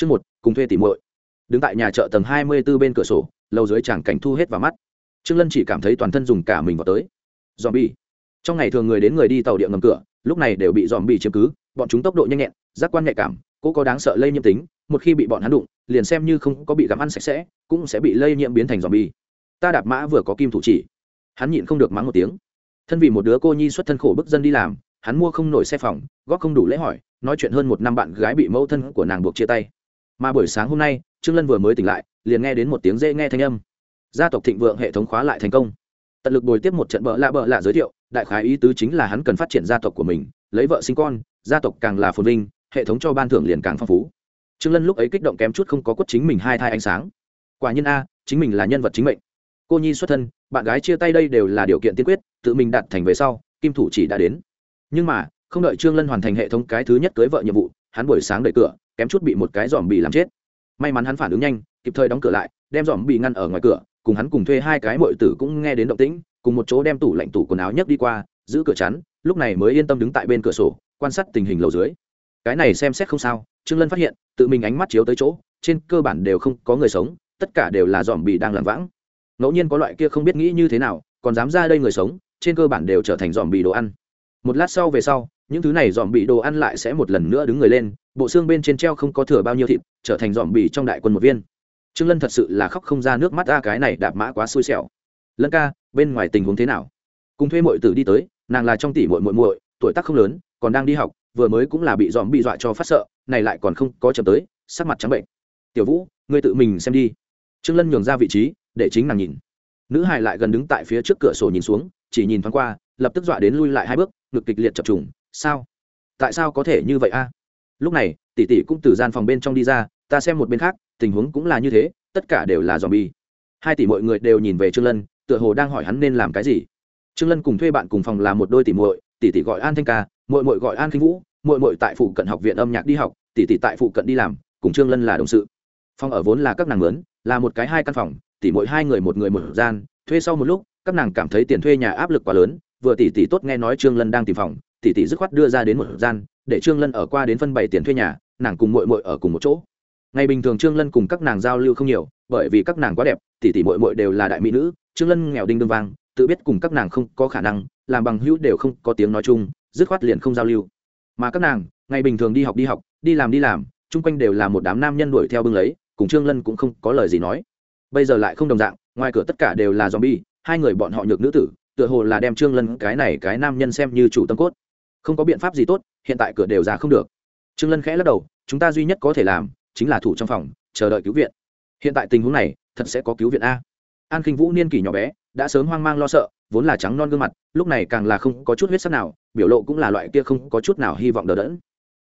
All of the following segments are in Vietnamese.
Chương một, cùng thuê tỉ muội. Đứng tại nhà chợ tầng hai mươi 24 bên cửa sổ, lầu dưới chẳng cảnh thu hết vào mắt. Trương Lân chỉ cảm thấy toàn thân dùng cả mình vào tới. Zombie. Trong ngày thường người đến người đi tàu điện ngầm cửa, lúc này đều bị zombie chiếm cứ, bọn chúng tốc độ nhanh nhẹn, giác quan nhạy cảm, cố có đáng sợ lây nhiễm tính, một khi bị bọn hắn đụng, liền xem như không có bị gặm ăn sạch sẽ, cũng sẽ bị lây nhiễm biến thành zombie. Ta đạp mã vừa có kim thủ chỉ, hắn nhịn không được mắng một tiếng. Thân vì một đứa cô nhi xuất thân khổ bức dân đi làm, hắn mua không nổi xe phòng, góp không đủ lễ hỏi, nói chuyện hơn một năm bạn gái bị mẫu thân của nàng buộc chia tay mà buổi sáng hôm nay, trương lân vừa mới tỉnh lại, liền nghe đến một tiếng dễ nghe thanh âm. Gia tộc thịnh vượng hệ thống khóa lại thành công. Tận lực bồi tiếp một trận bợ lạ bợ lạ giới thiệu, đại khái ý tứ chính là hắn cần phát triển gia tộc của mình, lấy vợ sinh con, gia tộc càng là phồn vinh, hệ thống cho ban thưởng liền càng phong phú. Trương lân lúc ấy kích động kém chút không có quất chính mình hai thai ánh sáng. Quả nhiên a, chính mình là nhân vật chính mệnh. Cô nhi xuất thân, bạn gái chia tay đây đều là điều kiện tiên quyết, tự mình đạt thành về sau, kim thủ chỉ đã đến. Nhưng mà, không đợi trương lân hoàn thành hệ thống cái thứ nhất cưới vợ nhiệm vụ, hắn buổi sáng đẩy cửa kém chút bị một cái giòm bị làm chết. May mắn hắn phản ứng nhanh, kịp thời đóng cửa lại, đem giòm bị ngăn ở ngoài cửa, cùng hắn cùng thuê hai cái mọi tử cũng nghe đến động tĩnh, cùng một chỗ đem tủ lạnh tủ quần áo nhấc đi qua, giữ cửa chắn, lúc này mới yên tâm đứng tại bên cửa sổ, quan sát tình hình lầu dưới. Cái này xem xét không sao, trương lân phát hiện, tự mình ánh mắt chiếu tới chỗ, trên cơ bản đều không có người sống, tất cả đều là giòm bị đang làm vãng. Ngẫu nhiên có loại kia không biết nghĩ như thế nào, còn dám ra đây người sống, trên cơ bản đều trở thành giòm bị đồ ăn một lát sau về sau, những thứ này dòm bị đồ ăn lại sẽ một lần nữa đứng người lên, bộ xương bên trên treo không có thừa bao nhiêu thịt, trở thành dòm bị trong đại quân một viên. Trương lân thật sự là khóc không ra nước mắt ra cái này đạp mã quá xui xẻo. Lân ca, bên ngoài tình huống thế nào? Cùng thuê muội tử đi tới, nàng là trong tỷ muội muội muội, tuổi tác không lớn, còn đang đi học, vừa mới cũng là bị dòm bị dọa cho phát sợ, này lại còn không có chậm tới, sắc mặt trắng bệnh. Tiểu vũ, ngươi tự mình xem đi. Trương lân nhường ra vị trí, để chính nàng nhìn nữ hài lại gần đứng tại phía trước cửa sổ nhìn xuống, chỉ nhìn thoáng qua, lập tức dọa đến lui lại hai bước, ngực kịch liệt chập trùng, sao? Tại sao có thể như vậy a? Lúc này, tỷ tỷ cũng từ gian phòng bên trong đi ra, ta xem một bên khác, tình huống cũng là như thế, tất cả đều là dòm bi hai tỷ mọi người đều nhìn về trương lân, tựa hồ đang hỏi hắn nên làm cái gì. Trương lân cùng thuê bạn cùng phòng là một đôi tỷ muội, tỷ tỷ gọi an thanh ca, muội muội gọi an khinh vũ, muội muội tại phụ cận học viện âm nhạc đi học, tỷ tỷ tại phụ cận đi làm, cùng trương lân là đồng sự. Phòng ở vốn là các nàng lớn là một cái hai căn phòng tỷ mỗi hai người một người một gian, thuê sau một lúc, các nàng cảm thấy tiền thuê nhà áp lực quá lớn, vừa tỷ tỷ tốt nghe nói trương lân đang tìm phòng tỷ tỷ dứt khoát đưa ra đến một gian, để trương lân ở qua đến phân bảy tiền thuê nhà, nàng cùng muội muội ở cùng một chỗ. Ngày bình thường trương lân cùng các nàng giao lưu không nhiều, bởi vì các nàng quá đẹp tỷ tỷ muội muội đều là đại mỹ nữ, trương lân nghèo đinh đương vang, tự biết cùng các nàng không có khả năng, làm bằng hữu đều không có tiếng nói chung, dứt khoát liền không giao lưu. Mà các nàng, ngày bình thường đi học đi học, đi làm đi làm, chung quanh đều là một đám nam nhân đuổi theo bưng lấy, cùng trương lân cũng không có lời gì nói bây giờ lại không đồng dạng, ngoài cửa tất cả đều là zombie, hai người bọn họ nhược nữ tử, tựa hồ là đem trương lân cái này cái nam nhân xem như chủ tâm cốt. Không có biện pháp gì tốt, hiện tại cửa đều ra không được. Trương lân khẽ lắc đầu, chúng ta duy nhất có thể làm, chính là thủ trong phòng, chờ đợi cứu viện. Hiện tại tình huống này, thật sẽ có cứu viện a. An kinh vũ niên kỷ nhỏ bé, đã sớm hoang mang lo sợ, vốn là trắng non gương mặt, lúc này càng là không có chút huyết sắc nào, biểu lộ cũng là loại kia không có chút nào hy vọng đỡ đẫn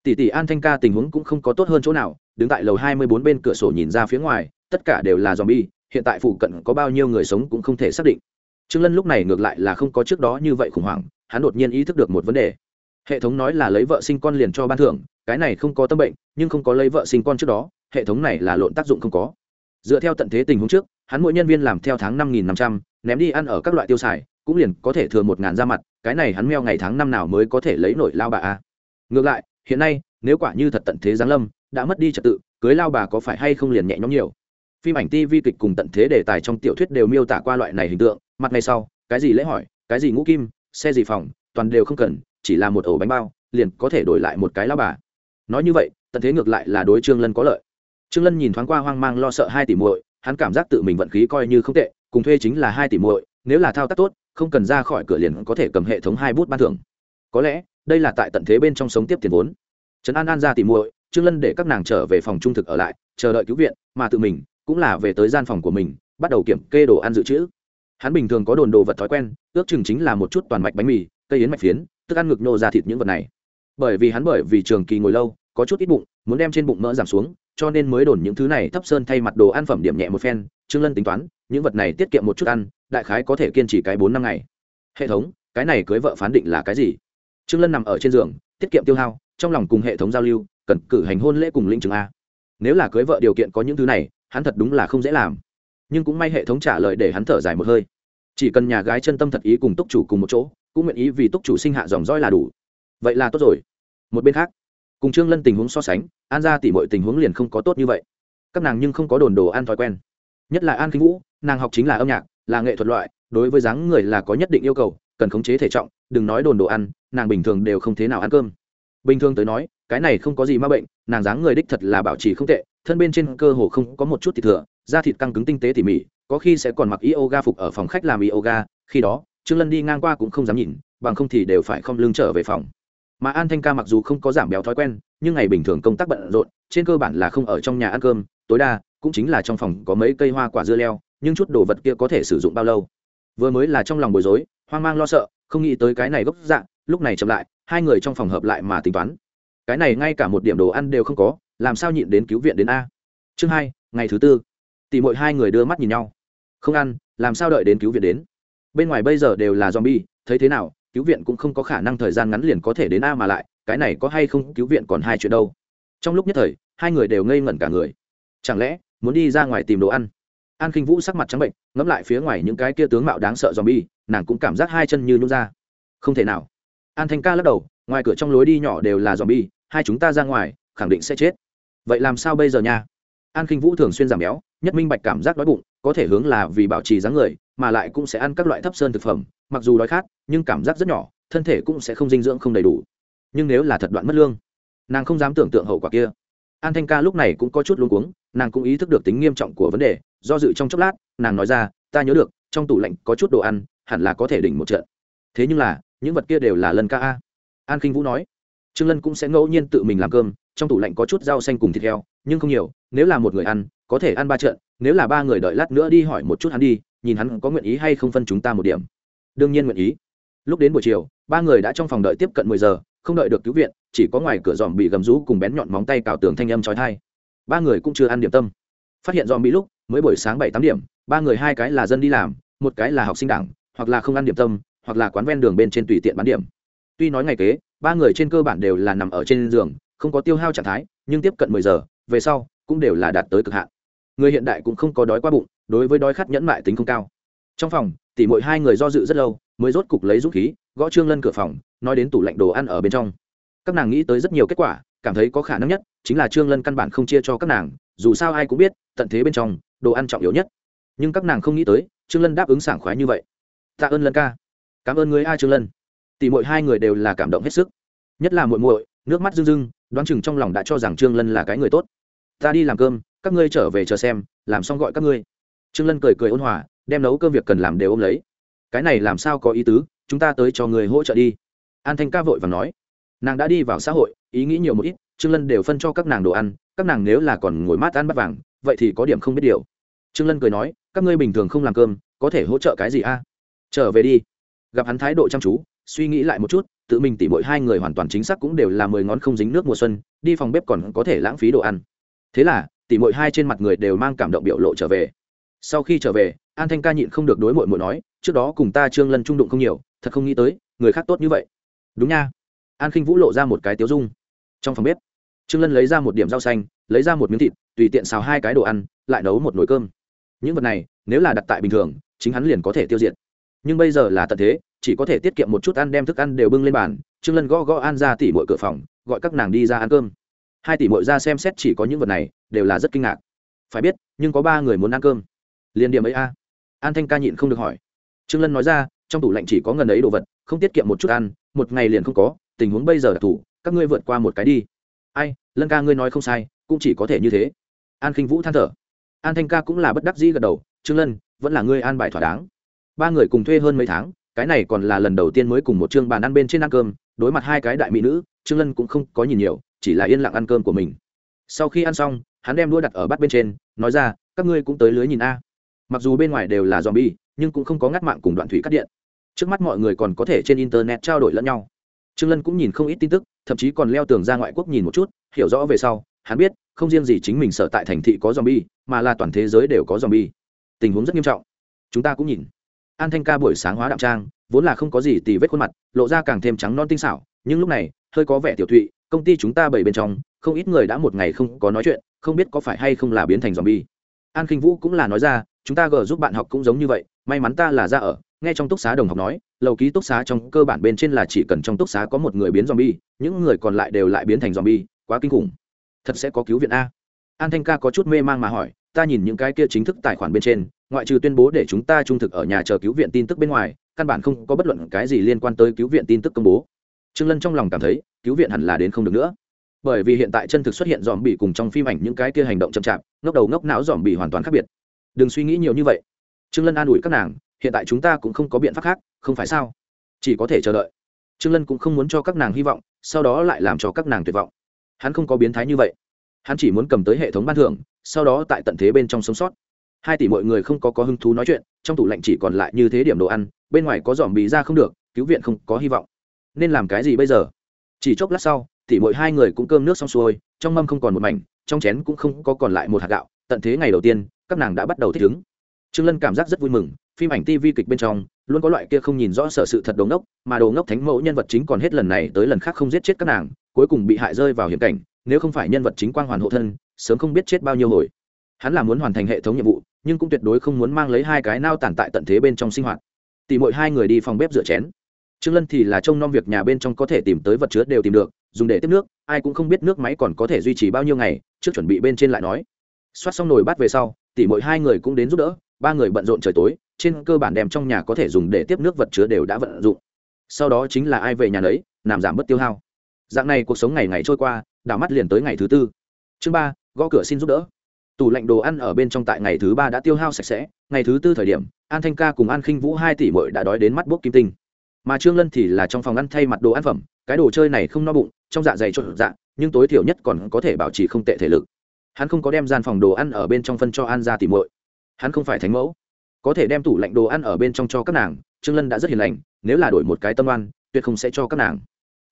tỷ tỷ an thanh ca tình huống cũng không có tốt hơn chỗ nào, đứng tại lầu hai mươi bốn bên cửa sổ nhìn ra phía ngoài, tất cả đều là zombie, hiện tại phụ cận có bao nhiêu người sống cũng không thể xác định. Trương lân lúc này ngược lại là không có trước đó như vậy khủng hoảng, hắn đột nhiên ý thức được một vấn đề. Hệ thống nói là lấy vợ sinh con liền cho ban thưởng, cái này không có tâm bệnh, nhưng không có lấy vợ sinh con trước đó, hệ thống này là lộn tác dụng không có. Dựa theo tận thế tình huống trước, hắn mỗi nhân viên làm theo tháng năm nghìn năm trăm, ném đi ăn ở các loại tiêu xài, cũng liền có thể thừa một ngàn ra mặt, cái này hắn meo ngày tháng năm nào mới có thể lấy nổi lao bà a. Ngược lại hiện nay, nếu quả như thật tận thế giáng lâm, đã mất đi trật tự, cưới lao bà có phải hay không liền nhẹ nhõm nhiều? Phim ảnh tv kịch cùng tận thế đề tài trong tiểu thuyết đều miêu tả qua loại này hình tượng, mặt ngay sau, cái gì lễ hỏi, cái gì ngũ kim, xe gì phòng, toàn đều không cần, chỉ là một ổ bánh bao, liền có thể đổi lại một cái lao bà. Nói như vậy, tận thế ngược lại là đối trương lân có lợi. Trương lân nhìn thoáng qua hoang mang lo sợ hai tỷ muội, hắn cảm giác tự mình vận khí coi như không tệ, cùng thuê chính là hai tỷ muội, nếu là thao tác tốt, không cần ra khỏi cửa liền có thể cầm hệ thống hai bút ban thưởng có lẽ, đây là tại tận thế bên trong sống tiếp tiền vốn. Trấn an an ra tìm muội, trương lân để các nàng trở về phòng trung thực ở lại, chờ đợi cứu viện, mà tự mình cũng là về tới gian phòng của mình, bắt đầu kiểm kê đồ ăn dự trữ. Hắn bình thường có đồn đồ vật thói quen, ước chừng chính là một chút toàn mạch bánh mì, cây yến mạch phiến, thức ăn ngực nhô ra thịt những vật này. Bởi vì hắn bởi vì trường kỳ ngồi lâu, có chút ít bụng, muốn đem trên bụng mỡ giảm xuống, cho nên mới đồn những thứ này thấp sơn thay mặt đồ ăn phẩm điểm nhẹ một phen, trương lân tính toán, những vật này tiết kiệm một chút ăn, đại khái có thể kiên trì cái bốn năm ngày. Hệ thống, cái này cưới vợ phán định là cái gì? Trương lân nằm ở trên giường, tiết kiệm tiêu hao, trong lòng cùng hệ thống giao lưu, cần cử hành hôn lễ cùng linh trường a. Nếu là cưới vợ điều kiện có những thứ này, hắn thật đúng là không dễ làm. Nhưng cũng may hệ thống trả lời để hắn thở dài một hơi. Chỉ cần nhà gái chân tâm thật ý cùng túc chủ cùng một chỗ, cũng nguyện ý vì túc chủ sinh hạ dòng dõi là đủ. Vậy là tốt rồi. Một bên khác, cùng trương lân tình huống so sánh, an gia tỷ mọi tình huống liền không có tốt như vậy. Các nàng nhưng không có đồn đồ ăn thói quen. Nhất là an kinh vũ, nàng học chính là âm nhạc, là nghệ thuật loại, đối với dáng người là có nhất định yêu cầu cần khống chế thể trọng, đừng nói đồn đồ ăn, nàng bình thường đều không thế nào ăn cơm. Bình thường tới nói, cái này không có gì ma bệnh, nàng dáng người đích thật là bảo trì không tệ, thân bên trên cơ hồ không có một chút thịt thừa, da thịt căng cứng tinh tế tỉ mỉ, có khi sẽ còn mặc yoga phục ở phòng khách làm yoga, khi đó, trương lân đi ngang qua cũng không dám nhìn, bằng không thì đều phải không lưng trở về phòng. Mà an thanh ca mặc dù không có giảm béo thói quen, nhưng ngày bình thường công tác bận rộn, trên cơ bản là không ở trong nhà ăn cơm, tối đa cũng chính là trong phòng có mấy cây hoa quả dưa leo, nhưng chút đồ vật kia có thể sử dụng bao lâu? Vừa mới là trong lòng bối rối hoang mang lo sợ, không nghĩ tới cái này gốc dạng lúc này chậm lại, hai người trong phòng hợp lại mà tính toán. Cái này ngay cả một điểm đồ ăn đều không có, làm sao nhịn đến cứu viện đến a? Chương hai, ngày thứ tư. Tỷ mỗi hai người đưa mắt nhìn nhau. Không ăn, làm sao đợi đến cứu viện đến? Bên ngoài bây giờ đều là zombie, thấy thế nào, cứu viện cũng không có khả năng thời gian ngắn liền có thể đến a mà lại, cái này có hay không cứu viện còn hai chuyện đâu. Trong lúc nhất thời, hai người đều ngây ngẩn cả người. Chẳng lẽ muốn đi ra ngoài tìm đồ ăn? An khinh vũ sắc mặt trắng bệnh, ngẫm lại phía ngoài những cái kia tướng mạo đáng sợ zombie, nàng cũng cảm giác hai chân như nhún ra. Không thể nào. An thanh ca lắc đầu, ngoài cửa trong lối đi nhỏ đều là zombie, hai chúng ta ra ngoài, khẳng định sẽ chết. Vậy làm sao bây giờ nha? An khinh vũ thường xuyên giảm béo, nhất minh bạch cảm giác đói bụng, có thể hướng là vì bảo trì dáng người, mà lại cũng sẽ ăn các loại thấp sơn thực phẩm, mặc dù đói khát, nhưng cảm giác rất nhỏ, thân thể cũng sẽ không dinh dưỡng không đầy đủ. Nhưng nếu là thật đoạn mất lương, nàng không dám tưởng tượng hậu quả kia an thanh ca lúc này cũng có chút luống cuống, nàng cũng ý thức được tính nghiêm trọng của vấn đề, do dự trong chốc lát, nàng nói ra, ta nhớ được, trong tủ lạnh có chút đồ ăn, hẳn là có thể đỉnh một trận. Thế nhưng là, những vật kia đều là lần ca a. An khinh vũ nói, trương lân cũng sẽ ngẫu nhiên tự mình làm cơm, trong tủ lạnh có chút rau xanh cùng thịt heo, nhưng không nhiều, nếu là một người ăn, có thể ăn ba trận, nếu là ba người đợi lát nữa đi hỏi một chút hắn đi, nhìn hắn có nguyện ý hay không phân chúng ta một điểm. Đương nhiên nguyện ý. Lúc đến buổi chiều, ba người đã trong phòng đợi tiếp cận mười giờ không đợi được cứu viện, chỉ có ngoài cửa dòm bị gầm rú cùng bén nhọn móng tay cào tường thanh âm trói thai ba người cũng chưa ăn điểm tâm. Phát hiện dòm bị lúc, mới buổi sáng bảy tám điểm, ba người hai cái là dân đi làm, một cái là học sinh đảng, hoặc là không ăn điểm tâm, hoặc là quán ven đường bên trên tùy tiện bán điểm. Tuy nói ngày kế, ba người trên cơ bản đều là nằm ở trên giường, không có tiêu hao trạng thái, nhưng tiếp cận mười giờ, về sau cũng đều là đạt tới cực hạn. Người hiện đại cũng không có đói qua bụng, đối với đói khát nhẫn mại tính không cao. Trong phòng, tỉ mỗi hai người do dự rất lâu mới rốt cục lấy dũng khí, gõ trương lân cửa phòng, nói đến tủ lạnh đồ ăn ở bên trong. Các nàng nghĩ tới rất nhiều kết quả, cảm thấy có khả năng nhất chính là trương lân căn bản không chia cho các nàng, dù sao ai cũng biết, tận thế bên trong, đồ ăn trọng yếu nhất. Nhưng các nàng không nghĩ tới, trương lân đáp ứng sảng khoái như vậy. Tạ ơn lân ca. Cảm ơn người a trương lân. Tỷ muội hai người đều là cảm động hết sức. Nhất là muội muội, nước mắt rưng rưng, đoán chừng trong lòng đã cho rằng trương lân là cái người tốt. Ta đi làm cơm, các ngươi trở về chờ xem, làm xong gọi các ngươi. Trương lân cười cười ôn hòa, đem nấu cơm việc cần làm đều ôm lấy cái này làm sao có ý tứ, chúng ta tới cho người hỗ trợ đi. An thanh ca vội và nói. Nàng đã đi vào xã hội, ý nghĩ nhiều một ít, trương lân đều phân cho các nàng đồ ăn, các nàng nếu là còn ngồi mát ăn bắt vàng, vậy thì có điểm không biết điều. Trương lân cười nói, các ngươi bình thường không làm cơm, có thể hỗ trợ cái gì a? Trở về đi. Gặp hắn thái độ chăm chú, suy nghĩ lại một chút, tự mình tỉ mỗi hai người hoàn toàn chính xác cũng đều là mười ngón không dính nước mùa xuân, đi phòng bếp còn có thể lãng phí đồ ăn. Thế là, tỉ mỗi hai trên mặt người đều mang cảm động biểu lộ trở về sau khi trở về, an thanh ca nhịn không được đối mội mội nói, trước đó cùng ta trương lân trung đụng không nhiều, thật không nghĩ tới, người khác tốt như vậy. Đúng nha. An khinh vũ lộ ra một cái tiếu dung. Trong phòng bếp, trương lân lấy ra một điểm rau xanh, lấy ra một miếng thịt, tùy tiện xào hai cái đồ ăn, lại nấu một nồi cơm. Những vật này, nếu là đặt tại bình thường, chính hắn liền có thể tiêu diệt. Nhưng bây giờ là tận thế, chỉ có thể tiết kiệm một chút ăn đem thức ăn đều bưng lên bàn, trương lân gõ gõ an ra tỉ mọi cửa phòng, gọi các nàng đi ra ăn cơm. Hai tỷ mội ra xem xét chỉ có những vật này, đều là rất kinh ngạc. Phải biết, nhưng có ba người muốn ăn cơm liền điểm ấy a. An thanh ca nhịn không được hỏi. Trương lân nói ra, trong tủ lạnh chỉ có ngần ấy đồ vật, không tiết kiệm một chút ăn, một ngày liền không có, tình huống bây giờ đặc thù các ngươi vượt qua một cái đi. Ai, lân ca ngươi nói không sai, cũng chỉ có thể như thế. An khinh vũ than thở. An thanh ca cũng là bất đắc dĩ gật đầu, trương lân, vẫn là ngươi an bài thỏa đáng. Ba người cùng thuê hơn mấy tháng, cái này còn là lần đầu tiên mới cùng một trương bàn ăn bên trên ăn cơm, đối mặt hai cái đại mỹ nữ, trương lân cũng không có nhìn nhiều, chỉ là yên lặng ăn cơm của mình. Sau khi ăn xong, hắn đem đũa đặt ở bát bên trên, nói ra, các ngươi cũng tới lưới nhìn a mặc dù bên ngoài đều là zombie, nhưng cũng không có ngắt mạng cùng đoạn thủy cắt điện. Trước mắt mọi người còn có thể trên internet trao đổi lẫn nhau. Trương lân cũng nhìn không ít tin tức, thậm chí còn leo tường ra ngoại quốc nhìn một chút, hiểu rõ về sau, hắn biết, không riêng gì chính mình sở tại thành thị có zombie, mà là toàn thế giới đều có zombie. Tình huống rất nghiêm trọng. Chúng ta cũng nhìn. An thanh ca buổi sáng hóa đạm trang, vốn là không có gì tì vết khuôn mặt, lộ ra càng thêm trắng non tinh xảo, nhưng lúc này, hơi có vẻ tiểu thụy, công ty chúng ta bảy bên trong, không ít người đã một ngày không có nói chuyện, không biết có phải hay không là biến thành zombie an khinh vũ cũng là nói ra, chúng ta gờ giúp bạn học cũng giống như vậy, may mắn ta là ra ở. Nghe trong túc xá đồng học nói, lầu ký túc xá trong cơ bản bên trên là chỉ cần trong túc xá có một người biến zombie, những người còn lại đều lại biến thành zombie, quá kinh khủng. Thật sẽ có cứu viện a. An thanh ca có chút mê mang mà hỏi, ta nhìn những cái kia chính thức tài khoản bên trên, ngoại trừ tuyên bố để chúng ta trung thực ở nhà chờ cứu viện tin tức bên ngoài, căn bản không có bất luận cái gì liên quan tới cứu viện tin tức công bố. Trương lân trong lòng cảm thấy, cứu viện hẳn là đến không được nữa bởi vì hiện tại chân thực xuất hiện dòm bị cùng trong phim ảnh những cái kia hành động chậm chạp, ngốc đầu ngốc não dòm bị hoàn toàn khác biệt. Đừng suy nghĩ nhiều như vậy. Trương lân an ủi các nàng, hiện tại chúng ta cũng không có biện pháp khác, không phải sao? Chỉ có thể chờ đợi. Trương lân cũng không muốn cho các nàng hy vọng, sau đó lại làm cho các nàng tuyệt vọng. Hắn không có biến thái như vậy. Hắn chỉ muốn cầm tới hệ thống ban thưởng, sau đó tại tận thế bên trong sống sót. Hai tỷ mọi người không có có hứng thú nói chuyện, trong tủ lạnh chỉ còn lại như thế điểm đồ ăn, bên ngoài có dòm bì ra không được, cứu viện không có hy vọng. Nên làm cái gì bây giờ? Chỉ chốc lát sau tỷ mỗi hai người cũng cơm nước xong xuôi, trong mâm không còn một mảnh, trong chén cũng không có còn lại một hạt gạo. Tận thế ngày đầu tiên, các nàng đã bắt đầu thích ứng. Trương lân cảm giác rất vui mừng, phim ảnh tv kịch bên trong, luôn có loại kia không nhìn rõ sở sự thật đồ ngốc, mà đồ ngốc thánh mẫu nhân vật chính còn hết lần này tới lần khác không giết chết các nàng, cuối cùng bị hại rơi vào hiểm cảnh, nếu không phải nhân vật chính quang hoàn hộ thân, sớm không biết chết bao nhiêu hồi. Hắn là muốn hoàn thành hệ thống nhiệm vụ, nhưng cũng tuyệt đối không muốn mang lấy hai cái nao tản tại tận thế bên trong sinh hoạt. Tỷ mỗi hai người đi phòng bếp rửa chén. Trương lân thì là trông nom việc nhà bên trong có thể tìm tới vật chứa đều tìm được dùng để tiếp nước, ai cũng không biết nước máy còn có thể duy trì bao nhiêu ngày, trước chuẩn bị bên trên lại nói. Xoát xong nồi bát về sau tỷ mỗi hai người cũng đến giúp đỡ, ba người bận rộn trời tối, trên cơ bản đem trong nhà có thể dùng để tiếp nước vật chứa đều đã vận dụng. Sau đó chính là ai về nhà lấy làm giảm bớt tiêu hao. Dạng này cuộc sống ngày ngày trôi qua, đảo mắt liền tới ngày thứ tư. Chương ba, gõ cửa xin giúp đỡ. Tủ lạnh đồ ăn ở bên trong tại ngày thứ ba đã tiêu hao sạch sẽ, ngày thứ tư thời điểm, an thanh ca cùng an khinh vũ hai tỷ mội đã đói đến mắt bốc kim tinh mà trương lân thì là trong phòng ăn thay mặt đồ ăn phẩm, cái đồ chơi này không no bụng, trong dạ dày trộn dạ nhưng tối thiểu nhất còn có thể bảo trì không tệ thể lực. Hắn không có đem gian phòng đồ ăn ở bên trong phân cho an ra tỷ muội. Hắn không phải thánh mẫu. Có thể đem tủ lạnh đồ ăn ở bên trong cho các nàng, trương lân đã rất hiền lành, nếu là đổi một cái tâm oan, tuyệt không sẽ cho các nàng.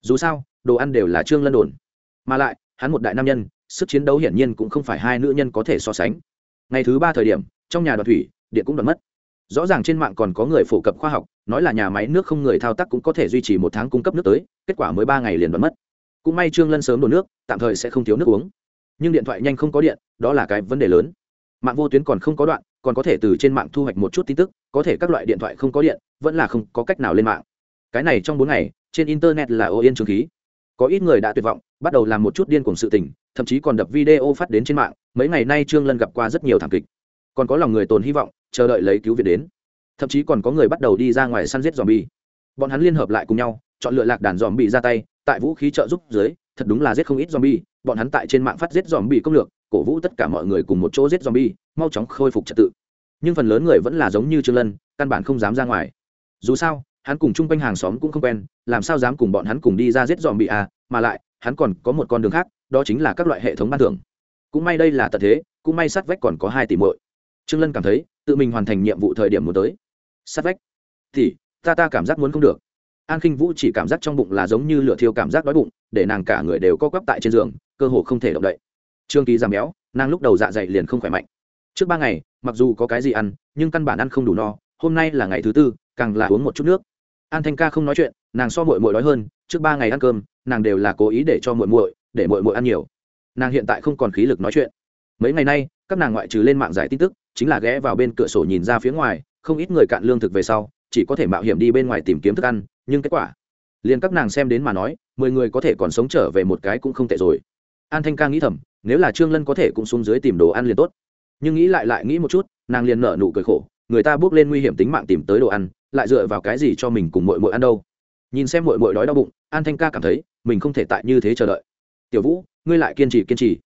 Dù sao, đồ ăn đều là trương lân đồn. Mà lại, hắn một đại nam nhân, sức chiến đấu hiển nhiên cũng không phải hai nữ nhân có thể so sánh. Ngày thứ ba thời điểm, trong nhà đoàn thủy, điện cũng đoạn mất rõ ràng trên mạng còn có người phổ cập khoa học, nói là nhà máy nước không người thao tác cũng có thể duy trì một tháng cung cấp nước tới, kết quả mới ba ngày liền vẫn mất. Cũng may trương lân sớm đổ nước, tạm thời sẽ không thiếu nước uống. Nhưng điện thoại nhanh không có điện, đó là cái vấn đề lớn. Mạng vô tuyến còn không có đoạn, còn có thể từ trên mạng thu hoạch một chút tin tức, có thể các loại điện thoại không có điện, vẫn là không có cách nào lên mạng. Cái này trong bốn ngày, trên internet là ô yên trường khí. Có ít người đã tuyệt vọng, bắt đầu làm một chút điên cuồng sự tình, thậm chí còn đập video phát đến trên mạng, mấy ngày nay trương lân gặp qua rất nhiều thảm kịch còn có lòng người tồn hy vọng, chờ đợi lấy cứu viện đến. Thậm chí còn có người bắt đầu đi ra ngoài săn giết dòm bi bọn hắn liên hợp lại cùng nhau, chọn lựa lạc đàn dòm bị ra tay, tại vũ khí trợ giúp dưới, thật đúng là giết không ít dòm bi bọn hắn tại trên mạng phát giết dòm bi công lược, cổ vũ tất cả mọi người cùng một chỗ giết dòm bi mau chóng khôi phục trật tự. Nhưng phần lớn người vẫn là giống như trương lân, căn bản không dám ra ngoài. Dù sao, hắn cùng chung quanh hàng xóm cũng không quen, làm sao dám cùng bọn hắn cùng đi ra giết dòm bị à mà lại, hắn còn có một con đường khác, đó chính là các loại hệ thống ban thưởng. Cũng may đây là tật thế, cũng may sát vách còn có hai tỷ muội trương lân cảm thấy, tự mình hoàn thành nhiệm vụ thời điểm muốn tới. Sát vách. Thì, ta ta cảm giác muốn không được. An khinh vũ chỉ cảm giác trong bụng là giống như lửa thiêu cảm giác đói bụng, để nàng cả người đều co quắp tại trên giường, cơ hồ không thể động đậy. Trương kỳ giảm béo, nàng lúc đầu dạ dày liền không khỏe mạnh. Trước ba ngày, mặc dù có cái gì ăn, nhưng căn bản ăn không đủ no, hôm nay là ngày thứ tư, càng là uống một chút nước. An thanh ca không nói chuyện, nàng so mội mội đói hơn, trước ba ngày ăn cơm, nàng đều là cố ý để cho mội mội để mội mội ăn nhiều. Nàng hiện tại không còn khí lực nói chuyện. Mấy ngày nay, các nàng ngoại trừ lên mạng giải tin tức chính là ghé vào bên cửa sổ nhìn ra phía ngoài, không ít người cạn lương thực về sau, chỉ có thể mạo hiểm đi bên ngoài tìm kiếm thức ăn, nhưng kết quả, liền các nàng xem đến mà nói, mười người có thể còn sống trở về một cái cũng không tệ rồi. An thanh ca nghĩ thầm, nếu là trương lân có thể cũng xuống dưới tìm đồ ăn liền tốt. Nhưng nghĩ lại lại nghĩ một chút, nàng liền nở nụ cười khổ, người ta bước lên nguy hiểm tính mạng tìm tới đồ ăn, lại dựa vào cái gì cho mình cùng mội mội ăn đâu? Nhìn xem mội mội đói đau bụng, an thanh ca cảm thấy, mình không thể tại như thế chờ đợi. Tiểu vũ, ngươi lại kiên trì kiên trì.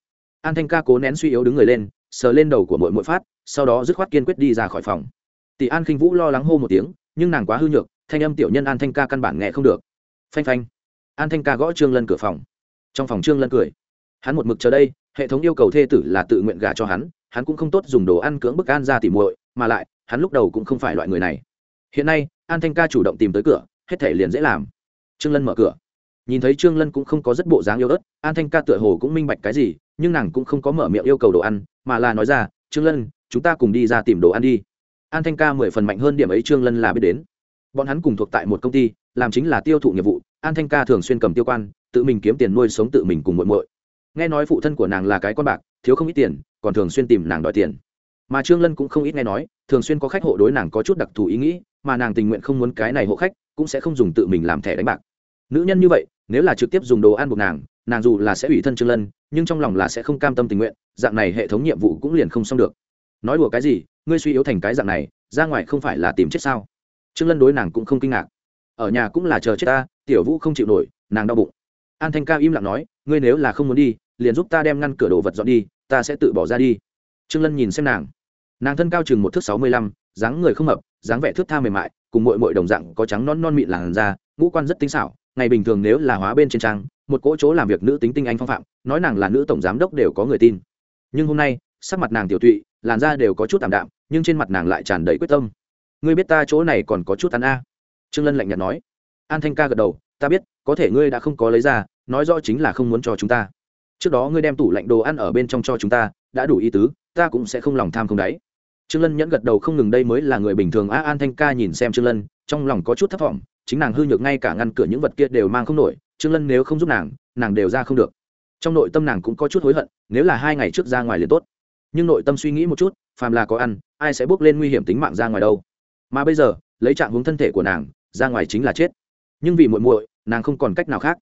An thanh ca cố nén suy yếu đứng người lên, sờ lên đầu của mội mội phát sau đó dứt khoát kiên quyết đi ra khỏi phòng. Tỷ an khinh vũ lo lắng hô một tiếng, nhưng nàng quá hư nhược, thanh âm tiểu nhân an thanh ca căn bản nghe không được. Phanh phanh. An thanh ca gõ trương lân cửa phòng. Trong phòng trương lân cười. Hắn một mực chờ đây, hệ thống yêu cầu thê tử là tự nguyện gả cho hắn hắn cũng không tốt dùng đồ ăn cưỡng bức an ra tỉ muội, mà lại, hắn lúc đầu cũng không phải loại người này. Hiện nay, an thanh ca chủ động tìm tới cửa, hết thể liền dễ làm. Trương lân mở cửa. Nhìn thấy trương lân cũng không có rất bộ dáng yêu ớt, an thanh ca tựa hồ cũng minh bạch cái gì, nhưng nàng cũng không có mở miệng yêu cầu đồ ăn, mà là nói ra, trương lân chúng ta cùng đi ra tìm đồ ăn đi. An thanh ca mười phần mạnh hơn điểm ấy trương lân là biết đến. Bọn hắn cùng thuộc tại một công ty, làm chính là tiêu thụ nghiệp vụ. An thanh ca thường xuyên cầm tiêu quan, tự mình kiếm tiền nuôi sống tự mình cùng muội muội. Nghe nói phụ thân của nàng là cái con bạc, thiếu không ít tiền, còn thường xuyên tìm nàng đòi tiền. Mà trương lân cũng không ít nghe nói, thường xuyên có khách hộ đối nàng có chút đặc thù ý nghĩ, mà nàng tình nguyện không muốn cái này hộ khách, cũng sẽ không dùng tự mình làm thẻ đánh bạc. Nữ nhân như vậy, nếu là trực tiếp dùng đồ ăn buộc nàng nàng dù là sẽ ủy thân trương lân, nhưng trong lòng là sẽ không cam tâm tình nguyện, dạng này hệ thống nhiệm vụ cũng liền không xong được nói đùa cái gì, ngươi suy yếu thành cái dạng này, ra ngoài không phải là tìm chết sao? Trương lân đối nàng cũng không kinh ngạc. Ở nhà cũng là chờ chết ta, tiểu vũ không chịu nổi, nàng đau bụng. An thanh ca im lặng nói, ngươi nếu là không muốn đi, liền giúp ta đem ngăn cửa đồ vật dọn đi, ta sẽ tự bỏ ra đi. Trương lân nhìn xem nàng. Nàng thân cao chừng một thước sáu mươi lăm, dáng người không mập, dáng vẻ thước tha mềm mại, cùng mội mội đồng dạng có trắng non non mịn làn da, ngũ quan rất tinh xảo, ngày bình thường nếu là hóa bên trên trang, một cỗ chỗ làm việc nữ tính tinh anh phong phạm, nói nàng là nữ tổng giám đốc đều có người tin. Nhưng hôm nay, sắc mặt nàng tiểu tụy làn da đều có chút tạm đạm, nhưng trên mặt nàng lại tràn đầy quyết tâm. Ngươi biết ta chỗ này còn có chút ăn a? Trương lân lạnh nhạt nói. An thanh ca gật đầu, ta biết, có thể ngươi đã không có lấy ra, nói rõ chính là không muốn cho chúng ta. Trước đó ngươi đem tủ lạnh đồ ăn ở bên trong cho chúng ta, đã đủ ý tứ, ta cũng sẽ không lòng tham không đáy. Trương lân nhẫn gật đầu không ngừng đây mới là người bình thường a, an thanh ca nhìn xem trương lân, trong lòng có chút thất vọng chính nàng hư nhược ngay cả ngăn cửa những vật kia đều mang không nổi, trương lân nếu không giúp nàng nàng đều ra không được. Trong nội tâm nàng cũng có chút hối hận, nếu là hai ngày trước ra ngoài liền tốt nhưng nội tâm suy nghĩ một chút, phàm là có ăn, ai sẽ bước lên nguy hiểm tính mạng ra ngoài đâu? Mà bây giờ, lấy trạng hướng thân thể của nàng, ra ngoài chính là chết. Nhưng vì muội muội, nàng không còn cách nào khác.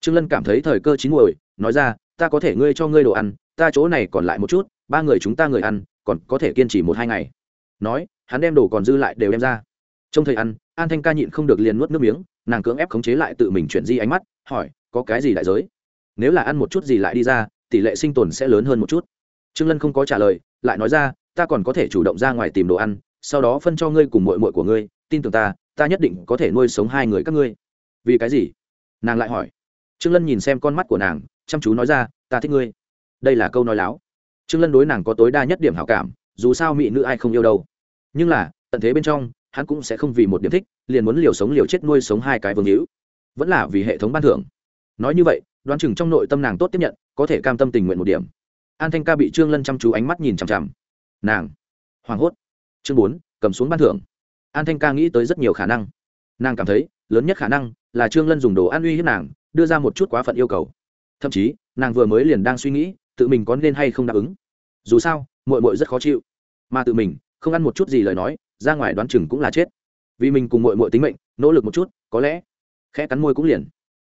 Trương lân cảm thấy thời cơ chín muội nói ra, ta có thể ngươi cho ngươi đồ ăn, ta chỗ này còn lại một chút, ba người chúng ta người ăn, còn có thể kiên trì một hai ngày. Nói, hắn đem đồ còn dư lại đều đem ra. Trong thời ăn, an thanh ca nhịn không được liền nuốt nước miếng, nàng cưỡng ép khống chế lại tự mình chuyển di ánh mắt, hỏi, có cái gì đại giới? Nếu là ăn một chút gì lại đi ra, tỷ lệ sinh tồn sẽ lớn hơn một chút trương lân không có trả lời, lại nói ra, ta còn có thể chủ động ra ngoài tìm đồ ăn, sau đó phân cho ngươi cùng muội muội của ngươi, tin tưởng ta ta nhất định có thể nuôi sống hai người các ngươi. Vì cái gì? Nàng lại hỏi. Trương lân nhìn xem con mắt của nàng, chăm chú nói ra, ta thích ngươi. Đây là câu nói láo. Trương lân đối nàng có tối đa nhất điểm hảo cảm, dù sao mỹ nữ ai không yêu đâu. Nhưng là, tận thế bên trong, hắn cũng sẽ không vì một điểm thích, liền muốn liều sống liều chết nuôi sống hai cái vương hữu. Vẫn là vì hệ thống ban thưởng. Nói như vậy, đoán chừng trong nội tâm nàng tốt tiếp nhận, có thể cam tâm tình nguyện một điểm an thanh ca bị trương lân chăm chú ánh mắt nhìn chằm chằm. Nàng. Hoảng hốt. Chương bốn, cầm xuống ban thưởng. An thanh ca nghĩ tới rất nhiều khả năng. Nàng cảm thấy, lớn nhất khả năng là trương lân dùng đồ an uy hiếp nàng, đưa ra một chút quá phận yêu cầu. Thậm chí, nàng vừa mới liền đang suy nghĩ, tự mình có nên hay không đáp ứng. Dù sao mội mội rất khó chịu. Mà tự mình, không ăn một chút gì lời nói, ra ngoài đoán chừng cũng là chết. Vì mình cùng mội mội tính mệnh, nỗ lực một chút, có lẽ, khẽ cắn môi cũng liền.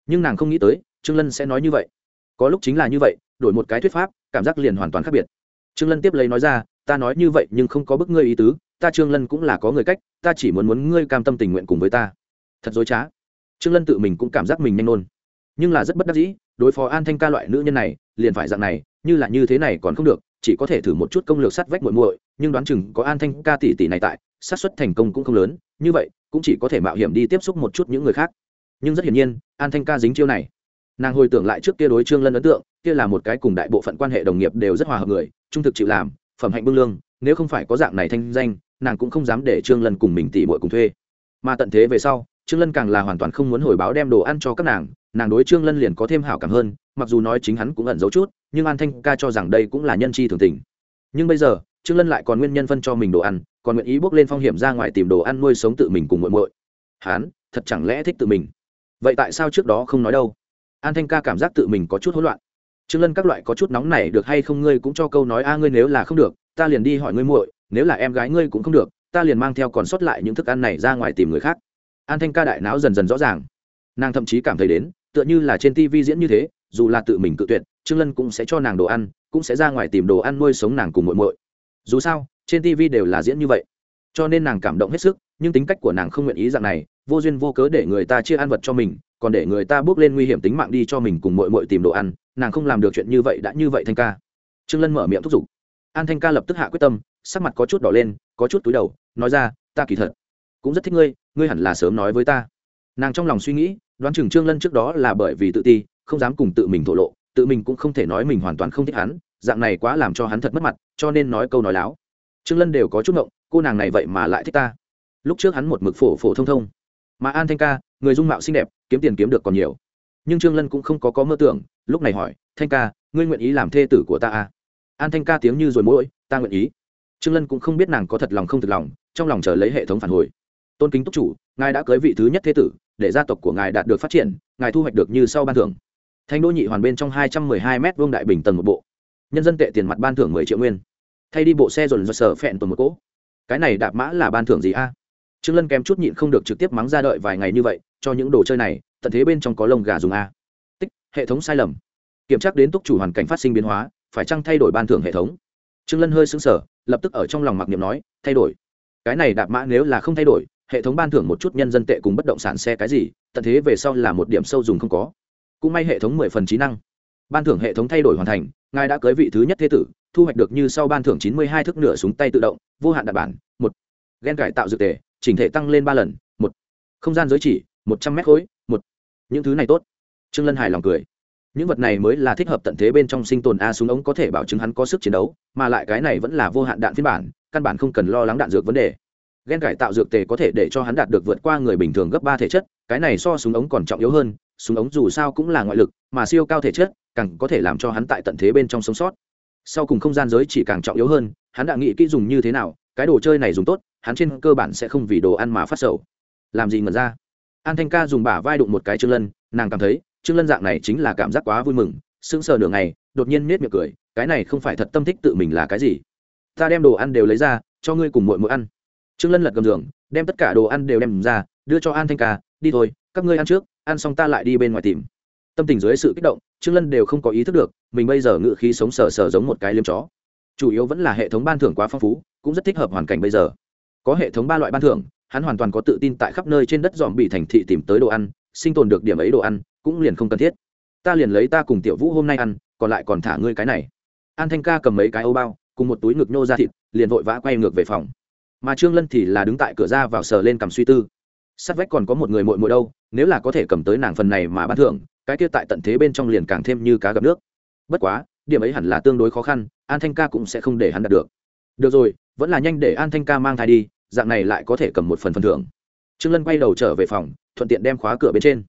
Nhưng nàng không nghĩ tới, trương lân sẽ nói như vậy có lúc chính là như vậy, đổi một cái thuyết pháp, cảm giác liền hoàn toàn khác biệt. Trương lân tiếp lấy nói ra, ta nói như vậy nhưng không có bức ngươi ý tứ, ta trương lân cũng là có người cách, ta chỉ muốn muốn ngươi cam tâm tình nguyện cùng với ta. Thật dối trá. Trương lân tự mình cũng cảm giác mình nhanh nôn. Nhưng là rất bất đắc dĩ, đối phó an thanh ca loại nữ nhân này, liền phải dạng này, như là như thế này còn không được, chỉ có thể thử một chút công lược sắt vách muội muội, nhưng đoán chừng có an thanh ca tỷ tỷ này tại, xác suất thành công cũng không lớn, như vậy, cũng chỉ có thể mạo hiểm đi tiếp xúc một chút những người khác. Nhưng rất hiển nhiên, an thanh ca dính chiêu này nàng hồi tưởng lại trước kia đối trương lân ấn tượng, kia là một cái cùng đại bộ phận quan hệ đồng nghiệp đều rất hòa hợp người, trung thực chịu làm, phẩm hạnh bưng lương, nếu không phải có dạng này thanh danh, nàng cũng không dám để trương lân cùng mình tỷ muội cùng thuê. Mà tận thế về sau, trương lân càng là hoàn toàn không muốn hồi báo đem đồ ăn cho các nàng nàng đối trương lân liền có thêm hảo cảm hơn, mặc dù nói chính hắn cũng ẩn giấu chút, nhưng an thanh ca cho rằng đây cũng là nhân chi thường tình. Nhưng bây giờ, trương lân lại còn nguyên nhân phân cho mình đồ ăn, còn nguyện ý bước lên phong hiểm ra ngoài tìm đồ ăn nuôi sống tự mình cùng muội muội. Hắn thật chẳng lẽ thích tự mình? Vậy tại sao trước đó không nói đâu? An thanh ca cảm giác tự mình có chút hỗn loạn. Trương lân các loại có chút nóng này được hay không ngươi cũng cho câu nói, a, ngươi nếu là không được, ta liền đi hỏi ngươi muội, nếu là em gái ngươi cũng không được, ta liền mang theo còn sót lại những thức ăn này ra ngoài tìm người khác. An thanh ca đại não dần dần rõ ràng. Nàng thậm chí cảm thấy đến, tựa như là trên tv diễn như thế, dù là tự mình cự tuyệt, trương lân cũng sẽ cho nàng đồ ăn, cũng sẽ ra ngoài tìm đồ ăn nuôi sống nàng cùng muội muội. Dù sao, trên tv đều là diễn như vậy. Cho nên nàng cảm động hết sức, nhưng tính cách của nàng không nguyện ý dạng này, vô duyên vô cớ để người ta chia ăn vật cho mình còn để người ta bước lên nguy hiểm tính mạng đi cho mình cùng muội muội tìm đồ ăn, nàng không làm được chuyện như vậy, đã như vậy thanh ca. Trương lân mở miệng thúc giục. An thanh ca lập tức hạ quyết tâm, sắc mặt có chút đỏ lên, có chút túi đầu, nói ra, ta kỳ thật cũng rất thích ngươi ngươi hẳn là sớm nói với ta. Nàng trong lòng suy nghĩ, đoán chừng trương lân trước đó là bởi vì tự ti, không dám cùng tự mình thổ lộ, tự mình cũng không thể nói mình hoàn toàn không thích hắn, dạng này quá làm cho hắn thật mất mặt, cho nên nói câu nói láo. Trương lân đều có chút ngộng, cô nàng này vậy mà lại thích ta. Lúc trước hắn một mực phổ phổ thông thông. Mà an thanh ca, người dung mạo xinh đẹp kiếm tiền kiếm được còn nhiều. Nhưng trương lân cũng không có có mơ tưởng, lúc này hỏi, thanh ca, ngươi nguyện ý làm thê tử của ta à? an thanh ca tiếng như rồi mỗi ta nguyện ý. Trương lân cũng không biết nàng có thật lòng không thật lòng, trong lòng chờ lấy hệ thống phản hồi. Tôn kính túc chủ, ngài đã cưới vị thứ nhất thế tử, để gia tộc của ngài đạt được phát triển, ngài thu hoạch được như sau ban thưởng. Thanh đô nhị hoàn bên trong hai trăm mười hai m vương đại bình tầng một bộ. Nhân dân tệ tiền mặt ban thưởng mười triệu nguyên. Thay đi bộ xe dồn dồn sở phẹn tuần một cỗ. Cái này đạp mã là ban thưởng gì a? Trương lân kém chút nhịn không được trực tiếp mắng ra đợi vài ngày như vậy cho những đồ chơi này, tận thế bên trong có lông gà dùng a. Tích, hệ thống sai lầm. Kiểm tra đến túc chủ hoàn cảnh phát sinh biến hóa, phải chăng thay đổi ban thưởng hệ thống? Trương lân hơi sững sờ, lập tức ở trong lòng mặc niệm nói, thay đổi. Cái này đạp mã nếu là không thay đổi, hệ thống ban thưởng một chút nhân dân tệ cùng bất động sản xe cái gì, tận thế về sau là một điểm sâu dùng không có. Cũng may hệ thống mười phần trí năng. Ban thưởng hệ thống thay đổi hoàn thành, ngài đã cưới vị thứ nhất thế tử, thu hoạch được như sau ban thưởng chín mươi hai thước nửa súng tay tự động, vô hạn đạn bản, một. Ghen cải tạo dược tề, chỉnh thể tăng lên ba lần, một. Không gian giới chỉ một trăm mét khối, một. Những thứ này tốt. Trương lân hài lòng cười. Những vật này mới là thích hợp tận thế bên trong sinh tồn a súng ống có thể bảo chứng hắn có sức chiến đấu, mà lại cái này vẫn là vô hạn đạn phiên bản, căn bản không cần lo lắng đạn dược vấn đề. Ghen cải tạo dược tề có thể để cho hắn đạt được vượt qua người bình thường gấp ba thể chất, cái này so súng ống còn trọng yếu hơn, súng ống dù sao cũng là ngoại lực, mà siêu cao thể chất, càng có thể làm cho hắn tại tận thế bên trong sống sót. Sau cùng không gian giới chỉ càng trọng yếu hơn, hắn đã nghĩ kỹ dùng như thế nào, cái đồ chơi này dùng tốt, hắn trên cơ bản sẽ không vì đồ ăn mà phát sầu. Làm gì mà ra? An thanh ca dùng bả vai đụng một cái trương lân, nàng cảm thấy, trương lân dạng này chính là cảm giác quá vui mừng, sững sờ nửa ngày, đột nhiên nết miệng cười, cái này không phải thật tâm thích tự mình là cái gì? Ta đem đồ ăn đều lấy ra, cho ngươi cùng muội muội ăn. Trương lân lật gầm giường, đem tất cả đồ ăn đều đem ra, đưa cho an thanh ca, đi thôi, các ngươi ăn trước, ăn xong ta lại đi bên ngoài tìm. Tâm tình dưới sự kích động, trương lân đều không có ý thức được, mình bây giờ ngự khí sống sờ sờ giống một cái liêm chó. Chủ yếu vẫn là hệ thống ban thưởng quá phong phú, cũng rất thích hợp hoàn cảnh bây giờ có hệ thống ba loại ban thưởng, hắn hoàn toàn có tự tin tại khắp nơi trên đất dòm bị thành thị tìm tới đồ ăn, sinh tồn được điểm ấy đồ ăn, cũng liền không cần thiết. Ta liền lấy ta cùng tiểu vũ hôm nay ăn, còn lại còn thả ngươi cái này. An thanh ca cầm mấy cái ô bao, cùng một túi ngực nhô ra thịt, liền vội vã quay ngược về phòng. Mà trương lân thì là đứng tại cửa ra vào sờ lên cầm suy tư. Sát vách còn có một người muội muội đâu, nếu là có thể cầm tới nàng phần này mà ban thưởng, cái kia tại tận thế bên trong liền càng thêm như cá gặp nước. Bất quá, điểm ấy hẳn là tương đối khó khăn, an thanh ca cũng sẽ không để hắn đạt được. Được rồi, vẫn là nhanh để an thanh ca mang thai đi dạng này lại có thể cầm một phần phần thưởng. Trương lân quay đầu trở về phòng, thuận tiện đem khóa cửa bên trên.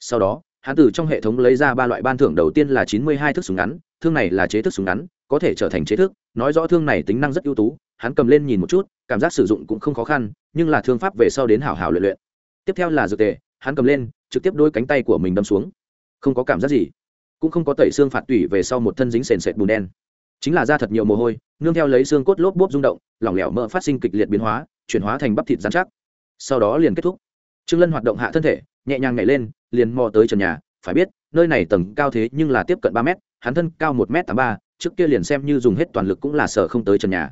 Sau đó, hắn từ trong hệ thống lấy ra ba loại ban thưởng đầu tiên là chín mươi hai thước súng ngắn, thương này là chế thức súng ngắn, có thể trở thành chế thức, nói rõ thương này tính năng rất ưu tú, hắn cầm lên nhìn một chút, cảm giác sử dụng cũng không khó khăn, nhưng là thương pháp về sau đến hảo hảo luyện luyện. Tiếp theo là dược tề, hắn cầm lên, trực tiếp đôi cánh tay của mình đâm xuống. Không có cảm giác gì, cũng không có tẩy xương phạt tủy về sau một thân dính sền sệt bùn đen. Chính là ra thật nhiều mồ hôi, nương theo lấy xương cốt lốp bốp rung động, lỏng lẻo mỡ phát sinh kịch liệt biến hóa chuyển hóa thành bắp thịt dán chắc. Sau đó liền kết thúc. Trương lân hoạt động hạ thân thể, nhẹ nhàng nhảy lên, liền mò tới trần nhà. Phải biết, nơi này tầng cao thế nhưng là tiếp cận ba mét, hắn thân cao một m tám ba, trước kia liền xem như dùng hết toàn lực cũng là sợ không tới trần nhà.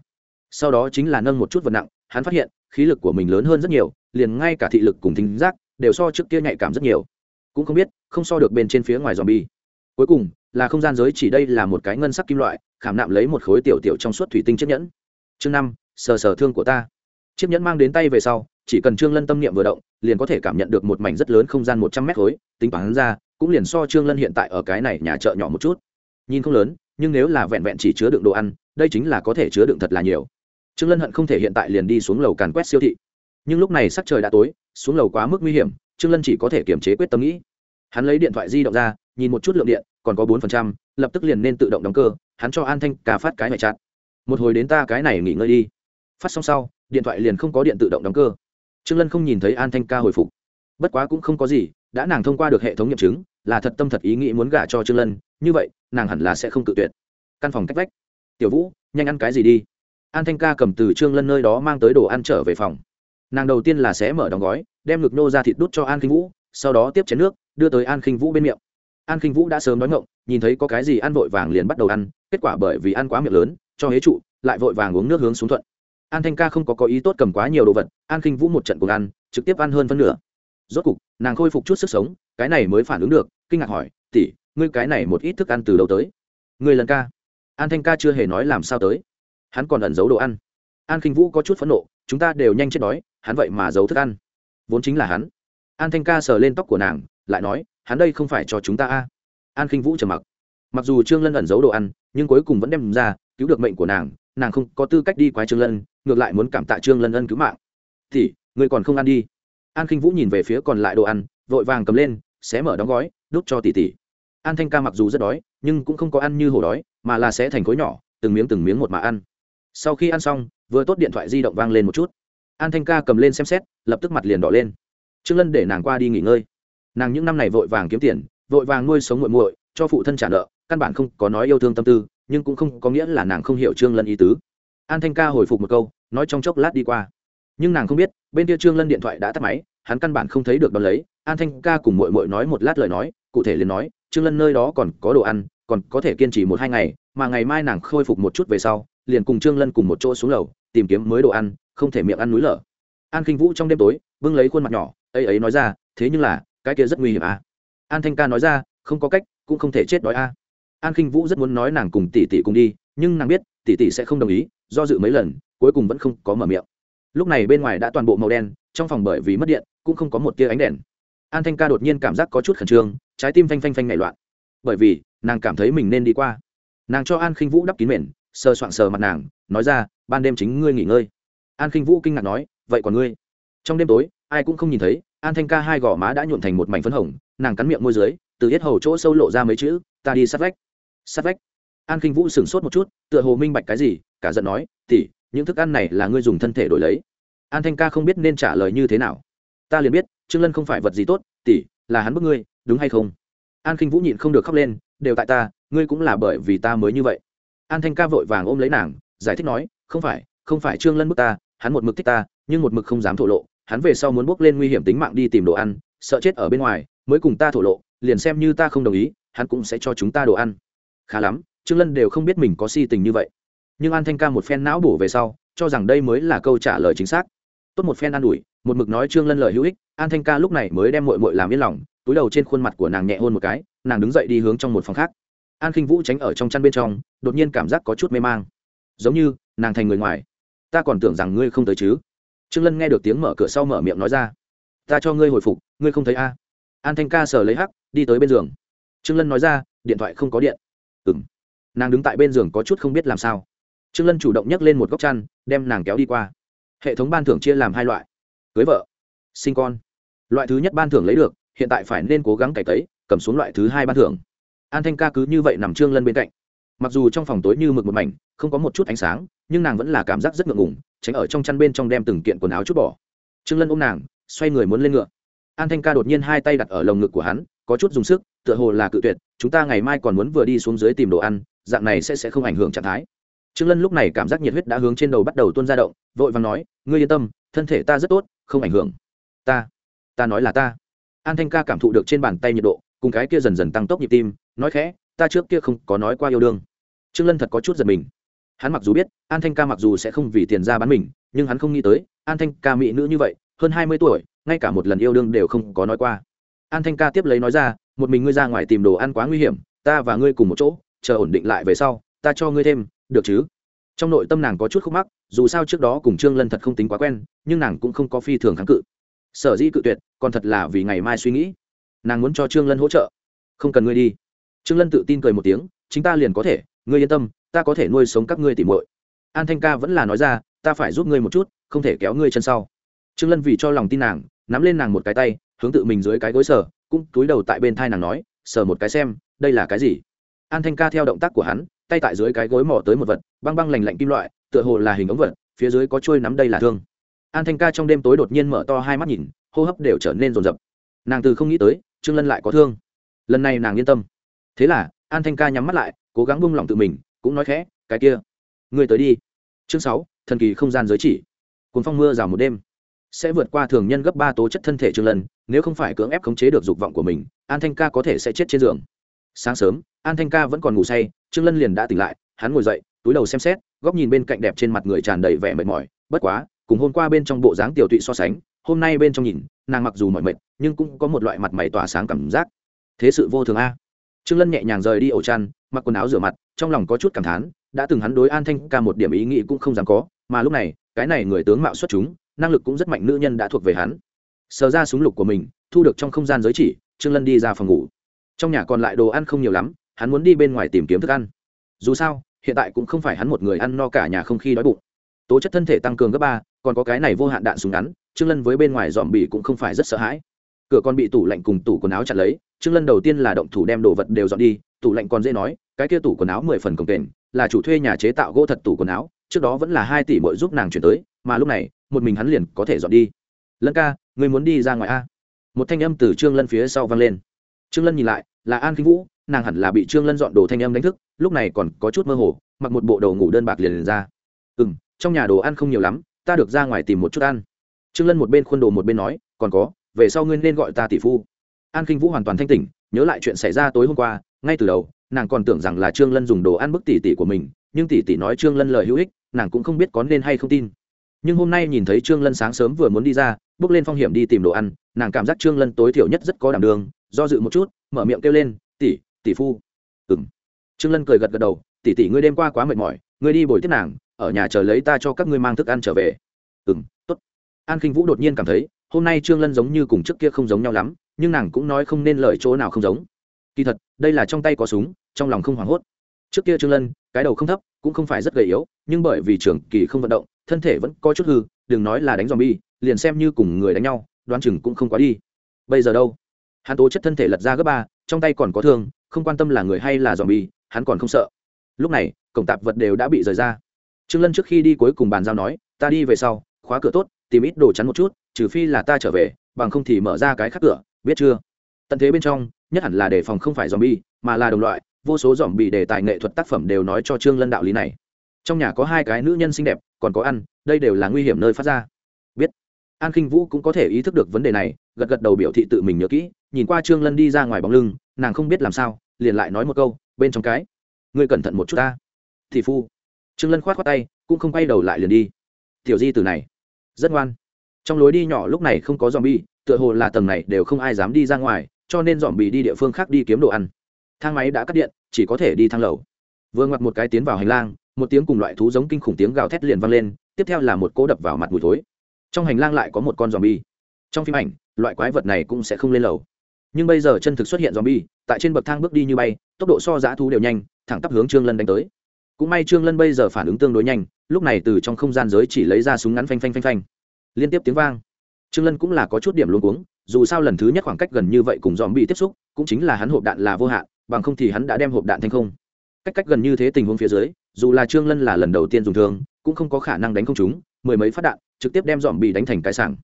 Sau đó chính là nâng một chút vật nặng, hắn phát hiện, khí lực của mình lớn hơn rất nhiều, liền ngay cả thị lực cùng thính giác đều so trước kia nhạy cảm rất nhiều. Cũng không biết, không so được bên trên phía ngoài dòm bi cuối cùng, là không gian giới chỉ đây là một cái ngân sắc kim loại, khảm nạm lấy một khối tiểu tiểu trong suốt thủy tinh chiếc nhẫn. Chương năm, sờ sờ thương của ta chiếc nhẫn mang đến tay về sau, chỉ cần trương lân tâm niệm vừa động, liền có thể cảm nhận được một mảnh rất lớn không gian một trăm mét khối, tính toán ra, cũng liền so trương lân hiện tại ở cái này nhà chợ nhỏ một chút. Nhìn không lớn, nhưng nếu là vẹn vẹn chỉ chứa đựng đồ ăn, đây chính là có thể chứa đựng thật là nhiều. Trương lân hận không thể hiện tại liền đi xuống lầu càn quét siêu thị. Nhưng lúc này sắc trời đã tối, xuống lầu quá mức nguy hiểm, trương lân chỉ có thể kiềm chế quyết tâm nghĩ. Hắn lấy điện thoại di động ra, nhìn một chút lượng điện, còn có bốn phần trăm, lập tức liền nên tự động đóng cơ, hắn cho an thanh cà phát cái mẹ chặn một hồi đến ta cái này nghỉ ngơi đi. Phát xong sau điện thoại liền không có điện tự động đóng cơ. Trương lân không nhìn thấy an thanh ca hồi phục. Bất quá cũng không có gì, đã nàng thông qua được hệ thống nghiệm chứng, là thật tâm thật ý nghĩ muốn gả cho trương lân, như vậy, nàng hẳn là sẽ không cự tuyệt. Căn phòng cách vách. Tiểu vũ, nhanh ăn cái gì đi? An thanh ca cầm từ trương lân nơi đó mang tới đồ ăn trở về phòng. Nàng đầu tiên là sẽ mở đóng gói, đem ngực nô ra thịt đút cho an khinh vũ, sau đó tiếp chén nước, đưa tới an khinh vũ bên miệng. An khinh vũ đã sớm đói ngộng, nhìn thấy có cái gì ăn vội vàng liền bắt đầu ăn, kết quả bởi vì ăn quá miệng lớn, cho hế trụ, lại vội vàng uống nước hướng xuống thuận an thanh ca không có có ý tốt cầm quá nhiều đồ vật, an khinh vũ một trận cuộc ăn, trực tiếp ăn hơn phân nửa. Rốt cục, nàng khôi phục chút sức sống, cái này mới phản ứng được, kinh ngạc hỏi tỉ ngươi cái này một ít thức ăn từ đâu tới? Ngươi lần ca. An thanh ca chưa hề nói làm sao tới. Hắn còn ẩn giấu đồ ăn. An khinh vũ có chút phẫn nộ, chúng ta đều nhanh chết đói, hắn vậy mà giấu thức ăn. Vốn chính là hắn. An thanh ca sờ lên tóc của nàng, lại nói, hắn đây không phải cho chúng ta a? An khinh vũ trầm mặc. Mặc dù trương lân ẩn giấu đồ ăn, nhưng cuối cùng vẫn đem ra, cứu được mệnh của nàng nàng không có tư cách đi quái trương lân ngược lại muốn cảm tạ trương lân ân cứu mạng. Thì người còn không ăn đi. An khinh vũ nhìn về phía còn lại đồ ăn, vội vàng cầm lên, xé mở đóng gói, đút cho tỷ tỷ. An thanh ca mặc dù rất đói, nhưng cũng không có ăn như hổ đói, mà là sẽ thành khối nhỏ, từng miếng từng miếng một mà ăn. Sau khi ăn xong, vừa tốt điện thoại di động vang lên một chút. An thanh ca cầm lên xem xét, lập tức mặt liền đỏ lên. Trương lân để nàng qua đi nghỉ ngơi. Nàng những năm này vội vàng kiếm tiền, vội vàng nuôi sống muội muội, cho phụ thân trả nợ, căn bản không có nói yêu thương tâm tư, nhưng cũng không có nghĩa là nàng không hiểu trương lân ý tứ. An thanh ca hồi phục một câu nói trong chốc lát đi qua. Nhưng nàng không biết, bên kia trương lân điện thoại đã tắt máy, hắn căn bản không thấy được đón lấy. An thanh ca cùng mội mội nói một lát lời nói, cụ thể liền nói, trương lân nơi đó còn có đồ ăn, còn có thể kiên trì một hai ngày, mà ngày mai nàng khôi phục một chút về sau, liền cùng trương lân cùng một chỗ xuống lầu, tìm kiếm mới đồ ăn, không thể miệng ăn núi lở. An kinh vũ trong đêm tối, bưng lấy khuôn mặt nhỏ, ấy ấy nói ra, thế nhưng là, cái kia rất nguy hiểm à. An thanh ca nói ra, không có cách, cũng không thể chết đói à? an kinh vũ rất muốn nói nàng cùng tỷ tỷ cùng đi, nhưng nàng biết, tỷ tỷ sẽ không đồng ý, do dự mấy lần cuối cùng vẫn không có mở miệng. Lúc này bên ngoài đã toàn bộ màu đen, trong phòng bởi vì mất điện, cũng không có một tia ánh đèn. An thanh ca đột nhiên cảm giác có chút khẩn trương, trái tim phanh phanh phanh nảy loạn. Bởi vì, nàng cảm thấy mình nên đi qua. Nàng cho an khinh vũ đắp kín mền, sờ soạng sờ mặt nàng, nói ra, ban đêm chính ngươi nghỉ ngơi. An khinh vũ kinh ngạc nói, vậy còn ngươi? Trong đêm tối, ai cũng không nhìn thấy, an thanh ca hai gò má đã nhuộn thành một mảnh phấn hồng, nàng cắn miệng môi dưới, từ hết hầu chỗ sâu lộ ra mấy chữ, ta đi sát vách. Sát vách? An khinh vũ sửng sốt một chút, tựa hồ minh bạch cái gì, cả giận nói tỉ những thức ăn này là ngươi dùng thân thể đổi lấy. An thanh ca không biết nên trả lời như thế nào. Ta liền biết trương lân không phải vật gì tốt tỷ, là hắn bức ngươi đúng hay không? An khinh vũ nhịn không được khóc lên đều tại ta ngươi cũng là bởi vì ta mới như vậy. An thanh ca vội vàng ôm lấy nàng giải thích nói không phải không phải trương lân bức ta hắn một mực thích ta nhưng một mực không dám thổ lộ hắn về sau muốn bước lên nguy hiểm tính mạng đi tìm đồ ăn sợ chết ở bên ngoài mới cùng ta thổ lộ liền xem như ta không đồng ý hắn cũng sẽ cho chúng ta đồ ăn. Khá lắm trương lân đều không biết mình có si tình như vậy nhưng an thanh ca một phen não bổ về sau, cho rằng đây mới là câu trả lời chính xác. Tốt một phen an ủi, một mực nói trương lân lời hữu ích, an thanh ca lúc này mới đem mội mội làm yên lòng, túi đầu trên khuôn mặt của nàng nhẹ hôn một cái, nàng đứng dậy đi hướng trong một phòng khác. An khinh vũ tránh ở trong chăn bên trong, đột nhiên cảm giác có chút mê mang. Giống như, nàng thành người ngoài. Ta còn tưởng rằng ngươi không tới chứ. Trương lân nghe được tiếng mở cửa sau mở miệng nói ra. Ta cho ngươi hồi phục, ngươi không thấy a? An thanh ca sờ lấy hắc, đi tới bên giường. Trương lân nói ra, điện thoại không có điện. Ừng nàng đứng tại bên giường có chút không biết làm sao trương lân chủ động nhấc lên một góc chăn, đem nàng kéo đi qua. Hệ thống ban thưởng chia làm hai loại. Cưới vợ, sinh con. Loại thứ nhất ban thưởng lấy được, hiện tại phải nên cố gắng cải tấy, cầm xuống loại thứ hai ban thưởng. An thanh ca cứ như vậy nằm trương lân bên cạnh. Mặc dù trong phòng tối như mực một mảnh, không có một chút ánh sáng, nhưng nàng vẫn là cảm giác rất ngượng ngùng, tránh ở trong chăn bên trong đem từng kiện quần áo chút bỏ. Trương lân ôm nàng, xoay người muốn lên ngựa. An thanh ca đột nhiên hai tay đặt ở lồng ngực của hắn, có chút dùng sức, tựa hồ là cự tuyệt, chúng ta ngày mai còn muốn vừa đi xuống dưới tìm đồ ăn, dạng này sẽ sẽ không ảnh hưởng trạng thái trương lân lúc này cảm giác nhiệt huyết đã hướng trên đầu bắt đầu tuôn ra động, vội vàng nói, ngươi yên tâm, thân thể ta rất tốt, không ảnh hưởng. Ta ta nói là ta. An thanh ca cảm thụ được trên bàn tay nhiệt độ, cùng cái kia dần dần tăng tốc nhịp tim, nói khẽ, ta trước kia không có nói qua yêu đương. Trương lân thật có chút giật mình. Hắn mặc dù biết, an thanh ca mặc dù sẽ không vì tiền ra bán mình, nhưng hắn không nghĩ tới, an thanh ca mỹ nữ như vậy, hơn hai mươi tuổi, ngay cả một lần yêu đương đều không có nói qua. An thanh ca tiếp lấy nói ra, một mình ngươi ra ngoài tìm đồ ăn quá nguy hiểm, ta và ngươi cùng một chỗ, chờ ổn định lại về sau, ta cho ngươi thêm được chứ? Trong nội tâm nàng có chút khúc mắc, dù sao trước đó cùng trương lân thật không tính quá quen, nhưng nàng cũng không có phi thường kháng cự. Sở dĩ cự tuyệt, còn thật là vì ngày mai suy nghĩ. Nàng muốn cho trương lân hỗ trợ. Không cần ngươi đi. Trương lân tự tin cười một tiếng, chính ta liền có thể, ngươi yên tâm, ta có thể nuôi sống các ngươi tỉ muội. An thanh ca vẫn là nói ra, ta phải giúp ngươi một chút, không thể kéo ngươi chân sau. Trương lân vì cho lòng tin nàng, nắm lên nàng một cái tay, hướng tự mình dưới cái gối sở cũng túi đầu tại bên thai nàng nói, sờ một cái xem, đây là cái gì? An thanh ca theo động tác của hắn tay tại dưới cái gối mò tới một vật, băng băng lành lạnh kim loại, tựa hồ là hình ống vật, phía dưới có trôi nắm đây là thương. An thanh ca trong đêm tối đột nhiên mở to hai mắt nhìn, hô hấp đều trở nên rồn rập. Nàng từ không nghĩ tới, trương lân lại có thương. Lần này nàng yên tâm. Thế là, an thanh ca nhắm mắt lại, cố gắng buông lỏng tự mình, cũng nói khẽ, cái kia người tới đi. Chương sáu, thần kỳ không gian giới chỉ. Cuốn phong mưa rào một đêm, sẽ vượt qua thường nhân gấp ba tố chất thân thể trương lân, nếu không phải cưỡng ép khống chế được dục vọng của mình, an thanh ca có thể sẽ chết trên giường sáng sớm, an thanh ca vẫn còn ngủ say, trương lân liền đã tỉnh lại, hắn ngồi dậy, túi đầu xem xét, góc nhìn bên cạnh đẹp trên mặt người tràn đầy vẻ mệt mỏi. Bất quá, cùng hôm qua bên trong bộ dáng tiểu tụy so sánh, hôm nay bên trong nhìn, nàng mặc dù mỏi mệt, nhưng cũng có một loại mặt mày tỏa sáng cảm giác. Thế sự vô thường a. Trương lân nhẹ nhàng rời đi ổ chăn, mặc quần áo rửa mặt, trong lòng có chút cảm thán, đã từng hắn đối an thanh ca một điểm ý nghĩ cũng không dám có, mà lúc này, cái này người tướng mạo xuất chúng, năng lực cũng rất mạnh, nữ nhân đã thuộc về hắn. Sờ ra súng lục của mình, thu được trong không gian giới chỉ, trương lân đi ra phòng ngủ trong nhà còn lại đồ ăn không nhiều lắm, hắn muốn đi bên ngoài tìm kiếm thức ăn. Dù sao, hiện tại cũng không phải hắn một người ăn no cả nhà không khi đói bụng. Tố chất thân thể tăng cường gấp ba, còn có cái này vô hạn đạn súng ngắn, trương lân với bên ngoài dòm bị cũng không phải rất sợ hãi. Cửa còn bị tủ lạnh cùng tủ quần áo chặt lấy, trương lân đầu tiên là động thủ đem đồ vật đều dọn đi, tủ lạnh còn dễ nói, cái kia tủ quần áo mười phần cồng kềnh, là chủ thuê nhà chế tạo gỗ thật tủ quần áo, trước đó vẫn là hai tỷ mỗi giúp nàng chuyển tới, mà lúc này, một mình hắn liền có thể dọn đi. Lân ca người muốn đi ra ngoài a? Một thanh âm từ trương lân phía sau vang lên trương lân nhìn lại là an kinh vũ nàng hẳn là bị trương lân dọn đồ thanh âm đánh thức lúc này còn có chút mơ hồ mặc một bộ đồ ngủ đơn bạc liền, liền ra. Ừ m trong nhà đồ ăn không nhiều lắm ta được ra ngoài tìm một chút ăn. Trương lân một bên khuôn đồ một bên nói còn có về sau ngươi nên gọi ta tỷ phu. An khinh vũ hoàn toàn thanh tỉnh nhớ lại chuyện xảy ra tối hôm qua ngay từ đầu nàng còn tưởng rằng là trương lân dùng đồ ăn bức tỷ tỷ của mình nhưng tỷ tỷ nói trương lân lời hữu ích nàng cũng không biết có nên hay không tin. Nhưng hôm nay nhìn thấy trương lân sáng sớm vừa muốn đi ra bước lên phong hiểm đi tìm đồ ăn nàng cảm giác trương lân tối thiểu nhất rất có đảm đường do dự một chút, mở miệng kêu lên, tỷ tỷ phu. Ừng trương lân cười gật gật đầu, tỷ tỷ ngươi đêm qua quá mệt mỏi, ngươi đi bồi tiếp nàng, ở nhà chờ lấy ta cho các ngươi mang thức ăn trở về. Ừng tốt. An khinh vũ đột nhiên cảm thấy, hôm nay trương lân giống như cùng trước kia không giống nhau lắm, nhưng nàng cũng nói không nên lời chỗ nào không giống. Kỳ thật, đây là trong tay có súng, trong lòng không hoảng hốt. Trước kia trương lân, cái đầu không thấp, cũng không phải rất gầy yếu, nhưng bởi vì trường kỳ không vận động, thân thể vẫn có chút hư, đừng nói là đánh zombie, liền xem như cùng người đánh nhau, đoán chừng cũng không quá đi. Bây giờ đâu? Hắn tố chất thân thể lật ra gấp ba, trong tay còn có thương, không quan tâm là người hay là zombie, hắn còn không sợ. Lúc này, cổng tạp vật đều đã bị rời ra. Trương lân trước khi đi cuối cùng bàn giao nói, ta đi về sau, khóa cửa tốt, tìm ít đồ chắn một chút, trừ phi là ta trở về, bằng không thì mở ra cái khác cửa, biết chưa? Tận thế bên trong, nhất hẳn là đề phòng không phải zombie, mà là đồng loại, vô số dòm bị đề tài nghệ thuật tác phẩm đều nói cho trương lân đạo lý này. Trong nhà có hai cái nữ nhân xinh đẹp, còn có ăn, đây đều là nguy hiểm nơi phát ra an khinh vũ cũng có thể ý thức được vấn đề này, gật gật đầu biểu thị tự mình nhớ kỹ, nhìn qua trương lân đi ra ngoài bóng lưng, nàng không biết làm sao, liền lại nói một câu, bên trong cái. Ngươi cẩn thận một chút ta. Thì phu. Trương lân khoát khoát tay, cũng không quay đầu lại liền đi. Tiểu di từ này. Rất ngoan. Trong lối đi nhỏ lúc này không có dòm bi tựa hồ là tầng này đều không ai dám đi ra ngoài, cho nên dòm bị đi địa phương khác đi kiếm đồ ăn. Thang máy đã cắt điện, chỉ có thể đi thang lầu. Vừa ngoặt một cái tiến vào hành lang, một tiếng cùng loại thú giống kinh khủng tiếng gào thét liền vang lên, tiếp theo là một cỗ đập vào mặt mùi thối trong hành lang lại có một con zombie. Trong phim ảnh, loại quái vật này cũng sẽ không lên lầu. Nhưng bây giờ chân thực xuất hiện zombie, tại trên bậc thang bước đi như bay, tốc độ so giã thú đều nhanh, thẳng tắp hướng trương lân đánh tới. Cũng may trương lân bây giờ phản ứng tương đối nhanh, lúc này từ trong không gian giới chỉ lấy ra súng ngắn phanh phanh phanh phanh. Liên tiếp tiếng vang. Trương lân cũng là có chút điểm luống cuống, dù sao lần thứ nhất khoảng cách gần như vậy cùng dòm bị tiếp xúc, cũng chính là hắn hộp đạn là vô hạn, bằng không thì hắn đã đem hộp đạn thành không. Cách cách gần như thế tình huống phía dưới, dù là trương lân là lần đầu tiên dùng thương, cũng không có khả năng đánh không chúng mười mấy phát đạn trực tiếp đem dòm bị đánh thành cái sảng.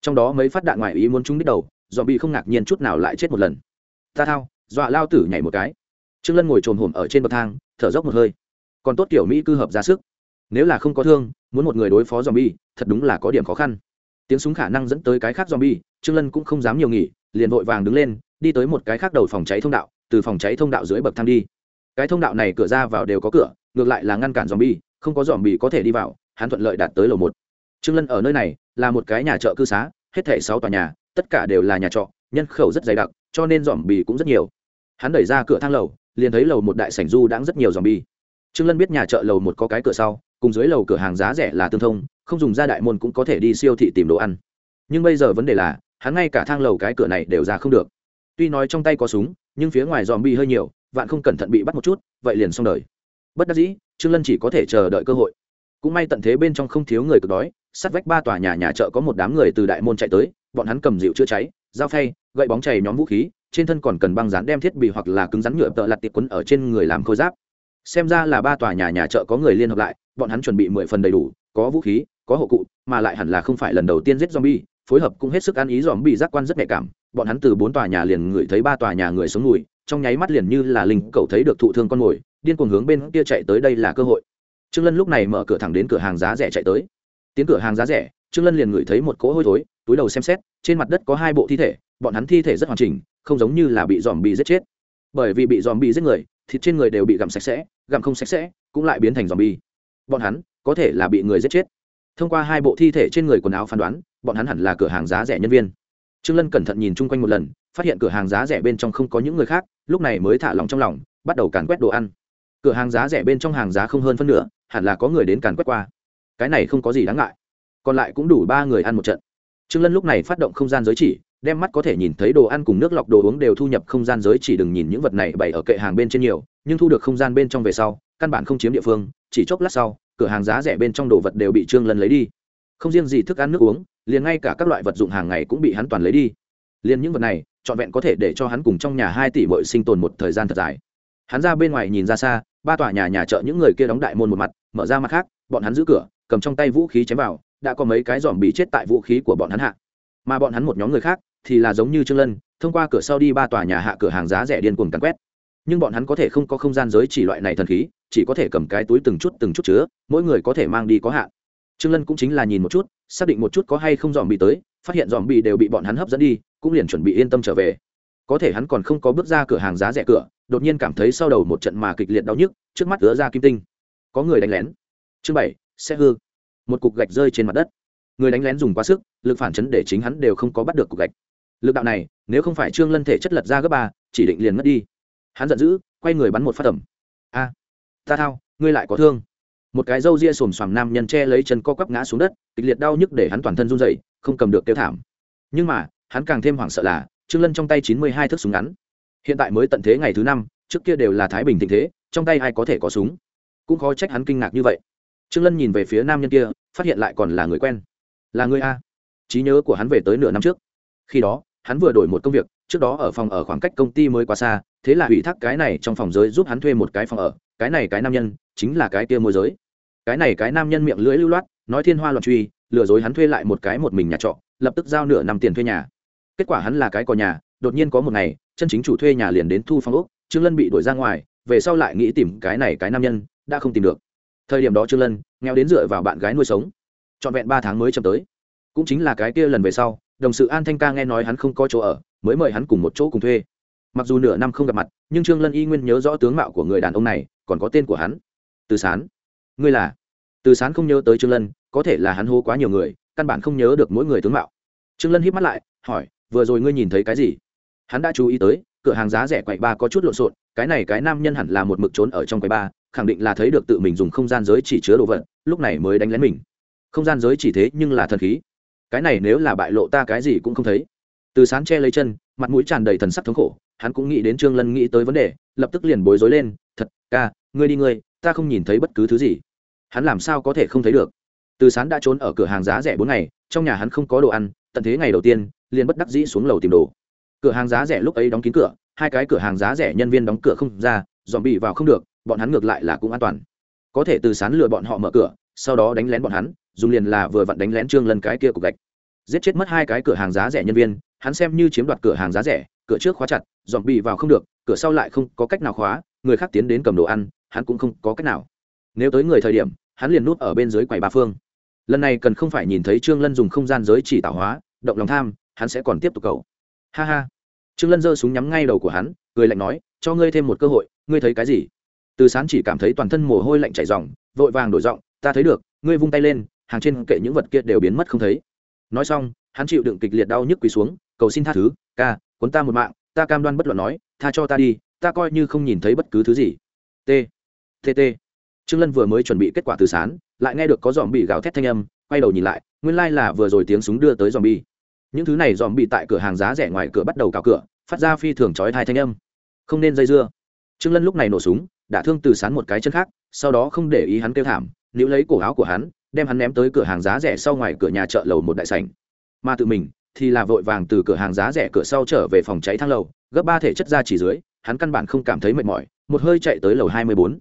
Trong đó mấy phát đạn ngoài ý muốn trúng đích đầu, dòm bị không ngạc nhiên chút nào lại chết một lần. Ta thao, dọa lao tử nhảy một cái. Trương lân ngồi trồn hổm ở trên bậc thang, thở dốc một hơi. Còn tốt kiểu mỹ cư hợp ra sức. Nếu là không có thương, muốn một người đối phó dòm bi thật đúng là có điểm khó khăn. Tiếng súng khả năng dẫn tới cái khác dòm bi trương lân cũng không dám nhiều nghỉ, liền vội vàng đứng lên, đi tới một cái khác đầu phòng cháy thông đạo, từ phòng cháy thông đạo dưới bậc thang đi. Cái thông đạo này cửa ra vào đều có cửa, ngược lại là ngăn cản dòm bi không có dòm bi có thể đi vào, hắn thuận lợi đạt tới lầu một trương lân ở nơi này là một cái nhà trọ cư xá, hết thảy sáu tòa nhà, tất cả đều là nhà trọ, nhân khẩu rất dày đặc, cho nên dòm bì cũng rất nhiều. Hắn đẩy ra cửa thang lầu, liền thấy lầu một đại sảnh du đãng rất nhiều dòm bì. trương lân biết nhà chợ lầu một có cái cửa sau, cùng dưới lầu cửa hàng giá rẻ là tương thông, không dùng ra đại môn cũng có thể đi siêu thị tìm đồ ăn. Nhưng bây giờ vấn đề là, hắn ngay cả thang lầu cái cửa này đều ra không được. Tuy nói trong tay có súng, nhưng phía ngoài dòm bi hơi nhiều, vạn không cẩn thận bị bắt một chút, vậy liền xong đời. Bất đắc dĩ, trương lân chỉ có thể chờ đợi cơ hội cũng may tận thế bên trong không thiếu người cực đói, sát vách ba tòa nhà nhà chợ có một đám người từ đại môn chạy tới, bọn hắn cầm dịu chữa cháy, dao phay, gậy bóng chảy nhóm vũ khí, trên thân còn cần băng dán đem thiết bị hoặc là cứng rắn nhựa tợ lặt tiệp quấn ở trên người làm khôi giáp. Xem ra là ba tòa nhà nhà chợ có người liên hợp lại, bọn hắn chuẩn bị mười phần đầy đủ, có vũ khí, có hộ cụ, mà lại hẳn là không phải lần đầu tiên giết zombie, phối hợp cũng hết sức ăn ý dòm bị giác quan rất nhạy cảm, bọn hắn từ bốn tòa nhà liền ngửi thấy ba tòa nhà người sống mùi, trong nháy mắt liền như là linh cậu thấy được thụ thương con mồi, điên cuồng hướng bên kia chạy tới đây là cơ hội trương lân lúc này mở cửa thẳng đến cửa hàng giá rẻ chạy tới. Tiến cửa hàng giá rẻ, trương lân liền ngửi thấy một cỗ hôi thối, túi đầu xem xét, trên mặt đất có hai bộ thi thể, bọn hắn thi thể rất hoàn chỉnh, không giống như là bị dòm bị giết chết. Bởi vì bị dòm bị giết người, thịt trên người đều bị gặm sạch sẽ, gặm không sạch sẽ, cũng lại biến thành dòm bi bọn hắn, có thể là bị người giết chết. Thông qua hai bộ thi thể trên người quần áo phán đoán, bọn hắn hẳn là cửa hàng giá rẻ nhân viên. Trương lân cẩn thận nhìn chung quanh một lần, phát hiện cửa hàng giá rẻ bên trong không có những người khác, lúc này mới thả lòng trong lòng, bắt đầu càn quét đồ ăn cửa hàng giá rẻ bên trong hàng giá không hơn phân nửa, hẳn là có người đến càn quét qua. Cái này không có gì đáng ngại. Còn lại cũng đủ ba người ăn một trận. Trương lân lúc này phát động không gian giới chỉ, đem mắt có thể nhìn thấy đồ ăn cùng nước lọc đồ uống đều thu nhập không gian giới chỉ đừng nhìn những vật này bày ở kệ hàng bên trên nhiều, nhưng thu được không gian bên trong về sau, căn bản không chiếm địa phương, chỉ chốc lát sau, cửa hàng giá rẻ bên trong đồ vật đều bị trương lân lấy đi. Không riêng gì thức ăn nước uống, liền ngay cả các loại vật dụng hàng ngày cũng bị hắn toàn lấy đi. Liền những vật này, trọn vẹn có thể để cho hắn cùng trong nhà hai tỷ bội sinh tồn một thời gian thật dài hắn ra bên ngoài nhìn ra xa, ba tòa nhà nhà chợ những người kia đóng đại môn một mặt, mở ra mặt khác, bọn hắn giữ cửa, cầm trong tay vũ khí chém vào, đã có mấy cái dòm bị chết tại vũ khí của bọn hắn hạ. Mà bọn hắn một nhóm người khác, thì là giống như trương lân, thông qua cửa sau đi ba tòa nhà hạ cửa hàng giá rẻ điên cuồng cắn quét. Nhưng bọn hắn có thể không có không gian giới chỉ loại này thần khí, chỉ có thể cầm cái túi từng chút từng chút chứa, mỗi người có thể mang đi có hạn. Trương lân cũng chính là nhìn một chút, xác định một chút có hay không dòm bị tới, phát hiện dòm bị đều bị bọn hắn hấp dẫn đi, cũng liền chuẩn bị yên tâm trở về. Có thể hắn còn không có bước ra cửa hàng giá rẻ cửa đột nhiên cảm thấy sau đầu một trận mà kịch liệt đau nhức, trước mắt ứa ra kim tinh. Có người đánh lén. Chương bảy xe hư. Một cục gạch rơi trên mặt đất. Người đánh lén dùng quá sức, lực phản chấn để chính hắn đều không có bắt được cục gạch. Lực đạo này, nếu không phải trương lân thể chất lật ra gấp ba, chỉ định liền mất đi. Hắn giận dữ, quay người bắn một phát tầm a, ta thao, ngươi lại có thương. Một cái râu ria xồm xoàm nam nhân che lấy chân co quắp ngã xuống đất, kịch liệt đau nhức để hắn toàn thân run dậy không cầm được kêu thảm. Nhưng mà, hắn càng thêm hoảng sợ là, trương lân trong tay chín mươi hai thước súng ngắn hiện tại mới tận thế ngày thứ năm, trước kia đều là thái bình tình thế, trong tay ai có thể có súng? Cũng khó trách hắn kinh ngạc như vậy. Trương lân nhìn về phía nam nhân kia, phát hiện lại còn là người quen. Là người a. Trí nhớ của hắn về tới nửa năm trước. Khi đó, hắn vừa đổi một công việc, trước đó ở phòng ở khoảng cách công ty mới quá xa, thế là ủy thác cái này trong phòng giới giúp hắn thuê một cái phòng ở. Cái này cái nam nhân, chính là cái kia môi giới. Cái này cái nam nhân miệng lưỡi lưu loát, nói thiên hoa loạn truy, lừa dối hắn thuê lại một cái một mình nhà trọ, lập tức giao nửa năm tiền thuê nhà. Kết quả hắn là cái cò nhà, đột nhiên có một ngày chân chính chủ thuê nhà liền đến thu phong ốc trương lân bị đuổi ra ngoài, về sau lại nghĩ tìm cái này cái nam nhân, đã không tìm được. Thời điểm đó trương lân, nghèo đến dựa vào bạn gái nuôi sống. Trọn vẹn ba tháng mới chậm tới. Cũng chính là cái kia lần về sau, đồng sự an thanh ca nghe nói hắn không có chỗ ở, mới mời hắn cùng một chỗ cùng thuê. Mặc dù nửa năm không gặp mặt, nhưng trương lân y nguyên nhớ rõ tướng mạo của người đàn ông này, còn có tên của hắn. Từ sán. Ngươi là? Từ sán không nhớ tới trương lân, có thể là hắn hô quá nhiều người, căn bản không nhớ được mỗi người tướng mạo. Trương lân hít mắt lại, hỏi, vừa rồi ngươi nhìn thấy cái gì? Hắn đã chú ý tới, cửa hàng giá rẻ quầy ba có chút lộn xộn, cái này cái nam nhân hẳn là một mực trốn ở trong quầy ba, khẳng định là thấy được tự mình dùng không gian giới chỉ chứa đồ vật, lúc này mới đánh lén mình. Không gian giới chỉ thế nhưng là thần khí. Cái này nếu là bại lộ ta cái gì cũng không thấy. Từ sán che lấy chân, mặt mũi tràn đầy thần sắc thống khổ, hắn cũng nghĩ đến trương lân nghĩ tới vấn đề, lập tức liền bối rối lên, thật, ca, ngươi đi ngươi, ta không nhìn thấy bất cứ thứ gì. Hắn làm sao có thể không thấy được? Từ sán đã trốn ở cửa hàng giá rẻ bốn ngày, trong nhà hắn không có đồ ăn, tận thế ngày đầu tiên, liền bất đắc dĩ xuống lầu tìm đồ cửa hàng giá rẻ lúc ấy đóng kín cửa, hai cái cửa hàng giá rẻ nhân viên đóng cửa không ra dòm bị vào không được, bọn hắn ngược lại là cũng an toàn. Có thể từ sán lừa bọn họ mở cửa, sau đó đánh lén bọn hắn, dùng liền là vừa vặn đánh lén trương lân cái kia cục gạch. Giết chết mất hai cái cửa hàng giá rẻ nhân viên, hắn xem như chiếm đoạt cửa hàng giá rẻ, cửa trước khóa chặt dòm bị vào không được, cửa sau lại không có cách nào khóa, người khác tiến đến cầm đồ ăn, hắn cũng không có cách nào. Nếu tới người thời điểm, hắn liền núp ở bên dưới quầy ba phương. Lần này cần không phải nhìn thấy trương lân dùng không gian giới chỉ tạo hóa, động lòng tham, hắn sẽ còn tiếp tục cầu ha ha. Trương lân giơ súng nhắm ngay đầu của hắn, cười lạnh nói, cho ngươi thêm một cơ hội, ngươi thấy cái gì? Từ sán chỉ cảm thấy toàn thân mồ hôi lạnh chảy ròng, vội vàng đổi giọng, ta thấy được, ngươi vung tay lên, hàng trên kệ những vật kia đều biến mất không thấy. Nói xong, hắn chịu đựng kịch liệt đau nhức quỳ xuống, cầu xin tha thứ, ca, cuốn ta một mạng, ta cam đoan bất luận nói, tha cho ta đi, ta coi như không nhìn thấy bất cứ thứ gì. T t t. Trương lân vừa mới chuẩn bị kết quả từ sán, lại nghe được có dòm bị gào thét thanh âm, quay đầu nhìn lại, nguyên lai là vừa rồi tiếng súng đưa tới dòm bi những thứ này dòm bị tại cửa hàng giá rẻ ngoài cửa bắt đầu cào cửa, phát ra phi thường chói thai thanh âm. Không nên dây dưa. Trương lân lúc này nổ súng, đã thương từ sán một cái chân khác, sau đó không để ý hắn kêu thảm, níu lấy cổ áo của hắn, đem hắn ném tới cửa hàng giá rẻ sau ngoài cửa nhà chợ lầu một đại sảnh. Mà tự mình thì là vội vàng từ cửa hàng giá rẻ cửa sau trở về phòng cháy thang lầu, gấp ba thể chất ra chỉ dưới, hắn căn bản không cảm thấy mệt mỏi, một hơi chạy tới lầu hai mươi bốn.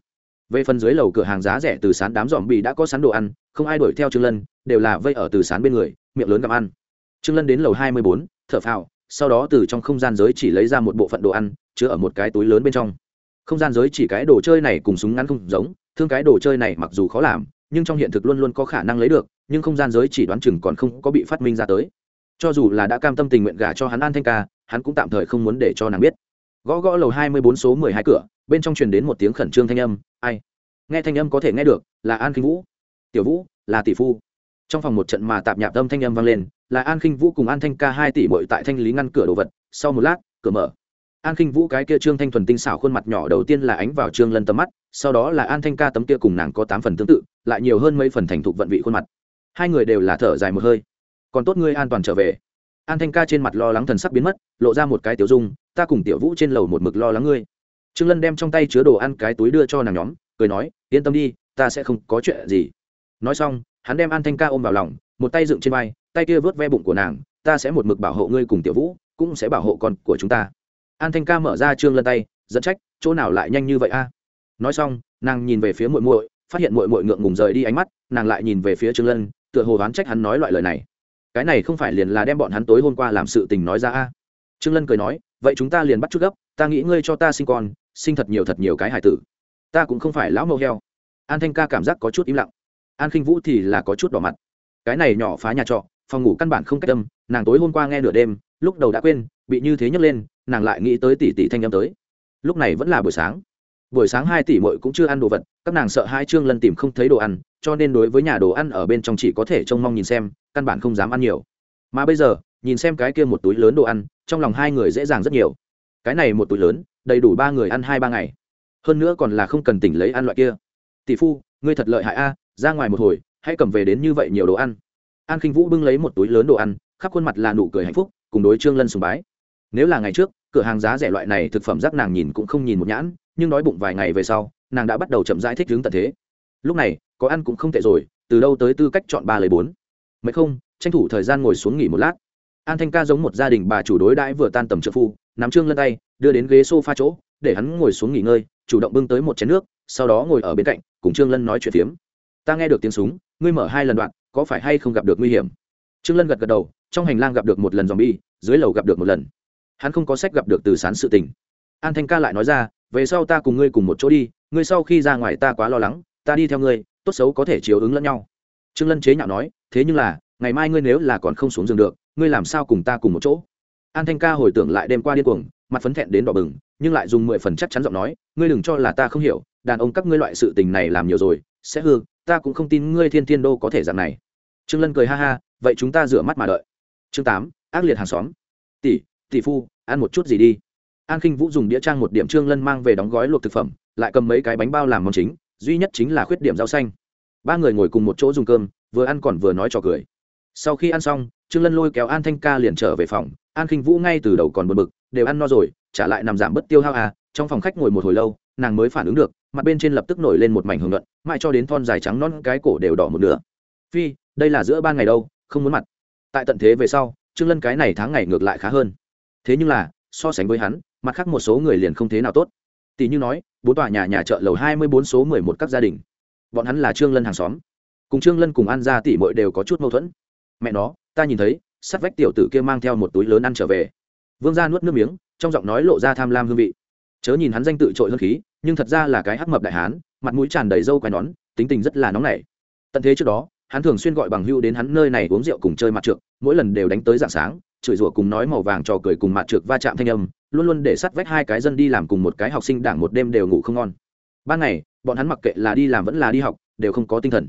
Về phần dưới lầu cửa hàng giá rẻ từ sán đám dòm bị đã có sán đồ ăn, không ai đuổi theo trương lân, đều là vây ở từ sán bên người, miệng lớn gặm ăn trương lân đến lầu hai mươi bốn, thở phào, sau đó từ trong không gian giới chỉ lấy ra một bộ phận đồ ăn, chứa ở một cái túi lớn bên trong. Không gian giới chỉ cái đồ chơi này cùng súng ngắn không giống, thương cái đồ chơi này mặc dù khó làm, nhưng trong hiện thực luôn luôn có khả năng lấy được, nhưng không gian giới chỉ đoán chừng còn không có bị phát minh ra tới. Cho dù là đã cam tâm tình nguyện gả cho hắn an thanh ca, hắn cũng tạm thời không muốn để cho nàng biết. Gõ gõ lầu hai mươi bốn số mười hai cửa, bên trong truyền đến một tiếng khẩn trương thanh âm, ai? Nghe thanh âm có thể nghe được, là an kinh vũ. Tiểu vũ, là tỷ phu trong phòng một trận mà tạp nhạp âm thanh âm vang lên, là an kinh vũ cùng an thanh ca hai tỷ bội tại thanh lý ngăn cửa đồ vật, sau một lát, cửa mở. An kinh vũ cái kia trương thanh thuần tinh xảo khuôn mặt nhỏ đầu tiên là ánh vào trương lân tầm mắt, sau đó là an thanh ca tấm kia cùng nàng có tám phần tương tự, lại nhiều hơn mấy phần thành thục vận vị khuôn mặt. Hai người đều là thở dài một hơi. Còn tốt ngươi an toàn trở về. An thanh ca trên mặt lo lắng thần sắc biến mất, lộ ra một cái tiểu dung, ta cùng tiểu vũ trên lầu một mực lo lắng ngươi. Trương lân đem trong tay chứa đồ ăn cái túi đưa cho nàng nhóm, cười nói, yên tâm đi, ta sẽ không có chuyện gì. Nói xong hắn đem an thanh ca ôm vào lòng, một tay dựng trên vai, tay kia vớt ve bụng của nàng, ta sẽ một mực bảo hộ ngươi cùng tiểu vũ, cũng sẽ bảo hộ con của chúng ta. An thanh ca mở ra trương lân tay dẫn trách, chỗ nào lại nhanh như vậy a? Nói xong, nàng nhìn về phía muội muội, phát hiện muội muội ngượng ngùng rời đi ánh mắt, nàng lại nhìn về phía trương lân, tựa hồ đoán trách hắn nói loại lời này. Cái này không phải liền là đem bọn hắn tối hôm qua làm sự tình nói ra a? Trương lân cười nói, vậy chúng ta liền bắt chút gấp, ta nghĩ ngươi cho ta sinh con, sinh thật nhiều thật nhiều cái hải tử. Ta cũng không phải lão mâu heo. An thanh ca cảm giác có chút im lặng an khinh vũ thì là có chút đỏ mặt. Cái này nhỏ phá nhà trọ phòng ngủ căn bản không cách âm, nàng tối hôm qua nghe nửa đêm lúc đầu đã quên bị như thế nhấc lên nàng lại nghĩ tới tỷ tỷ thanh âm tới. Lúc này vẫn là buổi sáng. Buổi sáng hai tỷ mội cũng chưa ăn đồ vật các nàng sợ hai trương lân tìm không thấy đồ ăn cho nên đối với nhà đồ ăn ở bên trong chỉ có thể trông mong nhìn xem căn bản không dám ăn nhiều. Mà bây giờ nhìn xem cái kia một túi lớn đồ ăn trong lòng hai người dễ dàng rất nhiều. Cái này một túi lớn đầy đủ ba người ăn hai ba ngày. Hơn nữa còn là không cần tỉnh lấy ăn loại kia. Tỷ phu ngươi thật lợi hại a ra ngoài một hồi, hãy cầm về đến như vậy nhiều đồ ăn. An khinh vũ bưng lấy một túi lớn đồ ăn, khắp khuôn mặt là nụ cười hạnh phúc, cùng đối trương lân sùng bái. Nếu là ngày trước, cửa hàng giá rẻ loại này thực phẩm rác nàng nhìn cũng không nhìn một nhãn, nhưng đói bụng vài ngày về sau, nàng đã bắt đầu chậm rãi thích hướng tận thế. Lúc này, có ăn cũng không tệ rồi, từ đâu tới tư cách chọn ba lấy bốn. Mấy không, tranh thủ thời gian ngồi xuống nghỉ một lát. An thanh ca giống một gia đình bà chủ đối đãi vừa tan tầm trợ phu, nắm trương lân tay, đưa đến ghế sofa chỗ, để hắn ngồi xuống nghỉ ngơi, chủ động bưng tới một chén nước, sau đó ngồi ở bên cạnh, cùng trương lân nói chuyện phiếm ta nghe được tiếng súng, ngươi mở hai lần đoạn, có phải hay không gặp được nguy hiểm? Trương lân gật gật đầu, trong hành lang gặp được một lần zombie, dưới lầu gặp được một lần. Hắn không có sách gặp được từ sán sự tình. An thanh ca lại nói ra, về sau ta cùng ngươi cùng một chỗ đi, ngươi sau khi ra ngoài ta quá lo lắng, ta đi theo ngươi, tốt xấu có thể chiếu ứng lẫn nhau. Trương lân chế nhạo nói, thế nhưng là, ngày mai ngươi nếu là còn không xuống giường được, ngươi làm sao cùng ta cùng một chỗ? An thanh ca hồi tưởng lại đêm qua điên cuồng, mặt phấn thẹn đến đỏ bừng, nhưng lại dùng mười phần chắc chắn giọng nói, ngươi đừng cho là ta không hiểu, đàn ông các ngươi loại sự tình này làm nhiều rồi, sẽ hư ta cũng không tin ngươi thiên thiên đô có thể dạng này. Trương lân cười ha ha, vậy chúng ta rửa mắt mà đợi. Chương tám, ác liệt hàng xóm. Tỷ tỷ phu, ăn một chút gì đi. An khinh vũ dùng đĩa trang một điểm trương lân mang về đóng gói luộc thực phẩm, lại cầm mấy cái bánh bao làm món chính, duy nhất chính là khuyết điểm rau xanh. Ba người ngồi cùng một chỗ dùng cơm, vừa ăn còn vừa nói trò cười. Sau khi ăn xong, trương lân lôi kéo an thanh ca liền trở về phòng. An khinh vũ ngay từ đầu còn buồn bực, đều ăn no rồi, trả lại nằm giảm bất tiêu hao à trong phòng khách ngồi một hồi lâu, nàng mới phản ứng được, mặt bên trên lập tức nổi lên một mảnh hưởng luận, mãi cho đến thon dài trắng non cái cổ đều đỏ một nửa. Phi, đây là giữa ban ngày đâu, không muốn mặt. Tại tận thế về sau, trương lân cái này tháng ngày ngược lại khá hơn. Thế nhưng là, so sánh với hắn, mặt khác một số người liền không thế nào tốt. Tỷ như nói, bốn tòa nhà nhà chợ lầu hai mươi bốn số mười một các gia đình. Bọn hắn là trương lân hàng xóm. Cùng trương lân cùng an gia tỷ mội đều có chút mâu thuẫn. Mẹ nó, ta nhìn thấy, sắt vách tiểu tử kia mang theo một túi lớn ăn trở về. Vương gia nuốt nước miếng, trong giọng nói lộ ra tham lam hương vị chớ nhìn hắn danh tự trội hơn khí, nhưng thật ra là cái hắc mập đại hán, mặt mũi tràn đầy râu quai nón, tính tình rất là nóng nảy. Tận thế trước đó, hắn thường xuyên gọi bằng hưu đến hắn nơi này uống rượu cùng chơi mặt trượt mỗi lần đều đánh tới dạng sáng, chửi rủa cùng nói màu vàng trò cười cùng mặt trượt va chạm thanh âm, luôn luôn để sắt vách hai cái dân đi làm cùng một cái học sinh đảng một đêm đều ngủ không ngon. Ban ngày, bọn hắn mặc kệ là đi làm vẫn là đi học, đều không có tinh thần.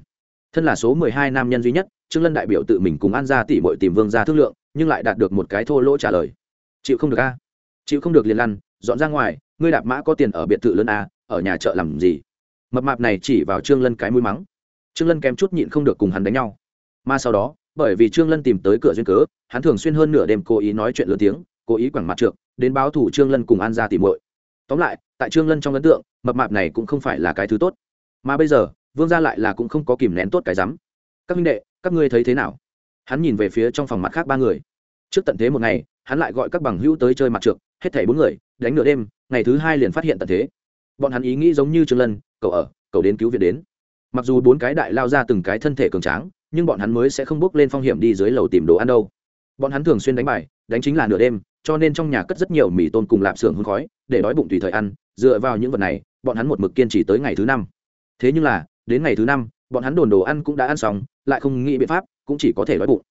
Thân là số mười hai nam nhân duy nhất, trương lân đại biểu tự mình cùng an gia tỷ bội tìm vương gia thương lượng, nhưng lại đạt được một cái thô lỗ trả lời. Chịu không được a? Chịu không được liền lăn, dọn ra ngoài ngươi đạp mã có tiền ở biệt thự lớn a, ở nhà chợ làm gì? Mập mạp này chỉ vào trương lân cái mũi mắng. Trương lân kém chút nhịn không được cùng hắn đánh nhau. Mà sau đó, bởi vì trương lân tìm tới cửa duyên cớ, hắn thường xuyên hơn nửa đêm cố ý nói chuyện lớn tiếng, cố ý quẳng mặt trượt đến báo thủ trương lân cùng an gia tìm muội. Tóm lại, tại trương lân trong ấn tượng, mập mạp này cũng không phải là cái thứ tốt. Mà bây giờ, vương gia lại là cũng không có kìm nén tốt cái rắm. Các minh đệ, các ngươi thấy thế nào? Hắn nhìn về phía trong phòng mặt khác ba người. Trước tận thế một ngày hắn lại gọi các bằng hữu tới chơi mặt trượt hết thảy bốn người, đánh nửa đêm, ngày thứ hai liền phát hiện tận thế. Bọn hắn ý nghĩ giống như trương lân, cậu ở, cậu đến cứu viện đến. Mặc dù bốn cái đại lao ra từng cái thân thể cường tráng, nhưng bọn hắn mới sẽ không bước lên phong hiểm đi dưới lầu tìm đồ ăn đâu. Bọn hắn thường xuyên đánh bài, đánh chính là nửa đêm, cho nên trong nhà cất rất nhiều mì tôm cùng lạp xưởng hôn khói, để đói bụng tùy thời ăn, dựa vào những vật này, bọn hắn một mực kiên trì tới ngày thứ năm. Thế nhưng là, đến ngày thứ năm, bọn hắn đồn đồ ăn cũng đã ăn xong, lại không nghĩ biện pháp, cũng chỉ có thể đói bụng.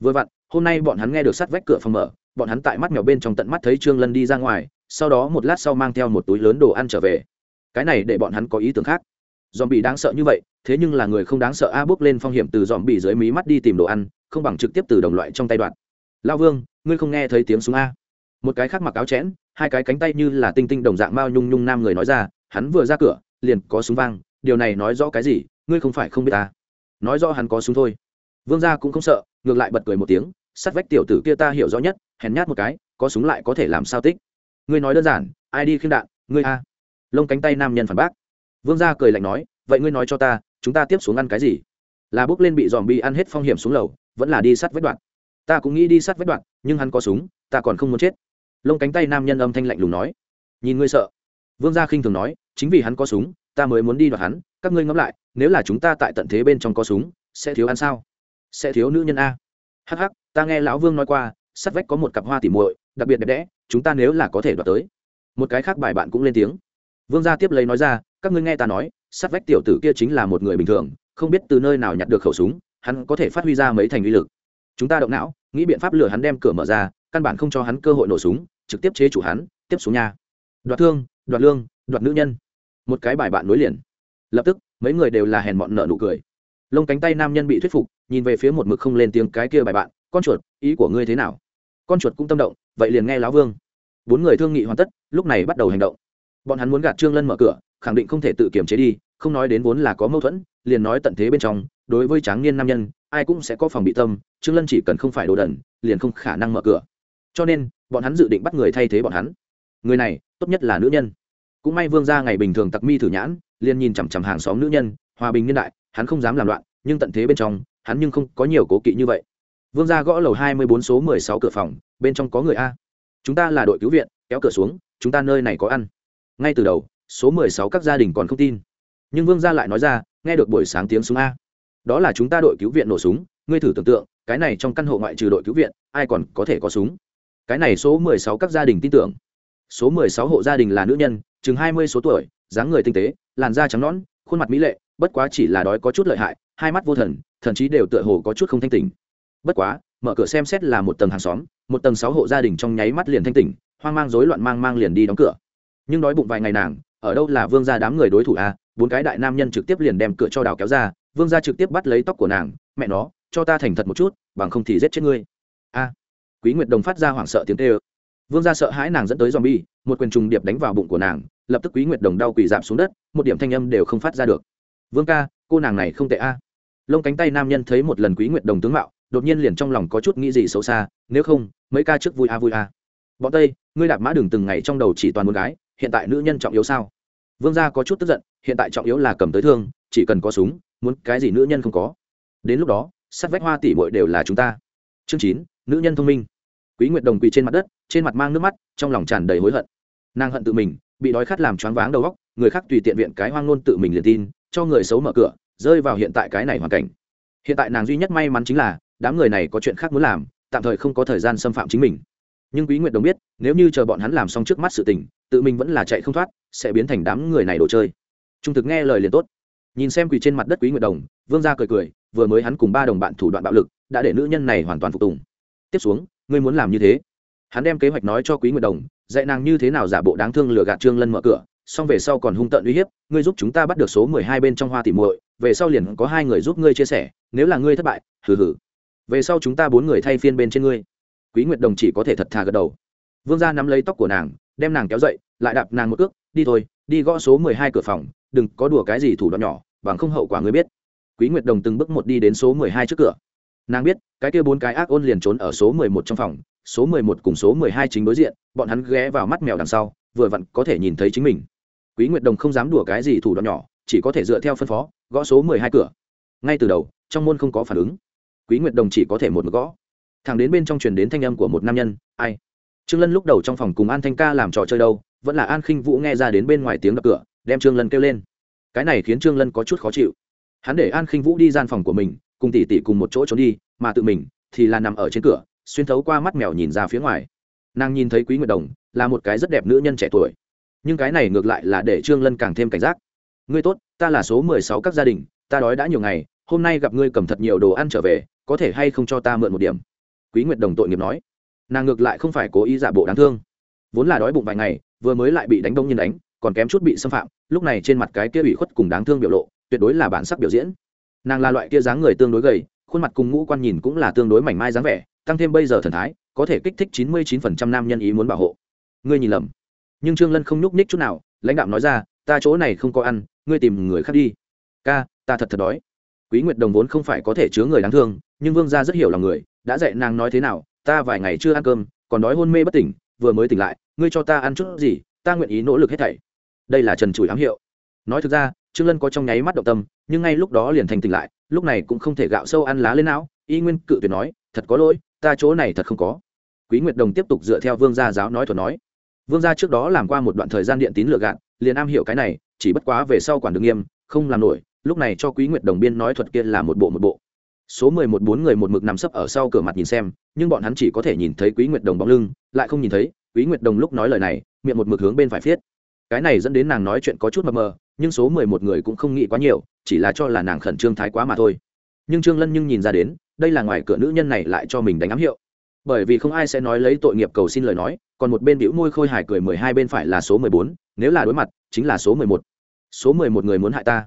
Vừa vặn, hôm nay bọn hắn nghe được sắt vách cửa phòng mở bọn hắn tại mắt mèo bên trong tận mắt thấy trương lân đi ra ngoài, sau đó một lát sau mang theo một túi lớn đồ ăn trở về. Cái này để bọn hắn có ý tưởng khác. Dòm bị đáng sợ như vậy, thế nhưng là người không đáng sợ a bước lên phong hiểm từ dòm bị dưới mí mắt đi tìm đồ ăn, không bằng trực tiếp từ đồng loại trong tay đoạn lao vương, ngươi không nghe thấy tiếng súng a? Một cái khác mặc áo chẽn, hai cái cánh tay như là tinh tinh đồng dạng mao nhung nhung nam người nói ra, hắn vừa ra cửa, liền có súng vang, điều này nói rõ cái gì, ngươi không phải không biết ta nói rõ hắn có súng thôi. Vương gia cũng không sợ, ngược lại bật cười một tiếng sát vách tiểu tử kia ta hiểu rõ nhất, hèn nhát một cái, có súng lại có thể làm sao tích? Ngươi nói đơn giản, ai đi khiêm đạn? Ngươi a. Lông cánh tay nam nhân phản bác. Vương gia cười lạnh nói, vậy ngươi nói cho ta, chúng ta tiếp xuống ăn cái gì? Là bước lên bị dòm bi ăn hết phong hiểm xuống lầu, vẫn là đi sát vách đoạn? Ta cũng nghĩ đi sát vách đoạn, nhưng hắn có súng, ta còn không muốn chết. Lông cánh tay nam nhân âm thanh lạnh lùng nói. Nhìn ngươi sợ. Vương gia khinh thường nói, chính vì hắn có súng, ta mới muốn đi đoạt hắn, các ngươi ngẫm lại, nếu là chúng ta tại tận thế bên trong có súng, sẽ thiếu ăn sao? Sẽ thiếu nữ nhân a. Hh ta nghe lão vương nói qua, sắt vách có một cặp hoa tỉ muội, đặc biệt đẹp đẽ, chúng ta nếu là có thể đoạt tới. Một cái khác bài bạn cũng lên tiếng. Vương gia tiếp lấy nói ra, các ngươi nghe ta nói, sắt vách tiểu tử kia chính là một người bình thường, không biết từ nơi nào nhặt được khẩu súng, hắn có thể phát huy ra mấy thành uy lực. Chúng ta động não, nghĩ biện pháp lừa hắn đem cửa mở ra, căn bản không cho hắn cơ hội nổ súng, trực tiếp chế chủ hắn, tiếp xuống nhà đoạt thương, đoạt lương, đoạt nữ nhân. Một cái bài bạn nối liền. Lập tức, mấy người đều là hèn mọn nợ nụ cười. Lông cánh tay nam nhân bị thuyết phục, nhìn về phía một mực không lên tiếng cái kia bài bạn con chuột, ý của ngươi thế nào? Con chuột cũng tâm động, vậy liền nghe lão vương. Bốn người thương nghị hoàn tất, lúc này bắt đầu hành động. Bọn hắn muốn gạt trương lân mở cửa, khẳng định không thể tự kiểm chế đi, không nói đến vốn là có mâu thuẫn, liền nói tận thế bên trong, đối với tráng niên nam nhân, ai cũng sẽ có phòng bị tâm, trương lân chỉ cần không phải đồ đần, liền không khả năng mở cửa. Cho nên, bọn hắn dự định bắt người thay thế bọn hắn. Người này, tốt nhất là nữ nhân. Cũng may vương gia ngày bình thường tặc mi thử nhãn, liền nhìn chằm chằm hàng xóm nữ nhân, hòa bình niên đại, hắn không dám làm loạn, nhưng tận thế bên trong, hắn nhưng không có nhiều cố kỵ như vậy vương gia gõ lầu hai mươi bốn số mười sáu cửa phòng, bên trong có người a. Chúng ta là đội cứu viện, kéo cửa xuống, chúng ta nơi này có ăn. Ngay từ đầu, số mười sáu các gia đình còn không tin. Nhưng vương gia lại nói ra, nghe được buổi sáng tiếng súng a. Đó là chúng ta đội cứu viện nổ súng, ngươi thử tưởng tượng, cái này trong căn hộ ngoại trừ đội cứu viện, ai còn có thể có súng? Cái này số mười sáu các gia đình tin tưởng. Số mười sáu hộ gia đình là nữ nhân, chừng hai mươi số tuổi, dáng người tinh tế, làn da trắng nõn, khuôn mặt mỹ lệ, bất quá chỉ là đói có chút lợi hại, hai mắt vô thần, thậm chí đều tựa hồ có chút không thanh tỉnh bất quá, mở cửa xem xét là một tầng hàng xóm, một tầng sáu hộ gia đình trong nháy mắt liền thanh tỉnh, hoang mang rối loạn mang mang liền đi đóng cửa. Nhưng đói bụng vài ngày nàng, ở đâu là vương gia đám người đối thủ a à? bốn cái đại nam nhân trực tiếp liền đem cửa cho đào kéo ra, vương gia trực tiếp bắt lấy tóc của nàng, mẹ nó, cho ta thành thật một chút, bằng không thì giết chết ngươi. A. Quý nguyệt đồng phát ra hoảng sợ tiếng tê ơ vương gia sợ hãi nàng dẫn tới z o m bi e một quyền trùng điệp đánh vào bụng của nàng, lập tức quý nguyệt đồng đau quỳ giảm xuống đất, một điểm thanh âm đều không phát ra được. Vương ca, cô nàng này không tệ a. Lông cánh tay nam nhân thấy một lần quý nguyệt đồng tướng mạo đột nhiên liền trong lòng có chút nghĩ gì xấu xa, nếu không, mấy ca trước vui a vui a. Bọn tây, ngươi đạp mã đường từng ngày trong đầu chỉ toàn một gái, hiện tại nữ nhân trọng yếu sao? Vương gia có chút tức giận, hiện tại trọng yếu là cầm tới thương, chỉ cần có súng, muốn cái gì nữ nhân không có. Đến lúc đó sắt vách hoa tỷ bội đều là chúng ta. Chương chín, nữ nhân thông minh. Quý nguyệt đồng quỳ trên mặt đất, trên mặt mang nước mắt, trong lòng tràn đầy hối hận. Nàng hận tự mình, bị đói khát làm choáng váng đầu óc, người khác tùy tiện viện cái hoang ngôn tự mình liền tin, cho người xấu mở cửa, rơi vào hiện tại cái này hoàn cảnh. Hiện tại nàng duy nhất may mắn chính là đám người này có chuyện khác muốn làm, tạm thời không có thời gian xâm phạm chính mình. Nhưng quý nguyệt đồng biết, nếu như chờ bọn hắn làm xong trước mắt sự tình, tự mình vẫn là chạy không thoát, sẽ biến thành đám người này đồ chơi. Trung thực nghe lời liền tốt. Nhìn xem quỳ trên mặt đất quý nguyệt đồng, vương gia cười cười, vừa mới hắn cùng ba đồng bạn thủ đoạn bạo lực, đã để nữ nhân này hoàn toàn phục tùng. Tiếp xuống, ngươi muốn làm như thế? Hắn đem kế hoạch nói cho quý nguyệt đồng, dạy nàng như thế nào giả bộ đáng thương lừa gạt trương lân mở cửa, xong về sau còn hung tợn uy hiếp, ngươi giúp chúng ta bắt được số mười hai bên trong hoa tỉ muội, về sau liền có hai người giúp ngươi chia sẻ, nếu là ngươi thất bại, hừ hừ về sau chúng ta bốn người thay phiên bên trên ngươi. Quý nguyệt đồng chỉ có thể thật thà gật đầu. Vương gia nắm lấy tóc của nàng, đem nàng kéo dậy, lại đạp nàng một cước, đi thôi, đi gõ số mười hai cửa phòng, đừng có đùa cái gì thủ đoạn nhỏ, bằng không hậu quả ngươi biết. Quý nguyệt đồng từng bước một đi đến số mười hai trước cửa. Nàng biết, cái kia bốn cái ác ôn liền trốn ở số mười một trong phòng, số mười một cùng số mười hai chính đối diện, bọn hắn ghé vào mắt mèo đằng sau, vừa vặn có thể nhìn thấy chính mình. Quý nguyệt đồng không dám đùa cái gì thủ đoạn nhỏ, chỉ có thể dựa theo phân phó, gõ số mười hai cửa. Ngay từ đầu, trong môn không có phản ứng quý nguyệt đồng chỉ có thể một mực gõ. Thằng đến bên trong truyền đến thanh âm của một nam nhân, ai? Trương lân lúc đầu trong phòng cùng an thanh ca làm trò chơi đâu, vẫn là an khinh vũ nghe ra đến bên ngoài tiếng đập cửa, đem trương lân kêu lên. Cái này khiến trương lân có chút khó chịu. Hắn để an khinh vũ đi gian phòng của mình, cùng tỷ tỷ cùng một chỗ trốn đi, mà tự mình thì là nằm ở trên cửa, xuyên thấu qua mắt mèo nhìn ra phía ngoài. Nàng nhìn thấy quý nguyệt đồng, là một cái rất đẹp nữ nhân trẻ tuổi. Nhưng cái này ngược lại là để trương lân càng thêm cảnh giác. Ngươi tốt, ta là số mười sáu các gia đình, ta đói đã nhiều ngày, hôm nay gặp ngươi cầm thật nhiều đồ ăn trở về có thể hay không cho ta mượn một điểm? Quý nguyệt đồng tội nghiệp nói. Nàng ngược lại không phải cố ý giả bộ đáng thương. Vốn là đói bụng vài ngày, vừa mới lại bị đánh đông nhiên đánh, còn kém chút bị xâm phạm, lúc này trên mặt cái kia ủy khuất cùng đáng thương biểu lộ, tuyệt đối là bản sắc biểu diễn. Nàng là loại kia dáng người tương đối gầy, khuôn mặt cùng ngũ quan nhìn cũng là tương đối mảnh mai dáng vẻ, tăng thêm bây giờ thần thái, có thể kích thích chín mươi chín phần trăm nam nhân ý muốn bảo hộ. Ngươi nhìn lầm. Nhưng trương lân không nhúc nhích chút nào, lãnh đạo nói ra, ta chỗ này không có ăn, ngươi tìm người khác đi. Ca, ta thật thật đói. Quý nguyệt đồng vốn không phải có thể chứa người đáng thương nhưng vương gia rất hiểu lòng người, đã dạy nàng nói thế nào, ta vài ngày chưa ăn cơm, còn đói hôn mê bất tỉnh, vừa mới tỉnh lại, ngươi cho ta ăn chút gì, ta nguyện ý nỗ lực hết thảy. Đây là trần chùi ám hiệu. Nói thực ra, trương lân có trong nháy mắt động tâm, nhưng ngay lúc đó liền thành tỉnh lại, lúc này cũng không thể gạo sâu ăn lá lên não, y nguyên cự tuyệt nói, thật có lỗi, ta chỗ này thật không có. Quý nguyệt đồng tiếp tục dựa theo vương gia giáo nói thuật nói. Vương gia trước đó làm qua một đoạn thời gian điện tín lựa gạn liền am hiểu cái này, chỉ bất quá về sau quản được nghiêm, không làm nổi, lúc này cho quý nguyệt đồng biên nói thuật kia là một bộ một bộ số mười một bốn người một mực nằm sấp ở sau cửa mặt nhìn xem, nhưng bọn hắn chỉ có thể nhìn thấy quý nguyệt đồng bóng lưng, lại không nhìn thấy quý nguyệt đồng lúc nói lời này, miệng một mực hướng bên phải phiết. Cái này dẫn đến nàng nói chuyện có chút mờ mờ, nhưng số mười một người cũng không nghĩ quá nhiều, chỉ là cho là nàng khẩn trương thái quá mà thôi. Nhưng trương lân nhưng nhìn ra đến, đây là ngoài cửa nữ nhân này lại cho mình đánh ám hiệu. Bởi vì không ai sẽ nói lấy tội nghiệp cầu xin lời nói, còn một bên bĩu môi khôi hài cười mười hai bên phải là số mười bốn, nếu là đối mặt, chính là số mười một. Số mười một người muốn hại ta.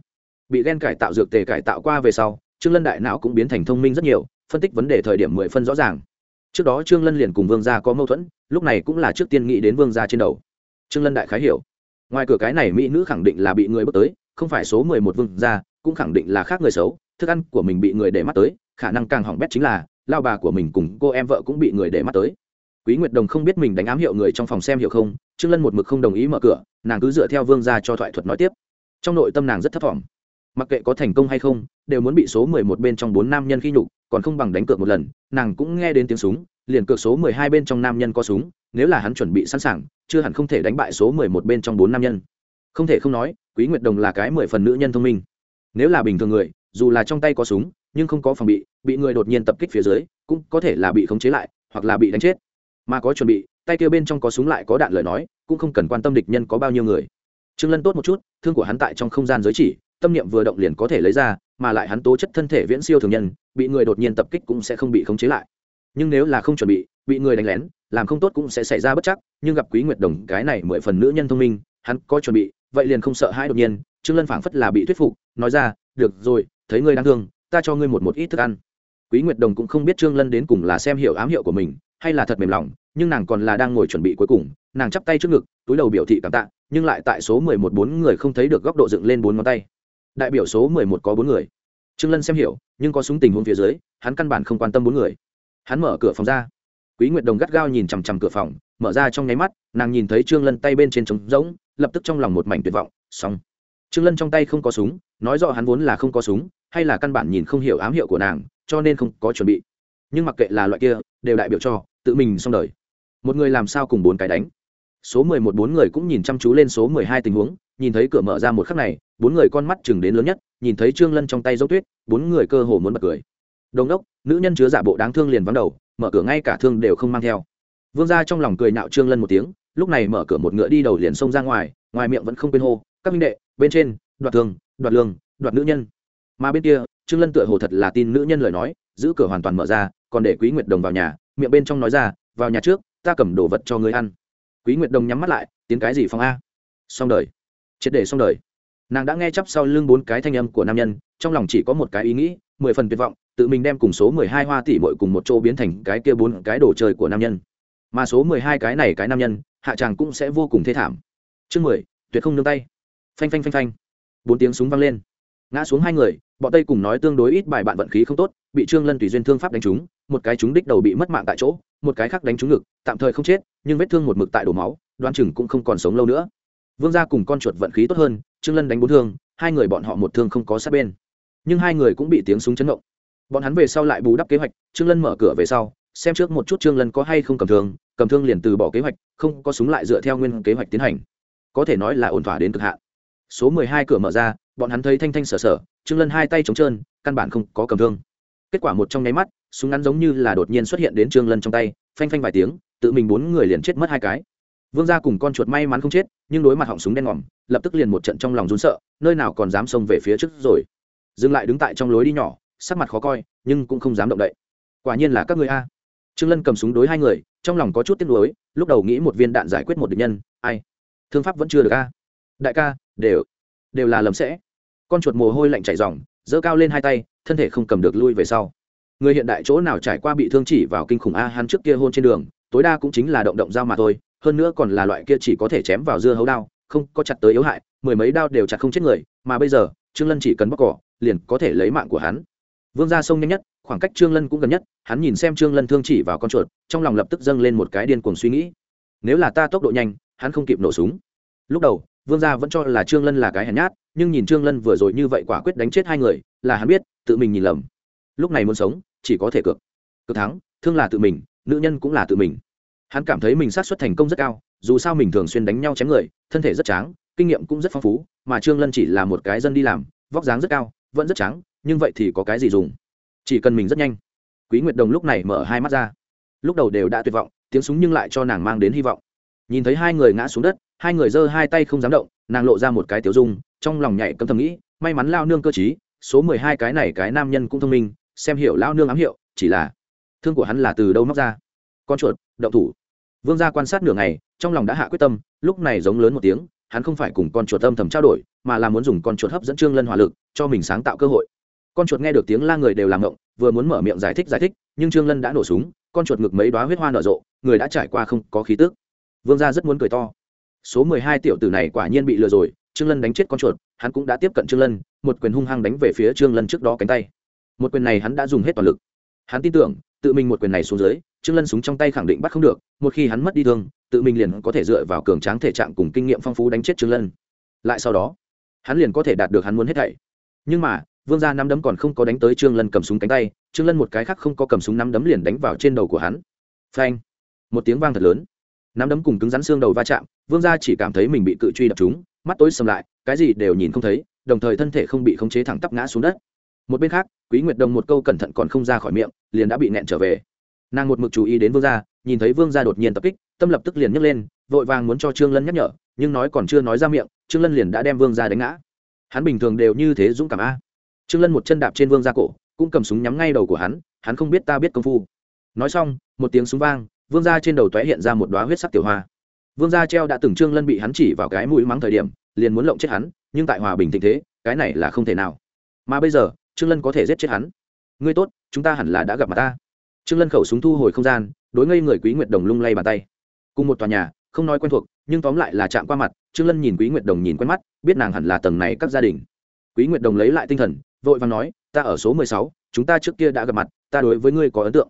Bị ghen cải tạo dược tề cải tạo qua về sau trương lân đại não cũng biến thành thông minh rất nhiều, phân tích vấn đề thời điểm mười phân rõ ràng. Trước đó trương lân liền cùng vương gia có mâu thuẫn, lúc này cũng là trước tiên nghĩ đến vương gia trên đầu. Trương lân đại khái hiểu. Ngoài cửa cái này mỹ nữ khẳng định là bị người bước tới, không phải số mười một vương gia, cũng khẳng định là khác người xấu, thức ăn của mình bị người để mắt tới, khả năng càng hỏng bét chính là, lao bà của mình cùng cô em vợ cũng bị người để mắt tới. Quý nguyệt đồng không biết mình đánh ám hiệu người trong phòng xem hiểu không, trương lân một mực không đồng ý mở cửa, nàng cứ dựa theo vương gia cho thoại thuật nói tiếp. Trong nội tâm nàng rất thấp vọng mặc kệ có thành công hay không, đều muốn bị số mười một bên trong bốn nam nhân khi nhục, còn không bằng đánh cược một lần. Nàng cũng nghe đến tiếng súng, liền cược số mười hai bên trong nam nhân có súng, nếu là hắn chuẩn bị sẵn sàng, chưa hẳn không thể đánh bại số mười một bên trong bốn nam nhân. Không thể không nói, quý nguyệt đồng là cái mười phần nữ nhân thông minh. Nếu là bình thường người, dù là trong tay có súng, nhưng không có phòng bị bị người đột nhiên tập kích phía dưới, cũng có thể là bị khống chế lại, hoặc là bị đánh chết. Mà có chuẩn bị, tay kia bên trong có súng lại có đạn lời nói, cũng không cần quan tâm địch nhân có bao nhiêu người. Trương lân tốt một chút, thương của hắn tại trong không gian giới chỉ tâm niệm vừa động liền có thể lấy ra, mà lại hắn tố chất thân thể viễn siêu thường nhân, bị người đột nhiên tập kích cũng sẽ không bị khống chế lại. Nhưng nếu là không chuẩn bị bị người đánh lén, làm không tốt cũng sẽ xảy ra bất chắc, nhưng gặp quý nguyệt đồng, cái này mười phần nữ nhân thông minh, hắn có chuẩn bị, vậy liền không sợ hãi đột nhiên, trương lân phảng phất là bị thuyết phục, nói ra, được rồi, thấy ngươi đáng thương, ta cho ngươi một một ít thức ăn. Quý nguyệt đồng cũng không biết trương lân đến cùng là xem hiểu ám hiệu của mình, hay là thật mềm lòng, nhưng nàng còn là đang ngồi chuẩn bị cuối cùng, nàng chắp tay trước ngực, túi đầu biểu thị cảm tạ, nhưng lại tại số mười một bốn người không thấy được góc độ dựng lên bốn ngón tay đại biểu số mười một có bốn người. Trương lân xem hiểu, nhưng có súng tình huống phía dưới, hắn căn bản không quan tâm bốn người. Hắn mở cửa phòng ra. Quý nguyệt đồng gắt gao nhìn chằm chằm cửa phòng, mở ra trong nháy mắt, nàng nhìn thấy trương lân tay bên trên trống rỗng, lập tức trong lòng một mảnh tuyệt vọng, xong. Trương lân trong tay không có súng, nói rõ hắn vốn là không có súng, hay là căn bản nhìn không hiểu ám hiệu của nàng, cho nên không có chuẩn bị. Nhưng mặc kệ là loại kia, đều đại biểu cho, tự mình xong đời. Một người làm sao cùng bốn cái đánh? Số mười một bốn người cũng nhìn chăm chú lên số mười hai tình huống, nhìn thấy cửa mở ra một khắc này, bốn người con mắt chừng đến lớn nhất, nhìn thấy trương lân trong tay dấu tuyết, bốn người cơ hồ muốn bật cười. Đồng đốc, nữ nhân chứa giả bộ đáng thương liền vắng đầu, mở cửa ngay cả thương đều không mang theo. Vương gia trong lòng cười nạo trương lân một tiếng, lúc này mở cửa một ngựa đi đầu liền xông ra ngoài ngoài miệng vẫn không quên hô, các minh đệ, bên trên, đoạt thương, đoạt lương, đoạt nữ nhân. Mà bên kia, trương lân tựa hồ thật là tin nữ nhân lời nói, giữ cửa hoàn toàn mở ra, còn để quý nguyệt đồng vào nhà, miệng bên trong nói ra, vào nhà trước, ta cầm đồ vật cho người ăn quý nguyệt đồng nhắm mắt lại, tiến cái gì phong a? Xong đời. Triệt để xong đời. Nàng đã nghe chắp sau lưng bốn cái thanh âm của nam nhân, trong lòng chỉ có một cái ý nghĩ, mười phần tuyệt vọng, tự mình đem cùng số mười hai hoa tỷ mội cùng một chỗ biến thành cái kia bốn cái đồ chơi của nam nhân. Mà số mười hai cái này cái nam nhân, hạ chàng cũng sẽ vô cùng thê thảm. Chương mười, tuyệt không nương tay. Phanh phanh phanh phanh. Bốn tiếng súng vang lên. Ngã xuống hai người, bọn tây cùng nói tương đối ít bài bạn vận khí không tốt bị trương lân tùy duyên thương pháp đánh trúng, một cái trúng đích đầu bị mất mạng tại chỗ, một cái khác đánh trúng ngực, tạm thời không chết, nhưng vết thương một mực tại đổ máu, đoan chừng cũng không còn sống lâu nữa. Vương gia cùng con chuột vận khí tốt hơn, trương lân đánh bốn thương, hai người bọn họ một thương không có sát bên. Nhưng hai người cũng bị tiếng súng chấn động. Bọn hắn về sau lại bù đắp kế hoạch, trương lân mở cửa về sau, xem trước một chút trương lân có hay không cầm thương cầm thương liền từ bỏ kế hoạch, không có súng lại dựa theo nguyên kế hoạch tiến hành. Có thể nói là ổn thỏa đến cực hạn. Số mười hai cửa mở ra, bọn hắn thấy thanh thanh sở sở trương lân hai tay trống trơn, căn bản không có cầm thương kết quả một trong nháy mắt, súng ngắn giống như là đột nhiên xuất hiện đến trương lân trong tay, phanh phanh vài tiếng, tự mình bốn người liền chết mất hai cái. Vương gia cùng con chuột may mắn không chết, nhưng đối mặt họng súng đen ngòm, lập tức liền một trận trong lòng rún sợ, nơi nào còn dám xông về phía trước rồi. Dừng lại đứng tại trong lối đi nhỏ, sắc mặt khó coi, nhưng cũng không dám động đậy. Quả nhiên là các người a. Trương lân cầm súng đối hai người, trong lòng có chút tiếc nuối, lúc đầu nghĩ một viên đạn giải quyết một địch nhân, ai? Thương pháp vẫn chưa được a. Đại ca, đều đều là lầm sẽ. Con chuột mồ hôi lạnh chảy ròng, giơ cao lên hai tay thân thể không cầm được lui về sau. Người hiện đại chỗ nào trải qua bị thương chỉ vào kinh khủng a hắn trước kia hôn trên đường, tối đa cũng chính là động động dao mà thôi, hơn nữa còn là loại kia chỉ có thể chém vào dưa hấu đao, không có chặt tới yếu hại, mười mấy đao đều chặt không chết người, mà bây giờ, trương lân chỉ cần bóc cỏ, liền có thể lấy mạng của hắn. Vương ra sông nhanh nhất, khoảng cách trương lân cũng gần nhất, hắn nhìn xem trương lân thương chỉ vào con chuột, trong lòng lập tức dâng lên một cái điên cuồng suy nghĩ. Nếu là ta tốc độ nhanh, hắn không kịp nổ súng. Lúc đầu vương gia vẫn cho là trương lân là cái hèn nhát, nhưng nhìn trương lân vừa rồi như vậy quả quyết đánh chết hai người, là hắn biết, tự mình nhìn lầm. Lúc này muốn sống, chỉ có thể cược. Cược thắng, thương là tự mình, nữ nhân cũng là tự mình. Hắn cảm thấy mình sát xuất thành công rất cao, dù sao mình thường xuyên đánh nhau chém người, thân thể rất tráng, kinh nghiệm cũng rất phong phú, mà trương lân chỉ là một cái dân đi làm, vóc dáng rất cao, vẫn rất trắng nhưng vậy thì có cái gì dùng? Chỉ cần mình rất nhanh. Quý nguyệt đồng lúc này mở hai mắt ra. Lúc đầu đều đã tuyệt vọng, tiếng súng nhưng lại cho nàng mang đến hy vọng. Nhìn thấy hai người ngã xuống đất hai người giơ hai tay không dám động, nàng lộ ra một cái tiểu dung, trong lòng nhảy cấm thầm nghĩ, may mắn lao nương cơ chí số mười hai cái này cái nam nhân cũng thông minh, xem hiểu lao nương ám hiệu, chỉ là thương của hắn là từ đâu móc ra? Con chuột, động thủ. Vương gia quan sát nửa ngày, trong lòng đã hạ quyết tâm, lúc này giống lớn một tiếng, hắn không phải cùng con chuột âm thầm trao đổi, mà là muốn dùng con chuột hấp dẫn trương lân hỏa lực, cho mình sáng tạo cơ hội. Con chuột nghe được tiếng la người đều làm ngộng, vừa muốn mở miệng giải thích giải thích, nhưng trương lân đã nổ súng, con chuột ngực mấy đoá huyết hoa nở rộ, người đã trải qua không có khí tức. Vương gia rất muốn cười to số mười hai tiểu tử này quả nhiên bị lừa rồi, trương lân đánh chết con chuột, hắn cũng đã tiếp cận trương lân, một quyền hung hăng đánh về phía trương lân trước đó cánh tay. Một quyền này hắn đã dùng hết toàn lực. Hắn tin tưởng, tự mình một quyền này xuống dưới, trương lân súng trong tay khẳng định bắt không được, một khi hắn mất đi thương, tự mình liền có thể dựa vào cường tráng thể trạng cùng kinh nghiệm phong phú đánh chết trương lân. Lại sau đó, hắn liền có thể đạt được hắn muốn hết thảy. Nhưng mà, vương gia nắm đấm còn không có đánh tới trương lân cầm súng cánh tay, trương lân một cái khác không có cầm súng nắm đấm liền đánh vào trên đầu của hắn. Phanh! Một tiếng vang thật lớn nắm đấm cùng cứng rắn xương đầu va chạm, vương gia chỉ cảm thấy mình bị cự truy đập trúng, mắt tối sầm lại, cái gì đều nhìn không thấy, đồng thời thân thể không bị khống chế thẳng tắp ngã xuống đất. Một bên khác, quý nguyệt đồng một câu cẩn thận còn không ra khỏi miệng, liền đã bị nẹn trở về. Nàng một mực chú ý đến vương gia, nhìn thấy vương gia đột nhiên tập kích, tâm lập tức liền nhấc lên, vội vàng muốn cho trương lân nhắc nhở, nhưng nói còn chưa nói ra miệng, trương lân liền đã đem vương gia đánh ngã. Hắn bình thường đều như thế dũng cảm a. Trương lân một chân đạp trên vương gia cổ, cũng cầm súng nhắm ngay đầu của hắn hắn không biết ta biết công phu. Nói xong, một tiếng súng vang vương gia trên đầu tóe hiện ra một đoá huyết sắc tiểu hoa. vương gia treo đã từng trương lân bị hắn chỉ vào cái mũi mắng thời điểm, liền muốn lộng chết hắn, nhưng tại hòa bình tình thế, cái này là không thể nào. mà bây giờ, trương lân có thể giết chết hắn. ngươi tốt, chúng ta hẳn là đã gặp mặt ta. trương lân khẩu súng thu hồi không gian, đối ngây người quý nguyệt đồng lung lay bàn tay. cùng một tòa nhà, không nói quen thuộc, nhưng tóm lại là chạm qua mặt, trương lân nhìn quý nguyệt đồng nhìn quen mắt, biết nàng hẳn là tầng này các gia đình. quý nguyệt đồng lấy lại tinh thần, vội vàng nói, ta ở số mười sáu, chúng ta trước kia đã gặp mặt, ta đối với ngươi có ấn tượng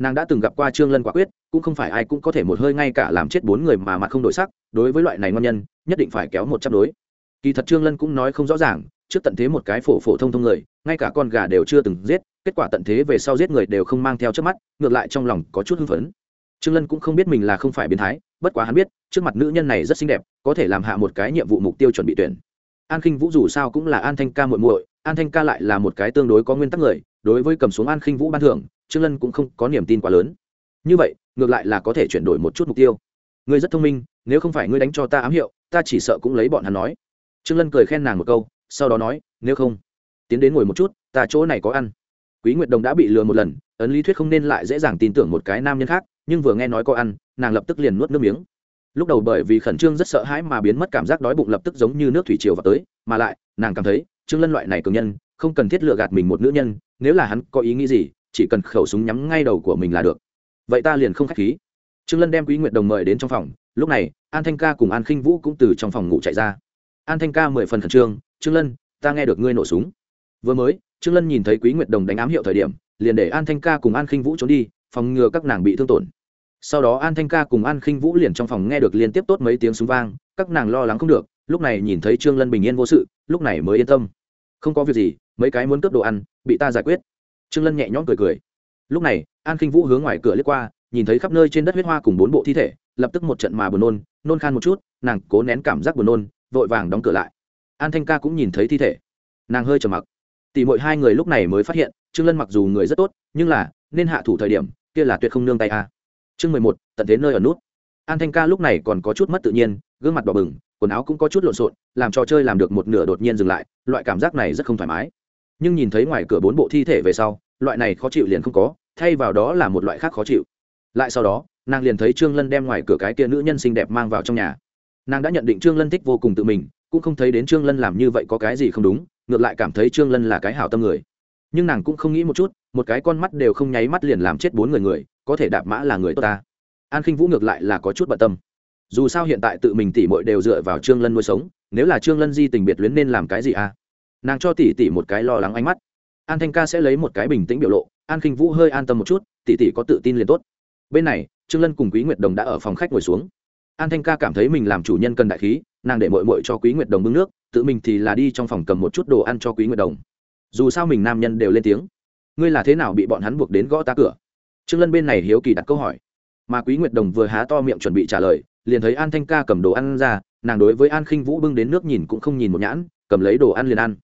nàng đã từng gặp qua trương lân quả quyết, cũng không phải ai cũng có thể một hơi ngay cả làm chết bốn người mà mặt không đổi sắc, đối với loại này ngon nhân, nhất định phải kéo một trăm đối. Kỳ thật trương lân cũng nói không rõ ràng, trước tận thế một cái phổ phổ thông thông người, ngay cả con gà đều chưa từng giết, kết quả tận thế về sau giết người đều không mang theo trước mắt, ngược lại trong lòng có chút hưng phấn. Trương lân cũng không biết mình là không phải biến thái, bất quá hắn biết, trước mặt nữ nhân này rất xinh đẹp, có thể làm hạ một cái nhiệm vụ mục tiêu chuẩn bị tuyển. An khinh vũ dù sao cũng là an thanh ca muội muội, an thanh ca lại là một cái tương đối có nguyên tắc người, đối với cầm xuống an khinh vũ ban thưởng trương lân cũng không có niềm tin quá lớn. Như vậy, ngược lại là có thể chuyển đổi một chút mục tiêu. Ngươi rất thông minh, nếu không phải ngươi đánh cho ta ám hiệu, ta chỉ sợ cũng lấy bọn hắn nói. Trương lân cười khen nàng một câu, sau đó nói, nếu không, tiến đến ngồi một chút, ta chỗ này có ăn. Quý nguyệt đồng đã bị lừa một lần, ấn lý thuyết không nên lại dễ dàng tin tưởng một cái nam nhân khác, nhưng vừa nghe nói có ăn, nàng lập tức liền nuốt nước miếng. Lúc đầu bởi vì khẩn trương rất sợ hãi mà biến mất cảm giác đói bụng lập tức giống như nước thủy triều vào tới, mà lại, nàng cảm thấy, trương lân loại này cường nhân, không cần thiết lựa gạt mình một nữ nhân, nếu là hắn có ý nghĩ gì chỉ cần khẩu súng nhắm ngay đầu của mình là được. Vậy ta liền không khách khí. Trương lân đem quý nguyệt đồng mời đến trong phòng. Lúc này, an thanh ca cùng an khinh vũ cũng từ trong phòng ngủ chạy ra. An thanh ca mười phần khẩn trương trương lân, ta nghe được ngươi nổ súng. Vừa mới, trương lân nhìn thấy quý nguyệt đồng đánh ám hiệu thời điểm, liền để an thanh ca cùng an khinh vũ trốn đi, phòng ngừa các nàng bị thương tổn. Sau đó an thanh ca cùng an khinh vũ liền trong phòng nghe được liên tiếp tốt mấy tiếng súng vang, các nàng lo lắng không được, lúc này nhìn thấy trương lân bình yên vô sự, lúc này mới yên tâm. Không có việc gì, mấy cái muốn cướp đồ ăn, bị ta giải quyết trương lân nhẹ nhõm cười cười. Lúc này, an khinh vũ hướng ngoài cửa lướt qua, nhìn thấy khắp nơi trên đất huyết hoa cùng bốn bộ thi thể, lập tức một trận mà buồn nôn nôn khan một chút, nàng cố nén cảm giác buồn nôn, vội vàng đóng cửa lại. An thanh ca cũng nhìn thấy thi thể. Nàng hơi trầm mặc. Tỷ mỗi hai người lúc này mới phát hiện, trương lân mặc dù người rất tốt, nhưng là, nên hạ thủ thời điểm, kia là tuyệt không nương tay a. Chương mười một, tận thế nơi ở nút. An thanh ca lúc này còn có chút mất tự nhiên, gương mặt đỏ bừng, quần áo cũng có chút lộn xộn, làm trò chơi làm được một nửa đột nhiên dừng lại, loại cảm giác này rất không thoải mái nhưng nhìn thấy ngoài cửa bốn bộ thi thể về sau, loại này khó chịu liền không có, thay vào đó là một loại khác khó chịu. Lại sau đó, nàng liền thấy trương lân đem ngoài cửa cái kia nữ nhân xinh đẹp mang vào trong nhà. Nàng đã nhận định trương lân thích vô cùng tự mình, cũng không thấy đến trương lân làm như vậy có cái gì không đúng, ngược lại cảm thấy trương lân là cái hảo tâm người. Nhưng nàng cũng không nghĩ một chút, một cái con mắt đều không nháy mắt liền làm chết bốn người người, có thể đạp mã là người tốt ta. An khinh vũ ngược lại là có chút bận tâm. Dù sao hiện tại tự mình tỉ mội đều dựa vào trương lân nuôi sống, nếu là trương lân di tình biệt luyến nên làm cái gì à? Nàng cho tỷ tỷ một cái lo lắng ánh mắt. An thanh ca sẽ lấy một cái bình tĩnh biểu lộ, an khinh vũ hơi an tâm một chút tỷ tỷ có tự tin liền tốt. Bên này, trương lân cùng quý nguyệt đồng đã ở phòng khách ngồi xuống. An thanh ca cảm thấy mình làm chủ nhân cần đại khí, nàng để mội mội cho quý nguyệt đồng bưng nước, tự mình thì là đi trong phòng cầm một chút đồ ăn cho quý nguyệt đồng. Dù sao mình nam nhân đều lên tiếng. Ngươi là thế nào bị bọn hắn buộc đến gõ ta cửa? Trương lân bên này hiếu kỳ đặt câu hỏi. Mà quý nguyệt đồng vừa há to miệng chuẩn bị trả lời, liền thấy an thanh ca cầm đồ ăn ra, nàng đối với an khinh vũ bưng đến nước nhìn cũng không nhìn một nhãn, cầm lấy đồ ăn liền ăn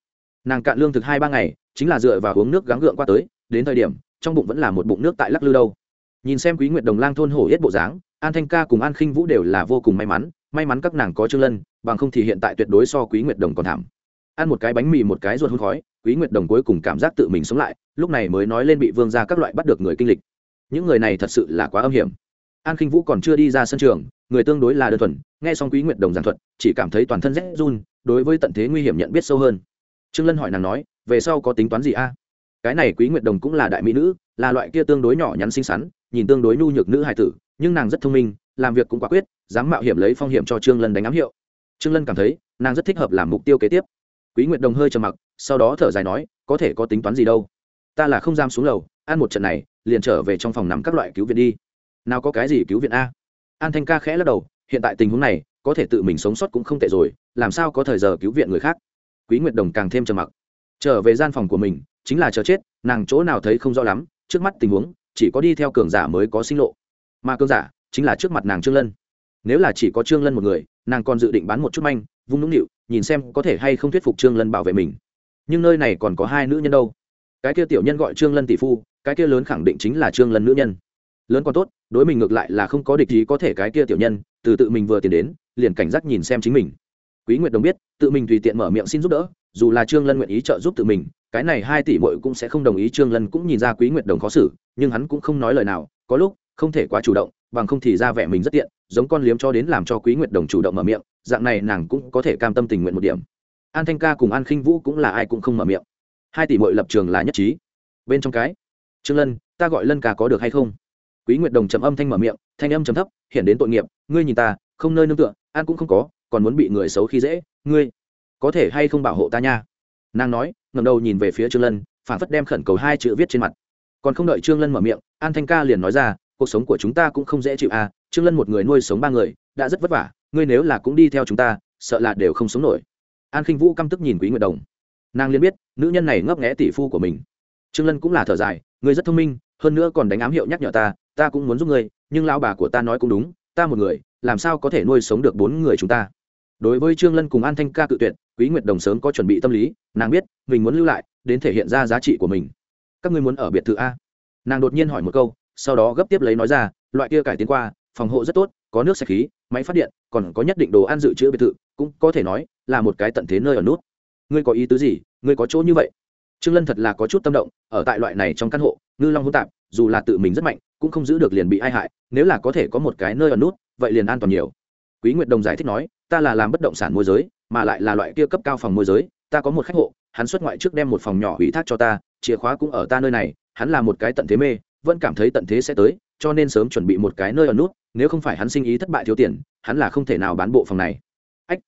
nàng cạn lương thực hai ba ngày, chính là dựa vào uống nước gắng gượng qua tới, đến thời điểm, trong bụng vẫn là một bụng nước tại lắc lư đâu. Nhìn xem quý nguyệt đồng lang thôn hổ hết bộ dáng, an thanh ca cùng an khinh vũ đều là vô cùng may mắn may mắn các nàng có trương lân, bằng không thì hiện tại tuyệt đối so quý nguyệt đồng còn thảm. Ăn một cái bánh mì một cái ruột hôn khói, quý nguyệt đồng cuối cùng cảm giác tự mình sống lại, lúc này mới nói lên bị vương ra các loại bắt được người kinh lịch. Những người này thật sự là quá âm hiểm. An khinh vũ còn chưa đi ra sân trường, người tương đối là đơn thuần, nghe xong quý nguyệt đồng giảng thuật, chỉ cảm thấy toàn thân rét run, đối với tận thế nguy hiểm nhận biết sâu hơn trương lân hỏi nàng nói, về sau có tính toán gì a? Cái này quý nguyệt đồng cũng là đại mỹ nữ, là loại kia tương đối nhỏ nhắn xinh xắn, nhìn tương đối nhu nhược nữ hài tử, nhưng nàng rất thông minh, làm việc cũng quả quyết, dám mạo hiểm lấy phong hiểm cho trương lân đánh ám hiệu. Trương lân cảm thấy, nàng rất thích hợp làm mục tiêu kế tiếp. Quý nguyệt đồng hơi trầm mặc, sau đó thở dài nói, có thể có tính toán gì đâu. Ta là không dám xuống lầu, ăn một trận này, liền trở về trong phòng nằm các loại cứu viện đi. Nào có cái gì cứu viện a? An thanh ca khẽ lắc đầu, hiện tại tình huống này, có thể tự mình sống sót cũng không tệ rồi, làm sao có thời giờ cứu viện người khác? Quý nguyệt đồng càng thêm trầm mặc. Trở về gian phòng của mình, chính là chờ chết, nàng chỗ nào thấy không rõ lắm, trước mắt tình huống, chỉ có đi theo cường giả mới có sinh lộ. Mà cường giả, chính là trước mặt nàng trương lân. Nếu là chỉ có trương lân một người, nàng còn dự định bán một chút manh, vung nũng nịu, nhìn xem có thể hay không thuyết phục trương lân bảo vệ mình. Nhưng nơi này còn có hai nữ nhân đâu. Cái kia tiểu nhân gọi trương lân tỷ phu, cái kia lớn khẳng định chính là trương lân nữ nhân. Lớn còn tốt, đối mình ngược lại là không có địch ý có thể cái kia tiểu nhân, từ tự mình vừa tiền đến, liền cảnh giác nhìn xem chính mình quý nguyệt đồng biết, tự mình tùy tiện mở miệng xin giúp đỡ, dù là trương lân nguyện ý trợ giúp tự mình, cái này hai tỷ bội cũng sẽ không đồng ý trương lân cũng nhìn ra quý nguyệt đồng khó xử, nhưng hắn cũng không nói lời nào, có lúc, không thể quá chủ động, bằng không thì ra vẻ mình rất tiện, giống con liếm cho đến làm cho quý nguyệt đồng chủ động mở miệng, dạng này nàng cũng có thể cam tâm tình nguyện một điểm. An thanh ca cùng an khinh vũ cũng là ai cũng không mở miệng. Hai tỷ muội lập trường là nhất trí. Bên trong cái, trương lân, ta gọi lân ca có được hay không? Quý nguyệt đồng trầm âm thanh mở miệng, thanh âm trầm thấp hiện đến tội nghiệp, ngươi nhìn ta, không nơi nương tựa, an cũng không có còn muốn bị người xấu khi dễ, ngươi có thể hay không bảo hộ ta nha? Nàng nói ngầm đầu nhìn về phía trương lân, phản phất đem khẩn cầu hai chữ viết trên mặt. Còn không đợi trương lân mở miệng, an thanh ca liền nói ra, cuộc sống của chúng ta cũng không dễ chịu à trương lân một người nuôi sống ba người, đã rất vất vả, ngươi nếu là cũng đi theo chúng ta, sợ là đều không sống nổi. An khinh vũ căm tức nhìn quý nguyệt đồng. Nàng liền biết, nữ nhân này ngấp nghẽ tỷ phu của mình. Trương lân cũng là thở dài, ngươi rất thông minh, hơn nữa còn đánh ám hiệu nhắc nhở ta ta cũng muốn giúp ngươi, nhưng lão bà của ta nói cũng đúng, ta một người làm sao có thể nuôi sống được bốn người chúng ta? Đối với trương lân cùng an thanh ca cự tuyệt, quý nguyệt đồng sớm có chuẩn bị tâm lý, nàng biết, mình muốn lưu lại, đến thể hiện ra giá trị của mình. Các ngươi muốn ở biệt thự a? Nàng đột nhiên hỏi một câu, sau đó gấp tiếp lấy nói ra, loại kia cải tiến qua, phòng hộ rất tốt, có nước sạch khí, máy phát điện, còn có nhất định đồ ăn dự trữ biệt thự, cũng có thể nói là một cái tận thế nơi ở nút. Ngươi có ý tứ gì? Ngươi có chỗ như vậy? Trương lân thật là có chút tâm động, ở tại loại này trong căn hộ, ngư long hỗn tạp, dù là tự mình rất mạnh, cũng không giữ được liền bị ai hại, nếu là có thể có một cái nơi ở nút vậy liền an toàn nhiều. Quý nguyệt đồng giải thích nói, ta là làm bất động sản môi giới, mà lại là loại kia cấp cao phòng môi giới, ta có một khách hộ, hắn xuất ngoại trước đem một phòng nhỏ ủy thác cho ta, chìa khóa cũng ở ta nơi này, hắn là một cái tận thế mê, vẫn cảm thấy tận thế sẽ tới, cho nên sớm chuẩn bị một cái nơi ở nút, nếu không phải hắn sinh ý thất bại thiếu tiền, hắn là không thể nào bán bộ phòng này. Ách.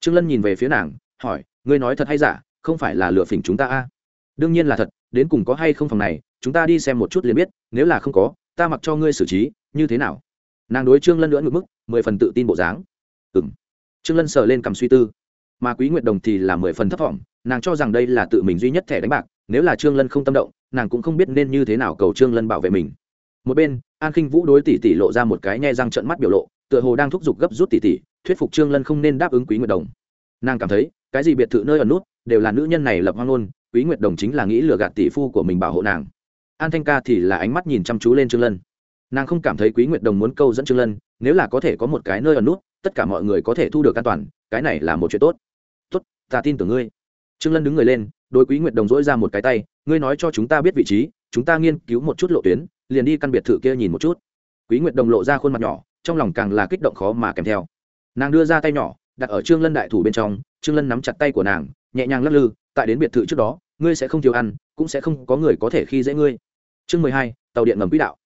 Trương lân nhìn về phía nàng, hỏi, ngươi nói thật hay giả, không phải là lừa phỉnh chúng ta a? À? đương nhiên là thật, đến cùng có hay không phòng này, chúng ta đi xem một chút liền biết, nếu là không có, ta mặc cho ngươi xử trí, như thế nào? Nàng đối trương lân nữa ngược mức mười phần tự tin bộ dáng ừng trương lân sờ lên cầm suy tư mà quý nguyệt đồng thì là mười phần thấp vọng, nàng cho rằng đây là tự mình duy nhất thẻ đánh bạc, nếu là trương lân không tâm động, nàng cũng không biết nên như thế nào cầu trương lân bảo vệ mình. một bên, an khinh vũ đối tỷ tỷ lộ ra một cái nhe răng trận mắt biểu lộ, tựa hồ đang thúc giục gấp rút tỷ tỷ, thuyết phục trương lân không nên đáp ứng quý nguyệt đồng. nàng cảm thấy, cái gì biệt thự nơi ở nút, đều là nữ nhân này lập hoang ngôn, quý nguyệt đồng chính là nghĩ lừa gạt tỷ phu của mình bảo hộ nàng. an thanh ca thì là ánh mắt nhìn chăm chú lên trương lân nàng không cảm thấy quý nguyệt đồng muốn câu dẫn trương lân, nếu là có thể có một cái nơi ở nút, tất cả mọi người có thể thu được an toàn, cái này là một chuyện tốt. Tốt, ta tin tưởng ngươi. Trương lân đứng người lên đôi quý nguyệt đồng dỗi ra một cái tay, ngươi nói cho chúng ta biết vị trí, chúng ta nghiên cứu một chút lộ tuyến, liền đi căn biệt thự kia nhìn một chút. Quý nguyệt đồng lộ ra khuôn mặt nhỏ, trong lòng càng là kích động khó mà kèm theo. Nàng đưa ra tay nhỏ, đặt ở trương lân đại thủ bên trong, trương lân nắm chặt tay của nàng, nhẹ nhàng lắc lư, tại đến biệt thự trước đó, ngươi sẽ không thiếu ăn, cũng sẽ không có người có thể khi dễ ngươi. Chương mười hai, tàu điện ngầm quỹ đạo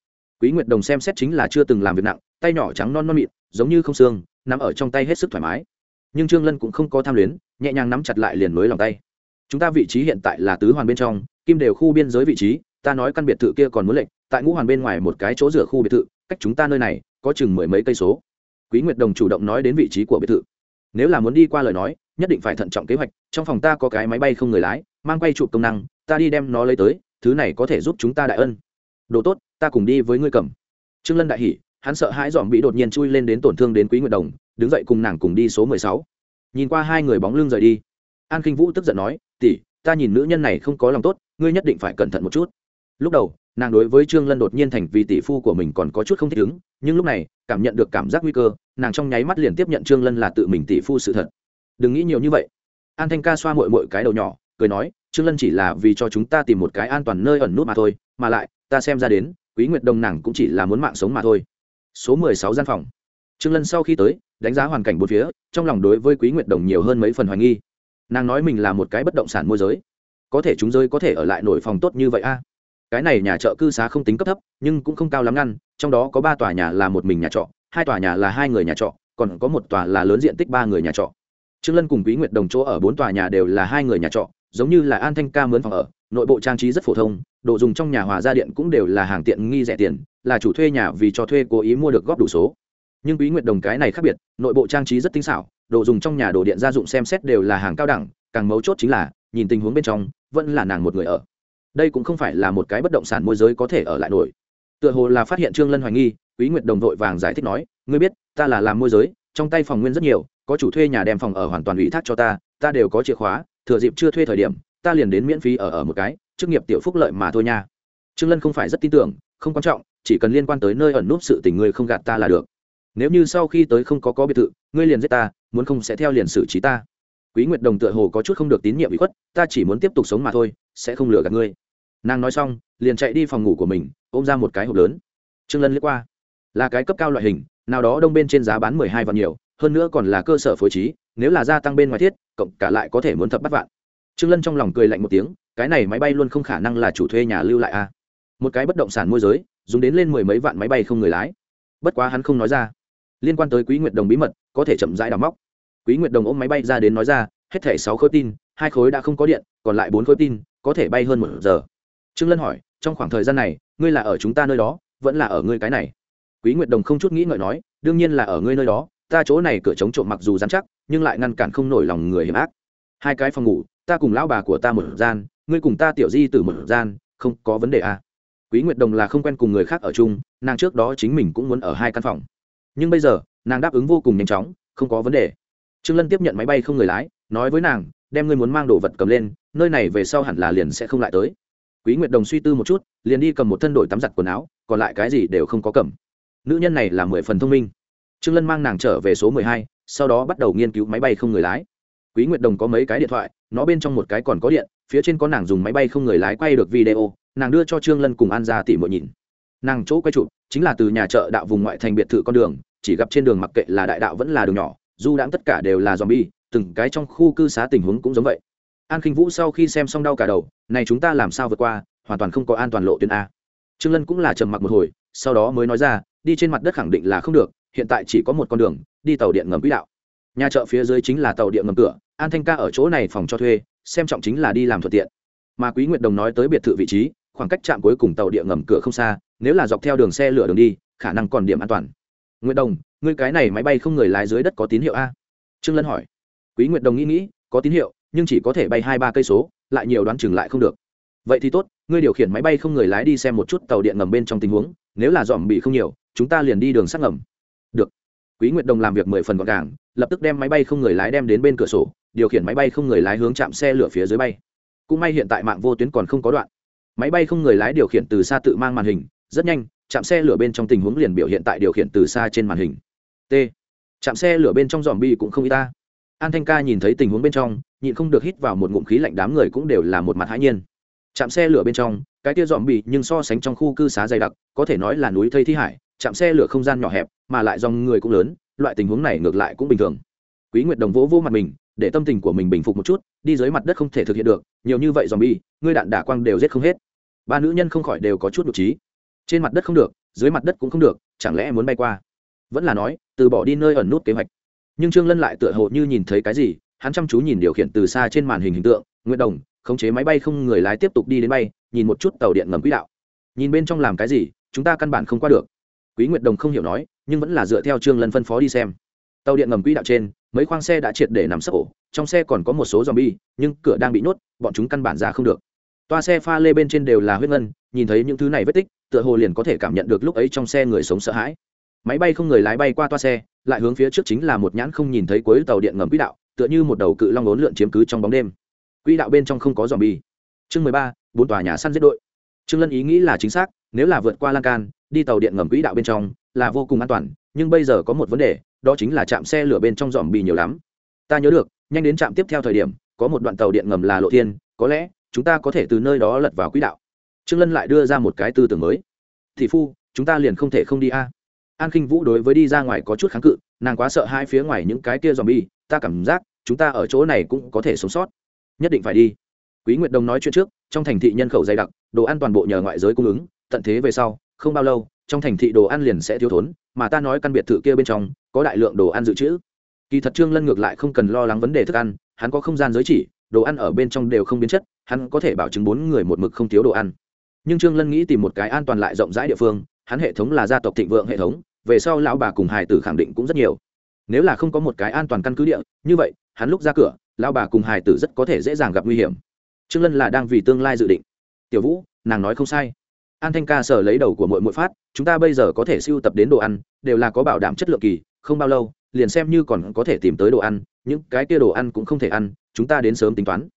quý nguyệt đồng xem xét chính là chưa từng làm việc nặng, tay nhỏ trắng non non mịn, giống như không xương, nắm ở trong tay hết sức thoải mái. Nhưng trương lân cũng không có tham luyến, nhẹ nhàng nắm chặt lại liền nối lòng tay. Chúng ta vị trí hiện tại là tứ hoàn bên trong, kim đều khu biên giới vị trí, ta nói căn biệt thự kia còn muốn lệnh tại ngũ hoàn bên ngoài một cái chỗ rửa khu biệt thự, cách chúng ta nơi này có chừng mười mấy cây số. Quý nguyệt đồng chủ động nói đến vị trí của biệt thự. Nếu là muốn đi qua lời nói, nhất định phải thận trọng kế hoạch, trong phòng ta có cái máy bay không người lái, mang quay chụp công năng, ta đi đem nó lấy tới, thứ này có thể giúp chúng ta đại ân đồ tốt, ta cùng đi với ngươi cầm. Trương lân đại hỉ, hắn sợ hãi dòm bị đột nhiên chui lên đến tổn thương đến quý nguyệt đồng, đứng dậy cùng nàng cùng đi số mười sáu. Nhìn qua hai người bóng lưng rời đi, an kinh vũ tức giận nói, tỷ, ta nhìn nữ nhân này không có lòng tốt, ngươi nhất định phải cẩn thận một chút. Lúc đầu, nàng đối với trương lân đột nhiên thành vì tỷ phu của mình còn có chút không thích ứng, nhưng lúc này, cảm nhận được cảm giác nguy cơ, nàng trong nháy mắt liền tiếp nhận trương lân là tự mình tỷ phu sự thật. Đừng nghĩ nhiều như vậy. An thanh ca xoa mội mội cái đầu nhỏ, cười nói, trương lân chỉ là vì cho chúng ta tìm một cái an toàn nơi ẩn nút mà thôi, mà lại ta xem ra đến, quý nguyệt đồng nàng cũng chỉ là muốn mạng sống mà thôi. Số mười sáu gian phòng. Trương lân sau khi tới, đánh giá hoàn cảnh bốn phía, trong lòng đối với quý nguyệt đồng nhiều hơn mấy phần hoài nghi. Nàng nói mình là một cái bất động sản môi giới. Có thể chúng rơi có thể ở lại nổi phòng tốt như vậy a? Cái này nhà trọ cư xá không tính cấp thấp, nhưng cũng không cao lắm ngăn, trong đó có ba tòa nhà là một mình nhà trọ, hai tòa nhà là hai người nhà trọ, còn có một tòa là lớn diện tích ba người nhà trọ. Trương lân cùng quý nguyệt đồng chỗ ở bốn tòa nhà đều là hai người nhà trọ, giống như là an thanh ca mướn phòng ở nội bộ trang trí rất phổ thông, đồ dùng trong nhà hòa gia điện cũng đều là hàng tiện nghi rẻ tiền, là chủ thuê nhà vì cho thuê cố ý mua được góp đủ số. Nhưng quý nguyệt đồng cái này khác biệt, nội bộ trang trí rất tinh xảo, đồ dùng trong nhà đồ điện gia dụng xem xét đều là hàng cao đẳng, càng mấu chốt chính là, nhìn tình huống bên trong, vẫn là nàng một người ở. Đây cũng không phải là một cái bất động sản môi giới có thể ở lại nổi. Tựa hồ là phát hiện trương lân hoài nghi, quý nguyệt đồng vội vàng giải thích nói, ngươi biết, ta là làm môi giới, trong tay phòng nguyên rất nhiều, có chủ thuê nhà đem phòng ở hoàn toàn ủy thác cho ta ta đều có chìa khóa, thừa dịp chưa thuê thời điểm ta liền đến miễn phí ở ở một cái, chức nghiệp tiểu phúc lợi mà thôi nha. Trương lân không phải rất tin tưởng, không quan trọng, chỉ cần liên quan tới nơi ẩn núp sự tình ngươi không gạt ta là được. Nếu như sau khi tới không có có biệt thự, ngươi liền giết ta, muốn không sẽ theo liền xử trí ta. Quý nguyệt đồng tựa hồ có chút không được tín nhiệm bị khuất, ta chỉ muốn tiếp tục sống mà thôi, sẽ không lừa gạt ngươi. Nàng nói xong, liền chạy đi phòng ngủ của mình, ôm ra một cái hộp lớn. Trương lân liếc qua. Là cái cấp cao loại hình, nào đó đông bên trên giá bán mười hai vạn nhiều, hơn nữa còn là cơ sở phối trí, nếu là gia tăng bên ngoài thiết, cộng cả lại có thể muốn thập bắt vạn trương lân trong lòng cười lạnh một tiếng, cái này máy bay luôn không khả năng là chủ thuê nhà lưu lại a à. một cái bất động sản môi giới, dùng đến lên mười mấy vạn máy bay không người lái. Bất quá hắn không nói ra. Liên quan tới quý nguyệt đồng bí mật, có thể chậm rãi đào móc. Quý nguyệt đồng ôm máy bay ra đến nói ra, hết thẻ sáu khối tin, hai khối đã không có điện, còn lại bốn khối tin, có thể bay hơn một giờ. Trương lân hỏi, trong khoảng thời gian này, ngươi là ở chúng ta nơi đó, vẫn là ở ngươi cái này? Quý nguyệt đồng không chút nghĩ ngợi nói, đương nhiên là ở ngươi nơi đó, ta chỗ này cửa chống trộm mặc dù dán chắc, nhưng lại ngăn cản không nổi lòng người hiểm ác. Hai cái phòng ngủ ta cùng lão bà của ta một gian, ngươi cùng ta tiểu di từ một gian, không có vấn đề à. quý nguyệt đồng là không quen cùng người khác ở chung, nàng trước đó chính mình cũng muốn ở hai căn phòng. Nhưng bây giờ, nàng đáp ứng vô cùng nhanh chóng, không có vấn đề. Trương lân tiếp nhận máy bay không người lái, nói với nàng, đem ngươi muốn mang đồ vật cầm lên, nơi này về sau hẳn là liền sẽ không lại tới. Quý nguyệt đồng suy tư một chút, liền đi cầm một thân đổi tắm giặt quần áo, còn lại cái gì đều không có cầm. Nữ nhân này là mười phần thông minh. Trương lân mang nàng trở về số mười hai, sau đó bắt đầu nghiên cứu máy bay không người lái quý nguyệt đồng có mấy cái điện thoại, nó bên trong một cái còn có điện, phía trên có nàng dùng máy bay không người lái quay được video, nàng đưa cho trương lân cùng an ra tỉ mội nhìn. Nàng chỗ quay chụp chính là từ nhà chợ đạo vùng ngoại thành biệt thự con đường, chỉ gặp trên đường mặc kệ là đại đạo vẫn là đường nhỏ du đãng tất cả đều là zombie, từng cái trong khu cư xá tình huống cũng giống vậy. An khinh vũ sau khi xem xong đau cả đầu, này chúng ta làm sao vượt qua, hoàn toàn không có an toàn lộ tuyến a. Trương lân cũng là trầm mặc một hồi, sau đó mới nói ra, đi trên mặt đất khẳng định là không được, hiện tại chỉ có một con đường, đi tàu điện ngầm quỹ đạo nhà chợ phía dưới chính là tàu điện ngầm cửa, an thanh ca ở chỗ này phòng cho thuê, xem trọng chính là đi làm thuận tiện. Mà quý nguyệt đồng nói tới biệt thự vị trí, khoảng cách trạm cuối cùng tàu điện ngầm cửa không xa, nếu là dọc theo đường xe lửa đường đi, khả năng còn điểm an toàn. Nguyệt đồng, ngươi cái này máy bay không người lái dưới đất có tín hiệu a? Trương lân hỏi. Quý nguyệt đồng nghĩ nghĩ, có tín hiệu, nhưng chỉ có thể bay hai ba cây số, lại nhiều đoán chừng lại không được. Vậy thì tốt, ngươi điều khiển máy bay không người lái đi xem một chút tàu điện ngầm bên trong tình huống, nếu là dòm bị không nhiều, chúng ta liền đi đường sắt ngầm. Được. Quý nguyệt đồng làm việc mười phần gọn gàng lập tức đem máy bay không người lái đem đến bên cửa sổ, điều khiển máy bay không người lái hướng chạm xe lửa phía dưới bay. Cũng may hiện tại mạng vô tuyến còn không có đoạn. Máy bay không người lái điều khiển từ xa tự mang màn hình, rất nhanh, chạm xe lửa bên trong tình huống liền biểu hiện tại điều khiển từ xa trên màn hình. T. Chạm xe lửa bên trong dòm bi cũng không y ta. An thanh ca nhìn thấy tình huống bên trong, nhịn không được hít vào một ngụm khí lạnh đám người cũng đều là một mặt hãi nhiên. Chạm xe lửa bên trong, cái tia dòm bị nhưng so sánh trong khu cư xá dày đặc, có thể nói là núi thây thi hải, chạm xe lửa không gian nhỏ hẹp, mà lại dòng người cũng lớn loại tình huống này ngược lại cũng bình thường. Quý nguyệt đồng vỗ vô mặt mình, để tâm tình của mình bình phục một chút, đi dưới mặt đất không thể thực hiện được, nhiều như vậy dòm bi ngươi đạn đả quang đều giết không hết. Ba nữ nhân không khỏi đều có chút nhục trí. Trên mặt đất không được, dưới mặt đất cũng không được, chẳng lẽ muốn bay qua? Vẫn là nói, từ bỏ đi nơi ẩn nút kế hoạch. Nhưng trương lân lại tựa hồ như nhìn thấy cái gì, hắn chăm chú nhìn điều khiển từ xa trên màn hình hình tượng nguyễn đồng, khống chế máy bay không người lái tiếp tục đi đến bay, nhìn một chút tàu điện ngầm quỹ đạo. Nhìn bên trong làm cái gì, chúng ta căn bản không qua được. Quý nguyệt đồng không hiểu nói nhưng vẫn là dựa theo trương lân phân phó đi xem. Tàu điện ngầm quỹ đạo trên, mấy khoang xe đã triệt để nằm sấp ổ, trong xe còn có một số zombie, nhưng cửa đang bị nhốt, bọn chúng căn bản ra không được. Toa xe pha lê bên trên đều là huyết ngân, nhìn thấy những thứ này vết tích, tựa hồ liền có thể cảm nhận được lúc ấy trong xe người sống sợ hãi. Máy bay không người lái bay qua toa xe, lại hướng phía trước chính là một nhãn không nhìn thấy cuối tàu điện ngầm quỹ đạo, tựa như một đầu cự long ốn lượn chiếm cứ trong bóng đêm. Quỹ đạo bên trong không có dòm bi chương mười ba, bốn tòa nhà săn giết đội. Trương lân ý nghĩ là chính xác, nếu là vượt qua lan can đi tàu điện ngầm quỹ đạo bên trong là vô cùng an toàn, nhưng bây giờ có một vấn đề, đó chính là chạm xe lửa bên trong dòm bì nhiều lắm. Ta nhớ được, nhanh đến trạm tiếp theo thời điểm, có một đoạn tàu điện ngầm là lộ thiên, có lẽ chúng ta có thể từ nơi đó lật vào quỹ đạo. Trương lân lại đưa ra một cái tư tưởng mới. Thị phu, chúng ta liền không thể không đi a. An khinh vũ đối với đi ra ngoài có chút kháng cự, nàng quá sợ hai phía ngoài những cái kia dòm bi ta cảm giác chúng ta ở chỗ này cũng có thể sống sót. Nhất định phải đi. Quý nguyệt đông nói chuyện trước, trong thành thị nhân khẩu dày đặc, đồ ăn toàn bộ nhờ ngoại giới cung ứng, tận thế về sau không bao lâu, trong thành thị đồ ăn liền sẽ thiếu thốn, mà ta nói căn biệt thự kia bên trong, có đại lượng đồ ăn dự trữ. Kỳ thật trương lân ngược lại không cần lo lắng vấn đề thức ăn, hắn có không gian giới chỉ, đồ ăn ở bên trong đều không biến chất, hắn có thể bảo chứng bốn người một mực không thiếu đồ ăn. Nhưng trương lân nghĩ tìm một cái an toàn lại rộng rãi địa phương, hắn hệ thống là gia tộc thịnh vượng hệ thống, về sau lão bà cùng hải tử khẳng định cũng rất nhiều. Nếu là không có một cái an toàn căn cứ địa, như vậy, hắn lúc ra cửa, lão bà cùng hải tử rất có thể dễ dàng gặp nguy hiểm. Trương lân là đang vì tương lai dự định. Tiểu vũ, nàng nói không sai an thanh ca sở lấy đầu của mỗi mỗi phát, chúng ta bây giờ có thể siêu tập đến đồ ăn, đều là có bảo đảm chất lượng kỳ, không bao lâu, liền xem như còn có thể tìm tới đồ ăn, những cái kia đồ ăn cũng không thể ăn, chúng ta đến sớm tính toán.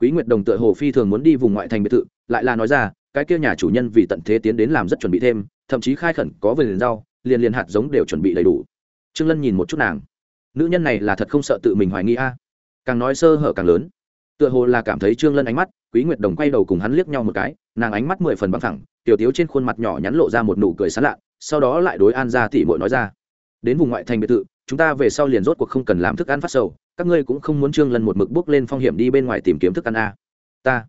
Quý nguyệt đồng tựa hồ phi thường muốn đi vùng ngoại thành biệt thự, lại là nói ra, cái kia nhà chủ nhân vì tận thế tiến đến làm rất chuẩn bị thêm, thậm chí khai khẩn có về liền rau, liền liền hạt giống đều chuẩn bị đầy đủ. Trương lân nhìn một chút nàng. Nữ nhân này là thật không sợ tự mình hoài nghi a. Càng nói sơ hở càng lớn. Tựa hồ là cảm thấy trương lân ánh mắt quý nguyệt đồng quay đầu cùng hắn liếc nhau một cái, nàng ánh mắt mười phần băng thẳng, tiểu tiếu trên khuôn mặt nhỏ nhắn lộ ra một nụ cười sán lạ, sau đó lại đối an ra tỉ mội nói ra, đến vùng ngoại thành biệt thự, chúng ta về sau liền rốt cuộc không cần làm thức ăn phát sầu, các ngươi cũng không muốn trương lần một mực bước lên phong hiểm đi bên ngoài tìm kiếm thức ăn a. Ta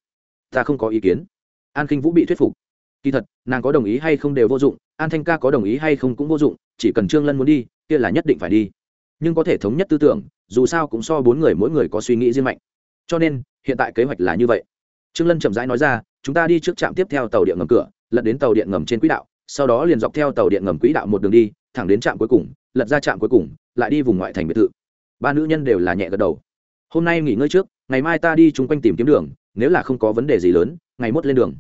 ta không có ý kiến. An kinh vũ bị thuyết phục. Kỳ thật, nàng có đồng ý hay không đều vô dụng, an thanh ca có đồng ý hay không cũng vô dụng, chỉ cần trương lân muốn đi, kia là nhất định phải đi. Nhưng có thể thống nhất tư tưởng, dù sao cũng so bốn người mỗi người có suy nghĩ riêng mạnh. Cho nên, hiện tại kế hoạch là như vậy trương lân chậm rãi nói ra, chúng ta đi trước trạm tiếp theo tàu điện ngầm cửa, lật đến tàu điện ngầm trên quỹ đạo, sau đó liền dọc theo tàu điện ngầm quỹ đạo một đường đi, thẳng đến trạm cuối cùng, lật ra trạm cuối cùng, lại đi vùng ngoại thành biệt thự. Ba nữ nhân đều là nhẹ gật đầu. Hôm nay nghỉ ngơi trước, ngày mai ta đi chung quanh tìm kiếm đường, nếu là không có vấn đề gì lớn, ngày mốt lên đường.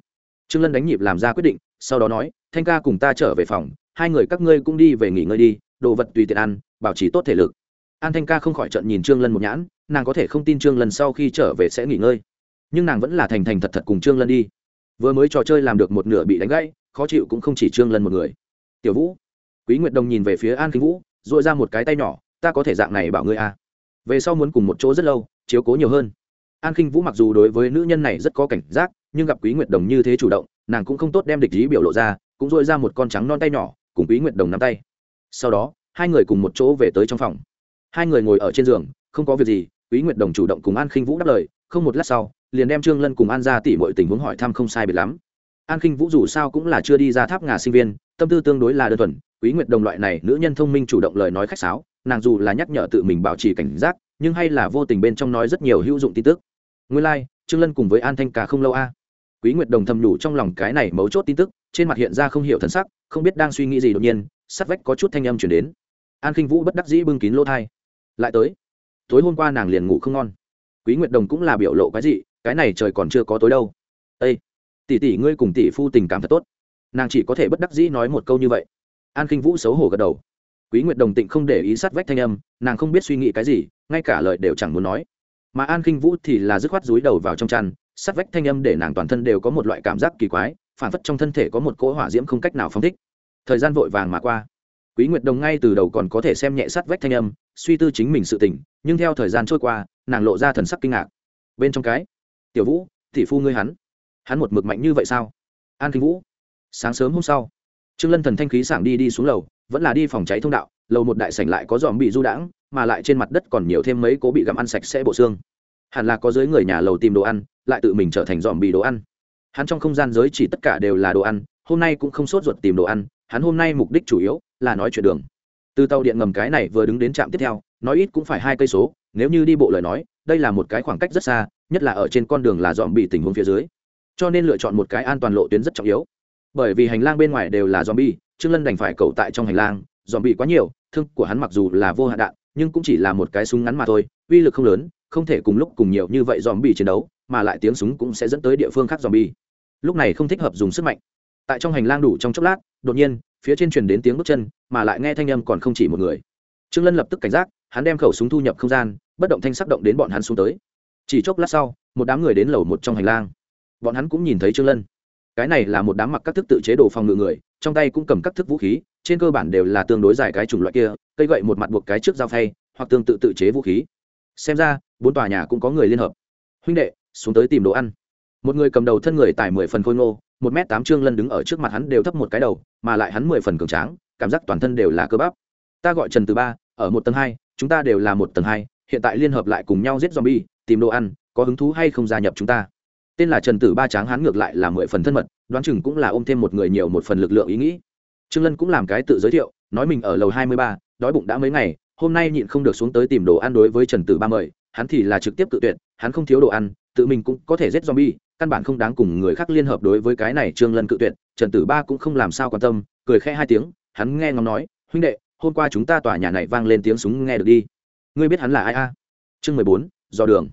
Trương lân đánh nhịp làm ra quyết định, sau đó nói, thanh ca cùng ta trở về phòng, hai người các ngươi cũng đi về nghỉ ngơi đi, đồ vật tùy tiện ăn, bảo trì tốt thể lực. An thanh ca không khỏi trận nhìn trương lân một nhãn, nàng có thể không tin trương lân sau khi trở về sẽ nghỉ ngơi nhưng nàng vẫn là thành thành thật thật cùng trương lân đi. Vừa mới trò chơi làm được một nửa bị đánh gãy, khó chịu cũng không chỉ trương lân một người. Tiểu vũ, quý nguyệt đồng nhìn về phía an kinh vũ dội ra một cái tay nhỏ, ta có thể dạng này bảo ngươi à. về sau muốn cùng một chỗ rất lâu, chiếu cố nhiều hơn. An kinh vũ mặc dù đối với nữ nhân này rất có cảnh giác, nhưng gặp quý nguyệt đồng như thế chủ động, nàng cũng không tốt đem địch ý biểu lộ ra, cũng dội ra một con trắng non tay nhỏ, cùng quý nguyệt đồng nắm tay. Sau đó, hai người cùng một chỗ về tới trong phòng. Hai người ngồi ở trên giường, không có việc gì, quý nguyệt đồng chủ động cùng an khinh vũ đáp lời, không một lát sau liền đem trương lân cùng an ra tỉ mọi tình huống hỏi thăm không sai biệt lắm. An khinh vũ dù sao cũng là chưa đi ra tháp ngà sinh viên tâm tư tương đối là đơn thuần quý nguyệt đồng loại này nữ nhân thông minh chủ động lời nói khách sáo nàng dù là nhắc nhở tự mình bảo trì cảnh giác nhưng hay là vô tình bên trong nói rất nhiều hữu dụng tin tức. Nguyên lai like, trương lân cùng với an thanh cả không lâu a. Quý nguyệt đồng thầm nhủ trong lòng cái này mấu chốt tin tức trên mặt hiện ra không hiểu thần sắc không biết đang suy nghĩ gì đột nhiên sắt vách có chút thanh âm chuyển đến. An khinh vũ bất đắc dĩ bưng kín lỗ thai. Lại tới. Tối hôm qua nàng liền ngủ không ngon. Quý nguyệt đồng cũng là biểu lộ cái gì cái này trời còn chưa có tối đâu. Ây tỷ tỷ ngươi cùng tỷ phu tình cảm thật tốt. Nàng chỉ có thể bất đắc dĩ nói một câu như vậy. An Kinh vũ xấu hổ gật đầu. Quý nguyệt đồng tịnh không để ý sát vách thanh âm, nàng không biết suy nghĩ cái gì, ngay cả lời đều chẳng muốn nói. Mà an Kinh vũ thì là dứt khoát rúi đầu vào trong chăn, sát vách thanh âm để nàng toàn thân đều có một loại cảm giác kỳ quái phản phất trong thân thể có một cỗ hỏa diễm không cách nào phóng thích. Thời gian vội vàng mà qua. Quý nguyệt đồng ngay từ đầu còn có thể xem nhẹ sát vách thanh âm, suy tư chính mình sự tỉnh nhưng theo thời gian trôi qua, nàng lộ ra thần sắc kinh ngạc. Bên trong cái tiểu vũ, tỷ phu ngươi hắn. Hắn một mực mạnh như vậy sao? An kinh vũ, sáng sớm hôm sau, trương lân thần thanh khí sảng đi đi xuống lầu, vẫn là đi phòng cháy thông đạo, lầu một đại sảnh lại có dòm bị du đãng, mà lại trên mặt đất còn nhiều thêm mấy cố bị gặm ăn sạch sẽ bộ xương. Hẳn là có dưới người nhà lầu tìm đồ ăn, lại tự mình trở thành dòm bị đồ ăn. Hắn trong không gian giới chỉ tất cả đều là đồ ăn, hôm nay cũng không sốt ruột tìm đồ ăn, hắn hôm nay mục đích chủ yếu là nói chuyện đường. Từ tàu điện ngầm cái này vừa đứng đến trạm tiếp theo, nói ít cũng phải hai cây số, nếu như đi bộ lời nói, đây là một cái khoảng cách rất xa nhất là ở trên con đường là dòm bị tình huống phía dưới. Cho nên lựa chọn một cái an toàn lộ tuyến rất trọng yếu. Bởi vì hành lang bên ngoài đều là dòm bi trương lân đành phải cầu tại trong hành lang dòm bị quá nhiều, thương của hắn mặc dù là vô hạn đạn, nhưng cũng chỉ là một cái súng ngắn mà thôi, uy lực không lớn, không thể cùng lúc cùng nhiều như vậy dòm bị chiến đấu, mà lại tiếng súng cũng sẽ dẫn tới địa phương khác dòm bi lúc này không thích hợp dùng sức mạnh. Tại trong hành lang đủ trong chốc lát, đột nhiên, phía trên truyền đến tiếng bước chân, mà lại nghe thanh âm còn không chỉ một người. Trương lân lập tức cảnh giác, hắn đem khẩu súng thu nhập không gian, bất động thanh sắc động đến bọn hắn xuống tới chỉ chốc lát sau, một đám người đến lầu một trong hành lang. Bọn hắn cũng nhìn thấy trương lân. Cái này là một đám mặc các thức tự chế đồ phòng ngự người, trong tay cũng cầm các thức vũ khí, trên cơ bản đều là tương đối dài cái chủng loại kia, cây gậy một mặt buộc cái trước dao phay, hoặc tương tự tự chế vũ khí. Xem ra, bốn tòa nhà cũng có người liên hợp. Huynh đệ, xuống tới tìm đồ ăn. Một người cầm đầu thân người tài mười phần khôi ngô, một m tám trương lân đứng ở trước mặt hắn đều thấp một cái đầu, mà lại hắn mười phần cường tráng, cảm giác toàn thân đều là cơ bắp. Ta gọi trần từ ba, ở một tầng hai, chúng ta đều là một tầng hai, hiện tại liên hợp lại cùng nhau giết zombie tìm đồ ăn, có hứng thú hay không gia nhập chúng ta. Tên là trần tử ba tráng hắn ngược lại là mười phần thân mật, đoán chừng cũng là ôm thêm một người nhiều một phần lực lượng ý nghĩ. Trương lân cũng làm cái tự giới thiệu, nói mình ở lầu hai mươi ba, đói bụng đã mấy ngày, hôm nay nhịn không được xuống tới tìm đồ ăn đối với trần tử ba mời, hắn thì là trực tiếp tự tuyệt, hắn không thiếu đồ ăn, tự mình cũng có thể giết zombie, căn bản không đáng cùng người khác liên hợp đối với cái này trương lân cự tuyệt, trần tử ba cũng không làm sao quan tâm, cười khẽ hai tiếng, hắn nghe ngóng nói, huynh đệ, hôm qua chúng ta tòa nhà này vang lên tiếng súng nghe được đi. Ngươi biết hắn là ai a? Chương mười bốn dò đường.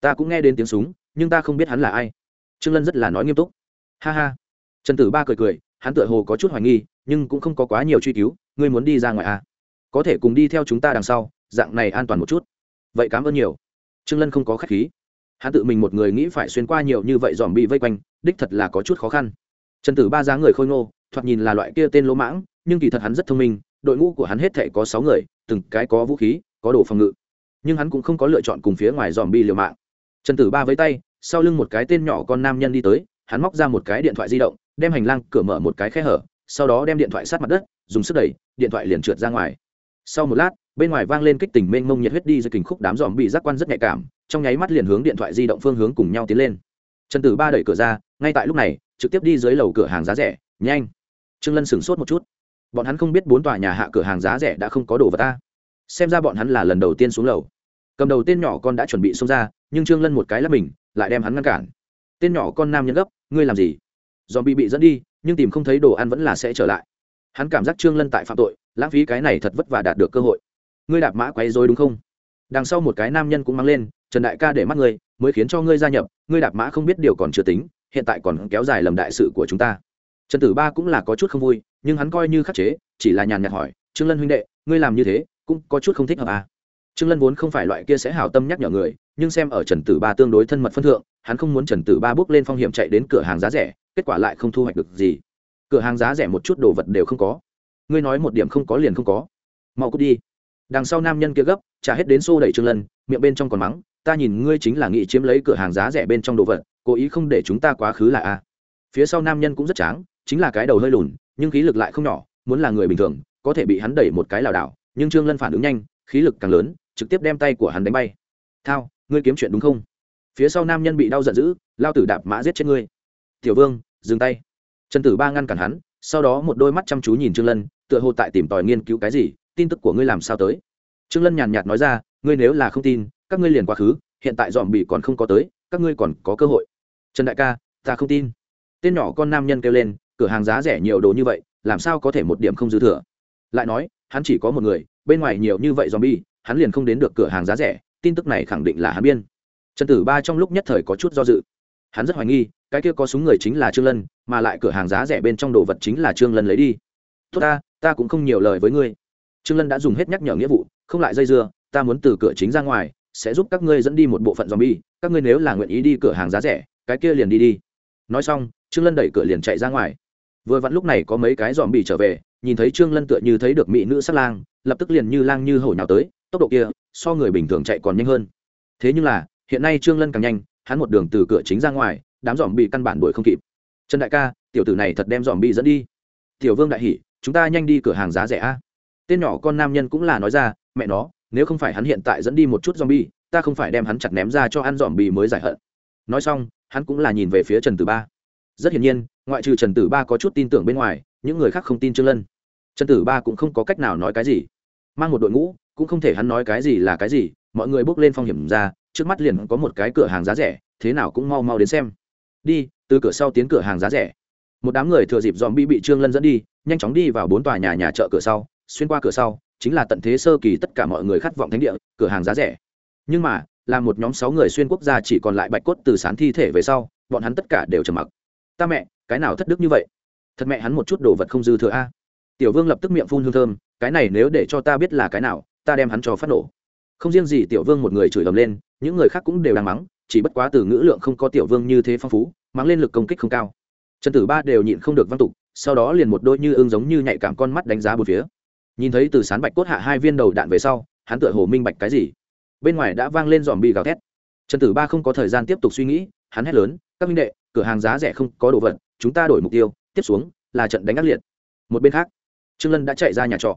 Ta cũng nghe đến tiếng súng, nhưng ta không biết hắn là ai. Trương lân rất là nói nghiêm túc. Ha ha. Trần tử ba cười cười, hắn tựa hồ có chút hoài nghi, nhưng cũng không có quá nhiều truy cứu, ngươi muốn đi ra ngoài à? Có thể cùng đi theo chúng ta đằng sau, dạng này an toàn một chút. Vậy cảm ơn nhiều. Trương lân không có khách khí. Hắn tự mình một người nghĩ phải xuyên qua nhiều như vậy dòm bị vây quanh, đích thật là có chút khó khăn. Trần tử ba dáng người khôi ngô, thoạt nhìn là loại kia tên lỗ mãng, nhưng kỳ thật hắn rất thông minh, đội ngũ của hắn hết thể có sáu người, từng cái có vũ khí, có đồ phòng ngự nhưng hắn cũng không có lựa chọn cùng phía ngoài dòm bi liều mạng. Trần tử ba với tay, sau lưng một cái tên nhỏ con nam nhân đi tới, hắn móc ra một cái điện thoại di động, đem hành lang cửa mở một cái khe hở, sau đó đem điện thoại sát mặt đất, dùng sức đẩy, điện thoại liền trượt ra ngoài. Sau một lát, bên ngoài vang lên kích tình mênh mông nhiệt huyết đi dưới kình khúc đám dòm bị giác quan rất nhạy cảm, trong nháy mắt liền hướng điện thoại di động phương hướng cùng nhau tiến lên. Trần tử ba đẩy cửa ra, ngay tại lúc này, trực tiếp đi dưới lầu cửa hàng giá rẻ, nhanh. Trương lân sửng sốt một chút. Bọn hắn không biết bốn tòa nhà hạ cửa hàng giá rẻ đã không có đồ vật ta xem ra bọn hắn là lần đầu tiên xuống lầu. Cầm đầu tên nhỏ con đã chuẩn bị xông ra, nhưng trương lân một cái là mình, lại đem hắn ngăn cản. Tên nhỏ con nam nhân gấp, ngươi làm gì? Dòm bị bị dẫn đi, nhưng tìm không thấy đồ ăn vẫn là sẽ trở lại. Hắn cảm giác trương lân tại phạm tội, lãng phí cái này thật vất vả đạt được cơ hội. Ngươi đạp mã quấy rối đúng không? Đằng sau một cái nam nhân cũng mang lên, trần đại ca để mắt ngươi, mới khiến cho ngươi gia nhập, ngươi đạp mã không biết điều còn chưa tính, hiện tại còn kéo dài lầm đại sự của chúng ta. Trần tử ba cũng là có chút không vui, nhưng hắn coi như khắc chế, chỉ là nhàn nhạt hỏi, trương lân huynh đệ, ngươi làm như thế cũng có chút không thích hợp à. trương lân vốn không phải loại kia sẽ hảo tâm nhắc nhở người, nhưng xem ở trần tử ba tương đối thân mật phân thượng, hắn không muốn trần tử ba bước lên phong hiểm chạy đến cửa hàng giá rẻ, kết quả lại không thu hoạch được gì. Cửa hàng giá rẻ một chút đồ vật đều không có. Ngươi nói một điểm không có liền không có. Mau cút đi. Đằng sau nam nhân kia gấp, trả hết đến xô đẩy trương lân, miệng bên trong còn mắng, ta nhìn ngươi chính là nghị chiếm lấy cửa hàng giá rẻ bên trong đồ vật, cố ý không để chúng ta quá khứ là a phía sau nam nhân cũng rất tráng chính là cái đầu hơi lùn, nhưng khí lực lại không nhỏ, muốn là người bình thường, có thể bị hắn đẩy một cái lảo đảo nhưng trương lân phản ứng nhanh, khí lực càng lớn, trực tiếp đem tay của hắn đánh bay. Thao, ngươi kiếm chuyện đúng không? Phía sau nam nhân bị đau giận dữ, lao tử đạp mã giết chết ngươi. Tiểu vương, dừng tay. Trần tử ba ngăn cản hắn, sau đó một đôi mắt chăm chú nhìn trương lân, tựa hồ tại tìm tòi nghiên cứu cái gì, tin tức của ngươi làm sao tới. Trương lân nhàn nhạt nói ra, ngươi nếu là không tin, các ngươi liền quá khứ, hiện tại dòm bị còn không có tới, các ngươi còn có cơ hội. Trần đại ca, ta không tin. Tên nhỏ con nam nhân kêu lên, cửa hàng giá rẻ nhiều đồ như vậy, làm sao có thể một điểm không dư thừa? Lại nói, hắn chỉ có một người bên ngoài nhiều như vậy zombie, hắn liền không đến được cửa hàng giá rẻ, tin tức này khẳng định là hắn biên. Trần tử ba trong lúc nhất thời có chút do dự. Hắn rất hoài nghi, cái kia có súng người chính là trương lân, mà lại cửa hàng giá rẻ bên trong đồ vật chính là trương lân lấy đi. Tốt ta ta cũng không nhiều lời với ngươi. Trương lân đã dùng hết nhắc nhở nghĩa vụ, không lại dây dưa, ta muốn từ cửa chính ra ngoài, sẽ giúp các ngươi dẫn đi một bộ phận zombie, các ngươi nếu là nguyện ý đi cửa hàng giá rẻ, cái kia liền đi đi. Nói xong, trương lân đẩy cửa liền chạy ra ngoài. Vừa vặn lúc này có mấy cái zombie trở về, nhìn thấy trương lân tựa như thấy được mỹ nữ sát lang lập tức liền như lang như hổ nhào tới, tốc độ kia so người bình thường chạy còn nhanh hơn. Thế nhưng là, hiện nay trương lân càng nhanh, hắn một đường từ cửa chính ra ngoài, đám dòm bị căn bản đuổi không kịp. Trần đại ca, tiểu tử này thật đem dòm bị dẫn đi. Tiểu vương đại hỉ, chúng ta nhanh đi cửa hàng giá rẻ a. Tên nhỏ con nam nhân cũng là nói ra, mẹ nó, nếu không phải hắn hiện tại dẫn đi một chút zombie, ta không phải đem hắn chặt ném ra cho ăn dòm mới giải hận. Nói xong, hắn cũng là nhìn về phía trần tử ba. Rất hiển nhiên, ngoại trừ trần tử ba có chút tin tưởng bên ngoài, những người khác không tin trương lân trần tử ba cũng không có cách nào nói cái gì. Mang một đội ngũ, cũng không thể hắn nói cái gì là cái gì, mọi người bước lên phong hiểm ra, trước mắt liền có một cái cửa hàng giá rẻ, thế nào cũng mau mau đến xem. Đi, từ cửa sau tiến cửa hàng giá rẻ. Một đám người thừa dịp dòm bi bị trương lân dẫn đi, nhanh chóng đi vào bốn tòa nhà nhà chợ cửa sau, xuyên qua cửa sau, chính là tận thế sơ kỳ tất cả mọi người khát vọng thánh địa, cửa hàng giá rẻ. Nhưng mà, là một nhóm sáu người xuyên quốc gia chỉ còn lại bạch cốt từ sán thi thể về sau, bọn hắn tất cả đều trầm mặc. Ta mẹ, cái nào thất đức như vậy? Thật mẹ hắn một chút đồ vật không dư thừa a tiểu vương lập tức miệng phun hương thơm, cái này nếu để cho ta biết là cái nào, ta đem hắn cho phát nổ. Không riêng gì tiểu vương một người chửi ầm lên, những người khác cũng đều đang mắng, chỉ bất quá từ ngữ lượng không có tiểu vương như thế phong phú, mắng lên lực công kích không cao. Trần tử ba đều nhịn không được văn tục, sau đó liền một đôi như ương giống như nhạy cảm con mắt đánh giá một phía. Nhìn thấy từ sán bạch cốt hạ hai viên đầu đạn về sau, hắn tựa hồ minh bạch cái gì. Bên ngoài đã vang lên dòm bị gào thét. Trần tử ba không có thời gian tiếp tục suy nghĩ, hắn hét lớn, các minh đệ, cửa hàng giá rẻ không có đồ vật, chúng ta đổi mục tiêu, tiếp xuống là trận đánh ác liệt. Một bên khác trương lân đã chạy ra nhà trọ.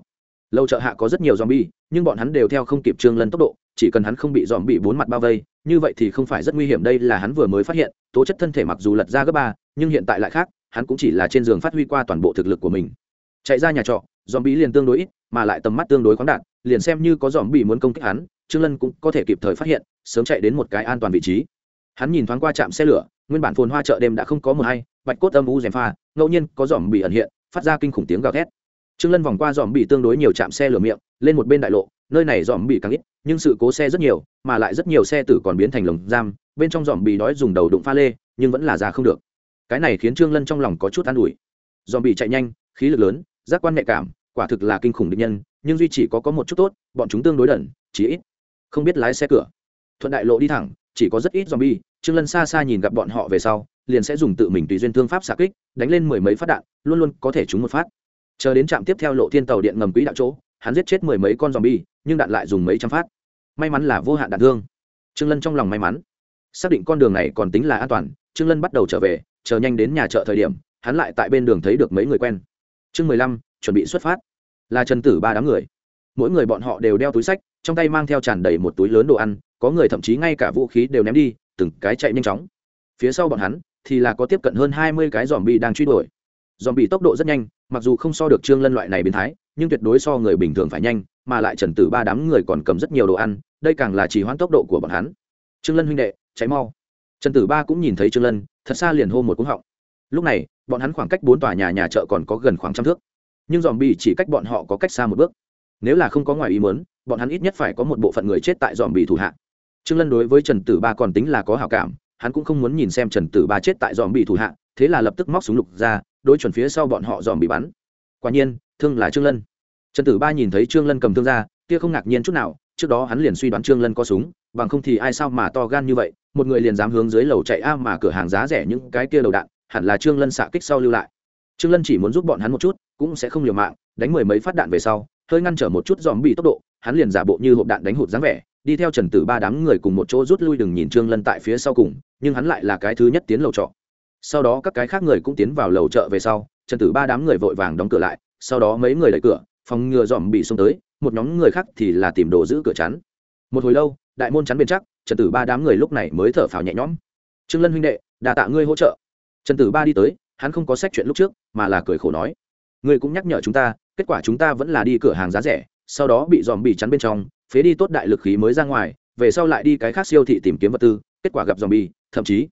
Lâu chợ hạ có rất nhiều zombie, nhưng bọn hắn đều theo không kịp trương lân tốc độ, chỉ cần hắn không bị dòm bị bốn mặt bao vây, như vậy thì không phải rất nguy hiểm. Đây là hắn vừa mới phát hiện, tố chất thân thể mặc dù lật ra gấp ba, nhưng hiện tại lại khác, hắn cũng chỉ là trên giường phát huy qua toàn bộ thực lực của mình. Chạy ra nhà trọ dòm bị liền tương đối ít, mà lại tầm mắt tương đối khoáng đạt, liền xem như có dòm bị muốn công kích hắn, trương lân cũng có thể kịp thời phát hiện, sớm chạy đến một cái an toàn vị trí. Hắn nhìn thoáng qua trạm xe lửa, nguyên bản phồn hoa chợ đêm đã không có một hay, bạch cốt âm u dèm pha, ngẫu nhiên có dòm bị ẩn hiện, phát ra kinh khủng tiếng gào thét trương lân vòng qua dòm bị tương đối nhiều chạm xe lửa miệng, lên một bên đại lộ, nơi này dòm bị càng ít, nhưng sự cố xe rất nhiều, mà lại rất nhiều xe tử còn biến thành lồng giam, bên trong dòm bị đói dùng đầu đụng pha lê, nhưng vẫn là ra không được. Cái này khiến trương lân trong lòng có chút an ủi. Dòm bị chạy nhanh, khí lực lớn, giác quan nhạy cảm, quả thực là kinh khủng địch nhân, nhưng duy chỉ có có một chút tốt, bọn chúng tương đối đẩn chỉ ít không biết lái xe cửa. Thuận đại lộ đi thẳng, chỉ có rất ít dòm bị. trương lân xa xa nhìn gặp bọn họ về sau, liền sẽ dùng tự mình tùy duyên thương pháp xạ kích, đánh lên mười mấy phát đạn, luôn luôn có thể trúng một phát chờ đến trạm tiếp theo lộ thiên tàu điện ngầm quỹ đạo chỗ, hắn giết chết mười mấy con zombie, nhưng đạn lại dùng mấy trăm phát. May mắn là vô hạn đạn thương. Trương lân trong lòng may mắn. Xác định con đường này còn tính là an toàn, trương lân bắt đầu trở về, chờ nhanh đến nhà chợ thời điểm, hắn lại tại bên đường thấy được mấy người quen. Chương mười lăm, chuẩn bị xuất phát. Là trần tử ba đám người. Mỗi người bọn họ đều đeo túi sách, trong tay mang theo tràn đầy một túi lớn đồ ăn, có người thậm chí ngay cả vũ khí đều ném đi, từng cái chạy nhanh chóng. Phía sau bọn hắn thì là có tiếp cận hơn hai mươi cái dòm bi đang truy đuổi dòm bị tốc độ rất nhanh, mặc dù không so được trương lân loại này biến thái, nhưng tuyệt đối so người bình thường phải nhanh, mà lại trần tử ba đám người còn cầm rất nhiều đồ ăn, đây càng là chỉ hoãn tốc độ của bọn hắn. Trương lân huynh đệ cháy mau. Trần tử ba cũng nhìn thấy trương lân, thật xa liền hô một cúng họng. Lúc này, bọn hắn khoảng cách bốn tòa nhà nhà chợ còn có gần khoảng trăm thước. Nhưng dòm bị chỉ cách bọn họ có cách xa một bước. Nếu là không có ngoài ý muốn, bọn hắn ít nhất phải có một bộ phận người chết tại dòm bị thủ hạ. Trương lân đối với trần tử ba còn tính là có hảo cảm, hắn cũng không muốn nhìn xem trần tử ba chết tại dòm bị thủ hạ, thế là lập tức móc súng lục ra đối chuẩn phía sau bọn họ dòm bị bắn. Quả nhiên, thương là trương lân. Trần tử ba nhìn thấy trương lân cầm thương ra, kia không ngạc nhiên chút nào, trước đó hắn liền suy đoán trương lân có súng, bằng không thì ai sao mà to gan như vậy, một người liền dám hướng dưới lầu chạy a mà cửa hàng giá rẻ những cái kia đầu đạn, hẳn là trương lân xạ kích sau lưu lại. Trương lân chỉ muốn giúp bọn hắn một chút, cũng sẽ không liều mạng, đánh mười mấy phát đạn về sau, hơi ngăn trở một chút dòm bị tốc độ, hắn liền giả bộ như hộp đạn đánh hụt dáng vẻ, đi theo trần tử ba đám người cùng một chỗ rút lui đừng nhìn trương lân tại phía sau cùng, nhưng hắn lại là cái thứ nhất tiến lầu trọ sau đó các cái khác người cũng tiến vào lầu chợ về sau, trần tử ba đám người vội vàng đóng cửa lại, sau đó mấy người đẩy cửa, phòng ngừa dòm bị xông tới, một nhóm người khác thì là tìm đồ giữ cửa chắn. Một hồi lâu, đại môn chắn bên chắc, trần tử ba đám người lúc này mới thở phào nhẹ nhõm. Trương lân huynh đệ đà tạ ngươi hỗ trợ. Trần tử ba đi tới, hắn không có sách chuyện lúc trước, mà là cười khổ nói, ngươi cũng nhắc nhở chúng ta, kết quả chúng ta vẫn là đi cửa hàng giá rẻ, sau đó bị dòm bị chắn bên trong, phế đi tốt đại lực khí mới ra ngoài, về sau lại đi cái khác siêu thị tìm kiếm vật tư, kết quả gặp dòm bi thậm chí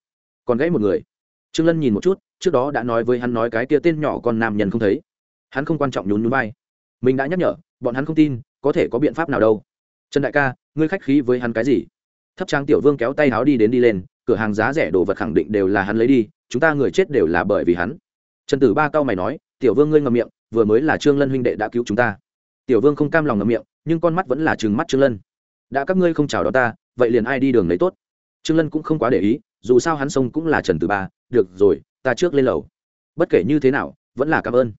còn gãy một người trương lân nhìn một chút, trước đó đã nói với hắn nói cái kia tên nhỏ con nam nhân không thấy. Hắn không quan trọng nhún nhún vai. Mình đã nhắc nhở, bọn hắn không tin, có thể có biện pháp nào đâu. Trần đại ca, ngươi khách khí với hắn cái gì? Thấp trang tiểu vương kéo tay áo đi đến đi lên, cửa hàng giá rẻ đồ vật khẳng định đều là hắn lấy đi, chúng ta người chết đều là bởi vì hắn. Trần tử ba cao mày nói, tiểu vương ngươi ngậm miệng, vừa mới là trương lân huynh đệ đã cứu chúng ta. Tiểu vương không cam lòng ngậm miệng, nhưng con mắt vẫn là trừng mắt trương lân. Đã các ngươi không chào đón ta, vậy liền ai đi đường lấy tốt? Trương lân cũng không quá để ý, dù sao hắn sông cũng là trần tử ba được rồi, ta trước lên lầu. Bất kể như thế nào, vẫn là cảm ơn.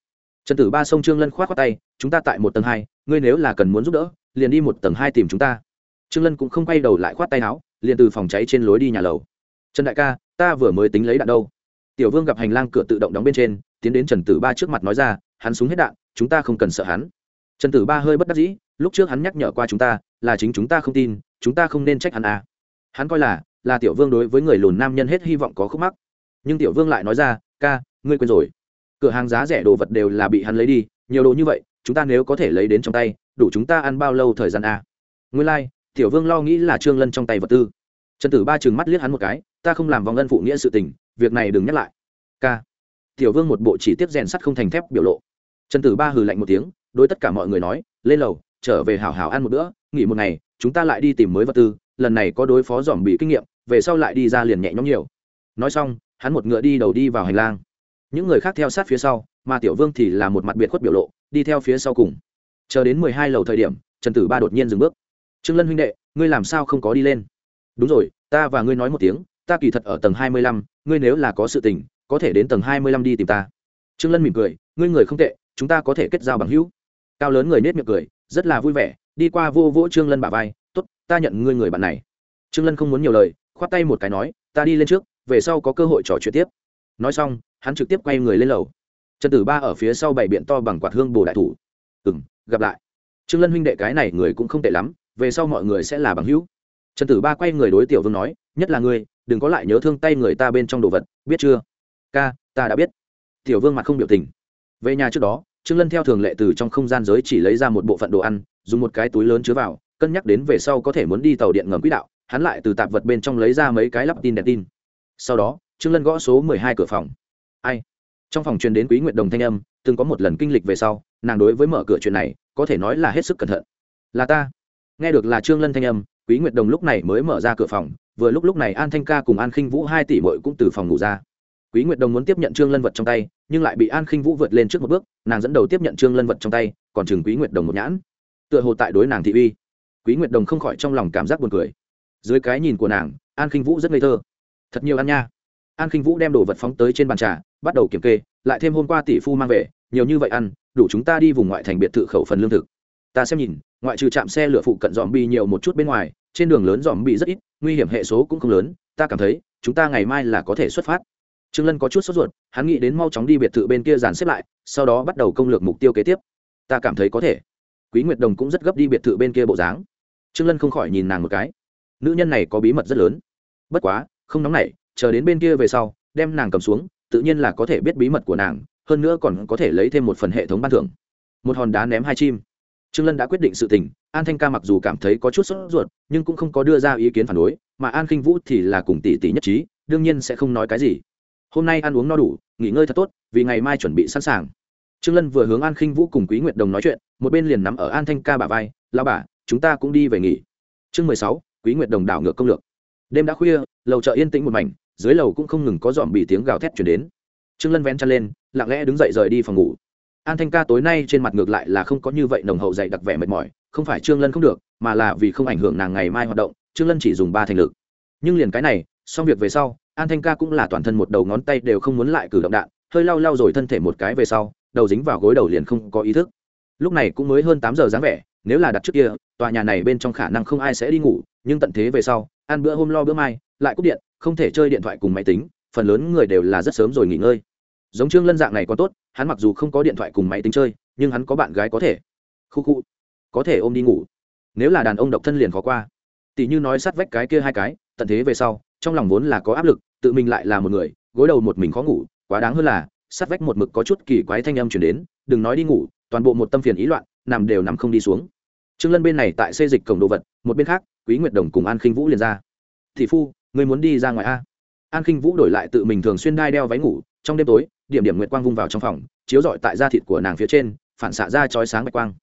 Trần tử ba sông trương lân k h o á t khoác tay, chúng ta tại một tầng hai, ngươi nếu là cần muốn giúp đỡ, liền đi một tầng hai tìm chúng ta. Trương lân cũng không quay đầu lại khoát tay áo, liền từ phòng cháy trên lối đi nhà lầu. Trần đại ca, ta vừa mới tính lấy đạn đâu? Tiểu vương gặp hành lang cửa tự động đóng bên trên, tiến đến trần tử ba trước mặt nói ra, hắn súng hết đạn, chúng ta không cần sợ hắn. Trần tử ba hơi bất đắc dĩ, lúc trước hắn nhắc nhở qua chúng ta, là chính chúng ta không tin, chúng ta không nên trách hắn à. hắn coi là là tiểu vương đối với người lùn nam nhân hết hy vọng có khúc mắc nhưng tiểu vương lại nói ra ca ngươi quên rồi. Cửa hàng giá rẻ đồ vật đều là bị hắn lấy đi nhiều đồ như vậy chúng ta nếu có thể lấy đến trong tay đủ chúng ta ăn bao lâu thời gian à? nguyên lai、like, tiểu vương lo nghĩ là trương lân trong tay vật tư. Trần tử ba chừng mắt liếc hắn một cái ta không làm vòng ân phụ nghĩa sự tình việc này đừng nhắc lại. Ca. Tiểu vương một bộ chỉ tiếp rèn sắt không thành thép biểu lộ. Trần tử ba hừ lạnh một tiếng đối tất cả mọi người nói lên lầu trở về hảo hảo ăn một bữa nghỉ một ngày chúng ta lại đi tìm mới vật tư lần này có đối phó dòm bị kinh nghiệm về sau lại đi ra liền nhẹ nhõm nhiều. Nói xong hắn một ngựa đi đầu đi vào hành lang. Những người khác theo sát phía sau, mà tiểu vương thì là một mặt biệt khuất biểu lộ, đi theo phía sau cùng. Chờ đến mười hai lầu thời điểm, trần tử ba đột nhiên dừng bước. Trương lân huynh đệ, ngươi làm sao không có đi lên? Đúng rồi, ta và ngươi nói một tiếng, ta kỳ thật ở tầng hai mươi lăm, ngươi nếu là có sự tình, có thể đến tầng hai mươi lăm đi tìm ta. Trương lân mỉm cười, ngươi người không tệ, chúng ta có thể kết giao bằng hữu. Cao lớn người nết miệng cười, rất là vui vẻ, đi qua vô vỗ trương lân bả vai t ố t ta nhận ngươi người bạn này. Trương lân không muốn nhiều lời, khoát tay một cái nói, ta đi lên trước về sau có cơ hội trò chuyện tiếp. Nói xong, hắn trực tiếp quay người lên lầu. Trần tử ba ở phía sau bảy biện to bằng quạt hương bồ đại thủ. Ừ m gặp lại. Trương lân huynh đệ cái này người cũng không tệ lắm, về sau mọi người sẽ là bằng hữu. Trần tử ba quay người đối tiểu vương nói, nhất là ngươi, đừng có lại nhớ thương tay người ta bên trong đồ vật, biết chưa? Ca, ta đã biết. Tiểu vương mặt không biểu tình. Về nhà trước đó, trương lân theo thường lệ từ trong không gian giới chỉ lấy ra một bộ phận đồ ăn, dùng một cái túi lớn chứa vào, cân nhắc đến về sau có thể muốn đi tàu điện ngầm quỹ đạo, hắn lại từ tạp vật bên trong lấy ra mấy cái lắp tin đèn tin sau đó, trương lân gõ số mười hai cửa phòng. Ai? Trong phòng truyền đến quý nguyệt đồng thanh âm, từng có một lần kinh lịch về sau, nàng đối với mở cửa chuyện này, có thể nói là hết sức cẩn thận. Là ta. Nghe được là trương lân thanh âm, quý nguyệt đồng lúc này mới mở ra cửa phòng, vừa lúc lúc này an thanh ca cùng an khinh vũ hai tỷ mội cũng từ phòng ngủ ra. Quý nguyệt đồng muốn tiếp nhận trương lân vật trong tay, nhưng lại bị an khinh vũ vượt lên trước một bước, nàng dẫn đầu tiếp nhận trương lân vật trong tay, còn chừng quý nguyệt đồng một nhãn. Tựa hồ tại đối nàng thị uy. Quý nguyệt đồng không khỏi trong lòng cảm giác buồn cười. Dưới cái nhìn của nàng, an khinh vũ rất ngây thơ thật nhiều ăn nha. An khinh vũ đem đồ vật phóng tới trên bàn trà, bắt đầu kiểm kê, lại thêm hôm qua tỷ phu mang về, nhiều như vậy ăn, đủ chúng ta đi vùng ngoại thành biệt thự khẩu phần lương thực. Ta xem nhìn, ngoại trừ trạm xe lửa phụ cận dòm bi nhiều một chút bên ngoài, trên đường lớn dòm bi rất ít, nguy hiểm hệ số cũng không lớn, ta cảm thấy, chúng ta ngày mai là có thể xuất phát. Trương lân có chút sốt ruột, hắn nghĩ đến mau chóng đi biệt thự bên kia dàn xếp lại, sau đó bắt đầu công lược mục tiêu kế tiếp. Ta cảm thấy có thể. Quý nguyệt đồng cũng rất gấp đi biệt thự bên kia bộ dáng. Trương lân không khỏi nhìn nàng một cái. Nữ nhân này có bí mật rất lớn. Bất quá không nóng nảy, chờ đến bên kia về sau, đem nàng cầm xuống, tự nhiên là có thể biết bí mật của nàng, hơn nữa còn có thể lấy thêm một phần hệ thống ban thưởng. Một hòn đá ném hai chim. Trương lân đã quyết định sự tình, an thanh ca mặc dù cảm thấy có chút sốt ruột, nhưng cũng không có đưa ra ý kiến phản đối, mà an khinh vũ thì là cùng tỷ tỷ nhất trí, đương nhiên sẽ không nói cái gì. Hôm nay ăn uống no đủ, nghỉ ngơi thật tốt, vì ngày mai chuẩn bị sẵn sàng. Trương lân vừa hướng an khinh vũ cùng quý nguyệt đồng nói chuyện, một bên liền nắm ở an thanh ca bà vai lao bà, chúng ta cũng đi về nghỉ. Chương mười sáu, quý nguyệt đồng đảo ngược công lược đêm đã khuya, lầu chợ yên tĩnh một mảnh, dưới lầu cũng không ngừng có dòm bị tiếng gào thét chuyển đến. Trương lân vén chăn lên, lặng lẽ đứng dậy rời đi phòng ngủ. An thanh ca tối nay trên mặt ngược lại là không có như vậy nồng hậu dày đặc vẻ mệt mỏi, không phải trương lân không được, mà là vì không ảnh hưởng nàng ngày mai hoạt động, trương lân chỉ dùng ba thành lực. Nhưng liền cái này, xong việc về sau, an thanh ca cũng là toàn thân một đầu ngón tay đều không muốn lại cử động đạn, hơi lau lau rồi thân thể một cái về sau, đầu dính vào gối đầu liền không có ý thức. Lúc này cũng mới hơn tám giờ dáng vẻ, nếu là đặt trước kia, tòa nhà này bên trong khả năng không ai sẽ đi ngủ nhưng tận thế về sau, ăn bữa hôm lo bữa mai, lại cúp điện, không thể chơi điện thoại cùng máy tính, phần lớn người đều là rất sớm rồi nghỉ ngơi. Giống trương lân dạng này có tốt, hắn mặc dù không có điện thoại cùng máy tính chơi, nhưng hắn có bạn gái có thể. Khu khu, có thể ôm đi ngủ. Nếu là đàn ông độc thân liền khó qua. Tỷ như nói sát vách cái kia hai cái, tận thế về sau, trong lòng vốn là có áp lực, tự mình lại là một người, gối đầu một mình khó ngủ, quá đáng hơn là, sát vách một mực có chút kỳ quái thanh âm chuyển đến, đừng nói đi ngủ, toàn bộ một tâm phiền ý loạn, nằm đều nằm không đi xuống. Trương lân bên này tại xây dịch cổng đồ vật, một bên khác quý nguyệt đồng cùng an khinh vũ liền ra. Thị phu người muốn đi ra ngoài a? An khinh vũ đổi lại tự mình thường xuyên đai đeo váy ngủ, trong đêm tối, điểm điểm nguyệt quang vung vào trong phòng, chiếu rọi tại da thịt của nàng phía trên, phản xạ ra chói sáng bạch quang.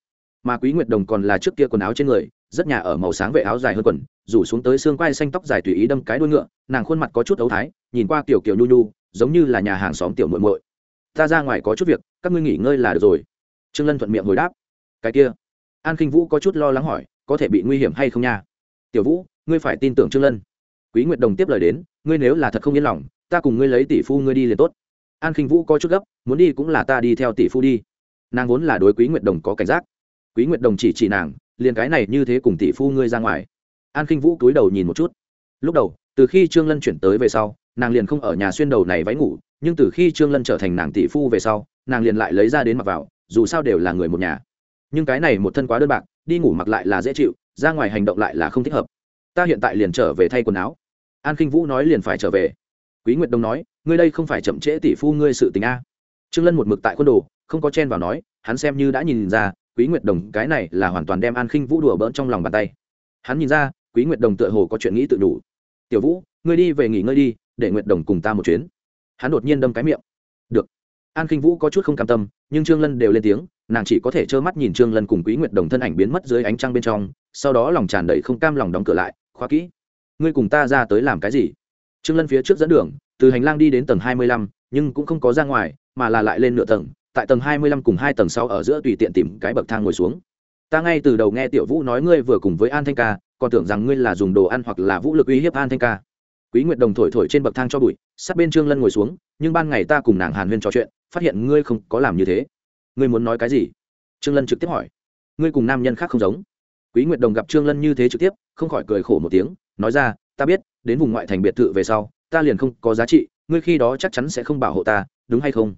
Mà quý nguyệt đồng còn là trước kia quần áo trên người, rất nhà ở màu sáng vệ áo dài hơn quần, rủ xuống tới xương quai xanh tóc dài tùy ý đâm cái đuôi ngựa, nàng khuôn mặt có chút ấu thái, nhìn qua kiểu kiểu nhu nhu, giống như là nhà hàng xóm tiểu muội muội. Ta ra ngoài có chút việc, các ngươi nghỉ ngơi là được rồi. Trương lân thuận miệng hồi đáp. Cái kia. An khinh vũ có chút lo lắng hỏi, có thể bị nguy hiểm hay không nha? Tiểu vũ, ngươi phải tin tưởng trương lân. Quý nguyệt đồng tiếp lời đến, ngươi nếu là thật không yên lòng, ta cùng ngươi lấy tỷ phu ngươi đi liền tốt. An khinh vũ có chút gấp, muốn đi cũng là ta đi theo tỷ phu đi. Nàng vốn là đối quý nguyệt đồng có cảnh giác. Quý nguyệt đồng chỉ chỉ nàng, liền cái này như thế cùng tỷ phu ngươi ra ngoài. An khinh vũ cúi đầu nhìn một chút. Lúc đầu, từ khi trương lân chuyển tới về sau, nàng liền không ở nhà xuyên đầu này váy ngủ, nhưng từ khi trương lân trở thành nàng tỷ phu về sau, nàng liền lại lấy ra đến mặc vào, dù sao đều là người một nhà. Nhưng cái này một thân quá đơn bạc, đi ngủ mặc lại là dễ chịu ra ngoài hành động lại là không thích hợp. Ta hiện tại liền trở về thay quần áo. An khinh vũ nói liền phải trở về. Quý nguyệt đông nói, ngươi đây không phải chậm trễ tỷ phu ngươi sự tình a. Trương lân một mực tại quân đồ, không có chen vào nói, hắn xem như đã nhìn ra, quý nguyệt đồng cái này là hoàn toàn đem an khinh vũ đùa bỡn trong lòng bàn tay. Hắn nhìn ra, quý nguyệt đồng tựa hồ có chuyện nghĩ tự đủ. Tiểu vũ, ngươi đi về nghỉ ngơi đi, để nguyệt đồng cùng ta một chuyến. Hắn đột nhiên đâm cái miệng. Được. An khinh vũ có chút không cam tâm, nhưng trương lân đều lên tiếng nàng chỉ có thể trơ mắt nhìn trương lân cùng quý nguyệt đồng thân ảnh biến mất dưới ánh trăng bên trong sau đó lòng tràn đầy không cam lòng đóng cửa lại khóa kỹ ngươi cùng ta ra tới làm cái gì? Trương lân phía trước dẫn đường từ hành lang đi đến tầng hai mươi lăm, nhưng cũng không có ra ngoài mà là lại lên nửa tầng tại tầng hai mươi lăm cùng hai tầng sau ở giữa tùy tiện tìm cái bậc thang ngồi xuống. Ta ngay từ đầu nghe tiểu vũ nói ngươi vừa cùng với an thanh ca còn tưởng rằng ngươi là dùng đồ ăn hoặc là vũ lực uy hiếp an thanh ca. Quý nguyệt đồng thổi thổi trên bậc thang cho bụi sát bên trương lân ngồi xuống nhưng ban ngày ta cùng nàng hàn huyên trò chuyện phát hiện ngươi không có làm như thế ngươi muốn nói cái gì? Trương lân trực tiếp hỏi. Ngươi cùng nam nhân khác không giống. Quý nguyệt đồng gặp trương lân như thế trực tiếp, không khỏi cười khổ một tiếng, nói ra, ta biết, đến vùng ngoại thành biệt thự về sau, ta liền không có giá trị, ngươi khi đó chắc chắn sẽ không bảo hộ ta, đúng hay không?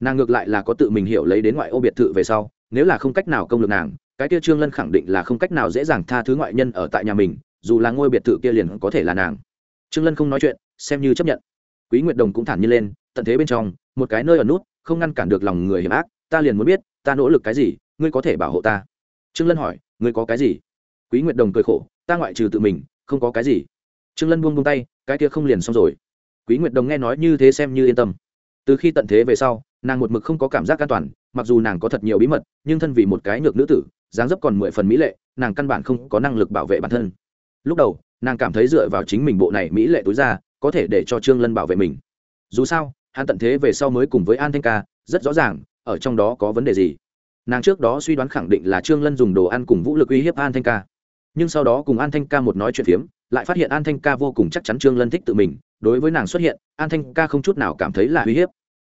Nàng ngược lại là có tự mình hiểu lấy đến ngoại ô biệt thự về sau, nếu là không cách nào công lược nàng, cái kia trương lân khẳng định là không cách nào dễ dàng tha thứ ngoại nhân ở tại nhà mình, dù là ngôi biệt thự kia liền có thể là nàng. Trương lân không nói chuyện, xem như chấp nhận. Quý nguyệt đồng cũng thản nhiên lên, tận thế bên trong, một cái nơi ở nút, không ngăn cản được lòng người hiểm ác ta liền muốn biết, ta nỗ lực cái gì, ngươi có thể bảo hộ ta? Trương lân hỏi, ngươi có cái gì? Quý nguyệt đồng cười khổ, ta ngoại trừ tự mình, không có cái gì. Trương lân buông buông tay, cái kia không liền xong rồi. Quý nguyệt đồng nghe nói như thế xem như yên tâm. Từ khi tận thế về sau, nàng một mực không có cảm giác an toàn, mặc dù nàng có thật nhiều bí mật, nhưng thân vì một cái nhược nữ tử, dáng dấp còn mười phần mỹ lệ, nàng căn bản không có năng lực bảo vệ bản thân. Lúc đầu, nàng cảm thấy dựa vào chính mình bộ này mỹ lệ tối ra, có thể để cho trương lân bảo vệ mình. Dù sao, hắn tận thế về sau mới cùng với an thanh ca, rất rõ ràng ở trong đó có vấn đề gì? Nàng trước đó suy đoán khẳng định là trương lân dùng đồ ăn cùng vũ lực uy hiếp an thanh ca. Nhưng sau đó cùng an thanh ca một nói chuyện phiếm, lại phát hiện an thanh ca vô cùng chắc chắn trương lân thích tự mình. Đối với nàng xuất hiện, an thanh ca không chút nào cảm thấy là uy hiếp.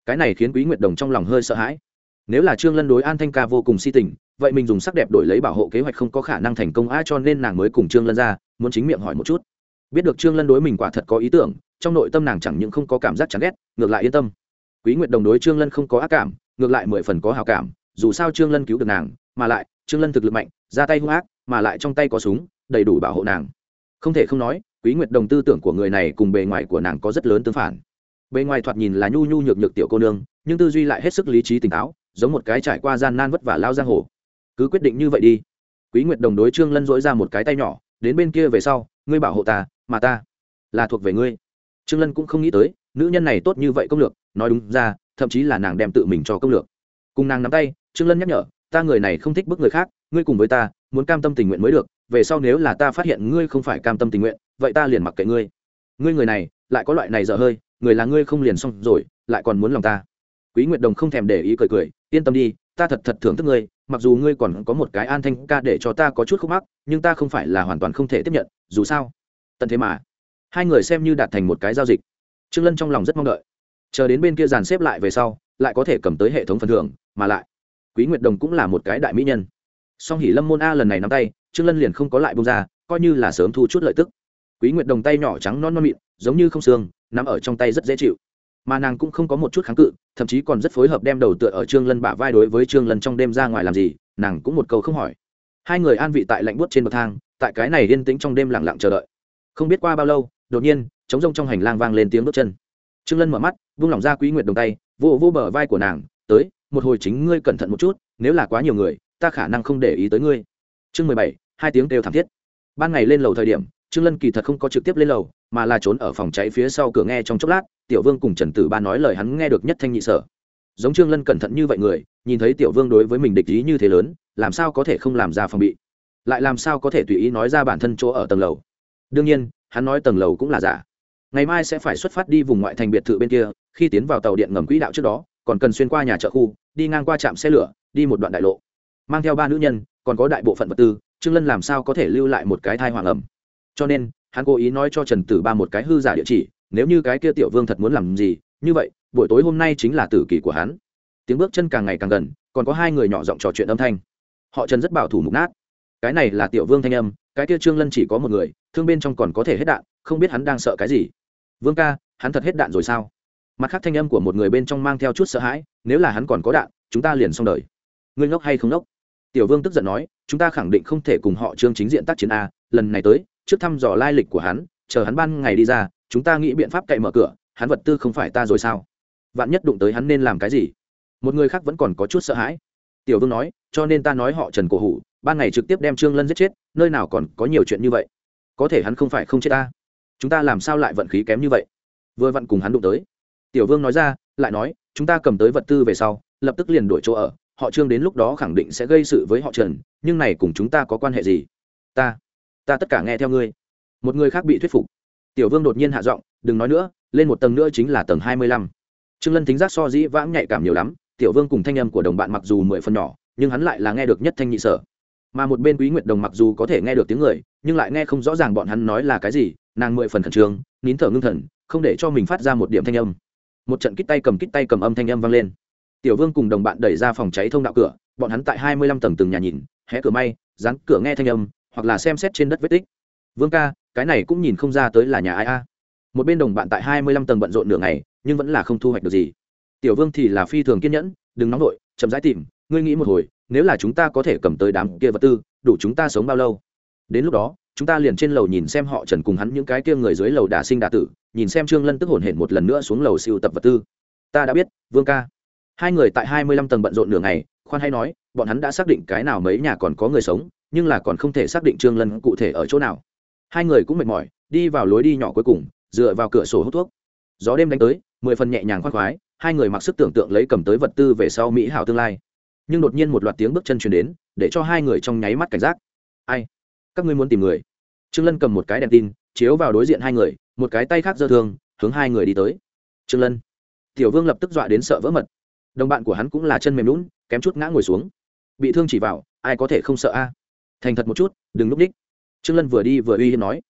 Cái này khiến quý nguyệt đồng trong lòng hơi sợ hãi. Nếu là trương lân đối an thanh ca vô cùng si tình, vậy mình dùng sắc đẹp đổi lấy bảo hộ kế hoạch không có khả năng thành công, a, cho nên nàng mới cùng trương lân ra, muốn chính miệng hỏi một chút. Biết được trương lân đối mình quả thật có ý tưởng, trong nội tâm nàng chẳng những không có cảm giác chán ghét, ngược lại yên tâm. Quý nguyệt đồng đối trương lân không có ác cảm ngược lại mười phần có hào cảm, dù sao trương lân cứu được nàng, mà lại, trương lân thực lực mạnh, ra tay hung ác, mà lại trong tay có súng, đầy đủ bảo hộ nàng. Không thể không nói, quý nguyệt đồng tư tưởng của người này cùng bề ngoài của nàng có rất lớn tương phản. Bề ngoài thoạt nhìn là nhu nhu nhược nhược tiểu cô nương, nhưng tư duy lại hết sức lý trí tỉnh táo, giống một cái trải qua gian nan vất vả lao giang hồ. Cứ quyết định như vậy đi. Quý nguyệt đồng đối trương lân dỗi ra một cái tay nhỏ, đến bên kia về sau, ngươi bảo hộ ta, mà ta là thuộc về ngươi. Trương lân cũng không nghĩ tới, nữ nhân này tốt như vậy công lược, nói đúng ra thậm chí là nàng đem tự mình cho công lược. Cùng nàng nắm tay, trương lân nhắc nhở, ta người này không thích bức người khác, ngươi cùng với ta, muốn cam tâm tình nguyện mới được, về sau nếu là ta phát hiện ngươi không phải cam tâm tình nguyện, vậy ta liền mặc kệ ngươi. Ngươi người này, lại có loại này dở hơi, người là ngươi không liền xong rồi, lại còn muốn lòng ta. Quý nguyệt đồng không thèm để ý cười cười, yên tâm đi, ta thật thật thưởng thức ngươi, mặc dù ngươi còn có một cái an thanh ca để cho ta có chút khúc mắc, nhưng ta không phải là hoàn toàn không thể tiếp nhận, dù sao. Tận thế mà, hai người xem như đạt thành một cái giao dịch. Trương lân trong lòng rất mong đợi chờ đến bên kia dàn xếp lại về sau, lại có thể cầm tới hệ thống phần thưởng, mà lại, quý nguyệt đồng cũng là một cái đại mỹ nhân. Song hỉ lâm môn a lần này nắm tay, trương lân liền không có lại bông ra, coi như là sớm thu chút lợi tức. Quý nguyệt đồng tay nhỏ trắng non non mịn, giống như không xương, nắm ở trong tay rất dễ chịu. Mà nàng cũng không có một chút kháng cự, thậm chí còn rất phối hợp đem đầu tựa ở trương lân bả vai đối với trương lân trong đêm ra ngoài làm gì, nàng cũng một câu không hỏi. Hai người an vị tại lạnh buốt trên bậc thang, tại cái này yên tĩnh trong đêm lặng lặng chờ đợi. Không biết qua bao lâu, đột nhiên chống rông trong hành lang vang lên tiếng bước chân trương lân mở mắt, vung lòng ra quý nguyệt đồng tay, vô vô bờ vai của nàng, tới, một hồi chính ngươi cẩn thận một chút, nếu là quá nhiều người, ta khả năng không để ý tới ngươi. Chương mười bảy, hai tiếng kêu thảm thiết. Ban ngày lên lầu thời điểm, trương lân kỳ thật không có trực tiếp lên lầu, mà là trốn ở phòng cháy phía sau cửa nghe trong chốc lát, tiểu vương cùng trần tử ba nói lời hắn nghe được nhất thanh nhị sở. Giống trương lân cẩn thận như vậy người, nhìn thấy tiểu vương đối với mình địch ý như thế lớn, làm sao có thể không làm ra phòng bị? Lại làm sao có thể tùy ý nói ra bản thân chỗ ở tầng lầu? Đương nhiên, hắn nói tầng lầu cũng là giả ngày mai sẽ phải xuất phát đi vùng ngoại thành biệt thự bên kia, khi tiến vào tàu điện ngầm quỹ đạo trước đó, còn cần xuyên qua nhà chợ khu, đi ngang qua trạm xe lửa, đi một đoạn đại lộ. Mang theo ba nữ nhân, còn có đại bộ phận vật tư, trương lân làm sao có thể lưu lại một cái thai hoàng ẩm? Cho nên, hắn cố ý nói cho trần tử ba một cái hư giả địa chỉ, nếu như cái kia tiểu vương thật muốn làm gì, như vậy, buổi tối hôm nay chính là tử kỳ của hắn. Tiếng bước chân càng ngày càng gần, còn có hai người nhỏ giọng trò chuyện âm thanh. Họ trần rất bảo thủ mục nát. Cái này là tiểu vương thanh âm, cái kia trương lân chỉ có một người, thương bên trong còn có thể hết đạn, không biết hắn đang sợ cái gì vương ca, hắn thật hết đạn rồi sao? Mặt khác thanh âm của một người bên trong mang theo chút sợ hãi, nếu là hắn còn có đạn, chúng ta liền xong đời. Ngươi ngốc hay không ngốc? Tiểu vương tức giận nói, chúng ta khẳng định không thể cùng họ trương chính diện tác chiến a, lần này tới, trước thăm dò lai lịch của hắn, chờ hắn ban ngày đi ra, chúng ta nghĩ biện pháp cậy mở cửa, hắn vật tư không phải ta rồi sao? Vạn nhất đụng tới hắn nên làm cái gì? Một người khác vẫn còn có chút sợ hãi. Tiểu vương nói, cho nên ta nói họ trần cổ hủ, ban ngày trực tiếp đem trương lân giết chết, nơi nào còn có nhiều chuyện như vậy? Có thể hắn không phải không chết ta chúng ta làm sao lại vận khí kém như vậy? Vừa vặn cùng hắn đụng tới. Tiểu vương nói ra, lại nói, chúng ta cầm tới vật tư về sau, lập tức liền đổi chỗ ở, họ trương đến lúc đó khẳng định sẽ gây sự với họ trần, nhưng này cùng chúng ta có quan hệ gì? Ta ta tất cả nghe theo ngươi. Một người khác bị thuyết phục. Tiểu vương đột nhiên hạ giọng, đừng nói nữa, lên một tầng nữa chính là tầng hai mươi lăm. Trương lân thính giác so dĩ vãng nhạy cảm nhiều lắm, tiểu vương cùng thanh âm của đồng bạn mặc dù mười phần nhỏ, nhưng hắn lại là nghe được nhất thanh nhị sở. Mà một bên quý nguyệt đồng mặc dù có thể nghe được tiếng người, nhưng lại nghe không rõ ràng bọn hắn nói là cái gì nàng mười phần khẩn trương, nín thở ngưng thần, không để cho mình phát ra một điểm thanh âm. Một trận kích tay cầm kích tay cầm âm thanh âm vang lên. Tiểu vương cùng đồng bạn đẩy ra phòng cháy thông đạo cửa, bọn hắn tại hai mươi lăm tầng từng nhà nhìn, hé cửa may, dán cửa nghe thanh âm, hoặc là xem xét trên đất vết tích. Vương ca, cái này cũng nhìn không ra tới là nhà ai a. Một bên đồng bạn tại hai mươi lăm tầng bận rộn nửa ngày, nhưng vẫn là không thu hoạch được gì. Tiểu vương thì là phi thường kiên nhẫn, đừng nóng vội, chậm rãi tìm, ngươi nghĩ một hồi, nếu là chúng ta có thể cầm tới đám kia vật tư, đủ chúng ta sống bao lâu? Đến lúc đó chúng ta liền trên lầu nhìn xem họ trần cùng hắn những cái kia người dưới lầu đả sinh đả tử, nhìn xem trương lân tức hồn hển một lần nữa xuống lầu siêu tập vật tư. Ta đã biết, vương ca. Hai người tại hai mươi lăm tầng bận rộn nửa ngày, khoan hay nói, bọn hắn đã xác định cái nào mấy nhà còn có người sống, nhưng là còn không thể xác định trương lân cụ thể ở chỗ nào. Hai người cũng mệt mỏi, đi vào lối đi nhỏ cuối cùng, dựa vào cửa sổ hút thuốc. Gió đêm đánh tới, mười phần nhẹ nhàng khoan khoái, hai người mặc sức tưởng tượng lấy cầm tới vật tư về sau mỹ hảo tương lai. Nhưng đột nhiên một loạt tiếng bước chân truyền đến, để cho hai người trong nháy mắt cảnh giác. Ai? Các ngươi muốn tìm người? Trương lân cầm một cái đèn tin, chiếu vào đối diện hai người, một cái tay khác giơ thương, hướng hai người đi tới. Trương lân. Tiểu vương lập tức dọa đến sợ vỡ mật. Đồng bạn của hắn cũng là chân mềm lún kém chút ngã ngồi xuống. Bị thương chỉ vào, ai có thể không sợ a? Thành thật một chút, đừng núp ních. Trương lân vừa đi vừa uy hiếp nói.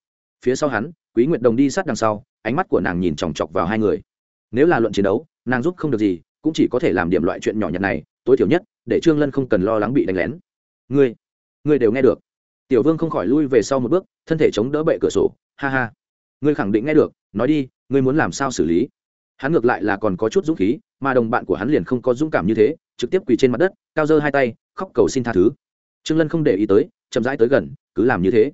Phía sau hắn, quý nguyệt đồng đi sát đằng sau, ánh mắt của nàng nhìn chòng chọc vào hai người. Nếu là luận chiến đấu, nàng giúp không được gì, cũng chỉ có thể làm điểm loại chuyện nhỏ nhặt này, tối thiểu nhất, để trương lân không cần lo lắng bị đánh lén. Ngươi ngươi đều nghe được tiểu vương không khỏi lui về sau một bước, thân thể chống đỡ bệ cửa sổ. Ha ha. Ngươi khẳng định nghe được, nói đi, ngươi muốn làm sao xử lý? Hắn ngược lại là còn có chút dũng khí, mà đồng bạn của hắn liền không có dũng cảm như thế, trực tiếp quỳ trên mặt đất, cao giơ hai tay, khóc cầu xin tha thứ. Trương lân không để ý tới, chậm rãi tới gần, cứ làm như thế.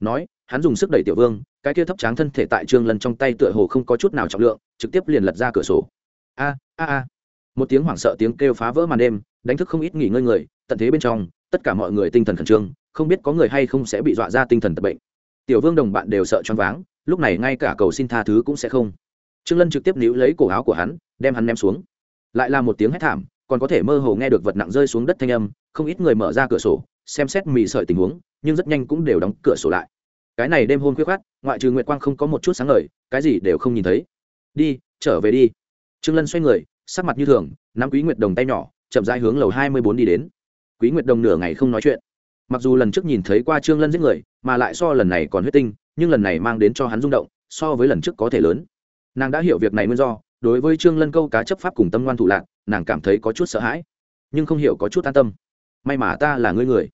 Nói, hắn dùng sức đẩy tiểu vương, cái kia thấp tráng thân thể tại trương lân trong tay tựa hồ không có chút nào trọng lượng, trực tiếp liền lật ra cửa sổ. A a a. Một tiếng hoảng sợ tiếng kêu phá vỡ màn đêm, đánh thức không ít nghỉ ngơi người, tận thế bên trong, tất cả mọi người tinh thần khẩn trương không biết có người hay không sẽ bị dọa ra tinh thần tật bệnh. Tiểu vương đồng bạn đều sợ choáng váng, lúc này ngay cả cầu xin tha thứ cũng sẽ không. Trương lân trực tiếp níu lấy cổ áo của hắn, đem hắn ném xuống. Lại là một tiếng hét thảm, còn có thể mơ hồ nghe được vật nặng rơi xuống đất thanh âm, không ít người mở ra cửa sổ, xem xét mì sợi tình huống, nhưng rất nhanh cũng đều đóng cửa sổ lại. Cái này đêm hôn khuyết khát ngoại trừ nguyệt quang không có một chút sáng ngời, cái gì đều không nhìn thấy. Đi, trở về đi. Trương lân xoay người, sắc mặt như thường, nắm quý nguyệt đồng tay nhỏ, chậm rãi hướng lầu hai mươi bốn đi đến. Quý nguyệt đồng nửa ngày không nói chuyện mặc dù lần trước nhìn thấy qua trương lân giết người, mà lại so lần này còn huyết tinh, nhưng lần này mang đến cho hắn rung động, so với lần trước có thể lớn. Nàng đã hiểu việc này nguyên do, đối với trương lân câu cá chấp pháp cùng tâm ngoan thủ lạc, nàng cảm thấy có chút sợ hãi, nhưng không hiểu có chút an tâm. May mà ta là ngươi người.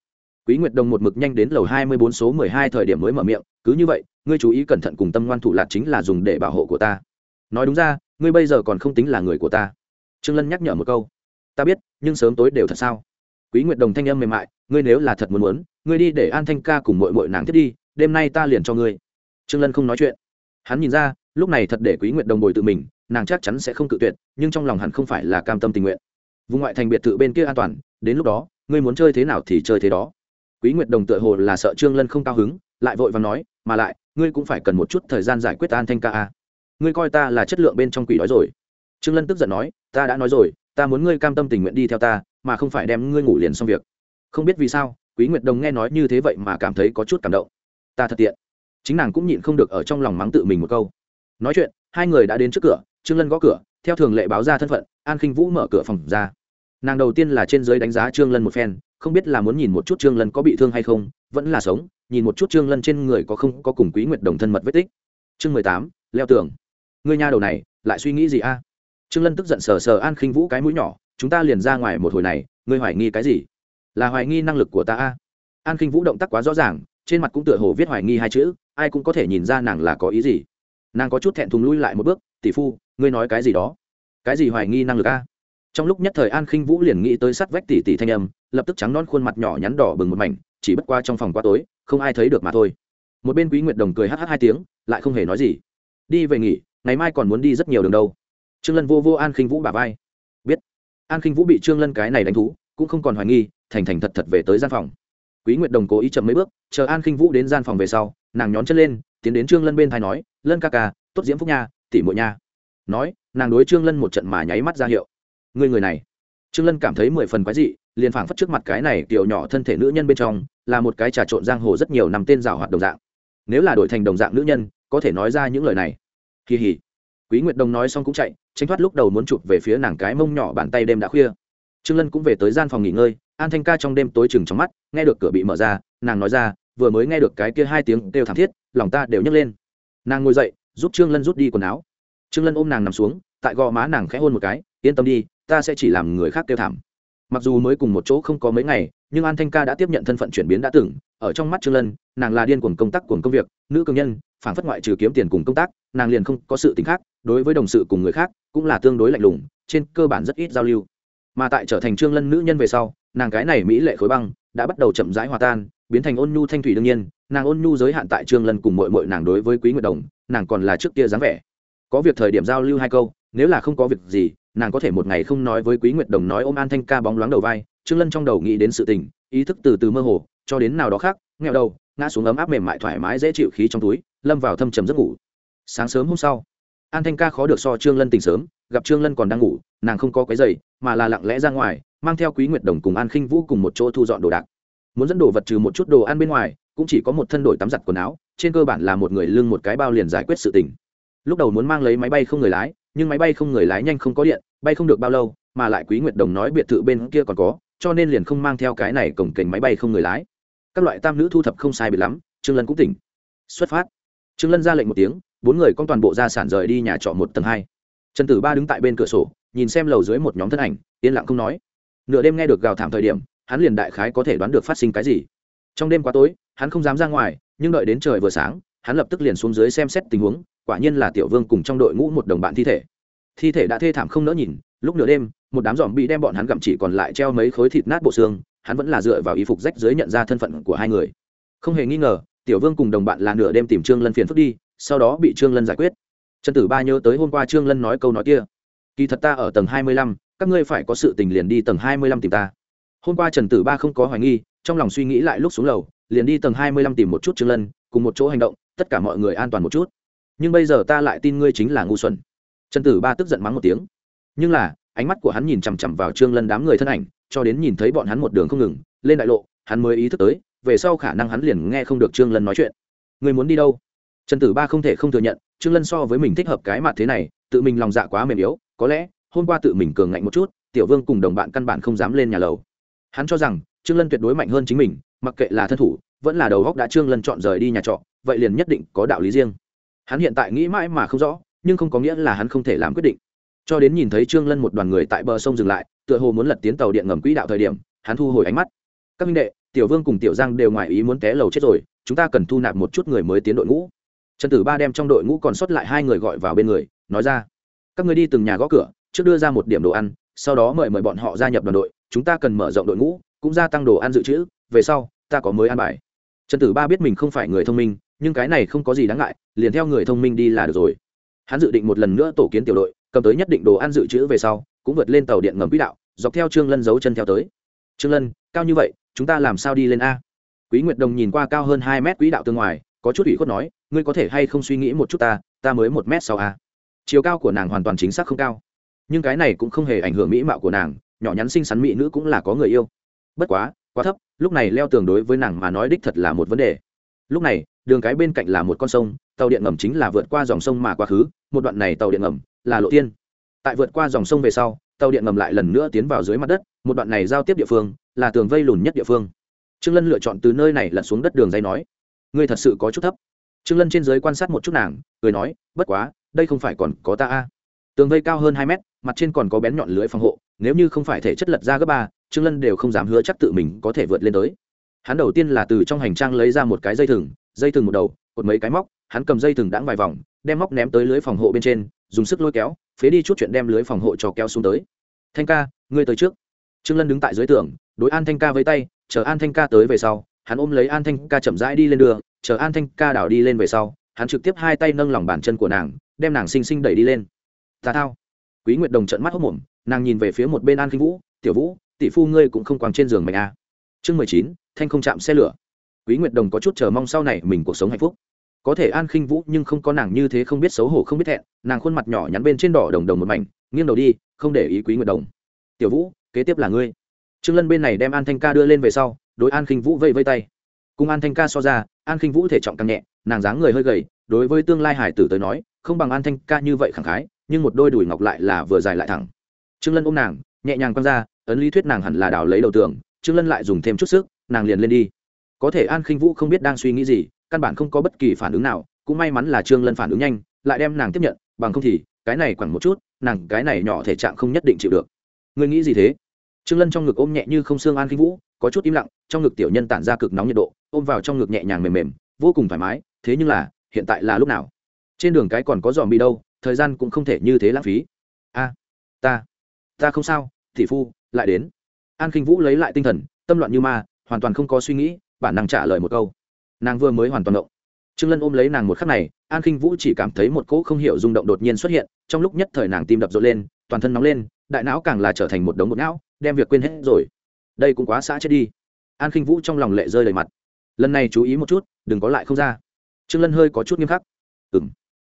Quý nguyệt đồng một mực nhanh đến lầu hai mươi bốn số mười hai thời điểm mới mở miệng, cứ như vậy, ngươi chú ý cẩn thận cùng tâm ngoan thủ lạc chính là dùng để bảo hộ của ta. Nói đúng ra, ngươi bây giờ còn không tính là người của ta. Trương lân nhắc nhở một câu. Ta biết, nhưng sớm tối đều thật sao? Quý nguyệt đồng thanh âm mềm mại ngươi nếu là thật muốn muốn, ngươi đi để an thanh ca cùng mội mội nàng thiết đi, đêm nay ta liền cho ngươi. Trương lân không nói chuyện. Hắn nhìn ra, lúc này thật để quý nguyệt đồng bồi tự mình, nàng chắc chắn sẽ không cự tuyệt, nhưng trong lòng hẳn không phải là cam tâm tình nguyện. Vùng ngoại thành biệt thự bên kia an toàn, đến lúc đó, ngươi muốn chơi thế nào thì chơi thế đó. Quý nguyệt đồng tựa hồ là sợ trương lân không cao hứng, lại vội và nói, mà lại, ngươi cũng phải cần một chút thời gian giải quyết an thanh ca a ngươi coi ta là chất lượng bên trong quỷ đói rồi. Trương lân tức giận nói, ta đã nói rồi, ta muốn ngươi cam tâm tình nguyện đi theo ta, mà không phải đem ngươi ngủ liền xong việc không biết vì sao, quý nguyệt đồng nghe nói như thế vậy mà cảm thấy có chút cảm động. Ta thật tiện. Chính nàng cũng nhịn không được ở trong lòng mắng tự mình một câu. Nói chuyện, hai người đã đến trước cửa, trương lân gõ cửa, theo thường lệ báo ra thân phận, an khinh vũ mở cửa phòng ra. Nàng đầu tiên là trên giới đánh giá trương lân một phen, không biết là muốn nhìn một chút trương lân có bị thương hay không, vẫn là sống, nhìn một chút trương lân trên người có không có cùng quý nguyệt đồng thân mật vết tích. Chương mười tám, leo tường. Người nhà đầu này, lại suy nghĩ gì a? Trương lân tức giận sờ sờ an khinh vũ cái mũi nhỏ, chúng ta liền ra ngoài một hồi này, ngươi hoài nghi cái gì? Là hoài nghi năng lực của ta a. An khinh vũ động tác quá rõ ràng, trên mặt cũng tựa hồ viết hoài nghi hai chữ, ai cũng có thể nhìn ra nàng là có ý gì. Nàng có chút thẹn thùng lui lại một bước, tỷ phu, ngươi nói cái gì đó? Cái gì hoài nghi năng lực a? Trong lúc nhất thời an khinh vũ liền nghĩ tới sắt vách tỷ tỷ thanh âm, lập tức trắng non khuôn mặt nhỏ nhắn đỏ bừng một mảnh, chỉ bất qua trong phòng quá tối, không ai thấy được mà thôi. Một bên quý nguyệt đồng cười hh hai tiếng, lại không hề nói gì. Đi về nghỉ, ngày mai còn muốn đi rất nhiều đường đâu. Trương lân vô vô an khinh vũ bà vai. Biết, an khinh vũ bị trương lân cái này đánh thú, cũng không còn hoài nghi thành thành thật thật về tới gian phòng. Quý nguyệt đồng cố ý chậm mấy bước, chờ an khinh vũ đến gian phòng về sau, nàng nhón chân lên, tiến đến trương lân bên thai nói, lân ca ca, tốt diễm phúc nha tỷ muội nha. Nói, nàng đối trương lân một trận mà nháy mắt ra hiệu. Người người này. Trương lân cảm thấy mười phần quái dị, liền phảng phất trước mặt cái này tiểu nhỏ thân thể nữ nhân bên trong, là một cái trà trộn giang hồ rất nhiều nằm tên rào hoạt đồng dạng. Nếu là đổi thành đồng dạng nữ nhân, có thể nói ra những lời này. Kỳ hỉ. Quý nguyệt đồng nói xong cũng chạy, tránh thoát lúc đầu muốn chụp về phía nàng cái mông nhỏ bàn tay đêm đã khuya. Trương lân cũng về tới gian phòng nghỉ ngơi an thanh ca trong đêm tối chừng trong mắt, nghe được cửa bị mở ra, nàng nói ra, vừa mới nghe được cái kia hai tiếng kêu thảm thiết, lòng ta đều nhấc lên. Nàng ngồi dậy, giúp trương lân rút đi quần áo. Trương lân ôm nàng nằm xuống, tại gò má nàng khẽ hôn một cái, yên tâm đi, ta sẽ chỉ làm người khác kêu thảm. Mặc dù mới cùng một chỗ không có mấy ngày, nhưng an thanh ca đã tiếp nhận thân phận chuyển biến đã từng, ở trong mắt trương lân, nàng là điên cuồng công tác cuồng công việc, nữ công nhân, phản phất ngoại trừ kiếm tiền cùng công tác, nàng liền không có sự tình khác, đối với đồng sự cùng người khác cũng là tương đối lạnh lùng, trên cơ bản rất ít giao lưu. Mà tại trở thành trương lân nữ nhân về sau nàng cái này mỹ lệ khối băng đã bắt đầu chậm rãi hòa tan, biến thành ôn nhu thanh thủy đương nhiên, nàng ôn nhu giới hạn tại trương lân cùng mội mội nàng đối với quý nguyệt đồng, nàng còn là trước kia dáng vẻ. Có việc thời điểm giao lưu hai câu, nếu là không có việc gì, nàng có thể một ngày không nói với quý nguyệt đồng nói ôm an thanh ca bóng loáng đầu vai, trương lân trong đầu nghĩ đến sự tình, ý thức từ từ mơ hồ, cho đến nào đó khác nghèo đầu, ngã xuống ấm áp mềm mại thoải mái dễ chịu khí trong túi, lâm vào thâm trầm giấc ngủ. Sáng sớm hôm sau, an thanh ca khó được so trương lân tỉnh sớm, gặp trương lân còn đang ngủ, nàng không có cái giày, mà là lặng lẽ ra ngoài mang theo quý nguyệt đồng cùng an khinh vũ cùng một chỗ thu dọn đồ đạc. Muốn dẫn đồ vật trừ một chút đồ ăn bên ngoài, cũng chỉ có một thân đổi tắm giặt quần áo, trên cơ bản là một người lưng một cái bao liền giải quyết sự tình. Lúc đầu muốn mang lấy máy bay không người lái, nhưng máy bay không người lái nhanh không có điện, bay không được bao lâu, mà lại quý nguyệt đồng nói biệt thự bên kia còn có, cho nên liền không mang theo cái này cổng kềnh máy bay không người lái. Các loại tam nữ thu thập không sai biệt lắm, trương lân cũng tỉnh. Xuất phát. Trương lân ra lệnh một tiếng, bốn người con toàn bộ gia sản rời đi nhà trọ một tầng hai. Trần tử ba đứng tại bên cửa sổ, nhìn xem lầu dưới một nhóm thân ảnh, yên lặng không nói nửa đêm nghe được gào thảm thời điểm, hắn liền đại khái có thể đoán được phát sinh cái gì. Trong đêm quá tối, hắn không dám ra ngoài, nhưng đợi đến trời vừa sáng, hắn lập tức liền xuống dưới xem xét tình huống, quả nhiên là tiểu vương cùng trong đội ngũ một đồng bạn thi thể. Thi thể đã thê thảm không nỡ nhìn, lúc nửa đêm, một đám giòm bị đem bọn hắn gặm chỉ còn lại treo mấy khối thịt nát bộ xương, hắn vẫn là dựa vào y phục rách dưới nhận ra thân phận của hai người. Không hề nghi ngờ, tiểu vương cùng đồng bạn là nửa đêm tìm trương lân phiền phức đi, sau đó bị trương lân giải quyết. Trần tử ba nhớ tới hôm qua trương lân nói câu nói kia. Kỳ thật ta ở tầng hai mươi lăm các ngươi phải có sự tình liền đi tầng hai mươi lăm tìm ta. Hôm qua trần tử ba không có hoài nghi, trong lòng suy nghĩ lại lúc xuống lầu, liền đi tầng hai mươi lăm tìm một chút trương lân, cùng một chỗ hành động, tất cả mọi người an toàn một chút. Nhưng bây giờ ta lại tin ngươi chính là ngu xuẩn. Trần tử ba tức giận mắng một tiếng. Nhưng là, ánh mắt của hắn nhìn chằm chằm vào trương lân đám người thân ảnh, cho đến nhìn thấy bọn hắn một đường không ngừng, lên đại lộ, hắn mới ý thức tới, về sau khả năng hắn liền nghe không được trương lân nói chuyện. Người muốn đi đâu? Trần tử ba không thể không thừa nhận, trương lân so với mình thích hợp cái mặt thế này, tự mình lòng dạ quá mềm yếu, có lẽ hôm qua tự mình cường ngạnh một chút, tiểu vương cùng đồng bạn căn bản không dám lên nhà lầu. Hắn cho rằng, trương lân tuyệt đối mạnh hơn chính mình, mặc kệ là thân thủ, vẫn là đầu góc đã trương lân chọn rời đi nhà trọ, vậy liền nhất định có đạo lý riêng. Hắn hiện tại nghĩ mãi mà không rõ, nhưng không có nghĩa là hắn không thể làm quyết định. Cho đến nhìn thấy trương lân một đoàn người tại bờ sông dừng lại, tựa hồ muốn lật tiến tàu điện ngầm quỹ đạo thời điểm, hắn thu hồi ánh mắt. Các minh đệ, tiểu vương cùng tiểu giang đều ngoài ý muốn té lầu chết rồi, chúng ta cần thu nạp một chút người mới tiến đội ngũ. Trần tử ba đem trong đội ngũ còn sót lại hai người gọi vào bên người, nói ra. Các người đi từng nhà gõ cửa trước đưa ra một điểm đồ ăn, sau đó mời mời bọn họ gia nhập đoàn đội, chúng ta cần mở rộng đội ngũ, cũng gia tăng đồ ăn dự trữ, về sau, ta có mới ăn bài. Trần tử ba biết mình không phải người thông minh, nhưng cái này không có gì đáng ngại, liền theo người thông minh đi là được rồi. Hắn dự định một lần nữa tổ kiến tiểu đội, cầm tới nhất định đồ ăn dự trữ về sau, cũng vượt lên tàu điện ngầm quỹ đạo, dọc theo trương lân giấu chân theo tới. Trương lân, cao như vậy, chúng ta làm sao đi lên a? Quý nguyệt đồng nhìn qua cao hơn hai mét quỹ đạo tương ngoài, có chút ủy khuất nói, ngươi có thể hay không suy nghĩ một chút ta ta mới một mét sau a. Chiều cao của nàng hoàn toàn chính xác không cao nhưng cái này cũng không hề ảnh hưởng mỹ mạo của nàng, nhỏ nhắn xinh xắn mỹ nữ cũng là có người yêu. Bất quá quá thấp, lúc này leo tường đối với nàng mà nói đích thật là một vấn đề. Lúc này, đường cái bên cạnh là một con sông, tàu điện ngầm chính là vượt qua dòng sông mà quá khứ, một đoạn này tàu điện ngầm là lộ tiên tại vượt qua dòng sông về sau, tàu điện ngầm lại lần nữa tiến vào dưới mặt đất, một đoạn này giao tiếp địa phương là tường vây lùn nhất địa phương. Trương lân lựa chọn từ nơi này lặn xuống đất đường dây nói, ngươi thật sự có chút thấp. Trương lân trên giới quan sát một chút nàng, cười nói, bất quá, đây không phải còn có ta a. Tường vây cao hơn hai mét mặt trên còn có bén nhọn lưới phòng hộ, nếu như không phải thể chất lật ra gấp ba, trương lân đều không dám hứa chắc tự mình có thể vượt lên tới. Hắn đầu tiên là từ trong hành trang lấy ra một cái dây thừng dây thừng một đầu, cột mấy cái móc, hắn cầm dây thừng đãng vài vòng, đem móc ném tới lưới phòng hộ bên trên, dùng sức lôi kéo, phế đi chút chuyện đem lưới phòng hộ cho kéo xuống tới. Thanh ca, ngươi tới trước. Trương lân đứng tại dưới tường, đối an thanh ca với tay, chờ an thanh ca tới về sau, hắn ôm lấy an thanh ca chậm rãi đi lên đường, chờ an thanh ca đảo đi lên về sau, hắn trực tiếp hai tay nâng lòng bàn chân của nàng, đem nàng xinh xinh đẩy đi lên. Ta thao quý nguyệt đồng trận mắt hốc mồm, nàng nhìn về phía một bên an kinh vũ, tiểu vũ, tỷ phu ngươi cũng không quàng trên giường mạnh a à. chương mười chín, thanh không chạm xe lửa. Quý nguyệt đồng có chút chờ mong sau này mình cuộc sống hạnh phúc. Có thể an khinh vũ nhưng không có nàng như thế không biết xấu hổ không biết thẹn, nàng khuôn mặt nhỏ nhắn bên trên đỏ đồng đồng một mảnh, nghiêng đầu đi, không để ý quý nguyệt đồng. Tiểu vũ, kế tiếp là ngươi. Trương lân bên này đem an thanh ca đưa lên về sau, đối an khinh vũ vây vây tay. Cùng an thanh ca so ra, an khinh vũ thể trọng càng nhẹ, nàng dáng người hơi gầy, đối với tương lai hải tử tới nói, không bằng an thanh ca như vậy khẳng khái nhưng một đôi đùi ngọc lại là vừa dài lại thẳng. Trương lân ôm nàng, nhẹ nhàng quăng ra, ấn lý thuyết nàng hẳn là đào lấy đầu tường. Trương lân lại dùng thêm chút sức, nàng liền lên đi. Có thể an khinh vũ không biết đang suy nghĩ gì, căn bản không có bất kỳ phản ứng nào, cũng may mắn là trương lân phản ứng nhanh, lại đem nàng tiếp nhận, bằng không thì, cái này quẳng một chút, nàng cái này nhỏ thể trạng không nhất định chịu được. Ngươi nghĩ gì thế? Trương lân trong ngực ôm nhẹ như không xương an khinh vũ, có chút im lặng, trong ngực tiểu nhân tản ra cực nóng nhiệt độ, ôm vào trong ngực nhẹ nhàng mềm mềm, vô cùng thoải mái, thế nhưng là, hiện tại là lúc nào? Trên đường cái còn có dòm bi đâu thời gian cũng không thể như thế lãng phí. A, ta ta không sao thị phu, lại đến. An khinh vũ lấy lại tinh thần, tâm loạn như ma, hoàn toàn không có suy nghĩ, bản năng trả lời một câu. Nàng vừa mới hoàn toàn động. Trương lân ôm lấy nàng một khắc này, an khinh vũ chỉ cảm thấy một cỗ không hiểu rung động đột nhiên xuất hiện, trong lúc nhất thời nàng tim đập rộn lên, toàn thân nóng lên, đại não càng là trở thành một đống bột não, đem việc quên hết rồi. Đây cũng quá xã chết đi. An khinh vũ trong lòng lệ rơi đầy mặt. Lần này chú ý một chút, đừng có lại không ra. Trương lân hơi có chút nghiêm khắc. Ừng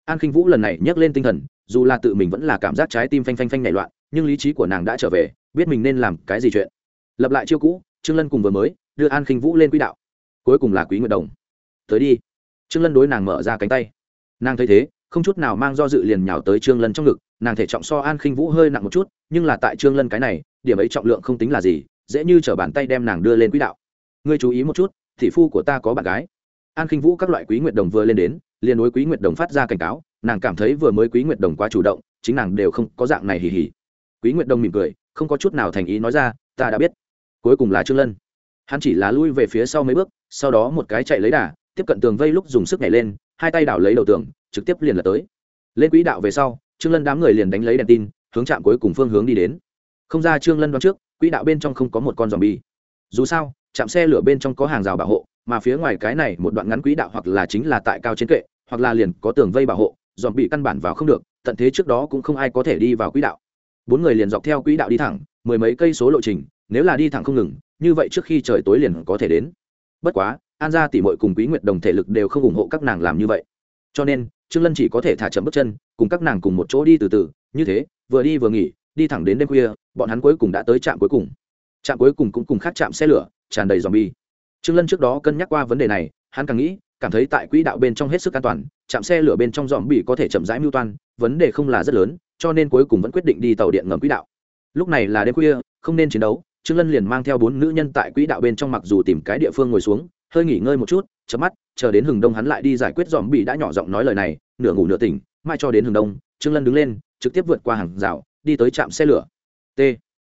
an khinh vũ lần này nhấc lên tinh thần, dù là tự mình vẫn là cảm giác trái tim phanh phanh phanh nảy loạn, nhưng lý trí của nàng đã trở về, biết mình nên làm cái gì chuyện. Lập lại chiêu cũ, trương lân cùng vừa mới, đưa an khinh vũ lên quỹ đạo. Cuối cùng là quý nguyệt đồng. Tới đi. Trương lân đối nàng mở ra cánh tay. Nàng thấy thế, không chút nào mang do dự liền nhào tới trương lân trong ngực, nàng thể trọng so an khinh vũ hơi nặng một chút, nhưng là tại trương lân cái này, điểm ấy trọng lượng không tính là gì, dễ như trở bàn tay đem nàng đưa lên quỹ đạo. Ngươi chú ý một chút, thị phu của ta có bạn gái. An khinh vũ các loại quý nguyệt đồng vừa lên đến liền đối quý nguyệt đồng phát ra cảnh cáo, nàng cảm thấy vừa mới quý nguyệt đồng quá chủ động, chính nàng đều không có dạng này hỉ hỉ. Quý nguyệt đồng mỉm cười, không có chút nào thành ý nói ra, ta đã biết. Cuối cùng là trương lân. Hắn chỉ là lui về phía sau mấy bước, sau đó một cái chạy lấy đà, tiếp cận tường vây lúc dùng sức nhảy lên, hai tay đảo lấy đầu tường, trực tiếp liền là tới. Lên quỹ đạo về sau, trương lân đám người liền đánh lấy đèn tin, hướng chạm cuối cùng phương hướng đi đến. Không ra trương lân đoán trước, quỹ đạo bên trong không có một con dòm bi dù sao chạm xe lửa bên trong có hàng rào bảo hộ mà phía ngoài cái này một đoạn ngắn quỹ đạo hoặc là chính là tại cao trên kệ, hoặc là liền có tường vây bảo hộ, dòm bị căn bản vào không được, tận thế trước đó cũng không ai có thể đi vào quỹ đạo. Bốn người liền dọc theo quỹ đạo đi thẳng, mười mấy cây số lộ trình, nếu là đi thẳng không ngừng, như vậy trước khi trời tối liền có thể đến. Bất quá, an gia tỷ mội cùng quý nguyệt đồng thể lực đều không ủng hộ các nàng làm như vậy. Cho nên, trương lân chỉ có thể thả chậm bước chân, cùng các nàng cùng một chỗ đi từ từ, như thế, vừa đi vừa nghỉ, đi thẳng đến đêm khuya, bọn hắn cuối cùng đã tới trạm cuối cùng. Trạm cuối cùng cũng cùng khác trạm xe lửa, tràn đầy dòm bi trương lân trước đó cân nhắc qua vấn đề này, hắn càng nghĩ, cảm thấy tại quỹ đạo bên trong hết sức an toàn trạm xe lửa bên trong dòm bị có thể chậm rãi mưu toan, vấn đề không là rất lớn, cho nên cuối cùng vẫn quyết định đi tàu điện ngầm quỹ đạo. Lúc này là đêm khuya, không nên chiến đấu, trương lân liền mang theo bốn nữ nhân tại quỹ đạo bên trong mặc dù tìm cái địa phương ngồi xuống, hơi nghỉ ngơi một chút, chớp mắt, chờ đến hừng đông hắn lại đi giải quyết dòm bị đã nhỏ giọng nói lời này, nửa ngủ nửa tỉnh mai cho đến hừng đông, trương lân đứng lên, trực tiếp vượt qua hàng rào, đi tới trạm xe lửa. T.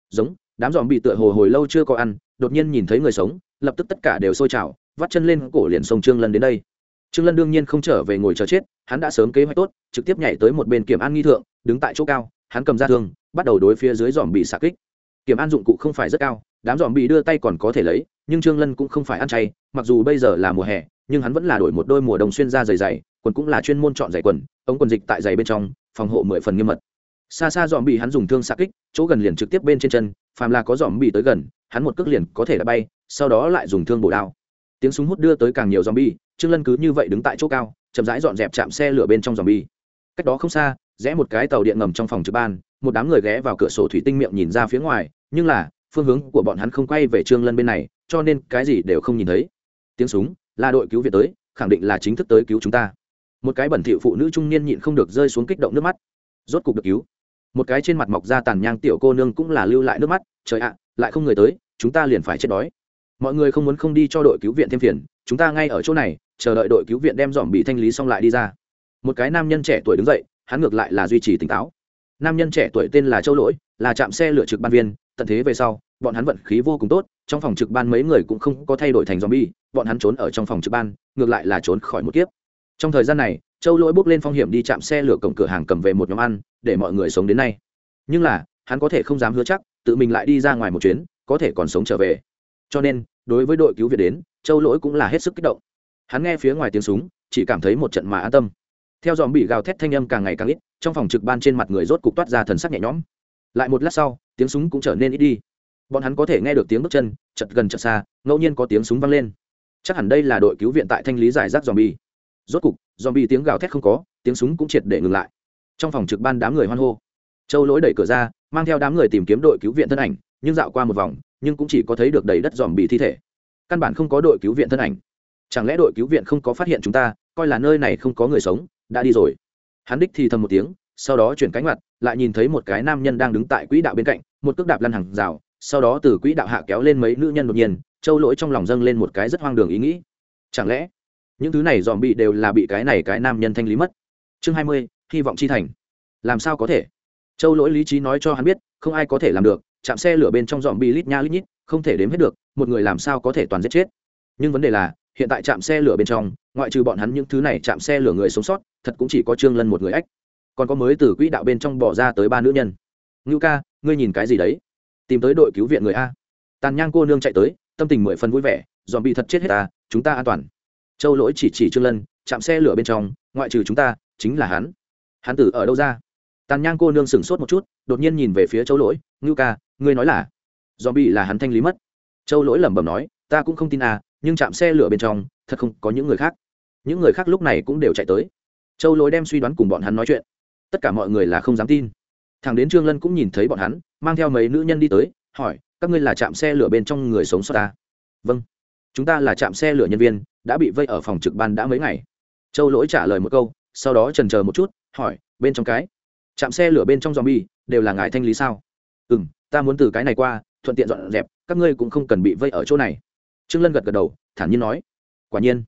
Giống, đám dòm bị tựa hồ hồi lâu chưa có ăn, đột nhiên nhìn thấy người sống lập tức tất cả đều sôi trào, vắt chân lên cổ liền sông trương lân đến đây. Trương lân đương nhiên không trở về ngồi chờ chết, hắn đã sớm kế hoạch tốt, trực tiếp nhảy tới một bên kiểm an nghi thượng, đứng tại chỗ cao, hắn cầm ra thương, bắt đầu đối phía dưới dòm bị xạ kích. Kiểm an dụng cụ không phải rất cao, đám dòm bị đưa tay còn có thể lấy, nhưng trương lân cũng không phải ăn chay, mặc dù bây giờ là mùa hè, nhưng hắn vẫn là đổi một đôi mùa đông xuyên ra dày dày quần cũng là chuyên môn chọn giày quần, ống quần dịch tại giày bên trong, phòng hộ mười phần nghiêm mật. Xa xa dòm bị hắn dùng thương xạ kích, chỗ gần liền trực tiếp bên trên chân, phàm là có dòm bị tới gần, hắn một cước liền có thể đã bay sau đó lại dùng thương bổ đao. Tiếng súng hút đưa tới càng nhiều zombie, bi trương lân cứ như vậy đứng tại chỗ cao chậm rãi dọn dẹp chạm xe lửa bên trong zombie. bi cách đó không xa rẽ một cái tàu điện ngầm trong phòng trực ban một đám người ghé vào cửa sổ thủy tinh miệng nhìn ra phía ngoài nhưng là phương hướng của bọn hắn không quay về trương lân bên này cho nên cái gì đều không nhìn thấy. Tiếng súng là đội cứu viện tới khẳng định là chính thức tới cứu chúng ta. Một cái bẩn thỉu phụ nữ trung niên nhịn không được rơi xuống kích động nước mắt. Rốt cục được cứu. Một cái trên mặt mọc ra tàn nhang tiểu cô nương cũng là lưu lại nước mắt. Trời ạ lại không người tới chúng ta liền phải chết đói mọi người không muốn không đi cho đội cứu viện thêm phiền, chúng ta ngay ở chỗ này, chờ đợi đội cứu viện đem dòm bị thanh lý xong lại đi ra. Một cái nam nhân trẻ tuổi đứng dậy, hắn ngược lại là duy trì tỉnh táo. Nam nhân trẻ tuổi tên là châu lỗi, là trạm xe lửa trực ban viên, tận thế về sau, bọn hắn vận khí vô cùng tốt, trong phòng trực ban mấy người cũng không có thay đổi thành zombie, bọn hắn trốn ở trong phòng trực ban, ngược lại là trốn khỏi một kiếp. Trong thời gian này, châu lỗi bước lên phong hiểm đi chạm xe lửa cổng cửa hàng cầm về một nhóm ăn, để mọi người sống đến nay. Nhưng là, hắn có thể không dám hứa chắc, tự mình lại đi ra ngoài một chuyến, có thể còn sống trở về cho nên, đối với đội cứu viện đến, châu lỗi cũng là hết sức kích động. Hắn nghe phía ngoài tiếng súng, chỉ cảm thấy một trận mà an tâm. Theo dòm bị gào thét thanh âm càng ngày càng ít, trong phòng trực ban trên mặt người rốt cục toát ra thần sắc nhẹ nhõm. Lại một lát sau, tiếng súng cũng trở nên ít đi. Bọn hắn có thể nghe được tiếng bước chân, chật gần chật xa, ngẫu nhiên có tiếng súng vang lên. Chắc hẳn đây là đội cứu viện tại thanh lý giải rác dòm bi rốt cục dòm bi tiếng gào thét không có, tiếng súng cũng triệt để ngừng lại. Trong phòng trực ban đám người hoan hô. Châu lỗi đẩy cửa ra, mang theo đám người tìm kiếm đội cứu viện thân ảnh, nhưng dạo qua một vòng nhưng cũng chỉ có thấy được đầy đất dòm bị thi thể. Căn bản không có đội cứu viện thân ảnh. Chẳng lẽ đội cứu viện không có phát hiện chúng ta, coi là nơi này không có người sống, đã đi rồi. Hắn đích thì thầm một tiếng, sau đó chuyển cánh mặt, lại nhìn thấy một cái nam nhân đang đứng tại quỹ đạo bên cạnh, một cước đạp lăn hàng rào, sau đó từ quỹ đạo hạ kéo lên mấy nữ nhân đột nhiên châu lỗi trong lòng dâng lên một cái rất hoang đường ý nghĩ. Chẳng lẽ, những thứ này dòm bị đều là bị cái này cái nam nhân thanh lý mất? Chương hai mươi, hy vọng chi thành. Làm sao có thể? Châu lỗi lý trí nói cho hắn biết, không ai có thể làm được chạm xe lửa bên trong dòm bi lít nha lít nhít, không thể đếm hết được, một người làm sao có thể toàn giết chết. Nhưng vấn đề là, hiện tại trạm xe lửa bên trong, ngoại trừ bọn hắn những thứ này chạm xe lửa người sống sót, thật cũng chỉ có trương lân một người ách. Còn có mới từ quỹ đạo bên trong bỏ ra tới ba nữ nhân. Ngưu ca, ngươi nhìn cái gì đấy? Tìm tới đội cứu viện người a. Tàn nhang cô nương chạy tới, tâm tình mười phần vui vẻ dòm bị thật chết hết ta chúng ta an toàn. Châu lỗi chỉ chỉ trương lân, chạm xe lửa bên trong, ngoại trừ chúng ta, chính là hắn. Hắn tử ở đâu ra? Tàn nhang cô nương sửng sốt một chút, đột nhiên nhìn về phía châu lỗi, ngưu ca ngươi nói là dòm bị là hắn thanh lý mất. Châu lỗi lẩm bẩm nói, ta cũng không tin à nhưng chạm xe lửa bên trong, thật không có những người khác. Những người khác lúc này cũng đều chạy tới. Châu lỗi đem suy đoán cùng bọn hắn nói chuyện. Tất cả mọi người là không dám tin. Thằng đến trương lân cũng nhìn thấy bọn hắn, mang theo mấy nữ nhân đi tới, hỏi, các ngươi là chạm xe lửa bên trong người sống sót ta? Vâng. Chúng ta là chạm xe lửa nhân viên, đã bị vây ở phòng trực ban đã mấy ngày. Châu lỗi trả lời một câu, sau đó trần chờ một chút, hỏi, bên trong cái? Chạm xe lửa bên trong zombie, đều là ngài thanh lý sao? Ừ m ta muốn từ cái này qua, thuận tiện dọn dẹp, các ngươi cũng không cần bị vây ở chỗ này. Trương lân gật gật đầu, thản nhiên nói. Quả nhiên.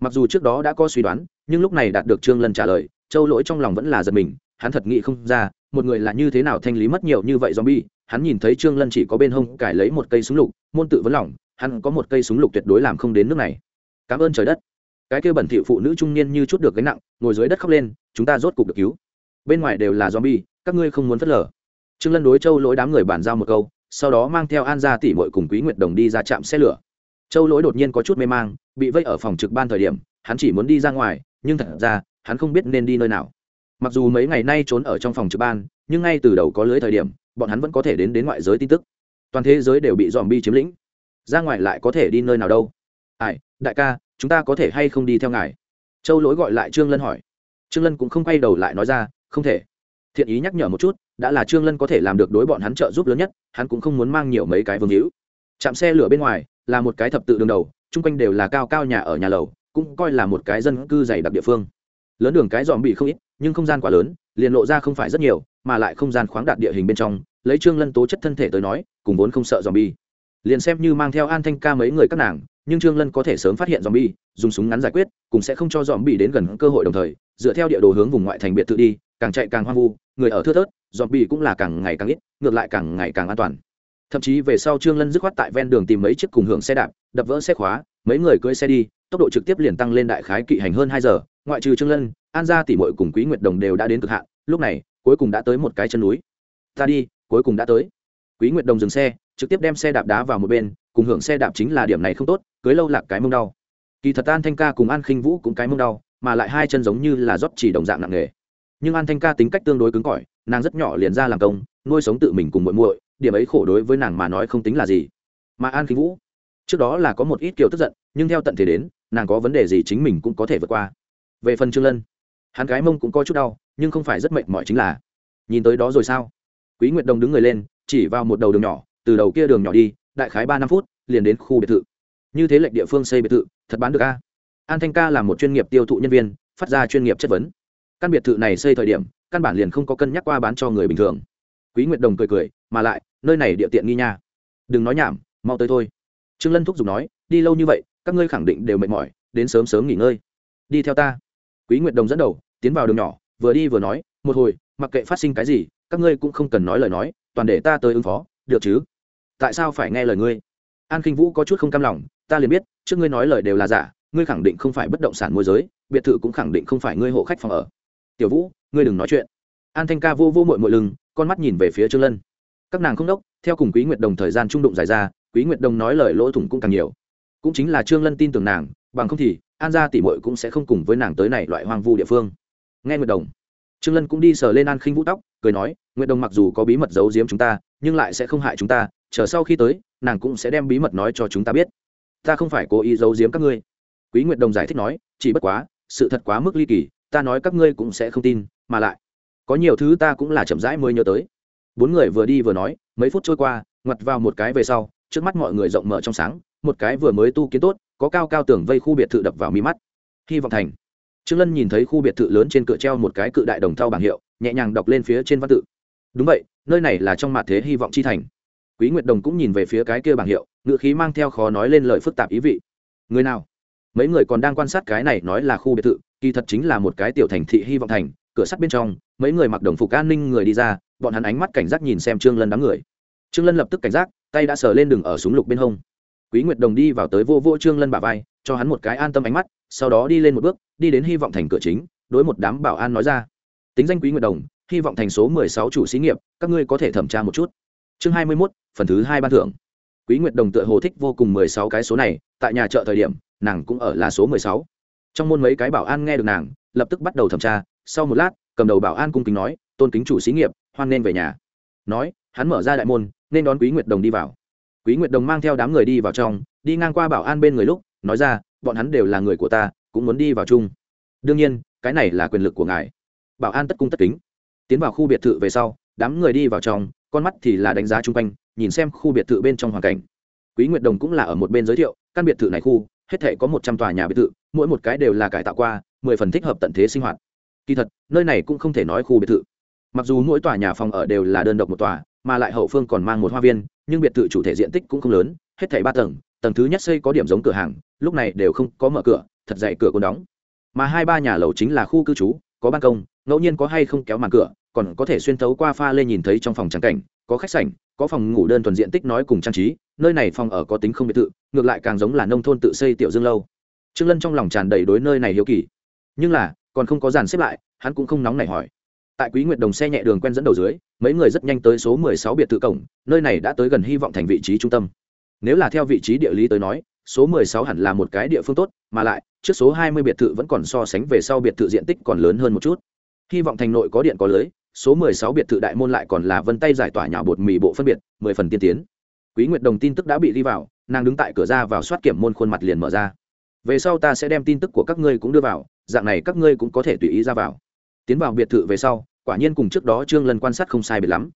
Mặc dù trước đó đã có suy đoán, nhưng lúc này đạt được trương lân trả lời, châu lỗi trong lòng vẫn là giật mình, hắn thật nghĩ không ra, một người là như thế nào thanh lý mất nhiều như vậy zombie, hắn nhìn thấy trương lân chỉ có bên hông cải lấy một cây súng lục, môn tự vấn lỏng hắn có một cây súng lục tuyệt đối làm không đến nước này. Cảm ơn trời đất. Cái kia bẩn thỉu phụ nữ trung niên như chút được gánh nặng, ngồi dưới đất khóc lên, chúng ta rốt cục được cứu. Bên ngoài đều là zombie, các ngươi không muốn phớt lờ trương lân đối châu lỗi đám người bàn giao một câu, sau đó mang theo an gia tỷ muội cùng quý nguyệt đồng đi ra trạm xe lửa. Châu lỗi đột nhiên có chút mê mang, bị vây ở phòng trực ban thời điểm, hắn chỉ muốn đi ra ngoài, nhưng thật ra, hắn không biết nên đi nơi nào. Mặc dù mấy ngày nay trốn ở trong phòng trực ban, nhưng ngay từ đầu có lưới thời điểm, bọn hắn vẫn có thể đến đến ngoại giới tin tức. Toàn thế giới đều bị dòm bi chiếm lĩnh. Ra ngoài lại có thể đi nơi nào đâu? Ai, đại ca, chúng ta có thể hay không đi theo ngài? Châu lỗi gọi lại trương lân hỏi. Trương lân cũng không quay đầu lại nói ra, không thể. Thiện ý nhắc nhở một chút đã là trương lân có thể làm được đối bọn hắn trợ giúp lớn nhất, hắn cũng không muốn mang nhiều mấy cái vương hữu. Chạm xe lửa bên ngoài, là một cái thập tự đường đầu, chung quanh đều là cao cao nhà ở nhà lầu, cũng coi là một cái dân cư dày đặc địa phương. Lớn đường cái dòm bị không ít, nhưng không gian quá lớn, liền lộ ra không phải rất nhiều, mà lại không gian khoáng đạt địa hình bên trong, lấy trương lân tố chất thân thể tới nói, cùng vốn không sợ dòm bi. Liền xem như mang theo an thanh ca mấy người các nàng, nhưng trương lân có thể sớm phát hiện dòm bi, dùng súng ngắn giải quyết, cũng sẽ không cho dòm bi đến gần cơ hội đồng thời, dựa theo địa đồ hướng vùng ngoại thành biệt thự đi càng chạy càng hoang vu, người ở thưa thớt dòm bị cũng là càng ngày càng ít, ngược lại càng ngày càng an toàn. Thậm chí về sau trương lân dứt khoát tại ven đường tìm mấy chiếc cùng hưởng xe đạp, đập vỡ xe khóa, mấy người cưỡi xe đi, tốc độ trực tiếp liền tăng lên đại khái kỵ hành hơn hai giờ. Ngoại trừ trương lân, an gia tỷ muội cùng quý nguyệt đồng đều đã đến cực hạn, lúc này, cuối cùng đã tới một cái chân núi. Ta đi, cuối cùng đã tới. Quý nguyệt đồng dừng xe, trực tiếp đem xe đạp đá vào một bên, cùng hưởng xe đạp chính là điểm này không tốt, cưới lâu lạc cái mông đau. Kỳ thật an thanh ca cùng an khinh vũ cũng cái mông đau, mà lại hai chân giống như là rót chỉ đồng dạng nặng nghề nhưng an thanh ca tính cách tương đối cứng cỏi, nàng rất nhỏ liền ra làm công, nuôi sống tự mình cùng muội muội, điểm ấy khổ đối với nàng mà nói không tính là gì. Mà an khinh vũ, trước đó là có một ít kiểu tức giận, nhưng theo tận thể đến, nàng có vấn đề gì chính mình cũng có thể vượt qua. Về phần trương lân, hắn cái mông cũng có chút đau, nhưng không phải rất mệt mỏi chính là, nhìn tới đó rồi sao? Quý nguyệt đồng đứng người lên, chỉ vào một đầu đường nhỏ, từ đầu kia đường nhỏ đi, đại khái ba năm phút, liền đến khu biệt thự. Như thế lệnh địa phương xây biệt thự, thật bán được a. An thanh ca là một chuyên nghiệp tiêu thụ nhân viên, phát ra chuyên nghiệp chất vấn căn biệt thự này xây thời điểm, căn bản liền không có cân nhắc qua bán cho người bình thường. Quý nguyệt đồng cười cười, mà lại, nơi này địa tiện nghi nha. Đừng nói nhảm, mau tới thôi. Trương lân thúc giục nói, đi lâu như vậy, các ngươi khẳng định đều mệt mỏi, đến sớm sớm nghỉ ngơi. Đi theo ta. Quý nguyệt đồng dẫn đầu, tiến vào đường nhỏ, vừa đi vừa nói, một hồi, mặc kệ phát sinh cái gì, các ngươi cũng không cần nói lời nói, toàn để ta tới ứng phó, được chứ? Tại sao phải nghe lời ngươi? An khinh vũ có chút không cam lòng, ta liền biết, trước ngươi nói lời đều là giả, ngươi khẳng định không phải bất động sản môi giới, biệt thự cũng khẳng định không phải ngươi hộ khách phòng ở tiểu vũ, ngươi đừng nói chuyện. An thanh ca vô vô mội mội lưng, con mắt nhìn về phía trương lân. Các nàng không đốc, theo cùng quý nguyệt đồng thời gian trung đụng dài ra, quý nguyệt đồng nói lời lỗ thủng cũng càng nhiều. Cũng chính là trương lân tin tưởng nàng, bằng không thì, an gia tỷ muội cũng sẽ không cùng với nàng tới này loại hoang vu địa phương. Nghe nguyệt đồng, trương lân cũng đi sờ lên an khinh vũ tóc, cười nói, nguyệt đồng mặc dù có bí mật giấu giếm chúng ta, nhưng lại sẽ không hại chúng ta, chờ sau khi tới, nàng cũng sẽ đem bí mật nói cho chúng ta biết. Ta không phải cố ý giấu giếm các ngươi. Quý nguyệt đồng giải thích nói, chỉ bất quá, sự thật quá mức ly kỳ ta nói các ngươi cũng sẽ không tin, mà lại, có nhiều thứ ta cũng là chậm rãi mới nhớ tới. Bốn người vừa đi vừa nói, mấy phút trôi qua, ngoặt vào một cái về sau, trước mắt mọi người rộng mở trong sáng, một cái vừa mới tu kiến tốt, có cao cao tường vây khu biệt thự đập vào mi mắt. Hy vọng thành. Trương lân nhìn thấy khu biệt thự lớn trên cửa treo một cái cự đại đồng thau bảng hiệu, nhẹ nhàng đọc lên phía trên văn tự. Đúng vậy, nơi này là trong mặt thế hy vọng chi thành. Quý nguyệt đồng cũng nhìn về phía cái kia bảng hiệu ngựa khí mang theo khó nói lên lời phức tạp ý vị. Người nào? Mấy người còn đang quan sát cái này nói là khu biệt thự kỳ thật chính là một cái tiểu thành thị hy vọng thành cửa sắt bên trong mấy người mặc đồng phục an ninh người đi ra bọn hắn ánh mắt cảnh giác nhìn xem trương lân đám người. Trương lân lập tức cảnh giác tay đã sờ lên đường ở súng lục bên hông. Quý nguyệt đồng đi vào tới vô vô trương lân bả vai cho hắn một cái an tâm ánh mắt sau đó đi lên một bước đi đến hy vọng thành cửa chính đối một đám bảo an nói ra. Tính danh quý nguyệt đồng hy vọng thành số mười sáu chủ xí nghiệp các ngươi có thể thẩm tra một chút. Chương hai mươi 21, phần thứ hai ban thưởng. Quý nguyệt đồng tựa hồ thích vô cùng mười sáu cái số này tại nhà chợ thời điểm nàng cũng ở là số mười sáu. Trong môn mấy cái bảo an nghe được nàng, lập tức bắt đầu thẩm tra, sau một lát, cầm đầu bảo an cung kính nói, tôn kính chủ xí nghiệp, hoan nên về nhà. Nói, hắn mở ra đại môn, nên đón quý nguyệt đồng đi vào. Quý nguyệt đồng mang theo đám người đi vào trong, đi ngang qua bảo an bên người lúc, nói ra, bọn hắn đều là người của ta, cũng muốn đi vào chung. Đương nhiên, cái này là quyền lực của ngài. Bảo an tất cung tất kính. Tiến vào khu biệt thự về sau, đám người đi vào trong, con mắt thì là đánh giá chung quanh, nhìn xem khu biệt thự bên trong hoàn cảnh. Quý nguyệt đồng cũng là ở một bên giới thiệu, căn biệt thự này khu hết thể có một trăm tòa nhà biệt thự, mỗi một cái đều là cải tạo qua, mười phần thích hợp tận thế sinh hoạt. Kỳ thật, nơi này cũng không thể nói khu biệt thự. Mặc dù mỗi tòa nhà phòng ở đều là đơn độc một tòa, mà lại hậu phương còn mang một hoa viên, nhưng biệt thự chủ thể diện tích cũng không lớn, hết thảy ba tầng tầng thứ nhất xây có điểm giống cửa hàng, lúc này đều không có mở cửa, thật dậy cửa còn đóng. Mà hai ba nhà lầu chính là khu cư trú, có ban công, ngẫu nhiên có hay không kéo màn cửa, còn có thể xuyên tấu qua pha lên nhìn thấy trong phòng trắng cảnh, có khách sảnh, có phòng ngủ đơn thuần diện tích nói cùng trang trí nơi này phòng ở có tính không biệt thự, ngược lại càng giống là nông thôn tự xây tiểu dương lâu. Trương lân trong lòng tràn đầy đối nơi này hiếu kỳ. Nhưng là, còn không có dàn xếp lại, hắn cũng không nóng nảy hỏi. Tại quý nguyệt đồng xe nhẹ đường quen dẫn đầu dưới, mấy người rất nhanh tới số 16 biệt thự cổng, nơi này đã tới gần hy vọng thành vị trí trung tâm. Nếu là theo vị trí địa lý tới nói, số 16 hẳn là một cái địa phương tốt, mà lại, trước số 20 biệt thự vẫn còn so sánh về sau biệt thự diện tích còn lớn hơn một chút. Hy vọng thành nội có điện có lưới, số 16 biệt thự đại môn lại còn là vân tay giải tỏa nhà bột mì bộ phân biệt, mười phần tiên tiến quý nguyệt đồng tin tức đã bị đi vào, nàng đứng tại cửa ra vào soát kiểm môn khuôn mặt liền mở ra. Về sau ta sẽ đem tin tức của các ngươi cũng đưa vào, dạng này các ngươi cũng có thể tùy ý ra vào. Tiến vào biệt thự về sau, quả nhiên cùng trước đó trương lần quan sát không sai biệt lắm.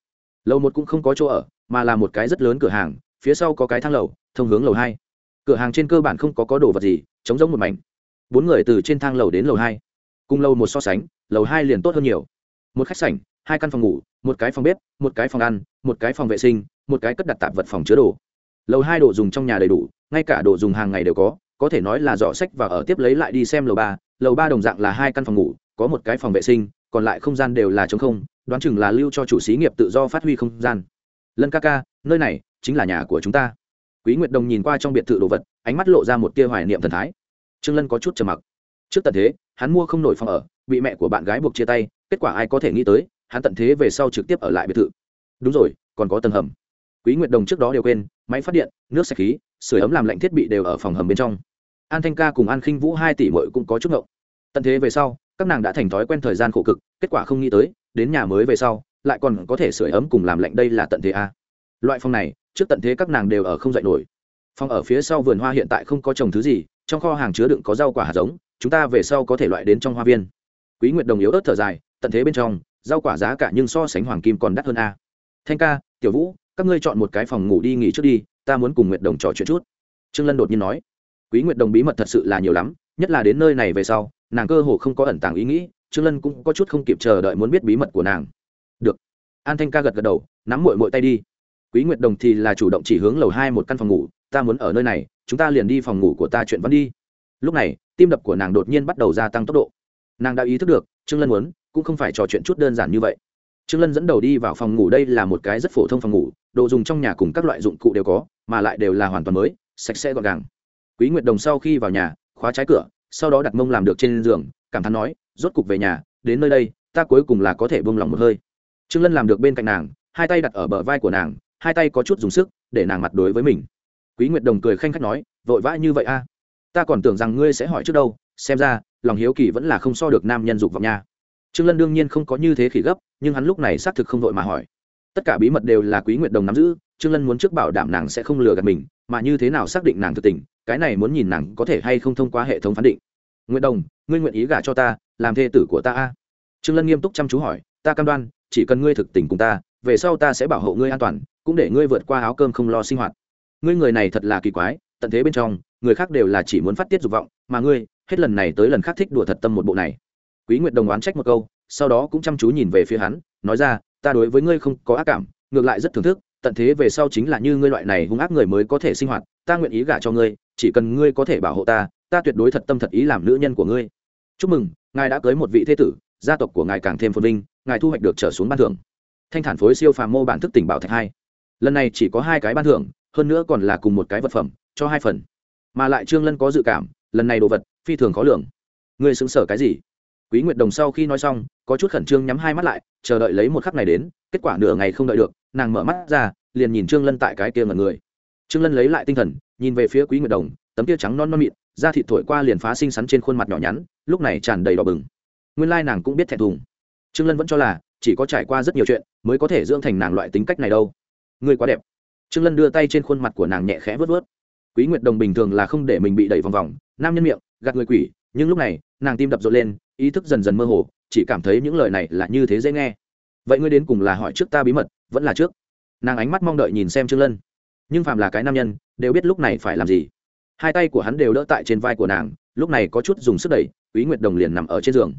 Lầu một cũng không có chỗ ở, mà là một cái rất lớn cửa hàng, phía sau có cái thang lầu, thông hướng lầu hai. Cửa hàng trên cơ bản không có có đồ vật gì chống giống một mảnh. Bốn người từ trên thang lầu đến lầu hai. Cùng lầu một so sánh, lầu hai liền tốt hơn nhiều. Một khách sảnh hai căn phòng ngủ, một cái phòng bếp, một cái phòng ăn, một cái phòng vệ sinh, một cái cất đặt tạp vật phòng chứa đồ. Lầu hai đồ dùng trong nhà đầy đủ, ngay cả đồ dùng hàng ngày đều có có thể nói là dọ sách và ở tiếp lấy lại đi xem lầu ba. Lầu ba đồng dạng là hai căn phòng ngủ, có một cái phòng vệ sinh, còn lại không gian đều là t không, đoán chừng là lưu cho chủ xí nghiệp tự do phát huy không gian. Lân ca ca, nơi này chính là nhà của chúng ta. Quý nguyệt đồng nhìn qua trong biệt thự đồ vật, ánh mắt lộ ra một tia hoài niệm thần thái. Trương lân có chút trầm mặc. Trước tận thế, hắn mua không nổi phòng ở, bị mẹ của bạn gái buộc chia tay, kết quả ai có thể nghĩ tới hắn tận thế về sau trực tiếp ở lại biệt thự. Đúng rồi, còn có tầng hầm. Quý nguyệt đồng trước đó đều quên, máy phát điện, nước sạch khí sửa ấm làm lạnh thiết bị đều ở phòng hầm bên trong. An thanh ca cùng an khinh vũ hai tỷ mội cũng có chút ngộng. Tận thế về sau, các nàng đã thành thói quen thời gian khổ cực, kết quả không nghĩ tới, đến nhà mới về sau, lại còn có thể sửa ấm cùng làm lạnh đây là tận thế a. Loại phòng này, trước tận thế các nàng đều ở không dạy nổi. Phòng ở phía sau vườn hoa hiện tại không có trồng thứ gì, trong kho hàng chứa đựng có rau quả hạt giống, chúng ta về sau có thể loại đến trong hoa viên. Quý nguyệt đồng yếu ớt thở dài, tận thế bên trong rau quả giá cả nhưng so sánh hoàng kim còn đắt hơn a. Thanh ca, tiểu vũ, các ngươi chọn một cái phòng ngủ đi nghỉ trước đi, ta muốn cùng nguyệt đồng trò chuyện chút. Trương lân đột nhiên nói. Quý nguyệt đồng bí mật thật sự là nhiều lắm, nhất là đến nơi này về sau, nàng cơ hồ không có ẩn tàng ý nghĩ, trương lân cũng có chút không kịp chờ đợi muốn biết bí mật của nàng. Được. An thanh ca gật gật đầu, nắm mội mội tay đi. Quý nguyệt đồng thì là chủ động chỉ hướng lầu hai một căn phòng ngủ, ta muốn ở nơi này, chúng ta liền đi phòng ngủ của ta chuyện văn đi. Lúc này, tim đập của nàng đột nhiên bắt đầu gia tăng tốc độ. Nàng đã ý thức được, trương lân muốn cũng không phải trò chuyện chút đơn giản như vậy. Trương lân dẫn đầu đi vào phòng ngủ, đây là một cái rất phổ thông phòng ngủ, đồ dùng trong nhà cùng các loại dụng cụ đều có, mà lại đều là hoàn toàn mới, sạch sẽ gọn gàng. Quý nguyệt đồng sau khi vào nhà, khóa trái cửa, sau đó đặt mông làm được trên giường, cảm thán nói, rốt cục về nhà, đến nơi đây, ta cuối cùng là có thể bông lòng một hơi. Trương lân làm được bên cạnh nàng, hai tay đặt ở bờ vai của nàng, hai tay có chút dùng sức, để nàng mặt đối với mình. Quý nguyệt đồng cười khanh khách nói, vội vã như vậy a? Ta còn tưởng rằng ngươi sẽ hỏi trước đâu, xem ra, lòng hiếu kỳ vẫn là không so được nam nhân dục vọng nha trương lân đương nhiên không có như thế khỉ gấp, nhưng hắn lúc này xác thực không vội mà hỏi. Tất cả bí mật đều là quý nguyệt đồng nắm giữ, trương lân muốn trước bảo đảm nàng sẽ không lừa gạt mình, mà như thế nào xác định nàng thực tình, cái này muốn nhìn nàng có thể hay không thông qua hệ thống phán định. Nguyện đồng, ngươi nguyện ý gả cho ta, làm thê tử của ta a? Trương lân nghiêm túc chăm chú hỏi, ta cam đoan, chỉ cần ngươi thực tình cùng ta, về sau ta sẽ bảo hộ ngươi an toàn, cũng để ngươi vượt qua áo cơm không lo sinh hoạt. Ngươi người này thật là kỳ quái, tận thế bên trong, người khác đều là chỉ muốn phát tiết dục vọng, mà ngươi, hết lần này tới lần khác thích đùa thật tâm một bộ này quý nguyệt đồng oán trách một câu, sau đó cũng chăm chú nhìn về phía hắn, nói ra, ta đối với ngươi không có ác cảm, ngược lại rất thưởng thức, tận thế về sau chính là như ngươi loại này hung ác người mới có thể sinh hoạt, ta nguyện ý gả cho ngươi, chỉ cần ngươi có thể bảo hộ ta ta tuyệt đối thật tâm thật ý làm nữ nhân của ngươi. Chúc mừng, ngài đã cưới một vị thế tử, gia tộc của ngài càng thêm phồn vinh, ngài thu hoạch được trở xuống ban thưởng. Thanh thản phối siêu phàm mô bản thức tỉnh bảo thạch hai. Lần này chỉ có hai cái ban thưởng, hơn nữa còn là cùng một cái vật phẩm, cho hai phần. Mà lại trương lân có dự cảm, lần này đồ vật, phi thường khó lường. Người xứng sở cái gì? Quý nguyệt đồng sau khi nói xong, có chút khẩn trương nhắm hai mắt lại, chờ đợi lấy một khắc này đến, kết quả nửa ngày không đợi được, nàng mở mắt ra, liền nhìn trương lân tại cái kia ngẩn người. Trương lân lấy lại tinh thần, nhìn về phía quý nguyệt đồng, tấm kia trắng non non mịn, da thịt thổi qua liền phá xinh xắn trên khuôn mặt nhỏ nhắn, lúc này tràn đầy đỏ bừng. Nguyên lai nàng cũng biết thẹn thùng. Trương lân vẫn cho là, chỉ có trải qua rất nhiều chuyện, mới có thể dưỡng thành nàng loại tính cách này đâu. Ngươi quá đẹp. Trương lân đưa tay trên khuôn mặt của nàng nhẹ khẽ vớt vớt quý nguyệt đồng bình thường là không để mình bị đẩy vòng vòng, nam nhân miệng, gạt người quỷ nhưng lúc này, nàng tim đập rộn lên, ý thức dần dần mơ hồ, chỉ cảm thấy những lời này là như thế dễ nghe. Vậy ngươi đến cùng là hỏi trước ta bí mật, vẫn là trước? Nàng ánh mắt mong đợi nhìn xem trương lân. Nhưng phàm là cái nam nhân, đều biết lúc này phải làm gì. Hai tay của hắn đều đỡ tại trên vai của nàng, lúc này có chút dùng sức đẩy, quý nguyệt đồng liền nằm ở trên giường.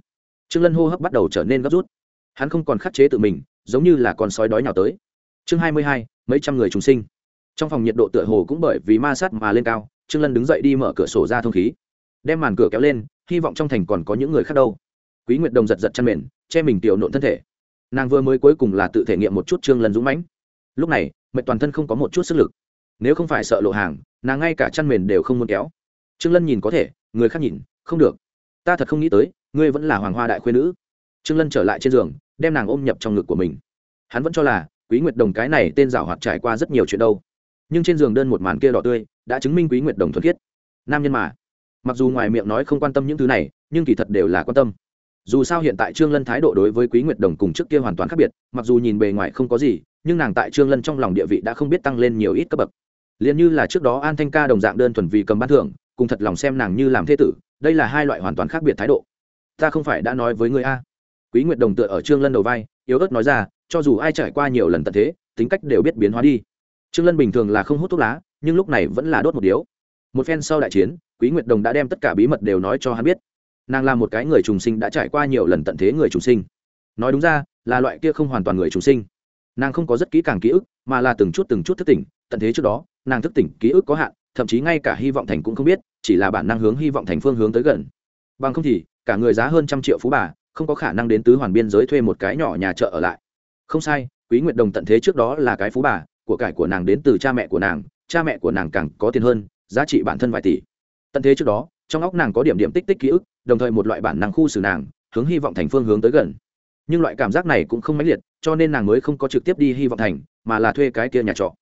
Trương lân hô hấp bắt đầu trở nên gấp rút. Hắn không còn khắc chế tự mình, giống như là con sói đói nào tới. Chương hai mươi hai, mấy trăm người trùng sinh. Trong phòng nhiệt độ tựa hồ cũng bởi vì ma sát mà lên cao, trương lân đứng dậy đi mở cửa sổ ra thông khí đem màn cửa kéo lên, hy vọng trong thành còn có những người khác đâu. Quý nguyệt đồng giật giật chăn mền, che mình tiểu nộn thân thể. Nàng vừa mới cuối cùng là tự thể nghiệm một chút trương lân dũng mãnh. Lúc này, mệnh toàn thân không có một chút sức lực. Nếu không phải sợ lộ hàng, nàng ngay cả chăn mền đều không muốn kéo. Trương lân nhìn có thể, người khác nhìn, không được. Ta thật không nghĩ tới, ngươi vẫn là hoàng hoa đại khuyên nữ. Trương lân trở lại trên giường, đem nàng ôm nhập trong ngực của mình. Hắn vẫn cho là, quý nguyệt đồng cái này tên giảo hoạt trải qua rất nhiều chuyện đâu. Nhưng trên giường đơn một màn kia đỏ tươi, đã chứng minh quý nguyệt đồng thuần khiết. Nam nhân mà mặc dù ngoài miệng nói không quan tâm những thứ này, nhưng kỳ thật đều là quan tâm. Dù sao hiện tại trương lân thái độ đối với quý nguyệt đồng cùng trước kia hoàn toàn khác biệt, mặc dù nhìn bề ngoài không có gì, nhưng nàng tại trương lân trong lòng địa vị đã không biết tăng lên nhiều ít cấp bậc. Liền như là trước đó an thanh ca đồng dạng đơn thuần vì cầm ban thưởng, cùng thật lòng xem nàng như làm thế tử, đây là hai loại hoàn toàn khác biệt thái độ. Ta không phải đã nói với người a. Quý nguyệt đồng tựa ở trương lân đầu vai, yếu ớt nói ra, cho dù ai trải qua nhiều lần tận thế, tính cách đều biết biến hóa đi. Trương lân bình thường là không hút thuốc lá, nhưng lúc này vẫn là đốt một điếu một phen sau đại chiến, quý nguyệt đồng đã đem tất cả bí mật đều nói cho hắn biết. Nàng là một cái người trùng sinh đã trải qua nhiều lần tận thế người trùng sinh. Nói đúng ra, là loại kia không hoàn toàn người trùng sinh. Nàng không có rất kỹ càng ký ức, mà là từng chút từng chút thức tỉnh, tận thế trước đó, nàng thức tỉnh ký ức có hạn, thậm chí ngay cả hy vọng thành cũng không biết, chỉ là bản năng hướng hy vọng thành phương hướng tới gần. Bằng không thì, cả người giá hơn trăm triệu phú bà, không có khả năng đến tứ hoàn biên giới thuê một cái nhỏ nhà chợ ở lại. Không sai, quý nguyệt đồng tận thế trước đó là cái phú bà, của cải của nàng đến từ cha mẹ của nàng, cha mẹ của nàng càng có tiền hơn giá trị bản thân vài tỷ. Tận thế trước đó, trong óc nàng có điểm điểm tích tích ký ức, đồng thời một loại bản năng khu xử nàng, hướng hy vọng thành phương hướng tới gần. Nhưng loại cảm giác này cũng không mãnh liệt, cho nên nàng mới không có trực tiếp đi hy vọng thành, mà là thuê cái kia nhà trọ.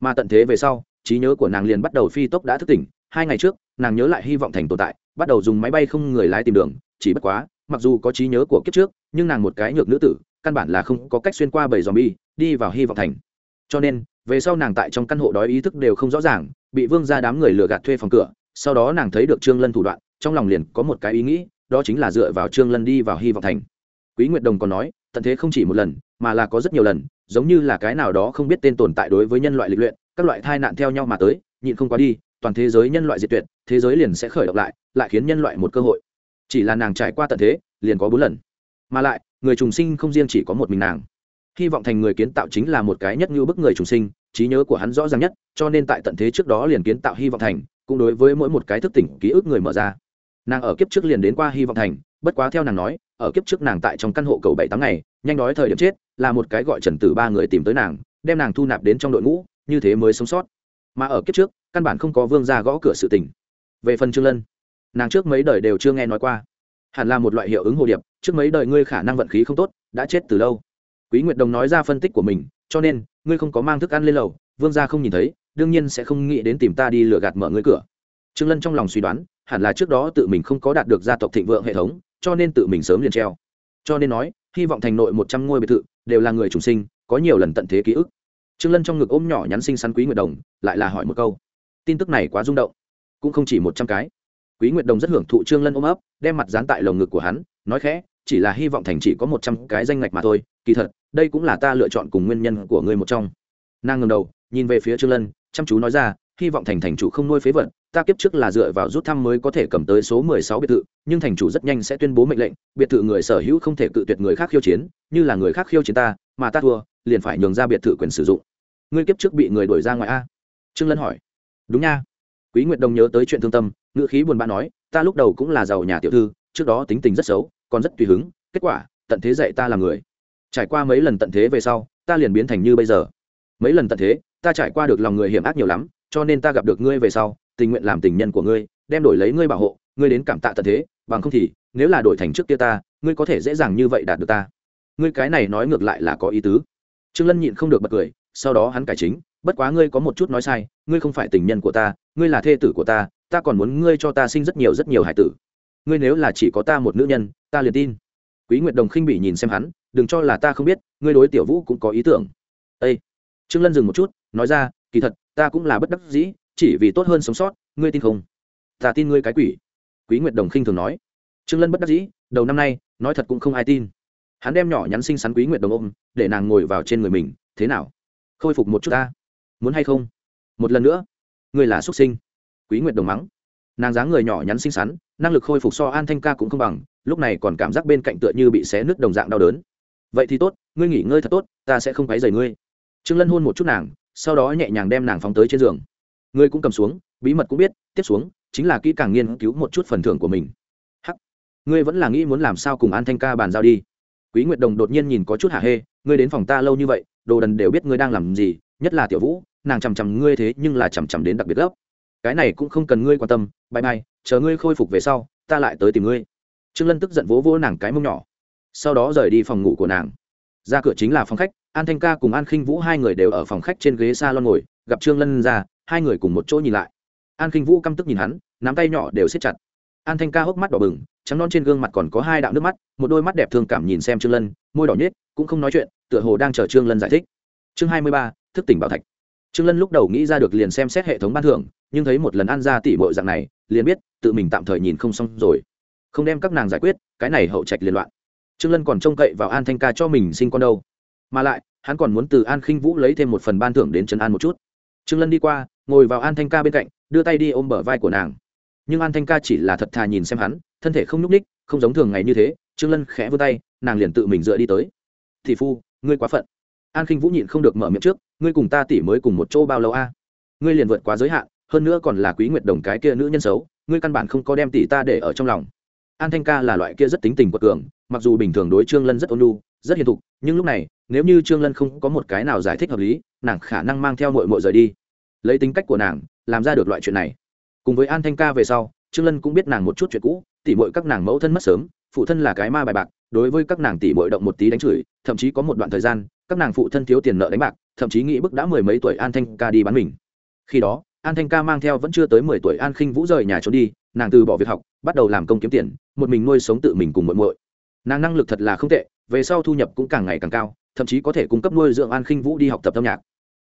Mà tận thế về sau, trí nhớ của nàng liền bắt đầu phi tốc đã thức tỉnh. Hai ngày trước, nàng nhớ lại hy vọng thành tồn tại, bắt đầu dùng máy bay không người lái tìm đường, chỉ bất quá, mặc dù có trí nhớ của kiếp trước, nhưng nàng một cái nhược nữ tử, căn bản là không có cách xuyên qua bầy zombie, đi vào hy vọng thành cho nên, về sau nàng tại trong căn hộ đói ý thức đều không rõ ràng, bị vương ra đám người lừa gạt thuê phòng cửa, sau đó nàng thấy được trương lân thủ đoạn, trong lòng liền có một cái ý nghĩ, đó chính là dựa vào trương lân đi vào hy vọng thành. Quý nguyệt đồng còn nói, tận thế không chỉ một lần, mà là có rất nhiều lần, giống như là cái nào đó không biết tên tồn tại đối với nhân loại lịch luyện, các loại tai nạn theo nhau mà tới, nhịn không quá đi, toàn thế giới nhân loại diệt tuyệt, thế giới liền sẽ khởi động lại lại khiến nhân loại một cơ hội. Chỉ là nàng trải qua tận thế, liền có bốn lần. Mà lại, người trùng sinh không riêng chỉ có một mình nàng hy vọng thành người kiến tạo chính là một cái nhất như bức người trùng sinh, trí nhớ của hắn rõ ràng nhất, cho nên tại tận thế trước đó liền kiến tạo hy vọng thành, cũng đối với mỗi một cái thức tỉnh ký ức người mở ra. Nàng ở kiếp trước liền đến qua hy vọng thành, bất quá theo nàng nói, ở kiếp trước nàng tại trong căn hộ cầu bảy tám ngày, nhanh đói thời điểm chết, là một cái gọi trần tử ba người tìm tới nàng, đem nàng thu nạp đến trong đội ngũ, như thế mới sống sót. Mà ở kiếp trước, căn bản không có vương gia gõ cửa sự tình. Về phần trương lân, nàng trước mấy đời đều chưa nghe nói qua. Hẳn là một loại hiệu ứng hồ điệp, trước mấy đời ngươi khả năng vận khí không tốt, đã chết từ lâu quý nguyệt đồng nói ra phân tích của mình, cho nên, ngươi không có mang thức ăn lên lầu, vương gia không nhìn thấy, đương nhiên sẽ không nghĩ đến tìm ta đi lừa gạt mở ngươi cửa. Trương lân trong lòng suy đoán, hẳn là trước đó tự mình không có đạt được gia tộc thịnh vượng hệ thống, cho nên tự mình sớm liền treo. Cho nên nói, hy vọng thành nội một trăm ngôi biệt thự đều là người trùng sinh, có nhiều lần tận thế ký ức. Trương lân trong ngực ôm nhỏ nhắn xinh xắn quý nguyệt đồng, lại là hỏi một câu. Tin tức này quá rung động, cũng không chỉ một trăm cái. Quý nguyệt đồng rất hưởng thụ trương lân ôm ấp, đem mặt dán tại lồng ngực của hắn, nói khẽ chỉ là hy vọng thành chỉ có một trăm cái danh ngạch mà thôi, kỳ thật, đây cũng là ta lựa chọn cùng nguyên nhân của ngươi một trong. Nàng ngầm đầu, nhìn về phía trương lân, chăm chú nói ra, hy vọng thành thành chủ không nuôi phế vật, ta kiếp trước là dựa vào rút thăm mới có thể cầm tới số mười sáu biệt thự, nhưng thành chủ rất nhanh sẽ tuyên bố mệnh lệnh, biệt thự người sở hữu không thể cự tuyệt người khác khiêu chiến, như là người khác khiêu chiến ta, mà ta thua, liền phải nhường ra biệt thự quyền sử dụng. Ngươi kiếp trước bị người đuổi ra ngoài a? Trương lân hỏi. Đúng nha. Quý nguyệt đồng nhớ tới chuyện thương tâm, ngữ khí buồn bã nói, ta lúc đầu cũng là giàu nhà tiểu thư, trước đó tính tình rất xấu còn rất tùy hứng, kết quả, tận thế dạy ta làm người. Trải qua mấy lần tận thế về sau, ta liền biến thành như bây giờ. Mấy lần tận thế, ta trải qua được lòng người hiểm ác nhiều lắm, cho nên ta gặp được ngươi về sau, tình nguyện làm tình nhân của ngươi, đem đổi lấy ngươi bảo hộ, ngươi đến cảm tạ tận thế, bằng không thì, nếu là đổi thành trước kia ta, ngươi có thể dễ dàng như vậy đạt được ta. Ngươi cái này nói ngược lại là có ý tứ. Trương lân nhịn không được bật cười, sau đó hắn cải chính, bất quá ngươi có một chút nói sai, ngươi không phải tình nhân của ta, ngươi là thê tử của ta ta còn muốn ngươi cho ta sinh rất nhiều rất nhiều hải tử ngươi nếu là chỉ có ta một nữ nhân, ta liền tin. Quý nguyệt đồng khinh bị nhìn xem hắn, đừng cho là ta không biết, ngươi đối tiểu vũ cũng có ý tưởng. Ây trương lân dừng một chút, nói ra, kỳ thật, ta cũng là bất đắc dĩ, chỉ vì tốt hơn sống sót, ngươi tin không? Ta tin ngươi cái quỷ. Quý nguyệt đồng khinh thường nói. Trương lân bất đắc dĩ, đầu năm nay, nói thật cũng không ai tin. Hắn đem nhỏ nhắn xinh xắn quý nguyệt đồng ôm, để nàng ngồi vào trên người mình, thế nào? Khôi phục một chút ta. Muốn hay không? Một lần nữa. Ngươi là xuất sinh. Quý nguyệt đồng mắng nàng dáng người nhỏ nhắn xinh xắn, năng lực khôi phục so an thanh ca cũng không bằng, lúc này còn cảm giác bên cạnh tựa như bị xé nứt đồng dạng đau đớn. Vậy thì tốt, ngươi nghỉ ngơi thật tốt, ta sẽ không quấy rầy ngươi. Trương lân hôn một chút nàng, sau đó nhẹ nhàng đem nàng phóng tới trên giường. Ngươi cũng cầm xuống, bí mật cũng biết, tiếp xuống, chính là kỹ càng nghiên cứu một chút phần thưởng của mình. Hắc. Ngươi vẫn là nghĩ muốn làm sao cùng an thanh ca bàn giao đi. Quý nguyệt đồng đột nhiên nhìn có chút hả hê, ngươi đến phòng ta lâu như vậy, đồ đần đều biết ngươi đang làm gì, nhất là tiểu vũ, nàng chằm chằm ngươi thế nhưng là chằm chằm đến đặc biệt gấp cái này cũng không cần ngươi quan tâm, bye bay chờ ngươi khôi phục về sau, ta lại tới tìm ngươi. Trương lân tức giận vỗ vỗ nàng cái mông nhỏ. Sau đó rời đi phòng ngủ của nàng. Ra cửa chính là phòng khách, an thanh ca cùng an khinh vũ hai người đều ở phòng khách trên ghế s a lon ngồi, gặp trương lân ra, hai người cùng một chỗ nhìn lại. An khinh vũ căm tức nhìn hắn, nắm tay nhỏ đều siết chặt. An thanh ca hốc mắt đỏ bừng, trắng non trên gương mặt còn có hai đạo nước mắt, một đôi mắt đẹp thương cảm nhìn xem trương lân, môi đỏ nhết cũng không nói chuyện, tựa hồ đang chờ trương lân giải thích. Chương hai mươi ba, thức tỉnh bảo thạch. Trương lân lúc đầu nghĩ ra được liền xem xét hệ thống ban thưởng nhưng thấy một lần ăn ra tỉ mội dạng này, liền biết tự mình tạm thời nhìn không xong rồi. Không đem các nàng giải quyết, cái này hậu trạch liên loạn. Trương lân còn trông cậy vào an thanh ca cho mình sinh con đâu. Mà lại, hắn còn muốn từ an khinh vũ lấy thêm một phần ban thưởng đến trấn an một chút. Trương lân đi qua, ngồi vào an thanh ca bên cạnh, đưa tay đi ôm bờ vai của nàng. Nhưng an thanh ca chỉ là thật thà nhìn xem hắn, thân thể không nhúc ních không giống thường ngày như thế, trương lân khẽ vươn tay, nàng liền tự mình dựa đi tới. Thị phu, ngươi quá phận. An khinh vũ nhịn không được mở miệng trước, ngươi cùng ta tỉ mới cùng một chỗ bao lâu a? Ngươi liền vượt quá giới hạn hơn nữa còn là quý nguyệt đồng cái kia nữ nhân xấu, ngươi căn bản không có đem tỷ ta để ở trong lòng. An thanh ca là loại kia rất tính tình quật cường, mặc dù bình thường đối trương lân rất ôn nhu, rất hiền thục, nhưng lúc này, nếu như trương lân không có một cái nào giải thích hợp lý, nàng khả năng mang theo mội mội rời đi. Lấy tính cách của nàng, làm ra được loại chuyện này. Cùng với an thanh ca về sau, trương lân cũng biết nàng một chút chuyện cũ, tỉ mội các nàng mẫu thân mất sớm, phụ thân là cái ma bài bạc, đối với các nàng tỉ mội động một tí đánh chửi, thậm chí có một đoạn thời gian, các nàng phụ thân thiếu tiền nợ đánh bạc, thậm chí nghĩ bức đã mười mấy tuổi an thanh ca đi bán mình. Khi đó an thanh ca mang theo vẫn chưa tới mười tuổi an khinh vũ rời nhà trốn đi, nàng từ bỏ việc học, bắt đầu làm công kiếm tiền, một mình nuôi sống tự mình cùng muội muội. Nàng năng lực thật là không tệ, về sau thu nhập cũng càng ngày càng cao, thậm chí có thể cung cấp nuôi dưỡng an khinh vũ đi học tập âm nhạc.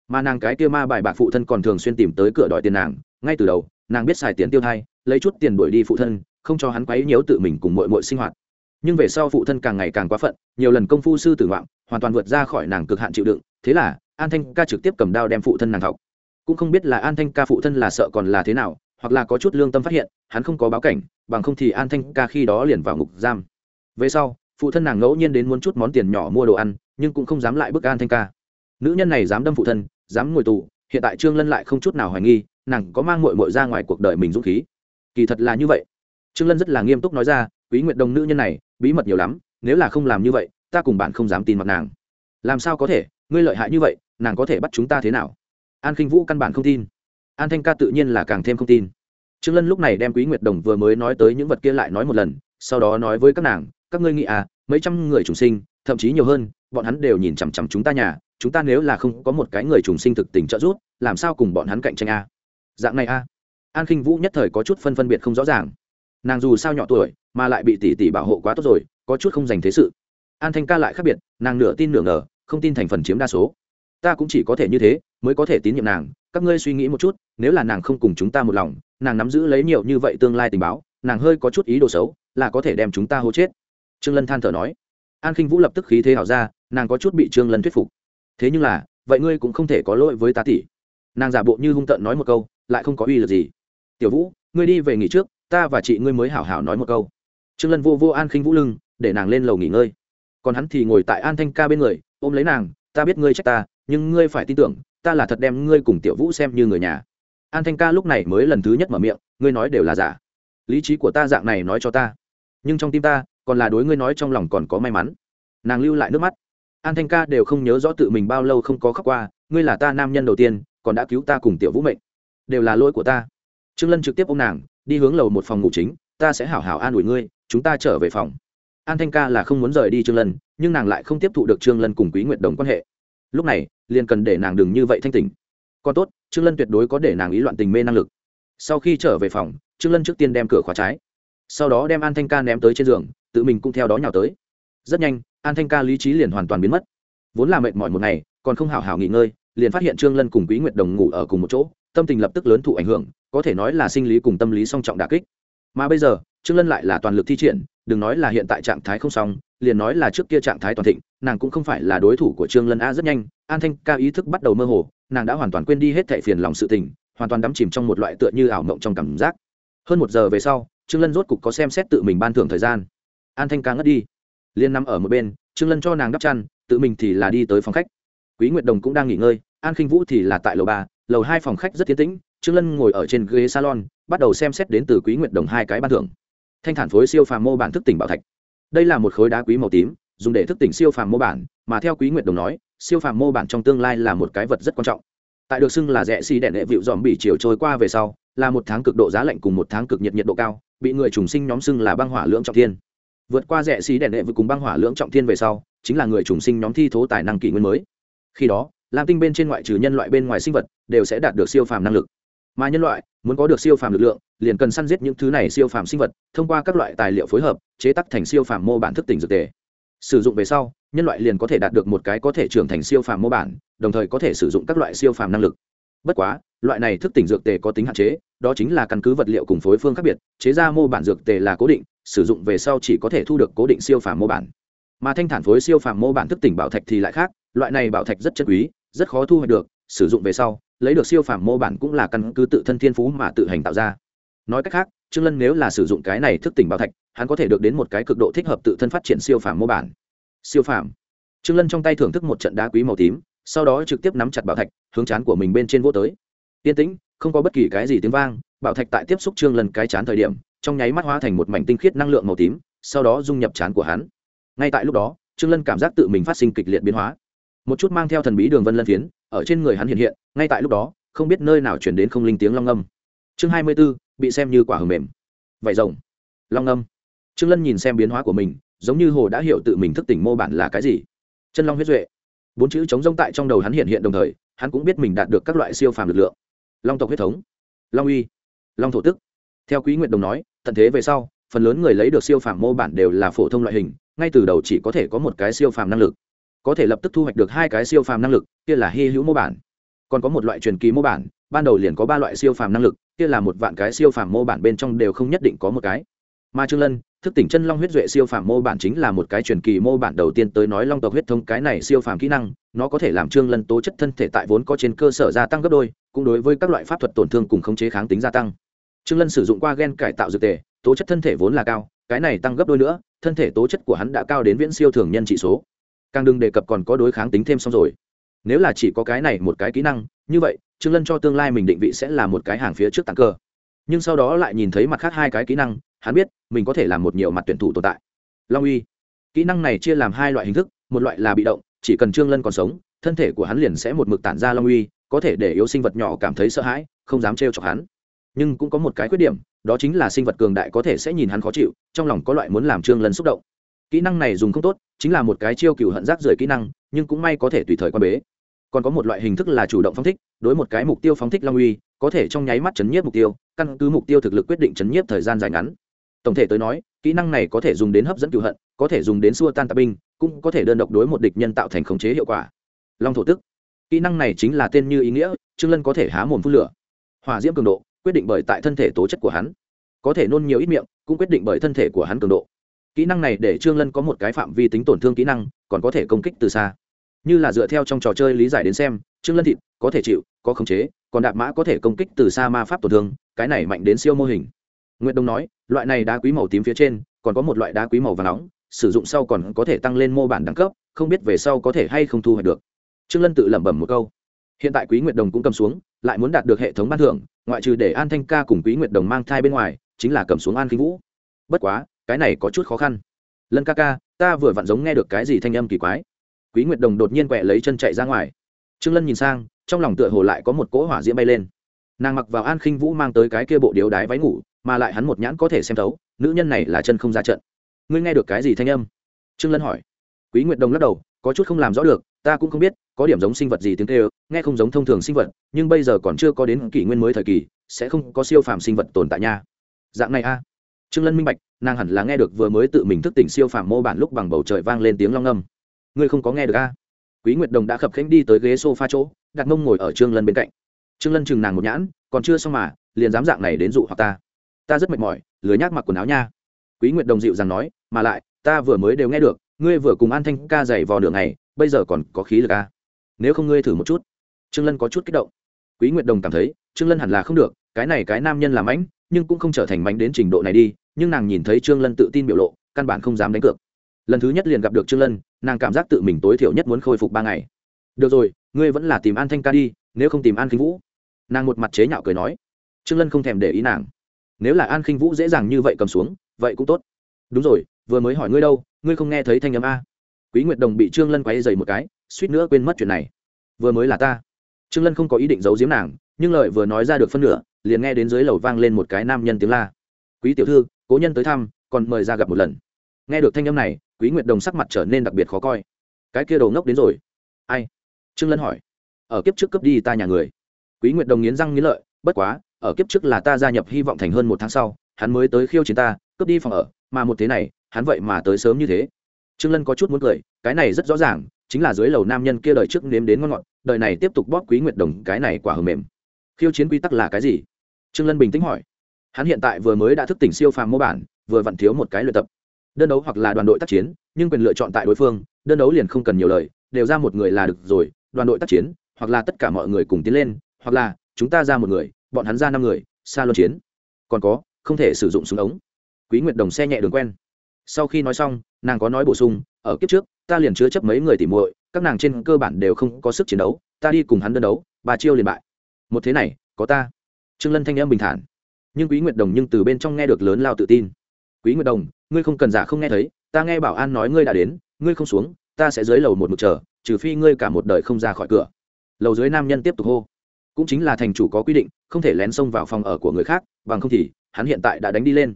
Mà nàng cái kia ma bài bạc phụ thân còn thường xuyên tìm tới cửa đòi tiền nàng, ngay từ đầu, nàng biết xài tiền tiêu thai, lấy chút tiền đuổi đi phụ thân, không cho hắn quấy nhiễu tự mình cùng muội muội sinh hoạt. Nhưng về sau phụ thân càng ngày càng quá phận, nhiều lần công phu sư tử ngoạn hoàn toàn vượt ra khỏi nàng cực hạn chịu đựng, thế là an thanh ca trực tiếp cầm đao đem phụ thân nàng thọc cũng không biết là an thanh ca phụ thân là sợ còn là thế nào, hoặc là có chút lương tâm phát hiện, hắn không có báo cảnh, bằng không thì an thanh ca khi đó liền vào ngục giam. Về sau, phụ thân nàng ngẫu nhiên đến muốn chút món tiền nhỏ mua đồ ăn, nhưng cũng không dám lại bức an thanh ca. Nữ nhân này dám đâm phụ thân, dám ngồi tù, hiện tại trương lân lại không chút nào hoài nghi, nàng có mang mội mội ra ngoài cuộc đời mình dũng khí. Kỳ thật là như vậy. Trương lân rất là nghiêm túc nói ra, quý nguyện đồng nữ nhân này, bí mật nhiều lắm, nếu là không làm như vậy, ta cùng bạn không dám tin mặt nàng. Làm sao có thể? Ngươi lợi hại như vậy, nàng có thể bắt chúng ta thế nào? An khinh vũ căn bản không tin. An thanh ca tự nhiên là càng thêm không tin. Trương lân lúc này đem quý nguyệt đồng vừa mới nói tới những vật kia lại nói một lần, sau đó nói với các nàng, các ngươi nghĩ à mấy trăm người trùng sinh, thậm chí nhiều hơn, bọn hắn đều nhìn chằm chằm chúng ta nhà, chúng ta nếu là không có một cái người trùng sinh thực tình trợ giúp, làm sao cùng bọn hắn cạnh tranh a à? dạng này a à? an khinh vũ nhất thời có chút phân phân biệt không rõ ràng. Nàng dù sao nhỏ tuổi, mà lại bị tỷ tỷ bảo hộ quá tốt rồi, có chút không dành thế sự. An thanh ca lại khác biệt, nàng nửa tin nửa ngờ, không tin thành phần chiếm đa số. Ta cũng chỉ có thể như thế mới có thể tín nhiệm nàng. Các ngươi suy nghĩ một chút, nếu là nàng không cùng chúng ta một lòng, nàng nắm giữ lấy nhiều như vậy tương lai tình báo, nàng hơi có chút ý đồ xấu, là có thể đem chúng ta hô chết. Trương lân than thở nói. An khinh vũ lập tức khí thế hảo ra, nàng có chút bị trương lân thuyết phục. Thế nhưng là, vậy ngươi cũng không thể có lỗi với ta tỷ nàng giả bộ như hung tợn nói một câu, lại không có uy lực gì. Tiểu vũ, ngươi đi về nghỉ trước, ta và chị ngươi mới hảo hảo nói một câu. Trương lân vô vô an khinh vũ lưng, để nàng lên lầu nghỉ ngơi. Còn hắn thì ngồi tại an thanh ca bên người, ôm lấy nàng, ta biết ngươi trách ta, nhưng ngươi phải tin tưởng ta là thật đem ngươi cùng tiểu vũ xem như người nhà. An thanh ca lúc này mới lần thứ nhất mở miệng, ngươi nói đều là giả. Lý trí của ta dạng này nói cho ta. Nhưng trong tim ta, còn là đối ngươi nói trong lòng còn có may mắn. Nàng lưu lại nước mắt. An thanh ca đều không nhớ rõ tự mình bao lâu không có khóc qua, ngươi là ta nam nhân đầu tiên, còn đã cứu ta cùng tiểu vũ mệnh. Đều là lỗi của ta. Trương lân trực tiếp ô m nàng, đi hướng lầu một phòng ngủ chính, ta sẽ hảo hảo an ủi ngươi, chúng ta trở về phòng. An thanh ca là không muốn rời đi trương lân, nhưng nàng lại không tiếp thụ được trương lân cùng quý nguyệt đồng quan hệ lúc này, liền cần để nàng đừng như vậy thanh tỉnh. Còn tốt, trương lân tuyệt đối có để nàng ý loạn tình mê năng lực. Sau khi trở về phòng, trương lân trước tiên đem cửa khóa trái. Sau đó đem an thanh ca ném tới trên giường, tự mình cũng theo đó nhào tới. Rất nhanh, an thanh ca lý trí liền hoàn toàn biến mất. Vốn là mệt mỏi một ngày, còn không hào hào nghỉ ngơi, liền phát hiện trương lân cùng quý nguyệt đồng ngủ ở cùng một chỗ, tâm tình lập tức lớn thụ ảnh hưởng, có thể nói là sinh lý cùng tâm lý song trọng đà kích. Mà bây giờ, trương lân lại là toàn lực thi triển đừng nói là hiện tại trạng thái không xong, liền nói là trước kia trạng thái toàn thịnh, nàng cũng không phải là đối thủ của trương lân a rất nhanh, an thanh ca ý thức bắt đầu mơ hồ, nàng đã hoàn toàn quên đi hết thệ phiền lòng sự tình, hoàn toàn đắm chìm trong một loại tựa như ảo mộng trong cảm giác. Hơn một giờ về sau, trương lân rốt cục có xem xét tự mình ban thưởng thời gian. An thanh ca ngất đi. Liên nằm ở một bên, trương lân cho nàng đắp chăn, tự mình thì là đi tới phòng khách. Quý nguyệt đồng cũng đang nghỉ ngơi, an khinh vũ thì là tại lầu ba, lầu hai phòng khách rất tiến tĩnh, trương lân ngồi ở trên ghế salon, bắt đầu xem xét đến từ quý nguyệt đồng hai cái ban thưởng thanh thản phối siêu phàm mô bản thức tỉnh bảo thạch. Đây là một khối đá quý màu tím, dùng để thức tỉnh siêu phàm mô bản, mà theo quý nguyệt đồng nói, siêu phàm mô bản trong tương lai là một cái vật rất quan trọng. Tại được xưng là rẻ xi si đèn hệ vịu dòm bị chiều trôi qua về sau, là một tháng cực độ giá lạnh cùng một tháng cực nhiệt nhiệt độ cao, bị người trùng sinh nhóm xưng là băng hỏa lưỡng trọng thiên. Vượt qua rẻ xi si đèn hệ vịu cùng băng hỏa lưỡng trọng thiên về sau, chính là người trùng sinh nhóm thi thố tài năng kỷ nguyên mới. Khi đó, lam tinh bên trên ngoại trừ nhân loại bên ngoài sinh vật, đều sẽ đạt được siêu phàm năng lực mà nhân loại, muốn có được siêu phàm lực lượng, liền cần săn giết những thứ này siêu phàm sinh vật, thông qua các loại tài liệu phối hợp, chế tác thành siêu phàm mô bản thức tỉnh dược tề. Sử dụng về sau, nhân loại liền có thể đạt được một cái có thể trưởng thành siêu phàm mô bản, đồng thời có thể sử dụng các loại siêu phàm năng lực. Bất quá, loại này thức tỉnh dược tề có tính hạn chế, đó chính là căn cứ vật liệu cùng phối phương khác biệt, chế ra mô bản dược tề là cố định, sử dụng về sau chỉ có thể thu được cố định siêu phàm mô bản. Mà thanh thản phối siêu phàm mô bản thức tỉnh bảo thạch thì lại khác, loại này bảo thạch rất chất quý, rất khó thu hoạch được, sử dụng về sau lấy được siêu phàm mô bản cũng là căn cứ tự thân thiên phú mà tự hành tạo ra. Nói cách khác, trương lân nếu là sử dụng cái này thức tỉnh bảo thạch, hắn có thể được đến một cái cực độ thích hợp tự thân phát triển siêu phàm mô bản. Siêu phàm. Trương lân trong tay thưởng thức một trận đá quý màu tím, sau đó trực tiếp nắm chặt bảo thạch, hướng chán của mình bên trên vô tới. Yên tĩnh, không có bất kỳ cái gì tiếng vang, bảo thạch tại tiếp xúc trương lân cái chán thời điểm, trong nháy mắt hóa thành một mảnh tinh khiết năng lượng màu tím, sau đó dung nhập chán của hắn. Ngay tại lúc đó, trương lân cảm giác tự mình phát sinh kịch liệt biến hóa một chút mang theo thần bí đường vân lân phiến, ở trên người hắn hiện hiện, ngay tại lúc đó, không biết nơi nào chuyển đến không linh tiếng long âm. Chương hai mươi b ố bị xem như quả hầm mềm. Vải rồng. Long âm. Trương lân nhìn xem biến hóa của mình, giống như hồ đã hiểu tự mình thức tỉnh mô bản là cái gì. Chân long huyết duệ. Bốn chữ chống rông tại trong đầu hắn hiện hiện đồng thời, hắn cũng biết mình đạt được các loại siêu phàm lực lượng. Long tộc huyết thống. Long uy. Long thổ tức. Theo quý nguyện đồng nói, tận thế về sau, phần lớn người lấy được siêu phàm mô bản đều là phổ thông loại hình, ngay từ đầu chỉ có thể có một cái siêu phàm năng lực có thể lập tức thu hoạch được hai cái siêu phàm năng lực, kia là hy hữu mô bản. Còn có một loại truyền kỳ mô bản, ban đầu liền có ba loại siêu phàm năng lực, kia là một vạn cái siêu phàm mô bản bên trong đều không nhất định có một cái. Mà trương lân, thức tỉnh chân long huyết duệ siêu phàm mô bản chính là một cái truyền kỳ mô bản đầu tiên tới nói long tộc huyết thống cái này siêu phàm kỹ năng, nó có thể làm trương lân tố chất thân thể tại vốn có trên cơ sở gia tăng gấp đôi, cũng đối với các loại pháp thuật tổn thương cùng khống chế kháng tính gia tăng. Trương lân sử dụng qua gen cải tạo dược tề, tố chất thân thể vốn là cao, cái này tăng gấp đôi nữa, thân thể tố chất của hắn đã cao đến viễn siêu thường nhân trị số càng đừng đề cập còn có đối kháng tính thêm xong rồi. Nếu là chỉ có cái này một cái kỹ năng, như vậy, trương lân cho tương lai mình định vị sẽ là một cái hàng phía trước tặng cơ. Nhưng sau đó lại nhìn thấy mặt khác hai cái kỹ năng, hắn biết, mình có thể làm một nhiều mặt tuyển thủ tồn tại. Long uy. Kỹ năng này chia làm hai loại hình thức, một loại là bị động, chỉ cần trương lân còn sống, thân thể của hắn liền sẽ một mực tản ra long uy, có thể để yếu sinh vật nhỏ cảm thấy sợ hãi, không dám trêu chọc hắn. Nhưng cũng có một cái khuyết điểm, đó chính là sinh vật cường đại có thể sẽ nhìn hắn khó chịu, trong lòng có loại muốn làm trương lân xúc động kỹ năng này dùng không tốt, chính là một cái chiêu cựu hận rác rưởi kỹ năng, nhưng cũng may có thể tùy thời quan bế. Còn có một loại hình thức là chủ động phóng thích, đối một cái mục tiêu phóng thích long uy, có thể trong nháy mắt chấn nhiếp mục tiêu, căn cứ mục tiêu thực lực quyết định chấn nhiếp thời gian dài ngắn. Tổng thể tới nói, kỹ năng này có thể dùng đến hấp dẫn cựu hận, có thể dùng đến xua tan tạp binh, cũng có thể đơn độc đối một địch nhân tạo thành khống chế hiệu quả. Long thổ tức. Kỹ năng này chính là tên như ý nghĩa, trương lân có thể há mồm phun lửa. Hỏa diễm cường độ, quyết định bởi tại thân thể tố chất của hắn. Có thể nôn nhiều ít miệng, cũng quyết định bởi thân thể của hắn cường độ kỹ năng này để trương lân có một cái phạm vi tính tổn thương kỹ năng, còn có thể công kích từ xa. Như là dựa theo trong trò chơi lý giải đến xem, trương lân thịt có thể chịu, có khống chế, còn đạp mã có thể công kích từ xa ma pháp tổn thương, cái này mạnh đến siêu mô hình. Nguyễn đông nói, loại này đá quý màu tím phía trên, còn có một loại đá quý màu vàng nóng, sử dụng sau còn có thể tăng lên mô bản đẳng cấp, không biết về sau có thể hay không thu hoạch được. Trương lân tự lẩm bẩm một câu. Hiện tại quý nguyệt đồng cũng cầm xuống, lại muốn đạt được hệ thống ban thưởng, ngoại trừ để an thanh ca cùng quý nguyệt đồng mang thai bên ngoài, chính là cầm xuống an khinh vũ. Bất quá cái này có chút khó khăn. Lân ca ca, ta vừa vặn giống nghe được cái gì thanh âm kỳ quái. Quý nguyệt đồng đột nhiên quẹ lấy chân chạy ra ngoài. Trương lân nhìn sang, trong lòng tựa hồ lại có một cỗ hỏa diễm bay lên. Nàng mặc vào an khinh vũ mang tới cái kia bộ điếu đái váy ngủ, mà lại hắn một nhãn có thể xem thấu, nữ nhân này là chân không ra trận. Ngươi nghe được cái gì thanh âm? Trương lân hỏi. Quý nguyệt đồng lắc đầu, có chút không làm rõ được, ta cũng không biết, có điểm giống sinh vật gì tiếng kêu, nghe không giống thông thường sinh vật, nhưng bây giờ còn chưa có đến kỷ nguyên mới thời kỳ, sẽ không có siêu phàm sinh vật tồn tại nha. Dạng này a trương lân minh bạch, nàng hẳn là nghe được vừa mới tự mình thức tỉnh siêu phàm mô bản lúc bằng bầu trời vang lên tiếng long âm. Ngươi không có nghe được a quý nguyệt đồng đã khập khênh đi tới ghế sofa chỗ, đặt mông ngồi ở trương lân bên cạnh. Trương lân chừng nàng một nhãn, còn chưa xong mà, liền dám dạng này đến dụ hoặc ta. Ta rất mệt mỏi, lười nhác mặc quần áo nha. Quý nguyệt đồng dịu rằng nói, mà lại, ta vừa mới đều nghe được, ngươi vừa cùng an thanh ca dày vò đường này bây giờ còn có khí lực a nếu không ngươi thử một chút. Trương lân có chút kích động. Quý nguyệt đồng cảm thấy, trương lân hẳn là không được, cái này cái nam nhân làm ánh nhưng cũng không trở thành mánh đến trình độ này đi nhưng nàng nhìn thấy trương lân tự tin biểu lộ, căn bản không dám đánh cược. Lần thứ nhất liền gặp được trương lân, nàng cảm giác tự mình tối thiểu nhất muốn khôi phục ba ngày. Được rồi, ngươi vẫn là tìm an thanh ca đi, nếu không tìm an khinh vũ. Nàng một mặt chế nhạo cười nói. Trương lân không thèm để ý nàng. Nếu là an khinh vũ dễ dàng như vậy cầm xuống, vậy cũng tốt. Đúng rồi, vừa mới hỏi ngươi đâu, ngươi không nghe thấy thanh âm a. Quý nguyệt đồng bị trương lân quay dày một cái, suýt nữa quên mất chuyện này. Vừa mới là ta. Trương lân không có ý định giấu giếm nàng, nhưng lời vừa nói ra được phân nửa, liền nghe đến dưới lầu vang lên một cái nam nhân tiếng la. Quý tiểu thư cố nhân tới thăm, còn mời ra gặp một lần. Nghe được thanh âm này, quý nguyệt đồng sắc mặt trở nên đặc biệt khó coi. Cái kia đồ ngốc đến rồi. Ai? Trương lân hỏi. Ở kiếp trước cướp đi ta nhà người. Quý nguyệt đồng nghiến răng nghiến lợi, bất quá, ở kiếp trước là ta gia nhập hy vọng thành hơn một tháng sau, hắn mới tới khiêu chiến ta, cướp đi phòng ở, mà một thế này, hắn vậy mà tới sớm như thế. Trương lân có chút muốn cười, cái này rất rõ ràng, chính là dưới lầu nam nhân kia đời trước nếm đến ngon ngọt, đời này tiếp tục bóp quý nguyệt đồng cái này quả hờ mềm. Khiêu chiến quy tắc là cái gì? Trương lân bình tĩnh hỏi hắn hiện tại vừa mới đã thức tỉnh siêu phàm mô bản, vừa vặn thiếu một cái luyện tập. Đơn đấu hoặc là đoàn đội tác chiến, nhưng quyền lựa chọn tại đối phương, đơn đấu liền không cần nhiều lời, đều ra một người là được rồi, đoàn đội tác chiến, hoặc là tất cả mọi người cùng tiến lên, hoặc là chúng ta ra một người, bọn hắn ra năm người, xa luân chiến. Còn có, không thể sử dụng súng ống. Quý nguyệt đồng xe nhẹ đường quen. Sau khi nói xong, nàng có nói bổ sung, ở kiếp trước, ta liền chứa chấp mấy người tỉ muội, các nàng trên cơ bản đều không có sức chiến đấu, ta đi cùng hắn đơn đấu bà chiêu liền bại. Một thế này, có ta. Trương lân thanh em bình thản nhưng quý nguyệt đồng nhưng từ bên trong nghe được lớn lao tự tin. Quý nguyệt đồng, ngươi không cần giả không nghe thấy, ta nghe bảo an nói ngươi đã đến, ngươi không xuống, ta sẽ dưới lầu một mực chờ, trừ phi ngươi cả một đời không ra khỏi cửa. Lầu dưới nam nhân tiếp tục hô. Cũng chính là thành chủ có quy định, không thể lén xông vào phòng ở của người khác, bằng không thì, hắn hiện tại đã đánh đi lên.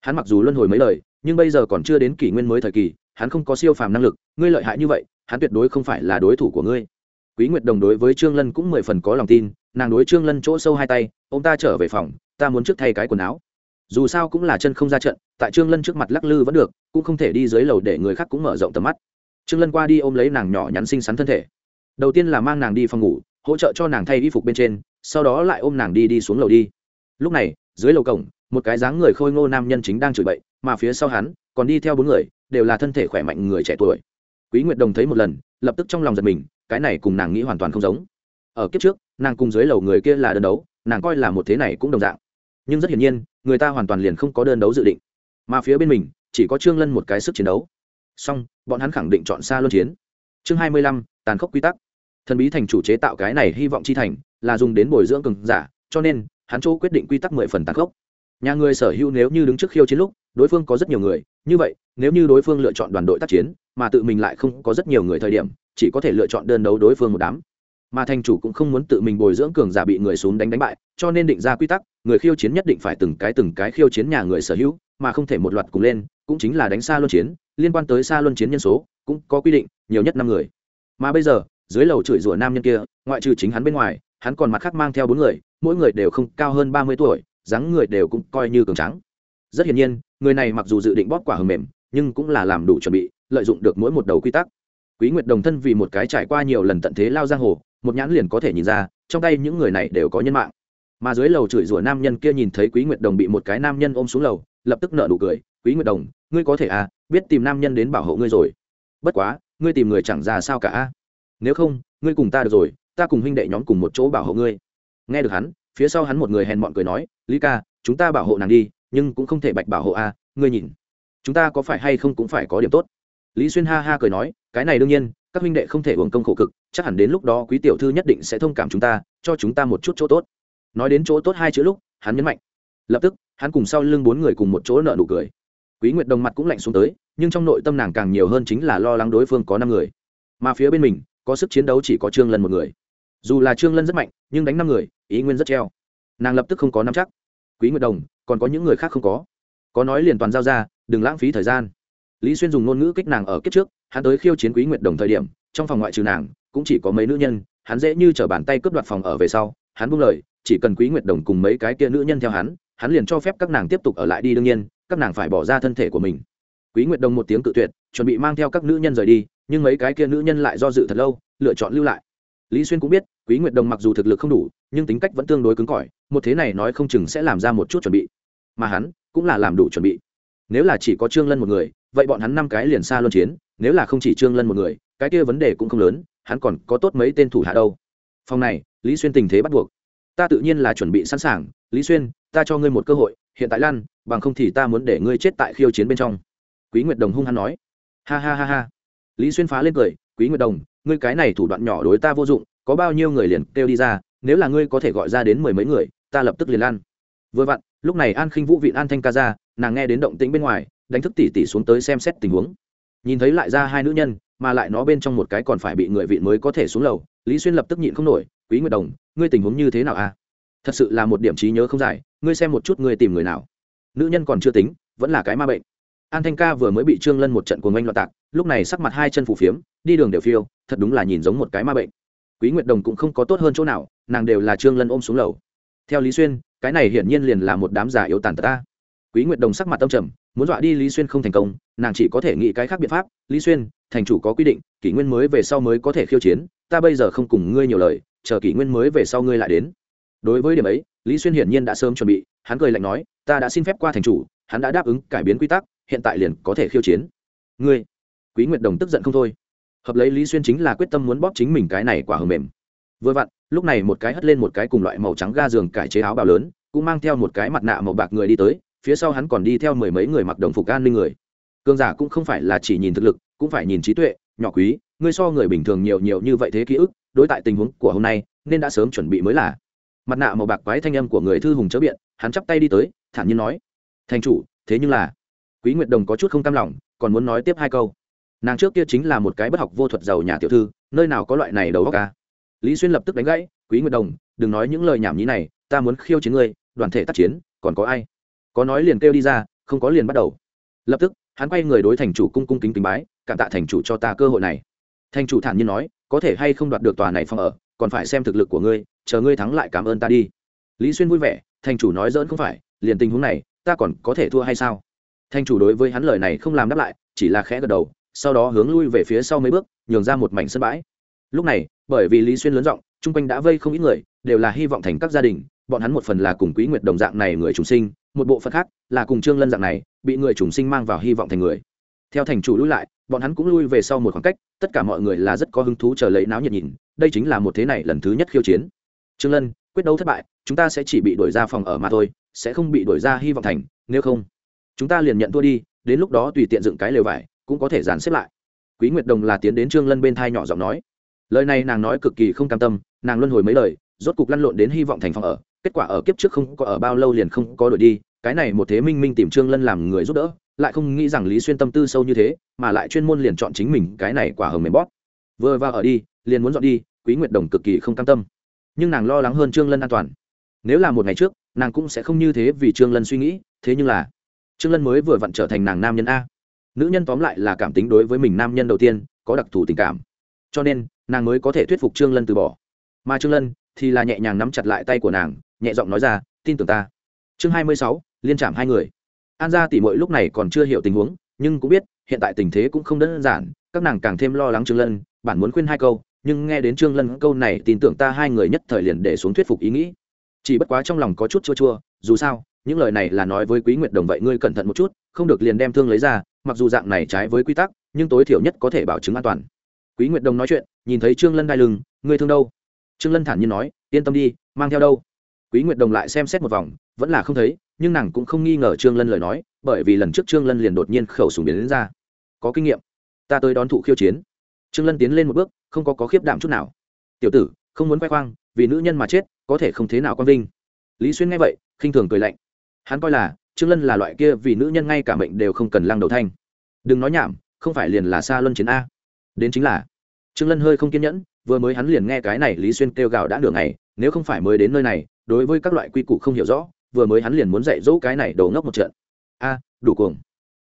Hắn mặc dù luân hồi mấy lời, nhưng bây giờ còn chưa đến kỷ nguyên mới thời kỳ, hắn không có siêu phàm năng lực, ngươi lợi hại như vậy, hắn tuyệt đối không phải là đối thủ của ngươi. Quý nguyệt đồng đối với trương lân cũng mười phần có lòng tin, nàng đối trương lân chỗ sâu hai tay, ông ta trở về phòng ta muốn trước thay cái quần áo. Dù sao cũng là chân không ra trận, tại trương lân trước mặt lắc lư vẫn được, cũng không thể đi dưới lầu để người khác cũng mở rộng tầm mắt. Trương lân qua đi ôm lấy nàng nhỏ nhắn xinh xắn thân thể. Đầu tiên là mang nàng đi phòng ngủ, hỗ trợ cho nàng thay y phục bên trên, sau đó lại ôm nàng đi đi xuống lầu đi. Lúc này, dưới lầu cổng, một cái dáng người khôi ngô nam nhân chính đang chửi bậy, mà phía sau hắn, còn đi theo bốn người, đều là thân thể khỏe mạnh người trẻ tuổi. Quý nguyệt đồng thấy một lần, lập tức trong lòng giật mình, cái này cùng nàng nghĩ hoàn toàn không giống. Ở kiếp trước, nàng cùng dưới lầu người kia là đơn đấu, nàng coi là một thế này cũng đồng dạng nhưng rất hiển nhiên, người ta hoàn toàn liền không có đơn đấu dự định. Mà phía bên mình, chỉ có trương lân một cái sức chiến đấu. Song bọn hắn khẳng định chọn xa luân chiến. Chương hai mươi lăm, tàn khốc quy tắc. Thần bí thành chủ chế tạo cái này hy vọng chi thành, là dùng đến bồi dưỡng cường giả, cho nên, hắn chỗ quyết định quy tắc mười phần tàn khốc. Nhà người sở hữu nếu như đứng trước khiêu chiến lúc, đối phương có rất nhiều người, như vậy, nếu như đối phương lựa chọn đoàn đội tác chiến, mà tự mình lại không có rất nhiều người thời điểm, chỉ có thể lựa chọn đơn đấu đối phương một đám mà thành chủ cũng không muốn tự mình bồi dưỡng cường giả bị người xuống đánh đánh bại, cho nên định ra quy tắc, người khiêu chiến nhất định phải từng cái từng cái khiêu chiến nhà người sở hữu, mà không thể một loạt cùng lên, cũng chính là đánh xa luân chiến, liên quan tới xa luân chiến nhân số, cũng có quy định, nhiều nhất năm người. Mà bây giờ, dưới lầu chửi rủa nam nhân kia, ngoại trừ chính hắn bên ngoài, hắn còn mặt khác mang theo bốn người, mỗi người đều không cao hơn ba mươi tuổi, dáng người đều cũng coi như cường trắng rất hiển nhiên, người này mặc dù dự định bóp quả hầm mềm, nhưng cũng là làm đủ chuẩn bị, lợi dụng được mỗi một đầu quy tắc. Quý nguyệt đồng thân vì một cái trải qua nhiều lần tận thế lao giang hồ một nhãn liền có thể nhìn ra, trong tay những người này đều có nhân mạng. Mà dưới lầu chửi rủa nam nhân kia nhìn thấy quý nguyệt đồng bị một cái nam nhân ôm xuống lầu, lập tức nợ nụ cười, quý nguyệt đồng, ngươi có thể à biết tìm nam nhân đến bảo hộ ngươi rồi. Bất quá, ngươi tìm người chẳng ra sao cả nếu không, ngươi cùng ta được rồi, ta cùng huynh đệ nhóm cùng một chỗ bảo hộ ngươi. Nghe được hắn, phía sau hắn một người hèn mọn cười nói, lý ca, chúng ta bảo hộ nàng đi, nhưng cũng không thể bạch bảo hộ a, ngươi nhìn. Chúng ta có phải hay không cũng phải có điểm tốt. Lý xuyên ha ha cười nói, cái này đương nhiên các huynh đệ không thể uổng công khổ cực, chắc hẳn đến lúc đó quý tiểu thư nhất định sẽ thông cảm chúng ta, cho chúng ta một chút chỗ tốt. Nói đến chỗ tốt hai chữ lúc, hắn nhấn mạnh. Lập tức, hắn cùng sau lưng bốn người cùng một chỗ nợ nụ cười. Quý nguyệt đồng mặt cũng lạnh xuống tới, nhưng trong nội tâm nàng càng nhiều hơn chính là lo lắng đối phương có năm người. Mà phía bên mình, có sức chiến đấu chỉ có trương lân một người. Dù là trương lân rất mạnh, nhưng đánh năm người, ý nguyên rất treo. Nàng lập tức không có nắm chắc. Quý nguyệt đồng, còn có những người khác không có? Có nói liền toàn giao ra, đừng lãng phí thời gian. Lý xuyên dùng ngôn ngữ kích nàng ở kiếp trước hắn tới khiêu chiến quý nguyệt đồng thời điểm, trong phòng ngoại trừ nàng, cũng chỉ có mấy nữ nhân, hắn dễ như t r ở bàn tay cướp đoạt phòng ở về sau, hắn buông lời, chỉ cần quý nguyệt đồng cùng mấy cái kia nữ nhân theo hắn hắn liền cho phép các nàng tiếp tục ở lại đi, đương nhiên, các nàng phải bỏ ra thân thể của mình. Quý nguyệt đồng một tiếng cự tuyệt, chuẩn bị mang theo các nữ nhân rời đi, nhưng mấy cái kia nữ nhân lại do dự thật lâu, lựa chọn lưu lại. Lý xuyên cũng biết, quý nguyệt đồng mặc dù thực lực không đủ, nhưng tính cách vẫn tương đối cứng cỏi, một thế này nói không chừng sẽ làm ra một chút chuẩn bị. Mà hắn cũng là làm đủ chuẩn bị. Nếu là chỉ có trương lân một người vậy bọn hắn năm cái liền xa luân chiến, nếu là không chỉ trương lân một người, cái kia vấn đề cũng không lớn, hắn còn có tốt mấy tên thủ hạ đâu. Phòng này, lý xuyên tình thế bắt buộc. Ta tự nhiên là chuẩn bị sẵn sàng. Lý xuyên, ta cho ngươi một cơ hội, hiện tại lan bằng không thì ta muốn để ngươi chết tại khiêu chiến bên trong. Quý nguyệt đồng hung hăng nói. Ha ha ha ha. Lý xuyên phá lên cười. Quý nguyệt đồng, ngươi cái này thủ đoạn nhỏ đối ta vô dụng, có bao nhiêu người liền kêu đi ra, nếu là ngươi có thể gọi ra đến mười mấy người, ta lập tức liền lan vừa vặn, lúc này an khinh vũ vịn an thanh ca ra, nàng nghe đến động tĩnh bên ngoài đánh thức tỷ tỷ xuống tới xem xét tình huống. Nhìn thấy lại ra hai nữ nhân, mà lại nó bên trong một cái còn phải bị người vịn mới có thể xuống lầu, lý xuyên lập tức nhịn không nổi, quý nguyệt đồng, ngươi tình huống như thế nào à? thật sự là một điểm trí nhớ không dài, ngươi xem một chút ngươi tìm người nào. Nữ nhân còn chưa tính, vẫn là cái ma bệnh. An thanh ca vừa mới bị trương lân một trận cuồng oanh loạn tạc, lúc này sắc mặt hai chân phủ phiếm, đi đường đều phiêu, thật đúng là nhìn giống một cái ma bệnh. Quý nguyệt đồng cũng không có tốt hơn chỗ nào, nàng đều là trương lân ôm xuống lầu. Theo lý xuyên, cái này hiển nhiên liền là một đám giả yếu tàn tật ta. Quý nguyệt đồng sắc mặt tâm trầm muốn dọa đi lý xuyên không thành công, nàng chỉ có thể nghĩ cái khác biện pháp. Lý xuyên, thành chủ có quy định, kỷ nguyên mới về sau mới có thể khiêu chiến, ta bây giờ không cùng ngươi nhiều lời, chờ kỷ nguyên mới về sau ngươi lại đến. Đối với điểm ấy, lý xuyên hiển nhiên đã sớm chuẩn bị, hắn cười lạnh nói, ta đã xin phép qua thành chủ, hắn đã đáp ứng cải biến quy tắc, hiện tại liền có thể khiêu chiến. Ngươi, quý nguyệt đồng tức giận không thôi. Hợp lấy lý xuyên chính là quyết tâm muốn bóp chính mình cái này quả hầm mềm. Vừa vặn, lúc này một cái hất lên một cái cùng loại màu trắng ga giường cải chế áo bào lớn, cũng mang theo một cái mặt nạ màu bạc người đi tới phía sau hắn còn đi theo mười mấy người mặc đồng phục an ninh người. Cường giả cũng không phải là chỉ nhìn thực lực, cũng phải nhìn trí tuệ, nhỏ quý, ngươi so người bình thường nhiều nhiều như vậy thế ký ức, đối tại tình huống của hôm nay, nên đã sớm chuẩn bị mới là. Mặt nạ màu bạc quái thanh âm của người thư hùng chớ biện, hắn chắp tay đi tới, thản nhiên nói, thành chủ, thế nhưng là quý nguyệt đồng có chút không cam lòng, còn muốn nói tiếp hai câu. Nàng trước kia chính là một cái bất học vô thuật giàu nhà tiểu thư, nơi nào có loại này đầu óc ca lý xuyên lập tức đánh gãy, quý nguyệt đồng, đừng nói những lời nhảm nhí này, ta muốn khiêu chiến ngươi, đoàn thể tác chiến, còn có ai? Có nói liền kêu đi ra không có liền bắt đầu. Lập tức hắn quay người đối thành chủ cung cung kính kính bái cảm tạ thành chủ cho ta cơ hội này. Thành chủ thản nhiên nói có thể hay không đoạt được tòa này phòng ở còn phải xem thực lực của ngươi chờ ngươi thắng lại cảm ơn ta đi. Lý xuyên vui vẻ thành chủ nói dỡn không phải liền tình huống này ta còn có thể thua hay sao? Thành chủ đối với hắn lời này không làm đáp lại chỉ là khẽ gật đầu sau đó hướng lui về phía sau mấy bước nhường ra một mảnh sân bãi. Lúc này bởi vì lý xuyên lớn rộng, chung quanh đã vây không ít người đều là hy vọng thành các gia đình bọn hắn một phần là cùng quý nguyệt đồng dạng này người trùng sinh, một bộ phận khác là cùng trương lân dạng này, bị người trùng sinh mang vào hy vọng thành người. Theo thành chủ lui lại, bọn hắn cũng lui về sau một khoảng cách, tất cả mọi người là rất có hứng thú chờ lấy náo nhiệt nhìn, đây chính là một thế này lần thứ nhất khiêu chiến. Trương lân, quyết đấu thất bại, chúng ta sẽ chỉ bị đuổi ra phòng ở mà thôi, sẽ không bị đuổi ra hy vọng thành, nếu không, chúng ta liền nhận thua đi, đến lúc đó tùy tiện dựng cái lều vải, cũng có thể dàn xếp lại. Quý nguyệt đồng là tiến đến trương lân bên thai nhỏ giọng nói. Lời này nàng nói cực kỳ không cam tâm, nàng luân hồi mấy lời, rốt cục lăn lộn đến hy vọng thành phòng ở kết quả ở kiếp trước không có, ở bao lâu liền không có đổi đi, cái này một thế minh minh tìm trương lân làm người giúp đỡ, lại không nghĩ rằng lý xuyên tâm tư sâu như thế, mà lại chuyên môn liền chọn chính mình, cái này quả hầm mềm bóp. Vừa vào ở đi, liền muốn dọn đi, quý nguyệt đồng cực kỳ không cam tâm. Nhưng nàng lo lắng hơn trương lân an toàn. Nếu là một ngày trước, nàng cũng sẽ không như thế vì trương lân suy nghĩ, thế nhưng là trương lân mới vừa vặn trở thành nàng nam nhân a. Nữ nhân tóm lại là cảm tính đối với mình nam nhân đầu tiên, có đặc thù tình cảm. Cho nên, nàng mới có thể thuyết phục trương lân từ bỏ. Mà trương lân thì là nhẹ nhàng nắm chặt lại tay của nàng nhẹ giọng nói ra, tin tưởng ta. Chương hai mươi sáu, liên trảm hai người. An gia tỷ mội lúc này còn chưa hiểu tình huống, nhưng cũng biết, hiện tại tình thế cũng không đơn giản, các nàng càng thêm lo lắng trương lân, bản muốn khuyên hai câu, nhưng nghe đến trương lân câu này, tin tưởng ta hai người nhất thời liền để xuống thuyết phục ý nghĩ. Chỉ bất quá trong lòng có chút chua chua, dù sao, những lời này là nói với quý nguyệt đồng vậy ngươi cẩn thận một chút, không được liền đem thương lấy ra, mặc dù dạng này trái với quy tắc, nhưng tối thiểu nhất có thể bảo chứng an toàn. Quý nguyệt đồng nói chuyện, nhìn thấy trương lân đai lưng, ngươi thương đâu? Trương lân thản nhiên nói, yên tâm đi, mang theo đâu? Quý nguyệt đồng lại xem xét một vòng, vẫn là không thấy, nhưng nàng cũng không nghi ngờ trương lân lời nói, bởi vì lần trước trương lân liền đột nhiên khẩu súng biến đến ra. Có kinh nghiệm. Ta tới đón thụ khiêu chiến. Trương lân tiến lên một bước, không có có khiếp đảm chút nào. Tiểu tử, không muốn khoe khoang, vì nữ nhân mà chết, có thể không thế nào quang vinh. Lý xuyên nghe vậy, khinh thường cười lạnh. Hắn coi là, trương lân là loại kia vì nữ nhân ngay cả mệnh đều không cần lăng đầu thanh. Đừng nói nhảm, không phải liền là xa luân chiến a. Đến chính là, trương lân hơi không kiên nhẫn, vừa mới hắn liền nghe cái này lý xuyên kêu gào đã nửa ngày, nếu không phải mới đến nơi này đối với các loại quy củ không hiểu rõ, vừa mới hắn liền muốn dạy dỗ cái này đầu ngốc một trận. A, đủ cuồng.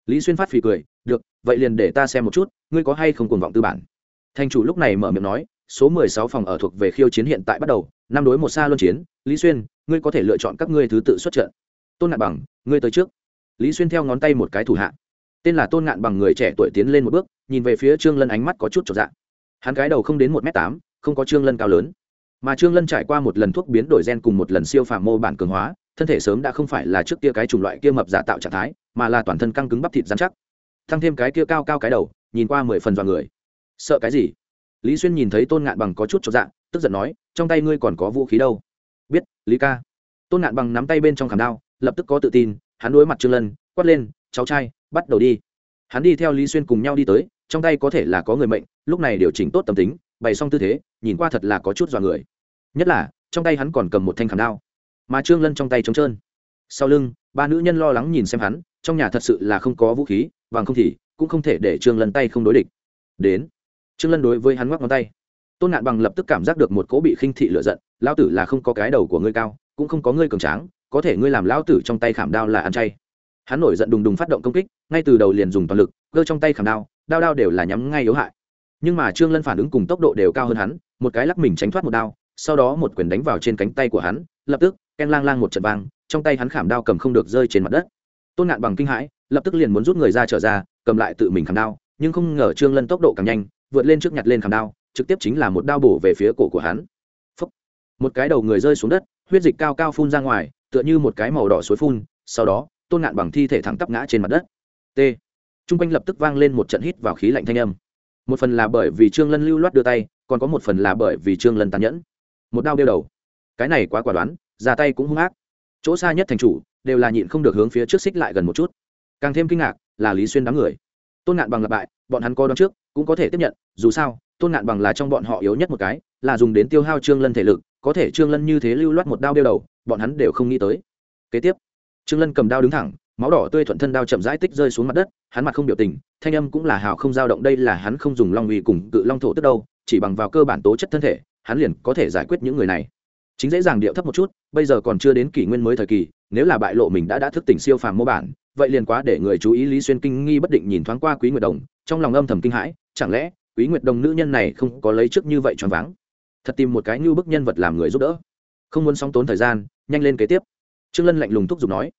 Lý xuyên phát phì cười, được, vậy liền để ta xem một chút, ngươi có hay không cuồng vọng tư bản? Thành chủ lúc này mở miệng nói, số mười sáu phòng ở thuộc về khiêu chiến hiện tại bắt đầu, năm đối một xa luân chiến. Lý xuyên, ngươi có thể lựa chọn các ngươi thứ tự xuất trận. Tôn ngạn bằng, ngươi tới trước. Lý xuyên theo ngón tay một cái thủ hạ. Tên là tôn ngạn bằng người trẻ tuổi tiến lên một bước, nhìn về phía trương lân ánh mắt có chút trọn dạng hắn cái đầu không đến một m tám, không có trương lân cao lớn mà trương lân trải qua một lần thuốc biến đổi gen cùng một lần siêu phàm mô bản cường hóa, thân thể sớm đã không phải là trước kia cái chủng loại kia mập giả tạo trạng thái, mà là toàn thân căng cứng bắp thịt dán chắc. Thăng thêm cái kia cao cao cái đầu, nhìn qua mười phần dọa người. Sợ cái gì? Lý xuyên nhìn thấy tôn ngạn bằng có chút cho dạng tức giận nói, trong tay ngươi còn có vũ khí đâu? Biết, lý ca. Tôn ngạn bằng nắm tay bên trong khảm đao, lập tức có tự tin, hắn đối mặt trương lân, quát lên, cháu trai, bắt đầu đi. Hắn đi theo lý xuyên cùng nhau đi tới, trong tay có thể là có người mệnh, lúc này điều chỉnh tốt tâm tính, bày xong tư thế, nhìn qua thật là có chút dọa người nhất là, trong tay hắn còn cầm một thanh khảm đao. Mà trương lân trong tay trống trơn. Sau lưng, ba nữ nhân lo lắng nhìn xem hắn, trong nhà thật sự là không có vũ khí, bằng không thì cũng không thể để trương lân tay không đối địch. Đến, trương lân đối với hắn ngoắc ngón tay. Tôn ngạn bằng lập tức cảm giác được một cỗ bị khinh thị lựa giận, lão tử là không có cái đầu của ngươi cao, cũng không có ngươi cường tráng, có thể ngươi làm lão tử trong tay khảm đao là ăn chay. Hắn nổi giận đùng đùng phát động công kích, ngay từ đầu liền dùng toàn lực, cơ trong tay khảm đao đao đao đều là nhắm ngay yếu hại. Nhưng mà trương lân phản ứng cùng tốc độ đều cao hơn hắn, một cái lắc mình tránh thoát một đao sau đó một quyền đánh vào trên cánh tay của hắn, lập tức, ken lang lang một trận vang, trong tay hắn khảm đao cầm không được rơi trên mặt đất. Tôn ngạn bằng kinh hãi, lập tức liền muốn rút người ra trở ra, cầm lại tự mình khảm đao, nhưng không ngờ trương lân tốc độ càng nhanh, vượt lên trước nhặt lên khảm đao, trực tiếp chính là một đao bổ về phía cổ của hắn. Phúc. một cái đầu người rơi xuống đất, huyết dịch cao cao phun ra ngoài, tựa như một cái màu đỏ suối phun, sau đó, tôn ngạn bằng thi thể thẳng tắp ngã trên mặt đất. T. T r u n g quanh lập tức vang lên một trận hít vào khí lạnh thanh âm. Một phần là bởi vì trương lân lưu loát đưa tay, còn có một phần là bởi vì trương lân tàn nhẫn một đao đeo đầu. Cái này quá quả đoán, ra tay cũng hung ác. Chỗ xa nhất thành chủ, đều là nhịn không được hướng phía trước xích lại gần một chút. Càng thêm kinh ngạc, là lý xuyên đám người. Tôn ngạn bằng lặp bại bọn hắn có đón trước, cũng có thể tiếp nhận, dù sao, tôn ngạn bằng là trong bọn họ yếu nhất một cái, là dùng đến tiêu hao trương lân thể lực, có thể trương lân như thế lưu loát một đao đeo đầu, bọn hắn đều không nghĩ tới. Kế tiếp, trương lân cầm đao đứng thẳng, máu đỏ tươi thuận thân đao chậm rãi tích rơi xuống mặt đất, hắn mặt không biểu tình, thanh âm cũng là hào không dao động, đây là hắn không dùng long uy cùng cự long thổ tức đâu, chỉ bằng vào cơ bản tố chất thân thể hắn liền có thể giải quyết những người này. Chính dễ dàng điệu thấp một chút, bây giờ còn chưa đến kỷ nguyên mới thời kỳ, nếu là bại lộ mình đã đã thức tỉnh siêu phàm mô bản, vậy liền quá để người chú ý lý xuyên kinh nghi bất định nhìn thoáng qua quý nguyệt đồng, trong lòng âm thầm kinh hãi, chẳng lẽ quý nguyệt đồng nữ nhân này không có lấy trước như vậy choáng váng? Thật tìm một cái như bức nhân vật làm người giúp đỡ. Không muốn sóng tốn thời gian, nhanh lên kế tiếp. Trương lân lạnh lùng thúc giục nói.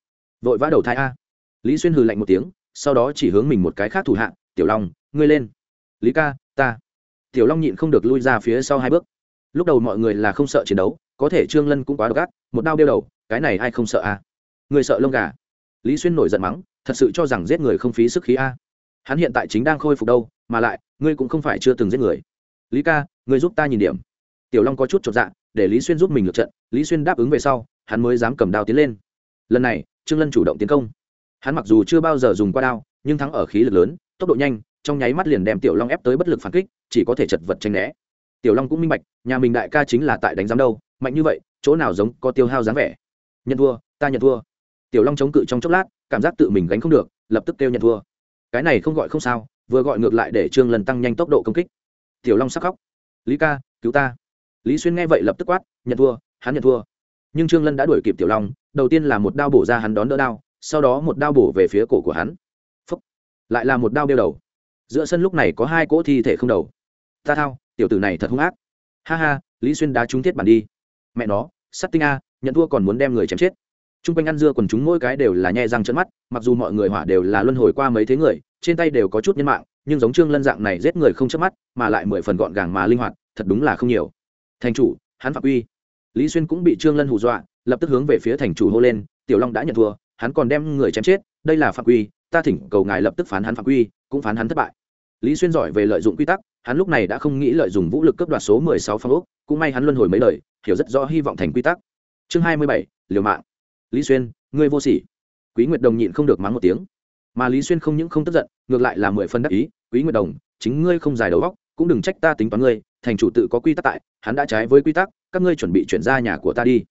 Vội vã đầu thai a. Lý xuyên hừ lạnh một tiếng, sau đó chỉ hướng mình một cái khác thủ hạ, tiểu long, ngươi lên. Lý ca, ta. Tiểu long nhịn không được lui ra phía sau hai bước lúc đầu mọi người là không sợ chiến đấu, có thể trương lân cũng quá độc ác, một đao đeo đầu, cái này ai không sợ à? người sợ lông gà. Lý xuyên nổi giận mắng, thật sự cho rằng giết người không phí sức khí a hắn hiện tại chính đang khôi phục đâu, mà lại, ngươi cũng không phải chưa từng giết người. Lý ca, ngươi giúp ta nhìn điểm. Tiểu long có chút chột dạ để lý xuyên giúp mình lượt trận, lý xuyên đáp ứng về sau, hắn mới dám cầm đao tiến lên. Lần này, trương lân chủ động tiến công. Hắn mặc dù chưa bao giờ dùng qua đao, nhưng thắng ở khí lực lớn, tốc độ nhanh, trong nháy mắt liền đem tiểu long ép tới bất lực phản kích, chỉ có thể chật vật tranh né tiểu long cũng minh bạch, nhà mình đại ca chính là tại đánh giám đâu, mạnh như vậy, chỗ nào giống có tiêu hao dáng vẻ. Nhận thua, ta nhận thua. Tiểu long chống cự trong chốc lát, cảm giác tự mình gánh không được, lập tức kêu nhận thua. Cái này không gọi không sao, vừa gọi ngược lại để trương lần tăng nhanh tốc độ công kích. Tiểu long sắc khóc. Lý ca, cứu ta. Lý xuyên nghe vậy lập tức quát, nhận thua, hắn nhận thua. Nhưng trương lân đã đuổi kịp tiểu long, đầu tiên là một đao bổ ra hắn đón đỡ đao, sau đó một đao bổ về phía cổ của hắn. Phúc. lại là một đao đeo đầu. Giữa sân lúc này có hai cỗ thi thể không đầu. Ta thao tiểu tử này thật hung ác. Ha ha, lý xuyên đá trúng thiết bản đi. Mẹ nó sắt tinh a, nhận thua còn muốn đem người chém chết. T r u n g quanh ăn dưa quần chúng mỗi cái đều là nhẹ răng chân mắt, mặc dù mọi người hỏa đều là luân hồi qua mấy thế người, trên tay đều có chút nhân mạng, nhưng giống trương lân dạng này giết người không chớp mắt, mà lại mười phần gọn gàng mà linh hoạt, thật đúng là không nhiều. Thành chủ, hắn phạm uy. Lý xuyên cũng bị trương lân hù dọa, lập tức hướng về phía thành chủ hô lên, tiểu long đã nhận thua, hắn còn đem người chém chết, đây là phạm quy ta thỉnh cầu ngài lập tức phán hắn phạm quy cũng phán hắn thất bại. Lý xuyên giỏi về lợi dụng quy tắc hắn lúc này đã không nghĩ lợi dụng vũ lực cấp đoạt số mười sáu phong ốc cũng may hắn luân hồi mấy lời hiểu rất rõ hy vọng thành quy tắc. Chương hai mươi bảy liều mạng. Lý xuyên ngươi vô sỉ. Quý nguyệt đồng nhịn không được mắng một tiếng. Mà lý xuyên không những không tức giận ngược lại là mười phần đắc ý quý nguyệt đồng chính ngươi không giải đầu óc, cũng đừng trách ta tính toán ngươi thành chủ tự có quy tắc tại hắn đã trái với quy tắc các ngươi chuẩn bị chuyển ra nhà của ta đi.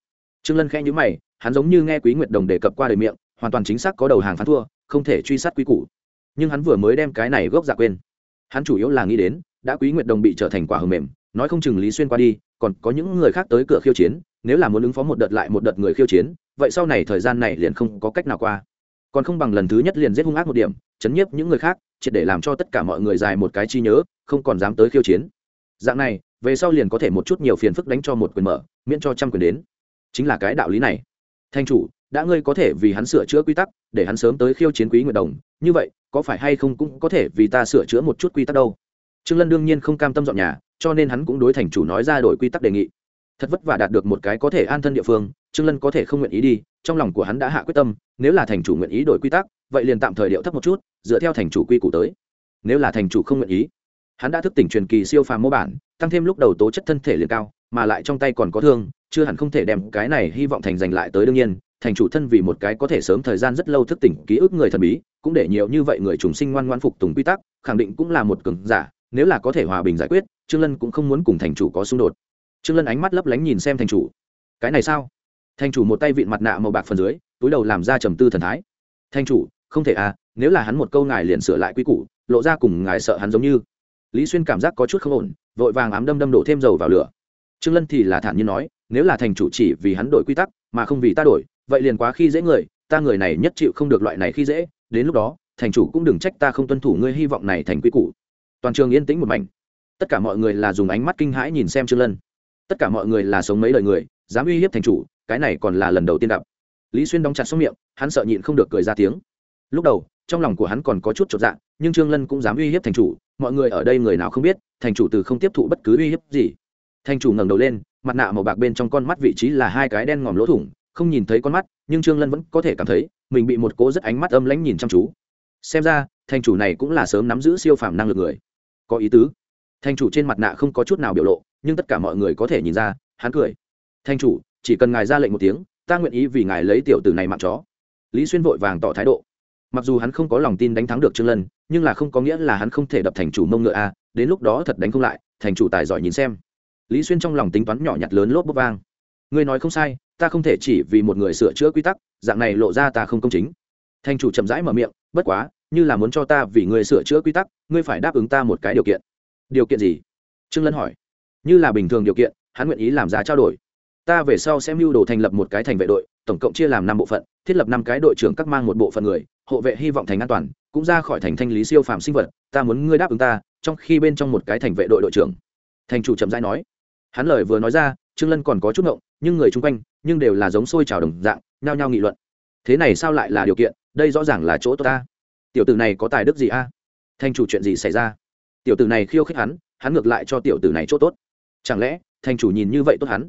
Trương lân khẽ nhíu mày hắn giống như nghe quý nguyệt đồng đề cập qua đời miệng hoàn toàn chính xác có đầu hàng phán thua không thể truy sát quy củ. Nhưng hắn vừa mới đem cái này gốc dạ quên. Hắn chủ yếu là nghĩ đến đã quý nguyệt đồng bị trở thành quả hầm mềm, nói không chừng lý xuyên qua đi, còn có những người khác tới cửa khiêu chiến, nếu là muốn ứng phó một đợt lại một đợt người khiêu chiến, vậy sau này thời gian này liền không có cách nào qua. Còn không bằng lần thứ nhất liền giết hung ác một điểm, chấn nhiếp những người khác, triệt để làm cho tất cả mọi người dài một cái chi nhớ, không còn dám tới khiêu chiến. Dạng này, về sau liền có thể một chút nhiều phiền phức đánh cho một quyền mở, miễn cho trăm quyền đến. Chính là cái đạo lý này. Thanh chủ, đã ngươi có thể vì hắn sửa chữa quy tắc, để hắn sớm tới khiêu chiến quý nguyệt đồng, như vậy, có phải hay không cũng có thể vì ta sửa chữa một chút quy tắc đâu? Trương lân đương nhiên không cam tâm dọn nhà, cho nên hắn cũng đối thành chủ nói ra đổi quy tắc đề nghị. Thật vất vả đạt được một cái có thể an thân địa phương, trương lân có thể không nguyện ý đi, trong lòng của hắn đã hạ quyết tâm, nếu là thành chủ nguyện ý đổi quy tắc, vậy liền tạm thời điệu thấp một chút, dựa theo thành chủ quy củ tới. Nếu là thành chủ không nguyện ý, hắn đã thức tỉnh truyền kỳ siêu phàm mô bản, tăng thêm lúc đầu tố chất thân thể liền cao, mà lại trong tay còn có thương, chưa hẳn không thể đem cái này hy vọng thành giành lại tới đương nhiên, thành chủ thân vì một cái có thể sớm thời gian rất lâu thức tỉnh ký ức người thần bí, cũng để nhiều như vậy người trùng sinh ngoan ngoan phục tùng quy tắc, khẳng định cũng là một cường giả nếu là có thể hòa bình giải quyết, trương lân cũng không muốn cùng thành chủ có xung đột. Trương lân ánh mắt lấp lánh nhìn xem thành chủ. Cái này sao? Thành chủ một tay vịn mặt nạ màu bạc phần dưới, túi đầu làm ra trầm tư thần thái. Thành chủ, không thể à nếu là hắn một câu ngài liền sửa lại quy củ, lộ ra cùng ngài sợ hắn giống như. Lý xuyên cảm giác có chút không ổn, vội vàng ám đâm đâm đổ thêm dầu vào lửa. Trương lân thì là thản nhiên nói, nếu là thành chủ chỉ vì hắn đổi quy tắc, mà không vì ta đổi, vậy liền quá khi dễ người, ta người này nhất chịu không được loại này khi dễ, đến lúc đó, thành chủ cũng đừng trách ta không tuân thủ ngươi hy vọng này thành quy củ toàn trường yên tĩnh một mảnh. Tất cả mọi người là dùng ánh mắt kinh hãi nhìn xem trương lân. Tất cả mọi người là sống mấy lời người, dám uy hiếp thành chủ, cái này còn là lần đầu tiên gặp. Lý xuyên đóng chặt xong miệng, hắn sợ nhịn không được cười ra tiếng. Lúc đầu, trong lòng của hắn còn có chút chột dạ nhưng trương lân cũng dám uy hiếp thành chủ, mọi người ở đây người nào không biết, thành chủ từ không tiếp thụ bất cứ uy hiếp gì. Thành chủ ngẩng đầu lên, mặt nạ màu bạc bên trong con mắt vị trí là hai cái đen ngòm lỗ thủng, không nhìn thấy con mắt, nhưng trương lân vẫn có thể cảm thấy, mình bị một cố rất ánh mắt âm lãnh nhìn chăm chú. Xem ra, thành chủ này cũng là sớm nắm giữ siêu phàm năng lực người có ý tứ. Thành chủ trên mặt nạ không có chút nào biểu lộ, nhưng tất cả mọi người có thể nhìn ra, hắn cười. Thành chủ, chỉ cần ngài ra lệnh một tiếng, ta nguyện ý vì ngài lấy tiểu tử này mặc chó. Lý xuyên vội vàng tỏ thái độ. Mặc dù hắn không có lòng tin đánh thắng được trương lân, nhưng là không có nghĩa là hắn không thể đập thành chủ mông ngựa a, đến lúc đó thật đánh không lại, thành chủ tài giỏi nhìn xem. Lý xuyên trong lòng tính toán nhỏ nhặt lớn lốp bốc vang. Ngươi nói không sai, ta không thể chỉ vì một người sửa chữa quy tắc, dạng này lộ ra ta không công chính. Thành chủ chậm rãi mở miệng, bất quá như là muốn cho ta vì người sửa chữa quy tắc, ngươi phải đáp ứng ta một cái điều kiện. Điều kiện gì? Trương lân hỏi. Như là bình thường điều kiện, hắn nguyện ý làm giá trao đổi. Ta về sau sẽ mưu đồ thành lập một cái thành vệ đội, tổng cộng chia làm năm bộ phận, thiết lập năm cái đội trưởng các mang một bộ phận người, hộ vệ hy vọng thành an toàn, cũng ra khỏi thành thanh lý siêu phàm sinh vật, ta muốn ngươi đáp ứng ta, trong khi bên trong một cái thành vệ đội đội trưởng. Thành chủ chậm rãi nói. Hắn lời vừa nói ra, trương lân còn có chút ngộng, nhưng người chung quanh, nhưng đều là giống sôi trào đồng dạng, nhao nhao nghị luận. Thế này sao lại là điều kiện? Đây rõ ràng là chỗ tốt ta tiểu tử này có tài đức gì a? Thành chủ chuyện gì xảy ra? Tiểu tử này khiêu khích hắn hắn ngược lại cho tiểu tử này chỗ tốt. Chẳng lẽ thành chủ nhìn như vậy tốt hắn?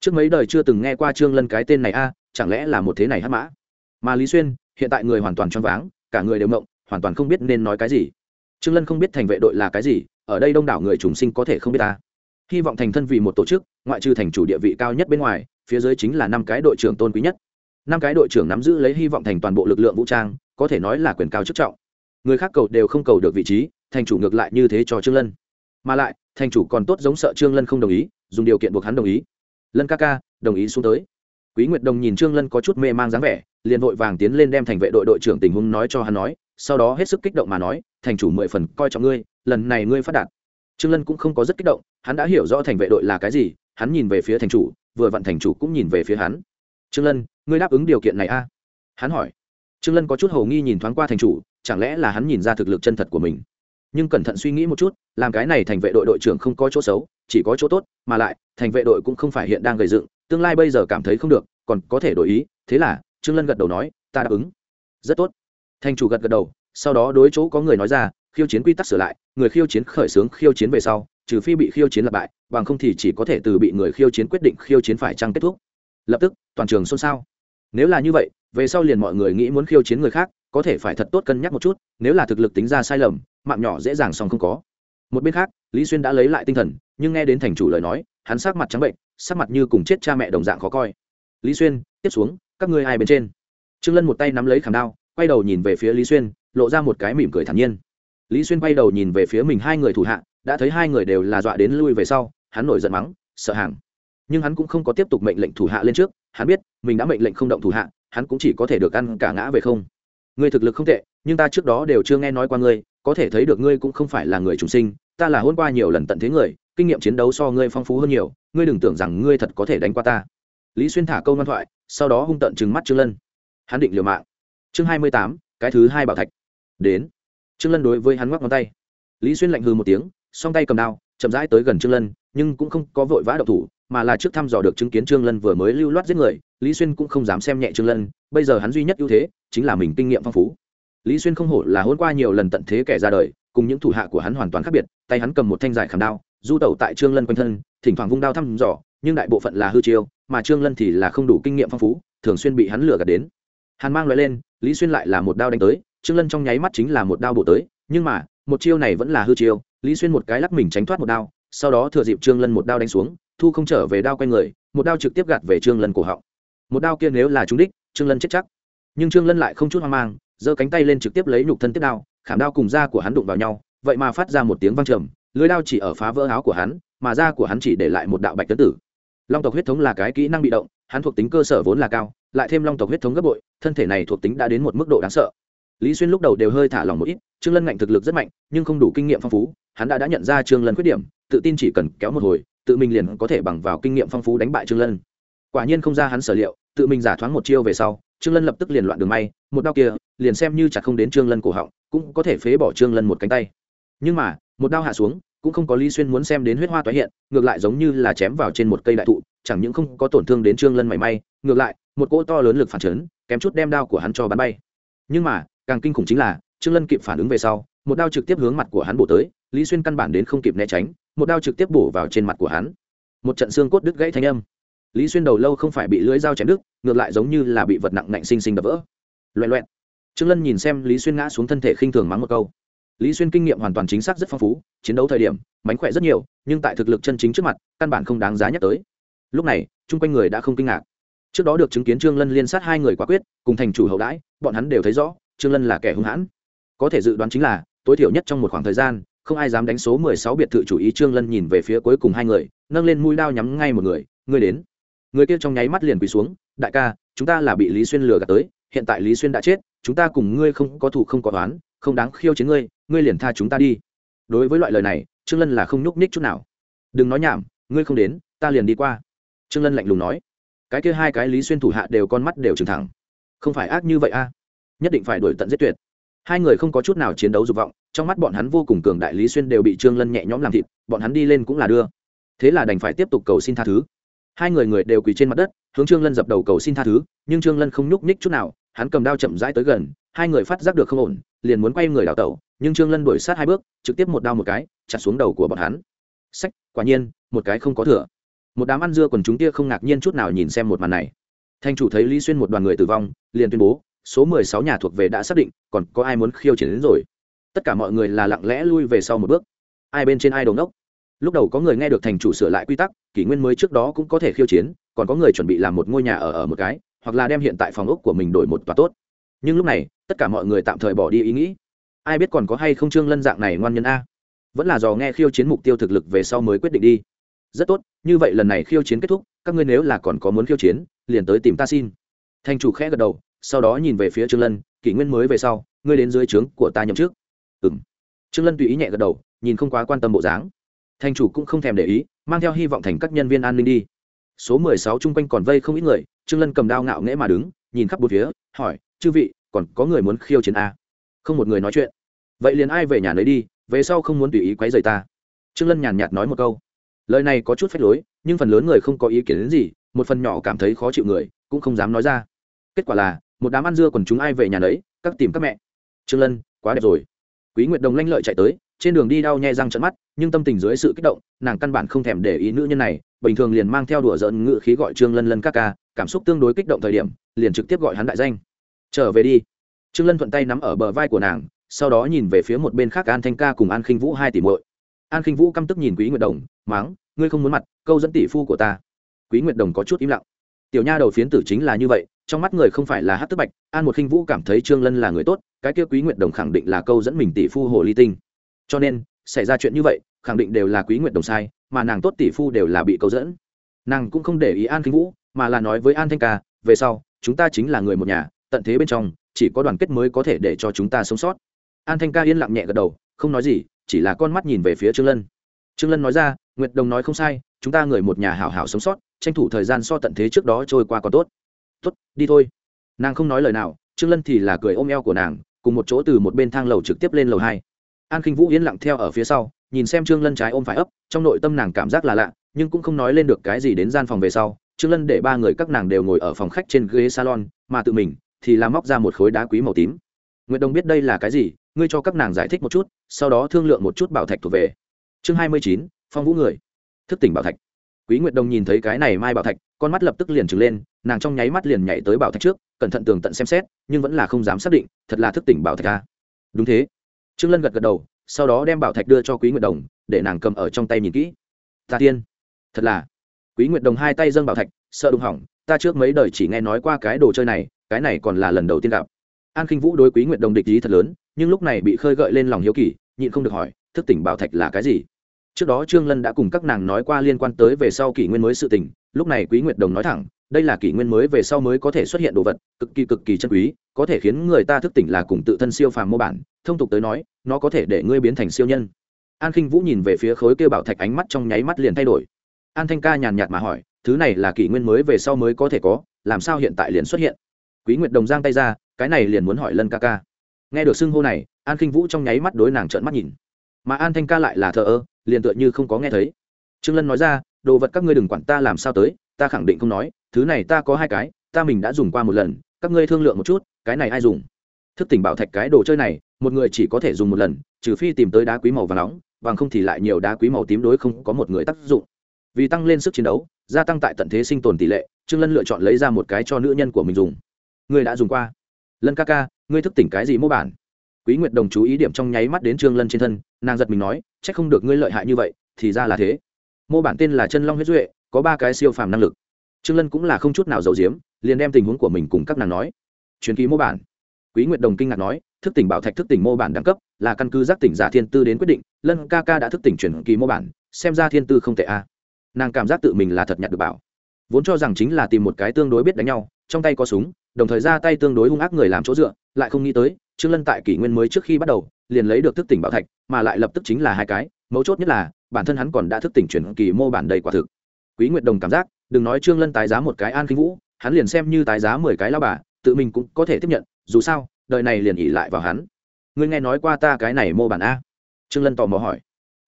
Trước mấy đời chưa từng nghe qua trương lân cái tên này a, chẳng lẽ là một thế này hắc mã? Mà lý xuyên, hiện tại người hoàn toàn choáng váng, cả người đều mộng, hoàn toàn không biết nên nói cái gì. Trương lân không biết thành vệ đội là cái gì, ở đây đông đảo người trùng sinh có thể không biết ta. Hy vọng thành thân vì một tổ chức, ngoại trừ thành chủ địa vị cao nhất bên ngoài, phía dưới chính là năm cái đội trưởng tôn quý nhất. Năm cái đội trưởng nắm giữ lấy hy vọng thành toàn bộ lực lượng vũ trang có thể nói là quyền cao chức trọng. Người khác cầu đều không cầu được vị trí, thành chủ ngược lại như thế cho trương lân. Mà lại, thành chủ còn tốt giống sợ trương lân không đồng ý, dùng điều kiện buộc hắn đồng ý. Lân ca ca, đồng ý xuống tới. Quý nguyệt đồng nhìn trương lân có chút mê mang dáng vẻ, liền vội vàng tiến lên đem thành vệ đội đội trưởng tình huống nói cho hắn nói, sau đó hết sức kích động mà nói, thành chủ mười phần coi trọng ngươi, lần này ngươi phát đạt. Trương lân cũng không có rất kích động, hắn đã hiểu rõ thành vệ đội là cái gì, hắn nhìn về phía thành chủ, vừa vặn thành chủ cũng nhìn về phía hắn. Trương lân, ngươi đáp ứng điều kiện này a? Hắn hỏi trương lân có chút hầu nghi nhìn thoáng qua thành chủ, chẳng lẽ là hắn nhìn ra thực lực chân thật của mình? Nhưng cẩn thận suy nghĩ một chút, làm cái này thành vệ đội đội trưởng không có chỗ xấu, chỉ có chỗ tốt, mà lại, thành vệ đội cũng không phải hiện đang gây dựng, tương lai bây giờ cảm thấy không được, còn có thể đổi ý, thế là, trương lân gật đầu nói, ta đáp ứng. Rất tốt. Thành chủ gật gật đầu, sau đó đối chỗ có người nói ra, khiêu chiến quy tắc sửa lại, người khiêu chiến khởi xướng khiêu chiến về sau, trừ phi bị khiêu chiến lặp bại, bằng không thì chỉ có thể từ bị người khiêu chiến quyết định khiêu chiến phải chăng kết thúc. Lập tức, toàn trường xôn xao. Nếu là như vậy về sau liền mọi người nghĩ muốn khiêu chiến người khác, có thể phải thật tốt cân nhắc một chút, nếu là thực lực tính ra sai lầm, mạng nhỏ dễ dàng xong không có. Một bên khác, lý xuyên đã lấy lại tinh thần, nhưng nghe đến thành chủ lời nói, hắn sắc mặt trắng bệnh, sắc mặt như cùng chết cha mẹ đồng dạng khó coi. Lý xuyên, tiếp xuống, các ngươi ai bên trên? Trương lân một tay nắm lấy khảm đao, quay đầu nhìn về phía lý xuyên, lộ ra một cái mỉm cười thản nhiên. Lý xuyên quay đầu nhìn về phía mình hai người thủ hạ, đã thấy hai người đều là dọa đến lui về sau, hắn nổi giận mắng, sợ hàng nhưng hắn cũng không có tiếp tục mệnh lệnh thủ hạ lên trước, hắn biết, mình đã mệnh lệnh không động thủ hạ, hắn cũng chỉ có thể được ăn cả ngã về không. Ngươi thực lực không tệ, nhưng ta trước đó đều chưa nghe nói qua ngươi, có thể thấy được ngươi cũng không phải là người trùng sinh, ta là hôn qua nhiều lần tận thế người, kinh nghiệm chiến đấu so ngươi phong phú hơn nhiều, ngươi đừng tưởng rằng ngươi thật có thể đánh qua ta. Lý xuyên thả câu ngoan thoại, sau đó hung tận trừng mắt trương lân. Hắn định liều mạng. Chương hai mươi tám, cái thứ hai bảo thạch. Đến. Trương lân đối với hắn ngoắc ngón tay. Lý xuyên lạnh hừ một tiếng, song tay cầm đao, chậm rãi tới gần trương lân, nhưng cũng không có vội vã độc thủ mà là trước thăm dò được chứng kiến trương lân vừa mới lưu loát giết người, lý xuyên cũng không dám xem nhẹ trương lân, bây giờ hắn duy nhất ưu thế chính là mình kinh nghiệm phong phú. Lý xuyên không hổ là hôn qua nhiều lần tận thế kẻ ra đời, cùng những thủ hạ của hắn hoàn toàn khác biệt, tay hắn cầm một thanh dài khảm đao, du tẩu tại trương lân quanh thân, thỉnh thoảng vung đao thăm dò, nhưng đại bộ phận là hư chiêu, mà trương lân thì là không đủ kinh nghiệm phong phú, thường xuyên bị hắn lừa gạt đến. Hàn mang loại lên, lý xuyên lại là một đao đánh tới, trương lân trong nháy mắt chính là một đao bổ tới, nhưng mà, một chiêu này vẫn là hư chiêu, lý xuyên một cái lắc mình tránh thoát một đao, sau đó thừa dịp trương lân một đao đánh xuống thu không trở về đao quanh người, một đao trực tiếp gạt về trương lân cổ họng. Một đao kia nếu là trúng đích, trương lân chết chắc. Nhưng trương lân lại không chút hoang mang, giơ cánh tay lên trực tiếp lấy nhục thân tiếp đao, khảm đao cùng da của hắn đụng vào nhau, vậy mà phát ra một tiếng vang trầm, lưới đao chỉ ở phá vỡ áo của hắn, mà da của hắn chỉ để lại một đạo bạch tấn tử. Long tộc huyết thống là cái kỹ năng bị động, hắn thuộc tính cơ sở vốn là cao, lại thêm long tộc huyết thống gấp bội, thân thể này thuộc tính đã đến một mức độ đáng sợ. Lý xuyên lúc đầu đều hơi thả lòng một ít, trương lân ngạnh thực lực rất mạnh, nhưng không đủ kinh nghiệm phong phú, hắn đã đã nhận ra trương lân khuyết điểm, tự tin chỉ cần kéo một hồi tự mình liền có thể bằng vào kinh nghiệm phong phú đánh bại trương lân. Quả nhiên không ra hắn sở liệu, tự mình giả thoáng một chiêu về sau, trương lân lập tức liền loạn đường may, một đao kia, liền xem như chặt không đến trương lân cổ họng, cũng có thể phế bỏ trương lân một cánh tay. Nhưng mà, một đao hạ xuống, cũng không có lý xuyên muốn xem đến huyết hoa tái hiện, ngược lại giống như là chém vào trên một cây đại thụ, chẳng những không có tổn thương đến trương lân mảy may, ngược lại, một cỗ to lớn lực phản chấn, kém chút đem đao của hắn cho bắn bay. Nhưng mà, càng kinh khủng chính là, trương lân kịp phản ứng về sau, một đao trực tiếp hướng mặt của hắn bổ tới, lý xuyên căn bản đến không kịp né tránh một đao trực tiếp bổ vào trên mặt của hắn. Một trận xương cốt đứt gãy thanh âm. Lý xuyên đầu lâu không phải bị lưỡi dao chém đứt, ngược lại giống như là bị vật nặng nạnh xinh xinh đập vỡ. Loẹ loẹn. Trương lân nhìn xem lý xuyên ngã xuống thân thể khinh thường mắng một câu. Lý xuyên kinh nghiệm hoàn toàn chính xác rất phong phú, chiến đấu thời điểm, mánh khỏe rất nhiều, nhưng tại thực lực chân chính trước mặt, căn bản không đáng giá nhắc tới. Lúc này, chung quanh người đã không kinh ngạc. Trước đó được chứng kiến trương lân liên sát hai người quả quyết, cùng thành chủ hậu đãi, bọn hắn đều thấy rõ, trương lân là kẻ hung hãn. Có thể dự đoán chính là, tối thiểu nhất trong một khoảng thời gian không ai dám đánh số mười sáu biệt thự chủ ý trương lân nhìn về phía cuối cùng hai người, nâng lên mũi đao nhắm ngay một người người đến. Người kia trong nháy mắt liền quỳ xuống, đại ca, chúng ta là bị lý xuyên lừa gạt tới, hiện tại lý xuyên đã chết, chúng ta cùng ngươi không có thủ không có toán không đáng khiêu chiến ngươi ngươi liền tha chúng ta đi. Đối với loại lời này, trương lân là không nhúc ních chút nào. Đừng nói nhảm, ngươi không đến, ta liền đi qua. Trương lân lạnh lùng nói. Cái kia hai cái lý xuyên thủ hạ đều con mắt đều trừng thẳng. Không phải ác như vậy a, nhất định phải đuổi tận giết tuyệt. Hai người không có chút nào chiến đấu dục vọng trong mắt bọn hắn vô cùng cường đại lý xuyên đều bị trương lân nhẹ nhõm làm thịt, bọn hắn đi lên cũng là đưa. Thế là đành phải tiếp tục cầu xin tha thứ. Hai người người đều quỳ trên mặt đất, hướng trương lân dập đầu cầu xin tha thứ, nhưng trương lân không nhúc nhích chút nào, hắn cầm đao chậm rãi tới gần, hai người phát giác được không ổn, liền muốn quay người đào tẩu, nhưng trương lân đuổi sát hai bước, trực tiếp một đao một cái, chặt xuống đầu của bọn hắn. Sách, quả nhiên, một cái không có thừa. Một đám ăn dưa còn chúng tia không ngạc nhiên chút nào nhìn xem một màn này. Thanh chủ thấy lý xuyên một đoàn người tử vong, liền tuyên bố, số mười sáu nhà thuộc về đã xác định, còn có ai muốn khiêu chiến đến rồi? Tất cả mọi người là lặng lẽ lui về sau một bước. Ai bên trên ai đầu ngốc? Lúc đầu có người nghe được thành chủ sửa lại quy tắc, kỷ nguyên mới trước đó cũng có thể khiêu chiến, còn có người chuẩn bị làm một ngôi nhà ở ở một cái, hoặc là đem hiện tại phòng ốc của mình đổi một tòa tốt. Nhưng lúc này, tất cả mọi người tạm thời bỏ đi ý nghĩ. Ai biết còn có hay không trương lân dạng này ngoan nhân a? Vẫn là dò nghe khiêu chiến mục tiêu thực lực về sau mới quyết định đi. Rất tốt, như vậy lần này khiêu chiến kết thúc, các ngươi nếu là còn có muốn khiêu chiến, liền tới tìm ta xin. Thành chủ khẽ gật đầu, sau đó nhìn về phía trương lân, kỷ nguyên mới về sau, ngươi đến dưới trướng của ta nhậm trước ừ m trương lân tùy ý nhẹ gật đầu nhìn không quá quan tâm bộ dáng. Thành chủ cũng không thèm để ý mang theo hy vọng thành các nhân viên an ninh đi. Số mười sáu chung quanh còn vây không ít người trương lân cầm đao ngạo nghễ mà đứng nhìn khắp bốn phía hỏi chư vị còn có người muốn khiêu chiến a? Không một người nói chuyện. Vậy liền ai về nhà lấy đi về sau không muốn tùy ý quấy rầy ta. Trương lân nhàn nhạt nói một câu. Lời này có chút phép lối nhưng phần lớn người không có ý kiến đến gì một phần nhỏ cảm thấy khó chịu người cũng không dám nói ra. Kết quả là một đám ăn dưa còn chúng ai về nhà lấy, các tìm các mẹ. Trương lân quá đẹp rồi quý nguyệt đồng lanh lợi chạy tới, trên đường đi đau nhè răng trận mắt, nhưng tâm tình dưới sự kích động, nàng căn bản không thèm để ý nữ nhân này, bình thường liền mang theo đùa giỡn ngự khí gọi trương lân lân các ca, cảm xúc tương đối kích động thời điểm, liền trực tiếp gọi hắn đại danh. Trở về đi. Trương lân thuận tay nắm ở bờ vai của nàng, sau đó nhìn về phía một bên khác an thanh ca cùng an khinh vũ hai tỷ muội. An khinh vũ căm tức nhìn quý nguyệt đồng, máng, ngươi không muốn mặt, câu dẫn tỷ phu của ta. Quý nguyệt đồng có chút im lặng tiểu nha đầu phiến tử chính là như vậy, trong mắt người không phải là hát tức bạch, an một khinh vũ cảm thấy trương lân là người tốt, cái kia quý nguyệt đồng khẳng định là câu dẫn mình tỷ phu hồ ly tinh. Cho nên, xảy ra chuyện như vậy, khẳng định đều là quý nguyệt đồng sai, mà nàng tốt tỷ phu đều là bị câu dẫn. Nàng cũng không để ý an khinh vũ, mà là nói với an thanh ca, về sau, chúng ta chính là người một nhà, tận thế bên trong, chỉ có đoàn kết mới có thể để cho chúng ta sống sót. An thanh ca yên lặng nhẹ gật đầu, không nói gì, chỉ là con mắt nhìn về phía trương lân. Trương lân nói ra, nguyệt đồng nói không sai, chúng ta người một nhà hảo hảo sống sót tranh thủ thời gian so tận thế trước đó trôi qua còn tốt. Tốt, đi thôi. Nàng không nói lời nào, trương lân thì là cười ôm eo của nàng, cùng một chỗ từ một bên thang lầu trực tiếp lên lầu hai. An khinh vũ yên lặng theo ở phía sau, nhìn xem trương lân trái ôm phải ấp, trong nội tâm nàng cảm giác là lạ, nhưng cũng không nói lên được cái gì đến gian phòng về sau, trương lân để ba người các nàng đều ngồi ở phòng khách trên ghế salon, mà tự mình thì làm móc ra một khối đá quý màu tím. Nguyệt đông biết đây là cái gì, ngươi cho các nàng giải thích một chút, sau đó thương lượng một chút bảo thạch thuộc về. Chương hai mươi chín, phong vũ người. Thức tỉnh bảo thạch quý nguyệt đồng nhìn thấy cái này mai bảo thạch, con mắt lập tức liền trừng lên, nàng trong nháy mắt liền nhảy tới bảo thạch trước, cẩn thận tường tận xem xét, nhưng vẫn là không dám xác định, thật là thức tỉnh bảo thạch a. Đúng thế. Trương lân gật gật đầu, sau đó đem bảo thạch đưa cho quý nguyệt đồng để nàng cầm ở trong tay nhìn kỹ. Ta tiên. Thật là. Quý nguyệt đồng hai tay dâng bảo thạch, sợ đụng hỏng, ta trước mấy đời chỉ nghe nói qua cái đồ chơi này, cái này còn là lần đầu tiên gặp. An khinh vũ đối quý nguyệt đồng địch ý thật lớn, nhưng lúc này bị khơi gợi lên lòng hiếu kỳ, nhịn không được hỏi, thức tỉnh bảo thạch là cái gì? Trước đó trương lân đã cùng các nàng nói qua liên quan tới về sau kỷ nguyên mới sự tình, lúc này quý nguyệt đồng nói thẳng, đây là kỷ nguyên mới về sau mới có thể xuất hiện đồ vật, cực kỳ cực kỳ chân quý, có thể khiến người ta thức tỉnh là cùng tự thân siêu phàm mô bản, thông tục tới nói, nó có thể để ngươi biến thành siêu nhân. An khinh vũ nhìn về phía khối kêu bảo thạch ánh mắt trong nháy mắt liền thay đổi. An thanh ca nhàn nhạt mà hỏi, thứ này là kỷ nguyên mới về sau mới có thể có, làm sao hiện tại liền xuất hiện? Quý nguyệt đồng giang tay ra, cái này liền muốn hỏi lân ca ca. Nghe được xưng hô này, an khinh vũ trong nháy mắt đối nàng trợn mắt nhìn mà an thanh ca lại là thợ ơ, liền tựa như không có nghe thấy. Trương lân nói ra, đồ vật các ngươi đừng quản ta làm sao tới, ta khẳng định không nói, thứ này ta có hai cái, ta mình đã dùng qua một lần, các ngươi thương lượng một chút, cái này ai dùng? Thức tỉnh bảo thạch cái đồ chơi này, một người chỉ có thể dùng một lần, trừ phi tìm tới đá quý màu và nóng, bằng không thì lại nhiều đá quý màu tím đối không có một người tác dụng. Vì tăng lên sức chiến đấu, gia tăng tại tận thế sinh tồn tỷ lệ, trương lân lựa chọn lấy ra một cái cho nữ nhân của mình dùng. Người đã dùng qua? Lân ca ca, ngươi thức tỉnh cái gì mô bản? Quý nguyệt đồng chú ý điểm trong nháy mắt đến trương lân trên thân, nàng giật mình nói c h ắ c không được ngươi lợi hại như vậy, thì ra là thế. Mô bản tên là chân long huyết duệ, có ba cái siêu phàm năng lực. Trương lân cũng là không chút nào giấu diếm liền đem tình huống của mình cùng các nàng nói. Truyền ký mô bản. Quý nguyệt đồng kinh ngạc nói, thức tỉnh bảo thạch thức tỉnh mô bản đẳng cấp, là căn cứ giác tỉnh giả thiên tư đến quyết định, lân ca ca đã thức tỉnh truyền kỳ mô bản, xem ra thiên tư không tệ a. Nàng cảm giác tự mình là thật nhặt được bảo. Vốn cho rằng chính là tìm một cái tương đối biết đánh nhau, trong tay có súng, đồng thời ra tay tương đối hung ác người làm chỗ dựa, lại không nghĩ tới trương lân tại kỷ nguyên mới trước khi bắt đầu, liền lấy được thức tỉnh bảo thạch, mà lại lập tức chính là hai cái, mấu chốt nhất là, bản thân hắn còn đã thức tỉnh chuyển kỳ mô bản đầy quả thực. Quý nguyệt đồng cảm giác, đừng nói trương lân tái giá một cái an kinh vũ, hắn liền xem như tái giá mười cái lao bà, tự mình cũng có thể tiếp nhận, dù sao, đời này liền ỉ lại vào hắn. Ngươi nghe nói qua ta cái này mô bản a? Trương lân tò mò hỏi.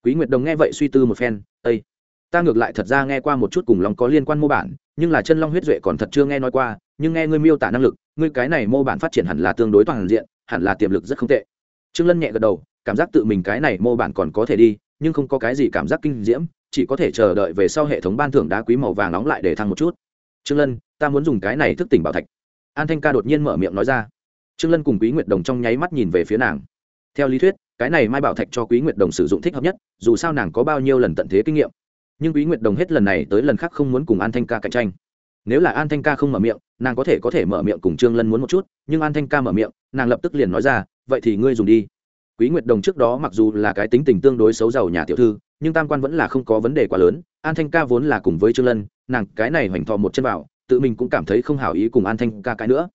Quý nguyệt đồng nghe vậy suy tư một phen ây ta ngược lại thật ra nghe qua một chút cùng long có liên quan mô bản, nhưng là chân long huyết duệ còn thật chưa nghe nói qua, nhưng nghe ngươi miêu tả năng lực, ngươi cái này mô bản phát triển hẳn là tương đối toàn diện hẳn là tiềm lực rất không tệ. Trương lân nhẹ gật đầu, cảm giác tự mình cái này mô bản còn có thể đi, nhưng không có cái gì cảm giác kinh diễm, chỉ có thể chờ đợi về sau hệ thống ban thưởng đá quý màu vàng nóng lại để thăng một chút. Trương lân, ta muốn dùng cái này thức tỉnh bảo thạch. An thanh ca đột nhiên mở miệng nói ra. Trương lân cùng quý nguyệt đồng trong nháy mắt nhìn về phía nàng. Theo lý thuyết, cái này mai bảo thạch cho quý nguyệt đồng sử dụng thích hợp nhất, dù sao nàng có bao nhiêu lần tận thế kinh nghiệm. Nhưng quý nguyệt đồng hết lần này tới lần khác không muốn cùng an thanh ca cạnh tranh nếu là an thanh ca không mở miệng, nàng có thể có thể mở miệng cùng trương lân muốn một chút, nhưng an thanh ca mở miệng, nàng lập tức liền nói ra, vậy thì ngươi dùng đi. Quý nguyệt đồng trước đó mặc dù là cái tính tình tương đối xấu giàu nhà tiểu thư, nhưng tam quan vẫn là không có vấn đề quá lớn, an thanh ca vốn là cùng với trương lân, nàng cái này hoành thò một chân vào tự mình cũng cảm thấy không hảo ý cùng an thanh ca cái nữa.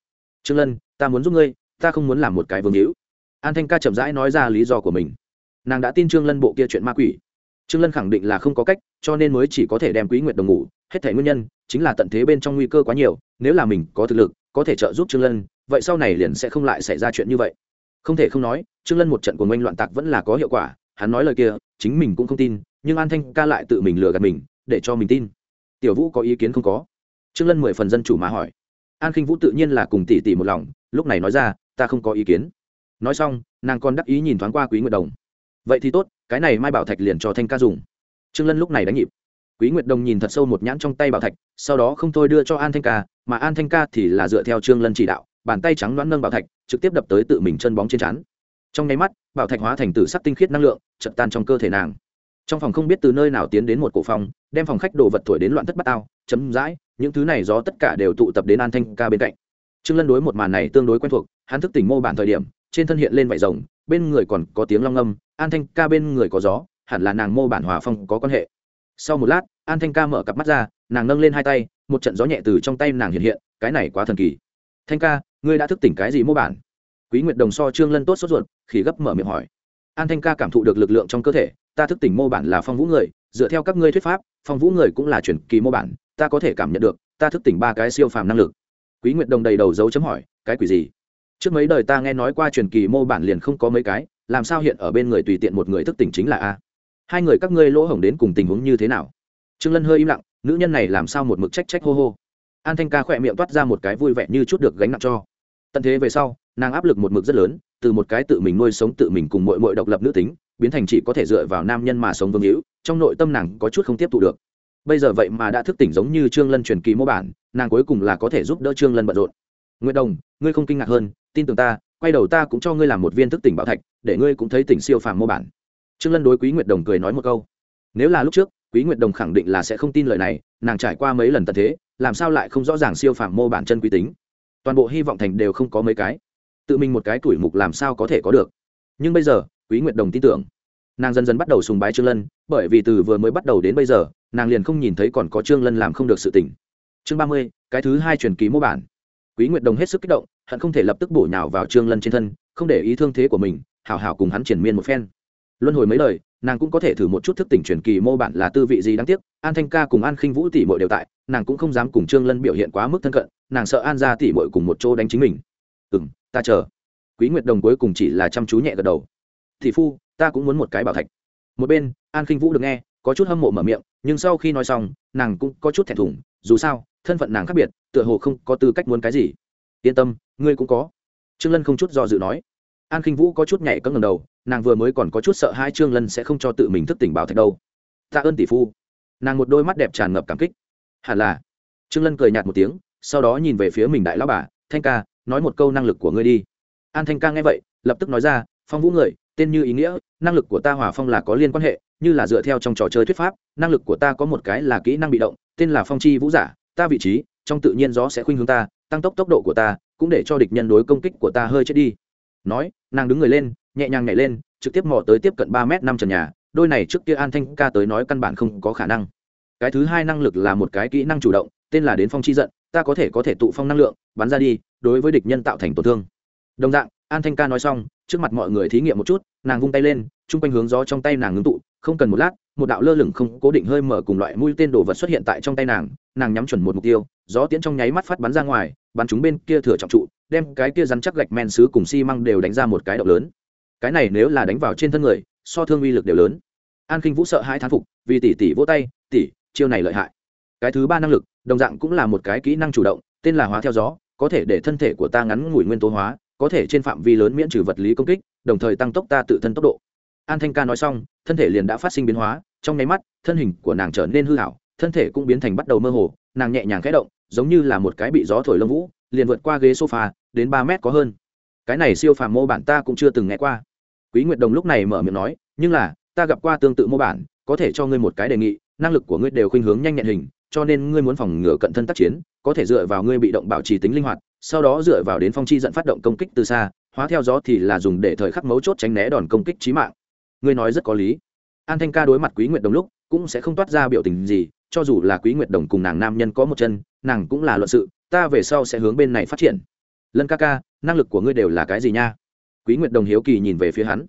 Trương lân, ta muốn giúp ngươi, ta không muốn làm một cái vương hữu. An thanh ca chậm rãi nói ra lý do của mình. Nàng đã tin trương lân bộ kia chuyện ma quỷ. Trương lân khẳng định là không có cách, cho nên mới chỉ có thể đem quý nguyệt đồng ngủ, hết thể nguyên nhân chính là tận thế bên trong nguy cơ quá nhiều, nếu là mình có thực lực, có thể trợ giúp trương lân, vậy sau này liền sẽ không lại xảy ra chuyện như vậy. Không thể không nói, trương lân một trận của ngoanh loạn tạc vẫn là có hiệu quả, hắn nói lời kia, chính mình cũng không tin, nhưng an thanh ca lại tự mình lừa gạt mình, để cho mình tin. Tiểu vũ có ý kiến không có? Trương lân mười phần dân chủ mà hỏi. An khinh vũ tự nhiên là cùng tỷ tỷ một lòng, lúc này nói ra, ta không có ý kiến. Nói xong, nàng còn đắc ý nhìn thoáng qua quý nguyệt đồng. Vậy thì tốt, cái này mai bảo thạch liền cho thanh ca dùng. Trương lân lúc này đánh nhịp quý nguyệt đồng nhìn thật sâu một nhãn trong tay bảo thạch, sau đó không thôi đưa cho an thanh ca, mà an thanh ca thì là dựa theo trương lân chỉ đạo, bàn tay trắng đoán nâng bảo thạch, trực tiếp đập tới tự mình chân bóng trên chắn trong nháy mắt, bảo thạch hóa thành tử sắc tinh khiết năng lượng chật tan trong cơ thể nàng. Trong phòng không biết từ nơi nào tiến đến một cổ phòng, đem phòng khách đồ vật thổi đến loạn thất bát ao chấm dãi, những thứ này gió tất cả đều tụ tập đến an thanh ca bên cạnh. Trương lân đối một màn này tương đối quen thuộc, hắn thức tỉnh mô bản thời điểm, trên thân hiện lên vải rồng, bên người còn có tiếng long âm, an thanh ca bên người có gió, hẳn là nàng mô bản hòa phong có quan hệ sau một lát, an thanh ca mở cặp mắt ra, nàng nâng lên hai tay, một trận gió nhẹ từ trong tay nàng hiện hiện, cái này quá thần kỳ. Thanh ca, ngươi đã thức tỉnh cái gì mô bản? Quý nguyệt đồng so trương lân tốt sốt ruột khi gấp mở miệng hỏi. An thanh ca cảm thụ được lực lượng trong cơ thể, ta thức tỉnh mô bản là phong vũ người, dựa theo các ngươi thuyết pháp, phong vũ người cũng là truyền kỳ mô bản, ta có thể cảm nhận được, ta thức tỉnh ba cái siêu phàm năng lực. Quý nguyệt đồng đầy đầu dấu chấm hỏi, cái quỷ gì? Trước mấy đời ta nghe nói qua truyền kỳ mô bản liền không có mấy cái, làm sao hiện ở bên người tùy tiện một người thức tỉnh chính là a? Hai người các ngươi lỗ hổng đến cùng tình huống như thế nào? Trương lân hơi im lặng, nữ nhân này làm sao một mực trách trách hô hô. An thanh ca khỏe miệng toát ra một cái vui vẻ như chút được gánh nặng cho. Tận thế về sau, nàng áp lực một mực rất lớn, từ một cái tự mình nuôi sống tự mình cùng muội muội độc lập nữ tính, biến thành chỉ có thể dựa vào nam nhân mà sống vương hữu, trong nội tâm nàng có chút không tiếp thụ được. Bây giờ vậy mà đã thức tỉnh giống như trương lân truyền kỳ mô bản, nàng cuối cùng là có thể giúp đỡ trương lân bận rộn. Nguyễn đồng, ngươi không kinh ngạc hơn, tin tưởng ta, quay đầu ta cũng cho ngươi làm một viên thức tỉnh bảo thạch, để ngươi cũng thấy tỉnh siêu phàm mô bản trương lân đối quý nguyệt đồng cười nói một câu. Nếu là lúc trước, quý nguyệt đồng khẳng định là sẽ không tin lời này, nàng trải qua mấy lần tận thế, làm sao lại không rõ ràng siêu phàm mô bản chân quý tính? Toàn bộ hy vọng thành đều không có mấy cái. Tự mình một cái tuổi mục làm sao có thể có được? Nhưng bây giờ, quý nguyệt đồng tin tưởng. Nàng dần dần bắt đầu sùng bái trương lân, bởi vì từ vừa mới bắt đầu đến bây giờ, nàng liền không nhìn thấy còn có trương lân làm không được sự tỉnh chương ba mươi, cái thứ hai truyền ký mô bản. Quý nguyệt đồng hết sức kích động, hận không thể lập tức bổ nhào vào trương lân trên thân, không để ý thương thế của mình, hảo hảo cùng hắn triển miên một phen luân hồi mấy lời, nàng cũng có thể thử một chút thức tỉnh truyền kỳ mô bản là tư vị gì đáng tiếc. An thanh ca cùng an khinh vũ tỷ mội đều tại, nàng cũng không dám cùng trương lân biểu hiện quá mức thân cận, nàng sợ an ra tỷ mội cùng một chỗ đánh chính mình. Ừ m ta chờ. Quý nguyệt đồng cuối cùng chỉ là chăm chú nhẹ gật đầu. Thị phu, ta cũng muốn một cái bảo thạch. Một bên, an khinh vũ được nghe, có chút hâm mộ mở miệng, nhưng sau khi nói xong, nàng cũng có chút thẹn thùng, dù sao, thân phận nàng khác biệt, tựa hồ không có tư cách muốn cái gì. Yên tâm, ngươi cũng có. Trương lân không chút do dự nói. An khinh vũ có chút nhảy cấm ngầm đầu nàng vừa mới còn có chút sợ hai trương lân sẽ không cho tự mình thức tỉnh bảo thạch đâu. Tạ ơn tỷ phu. Nàng một đôi mắt đẹp tràn ngập cảm kích. Hẳn là. Trương lân cười nhạt một tiếng, sau đó nhìn về phía mình đại lão bà, thanh ca, nói một câu năng lực của ngươi đi. An thanh ca nghe vậy, lập tức nói ra, phong vũ người, tên như ý nghĩa, năng lực của ta hòa phong là có liên quan hệ, như là dựa theo trong trò chơi thuyết pháp, năng lực của ta có một cái là kỹ năng bị động, tên là phong chi vũ giả, ta vị trí, trong tự nhiên gió sẽ khuynh hướng ta, tăng tốc tốc độ của ta, cũng để cho địch nhân đối công kích của ta hơi chết đi. Nói, nàng đứng người lên nhẹ nhàng nhảy lên, trực tiếp mò tới tiếp cận ba m năm trần nhà, đôi này trước kia an thanh ca tới nói căn bản không có khả năng. Cái thứ hai năng lực là một cái kỹ năng chủ động, tên là đến phong chi giận, ta có thể có thể tụ phong năng lượng, bắn ra đi, đối với địch nhân tạo thành tổn thương. Đồng dạng, an thanh ca nói xong, trước mặt mọi người thí nghiệm một chút, nàng vung tay lên, chung quanh hướng gió trong tay nàng ngưng tụ, không cần một lát, một đạo lơ lửng không cố định hơi mở cùng loại mũi tên đồ vật xuất hiện tại trong tay nàng nàng nhắm chuẩn một mục tiêu, gió tiễn trong nháy mắt phát bắn ra ngoài, bắn chúng bên kia thừa trọng trụ, đem cái kia rắn chắc gạch men xứ cùng xi măng đều đánh ra một cái động lớn cái này nếu là đánh vào trên thân người, so thương uy lực đều lớn. An khinh vũ sợ hai thán phục, vì tỷ tỷ vỗ tay, tỷ, chiêu này lợi hại. Cái thứ ba năng lực, đồng dạng cũng là một cái kỹ năng chủ động, tên là hóa theo gió, có thể để thân thể của ta ngắn ngủi nguyên tố hóa, có thể trên phạm vi lớn miễn trừ vật lý công kích, đồng thời tăng tốc ta tự thân tốc độ. An thanh ca nói xong, thân thể liền đã phát sinh biến hóa, trong nháy mắt, thân hình của nàng trở nên hư hảo, thân thể cũng biến thành bắt đầu mơ hồ, nàng nhẹ nhàng khẽ động, giống như là một cái bị gió thổi lông vũ, liền vượt qua ghế sofa, đến ba mét có hơn. Cái này siêu phàm mô bản ta cũng chưa từng nghe qua quý nguyệt đồng lúc này mở miệng nói, nhưng là, ta gặp qua tương tự mô bản, có thể cho ngươi một cái đề nghị, năng lực của ngươi đều khuynh hướng nhanh nhẹn hình, cho nên ngươi muốn phòng ngừa cận thân tác chiến, có thể dựa vào ngươi bị động bảo trì tính linh hoạt, sau đó dựa vào đến phong chi dẫn phát động công kích từ xa, hóa theo gió thì là dùng để thời khắc mấu chốt tránh né đòn công kích trí mạng. Ngươi nói rất có lý. An thanh ca đối mặt quý nguyệt đồng lúc, cũng sẽ không toát ra biểu tình gì, cho dù là quý nguyệt đồng cùng nàng nam nhân có một chân, nàng cũng là luận sự, ta về sau sẽ hướng bên này phát triển. Lân ca ca, năng lực của ngươi đều là cái gì nha? Quý nguyệt đồng hiếu kỳ nhìn về phía hắn.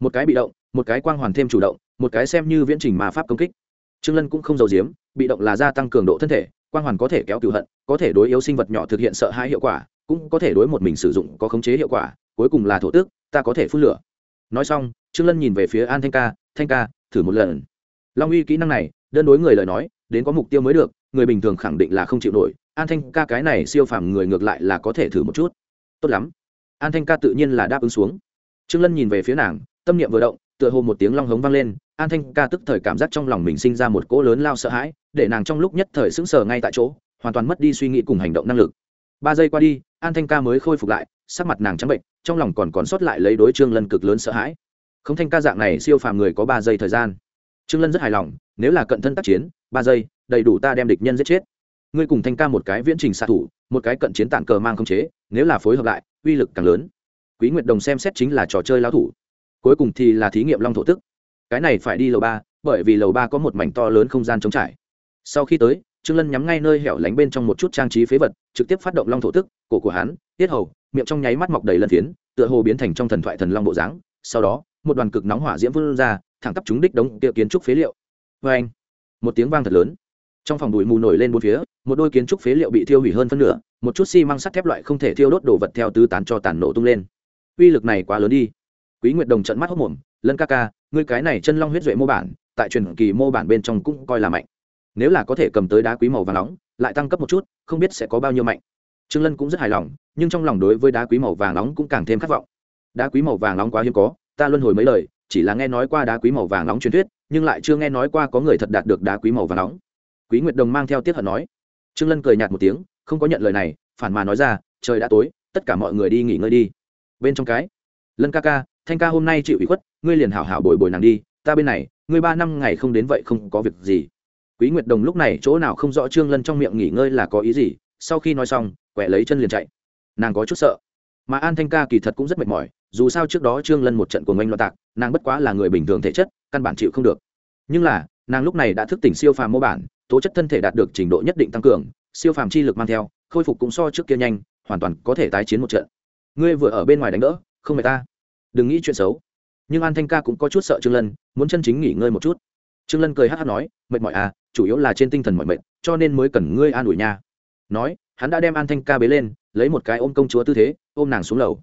Một cái bị động, một cái quang hoàn thêm chủ động, một cái xem như viễn trình mà pháp công kích. Trương lân cũng không giàu giếm, bị động là gia tăng cường độ thân thể, quang hoàn có thể kéo cửu hận, có thể đối yếu sinh vật nhỏ thực hiện sợ hãi hiệu quả, cũng có thể đối một mình sử dụng có khống chế hiệu quả, cuối cùng là thổ tước ta có thể phun lửa. Nói xong, trương lân nhìn về phía an thanh ca thanh ca, thử một lần. Long uy kỹ năng này, đơn đối người lời nói, đến có mục tiêu mới được, người bình thường khẳng định là không chịu nổi. An thanh ca cái này siêu phàm người ngược lại là có thể thử một chút. Tốt lắm an thanh ca tự nhiên là đáp ứng xuống. Trương lân nhìn về phía nàng, tâm niệm vừa động, tựa hồ một tiếng long hống vang lên, an thanh ca tức thời cảm giác trong lòng mình sinh ra một cỗ lớn lao sợ hãi, để nàng trong lúc nhất thời sững sờ ngay tại chỗ, hoàn toàn mất đi suy nghĩ cùng hành động năng lực. Ba giây qua đi, an thanh ca mới khôi phục lại, sắc mặt nàng trắng bệnh, trong lòng còn còn sót lại lấy đối trương lân cực lớn sợ hãi. Không thanh ca dạng này siêu phàm người có ba giây thời gian. Trương lân rất hài lòng, nếu là cận thân tác chiến, ba giây, đầy đủ ta đem địch nhân giết chết. Ngươi cùng thanh ca một cái viễn trình xạ thủ, một cái cận chiến tản cờ mang không chế, nếu là phối hợp lại uy lực càng lớn. Quý nguyệt đồng xem xét chính là trò chơi lao thủ. Cuối cùng thì là thí nghiệm long thổ tức. Cái này phải đi lầu ba, bởi vì lầu ba có một mảnh to lớn không gian trống trải. Sau khi tới, trương lân nhắm ngay nơi hẻo lánh bên trong một chút trang trí phế vật, trực tiếp phát động long thổ tức, cổ của hắn, tiết hầu, miệng trong nháy mắt mọc đầy lân phiến, tựa hồ biến thành trong thần thoại thần long bộ dáng. Sau đó, một đoàn cực nóng hỏa diễm vươn ra, thẳng tắp chúng đích đống kia kiến trúc phế liệu. Vê anh một tiếng vang thật lớn trong phòng bụi mù nổi lên bốn phía, một đôi kiến trúc phế liệu bị thiêu hủy hơn phân nửa, một chút xi măng sắt thép loại không thể thiêu đốt đồ vật theo tứ tán cho tàn nổ tung lên. Uy lực này quá lớn đi. Quý nguyệt đồng trận mắt hốc mồm, lân ca ca, ngươi cái này chân long huyết duệ mô bản, tại truyền kỳ mô bản bên trong cũng coi là mạnh. Nếu là có thể cầm tới đá quý màu vàng nóng, lại tăng cấp một chút, không biết sẽ có bao nhiêu mạnh. Trương lân cũng rất hài lòng, nhưng trong lòng đối với đá quý màu vàng nóng cũng càng thêm khát vọng. Đá quý màu vàng nóng quá hiếm có, ta luân hồi mấy lời, chỉ là nghe nói qua đá quý màu vàng nóng truyền thuyết, nhưng lại chưa nghe nói qua có người thật đạt được đá quý màu vàng nóng quý nguyệt đồng mang theo tiết hận nói. Trương lân cười nhạt một tiếng, không có nhận lời này, phản mà nói ra, trời đã tối, tất cả mọi người đi nghỉ ngơi đi. Bên trong cái, lân ca ca, thanh ca hôm nay chịu ủy khuất, ngươi liền hảo hảo bồi bồi nàng đi, ta bên này, ngươi ba năm ngày không đến vậy không có việc gì. Quý nguyệt đồng lúc này chỗ nào không rõ trương lân trong miệng nghỉ ngơi là có ý gì, sau khi nói xong, quẹ lấy chân liền chạy. Nàng có chút sợ, mà an thanh ca kỳ thật cũng rất mệt mỏi, dù sao trước đó trương lân một trận của ngoanh loạn tạc, nàng bất quá là người bình thường thể chất, căn bản chịu không được. Nhưng là, nàng lúc này đã thức tỉnh siêu phàm mô bản tố chất thân thể đạt được trình độ nhất định tăng cường, siêu phàm chi lực mang theo, khôi phục cũng so trước kia nhanh, hoàn toàn có thể tái chiến một trận. Ngươi vừa ở bên ngoài đánh đỡ, không phải ta? Đừng nghĩ chuyện xấu. Nhưng an thanh ca cũng có chút sợ trương lân, muốn chân chính nghỉ ngơi một chút. Trương lân cười hát hát nói, mệt mỏi à chủ yếu là trên tinh thần mọi mệt, cho nên mới cần ngươi an ủi nha. Nói, hắn đã đem an thanh ca bế lên, lấy một cái ôm công chúa tư thế, ôm nàng xuống lầu.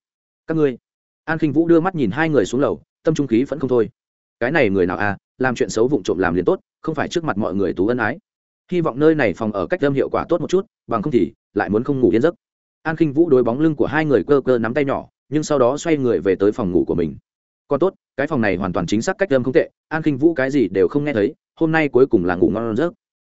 Các ngươi. An khinh vũ đưa mắt nhìn hai người xuống lầu, tâm trung khí vẫn không thôi. Cái này người nào à làm chuyện xấu vụng trộm làm liền tốt, không phải trước mặt mọi người tú ân ái hy vọng nơi này phòng ở cách âm hiệu quả tốt một chút, bằng không thì lại muốn không ngủ yên giấc. An khinh vũ đối bóng lưng của hai người cơ cơ nắm tay nhỏ, nhưng sau đó xoay người về tới phòng ngủ của mình. Còn tốt, cái phòng này hoàn toàn chính xác cách âm không tệ, an khinh vũ cái gì đều không nghe thấy, hôm nay cuối cùng là ngủ ngon giấc.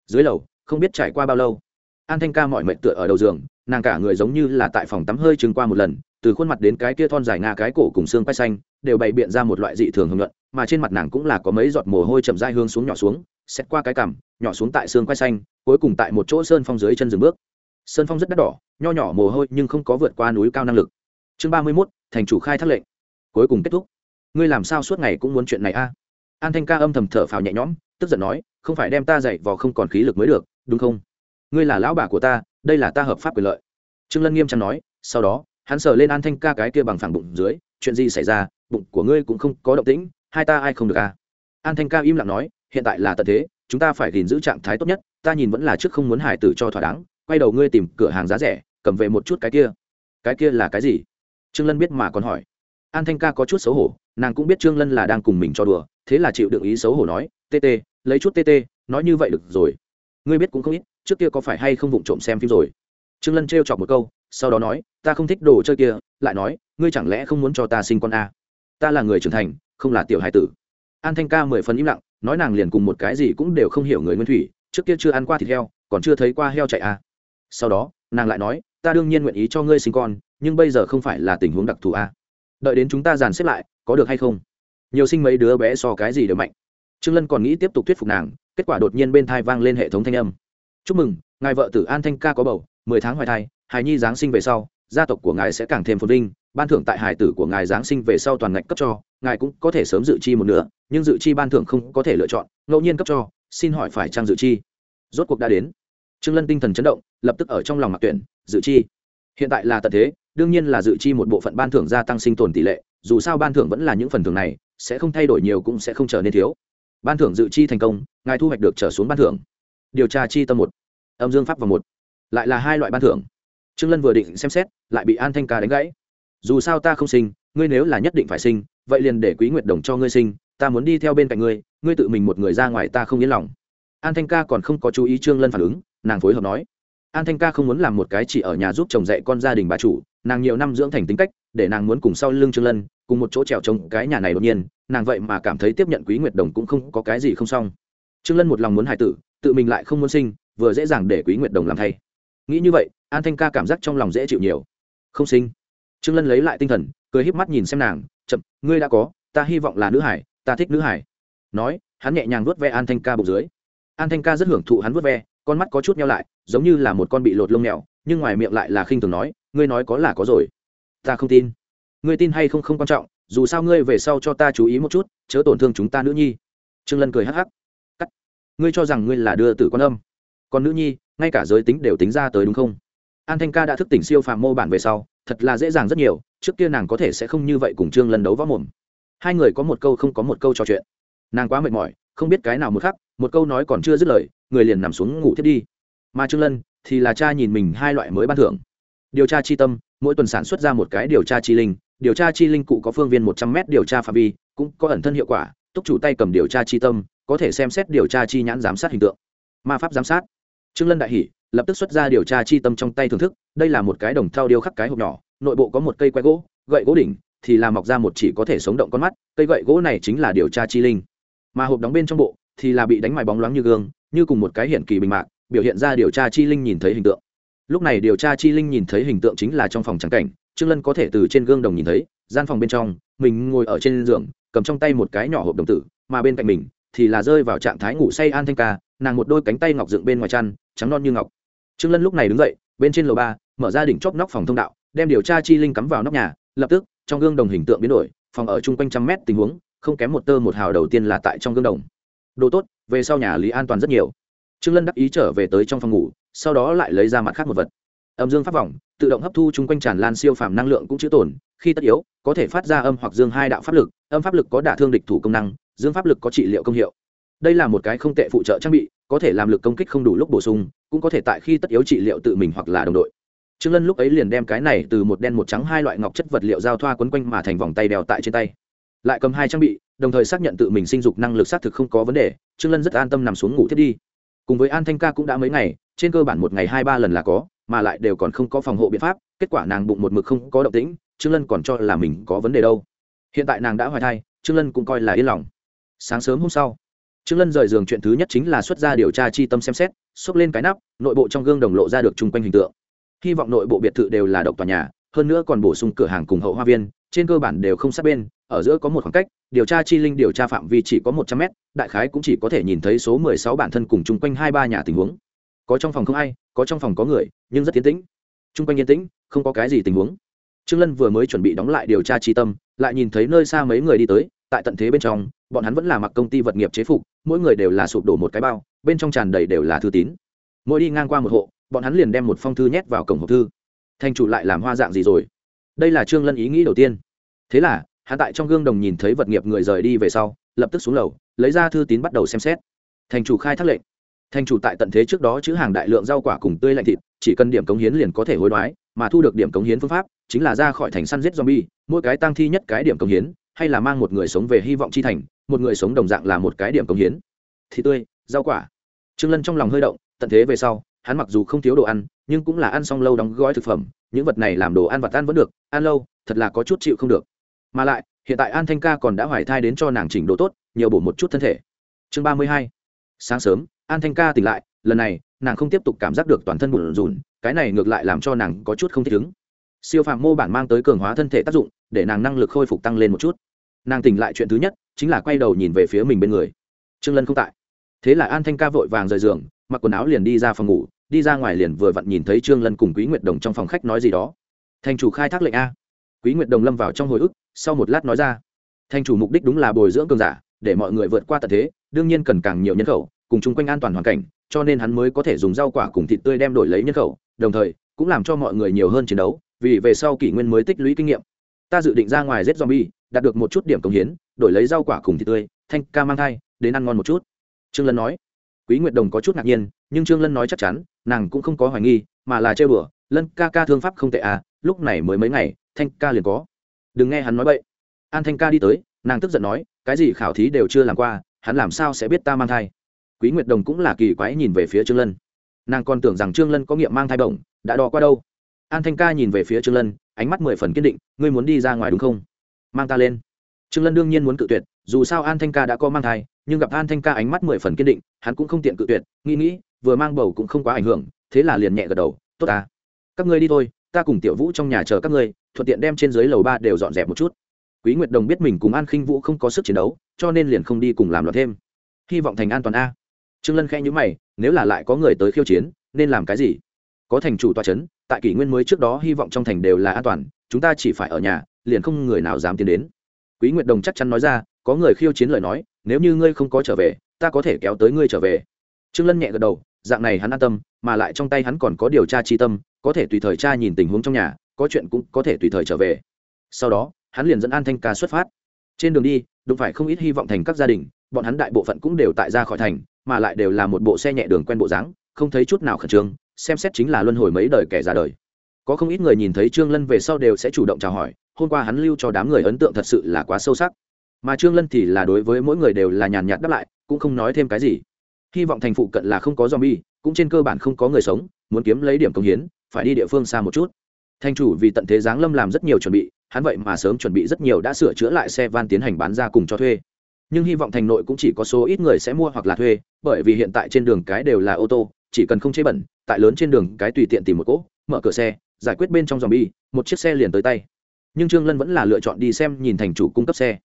Dưới lầu, không biết trải qua bao lâu, an thanh ca mọi mệnh tựa ở đầu giường, nàng cả người giống như là tại phòng tắm hơi chừng qua một lần từ khuôn mặt đến cái kia thon dài nga cái cổ cùng xương quay xanh, đều bày biện ra một loại dị thường hưởng luận mà trên mặt nàng cũng là có mấy giọt mồ hôi chậm dai hương xuống nhỏ xuống, xét qua cái cằm, nhỏ xuống tại xương quay xanh, cuối cùng tại một chỗ sơn phong dưới chân dừng bước. Sơn phong rất đắt đỏ, nho nhỏ mồ hôi nhưng không có vượt qua núi cao năng lực. Chương ba mươi mốt, thành chủ khai thác lệnh. Cuối cùng kết thúc. Ngươi làm sao suốt ngày cũng muốn chuyện này a? An thanh ca âm thầm thở phào nhẹ nhõm, tức giận nói, không phải đem ta dậy vào không còn khí lực mới được, đúng không? Ngươi là lão bà của ta, đây là ta hợp pháp quyền lợi. Trương lân nghiêm trang nói, sau đó hắn sờ lên an thanh ca cái kia bằng phẳng bụng dưới, chuyện gì xảy ra? Bụng của ngươi cũng không có động tĩnh, hai ta ai không được à? An thanh ca im lặng nói, hiện tại là tận thế, chúng ta phải gìn giữ trạng thái tốt nhất, ta nhìn vẫn là trước không muốn hải tử cho thỏa đáng, quay đầu ngươi tìm cửa hàng giá rẻ, cầm về một chút cái kia. Cái kia là cái gì? Trương lân biết mà còn hỏi. An thanh ca có chút xấu hổ, nàng cũng biết trương lân là đang cùng mình cho đùa, thế là chịu đựng ý xấu hổ nói, tê tê, lấy chút tê tê, nói như vậy được rồi. Ngươi biết cũng không ít, trước kia có phải hay không vụng trộm xem phim rồi? Trương lân trêu chọc một câu sau đó nói, ta không thích đồ chơi kia, lại nói, ngươi chẳng lẽ không muốn cho ta sinh con a? Ta là người trưởng thành, không là tiểu hải tử. An thanh ca mười phần im lặng, nói nàng liền cùng một cái gì cũng đều không hiểu người nguyên thủy, trước kia chưa ăn qua thịt heo, còn chưa thấy qua heo chạy a. Sau đó, nàng lại nói, ta đương nhiên nguyện ý cho ngươi sinh con, nhưng bây giờ không phải là tình huống đặc thù a. Đợi đến chúng ta dàn xếp lại, có được hay không? Nhiều sinh mấy đứa bé so cái gì đều mạnh. Trương lân còn nghĩ tiếp tục thuyết phục nàng, kết quả đột nhiên bên thai vang lên hệ thống thanh âm. Chúc mừng, ngài vợ tử an thanh ca có bầu, mười tháng hoài thai hài nhi giáng sinh về sau, gia tộc của ngài sẽ càng thêm phồn vinh, ban thưởng tại hài tử của ngài giáng sinh về sau toàn ngạch cấp cho, ngài cũng có thể sớm dự chi một nửa, nhưng dự chi ban thưởng không có thể lựa chọn, ngẫu nhiên cấp cho, xin hỏi phải trang dự chi? Rốt cuộc đã đến. Trương lân tinh thần chấn động, lập tức ở trong lòng mặc tuyển, dự chi. Hiện tại là tận thế, đương nhiên là dự chi một bộ phận ban thưởng gia tăng sinh tồn tỷ lệ, dù sao ban thưởng vẫn là những phần thưởng này, sẽ không thay đổi nhiều cũng sẽ không trở nên thiếu. Ban thưởng dự chi thành công, ngài thu hoạch được trở xuống ban thưởng. Điều tra chi tâm một. Âm dương pháp và một. Lại là hai loại ban thưởng trương lân vừa định xem xét, lại bị an thanh ca đánh gãy. Dù sao ta không sinh, ngươi nếu là nhất định phải sinh, vậy liền để quý nguyệt đồng cho ngươi sinh, ta muốn đi theo bên cạnh ngươi ngươi tự mình một người ra ngoài ta không yên lòng. An thanh ca còn không có chú ý trương lân phản ứng, nàng phối hợp nói. An thanh ca không muốn làm một cái chỉ ở nhà giúp chồng dạy con gia đình bà chủ, nàng nhiều năm dưỡng thành tính cách, để nàng muốn cùng sau lưng trương lân, cùng một chỗ trèo trống cái nhà này đột nhiên, nàng vậy mà cảm thấy tiếp nhận quý nguyệt đồng cũng không có cái gì không xong. Trương lân một lòng muốn hài tử, tự mình lại không muốn sinh, vừa dễ dàng để quý nguyệt đồng làm thay nghĩ như vậy, an thanh ca cảm giác trong lòng dễ chịu nhiều. Không sinh trương lân lấy lại tinh thần, cười híp mắt nhìn xem nàng, chậm, ngươi đã có, ta hy vọng là nữ hải, ta thích nữ hải. Nói, hắn nhẹ nhàng vuốt ve an thanh ca bụng dưới. An thanh ca rất hưởng thụ hắn vuốt ve, con mắt có chút nhau lại, giống như là một con bị lột lông mèo, nhưng ngoài miệng lại là khinh thường nói, ngươi nói có là có rồi. Ta không tin. Ngươi tin hay không không quan trọng, dù sao ngươi về sau cho ta chú ý một chút, chớ tổn thương chúng ta nữ nhi. Trương lân cười hắc hắc. Cắt. Ngươi cho rằng ngươi là đưa tử quan âm còn nữ nhi, ngay cả giới tính đều tính ra tới đúng không? An thanh ca đã thức tỉnh siêu phàm mô bản về sau, thật là dễ dàng rất nhiều, trước kia nàng có thể sẽ không như vậy cùng trương lân đấu võ mồm. Hai người có một câu không có một câu trò chuyện. Nàng quá mệt mỏi, không biết cái nào một khắc, một câu nói còn chưa dứt lời, người liền nằm xuống ngủ thiết đi. Mà trương lân thì là cha nhìn mình hai loại mới ban thưởng. Điều tra chi tâm, mỗi tuần sản xuất ra một cái điều tra chi linh. Điều tra chi linh cụ có phương viên một trăm m điều tra phạm vi, cũng có ẩn thân hiệu quả, túc chủ tay cầm điều tra chi tâm, có thể xem xét điều tra chi nhãn giám sát hình tượng. Ma pháp giám sát trương lân đại hỉ, lập tức xuất ra điều tra chi tâm trong tay thưởng thức đây là một cái đồng thau điêu khắc cái hộp nhỏ nội bộ có một cây quay gỗ gậy gỗ đỉnh thì là mọc ra một chỉ có thể sống động con mắt cây gậy gỗ này chính là điều tra chi linh. Mà hộp đóng bên trong bộ thì là bị đánh mài bóng loáng như gương như cùng một cái hiện kỳ bình mạc, biểu hiện ra điều tra chi linh nhìn thấy hình tượng. Lúc này điều tra chi linh nhìn thấy hình tượng chính là trong phòng trắng cảnh trương lân có thể từ trên gương đồng nhìn thấy gian phòng bên trong mình ngồi ở trên giường cầm trong tay một cái nhỏ hộp đồng tử mà bên cạnh mình thì là rơi vào trạng thái ngủ say an thanh ca, nàng một đôi cánh tay ngọc dựng bên ngoài chăn, trắng non như ngọc. Trương lân lúc này đứng dậy, bên trên lầu ba, mở ra đỉnh chóp nóc phòng thông đạo, đem điều tra chi linh cắm vào nóc nhà, lập tức, trong gương đồng hình tượng biến đổi, phòng ở chung quanh trăm mét tình huống, không kém một tơ một hào đầu tiên là tại trong gương đồng. Đồ tốt, về sau nhà lý an toàn rất nhiều. Trương lân đắc ý trở về tới trong phòng ngủ, sau đó lại lấy ra mặt khác một vật. Âm dương pháp vòng, tự động hấp thu chung quanh tràn lan siêu phàm năng lượng cũng chữ tổn khi tất yếu, có thể phát ra âm hoặc dương hai đạo pháp lực, âm pháp lực có đả thương địch thủ công năng dương pháp lực có trị liệu công hiệu. Đây là một cái không tệ phụ trợ trang bị, có thể làm lực công kích không đủ lúc bổ sung, cũng có thể tại khi tất yếu trị liệu tự mình hoặc là đồng đội. Trương lân lúc ấy liền đem cái này từ một đen một trắng hai loại ngọc chất vật liệu giao thoa quấn quanh mà thành vòng tay đeo tại trên tay. Lại cầm hai trang bị, đồng thời xác nhận tự mình sinh dục năng lực xác thực không có vấn đề, trương lân rất an tâm nằm xuống ngủ thiết đi. Cùng với an thanh ca cũng đã mấy ngày, trên cơ bản một ngày hai ba lần là có, mà lại đều còn không có phòng hộ biện pháp, kết quả nàng bụng một mực không có động tĩnh, trương lân còn cho là mình có vấn đề đâu. Hiện tại nàng đã hoài thai, trương lân cũng coi là yên lòng sáng sớm hôm sau, trương lân rời giường chuyện thứ nhất chính là xuất ra điều tra chi tâm xem xét, xốc lên cái nắp, nội bộ trong gương đồng lộ ra được chung quanh hình tượng. Hy vọng nội bộ biệt thự đều là độc tòa nhà, hơn nữa còn bổ sung cửa hàng cùng hậu hoa viên, trên cơ bản đều không sát bên, ở giữa có một khoảng cách, điều tra chi linh điều tra phạm vi chỉ có một trăm mét, đại khái cũng chỉ có thể nhìn thấy số mười sáu bản thân cùng chung quanh hai ba nhà tình huống. Có trong phòng không ai, có trong phòng có người, nhưng rất tiến tĩnh. Chung quanh yên tĩnh, không có cái gì tình huống. Trương lân vừa mới chuẩn bị đóng lại điều tra chi tâm, lại nhìn thấy nơi xa mấy người đi tới, tại tận thế bên trong bọn hắn vẫn là mặc công ty vật nghiệp chế phục, mỗi người đều là sụp đổ một cái bao, bên trong tràn đầy đều là thư tín. Mỗi đi ngang qua một hộ, bọn hắn liền đem một phong thư nhét vào cổng hộp thư. Thành chủ lại làm hoa dạng gì rồi? Đây là trương lân ý nghĩ đầu tiên. Thế là, hắn tại trong gương đồng nhìn thấy vật nghiệp người rời đi về sau, lập tức xuống lầu, lấy ra thư tín bắt đầu xem xét. Thành chủ khai thác lệnh. Thành chủ tại tận thế trước đó chữ hàng đại lượng rau quả cùng tươi lạnh thịt, chỉ cần điểm cống hiến liền có thể hối đoái, mà thu được điểm cống hiến phương pháp chính là ra khỏi thành săn giết zombie, mỗi cái tăng thi nhất cái điểm cống hiến hay là mang một người sống về hy vọng chi thành, một người sống đồng dạng là một cái điểm cống hiến. Thì tươi, rau quả. Trương lân trong lòng hơi động, tận thế về sau, hắn mặc dù không thiếu đồ ăn, nhưng cũng là ăn xong lâu đóng gói thực phẩm, những vật này làm đồ ăn vặt ăn vẫn được, ăn lâu, thật là có chút chịu không được. Mà lại, hiện tại an thanh ca còn đã hoài thai đến cho nàng chỉnh đồ tốt, nhiều bổ một chút thân thể. Chương ba mươi hai. Sáng sớm, an thanh ca tỉnh lại, lần này, nàng không tiếp tục cảm giác được toàn thân bùn rùn, cái này ngược lại làm cho nàng có chút không thích ứng. Siêu phàm mô bản mang tới cường hóa thân thể tác dụng, để nàng năng lực khôi phục tăng lên một chút nàng tỉnh lại chuyện thứ nhất chính là quay đầu nhìn về phía mình bên người. Trương lân không tại. Thế là an thanh ca vội vàng rời giường, mặc quần áo liền đi ra phòng ngủ, đi ra ngoài liền vừa vặn nhìn thấy trương lân cùng quý nguyệt đồng trong phòng khách nói gì đó. Thành chủ khai thác lệnh a. Quý nguyệt đồng lâm vào trong hồi ức, sau một lát nói ra. Thành chủ mục đích đúng là bồi dưỡng cường giả, để mọi người vượt qua tận thế, đương nhiên cần càng nhiều nhân khẩu, cùng chung quanh an toàn hoàn cảnh, cho nên hắn mới có thể dùng rau quả cùng thịt tươi đem đổi lấy nhân khẩu, đồng thời cũng làm cho mọi người nhiều hơn chiến đấu, vì về sau kỷ nguyên mới tích lũy kinh nghiệm ta dự định ra ngoài giết zombie, đạt được một chút điểm công hiến, đổi lấy rau quả cùng thịt tươi, thanh ca mang thai, đến ăn ngon một chút. Trương lân nói. Quý nguyệt đồng có chút ngạc nhiên, nhưng trương lân nói chắc chắn, nàng cũng không có hoài nghi, mà là chơi bừa lân ca ca thương pháp không tệ à lúc này mới mấy ngày, thanh ca liền có. Đừng nghe hắn nói bậy. An thanh ca đi tới, nàng tức giận nói, cái gì khảo thí đều chưa làm qua, hắn làm sao sẽ biết ta mang thai? Quý nguyệt đồng cũng là kỳ quái nhìn về phía trương lân. Nàng còn tưởng rằng trương lân có nghiệm mang thai bổng, đã đo qua đâu? An thanh ca nhìn về phía trương lân ánh mắt mười phần kiên định, ngươi muốn đi ra ngoài đúng không? Mang ta lên. Trương lân đương nhiên muốn cự tuyệt, dù sao an thanh ca đã có mang thai, nhưng gặp an thanh ca ánh mắt mười phần kiên định, hắn cũng không tiện cự tuyệt, nghĩ nghĩ, vừa mang bầu cũng không quá ảnh hưởng, thế là liền nhẹ gật đầu, tốt à các ngươi đi thôi, ta cùng tiểu vũ trong nhà chờ các ngươi, thuận tiện đem trên dưới lầu ba đều dọn dẹp một chút. Quý nguyệt đồng biết mình cùng an khinh vũ không có sức chiến đấu, cho nên liền không đi cùng làm loạn thêm. Hy vọng thành an toàn a. Trương lân khẽ nhíu mày, nếu là lại có người tới khiêu chiến, nên làm cái gì? Có thành chủ tòa chấn, tại kỷ nguyên mới trước đó hy vọng trong thành đều là an toàn, chúng ta chỉ phải ở nhà, liền không người nào dám tiến đến. Quý nguyệt đồng chắc chắn nói ra, có người khiêu chiến lời nói, nếu như ngươi không có trở về, ta có thể kéo tới ngươi trở về. Trương lân nhẹ gật đầu, dạng này hắn an tâm, mà lại trong tay hắn còn có điều tra chi tâm, có thể tùy thời tra nhìn tình huống trong nhà, có chuyện cũng có thể tùy thời trở về. Sau đó, hắn liền dẫn an thanh ca xuất phát. Trên đường đi, đụng phải không ít hy vọng thành các gia đình, bọn hắn đại bộ phận cũng đều tại ra khỏi thành, mà lại đều là một bộ xe nhẹ đường quen bộ dáng, không thấy chút nào khẩn trương xem xét chính là luân hồi mấy đời kẻ ra đời. Có không ít người nhìn thấy trương lân về sau đều sẽ chủ động chào hỏi, hôm qua hắn lưu cho đám người ấn tượng thật sự là quá sâu sắc. Mà trương lân thì là đối với mỗi người đều là nhàn nhạt đáp lại, cũng không nói thêm cái gì. Hy vọng thành phụ cận là không có zombie, cũng trên cơ bản không có người sống, muốn kiếm lấy điểm công hiến, phải đi địa phương xa một chút. Thành chủ vì tận thế giáng lâm làm rất nhiều chuẩn bị, hắn vậy mà sớm chuẩn bị rất nhiều đã sửa chữa lại xe van tiến hành bán ra cùng cho thuê. Nhưng hy vọng thành nội cũng chỉ có số ít người sẽ mua hoặc là thuê, bởi vì hiện tại trên đường cái đều là ô tô chỉ cần không chế bẩn, tại lớn trên đường cái tùy tiện tìm một cỗ, mở cửa xe, giải quyết bên trong dòm bi một chiếc xe liền tới tay. Nhưng trương lân vẫn là lựa chọn đi xem nhìn thành chủ cung cấp xe.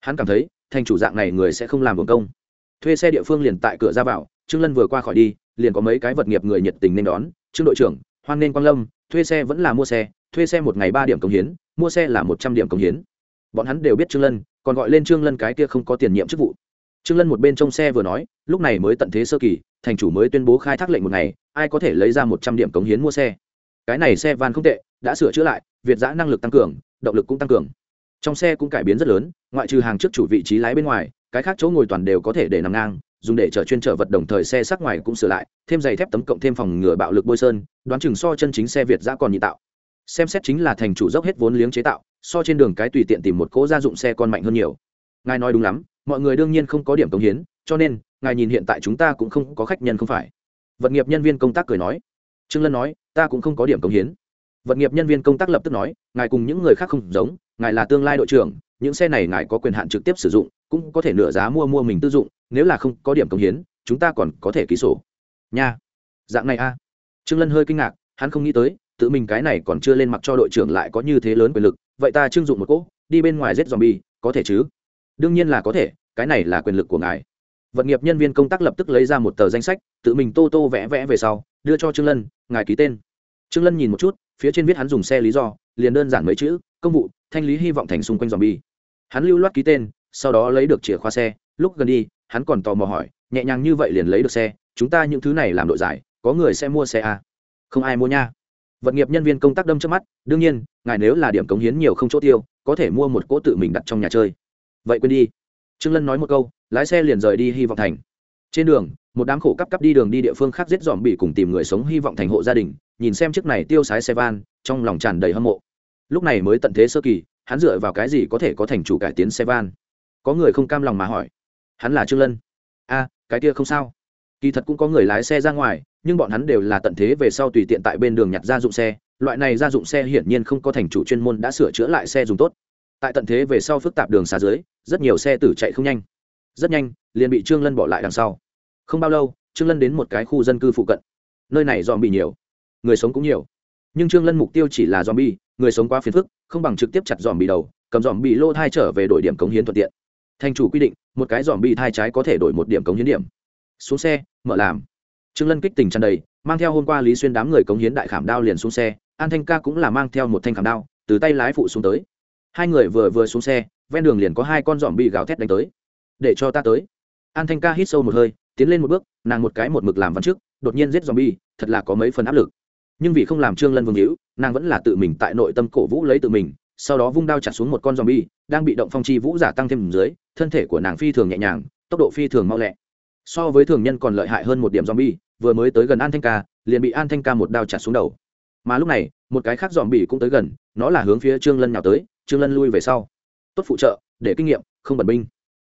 Hắn cảm thấy, thành chủ dạng này người sẽ không làm vườn công. Thuê xe địa phương liền tại cửa ra vào, trương lân vừa qua khỏi đi, liền có mấy cái vật nghiệp người nhiệt tình nên đón. Trương đội trưởng, hoan nên quang lâm, thuê xe vẫn là mua xe, thuê xe một ngày ba điểm công hiến, mua xe là một trăm điểm công hiến. Bọn hắn đều biết trương lân, còn gọi lên trương lân cái kia không có tiền nhiệm chức vụ trương lân một bên trong xe vừa nói, lúc này mới tận thế sơ kỳ, thành chủ mới tuyên bố khai thác lệnh một ngày, ai có thể lấy ra một trăm điểm cống hiến mua xe. Cái này xe van không tệ, đã sửa chữa lại, việt giã năng lực tăng cường, động lực cũng tăng cường. Trong xe cũng cải biến rất lớn, ngoại trừ hàng trước chủ vị trí lái bên ngoài, cái khác chỗ ngồi toàn đều có thể để nằm ngang, dùng để chở chuyên chở vật đồng thời xe sắc ngoài cũng sửa lại, thêm giày thép tấm cộng thêm phòng ngừa bạo lực bôi sơn, đoán chừng so chân chính xe việt giã còn nhị tạo. Xem xét chính là thành chủ dốc hết vốn liếng chế tạo, so trên đường cái tùy tiện tìm một cỗ gia dụng xe còn mạnh hơn nhiều. Ngài nói đúng lắm mọi người đương nhiên không có điểm công hiến, cho nên, ngài nhìn hiện tại chúng ta cũng không có khách nhân không phải. Vật nghiệp nhân viên công tác cười nói. Trương lân nói, ta cũng không có điểm công hiến. Vật nghiệp nhân viên công tác lập tức nói, ngài cùng những người khác không giống, ngài là tương lai đội trưởng, những xe này ngài có quyền hạn trực tiếp sử dụng, cũng có thể nửa giá mua mua mình tư dụng, nếu là không có điểm công hiến, chúng ta còn có thể ký sổ. Nha. Dạng này a. Trương lân hơi kinh ngạc, hắn không nghĩ tới, tự mình cái này còn chưa lên mặc cho đội trưởng lại có như thế lớn quyền lực, vậy ta trưng dụng một cỗ, đi bên ngoài giết zombie, có thể chứ? Đương nhiên là có thể cái này là quyền lực của ngài. Vật nghiệp nhân viên công tác lập tức lấy ra một tờ danh sách, tự mình tô tô vẽ vẽ về sau, đưa cho trương lân, ngài ký tên. Trương lân nhìn một chút, phía trên viết hắn dùng xe lý do, liền đơn giản mấy chữ, công vụ, thanh lý hy vọng thành xung quanh dòm bi hắn lưu loát ký tên, sau đó lấy được chìa khóa xe. Lúc gần đi, hắn còn tò mò hỏi, nhẹ nhàng như vậy liền lấy được xe, chúng ta những thứ này làm đội giải, có người sẽ mua xe à? không ai mua nha. Vật nghiệp nhân viên công tác đâm trước mắt, đương nhiên, ngài nếu là điểm cống hiến nhiều không chỗ tiêu, có thể mua một cỗ tự mình đặt trong nhà chơi. Vậy quên đi trương lân nói một câu, lái xe liền rời đi hy vọng thành. Trên đường, một đám khổ cấp cấp đi đường đi địa phương khác giết dòm bị cùng tìm người sống hy vọng thành hộ gia đình, nhìn xem chiếc này tiêu sái xe van, trong lòng tràn đầy hâm mộ. Lúc này mới tận thế sơ kỳ, hắn dựa vào cái gì có thể có thành chủ cải tiến xe van? Có người không cam lòng mà hỏi. Hắn là trương lân. A, cái kia không sao. Kỳ thật cũng có người lái xe ra ngoài, nhưng bọn hắn đều là tận thế về sau tùy tiện tại bên đường nhặt ra dụng xe. Loại này gia dụng xe hiển nhiên không có thành chủ chuyên môn đã sửa chữa lại xe dùng tốt. Tại tận thế về sau phức tạp đường xa dưới rất nhiều xe tử chạy không nhanh. Rất nhanh, liền bị trương lân bỏ lại đằng sau. Không bao lâu, trương lân đến một cái khu dân cư phụ cận. Nơi này dòm bị nhiều. Người sống cũng nhiều. Nhưng trương lân mục tiêu chỉ là dòm bi người sống quá phiền phức, không bằng trực tiếp chặt dòm bị đầu, cầm dòm bị lô thai trở về đổi điểm cống hiến thuận tiện. Thành chủ quy định, một cái dòm bị thai trái có thể đổi một điểm cống hiến điểm. Xuống xe, mở làm. Trương lân kích tình tràn đầy, mang theo hôm qua lý xuyên đám người cống hiến đại khảm đao liền xuống xe. An thanh ca cũng là mang theo một thanh khảm đao, từ tay lái phụ xuống tới. Hai người vừa vừa xuống xe ven đường liền có hai con dòm bị gào thét đánh tới. Để cho ta tới. An thanh ca hít sâu một hơi, tiến lên một bước, nàng một cái một mực làm văn trước, đột nhiên giết dòm bi thật là có mấy phần áp lực. Nhưng vì không làm trương lân vương hữu, nàng vẫn là tự mình tại nội tâm cổ vũ lấy tự mình, sau đó vung đao chặt xuống một con dòm bi đang bị động phong chi vũ giả tăng thêm dưới, thân thể của nàng phi thường nhẹ nhàng, tốc độ phi thường mau lẹ. So với thường nhân còn lợi hại hơn một điểm dòm bi vừa mới tới gần an thanh ca, liền bị an thanh ca một đao chặt xuống đầu. Mà lúc này, một cái khác dòm bi cũng tới gần, nó là hướng phía trương lân nhào tới, trương lân lui về sau tốt phụ trợ, để kinh nghiệm, không bẩn binh.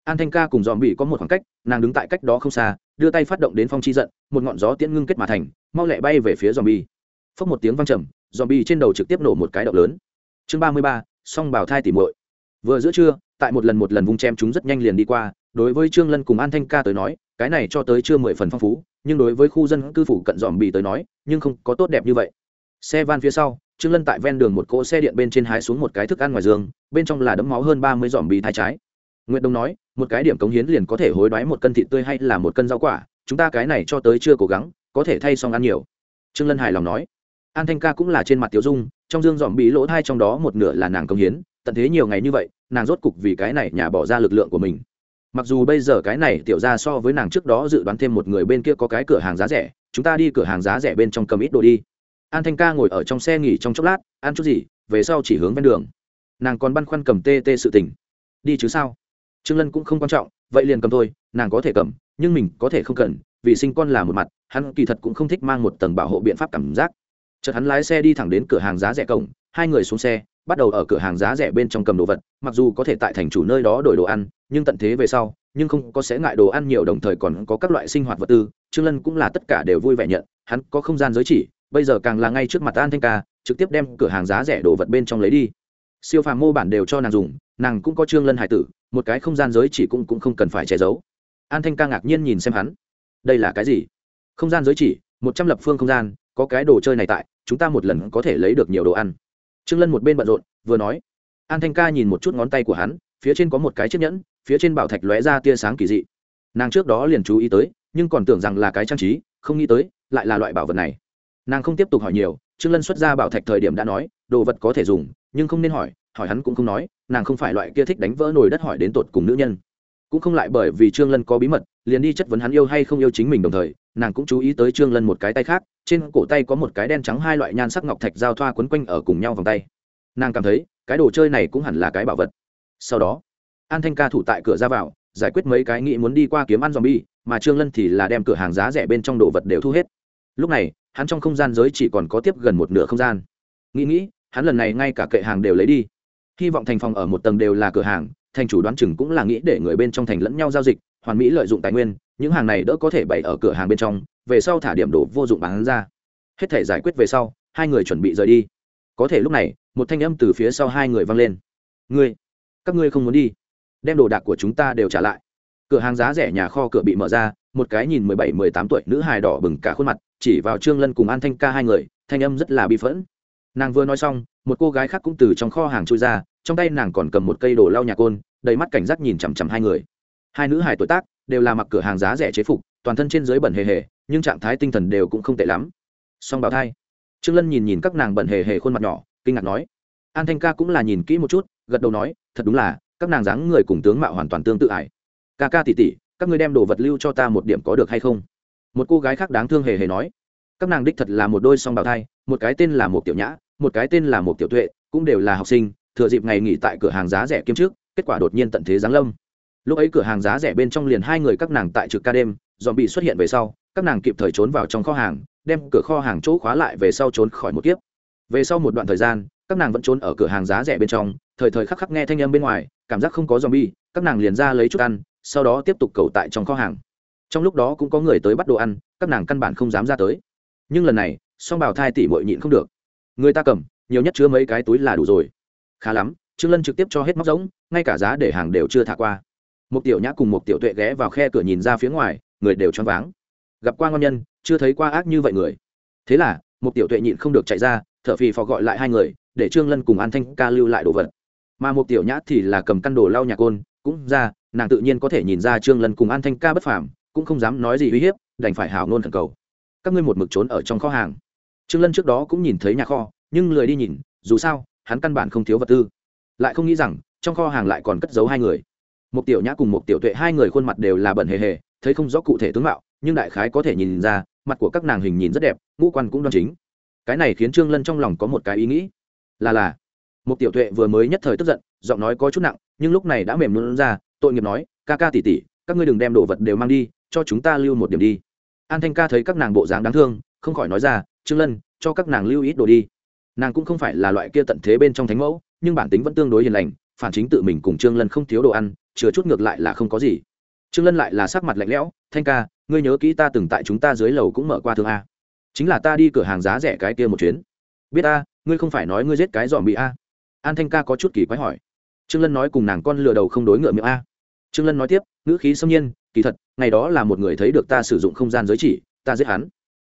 An thanh ca cùng dòm bị có một khoảng cách, nàng đứng tại cách đó không xa, đưa tay phát động đến phong chi giận, một ngọn gió tiễn ngưng kết mà thành, mau lẹ bay về phía dòm bi phốc một tiếng vang trầm dòm bi trên đầu trực tiếp nổ một cái động lớn. Chương ba mươi ba, song bào thai tỉ muội. Vừa giữa trưa, tại một lần một lần vung chém chúng rất nhanh liền đi qua, đối với trương lân cùng an thanh ca tới nói, cái này cho tới chưa mười phần phong phú, nhưng đối với khu dân cư phủ cận dòm bì tới nói, nhưng không có tốt đẹp như vậy. Xe van phía sau trương lân tại ven đường một cỗ xe điện bên trên hái xuống một cái thức ăn ngoài giường, bên trong là đấm máu hơn ba mươi dòm bì thai trái. Nguyệt đông nói, một cái điểm cống hiến liền có thể hối đoái một cân thịt tươi hay là một cân rau quả, chúng ta cái này cho tới chưa cố gắng, có thể thay xong ăn nhiều. Trương lân hài lòng nói, an thanh ca cũng là trên mặt tiểu dung, trong dương dòm bị lỗ thai trong đó một nửa là nàng cống hiến, tận thế nhiều ngày như vậy, nàng rốt cục vì cái này nhà bỏ ra lực lượng của mình. Mặc dù bây giờ cái này tiểu ra so với nàng trước đó dự đoán thêm một người bên kia có cái cửa hàng giá rẻ, chúng ta đi cửa hàng giá rẻ bên trong cầm ít đồ đi an thanh ca ngồi ở trong xe nghỉ trong chốc lát, ăn chút gì, về sau chỉ hướng ven đường. Nàng còn băn khoăn cầm tê tê sự tình. Đi chứ sao? Trương lân cũng không quan trọng, vậy liền cầm thôi, nàng có thể cầm, nhưng mình có thể không cần, vì sinh con là một mặt, hắn kỳ thật cũng không thích mang một tầng bảo hộ biện pháp cảm giác. Chợt hắn lái xe đi thẳng đến cửa hàng giá rẻ cổng, hai người xuống xe, bắt đầu ở cửa hàng giá rẻ bên trong cầm đồ vật, mặc dù có thể tại thành chủ nơi đó đổi đồ ăn, nhưng tận thế về sau, nhưng không có sẽ ngại đồ ăn nhiều, đồng thời còn có các loại sinh hoạt vật tư, trương lân cũng là tất cả đều vui vẻ nhận, hắn có không gian giới chỉ bây giờ càng là ngay trước mặt an thanh ca, trực tiếp đem cửa hàng giá rẻ đồ vật bên trong lấy đi. Siêu phàm mô bản đều cho nàng dùng, nàng cũng có trương lân hải tử, một cái không gian giới chỉ cũng cũng không cần phải che giấu. An thanh ca ngạc nhiên nhìn xem hắn. Đây là cái gì? Không gian giới chỉ, một trăm lập phương không gian, có cái đồ chơi này tại, chúng ta một lần có thể lấy được nhiều đồ ăn. Trương lân một bên bận rộn, vừa nói. An thanh ca nhìn một chút ngón tay của hắn, phía trên có một cái chiếc nhẫn, phía trên bảo thạch lóe ra tia sáng kỳ dị. Nàng trước đó liền chú ý tới, nhưng còn tưởng rằng là cái trang trí, không nghĩ tới, lại là loại bảo vật này nàng không tiếp tục hỏi nhiều, trương lân xuất ra bảo thạch thời điểm đã nói, đồ vật có thể dùng, nhưng không nên hỏi hỏi hắn cũng không nói, nàng không phải loại kia thích đánh vỡ nồi đất hỏi đến tột cùng nữ nhân. Cũng không lại bởi vì trương lân có bí mật, liền đi chất vấn hắn yêu hay không yêu chính mình đồng thời, nàng cũng chú ý tới trương lân một cái tay khác, trên cổ tay có một cái đen trắng hai loại nhan sắc ngọc thạch giao thoa quấn quanh ở cùng nhau vòng tay. Nàng cảm thấy, cái đồ chơi này cũng hẳn là cái bảo vật. Sau đó, an thanh ca thủ tại cửa ra vào, giải quyết mấy cái nghĩ muốn đi qua kiếm ăn zombie, mà trương lân thì là đem cửa hàng giá rẻ bên trong đồ vật đều thu hết. Lúc này hắn trong không gian giới chỉ còn có tiếp gần một nửa không gian. Nghĩ nghĩ, hắn lần này ngay cả kệ hàng đều lấy đi. Hy vọng thành phòng ở một tầng đều là cửa hàng, thành chủ đoán chừng cũng là nghĩ để người bên trong thành lẫn nhau giao dịch, hoàn mỹ lợi dụng tài nguyên, những hàng này đỡ có thể bày ở cửa hàng bên trong, về sau thả điểm đồ vô dụng bán ra. Hết thể giải quyết về sau, hai người chuẩn bị rời đi. Có thể lúc này, một thanh âm từ phía sau hai người vang lên. Ngươi, các ngươi không muốn đi. Đem đồ đạc của chúng ta đều trả lại. Cửa hàng giá rẻ nhà kho cửa bị mở ra, một cái nhìn mười bảy, mười tám tuổi nữ hài đỏ bừng cả khuôn mặt chỉ vào trương lân cùng an thanh ca hai người, thanh âm rất là bi phẫn. Nàng vừa nói xong, một cô gái khác cũng từ trong kho hàng trôi ra, trong tay nàng còn cầm một cây đồ lau nhà côn, đầy mắt cảnh giác nhìn chằm chằm hai người. Hai nữ hài tuổi tác, đều là mặc cửa hàng giá rẻ chế phục, toàn thân trên dưới bẩn hề hề, nhưng trạng thái tinh thần đều cũng không tệ lắm. Song bảo thai. Trương lân nhìn nhìn các nàng bẩn hề hề khuôn mặt nhỏ, kinh ngạc nói. An thanh ca cũng là nhìn kỹ một chút, gật đầu nói, thật đúng là, các nàng dáng người cùng tướng mạo hoàn toàn tương tự ải. Ca ca tỉ tỉ các ngươi đem đồ vật lưu cho ta một điểm có được hay không? Một cô gái khác đáng thương hề hề nói, các nàng đích thật là một đôi song bào thai, một cái tên là một tiểu nhã, một cái tên là một tiểu tuệ, cũng đều là học sinh, thừa dịp ngày nghỉ tại cửa hàng giá rẻ kiếm trước, kết quả đột nhiên tận thế giáng lâm. Lúc ấy cửa hàng giá rẻ bên trong liền hai người các nàng tại trực ca đêm dòm bị xuất hiện về sau, các nàng kịp thời trốn vào trong kho hàng, đem cửa kho hàng chỗ khóa lại về sau trốn khỏi một kiếp. Về sau một đoạn thời gian, các nàng vẫn trốn ở cửa hàng giá rẻ bên trong, thời thời khắc khắc nghe thanh âm bên ngoài, cảm giác không có dòm bi các nàng liền ra lấy chút ăn, sau đó tiếp tục cầu tại trong kho hàng trong lúc đó cũng có người tới bắt đồ ăn, các nàng căn bản không dám ra tới. Nhưng lần này, song Bảo thai tỉ mội nhịn không được. Người ta cầm, nhiều nhất chứa mấy cái túi là đủ rồi. Khá lắm, trương lân trực tiếp cho hết móc giống, ngay cả giá để hàng đều chưa thả qua. Một tiểu nhã cùng một tiểu tuệ ghé vào khe cửa nhìn ra phía ngoài, người đều choáng váng. Gặp qua ngon nhân, chưa thấy qua ác như vậy người. Thế là một tiểu tuệ nhịn không được chạy ra, thở phì phò gọi lại hai người, để trương lân cùng an thanh ca lưu lại đồ vật. Mà một tiểu nhã thì là cầm căn đồ lau nhà côn, cũng ra, nàng tự nhiên có thể nhìn ra trương lân cùng an thanh ca bất phàm cũng không dám nói gì uy hiếp, đành phải hảo ngôn khẩn cầu. Các ngươi một mực trốn ở trong kho hàng. Trương lân trước đó cũng nhìn thấy nhà kho, nhưng lười đi nhìn, dù sao, hắn căn bản không thiếu vật tư. Lại không nghĩ rằng, trong kho hàng lại còn cất giấu hai người. Một tiểu nhã cùng một tiểu tuệ hai người khuôn mặt đều là bẩn hề hề, thấy không rõ cụ thể tướng mạo, nhưng đại khái có thể nhìn ra, mặt của các nàng hình nhìn rất đẹp, ngũ quan cũng đoan chính. Cái này khiến trương lân trong lòng có một cái ý nghĩ. Là là một tiểu tuệ vừa mới nhất thời tức giận, giọng nói có chút nặng, nhưng lúc này đã mềm luôn ra, tội nghiệp nói, ca ca tỉ tỉ các ngươi đừng đem đồ vật đều mang đi cho chúng ta lưu một điểm đi. An thanh ca thấy các nàng bộ dáng đáng thương, không khỏi nói ra, trương lân, cho các nàng lưu ít đồ đi. Nàng cũng không phải là loại kia tận thế bên trong thánh mẫu, nhưng bản tính vẫn tương đối hiền lành, phản chính tự mình cùng trương lân không thiếu đồ ăn, chừa chút ngược lại là không có gì. Trương lân lại là sắc mặt lạnh lẽo, thanh ca, ngươi nhớ kỹ ta từng tại chúng ta dưới lầu cũng mở qua thương a. Chính là ta đi cửa hàng giá rẻ cái kia một chuyến. Biết a, ngươi không phải nói ngươi giết cái dòm bị a? An thanh ca có chút kỳ quái hỏi. Trương lân nói cùng nàng con lừa đầu không đối ngựa miệng a. Trương lân nói tiếp, ngữ khí xâm nhiên kỳ thật, ngày đó là một người thấy được ta sử dụng không gian giới chỉ, ta giết hắn.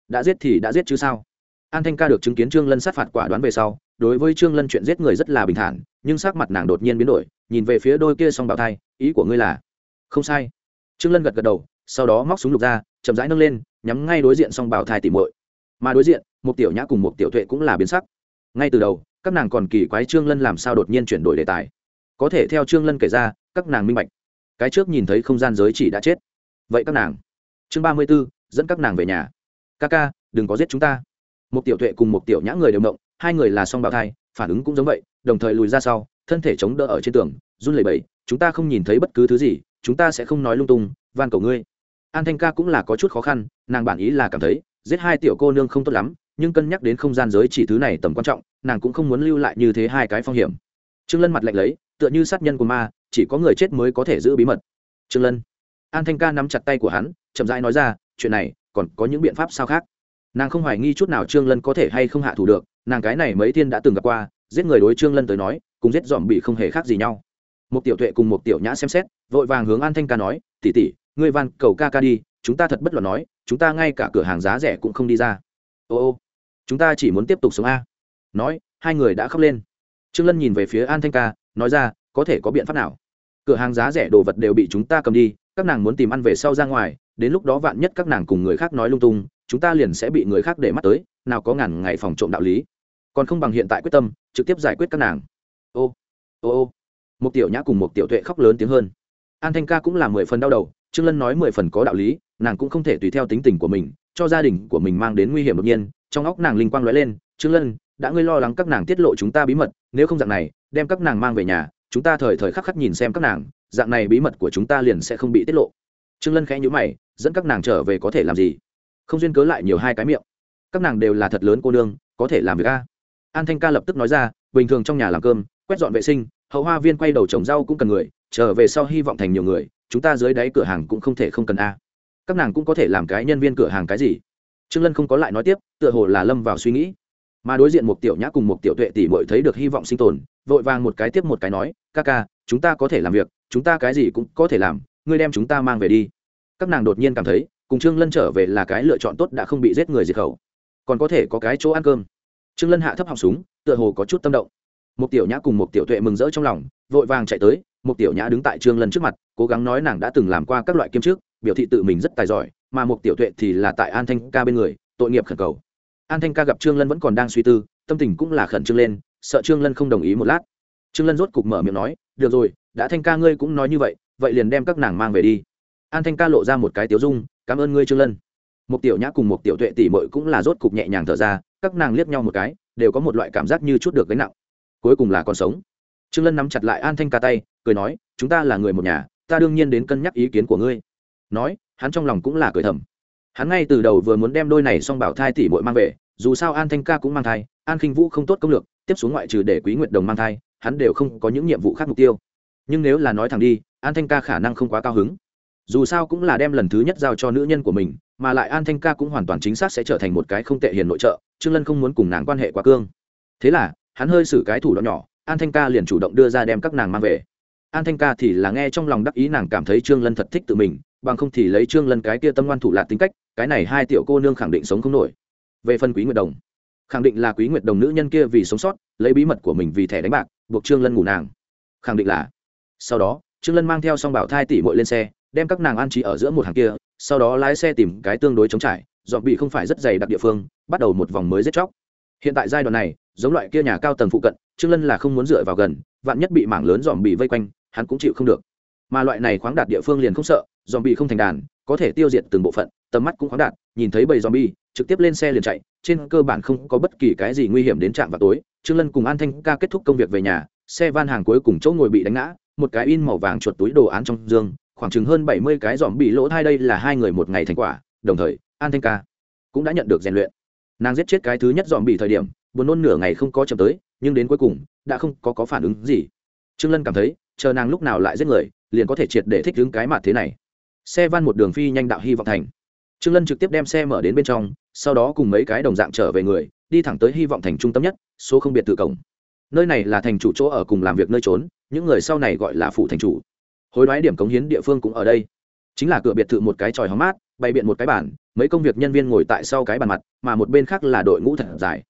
Đã giết thì đã giết chứ sao? An thanh ca được chứng kiến trương lân sát phạt quả đoán về sau, đối với trương lân chuyện giết người rất là bình thản, nhưng sắc mặt nàng đột nhiên biến đổi, nhìn về phía đôi kia song bào thai, ý của ngươi là, không sai. Trương lân gật gật đầu, sau đó móc súng lục ra, chậm rãi nâng lên, nhắm ngay đối diện song bào thai tỉ muội. Mà đối diện, một tiểu nhã cùng một tiểu tuệ cũng là biến sắc. Ngay từ đầu, các nàng còn kỳ quái trương lân làm sao đột nhiên chuyển đổi đề tài. Có thể theo trương lân kể ra, các nàng minh bạch cái trước nhìn thấy không gian giới chỉ đã chết. Vậy các nàng. Chương ba mươi b ố dẫn các nàng về nhà. Ca ca, đừng có giết chúng ta. Một tiểu tuệ cùng một tiểu nhã người đều động, hai người là song bào thai, phản ứng cũng giống vậy, đồng thời lùi ra sau, thân thể chống đỡ ở trên tường, run lẩy bẩy, chúng ta không nhìn thấy bất cứ thứ gì, chúng ta sẽ không nói lung tung, van cầu ngươi. An thanh ca cũng là có chút khó khăn, nàng bản ý là cảm thấy, giết hai tiểu cô nương không tốt lắm, nhưng cân nhắc đến không gian giới chỉ thứ này tầm quan trọng, nàng cũng không muốn lưu lại như thế hai cái phong hiểm. Trương lân mặt lạnh lấy tựa như sát nhân của ma, chỉ có người chết mới có thể giữ bí mật. Trương lân. An thanh ca nắm chặt tay của hắn, chậm rãi nói ra, chuyện này, còn có những biện pháp sao khác? Nàng không hoài nghi chút nào trương lân có thể hay không hạ thủ được, nàng cái này mấy thiên đã từng gặp qua, giết người đối trương lân tới nói, cùng giết dòm bị không hề khác gì nhau. Một tiểu tuệ cùng một tiểu nhã xem xét, vội vàng hướng an thanh ca nói tỉ tỉ ngươi van cầu ca ca đi, chúng ta thật bất luận nói, chúng ta ngay cả cửa hàng giá rẻ cũng không đi ra. Ô ô, chúng ta chỉ muốn tiếp tục sống a. Nói, hai người đã khóc lên. Trương lân nhìn về phía an thanh ca nói ra, có thể có biện pháp nào? Cửa hàng giá rẻ đồ vật đều bị chúng ta cầm đi, các nàng muốn tìm ăn về sau ra ngoài, đến lúc đó vạn nhất các nàng cùng người khác nói lung tung, chúng ta liền sẽ bị người khác để mắt tới, nào có ngàn ngày phòng trộm đạo lý. Còn không bằng hiện tại quyết tâm, trực tiếp giải quyết các nàng. Ô ô ô. Một tiểu nhã cùng một tiểu tuệ khóc lớn tiếng hơn. An thanh ca cũng là mười phần đau đầu, trương lân nói mười phần có đạo lý, nàng cũng không thể tùy theo tính tình của mình, cho gia đình của mình mang đến nguy hiểm đột nhiên, trong óc nàng linh quang lóe lên, trương lân, đã ngươi lo lắng các nàng tiết lộ chúng ta bí mật, nếu không dạng này đem các nàng mang về nhà, chúng ta thời thời khắc khắc nhìn xem các nàng, dạng này bí mật của chúng ta liền sẽ không bị tiết lộ. Trương lân khẽ nhíu mày, dẫn các nàng trở về có thể làm gì? Không duyên cớ lại nhiều hai cái miệng. Các nàng đều là thật lớn cô nương, có thể làm việc a. An thanh ca lập tức nói ra, bình thường trong nhà làm cơm, quét dọn vệ sinh, hậu hoa viên quay đầu trồng rau cũng cần người, trở về sau hy vọng thành nhiều người, chúng ta dưới đáy cửa hàng cũng không thể không cần a. Các nàng cũng có thể làm cái nhân viên cửa hàng cái gì? Trương lân không có lại nói tiếp, tựa hồ là lâm vào suy nghĩ. Mà đối diện một tiểu nhã cùng một tiểu tuệ tỷ muội thấy được hy vọng sinh tồn vội vàng một cái tiếp một cái nói, ca ca, chúng ta có thể làm việc, chúng ta cái gì cũng có thể làm, ngươi đem chúng ta mang về đi. Các nàng đột nhiên cảm thấy, cùng trương lân trở về là cái lựa chọn tốt đã không bị giết người diệt khẩu. Còn có thể có cái chỗ ăn cơm. Trương lân hạ thấp họng súng, tựa hồ có chút tâm động. Một tiểu nhã cùng một tiểu tuệ mừng rỡ trong lòng, vội vàng chạy tới một tiểu nhã đứng tại trương lân trước mặt, cố gắng nói nàng đã từng làm qua các loại kiêm trước biểu thị tự mình rất tài giỏi, mà một tiểu tuệ thì là tại an thanh ca bên người, tội nghiệp khẩn cầu. An thanh ca gặp trương lân vẫn còn đang suy tư, tâm tình cũng là khẩn trương lên sợ trương lân không đồng ý một lát. Trương lân rốt cục mở miệng nói, được rồi, đã thanh ca ngươi cũng nói như vậy vậy liền đem các nàng mang về đi. An thanh ca lộ ra một cái tiếu dung, cảm ơn ngươi, trương lân. Một tiểu nhã cùng một tiểu tuệ tỷ mội cũng là rốt cục nhẹ nhàng thở ra, các nàng liếc nhau một cái, đều có một loại cảm giác như chút được gánh nặng. Cuối cùng là còn sống. Trương lân nắm chặt lại an thanh ca tay, cười nói, chúng ta là người một nhà, ta đương nhiên đến cân nhắc ý kiến của ngươi. Nói, hắn trong lòng cũng là cười thầm. Hắn ngay từ đầu vừa muốn đem đôi này xong bảo thai tỷ muội mang về, dù sao an thanh ca cũng mang thai, an khinh vũ không tốt công lược tiếp xuống ngoại trừ để quý nguyệt đồng mang thai, hắn đều không có những nhiệm vụ khác mục tiêu. Nhưng nếu là nói thẳng đi, an thanh ca khả năng không quá cao hứng. Dù sao cũng là đem lần thứ nhất giao cho nữ nhân của mình, mà lại an thanh ca cũng hoàn toàn chính xác sẽ trở thành một cái không tệ hiền nội trợ, trương lân không muốn cùng nàng quan hệ quá cương. Thế là, hắn hơi xử cái thủ đoạn nhỏ, an thanh ca liền chủ động đưa ra đem các nàng mang về. An thanh ca thì là nghe trong lòng đắc ý nàng cảm thấy trương lân thật thích tự mình, bằng không thì lấy trương lân cái kia tâm ngoan thủ lạc tính cách, cái này hai tiểu cô nương khẳng định sống không nổi. Về phần quý nguyệt đồng khẳng định là quý nguyệt đồng nữ nhân kia vì sống sót, lấy bí mật của mình vì thẻ đánh bạc, buộc trương lân ngủ nàng. Khẳng định là. Sau đó, trương lân mang theo song bảo thai tỷ muội lên xe, đem các nàng an trí ở giữa một hàng kia, sau đó lái xe tìm cái tương đối chống trải, dọn bị không phải rất dày đặc địa phương, bắt đầu một vòng mới giết chóc. Hiện tại giai đoạn này, giống loại kia nhà cao tầng phụ cận, trương lân là không muốn dựa vào gần, vạn nhất bị mảng lớn dòm bị vây quanh, hắn cũng chịu không được. Mà loại này khoáng đạt địa phương liền không sợ dòm bị không thành đàn, có thể tiêu diệt từng bộ phận, tầm mắt cũng khoáng đạt, nhìn thấy bầy dòm bi trực tiếp lên xe liền chạy trên cơ bản không có bất kỳ cái gì nguy hiểm đến trạm vào tối. Trương lân cùng an thanh ca kết thúc công việc về nhà xe van hàng cuối cùng chỗ ngồi bị đánh ngã một cái in màu vàng chuột túi đồ án trong dương khoảng chừng hơn bảy mươi cái dòm bị lỗ thai đây là hai người một ngày thành quả. Đồng thời an thanh ca cũng đã nhận được rèn luyện. Nàng giết chết cái thứ nhất dòm bị thời điểm buồn nôn nửa ngày không có chậm tới nhưng đến cuối cùng đã không có, có phản ứng gì. Trương lân cảm thấy chờ nàng lúc nào lại giết người liền có thể triệt để thích ứng cái mặt thế này. Xe van một đường phi nhanh đạo hy vọng thành trương lân trực tiếp đem xe mở đến bên trong sau đó cùng mấy cái đồng dạng trở về người đi thẳng tới hy vọng thành trung tâm nhất số không biệt tự cổng. Nơi này là thành chủ chỗ ở cùng làm việc nơi trốn những người sau này gọi là phụ thành chủ. Hối đoái điểm cống hiến địa phương cũng ở đây. Chính là cửa biệt thự một cái tròi hóng mát bày biện một cái bàn, mấy công việc nhân viên ngồi tại sau cái bàn mặt mà một bên khác là đội ngũ thật dài.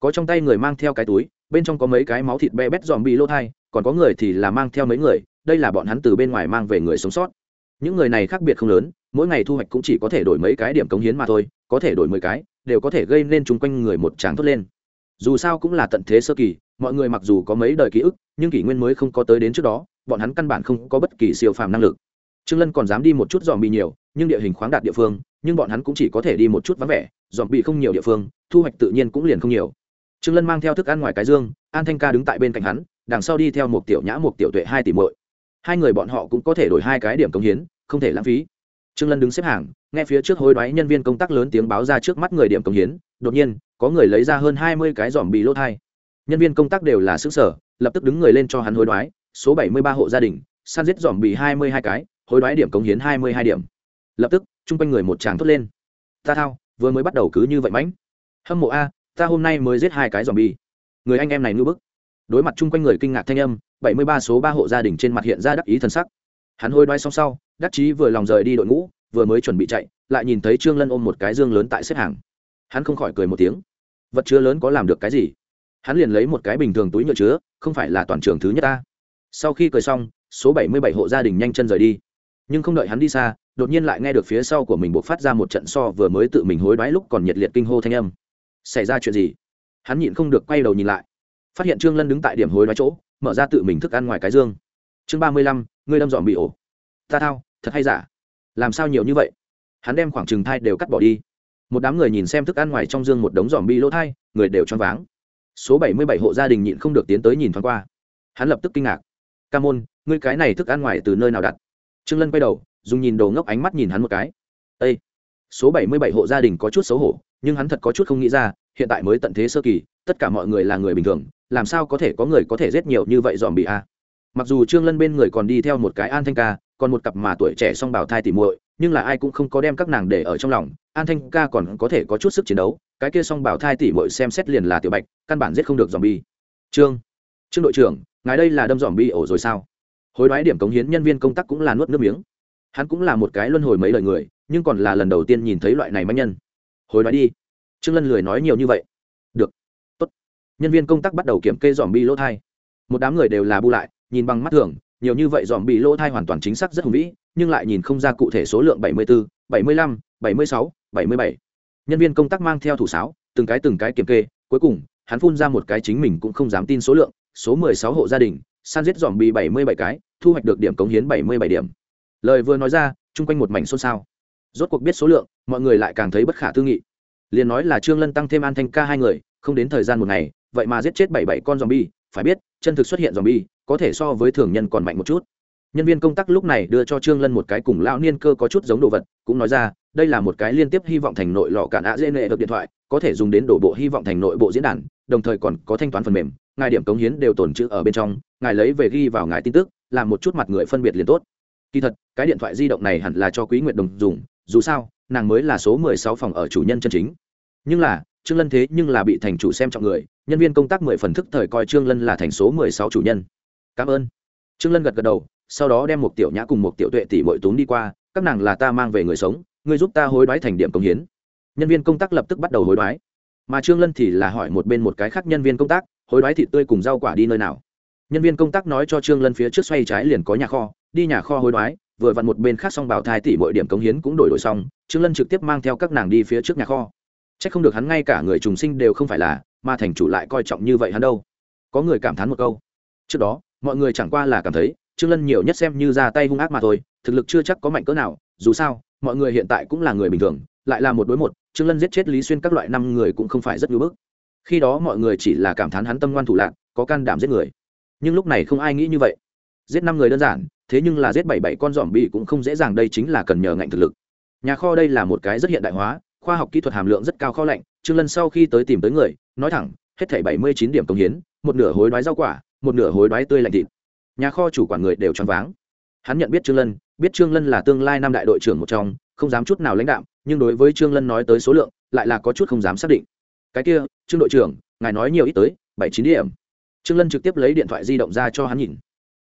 Có trong tay người mang theo cái túi bên trong có mấy cái máu thịt be bét dòm bị lô thai còn có người thì là mang theo mấy người đây là bọn hắn từ bên ngoài mang về người sống sót. Những người này khác biệt không lớn mỗi ngày thu hoạch cũng chỉ có thể đổi mấy cái điểm cống hiến mà thôi, có thể đổi mười cái, đều có thể gây nên chung quanh người một tràng thốt lên. Dù sao cũng là tận thế sơ kỳ, mọi người mặc dù có mấy đời ký ức, nhưng kỷ nguyên mới không có tới đến trước đó, bọn hắn căn bản không có bất kỳ siêu phàm năng lực. Trương lân còn dám đi một chút dòm bị nhiều, nhưng địa hình khoáng đạt địa phương, nhưng bọn hắn cũng chỉ có thể đi một chút vắng vẻ dòm bị không nhiều địa phương, thu hoạch tự nhiên cũng liền không nhiều. Trương lân mang theo thức ăn ngoài cái dương, an thanh ca đứng tại bên cạnh hắn, đằng sau đi theo một tiểu nhã, một tiểu tuệ hai tỷ muội. Hai người bọn họ cũng có thể đổi hai cái điểm công hiến, không thể lãng phí trương lân đứng xếp hàng, nghe phía trước hối đoái nhân viên công tác lớn tiếng báo ra trước mắt người điểm công hiến, đột nhiên, có người lấy ra hơn hai mươi cái giòm bị lốt hai nhân viên công tác đều là xứ sở lập tức đứng người lên cho hắn hối đoái, số bảy mươi ba hộ gia đình, săn giết giòm bị hai mươi hai cái, hối đoái điểm công hiến hai mươi hai điểm. Lập tức, chung quanh người một tràng thốt lên. Ta thao, vừa mới bắt đầu cứ như vậy mãnh. Hâm mộ a, ta hôm nay mới giết hai cái giòm bì. người anh em này ngư bức. Đối mặt chung quanh người kinh ngạc thanh âm, bảy mươi ba số ba hộ gia đình trên mặt hiện ra đắc ý thần sắc hắn hối đoái xong sau, đắc chí vừa lòng rời đi đội ngũ, vừa mới chuẩn bị chạy, lại nhìn thấy trương lân ôm một cái dương lớn tại xếp hàng. Hắn không khỏi cười một tiếng. Vật chứa lớn có làm được cái gì? Hắn liền lấy một cái bình thường túi nhựa chứa, không phải là toàn trường thứ nhất ta. Sau khi cười xong, số bảy mươi bảy hộ gia đình nhanh chân rời đi. Nhưng không đợi hắn đi xa, đột nhiên lại nghe được phía sau của mình buộc phát ra một trận so vừa mới tự mình hối đoái lúc còn nhiệt liệt kinh hô thanh âm. Xảy ra chuyện gì? Hắn nhịn không được quay đầu nhìn lại. Phát hiện trương lân đứng tại điểm hối đoái chỗ, mở ra tự mình thức ăn ngoài cái dương. Chương ba mươi lăm ngươi đâm dọn bị ổ. Ta thao, thật hay giả? Làm sao nhiều như vậy? Hắn đem khoảng trừng thai đều cắt bỏ đi. Một đám người nhìn xem thức ăn ngoài trong dương một đống dòm bi lỗ thai, người đều choáng váng. Số bảy mươi bảy hộ gia đình nhịn không được tiến tới nhìn thoáng qua. Hắn lập tức kinh ngạc. Ca môn, ngươi cái này thức ăn ngoài từ nơi nào đặt? Trương lân quay đầu, dùng nhìn đồ ngốc ánh mắt nhìn hắn một cái. Ây số bảy mươi bảy hộ gia đình có chút xấu hổ, nhưng hắn thật có chút không nghĩ ra, hiện tại mới tận thế sơ kỳ, tất cả mọi người là người bình thường, làm sao có thể có người có thể giết nhiều như vậy dòm bị a? Mặc dù trương lân bên người còn đi theo một cái an thanh ca, còn một cặp mà tuổi trẻ song bảo thai tỉ muội, nhưng là ai cũng không có đem các nàng để ở trong lòng. An thanh ca còn có thể có chút sức chiến đấu, cái kia song bảo thai tỉ muội xem xét liền là tiểu bạch, căn bản giết không được dòm bi trương trương đội trưởng, ngài đây là đâm dòm bi ổ rồi sao? Hối đoái điểm cống hiến nhân viên công tác cũng là nuốt nước miếng. Hắn cũng là một cái luân hồi mấy lời người, nhưng còn là lần đầu tiên nhìn thấy loại này manh nhân. Hối đoái đi. Trương lân lười nói nhiều như vậy. Được. Tốt. Nhân viên công tác bắt đầu kiểm kê dòm bi lỗ thai. Một đám người đều là bu lại nhìn bằng mắt thường nhiều như vậy dòm bị lỗ thai hoàn toàn chính xác rất hùng vĩ nhưng lại nhìn không ra cụ thể số lượng 74, 75, 76, 77. nhân viên công tác mang theo thủ sáo từng cái từng cái kiểm kê cuối cùng hắn phun ra một cái chính mình cũng không dám tin số lượng số 16 hộ gia đình san giết dòm bị 77 cái thu hoạch được điểm cống hiến 77 điểm. Lời vừa nói ra chung quanh một mảnh xôn xao. Rốt cuộc biết số lượng mọi người lại càng thấy bất khả tư nghị. Liền nói là trương lân tăng thêm an thanh ca hai người không đến thời gian một ngày vậy mà giết chết bảy bảy con zombie phải biết chân thực xuất hiện zombie có thể so với thường nhân còn mạnh một chút. Nhân viên công tác lúc này đưa cho trương lân một cái cùng lão niên cơ có chút giống đồ vật, cũng nói ra, đây là một cái liên tiếp hy vọng thành nội lọ cản ạ dễ nệ được điện thoại, có thể dùng đến đổ bộ hy vọng thành nội bộ diễn đàn, đồng thời còn có thanh toán phần mềm, ngài điểm cống hiến đều tồn trữ ở bên trong, ngài lấy về ghi vào ngài tin tức, làm một chút mặt người phân biệt liền tốt. Kỳ thật, cái điện thoại di động này hẳn là cho quý nguyệt đồng dùng, dù sao, nàng mới là số mười sáu phòng ở chủ nhân chân chính. Nhưng là, trương lân thế nhưng là bị thành chủ xem trọng người, nhân viên công tác mười phần thức thời coi trương lân là thành số mười sáu chủ nhân cảm ơn. Trương lân gật gật đầu sau đó đem một tiểu nhã cùng một tiểu tuệ tỷ bội túm đi qua các nàng là ta mang về người sống ngươi giúp ta hối đoái thành điểm công hiến. Nhân viên công tác lập tức bắt đầu hối đoái. Mà trương lân thì là hỏi một bên một cái khác nhân viên công tác hối đoái thịt tươi cùng rau quả đi nơi nào? Nhân viên công tác nói cho trương lân phía trước xoay trái liền có nhà kho đi nhà kho hối đoái vừa vặn một bên khác xong bảo thai tỷ mọi điểm công hiến cũng đổi đổi xong trương lân trực tiếp mang theo các nàng đi phía trước nhà kho. Chắc không được hắn ngay cả người trùng sinh đều không phải là, mà thành chủ lại coi trọng như vậy hắn đâu. Có người cảm thán một câu. Trước đó, mọi người chẳng qua là cảm thấy, Trương Lân nhiều nhất xem như ra tay hung ác mà thôi, thực lực chưa chắc có mạnh cỡ nào, dù sao, mọi người hiện tại cũng là người bình thường, lại là một đối một, Trương Lân giết chết Lý Xuyên các loại năm người cũng không phải rất nhiều bức. Khi đó mọi người chỉ là cảm thán hắn tâm ngoan thủ lạn, có can đảm giết người. Nhưng lúc này không ai nghĩ như vậy. Giết năm người đơn giản, thế nhưng là giết bảy bảy con giòm bị cũng không dễ dàng đây chính là cần nhờ ngạnh thực lực. Nhà kho đây là một cái rất hiện đại hóa, khoa học kỹ thuật hàm lượng rất cao kho lạnh trương lân sau khi tới tìm tới người nói thẳng hết thảy bảy mươi chín điểm công hiến một nửa hối đoái rau quả một nửa hối đoái tươi lạnh thịt. Nhà kho chủ quản người đều choáng váng. Hắn nhận biết trương lân, biết trương lân là tương lai năm đại đội trưởng một trong, không dám chút nào lãnh đạo nhưng đối với trương lân nói tới số lượng, lại là có chút không dám xác định. Cái kia, trương đội trưởng, ngài nói nhiều ít tới, bảy chín điểm. Trương lân trực tiếp lấy điện thoại di động ra cho hắn nhìn.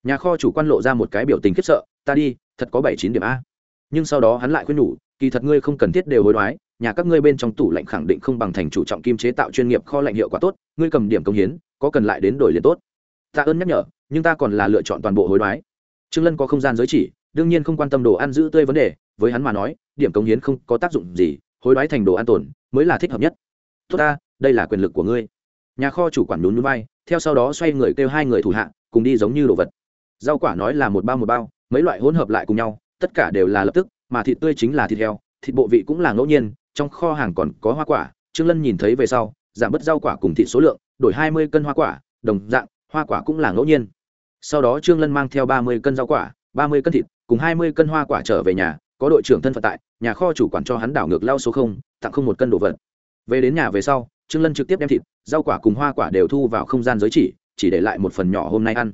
Nhà kho chủ quan lộ ra một cái biểu tình khiếp sợ, ta đi, thật có bảy chín điểm a. Nhưng sau đó hắn lại khuyên nhủ, kỳ thật ngươi không cần thiết đều hối đoái, nhà các ngươi bên trong tủ lạnh khẳng định không bằng thành chủ trọng kim chế tạo chuyên nghiệp kho lạnh hiệu quả tốt, ngươi cầm điểm công hiến, có cần lại đến đổi liền tốt ta ơn nhắc nhở, nhưng ta còn là lựa chọn toàn bộ hối đoái. Trương lân có không gian giới chỉ, đương nhiên không quan tâm đồ ăn giữ tươi vấn đề, với hắn mà nói, điểm công hiến không có tác dụng gì, hối đoái thành đồ an tồn mới là thích hợp nhất. Tốt ta, đây là quyền lực của ngươi. Nhà kho chủ quản nhún núi bay theo sau đó xoay người kêu hai người thủ hạ, cùng đi giống như đồ vật. Rau quả nói là một bao một bao, mấy loại hỗn hợp lại cùng nhau, tất cả đều là lập tức, mà thịt tươi chính là thịt heo, thịt bộ vị cũng là ngẫu nhiên, trong kho hàng còn có hoa quả, trương lân nhìn thấy về sau, giảm bớt rau quả cùng thịt số lượng, đổi hai mươi cân hoa quả, đồng dạng hoa quả cũng là ngẫu nhiên. Sau đó trương lân mang theo ba mươi cân rau quả, ba mươi cân thịt, cùng hai mươi cân hoa quả trở về nhà, có đội trưởng thân phận tại, nhà kho chủ quản cho hắn đảo ngược lao số không, tặng không một cân đồ vật. Về đến nhà về sau, trương lân trực tiếp đem thịt, rau quả cùng hoa quả đều thu vào không gian giới chỉ chỉ để lại một phần nhỏ hôm nay ăn.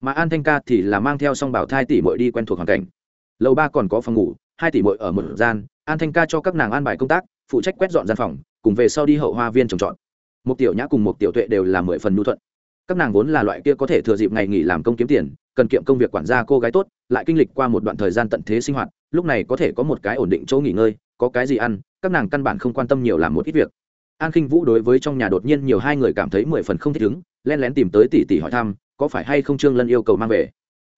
Mà an thanh ca thì là mang theo song bảo thai tỷ mội đi quen thuộc hoàn cảnh. Lầu ba còn có phòng ngủ, hai tỷ mội ở một gian, an thanh ca cho các nàng an bài công tác, phụ trách quét dọn gian phòng, cùng về sau đi hậu hoa viên trồng trọt. Một tiểu nhã cùng một tiểu tuệ đều là mười phần nhu thuận các nàng vốn là loại kia có thể thừa dịp ngày nghỉ làm công kiếm tiền, cần kiệm công việc quản gia cô gái tốt, lại kinh lịch qua một đoạn thời gian tận thế sinh hoạt, lúc này có thể có một cái ổn định chỗ nghỉ ngơi, có cái gì ăn, các nàng căn bản không quan tâm nhiều làm một ít việc. An khinh vũ đối với trong nhà đột nhiên nhiều hai người cảm thấy mười phần không thích ứng, len lén tìm tới tỷ tỷ hỏi thăm, có phải hay không trương lân yêu cầu mang về.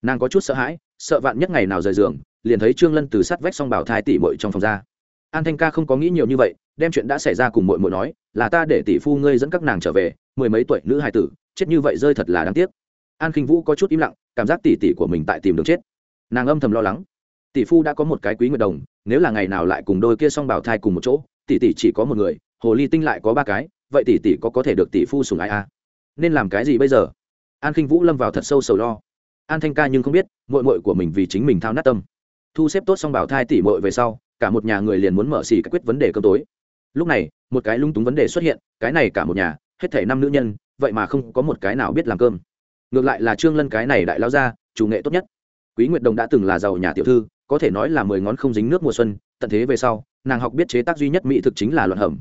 Nàng có chút sợ hãi, sợ vạn nhất ngày nào rời giường, liền thấy trương lân từ sắt vách xong bảo thai tỷ mội trong phòng ra. An thanh ca không có nghĩ nhiều như vậy, đem chuyện đã xảy ra cùng mội mội nói, là ta để tỷ phu ngươi dẫn các nàng trở về mười mấy tuổi nữ hài tử, chết như vậy rơi thật là đáng tiếc. An khinh vũ có chút im lặng, cảm giác tỷ tỷ của mình tại tìm đường chết. Nàng âm thầm lo lắng. Tỷ phu đã có một cái quý nguyệt đồng, nếu là ngày nào lại cùng đôi kia xong bảo thai cùng một chỗ, tỷ tỷ chỉ có một người, hồ ly tinh lại có ba cái, vậy tỷ tỷ có có thể được tỷ phu sùng ai a à? nên làm cái gì bây giờ? An khinh vũ lâm vào thật sâu sầu lo. An thanh ca nhưng không biết mội mội của mình vì chính mình thao nát tâm. Thu xếp tốt xong bảo thai tỷ mội về sau, cả một nhà người liền muốn mở xì giải quyết vấn đề cơm tối. Lúc này, một cái lung túng vấn đề xuất hiện, cái này cả một nhà hết thể năm nữ nhân, vậy mà không có một cái nào biết làm cơm. Ngược lại là trương lân cái này đại lao ra, chủ nghệ tốt nhất. Quý nguyệt đồng đã từng là giàu nhà tiểu thư, có thể nói là mười ngón không dính nước mùa xuân, tận thế về sau, nàng học biết chế tác duy nhất mỹ thực chính là luận hầm.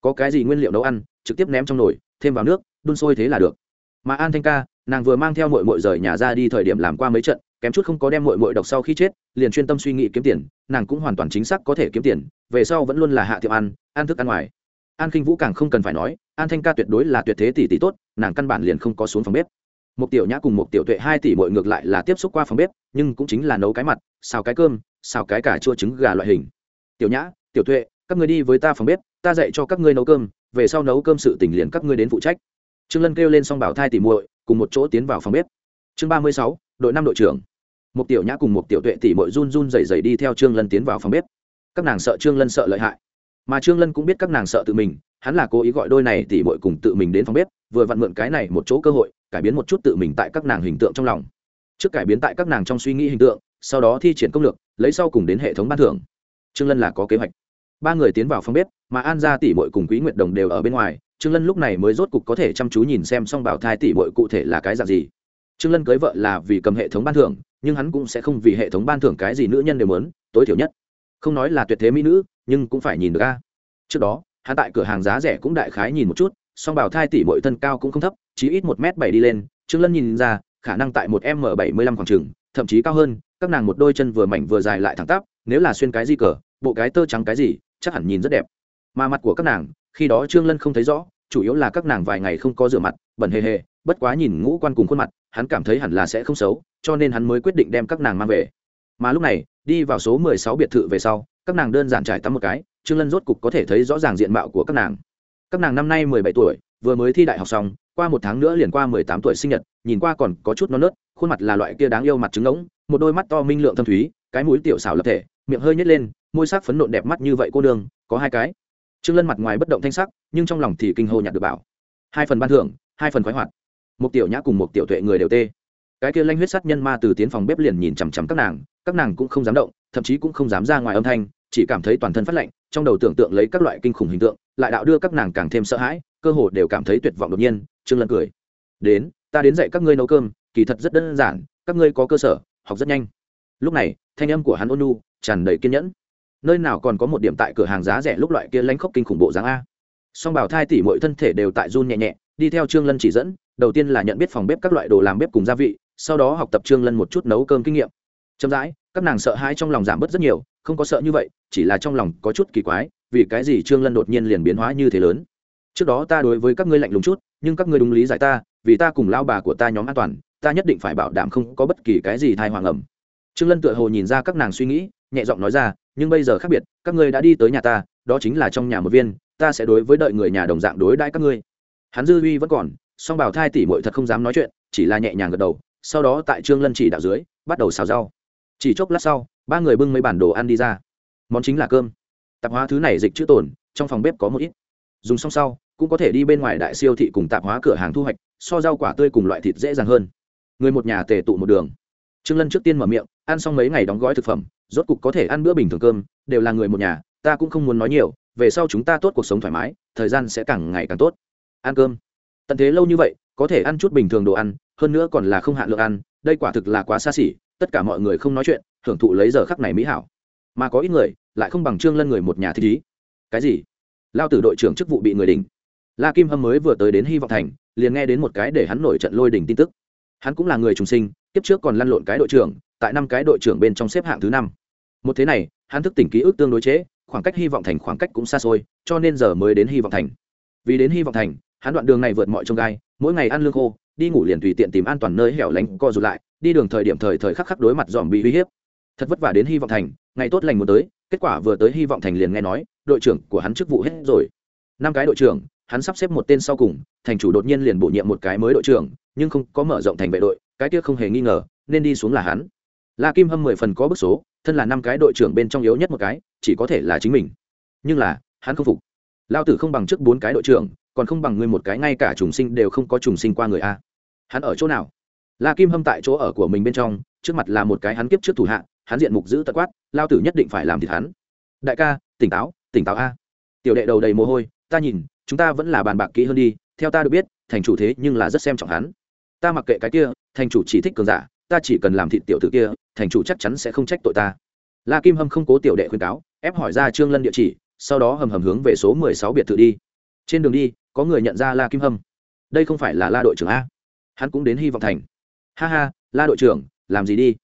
Có cái gì nguyên liệu nấu ăn, trực tiếp ném trong nồi, thêm vào nước, đun sôi thế là được. Mà an thanh ca, nàng vừa mang theo mội mội rời nhà ra đi thời điểm làm qua mấy trận, kém chút không có đem mội mội độc sau khi chết, liền chuyên tâm suy nghĩ kiếm tiền, nàng cũng hoàn toàn chính xác có thể kiếm tiền, về sau vẫn luôn là hạ tiệm ăn ăn thức ăn ngoài an khinh vũ càng không cần phải nói, an thanh ca tuyệt đối là tuyệt thế tỷ tỷ tốt, nàng căn bản liền không có xuống phòng bếp. Một tiểu nhã cùng một tiểu tuệ hai tỷ mội ngược lại là tiếp xúc qua phòng bếp, nhưng cũng chính là nấu cái mặt, xào cái cơm, xào cái cả chua trứng gà loại hình. Tiểu nhã, tiểu tuệ, các người đi với ta phòng bếp, ta dạy cho các ngươi nấu cơm, về sau nấu cơm sự tỉnh liền các ngươi đến phụ trách. Trương lân kêu lên xong bảo thai tỷ muội, cùng một chỗ tiến vào phòng bếp. Chương ba mươi sáu, đội năm đội trưởng. Một tiểu nhã cùng một tiểu tuệ tỷ muội run run rẩy rẩy đi theo trương lân tiến vào phòng bếp. Các nàng sợ trương lân sợ lợi hại mà trương lân cũng biết các nàng sợ tự mình, hắn là cố ý gọi đôi này tỉ muội cùng tự mình đến phòng bếp, vừa vặn mượn cái này một chỗ cơ hội, cải biến một chút tự mình tại các nàng hình tượng trong lòng. Trước cải biến tại các nàng trong suy nghĩ hình tượng, sau đó thi triển công lược, lấy sau cùng đến hệ thống ban thưởng. Trương lân là có kế hoạch. Ba người tiến vào phòng bếp, mà an gia tỷ muội cùng quý nguyệt đồng đều ở bên ngoài, trương lân lúc này mới rốt cục có thể chăm chú nhìn xem xong bảo thai tỷ muội cụ thể là cái dạng gì. Trương lân cưới vợ là vì cầm hệ thống ban thưởng, nhưng hắn cũng sẽ không vì hệ thống ban thưởng cái gì nữ nhân đều muốn, tối thiểu nhất. Không nói là tuyệt thế mỹ nữ nhưng cũng phải nhìn được a. Trước đó, hắn tại cửa hàng giá rẻ cũng đại khái nhìn một chút, song bảo thai tỷ muội thân cao cũng không thấp chỉ ít một m bảy đi lên. Trương lân nhìn ra, khả năng tại một m bảy mươi lăm khoảng trường, thậm chí cao hơn, các nàng một đôi chân vừa mảnh vừa dài lại thẳng tắp, nếu là xuyên cái gì cờ, bộ cái tơ trắng cái gì, chắc hẳn nhìn rất đẹp. Mà mặt của các nàng, khi đó trương lân không thấy rõ, chủ yếu là các nàng vài ngày không có rửa mặt, bẩn hề hề, bất quá nhìn ngũ quan cùng khuôn mặt, hắn cảm thấy hẳn là sẽ không xấu, cho nên hắn mới quyết định đem các nàng mang về. Mà lúc này, đi vào số mười sáu biệt thự về sau các nàng đơn giản trải tắm một cái, trương lân rốt cục có thể thấy rõ ràng diện mạo của các nàng. Các nàng năm nay mười bảy tuổi, vừa mới thi đại học xong, qua một tháng nữa liền qua mười tám tuổi sinh nhật, nhìn qua còn có chút non nớt, khuôn mặt là loại kia đáng yêu mặt trứng ngỗng, một đôi mắt to minh lượng thâm thúy, cái mũi tiểu xảo lập thể, miệng hơi nhếch lên, môi sắc phấn nộn đẹp mắt như vậy cô đường có hai cái. Trương lân mặt ngoài bất động thanh sắc, nhưng trong lòng thì kinh hô nhặt được bảo. Hai phần ban thưởng, hai phần khoái hoạt. Một tiểu nhã cùng một tiểu tuệ người đều tê. Cái kia lanh huyết sát nhân ma từ tiến phòng bếp liền nhìn chằm chằm các nàng các nàng cũng không dám động, thậm chí cũng không dám ra ngoài âm thanh chỉ cảm thấy toàn thân phát lạnh, trong đầu tưởng tượng lấy các loại kinh khủng hình tượng, lại đạo đưa các nàng càng thêm sợ hãi, cơ hồ đều cảm thấy tuyệt vọng đột nhiên, trương lân cười. Đến, ta đến dạy các ngươi nấu cơm, kỳ thật rất đơn giản, các ngươi có cơ sở, học rất nhanh. Lúc này, thanh âm của hắn ôn nu tràn đầy kiên nhẫn. Nơi nào còn có một điểm tại cửa hàng giá rẻ lúc loại kia lánh khóc kinh khủng bộ dáng a? Song bảo thai tỉ mọi thân thể đều tại run nhẹ nhẹ, đi theo trương lân chỉ dẫn, đầu tiên là nhận biết phòng bếp các loại đồ làm bếp cùng gia vị, sau đó học tập trương lân một chút nấu cơm kinh nghiệm. Chậm rãi các nàng sợ hãi trong lòng giảm bớt rất nhiều, không có sợ như vậy, chỉ là trong lòng có chút kỳ quái, vì cái gì trương lân đột nhiên liền biến hóa như thế lớn? Trước đó ta đối với các ngươi lạnh lùng chút, nhưng các ngươi đúng lý giải ta, vì ta cùng lao bà của ta nhóm an toàn, ta nhất định phải bảo đảm không có bất kỳ cái gì thai hoàng ẩm trương lân tựa hồ nhìn ra các nàng suy nghĩ, nhẹ giọng nói ra, nhưng bây giờ khác biệt, các ngươi đã đi tới nhà ta, đó chính là trong nhà một viên, ta sẽ đối với đợi người nhà đồng dạng đối đãi các ngươi. Hắn dư uy vẫn còn, song bảo thai tỷ muội thật không dám nói chuyện, chỉ là nhẹ nhàng gật đầu, sau đó tại trương lân chỉ đạo dưới, bắt đầu xào rau chỉ chốc lát sau, ba người bưng mấy bản đồ ăn đi ra. Món chính là cơm. Tạp hóa thứ này dịch chữ tồn, trong phòng bếp có một ít. Dùng xong sau, cũng có thể đi bên ngoài đại siêu thị cùng tạp hóa cửa hàng thu hoạch, so rau quả tươi cùng loại thịt dễ dàng hơn. Người một nhà tề tụ một đường. Trương lân trước tiên mở miệng, ăn xong mấy ngày đóng gói thực phẩm, rốt cục có thể ăn bữa bình thường cơm, đều là người một nhà, ta cũng không muốn nói nhiều, về sau chúng ta tốt cuộc sống thoải mái, thời gian sẽ càng ngày càng tốt. Ăn cơm. Tận thế lâu như vậy, có thể ăn chút bình thường đồ ăn, hơn nữa còn là không hạn lượng ăn, đây quả thực là quá xa xỉ tất cả mọi người không nói chuyện, hưởng thụ lấy giờ khắc này mỹ hảo. Mà có ít người lại không bằng trương lân người một nhà thích ý. Cái gì? Lao tử đội trưởng chức vụ bị người đỉnh. La kim hâm mới vừa tới đến hy vọng thành, liền nghe đến một cái để hắn nổi trận lôi đỉnh tin tức. Hắn cũng là người trùng sinh, kiếp trước còn lăn lộn cái đội trưởng, tại năm cái đội trưởng bên trong xếp hạng thứ năm. Một thế này, hắn thức tỉnh ký ức tương đối chế, khoảng cách hy vọng thành khoảng cách cũng xa xôi, cho nên giờ mới đến hy vọng thành. Vì đến hy vọng thành, hắn đoạn đường này vượt mọi trông gai, mỗi ngày ăn lương khô đi ngủ liền tùy tiện tìm an toàn nơi hẻo lánh co rụt lại, đi đường thời điểm thời thời khắc khắc đối mặt dòm bị uy hiếp. Thật vất vả đến hy vọng thành, ngày tốt lành muốn tới, kết quả vừa tới hy vọng thành liền nghe nói, đội trưởng của hắn chức vụ hết rồi. Năm cái đội trưởng, hắn sắp xếp một tên sau cùng, thành chủ đột nhiên liền bổ nhiệm một cái mới đội trưởng, nhưng không có mở rộng thành vệ đội, cái kia không hề nghi ngờ, nên đi xuống là hắn. La kim hâm mười phần có bức số, thân là năm cái đội trưởng bên trong yếu nhất một cái, chỉ có thể là chính mình. Nhưng là, hắn không phục. Lao tử không bằng trước bốn cái đội trưởng, còn không bằng ngươi một cái, ngay cả trùng sinh đều không có trùng sinh qua người a hắn ở chỗ nào? La kim hâm tại chỗ ở của mình bên trong, trước mặt là một cái hắn kiếp trước thủ hạ, hắn diện mục giữ tật quát, lao tử nhất định phải làm thịt hắn. Đại ca, tỉnh táo tỉnh táo a. Tiểu đệ đầu đầy mồ hôi, ta nhìn, chúng ta vẫn là bàn bạc kỹ hơn đi, theo ta được biết, thành chủ thế nhưng là rất xem trọng hắn. Ta mặc kệ cái kia, thành chủ chỉ thích cường giả, ta chỉ cần làm thịt tiểu tử kia, thành chủ chắc chắn sẽ không trách tội ta. La kim hâm không cố tiểu đệ khuyên cáo, ép hỏi ra trương lân địa chỉ, sau đó hầm hầm hướng về số mười sáu biệt thự đi. Trên đường đi, có người nhận ra la kim hâm. Đây không phải là la đội trưởng a hắn cũng đến hy vọng thành. Ha ha, la đội trưởng, làm gì đi?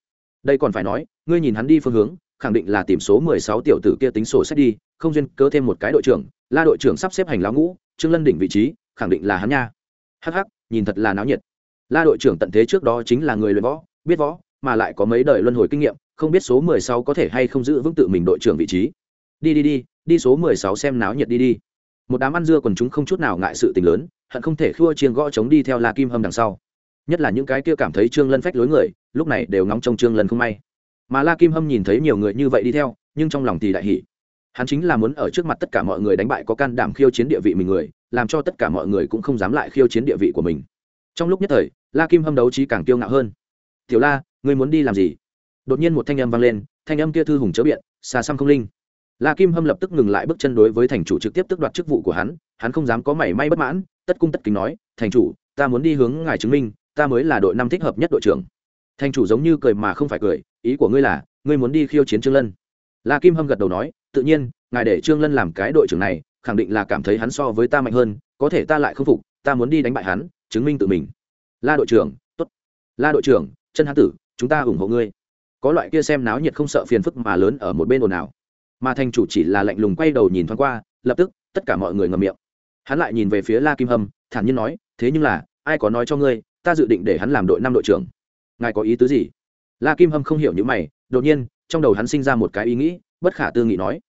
Đây còn phải nói, ngươi nhìn hắn đi phương hướng, khẳng định là tìm số mười sáu tiểu tử kia tính sổ sách đi, không duyên cớ thêm một cái đội trưởng, la đội trưởng sắp xếp hành lão ngũ, trương lân đỉnh vị trí, khẳng định là hắn nha. Hắc hắc, nhìn thật là náo nhiệt. La đội trưởng tận thế trước đó chính là người luyện võ, biết võ, mà lại có mấy đời luân hồi kinh nghiệm, không biết số mười sáu có thể hay không giữ vững tự mình đội trưởng vị trí. Đi đi đi đi số mười sáu xem náo nhiệt đi đi. Một đám ăn dưa còn chúng không chút nào ngại sự tình lớn hận không thể khua chiêng gõ chống đi theo la kim hâm đằng sau. Nhất là những cái kia cảm thấy trương lân phách lối người, lúc này đều ngóng trông trương lân không may. Mà la kim hâm nhìn thấy nhiều người như vậy đi theo, nhưng trong lòng thì đại hỉ. Hắn chính là muốn ở trước mặt tất cả mọi người đánh bại có can đảm khiêu chiến địa vị mình người, làm cho tất cả mọi người cũng không dám lại khiêu chiến địa vị của mình. Trong lúc nhất thời, la kim hâm đấu trí càng kiêu ngạo hơn. Tiểu la, ngươi muốn đi làm gì? Đột nhiên một thanh âm vang lên, thanh âm kia thư hùng chớ biện, xa xăm không linh. La kim hâm lập tức ngừng lại bước chân đối với thành chủ trực tiếp tước đoạt chức vụ của hắn hắn không dám có mảy may bất mãn tất cung tất kính nói, thành chủ, ta muốn đi hướng ngài chứng minh, ta mới là đội năm thích hợp nhất đội trưởng. Thành chủ giống như cười mà không phải cười, ý của ngươi là, ngươi muốn đi khiêu chiến trương lân. La kim hâm gật đầu nói, tự nhiên, ngài để trương lân làm cái đội trưởng này, khẳng định là cảm thấy hắn so với ta mạnh hơn, có thể ta lại không phục, ta muốn đi đánh bại hắn, chứng minh tự mình. La đội trưởng, tốt. La đội trưởng, chân hán tử, chúng ta ủng hộ ngươi. Có loại kia xem náo nhiệt không sợ phiền phức mà lớn ở một bên ồn ào. Mà thành chủ chỉ là lạnh lùng quay đầu nhìn thoáng qua, lập tức, tất cả mọi người ngậm miệng hắn lại nhìn về phía la kim hâm, thản nhiên nói, thế nhưng là, ai có nói cho ngươi, ta dự định để hắn làm đội năm đội trưởng. Ngài có ý tứ gì? La kim hâm không hiểu những mày, đột nhiên, trong đầu hắn sinh ra một cái ý nghĩ, bất khả tư nghị nói,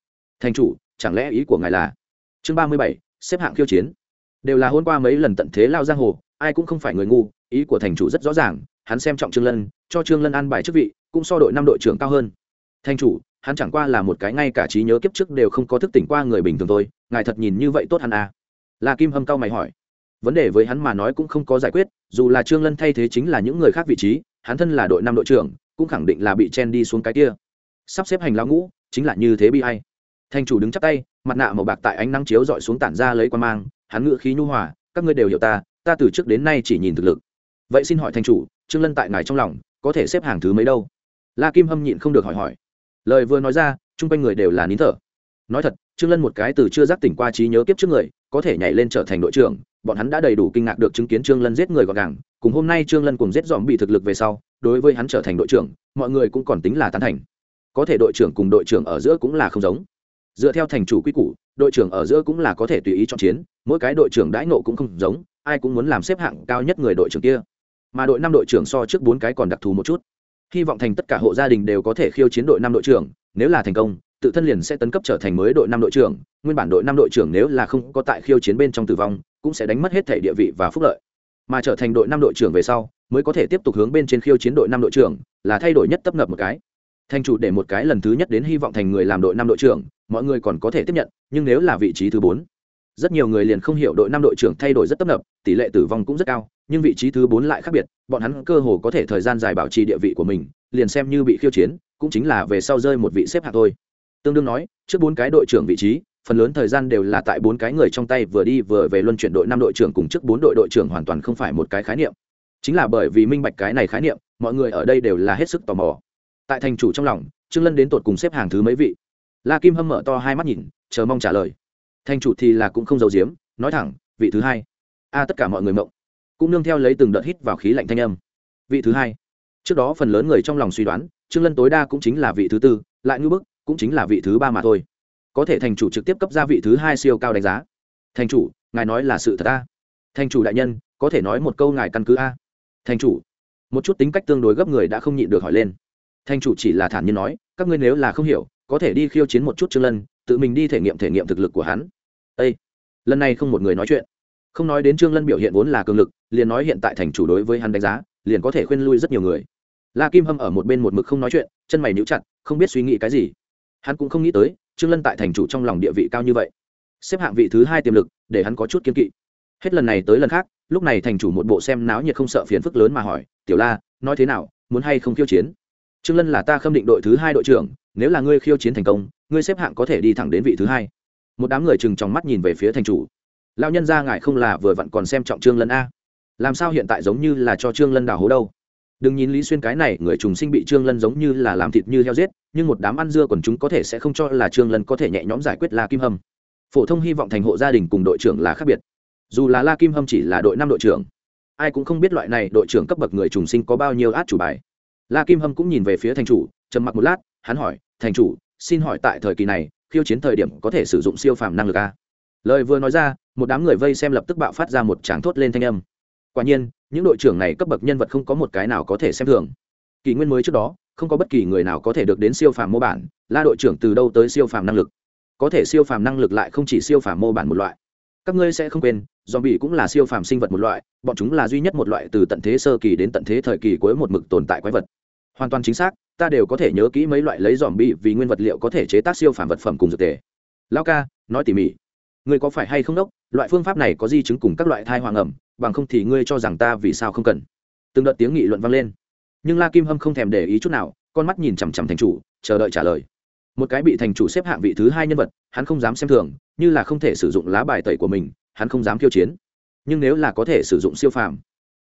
thành chủ, chẳng lẽ ý của ngài là chương ba mươi bảy, xếp hạng khiêu chiến. Đều là hôn qua mấy lần tận thế lao giang hồ, ai cũng không phải người ngu, ý của thành chủ rất rõ ràng, hắn xem trọng trương lân, cho trương lân ăn bài chức vị, cũng so đội năm đội trưởng cao hơn. Thành chủ, hắn chẳng qua là một cái ngay cả trí nhớ kiếp trước đều không có thức tỉnh qua người bình thường thôi, ngài thật nhìn như vậy tốt hắn à? La kim hâm cao mày hỏi. Vấn đề với hắn mà nói cũng không có giải quyết, dù là trương lân thay thế chính là những người khác vị trí, hắn thân là đội năm đội trưởng, cũng khẳng định là bị chen đi xuống cái kia. Sắp xếp hành lão ngũ, chính là như thế bi hay. Thành chủ đứng chắp tay, mặt nạ màu bạc tại ánh nắng chiếu dọi xuống tản ra lấy quan mang, hắn ngự khí nhu hòa, các ngươi đều hiểu ta ta từ trước đến nay chỉ nhìn thực lực. Vậy xin hỏi thành chủ, trương lân tại ngài trong lòng, có thể xếp hàng thứ mấy đâu? La kim hâm nhịn không được hỏi hỏi. Lời vừa nói ra, chung quanh người đều là nín thở nói thật, trương lân một cái từ chưa giác tỉnh qua trí nhớ kiếp trước người, có thể nhảy lên trở thành đội trưởng, bọn hắn đã đầy đủ kinh ngạc được chứng kiến trương lân giết người gọn gàng. Cùng hôm nay trương lân cùng giết dòm bị thực lực về sau, đối với hắn trở thành đội trưởng, mọi người cũng còn tính là tán thành. Có thể đội trưởng cùng đội trưởng ở giữa cũng là không giống. Dựa theo thành chủ quy củ, đội trưởng ở giữa cũng là có thể tùy ý chọn chiến, mỗi cái đội trưởng đãi nộ cũng không giống, ai cũng muốn làm xếp hạng cao nhất người đội trưởng kia. Mà đội năm đội trưởng so trước bốn cái còn đặc thù một chút. Hy vọng thành tất cả hộ gia đình đều có thể khiêu chiến đội năm đội trưởng, nếu là thành công tự thân liền sẽ tấn cấp trở thành mới đội năm đội trưởng, nguyên bản đội năm đội trưởng nếu là không có tại khiêu chiến bên trong tử vong, cũng sẽ đánh mất hết thể địa vị và phúc lợi. Mà trở thành đội năm đội trưởng về sau, mới có thể tiếp tục hướng bên trên khiêu chiến đội năm đội trưởng, là thay đổi nhất tấp nập một cái. Thành chủ để một cái lần thứ nhất đến hy vọng thành người làm đội năm đội trưởng, mọi người còn có thể tiếp nhận, nhưng nếu là vị trí thứ bốn, rất nhiều người liền không hiểu đội năm đội trưởng thay đổi rất tấp nập, tỷ lệ tử vong cũng rất cao, nhưng vị trí thứ bốn lại khác biệt, bọn hắn cơ hồ có thể thời gian dài bảo trì địa vị của mình, liền xem như bị khiêu chiến, cũng chính là về sau rơi một vị xếp hạng thôi tương đương nói, trước bốn cái đội trưởng vị trí, phần lớn thời gian đều là tại bốn cái người trong tay vừa đi vừa về luân chuyển đội năm đội trưởng cùng trước bốn đội đội trưởng hoàn toàn không phải một cái khái niệm. Chính là bởi vì minh bạch cái này khái niệm, mọi người ở đây đều là hết sức tò mò. Tại thành chủ trong lòng, trương lân đến tột cùng xếp hàng thứ mấy vị? La kim hâm mở to hai mắt nhìn, chờ mong trả lời. Thành chủ thì là cũng không giấu giếm, nói thẳng, vị thứ hai. A, tất cả mọi người mộng. Cũng nương theo lấy từng đợt hít vào khí lạnh thanh âm. Vị thứ hai. Trước đó phần lớn người trong lòng suy đoán, trương lân tối đa cũng chính là vị thứ tư, lại ngưỡng bức cũng chính là vị thứ ba mà thôi. Có thể thành chủ trực tiếp cấp ra vị thứ hai siêu cao đánh giá. Thành chủ, ngài nói là sự thật a. Thành chủ đại nhân, có thể nói một câu ngài căn cứ a. Thành chủ, một chút tính cách tương đối gấp người đã không nhịn được hỏi lên. Thành chủ chỉ là thản nhiên nói, các ngươi nếu là không hiểu, có thể đi khiêu chiến một chút trương lân, tự mình đi thể nghiệm thể nghiệm thực lực của hắn. Ê! lần này không một người nói chuyện. Không nói đến trương lân biểu hiện vốn là cường lực, liền nói hiện tại thành chủ đối với hắn đánh giá, liền có thể khuyên lui rất nhiều người. La kim hâm ở một bên một mực không nói chuyện, chân mày níu chặt, không biết suy nghĩ cái gì hắn cũng không nghĩ tới, trương lân tại thành chủ trong lòng địa vị cao như vậy. Xếp hạng vị thứ hai tiềm lực, để hắn có chút kiên kỵ. Hết lần này tới lần khác, lúc này thành chủ một bộ xem náo nhiệt không sợ phiền phức lớn mà hỏi, tiểu la, nói thế nào, muốn hay không khiêu chiến? Trương lân là ta khâm định đội thứ hai đội trưởng, nếu là ngươi khiêu chiến thành công, ngươi xếp hạng có thể đi thẳng đến vị thứ hai. Một đám người chừng trong mắt nhìn về phía thành chủ. Lão nhân gia ngại không là vừa vặn còn xem trọng trương lân a? Làm sao hiện tại giống như là cho trương lân đào hố đâu? Đừng nhìn lý xuyên cái này, người trùng sinh bị trương lân giống như là làm thịt như heo giết, nhưng một đám ăn dưa còn chúng có thể sẽ không cho là trương lân có thể nhẹ nhõm giải quyết la kim hâm. Phổ thông hy vọng thành hộ gia đình cùng đội trưởng là khác biệt. Dù là la kim hâm chỉ là đội năm đội trưởng, ai cũng không biết loại này đội trưởng cấp bậc người trùng sinh có bao nhiêu át chủ bài. La kim hâm cũng nhìn về phía thành chủ, trầm mặc một lát, hắn hỏi, thành chủ, xin hỏi tại thời kỳ này, khiêu chiến thời điểm có thể sử dụng siêu phàm năng lực a? Lời vừa nói ra, một đám người vây xem lập tức bạo phát ra một tràng thốt lên thanh âm. Quả nhiên những đội trưởng này cấp bậc nhân vật không có một cái nào có thể xem thường. Kỷ nguyên mới trước đó, không có bất kỳ người nào có thể được đến siêu phàm mô bản la đội trưởng từ đâu tới siêu phàm năng lực? Có thể siêu phàm năng lực lại không chỉ siêu phàm mô bản một loại. Các ngươi sẽ không quên dòm bị cũng là siêu phàm sinh vật một loại, bọn chúng là duy nhất một loại từ tận thế sơ kỳ đến tận thế thời kỳ cuối một mực tồn tại quái vật. Hoàn toàn chính xác, ta đều có thể nhớ kỹ mấy loại lấy dòm bị vì nguyên vật liệu có thể chế tác siêu phàm vật phẩm cùng dược tề. Lao ca, nói tỉ mỉ. Ngươi có phải hay không đốc? Loại phương pháp này có di chứng cùng các loại thai hoàng ẩm bằng không thì ngươi cho rằng ta vì sao không cần. Từng đợt tiếng nghị luận vang lên. Nhưng la kim hâm không thèm để ý chút nào, con mắt nhìn chằm chằm thành chủ, chờ đợi trả lời. Một cái bị thành chủ xếp hạng vị thứ hai nhân vật, hắn không dám xem thường, như là không thể sử dụng lá bài tẩy của mình, hắn không dám khiêu chiến. Nhưng nếu là có thể sử dụng siêu phàm,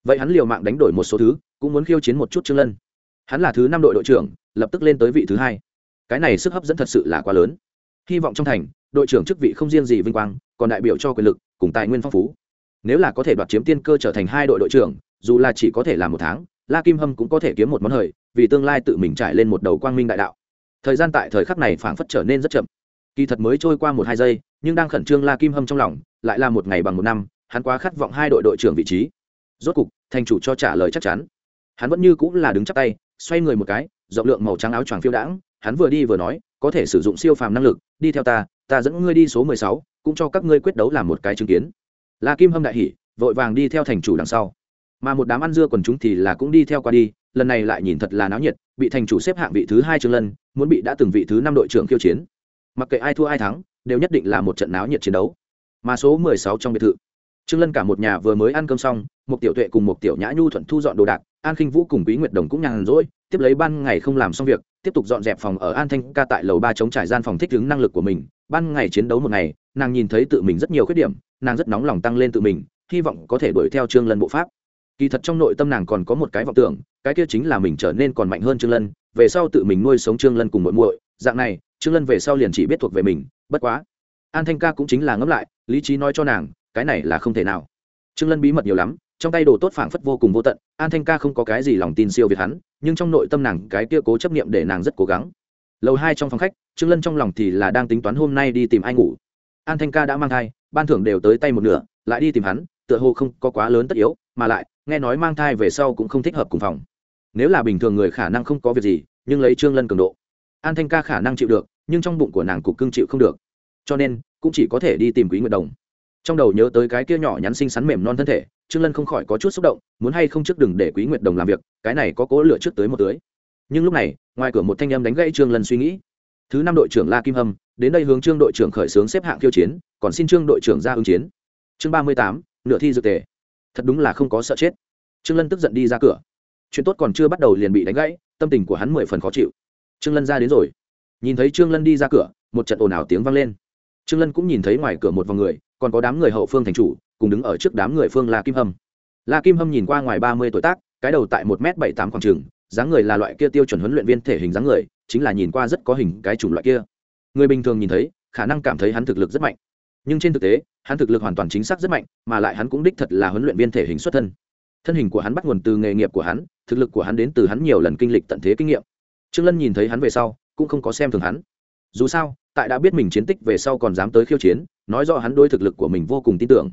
vậy hắn liều mạng đánh đổi một số thứ, cũng muốn khiêu chiến một chút trương lân. Hắn là thứ năm đội đội trưởng, lập tức lên tới vị thứ hai. Cái này sức hấp dẫn thật sự là quá lớn. Hy vọng trong thành, đội trưởng chức vị không riêng gì vinh quang, còn đại biểu cho quyền lực, cùng tài nguyên phong phú nếu là có thể đoạt chiếm tiên cơ trở thành hai đội đội trưởng, dù là chỉ có thể làm một tháng, la kim hâm cũng có thể kiếm một món hời, vì tương lai tự mình trải lên một đầu quang minh đại đạo. Thời gian tại thời khắc này phảng phất trở nên rất chậm. Kỳ thật mới trôi qua một hai giây, nhưng đang khẩn trương la kim hâm trong lòng, lại là một ngày bằng một năm, hắn quá khát vọng hai đội đội trưởng vị trí. Rốt cục, thành chủ cho trả lời chắc chắn. Hắn vẫn như cũng là đứng chắp tay, xoay người một cái, rộng lượng màu trắng áo choàng phiêu đãng, hắn vừa đi vừa nói, có thể sử dụng siêu phàm năng lực, đi theo ta ta dẫn ngươi đi số mười sáu, cũng cho các ngươi quyết đấu làm một cái chứng kiến la kim hâm đại hỉ, vội vàng đi theo thành chủ đằng sau. Mà một đám ăn dưa quần chúng thì là cũng đi theo qua đi, lần này lại nhìn thật là náo nhiệt, bị thành chủ xếp hạng vị thứ hai trương lân, muốn bị đã từng vị thứ năm đội trưởng khiêu chiến. Mặc kệ ai thua ai thắng, đều nhất định là một trận náo nhiệt chiến đấu. Mà số mười sáu trong biệt thự, trương lân cả một nhà vừa mới ăn cơm xong một tiểu tuệ cùng một tiểu nhã nhu thuận thu dọn đồ đạc, an khinh vũ cùng quý nguyệt đồng cũng nhàn rỗi, tiếp lấy ban ngày không làm xong việc tiếp tục dọn dẹp phòng ở an thanh ca tại lầu ba chống trải gian phòng thích ứng năng lực của mình. Ban ngày chiến đấu một ngày, nàng nhìn thấy tự mình rất nhiều khuyết điểm, nàng rất nóng lòng tăng lên tự mình, hy vọng có thể đuổi theo trương lân bộ pháp. Kỳ thật trong nội tâm nàng còn có một cái vọng tưởng, cái kia chính là mình trở nên còn mạnh hơn trương lân, về sau tự mình nuôi sống trương lân cùng muội muội. Dạng này, trương lân về sau liền chỉ biết thuộc về mình, bất quá, an thanh ca cũng chính là ngẫm lại, lý trí nói cho nàng, cái này là không thể nào. Trương lân bí mật nhiều lắm trong tay đồ tốt phảng phất vô cùng vô tận, an thanh ca không có cái gì lòng tin siêu việt hắn, nhưng trong nội tâm nàng cái kia cố chấp niệm để nàng rất cố gắng. Lầu hai trong phòng khách, trương lân trong lòng thì là đang tính toán hôm nay đi tìm ai ngủ. An thanh ca đã mang thai, ban thưởng đều tới tay một nửa, lại đi tìm hắn, tựa hồ không có quá lớn tất yếu, mà lại, nghe nói mang thai về sau cũng không thích hợp cùng phòng. Nếu là bình thường người khả năng không có việc gì, nhưng lấy trương lân cường độ, an thanh ca khả năng chịu được, nhưng trong bụng của nàng cục cưng chịu không được. Cho nên, cũng chỉ có thể đi tìm quý nguyệt đồng trong đầu nhớ tới cái kia nhỏ nhắn xinh xắn mềm non thân thể, trương lân không khỏi có chút xúc động, muốn hay không trước đừng để quý nguyệt đồng làm việc, cái này có cố lửa trước tới một tưới nhưng lúc này, ngoài cửa một thanh âm đánh gãy trương lân suy nghĩ. Thứ năm đội trưởng la kim hâm, đến đây hướng trương đội trưởng khởi xướng xếp hạng khiêu chiến, còn xin trương đội trưởng ra ứng chiến. Chương ba mươi tám, nửa thi dược tề. Thật đúng là không có sợ chết. Trương lân tức giận đi ra cửa. Chuyện tốt còn chưa bắt đầu liền bị đánh gãy, tâm tình của hắn mười phần khó chịu. Trương lân ra đến rồi. Nhìn thấy trương lân đi ra cửa, một trận ồn ào tiếng vang lên. Trương lân cũng nhìn thấy ngoài cửa một vòng người còn có đám người hậu phương thành chủ, cùng đứng ở trước đám người phương la kim hâm. La kim hâm nhìn qua ngoài ba mươi tuổi tác, cái đầu tại một m bảy tám khoảng trường dáng người là loại kia tiêu chuẩn huấn luyện viên thể hình dáng người, chính là nhìn qua rất có hình cái chủng loại kia. Người bình thường nhìn thấy, khả năng cảm thấy hắn thực lực rất mạnh. Nhưng trên thực tế, hắn thực lực hoàn toàn chính xác rất mạnh, mà lại hắn cũng đích thật là huấn luyện viên thể hình xuất thân. Thân hình của hắn bắt nguồn từ nghề nghiệp của hắn, thực lực của hắn đến từ hắn nhiều lần kinh lịch tận thế kinh nghiệm. Trương lân nhìn thấy hắn về sau, cũng không có xem thường hắn. Dù sao, tại đã biết mình chiến tích về sau còn dám tới khiêu chiến nói rõ hắn đối thực lực của mình vô cùng tin tưởng.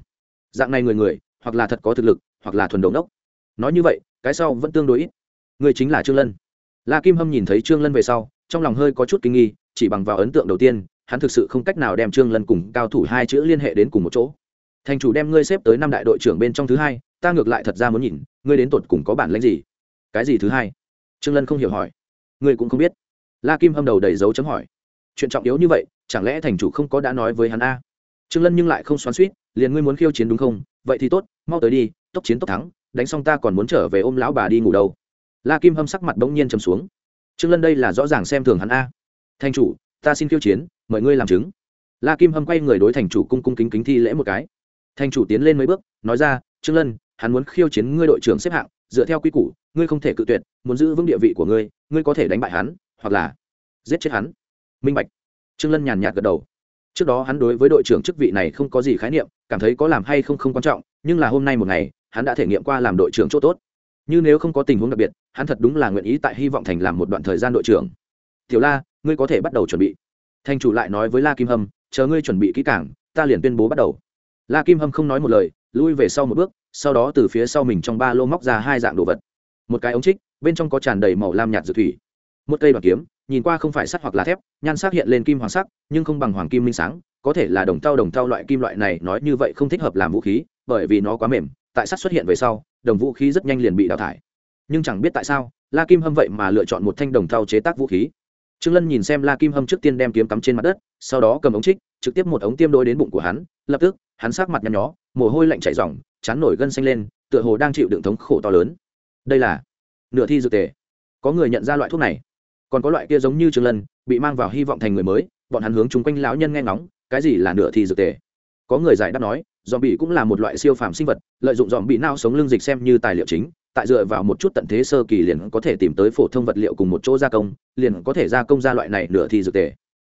Dạng này người người, hoặc là thật có thực lực, hoặc là thuần đầu đốc. Nói như vậy, cái sau vẫn tương đối ít. Người chính là trương lân. La kim hâm nhìn thấy trương lân về sau, trong lòng hơi có chút kinh nghi, chỉ bằng vào ấn tượng đầu tiên, hắn thực sự không cách nào đem trương lân cùng cao thủ hai chữ liên hệ đến cùng một chỗ. Thành chủ đem ngươi xếp tới năm đại đội trưởng bên trong thứ hai, ta ngược lại thật ra muốn nhìn, ngươi đến tột cùng có bản lãnh gì? Cái gì thứ hai? Trương lân không hiểu hỏi. Ngươi cũng không biết. La kim hâm đầu đầy dấu chấm hỏi. Chuyện trọng yếu như vậy, chẳng lẽ thành chủ không có đã nói với hắn a? Trương lân nhưng lại không xoắn suýt liền ngươi muốn khiêu chiến đúng không? Vậy thì tốt, mau tới đi, tốc chiến tốc thắng, đánh xong ta còn muốn trở về ôm lão bà đi ngủ đâu. La kim hâm sắc mặt bỗng nhiên trầm xuống. Trương lân đây là rõ ràng xem thường hắn a. Thành chủ, ta xin khiêu chiến, mời ngươi làm chứng. La kim hâm quay người đối thành chủ cung cung kính kính thi lễ một cái. Thành chủ tiến lên mấy bước, nói ra, trương lân, hắn muốn khiêu chiến ngươi đội trưởng xếp hạng, dựa theo quy củ, ngươi không thể cự tuyệt, muốn giữ vững địa vị của ngươi ngươi có thể đánh bại hắn, hoặc là giết chết hắn. Minh bạch. Trương lân nhàn nhạt gật đầu trước đó hắn đối với đội trưởng chức vị này không có gì khái niệm, cảm thấy có làm hay không không quan trọng, nhưng là hôm nay một ngày, hắn đã thể nghiệm qua làm đội trưởng chỗ tốt. Như nếu không có tình huống đặc biệt, hắn thật đúng là nguyện ý tại hy vọng thành làm một đoạn thời gian đội trưởng. Tiểu la, ngươi có thể bắt đầu chuẩn bị. Thành chủ lại nói với la kim hâm, chờ ngươi chuẩn bị kỹ cảng ta liền tuyên bố bắt đầu. La kim hâm không nói một lời, lui về sau một bước, sau đó từ phía sau mình trong ba lô móc ra hai dạng đồ vật. Một cái ống trích, bên trong có tràn đầy màu lam nhạt dược thủy, một cây đoàn kiếm nhìn qua không phải sắt hoặc là thép, nhan sắc hiện lên kim hoàng sắc, nhưng không bằng hoàng kim minh sáng, có thể là đồng tao đồng tao loại kim loại này, nói như vậy không thích hợp làm vũ khí, bởi vì nó quá mềm, tại sắt xuất hiện về sau, đồng vũ khí rất nhanh liền bị đào thải. Nhưng chẳng biết tại sao, la kim hâm vậy mà lựa chọn một thanh đồng thau chế tác vũ khí. Trương lân nhìn xem la kim hâm trước tiên đem kiếm cắm trên mặt đất, sau đó cầm ống trích, trực tiếp một ống tiêm đôi đến bụng của hắn, lập tức, hắn sát mặt nhăn nhó, mồ hôi lạnh chảy ròng, chán nổi gân xanh lên, tựa hồ đang chịu đựng thống khổ to lớn. Đây là nửa thi dược tề. Có người nhận ra loại thuốc này còn có loại kia giống như trường lân, bị mang vào hy vọng thành người mới, bọn hắn hướng chung quanh lão nhân nghe ngóng, cái gì là nửa thì dược tề. Có người giải đáp nói dòm bị cũng là một loại siêu phàm sinh vật, lợi dụng dòm bị nao sống lương dịch xem như tài liệu chính, tại dựa vào một chút tận thế sơ kỳ liền có thể tìm tới phổ thông vật liệu cùng một chỗ gia công, liền có thể gia công ra loại này nửa thì dược tề.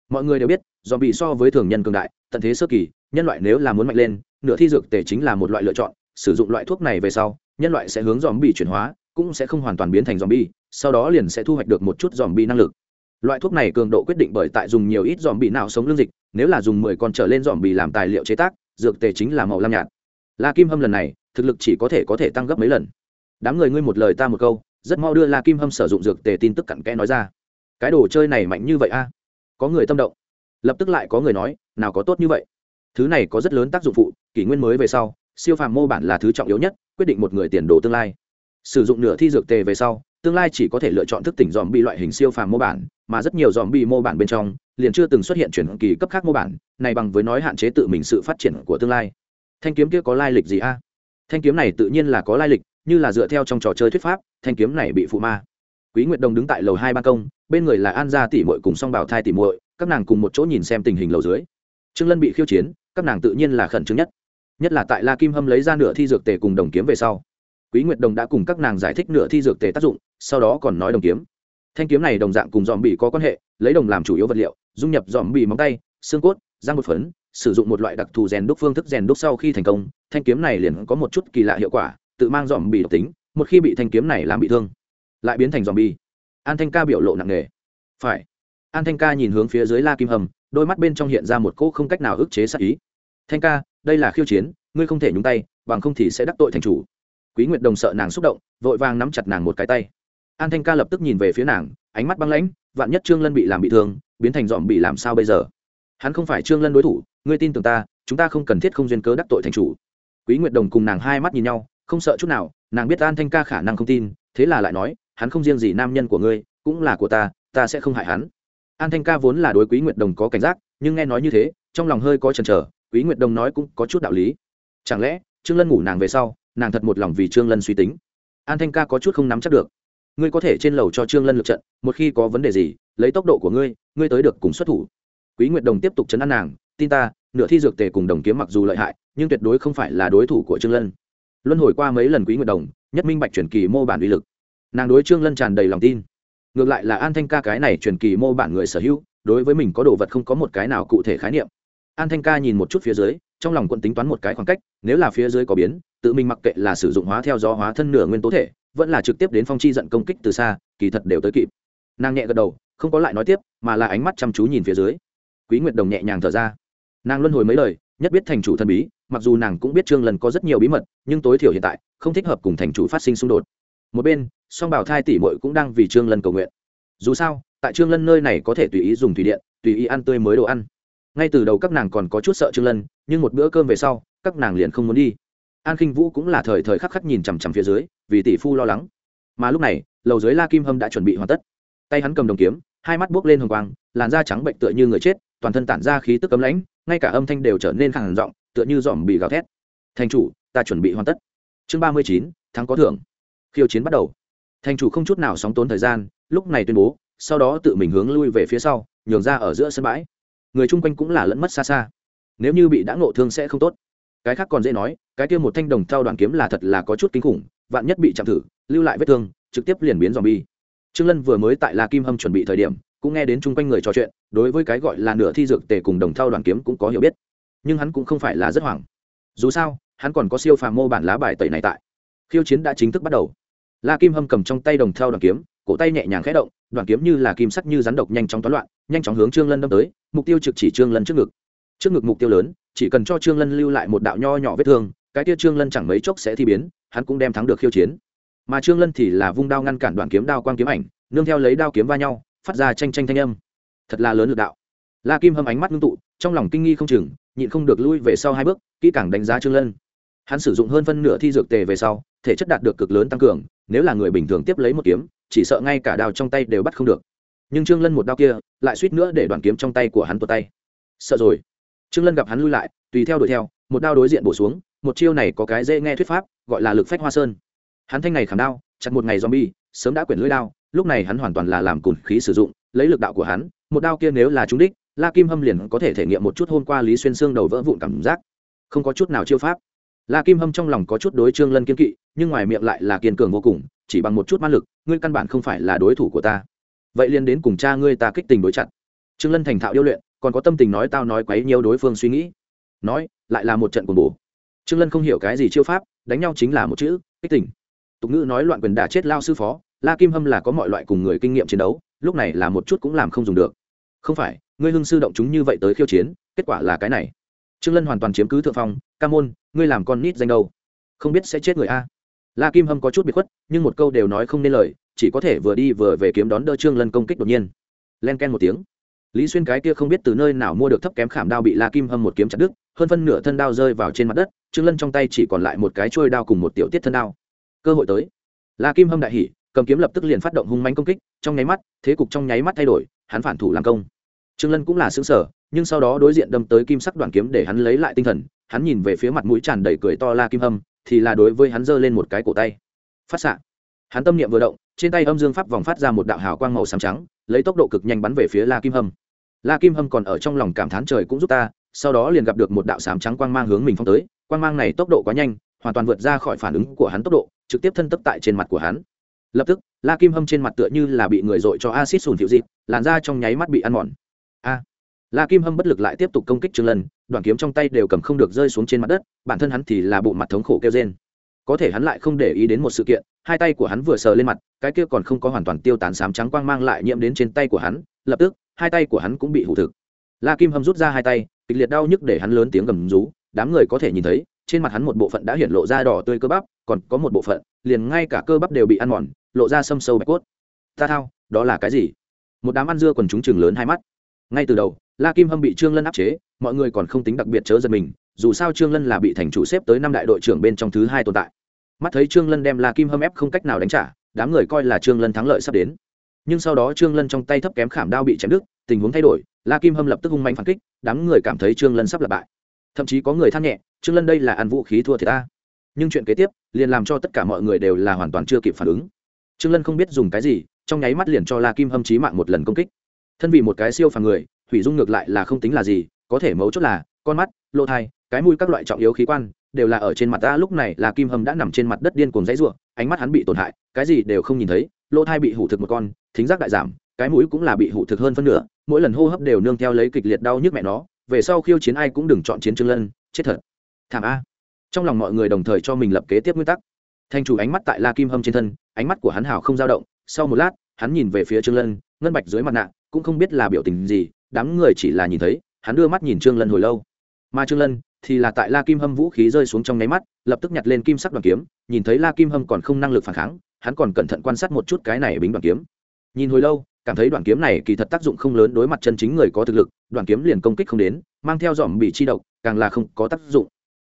Mọi người đều biết dòm bị so với thường nhân cường đại, tận thế sơ kỳ, nhân loại nếu là muốn mạnh lên, nửa thi dược tề chính là một loại lựa chọn, sử dụng loại thuốc này về sau, nhân loại sẽ hướng dòm bị chuyển hóa, cũng sẽ không hoàn toàn biến thành dòm bi sau đó liền sẽ thu hoạch được một chút dòm bi năng lực. Loại thuốc này cường độ quyết định bởi tại dùng nhiều ít dòm bị nào sống lương dịch, nếu là dùng mười con trở lên dòm bị làm tài liệu chế tác, dược tề chính là màu lam nhạt. La kim hâm lần này, thực lực chỉ có thể có thể tăng gấp mấy lần. Đám người ngươi một lời ta một câu, rất mau đưa la kim hâm sử dụng dược tề tin tức cặn kẽ nói ra. Cái đồ chơi này mạnh như vậy a? À? Có người tâm động. Lập tức lại có người nói, nào có tốt như vậy. Thứ này có rất lớn tác dụng phụ, kỷ nguyên mới về sau, siêu phàm mô bản là thứ trọng yếu nhất, quyết định một người tiền đồ tương lai. Sử dụng nửa thi dược tề về sau tương lai chỉ có thể lựa chọn thức tỉnh dòm bị loại hình siêu phàm mô bản, mà rất nhiều dòm bị mô bản bên trong liền chưa từng xuất hiện chuyển kỳ cấp khác mô bản, này bằng với nói hạn chế tự mình sự phát triển của tương lai. Thanh kiếm kia có lai lịch gì a? Thanh kiếm này tự nhiên là có lai lịch, như là dựa theo trong trò chơi thuyết pháp, thanh kiếm này bị phụ ma. Quý nguyệt đồng đứng tại lầu hai ban công, bên người là an gia tỷ muội cùng song bảo thai tỷ muội, các nàng cùng một chỗ nhìn xem tình hình lầu dưới. Trương lân bị khiêu chiến, các nàng tự nhiên là khẩn trương nhất. Nhất là tại la kim hâm lấy ra nửa thi dược tề cùng đồng kiếm về sau quý nguyệt đồng đã cùng các nàng giải thích nửa thi dược tề tác dụng, sau đó còn nói đồng kiếm. Thanh kiếm này đồng dạng cùng dòm bị có quan hệ, lấy đồng làm chủ yếu vật liệu, dung nhập dòm bị móng tay, xương cốt, răng một phấn, sử dụng một loại đặc thù rèn đúc phương thức rèn đúc sau khi thành công, thanh kiếm này liền có một chút kỳ lạ hiệu quả, tự mang dòm bị độc tính, một khi bị thanh kiếm này làm bị thương, lại biến thành dòm bi an thanh ca biểu lộ nặng nề. Phải. An thanh ca nhìn hướng phía dưới la kim hầm, đôi mắt bên trong hiện ra một cỗ không cách nào ức chế sát ý. Thanh ca, đây là khiêu chiến, ngươi không thể nhúng tay, bằng không thì sẽ đắc tội thành chủ quý nguyệt đồng sợ nàng xúc động, vội vàng nắm chặt nàng một cái tay. An thanh ca lập tức nhìn về phía nàng, ánh mắt băng lãnh, vạn nhất trương lân bị làm bị thương, biến thành dòm bị làm sao bây giờ? Hắn không phải trương lân đối thủ, ngươi tin tưởng ta, chúng ta không cần thiết không duyên cớ đắc tội thành chủ. Quý nguyệt đồng cùng nàng hai mắt nhìn nhau, không sợ chút nào, nàng biết an thanh ca khả năng không tin, thế là lại nói, hắn không riêng gì nam nhân của ngươi, cũng là của ta ta sẽ không hại hắn. An thanh ca vốn là đối quý nguyệt đồng có cảnh giác, nhưng nghe nói như thế, trong lòng hơi có chần chờ, quý nguyệt đồng nói cũng có chút đạo lý. Chẳng lẽ trương lân ngủ nàng về sau nàng thật một lòng vì trương lân suy tính. An thanh ca có chút không nắm chắc được. Ngươi có thể trên lầu cho trương lân lượt trận, một khi có vấn đề gì, lấy tốc độ của ngươi ngươi tới được cùng xuất thủ. Quý nguyệt đồng tiếp tục chấn an nàng, tin ta, nửa thi dược tề cùng đồng kiếm mặc dù lợi hại, nhưng tuyệt đối không phải là đối thủ của trương lân. Luân hồi qua mấy lần quý nguyệt đồng, nhất minh bạch truyền kỳ mô bản uy lực. Nàng đối trương lân tràn đầy lòng tin. Ngược lại là an thanh ca cái này truyền kỳ mô bản người sở hữu, đối với mình có đồ vật không có một cái nào cụ thể khái niệm. An thanh ca nhìn một chút phía dưới trong lòng quận tính toán một cái khoảng cách, nếu là phía dưới có biến, tự mình mặc kệ là sử dụng hóa theo do hóa thân nửa nguyên tố thể, vẫn là trực tiếp đến phong chi giận công kích từ xa, kỳ thật đều tới kịp. Nàng nhẹ gật đầu, không có lại nói tiếp, mà là ánh mắt chăm chú nhìn phía dưới. Quý nguyệt đồng nhẹ nhàng thở ra. Nàng luân hồi mấy lời, nhất biết thành chủ thần bí, mặc dù nàng cũng biết trương lần có rất nhiều bí mật, nhưng tối thiểu hiện tại, không thích hợp cùng thành chủ phát sinh xung đột. Một bên, song bảo thai tỷ mội cũng đang vì trương lân cầu nguyện. Dù sao, tại trương lân nơi này có thể tùy ý dùng thủy điện, tùy ý ăn tươi mới đồ ăn ngay từ đầu các nàng còn có chút sợ trương lân, nhưng một bữa cơm về sau, các nàng liền không muốn đi. An khinh vũ cũng là thời thời khắc khắc nhìn chằm chằm phía dưới, vì tỷ phu lo lắng. Mà lúc này, lầu dưới la kim hâm đã chuẩn bị hoàn tất. Tay hắn cầm đồng kiếm, hai mắt buốc lên hồng quang, làn da trắng bệnh tựa như người chết, toàn thân tản ra khí tức cấm lãnh, ngay cả âm thanh đều trở nên khẳng giọng, tựa như dòm bị gào thét. Thành chủ, ta chuẩn bị hoàn tất. Chương ba mươi chín tháng có thưởng. Khiêu chiến bắt đầu. Thành chủ không chút nào sóng tốn thời gian, lúc này tuyên bố, sau đó tự mình hướng lui về phía sau, nhường ra ở giữa sân bãi người chung quanh cũng là lẫn mất xa xa. Nếu như bị đã ngộ thương sẽ không tốt. Cái khác còn dễ nói, cái kia một thanh đồng thao đoàn kiếm là thật là có chút kinh khủng, vạn nhất bị chạm thử, lưu lại vết thương, trực tiếp liền biến dòm bi trương lân vừa mới tại la kim hâm chuẩn bị thời điểm, cũng nghe đến chung quanh người trò chuyện, đối với cái gọi là nửa thi dược tề cùng đồng thao đoàn kiếm cũng có hiểu biết. Nhưng hắn cũng không phải là rất hoảng. Dù sao, hắn còn có siêu phàm mô bản lá bài tẩy này tại. Khiêu chiến đã chính thức bắt đầu. La kim hâm cầm trong tay đồng thao đoàn kiếm, cổ tay nhẹ nhàng khẽ động đoàn kiếm như là kim sắc như rắn độc nhanh chóng toán loạn, nhanh chóng hướng trương lân đâm tới mục tiêu trực chỉ trương lân trước ngực. Trước ngực mục tiêu lớn, chỉ cần cho trương lân lưu lại một đạo nho nhỏ vết thương, cái kia trương lân chẳng mấy chốc sẽ thi biến, hắn cũng đem thắng được khiêu chiến. Mà trương lân thì là vung đao ngăn cản đoạn kiếm đao quang kiếm ảnh, nương theo lấy đao kiếm va nhau, phát ra tranh tranh thanh âm. Thật là lớn lực đạo. La kim hâm ánh mắt ngưng tụ, trong lòng kinh nghi không chừng, nhịn không được lui về sau hai bước, kỹ càng đánh giá trương lân. Hắn sử dụng hơn phân nửa thi dược tề về sau, thể chất đạt được cực lớn tăng cường, nếu là người bình thường tiếp lấy một kiếm, chỉ sợ ngay cả đao trong tay đều bắt không được nhưng trương lân một đao kia lại suýt nữa để đoàn kiếm trong tay của hắn tuột tay. Sợ rồi. Trương lân gặp hắn lui lại, tùy theo đuổi theo, một đao đối diện bổ xuống, một chiêu này có cái dễ nghe thuyết pháp, gọi là lực phách hoa sơn. Hắn thanh này khảm đao, chặt một ngày zombie, sớm đã quyển lưỡi đao, lúc này hắn hoàn toàn là làm cùn khí sử dụng, lấy lực đạo của hắn, một đao kia nếu là trúng đích, la kim hâm liền có thể thể nghiệm một chút hôm qua lý xuyên xương đầu vỡ vụn cảm giác. Không có chút nào chiêu pháp. La kim hâm trong lòng có chút đối trương lân kiên kỵ, nhưng ngoài miệng lại là kiên cường vô cùng, chỉ bằng một chút ma lực, ngươi căn bản không phải là đối thủ của ta vậy liền đến cùng cha ngươi ta kích tình đối chặt. Trương lân thành thạo điêu luyện, còn có tâm tình nói tao nói quấy nhiều đối phương suy nghĩ. Nói, lại là một trận cuồng bổ. Trương lân không hiểu cái gì chiêu pháp, đánh nhau chính là một chữ, kích tình. Tục ngữ nói loạn quyền đả chết lao sư phó, la kim hâm là có mọi loại cùng người kinh nghiệm chiến đấu, lúc này là một chút cũng làm không dùng được. Không phải, ngươi hưng sư động chúng như vậy tới khiêu chiến, kết quả là cái này. Trương lân hoàn toàn chiếm cứ thượng phong, ca môn, ngươi làm con nít danh đâu? Không biết sẽ chết người a. La kim hâm có chút bị khuất, nhưng một câu đều nói không nên lời chỉ có thể vừa đi vừa về kiếm đón đỡ trương lân công kích đột nhiên. Len ken một tiếng. Lý xuyên cái kia không biết từ nơi nào mua được thấp kém khảm đao bị la kim hâm một kiếm chặt đứt, hơn phân nửa thân đao rơi vào trên mặt đất, trương lân trong tay chỉ còn lại một cái trôi đao cùng một tiểu tiết thân đao. Cơ hội tới. La kim hâm đại hỉ, cầm kiếm lập tức liền phát động hung mãnh công kích, trong nháy mắt, thế cục trong nháy mắt thay đổi, hắn phản thủ làm công. Trương lân cũng là xứng sở nhưng sau đó đối diện đâm tới kim sắc đoàn kiếm để hắn lấy lại tinh thần, hắn nhìn về phía mặt mũi tràn đầy cười to la kim hâm, thì là đối với hắn giơ lên một cái cổ tay. Phát xạ. Hắn tâm niệm vừa động trên tay âm dương pháp vòng phát ra một đạo hào quang màu xám trắng lấy tốc độ cực nhanh bắn về phía la kim hâm. La kim hâm còn ở trong lòng cảm thán trời cũng giúp ta sau đó liền gặp được một đạo xám trắng quang mang hướng mình phong tới quang mang này tốc độ quá nhanh hoàn toàn vượt ra khỏi phản ứng của hắn tốc độ trực tiếp thân tấp tại trên mặt của hắn. Lập tức la kim hâm trên mặt tựa như là bị người dội cho acid sùn thiệu dịp làn da trong nháy mắt bị ăn mòn. A! La kim hâm bất lực lại tiếp tục công kích trương lần, đoạn kiếm trong tay đều cầm không được rơi xuống trên mặt đất bản thân hắn thì là bộ mặt thống khổ kêu trên có thể hắn lại không để ý đến một sự kiện, hai tay của hắn vừa sờ lên mặt, cái kia còn không có hoàn toàn tiêu tán sám trắng quang mang lại nhiễm đến trên tay của hắn, lập tức, hai tay của hắn cũng bị hủ thực. La kim hâm rút ra hai tay, kịch liệt đau nhức để hắn lớn tiếng gầm rú, đám người có thể nhìn thấy, trên mặt hắn một bộ phận đã hiện lộ ra đỏ tươi cơ bắp, còn có một bộ phận, liền ngay cả cơ bắp đều bị ăn mòn, lộ ra sâm sâu bạch cốt. Ta thao, đó là cái gì? Một đám ăn dưa còn chúng chừng lớn hai mắt. Ngay từ đầu, la kim hâm bị trương lân áp chế, mọi người còn không tính đặc biệt chớ giật mình, dù sao trương lân là bị thành chủ xếp tới năm đại đội trưởng bên trong thứ hai tồn tại mắt thấy trương lân đem la kim hâm ép không cách nào đánh trả, đám người coi là trương lân thắng lợi sắp đến. Nhưng sau đó trương lân trong tay thấp kém khảm đao bị chém đứt, tình huống thay đổi, la kim hâm lập tức hung mạnh phản kích, đám người cảm thấy trương lân sắp lặp bại. Thậm chí có người than nhẹ, trương lân đây là ăn vũ khí thua thì ta. Nhưng chuyện kế tiếp liền làm cho tất cả mọi người đều là hoàn toàn chưa kịp phản ứng. Trương lân không biết dùng cái gì, trong nháy mắt liền cho la kim hâm chí mạng một lần công kích. Thân vì một cái siêu phàm người hủy dung ngược lại là không tính là gì, có thể mấu chốt là, con mắt, lỗ thai, cái mũi các loại trọng yếu khí quan đều là ở trên mặt ta. Lúc này là kim hâm đã nằm trên mặt đất điên cuồng dãy ruộng ánh mắt hắn bị tổn hại, cái gì đều không nhìn thấy, lỗ thai bị hủ thực một con, thính giác đại giảm, cái mũi cũng là bị hủ thực hơn phân nửa, mỗi lần hô hấp đều nương theo lấy kịch liệt đau nhức mẹ nó, về sau khiêu chiến ai cũng đừng chọn chiến trương lân, chết thật. Thảm a. Trong lòng mọi người đồng thời cho mình lập kế tiếp nguyên tắc. Thanh chủ ánh mắt tại la kim hâm trên thân, ánh mắt của hắn hào không dao động, sau một lát, hắn nhìn về phía trương lân, ngân bạch dưới mặt nạ, cũng không biết là biểu tình gì, đám người chỉ là nhìn thấy, hắn đưa mắt nhìn trương lân hồi lâu. Mà trương lân thì là tại la kim hâm vũ khí rơi xuống trong nháy mắt, lập tức nhặt lên kim sắc đoàn kiếm, nhìn thấy la kim hâm còn không năng lực phản kháng, hắn còn cẩn thận quan sát một chút cái này bính đoàn kiếm. Nhìn hồi lâu, cảm thấy đoàn kiếm này kỳ thật tác dụng không lớn đối mặt chân chính người có thực lực, đoàn kiếm liền công kích không đến, mang theo dòm bị chi độc, càng là không có tác dụng.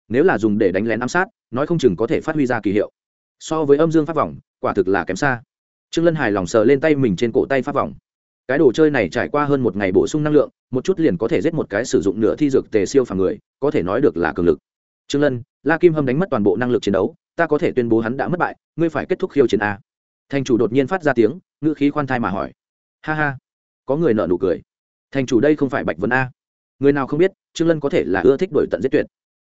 Nếu là dùng để đánh lén ám sát, nói không chừng có thể phát huy ra kỳ hiệu. So với âm dương pháp vòng, quả thực là kém xa. Trương lân hài lòng sờ lên tay mình trên cổ tay pháp vòng. Cái đồ chơi này trải qua hơn một ngày bổ sung năng lượng, một chút liền có thể giết một cái sử dụng nửa thi dược tề siêu phàm người có thể nói được là cường lực. Trương lân, la kim hâm đánh mất toàn bộ năng lực chiến đấu, ta có thể tuyên bố hắn đã mất bại, ngươi phải kết thúc khiêu chiến a. Thành chủ đột nhiên phát ra tiếng, ngữ khí khoan thai mà hỏi. Ha ha, có người nợ nụ cười. Thành chủ đây không phải bạch vân a. Người nào không biết, trương lân có thể là ưa thích đổi tận giết tuyệt.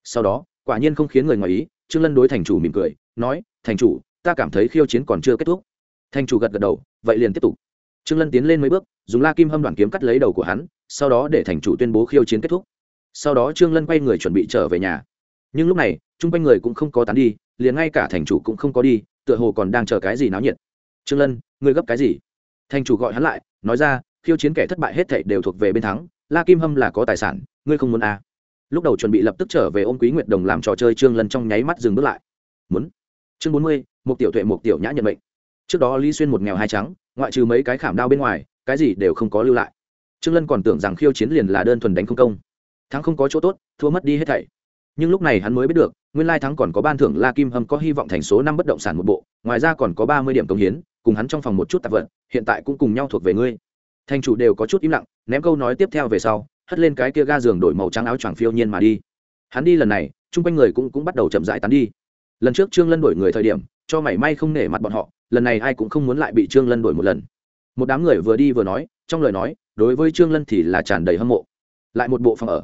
Sau đó, quả nhiên không khiến người ngoài ý, trương lân đối thành chủ mỉm cười, nói, thành chủ, ta cảm thấy khiêu chiến còn chưa kết thúc. Thành chủ gật gật đầu, vậy liền tiếp tục. Trương lân tiến lên mấy bước, dùng la kim hâm đoàn kiếm cắt lấy đầu của hắn, sau đó để thành chủ tuyên bố khiêu chiến kết thúc sau đó trương lân quay người chuẩn bị trở về nhà. Nhưng lúc này, chung quanh người cũng không có tán đi, liền ngay cả thành chủ cũng không có đi, tựa hồ còn đang chờ cái gì náo nhiệt. Trương lân ngươi gấp cái gì? Thành chủ gọi hắn lại, nói ra, khiêu chiến kẻ thất bại hết thảy đều thuộc về bên thắng, la kim hâm là có tài sản, ngươi không muốn à. lúc đầu chuẩn bị lập tức trở về ôm quý nguyệt đồng làm trò chơi, trương lân trong nháy mắt dừng bước lại. Muốn. Chương bốn mươi một tiểu tuệ một tiểu nhã nhận mệnh. Trước đó lý xuyên một nghèo hai trắng, ngoại trừ mấy cái khảm đao bên ngoài, cái gì đều không có lưu lại. Trương lân còn tưởng rằng khiêu chiến liền là đơn thuần đánh không công thắng không có chỗ tốt, thua mất đi hết thảy. Nhưng lúc này hắn mới biết được, nguyên lai thắng còn có ban thưởng la kim hâm có hy vọng thành số năm bất động sản một bộ, ngoài ra còn có ba mươi điểm công hiến, cùng hắn trong phòng một chút tạp vật, hiện tại cũng cùng nhau thuộc về ngươi. Thành chủ đều có chút im lặng, ném câu nói tiếp theo về sau, hất lên cái kia ga giường đổi màu trắng áo choàng phiêu nhiên mà đi. Hắn đi lần này, chung quanh người cũng cũng bắt đầu chậm rãi tán đi. Lần trước trương lân đổi người thời điểm, cho mảy may không nể mặt bọn họ, lần này ai cũng không muốn lại bị trương lân đổi một lần. Một đám người vừa đi vừa nói, trong lời nói, đối với trương lân thì là tràn đầy hâm mộ. Lại một bộ phòng ở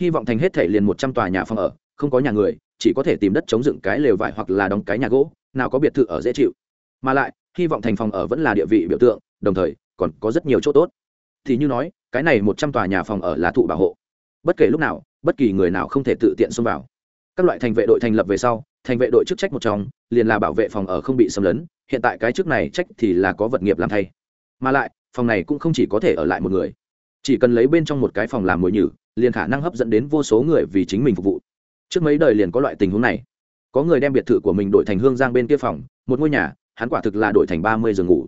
hy vọng thành hết thể liền một trăm tòa nhà phòng ở, không có nhà người, chỉ có thể tìm đất chống dựng cái lều vải hoặc là đóng cái nhà gỗ, nào có biệt thự ở dễ chịu. Mà lại, hy vọng thành phòng ở vẫn là địa vị biểu tượng, đồng thời, còn có rất nhiều chỗ tốt. Thì như nói, cái này một trăm tòa nhà phòng ở là thụ bảo hộ. Bất kể lúc nào, bất kỳ người nào không thể tự tiện xông vào. Các loại thành vệ đội thành lập về sau, thành vệ đội chức trách một trong, liền là bảo vệ phòng ở không bị xâm lấn, hiện tại cái chức này trách thì là có vật nghiệp làm thay. Mà lại, phòng này cũng không chỉ có thể ở lại một người. Chỉ cần lấy bên trong một cái phòng làm mồi nhử liền khả năng hấp dẫn đến vô số người vì chính mình phục vụ. Trước mấy đời liền có loại tình huống này. Có người đem biệt thự của mình đổi thành hương giang bên kia phòng, một ngôi nhà, hắn quả thực là đổi thành ba mươi giường ngủ.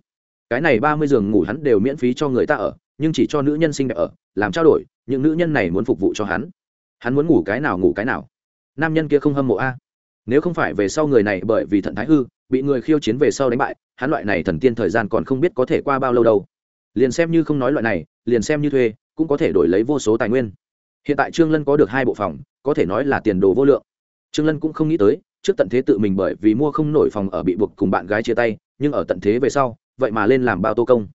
Cái này ba mươi giường ngủ hắn đều miễn phí cho người ta ở, nhưng chỉ cho nữ nhân sinh đẹp ở, làm trao đổi, những nữ nhân này muốn phục vụ cho hắn. Hắn muốn ngủ cái nào ngủ cái nào. Nam nhân kia không hâm mộ a. Nếu không phải về sau người này bởi vì thận thái hư, bị người khiêu chiến về sau đánh bại, hắn loại này thần tiên thời gian còn không biết có thể qua bao lâu đâu. Liền xem như không nói loại này, liền xem như thuê, cũng có thể đổi lấy vô số tài nguyên hiện tại trương lân có được hai bộ phòng, có thể nói là tiền đồ vô lượng. Trương lân cũng không nghĩ tới, trước tận thế tự mình bởi vì mua không nổi phòng ở bị buộc cùng bạn gái chia tay, nhưng ở tận thế về sau, vậy mà lên làm bao tô công.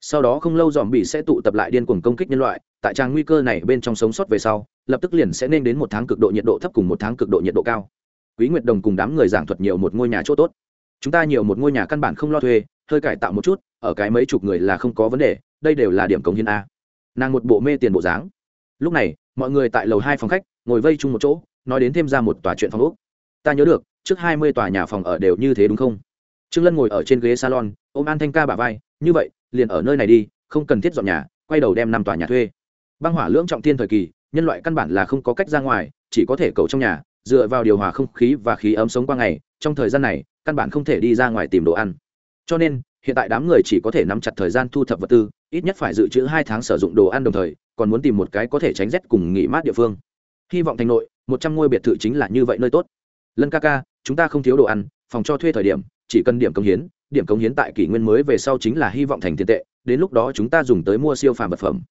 Sau đó không lâu dòm bị sẽ tụ tập lại điên cuồng công kích nhân loại, tại trang nguy cơ này bên trong sống sót về sau, lập tức liền sẽ nên đến một tháng cực độ nhiệt độ thấp cùng một tháng cực độ nhiệt độ cao. Quý nguyệt đồng cùng đám người giảng thuật nhiều một ngôi nhà chỗ tốt. Chúng ta nhiều một ngôi nhà căn bản không lo thuê, hơi cải tạo một chút, ở cái mấy chục người là không có vấn đề, đây đều là điểm cống hiến a. Nàng một bộ mê tiền bộ dáng lúc này, mọi người tại lầu hai phòng khách, ngồi vây chung một chỗ, nói đến thêm ra một tòa chuyện phòng úc ta nhớ được, trước hai mươi tòa nhà phòng ở đều như thế đúng không? Trương lân ngồi ở trên ghế salon, ôm an thanh ca bà vai, như vậy, liền ở nơi này đi, không cần thiết dọn nhà, quay đầu đem năm tòa nhà thuê. Băng hỏa lưỡng trọng thiên thời kỳ, nhân loại căn bản là không có cách ra ngoài, chỉ có thể cầu trong nhà, dựa vào điều hòa không khí và khí ấm sống qua ngày, trong thời gian này, căn bản không thể đi ra ngoài tìm đồ ăn. Cho nên, hiện tại đám người chỉ có thể nắm chặt thời gian thu thập vật tư, ít nhất phải dự trữ hai tháng sử dụng đồ ăn đồng thời còn muốn tìm một cái có thể tránh rét cùng nghỉ mát địa phương. Hy vọng thành nội, một trăm ngôi biệt thự chính là như vậy nơi tốt. Lân ca ca, chúng ta không thiếu đồ ăn, phòng cho thuê thời điểm, chỉ cần điểm công hiến, điểm công hiến tại kỷ nguyên mới về sau chính là hy vọng thành tiền tệ, đến lúc đó chúng ta dùng tới mua siêu phàm vật phẩm.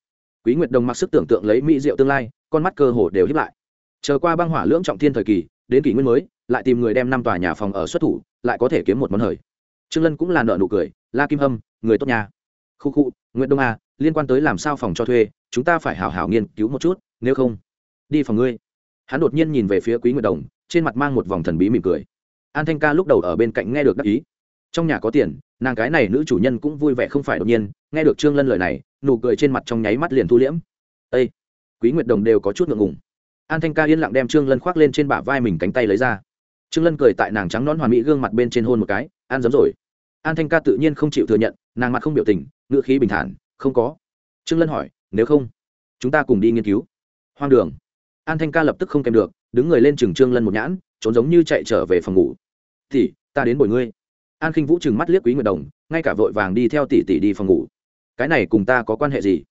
Quý nguyệt đồng mặc sức tưởng tượng lấy mỹ rượu tương lai, con mắt cơ hồ đều hiếp lại. Chờ qua băng hỏa lưỡng trọng thiên thời kỳ, đến kỷ nguyên mới, lại tìm người đem năm tòa nhà phòng ở xuất thủ, lại có thể kiếm một món hời. Trương lân cũng là nợ nụ cười, la kim hâm, người tốt nhà khu khu nguyễn đông a liên quan tới làm sao phòng cho thuê chúng ta phải hào hào nghiên cứu một chút, nếu không, đi phòng ngươi. Hắn đột nhiên nhìn về phía quý nguyệt đồng, trên mặt mang một vòng thần bí mỉm cười. An thanh ca lúc đầu ở bên cạnh nghe được đắc ý. Trong nhà có tiền, nàng cái này nữ chủ nhân cũng vui vẻ không phải đột nhiên, nghe được trương lân lời này, nụ cười trên mặt trong nháy mắt liền thu liễm. Ây quý nguyệt đồng đều có chút ngượng ngùng. An thanh ca yên lặng đem trương lân khoác lên trên bả vai mình cánh tay lấy ra. Trương lân cười tại nàng trắng nón hoàn mỹ gương mặt bên trên hôn một cái an giấm rồi. An thanh ca tự nhiên không chịu thừa nhận, nàng mặt không biểu tình, ngữ khí bình thản, không có. Trương lân hỏi nếu không, chúng ta cùng đi nghiên cứu. Hoang đường. An thanh ca lập tức không kèm được, đứng người lên trường trương lân một nhãn, trốn giống như chạy trở về phòng ngủ. Thì ta đến bồi ngươi. An khinh vũ chừng mắt liếc quý nguyệt đồng, ngay cả vội vàng đi theo tỷ tỷ đi phòng ngủ. Cái này cùng ta có quan hệ gì?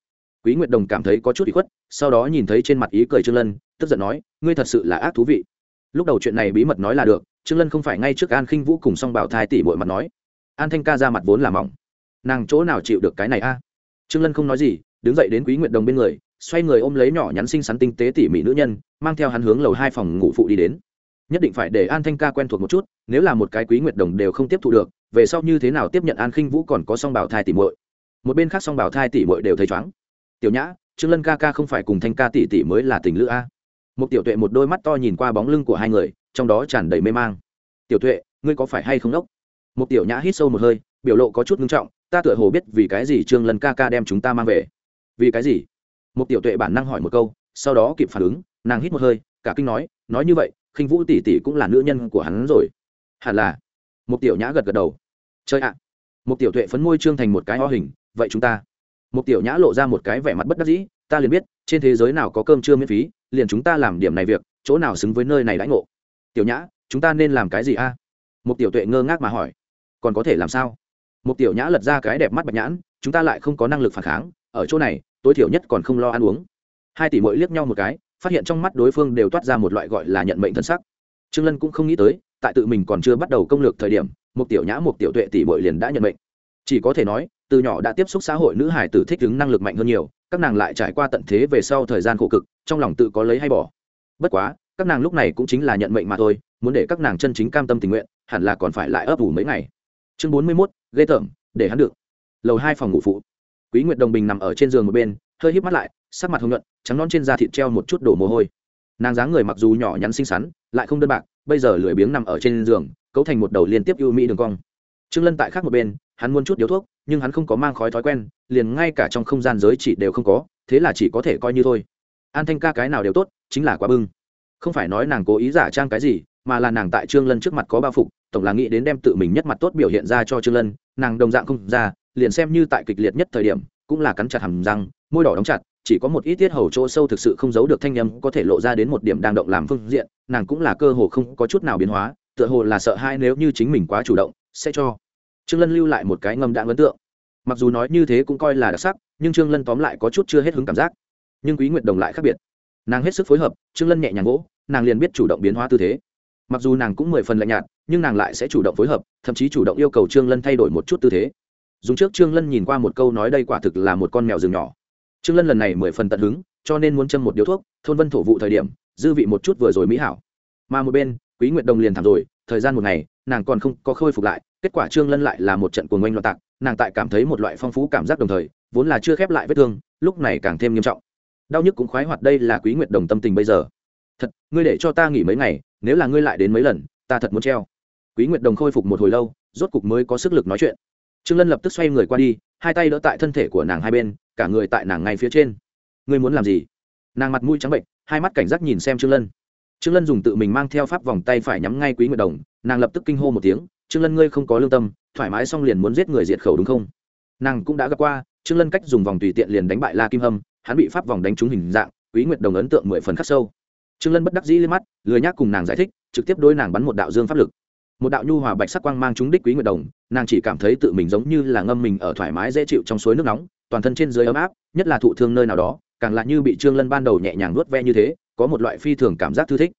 Quý nguyệt đồng cảm thấy có chút bị khuất, sau đó nhìn thấy trên mặt ý cười trương lân, tức giận nói, ngươi thật sự là ác thú vị. Lúc đầu chuyện này bí mật nói là được, trương lân không phải ngay trước an khinh vũ cùng song bảo thai tỷ bội mặt nói. An thanh ca ra mặt vốn là mỏng. Nàng chỗ nào chịu được cái này a? Trương lân không nói gì đứng dậy đến quý nguyệt đồng bên người, xoay người ôm lấy nhỏ nhắn xinh xắn tinh tế tỉ mỉ nữ nhân, mang theo hắn hướng lầu hai phòng ngủ phụ đi đến. Nhất định phải để an thanh ca quen thuộc một chút, nếu là một cái quý nguyệt đồng đều không tiếp thu được, về sau như thế nào tiếp nhận an khinh vũ còn có song bảo thai tỉ muội. Một bên khác song bảo thai tỉ muội đều thấy chóng. Tiểu nhã, trương lân ca ca không phải cùng thanh ca tỷ tỷ mới là tình lữ a? Một tiểu tuệ một đôi mắt to nhìn qua bóng lưng của hai người, trong đó tràn đầy mê mang. Tiểu tuệ, ngươi có phải hay không đốc? Một tiểu nhã hít sâu một hơi, biểu lộ có chút ngưng trọng, ta tựa hồ biết vì cái gì trương lân ca ca đem chúng ta mang về vì cái gì? Một tiểu tuệ bản năng hỏi một câu, sau đó kịp phản ứng, nàng hít một hơi, cả kinh nói nói như vậy, khinh vũ tỷ tỷ cũng là nữ nhân của hắn rồi. Hẳn là. Một tiểu nhã gật gật đầu. Chơi ạ. Một tiểu tuệ phấn môi trương thành một cái ho hình, vậy chúng ta. Một tiểu nhã lộ ra một cái vẻ mặt bất đắc dĩ, ta liền biết, trên thế giới nào có cơm chưa miễn phí, liền chúng ta làm điểm này việc, chỗ nào xứng với nơi này đãi ngộ. Tiểu nhã, chúng ta nên làm cái gì a? Một tiểu tuệ ngơ ngác mà hỏi. Còn có thể làm sao? Một tiểu nhã lật ra cái đẹp mắt bạch nhãn, chúng ta lại không có năng lực phản kháng, ở chỗ này tối thiểu nhất còn không lo ăn uống. Hai tỷ mỗi liếc nhau một cái phát hiện trong mắt đối phương đều toát ra một loại gọi là nhận mệnh thân sắc. Trương lân cũng không nghĩ tới tại tự mình còn chưa bắt đầu công lược thời điểm một tiểu nhã một tiểu tuệ tỷ bội liền đã nhận mệnh. Chỉ có thể nói từ nhỏ đã tiếp xúc xã hội nữ hải tử thích ứng năng lực mạnh hơn nhiều các nàng lại trải qua tận thế về sau thời gian khổ cực trong lòng tự có lấy hay bỏ. Bất quá các nàng lúc này cũng chính là nhận mệnh mà thôi muốn để các nàng chân chính cam tâm tình nguyện hẳn là còn phải lại ấp ủ mấy ngày. Chương bốn mươi 41, ghê tởm để hắn được. Lầu hai phòng ngủ phụ quý nguyệt đồng bình nằm ở trên giường một bên, hơi híp mắt lại, sắc mặt hồng nhuận, trắng non trên da thịt treo một chút đổ mồ hôi. Nàng dáng người mặc dù nhỏ nhắn xinh xắn, lại không đơn bạc, bây giờ lười biếng nằm ở trên giường, cấu thành một đầu liên tiếp ưu mỹ đường cong. Trương lân tại khác một bên, hắn muốn chút điếu thuốc, nhưng hắn không có mang khói thói quen, liền ngay cả trong không gian giới chỉ đều không có, thế là chỉ có thể coi như thôi. An thanh ca cái nào đều tốt, chính là quá bưng. Không phải nói nàng cố ý giả trang cái gì, mà là nàng tại trương lân trước mặt có bao phục, tổng là nghĩ đến đem tự mình nhất mặt tốt biểu hiện ra cho trương lân, nàng đồng dạng không ra liền xem như tại kịch liệt nhất thời điểm, cũng là cắn chặt hàm răng, môi đỏ đóng chặt, chỉ có một ít tiết hầu chỗ sâu thực sự không giấu được thanh âm có thể lộ ra đến một điểm đang động làm phương diện, nàng cũng là cơ hồ không có chút nào biến hóa, tựa hồ là sợ hai nếu như chính mình quá chủ động, sẽ cho trương lân lưu lại một cái ngâm đạn ấn tượng. Mặc dù nói như thế cũng coi là đặc sắc, nhưng trương lân tóm lại có chút chưa hết hứng cảm giác. Nhưng quý nguyệt đồng lại khác biệt. Nàng hết sức phối hợp, trương lân nhẹ nhàng gỗ nàng liền biết chủ động biến hóa tư thế. Mặc dù nàng cũng mười phần lạnh nhạt, nhưng nàng lại sẽ chủ động phối hợp, thậm chí chủ động yêu cầu trương lân thay đổi một chút tư thế dùng trước trương lân nhìn qua một câu nói đây quả thực là một con mèo rừng nhỏ. Trương lân lần này mười phần tận hứng, cho nên muốn châm một điếu thuốc, thôn vân thổ vụ thời điểm, dư vị một chút vừa rồi mỹ hảo. Mà một bên, quý nguyệt đồng liền thảm rồi, thời gian một ngày, nàng còn không có khôi phục lại, kết quả trương lân lại là một trận cuồng oanh loạn tạc, nàng tại cảm thấy một loại phong phú cảm giác đồng thời, vốn là chưa khép lại vết thương, lúc này càng thêm nghiêm trọng. Đau nhức cũng khoái hoạt đây là quý nguyệt đồng tâm tình bây giờ. Thật, ngươi để cho ta nghỉ mấy ngày, nếu là ngươi lại đến mấy lần, ta thật muốn treo. Quý nguyệt đồng khôi phục một hồi lâu, rốt cục mới có sức lực nói chuyện trương lân lập tức xoay người qua đi, hai tay đỡ tại thân thể của nàng hai bên, cả người tại nàng ngay phía trên. Ngươi muốn làm gì? Nàng mặt mũi trắng bệnh hai mắt cảnh giác nhìn xem trương lân. Trương lân dùng tự mình mang theo pháp vòng tay phải nhắm ngay quý nguyệt đồng, nàng lập tức kinh hô một tiếng, trương lân, ngươi không có lương tâm, thoải mái xong liền muốn giết người diệt khẩu đúng không? Nàng cũng đã gặp qua, trương lân cách dùng vòng tùy tiện liền đánh bại la kim hâm, hắn bị pháp vòng đánh trúng hình dạng, quý nguyệt đồng ấn tượng mười phần khắc sâu. Trương lân bất đắc dĩ lên mắt, lười nhác cùng nàng giải thích, trực tiếp đối nàng bắn một đạo dương pháp lực một đạo nhu hòa bạch sắc quang mang chúng đích quý nguyệt đồng, nàng chỉ cảm thấy tự mình giống như là ngâm mình ở thoải mái dễ chịu trong suối nước nóng, toàn thân trên dưới ấm áp, nhất là thụ thương nơi nào đó, càng lại như bị trương lân ban đầu nhẹ nhàng nuốt ve như thế, có một loại phi thường cảm giác thư thích.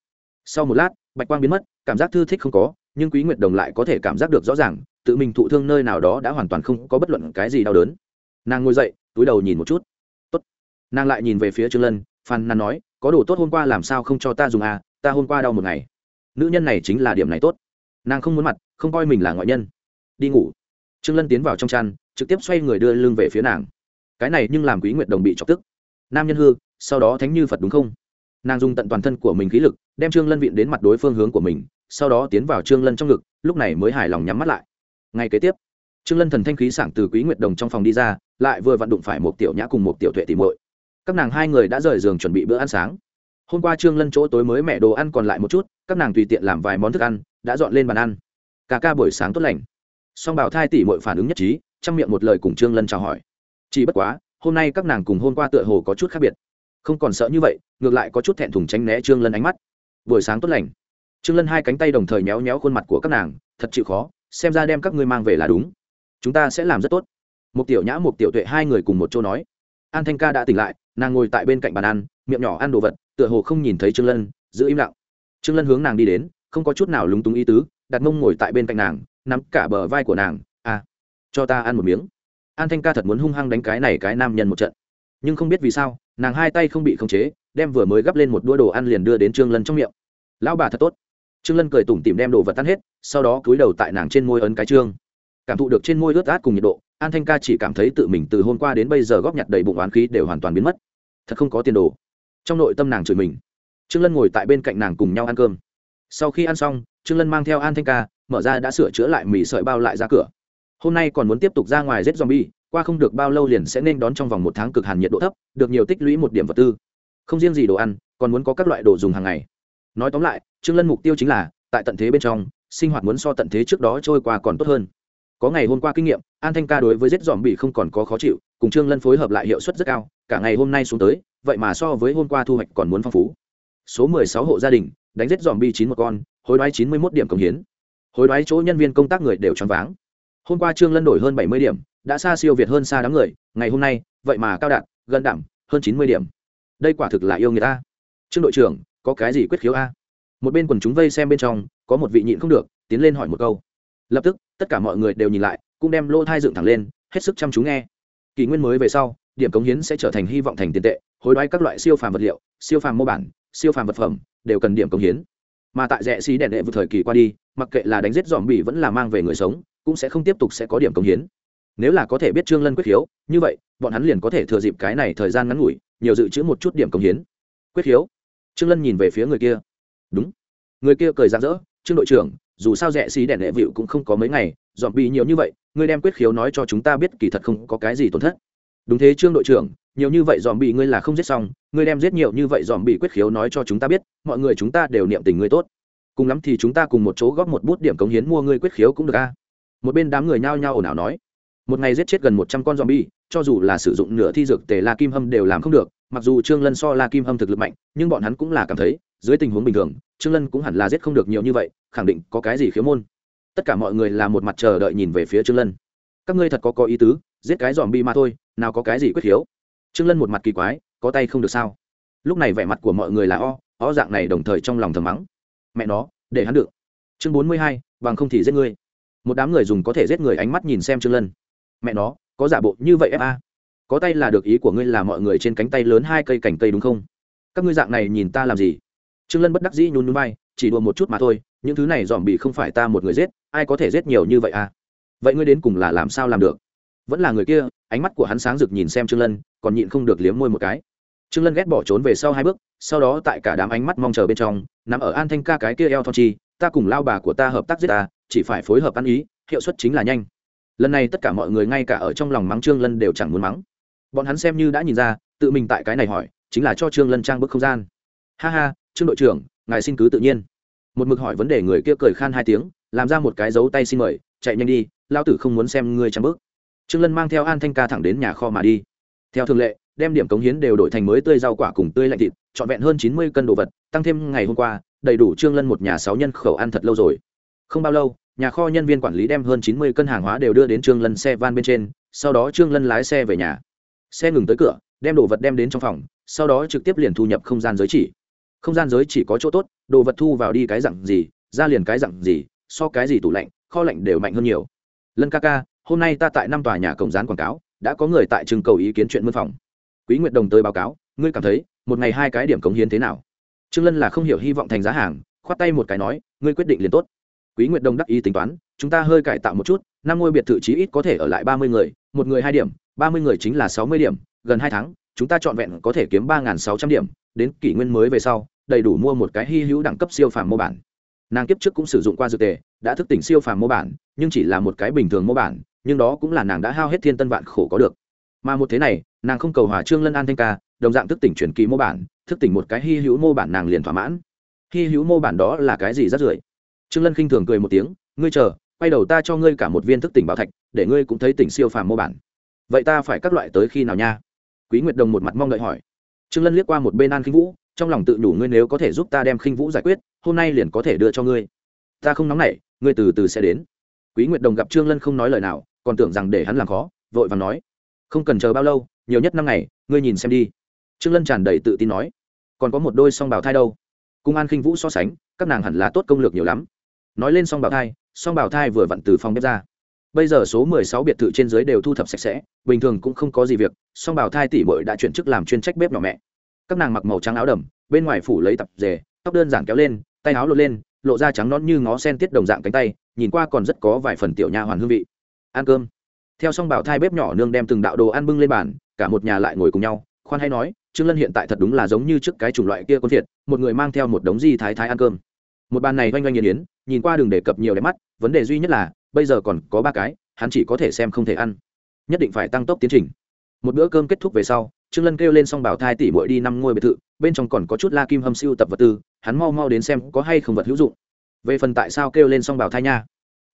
Sau một lát, bạch quang biến mất, cảm giác thư thích không có, nhưng quý nguyệt đồng lại có thể cảm giác được rõ ràng, tự mình thụ thương nơi nào đó đã hoàn toàn không có bất luận cái gì đau đớn. Nàng ngồi dậy, túi đầu nhìn một chút. Tốt. Nàng lại nhìn về phía trương lân phan nan nói, có đồ tốt hôm qua làm sao không cho ta dùng à? Ta hôm qua đau một ngày. Nữ nhân này chính là điểm này tốt nàng không muốn mặt, không coi mình là ngoại nhân. Đi ngủ. Trương lân tiến vào trong chăn, trực tiếp xoay người đưa lưng về phía nàng. Cái này nhưng làm quý nguyệt đồng bị chọc tức. Nam nhân hư, sau đó thánh như phật đúng không? Nàng dùng tận toàn thân của mình khí lực, đem trương lân viện đến mặt đối phương hướng của mình, sau đó tiến vào trương lân trong ngực, lúc này mới hài lòng nhắm mắt lại. Ngay kế tiếp, trương lân thần thanh khí sảng từ quý nguyệt đồng trong phòng đi ra, lại vừa vặn đụng phải một tiểu nhã cùng một tiểu tuệ tìm muội. Các nàng hai người đã rời giường chuẩn bị bữa ăn sáng hôm qua trương lân chỗ tối mới mẹ đồ ăn còn lại một chút, các nàng tùy tiện làm vài món thức ăn, đã dọn lên bàn ăn. Cả ca buổi sáng tốt lành. Song bảo thai tỷ muội phản ứng nhất trí trong miệng một lời cùng trương lân chào hỏi. Chỉ bất quá, hôm nay các nàng cùng hôm qua tựa hồ có chút khác biệt. Không còn sợ như vậy, ngược lại có chút thẹn thùng tránh né trương lân ánh mắt. Buổi sáng tốt lành. Trương lân hai cánh tay đồng thời méo méo khuôn mặt của các nàng, thật chịu khó, xem ra đem các ngươi mang về là đúng. Chúng ta sẽ làm rất tốt. Một tiểu nhã một tiểu tuệ hai người cùng một chỗ nói. An thanh ca đã tỉnh lại, nàng ngồi tại bên cạnh bàn ăn, miệng nhỏ ăn đồ vật tựa hồ không nhìn thấy trương lân, giữ im lặng. Trương lân hướng nàng đi đến, không có chút nào lúng túng ý tứ đặt mông ngồi tại bên cạnh nàng, nắm cả bờ vai của nàng à cho ta ăn một miếng. An thanh ca thật muốn hung hăng đánh cái này cái nam nhân một trận. Nhưng không biết vì sao, nàng hai tay không bị khống chế, đem vừa mới gắp lên một đũa đồ ăn liền đưa đến trương lân trong miệng. Lão bà thật tốt. Trương lân cười tủm tỉm đem đồ vật tan hết, sau đó cúi đầu tại nàng trên môi ấn cái trương. Cảm thụ được trên môi ướt át cùng nhiệt độ, an thanh ca chỉ cảm thấy tự mình từ hôm qua đến bây giờ góp nhặt đầy bụng oán khí đều hoàn toàn biến mất. Thật không có tiền đồ trong nội tâm nàng chửi mình. Trương lân ngồi tại bên cạnh nàng cùng nhau ăn cơm. Sau khi ăn xong, trương lân mang theo an thanh ca, mở ra đã sửa chữa lại mì sợi bao lại ra cửa. Hôm nay còn muốn tiếp tục ra ngoài giết zombie, qua không được bao lâu liền sẽ nên đón trong vòng một tháng cực hàn nhiệt độ thấp, được nhiều tích lũy một điểm vật tư. Không riêng gì đồ ăn, còn muốn có các loại đồ dùng hàng ngày. Nói tóm lại, trương lân mục tiêu chính là, tại tận thế bên trong, sinh hoạt muốn so tận thế trước đó trôi qua còn tốt hơn. Có ngày hôm qua kinh nghiệm, an thanh ca đối với giết dòm bị không còn có khó chịu, cùng trương lân phối hợp lại hiệu suất rất cao, cả ngày hôm nay xuống tới vậy mà so với hôm qua thu hoạch còn muốn phong phú. Số 16 hộ gia đình, đánh giết dòm bi chín một con, hối đoái 91 điểm công hiến. Hối đoái chỗ nhân viên công tác người đều choáng váng. Hôm qua trương lân đổi hơn 70 điểm, đã xa siêu việt hơn xa đám người, ngày hôm nay, vậy mà cao đạt, gần đảm hơn 90 điểm. Đây quả thực là yêu người ta trương đội trưởng, có cái gì quyết khiếu a? Một bên quần chúng vây xem bên trong, có một vị nhịn không được, tiến lên hỏi một câu. Lập tức, tất cả mọi người đều nhìn lại, cũng đem lô thai dựng thẳng lên, hết sức chăm chú nghe. Kỷ nguyên mới về sau, điểm cống hiến sẽ trở thành hy vọng thành tiền tệ hối đoái các loại siêu phàm vật liệu, siêu phàm mô bản, siêu phàm vật phẩm, đều cần điểm công hiến. Mà tại rẽ xí đèn đệ vượt thời kỳ qua đi, mặc kệ là đánh giết dòm bỉ vẫn là mang về người sống, cũng sẽ không tiếp tục sẽ có điểm công hiến. Nếu là có thể biết trương lân quyết khiếu như vậy, bọn hắn liền có thể thừa dịp cái này thời gian ngắn ngủi, nhiều dự trữ một chút điểm công hiến. Quyết khiếu trương lân nhìn về phía người kia. Đúng. Người kia cười rạng rỡ, trương đội trưởng, dù sao rẻ xí đèn đệ vịu cũng không có mấy ngày, dòm bị nhiều như vậy, ngươi đem quyết khiếu nói cho chúng ta biết kỳ thật không có cái gì tổn thất. Đúng thế, trương đội trưởng nhiều như vậy dòm bị ngươi là không giết xong ngươi đem giết nhiều như vậy dòm bị quyết khiếu nói cho chúng ta biết mọi người chúng ta đều niệm tình ngươi tốt cùng lắm thì chúng ta cùng một chỗ góp một bút điểm cống hiến mua ngươi quyết khiếu cũng được a một bên đám người nhao nhao ồn ào nói một ngày giết chết gần một trăm con zombie, cho dù là sử dụng nửa thi dược tề La Kim Hâm đều làm không được, mặc dù Trương Lân so La Kim Hâm thực lực mạnh, nhưng bọn hắn cũng là cảm thấy, dưới tình huống bình thường, Trương Lân cũng hẳn là giết không được nhiều như vậy, khẳng định có cái gì khiếu môn. Tất cả mọi người là một mặt chờ đợi nhìn về phía Trương Lân. Các ngươi thật có có ý tứ, giết cái zombie mà thôi, nào có cái gì quyết khiếu. Trương Lân một mặt kỳ quái, có tay không được sao? Lúc này vẻ mặt của mọi người là o, o dạng này đồng thời trong lòng thầm mắng. Mẹ nó, để hắn được. Chương bốn mươi hai, bằng không thì giết ngươi. Một đám người dùng có thể giết người ánh mắt nhìn xem Trương Lân mẹ nó có giả bộ như vậy fa có tay là được ý của ngươi là mọi người trên cánh tay lớn hai cây cành cây đúng không các ngươi dạng này nhìn ta làm gì trương lân bất đắc dĩ nhún núi bay chỉ đùa một chút mà thôi những thứ này dòm bị không phải ta một người giết ai có thể giết nhiều như vậy à vậy ngươi đến cùng là làm sao làm được vẫn là người kia ánh mắt của hắn sáng rực nhìn xem trương lân, còn nhịn không được liếm môi một cái. Trương lân ghét bỏ trốn về sau hai bước, sau đó tại cả đám ánh mắt mong chờ bên trong, nằm ở an thanh ca cái kia eo thon chi, ta cùng lao bà của ta hợp tác giết ta, chỉ phải phối hợp ăn ý, hiệu suất chính là nhanh. Lần này tất cả mọi người ngay cả ở trong lòng mắng trương lân đều chẳng muốn mắng. Bọn hắn xem như đã nhìn ra, tự mình tại cái này hỏi, chính là cho trương lân trang bức không gian. Ha ha, trương đội trưởng, ngài xin cứ tự nhiên. Một mực hỏi vấn đề người kia cười khan hai tiếng, làm ra một cái dấu tay xin mời, chạy nhanh đi, lao tử không muốn xem ngươi trang bức trương lân mang theo an thanh ca thẳng đến nhà kho mà đi. Theo thường lệ, đem điểm cống hiến đều đổi thành mới tươi rau quả cùng tươi lạnh thịt, trọn vẹn hơn chín mươi cân đồ vật, tăng thêm ngày hôm qua, đầy đủ trương lân một nhà sáu nhân khẩu ăn thật lâu rồi. Không bao lâu, nhà kho nhân viên quản lý đem hơn chín mươi cân hàng hóa đều đưa đến trương lân xe van bên trên, sau đó trương lân lái xe về nhà. Xe ngừng tới cửa, đem đồ vật đem đến trong phòng, sau đó trực tiếp liền thu nhập không gian giới chỉ. Không gian giới chỉ có chỗ tốt, đồ vật thu vào đi cái dặn gì, ra liền cái dặn gì, so cái gì tủ lạnh, kho lạnh đều mạnh hơn nhiều. Lân ca ca hôm nay ta tại năm tòa nhà cổng dán quảng cáo, đã có người tại trưng cầu ý kiến chuyện mân phòng quý nguyệt đồng tới báo cáo, ngươi cảm thấy, một ngày hai cái điểm cống hiến thế nào? Trương lân là không hiểu hy vọng thành giá hàng, khoát tay một cái nói, ngươi quyết định liền tốt. Quý nguyệt đông đắc ý tính toán, chúng ta hơi cải tạo một chút, năm ngôi biệt thự chí ít có thể ở lại ba mươi người, một người hai điểm, ba mươi người chính là sáu mươi điểm, gần hai tháng, chúng ta trọn vẹn có thể kiếm ba sáu trăm điểm, đến kỷ nguyên mới về sau, đầy đủ mua một cái hy hữu đẳng cấp siêu phàm mô bản. Nàng kiếp trước cũng sử dụng qua dược tề, đã thức tỉnh siêu phàm mô bản, nhưng chỉ là một cái bình thường mô bản nhưng đó cũng là nàng đã hao hết thiên tân vạn khổ có được. Mà một thế này, nàng không cầu hòa trương lân an thanh ca, đồng dạng thức tỉnh truyền kỳ mô bản, thức tỉnh một cái hy hữu mô bản nàng liền thỏa mãn. Hy hữu mô bản đó là cái gì rất rưởi? Trương lân khinh thường cười một tiếng, ngươi chờ, quay đầu ta cho ngươi cả một viên thức tỉnh bảo thạch, để ngươi cũng thấy tỉnh siêu phàm mô bản. Vậy ta phải các loại tới khi nào nha? Quý nguyệt đồng một mặt mong đợi hỏi. Trương lân liếc qua một bên an khinh vũ, trong lòng tự đủ ngươi nếu có thể giúp ta đem khinh vũ giải quyết, hôm nay liền có thể đưa cho ngươi. Ta không nóng nảy, ngươi từ từ sẽ đến. Quý nguyệt đồng gặp trương lân không nói lời nào còn tưởng rằng để hắn làm khó vội và nói không cần chờ bao lâu nhiều nhất năm ngày ngươi nhìn xem đi. Trương lân tràn đầy tự tin nói còn có một đôi song bào thai đâu. Cung an khinh vũ so sánh các nàng hẳn là tốt công lược nhiều lắm. Nói lên song bào thai song bào thai vừa vặn từ phòng bếp ra. Bây giờ số mười sáu biệt thự trên dưới đều thu thập sạch sẽ bình thường cũng không có gì việc song bào thai tỷ bội đã chuyển chức làm chuyên trách bếp nhỏ mẹ. Các nàng mặc màu trắng áo đầm bên ngoài phủ lấy tập dề, tóc đơn giản kéo lên tay áo lột lên lộ ra trắng nón như ngó sen tiết đồng dạng cánh tay nhìn qua còn rất có vài phần tiểu nha hoàn hương vị ăn cơm. Theo song bảo thai bếp nhỏ nương đem từng đạo đồ ăn bưng lên bàn, cả một nhà lại ngồi cùng nhau, khoan hay nói, trương lân hiện tại thật đúng là giống như trước cái chủng loại kia con thiệt một người mang theo một đống di thái thái ăn cơm. Một bàn này oanh oanh nghiền yến nhìn qua đường đề cập nhiều đẹp mắt, vấn đề duy nhất là, bây giờ còn có ba cái, hắn chỉ có thể xem không thể ăn. Nhất định phải tăng tốc tiến trình. Một bữa cơm kết thúc về sau, trương lân kêu lên xong bảo thai tỷ bội đi năm ngôi biệt thự, bên trong còn có chút la kim hâm siêu tập vật tư, hắn mau mau đến xem có hay không vật hữu dụng. Về phần tại sao kêu lên xong bảo thai nha?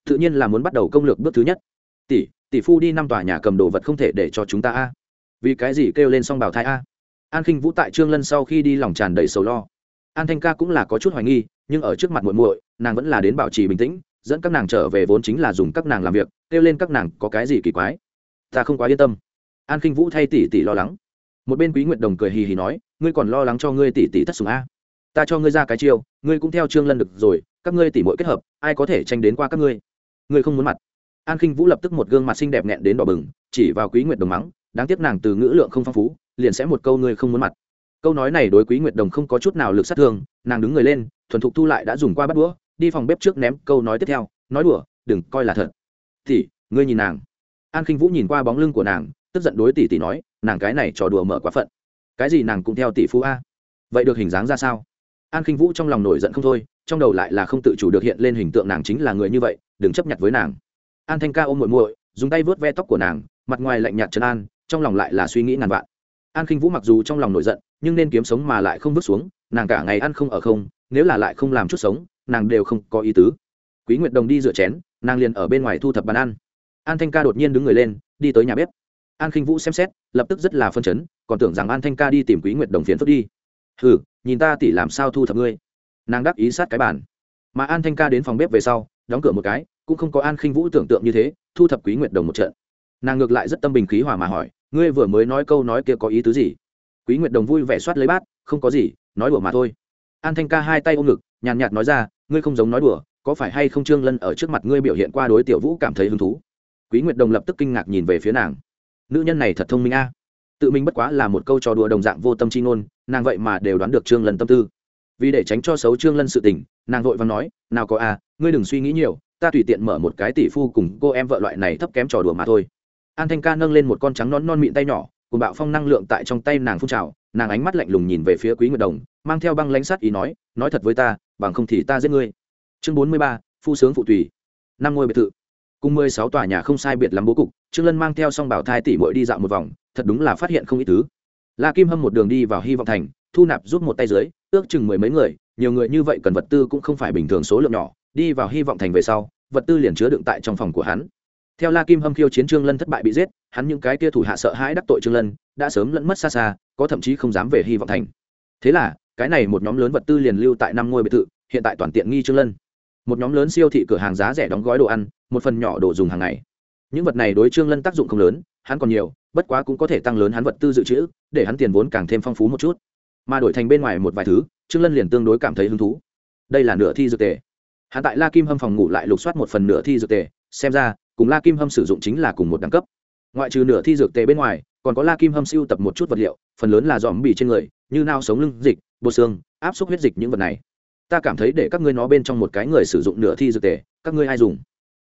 Tự nhiên là muốn bắt đầu công lược bước thứ nhất tỷ tỷ phu đi năm tòa nhà cầm đồ vật không thể để cho chúng ta a. Vì cái gì kêu lên xong bảo thai a? An khinh vũ tại trương lân sau khi đi lòng tràn đầy sầu lo. An thanh ca cũng là có chút hoài nghi, nhưng ở trước mặt muội muội, nàng vẫn là đến bảo trì bình tĩnh, dẫn các nàng trở về vốn chính là dùng các nàng làm việc, kêu lên các nàng có cái gì kỳ quái. Ta không quá yên tâm. An khinh vũ thay tỷ tỷ lo lắng. Một bên quý nguyệt đồng cười hì hì nói, ngươi còn lo lắng cho ngươi tỷ tỷ thất sủng a. Ta cho ngươi ra cái chiêu, ngươi cũng theo trương lân được rồi, các ngươi tỷ muội kết hợp, ai có thể tranh đến qua các ngươi? Ngươi không muốn mặt an khinh vũ lập tức một gương mặt xinh đẹp nghẹn đến đỏ bừng, chỉ vào quý nguyệt đồng mắng, đáng tiếc nàng từ ngữ lượng không phong phú, liền sẽ một câu ngươi không muốn mặt. Câu nói này đối quý nguyệt đồng không có chút nào lực sát thương, nàng đứng người lên, thuần thục thu lại đã dùng qua bắt đũa, đi phòng bếp trước ném câu nói tiếp theo, nói đùa, đừng coi là thật. Tỷ, ngươi nhìn nàng. An khinh vũ nhìn qua bóng lưng của nàng, tức giận đối tỷ tỷ nói, nàng cái này trò đùa mở quá phận. Cái gì nàng cũng theo tỷ phú a? Vậy được hình dáng ra sao? An khinh vũ trong lòng nổi giận không thôi, trong đầu lại là không tự chủ được hiện lên hình tượng nàng chính là người như vậy, đừng chấp nhận với nàng an thanh ca ôm muội muội, dùng tay vớt ve tóc của nàng, mặt ngoài lạnh nhạt trấn an, trong lòng lại là suy nghĩ ngàn vạn. An khinh vũ mặc dù trong lòng nổi giận, nhưng nên kiếm sống mà lại không vứt xuống, nàng cả ngày ăn không ở không, nếu là lại không làm chút sống, nàng đều không có ý tứ. Quý nguyệt đồng đi rửa chén, nàng liền ở bên ngoài thu thập bàn ăn. An thanh ca đột nhiên đứng người lên, đi tới nhà bếp. An khinh vũ xem xét, lập tức rất là phân chấn, còn tưởng rằng an thanh ca đi tìm quý nguyệt đồng phiến phức đi. Hừ, nhìn ta tỉ làm sao thu thập ngươi? Nàng đắc ý sát cái bàn. Mà an thanh ca đến phòng bếp về sau, đóng cửa một cái cũng không có an khinh vũ tưởng tượng như thế, thu thập quý nguyệt đồng một trận. Nàng ngược lại rất tâm bình khí hòa mà hỏi, ngươi vừa mới nói câu nói kia có ý tứ gì? Quý nguyệt đồng vui vẻ soát lấy bát, không có gì, nói đùa mà thôi. An thanh ca hai tay ôm ngực, nhàn nhạt nói ra, ngươi không giống nói đùa, có phải hay không trương lân ở trước mặt ngươi biểu hiện qua đối tiểu vũ cảm thấy hứng thú? Quý nguyệt đồng lập tức kinh ngạc nhìn về phía nàng. Nữ nhân này thật thông minh a. Tự mình bất quá là một câu trò đùa đồng dạng vô tâm chi ngôn, nàng vậy mà đều đoán được trương lân tâm tư. Vì để tránh cho xấu trương lân sự tình, nàng vội và nói, nào có a, ngươi đừng suy nghĩ nhiều ta tùy tiện mở một cái tỷ phu cùng cô em vợ loại này thấp kém trò đùa mà thôi. An thanh ca nâng lên một con trắng non non mịn tay nhỏ, cùng bạo phong năng lượng tại trong tay nàng phun trào, nàng ánh mắt lạnh lùng nhìn về phía quý nguyệt đồng, mang theo băng lãnh sắt ý nói nói thật với ta, bằng không thì ta giết ngươi. Chương bốn mươi ba, phu sướng phụ tùy. Năm ngôi biệt thự. Cùng mười sáu tòa nhà không sai biệt lắm bố cục, trương lân mang theo song bảo thai tỷ muội đi dạo một vòng, thật đúng là phát hiện không ít thứ. La kim hâm một đường đi vào hy vọng thành, thu nạp rút một tay dưới, ước chừng mười mấy người, nhiều người như vậy cần vật tư cũng không phải bình thường số lượng nhỏ, đi vào hy vọng thành về sau vật tư liền chứa đựng tại trong phòng của hắn. Theo la kim hâm khiêu chiến trương lân thất bại bị giết, hắn những cái kia thủ hạ sợ hãi đắc tội trương lân, đã sớm lẫn mất xa xa, có thậm chí không dám về hy vọng thành. Thế là, cái này một nhóm lớn vật tư liền lưu tại năm ngôi biệt thự, hiện tại toàn tiện nghi trương lân. Một nhóm lớn siêu thị cửa hàng giá rẻ đóng gói đồ ăn, một phần nhỏ đồ dùng hàng ngày. Những vật này đối trương lân tác dụng không lớn, hắn còn nhiều, bất quá cũng có thể tăng lớn hắn vật tư dự trữ, để hắn tiền vốn càng thêm phong phú một chút. Mà đổi thành bên ngoài một vài thứ, trương lân liền tương đối cảm thấy hứng thú. Đây là nửa thi dược tề hắn tại la kim hâm phòng ngủ lại lục soát một phần nửa thi dược tề, xem ra, cùng la kim hâm sử dụng chính là cùng một đẳng cấp. Ngoại trừ nửa thi dược tề bên ngoài, còn có la kim hâm siêu tập một chút vật liệu, phần lớn là dòm bì trên người, như nao sống lưng, dịch, bột xương, áp suất huyết dịch những vật này. Ta cảm thấy để các ngươi nó bên trong một cái người sử dụng nửa thi dược tề, các ngươi ai dùng?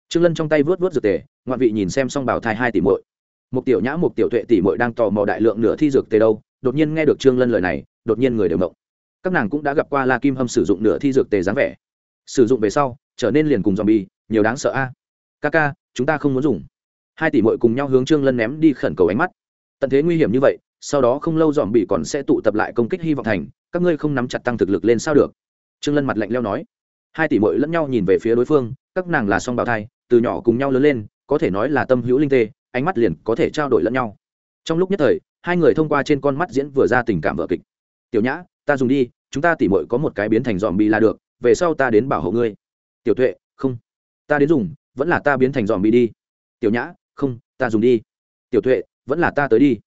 Trương lân trong tay vớt vớt dược tề, ngoạn vị nhìn xem xong bảo thai hai tỷ muội. Một tiểu nhã một tiểu tuệ tỷ muội đang tò mò đại lượng nửa thi dược tề đâu, đột nhiên nghe được trương lân lời này, đột nhiên người đều động các nàng cũng đã gặp qua la kim hâm sử dụng nửa thi dược tề dáng vẻ sử dụng về sau, trở nên liền cùng dòm bi nhiều đáng sợ a. À. ca ca chúng ta không muốn dùng. Hai tỷ muội cùng nhau hướng trương lân ném đi khẩn cầu ánh mắt. Tận thế nguy hiểm như vậy, sau đó không lâu dòm bị còn sẽ tụ tập lại công kích hy vọng thành, các ngươi không nắm chặt tăng thực lực lên sao được? Trương lân mặt lạnh leo nói. Hai tỷ muội lẫn nhau nhìn về phía đối phương, các nàng là song bào thai, từ nhỏ cùng nhau lớn lên, có thể nói là tâm hữu linh tê, ánh mắt liền có thể trao đổi lẫn nhau. Trong lúc nhất thời, hai người thông qua trên con mắt diễn vừa ra tình cảm vợ kịch. Tiểu nhã, ta dùng đi, chúng ta tỉ mội có một cái biến thành dòm bì là được về sau ta đến bảo hộ ngươi. Tiểu tuệ, không. Ta đến dùng, vẫn là ta biến thành dòm bi đi. Tiểu nhã, không, ta dùng đi. Tiểu tuệ, vẫn là ta tới đi.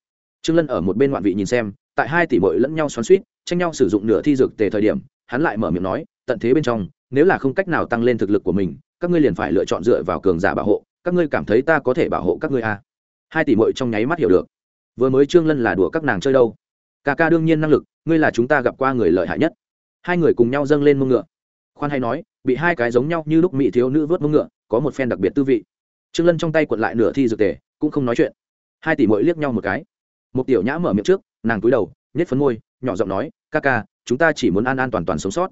Trương lân ở một bên ngoạn vị nhìn xem, tại hai tỷ muội lẫn nhau xoắn suýt tranh nhau sử dụng nửa thi dược tề thời điểm, hắn lại mở miệng nói, tận thế bên trong, nếu là không cách nào tăng lên thực lực của mình, các ngươi liền phải lựa chọn dựa vào cường giả bảo hộ, các ngươi cảm thấy ta có thể bảo hộ các ngươi à? hai tỷ muội trong nháy mắt hiểu được. Vừa mới trương lân là đùa các nàng chơi đâu. Ca ca đương nhiên năng lực, ngươi là chúng ta gặp qua người lợi hại nhất. Hai người cùng nhau dâng lên mông ngựa khoan hay nói, bị hai cái giống nhau như lúc mỹ thiếu nữ vớt mông ngựa, có một phen đặc biệt tư vị. Trương lân trong tay quật lại nửa thi dược tề, cũng không nói chuyện. Hai tỷ mỗi liếc nhau một cái. Một tiểu nhã mở miệng trước, nàng cúi đầu nhét phấn môi, nhỏ giọng nói, ca ca, chúng ta chỉ muốn an an toàn toàn sống sót.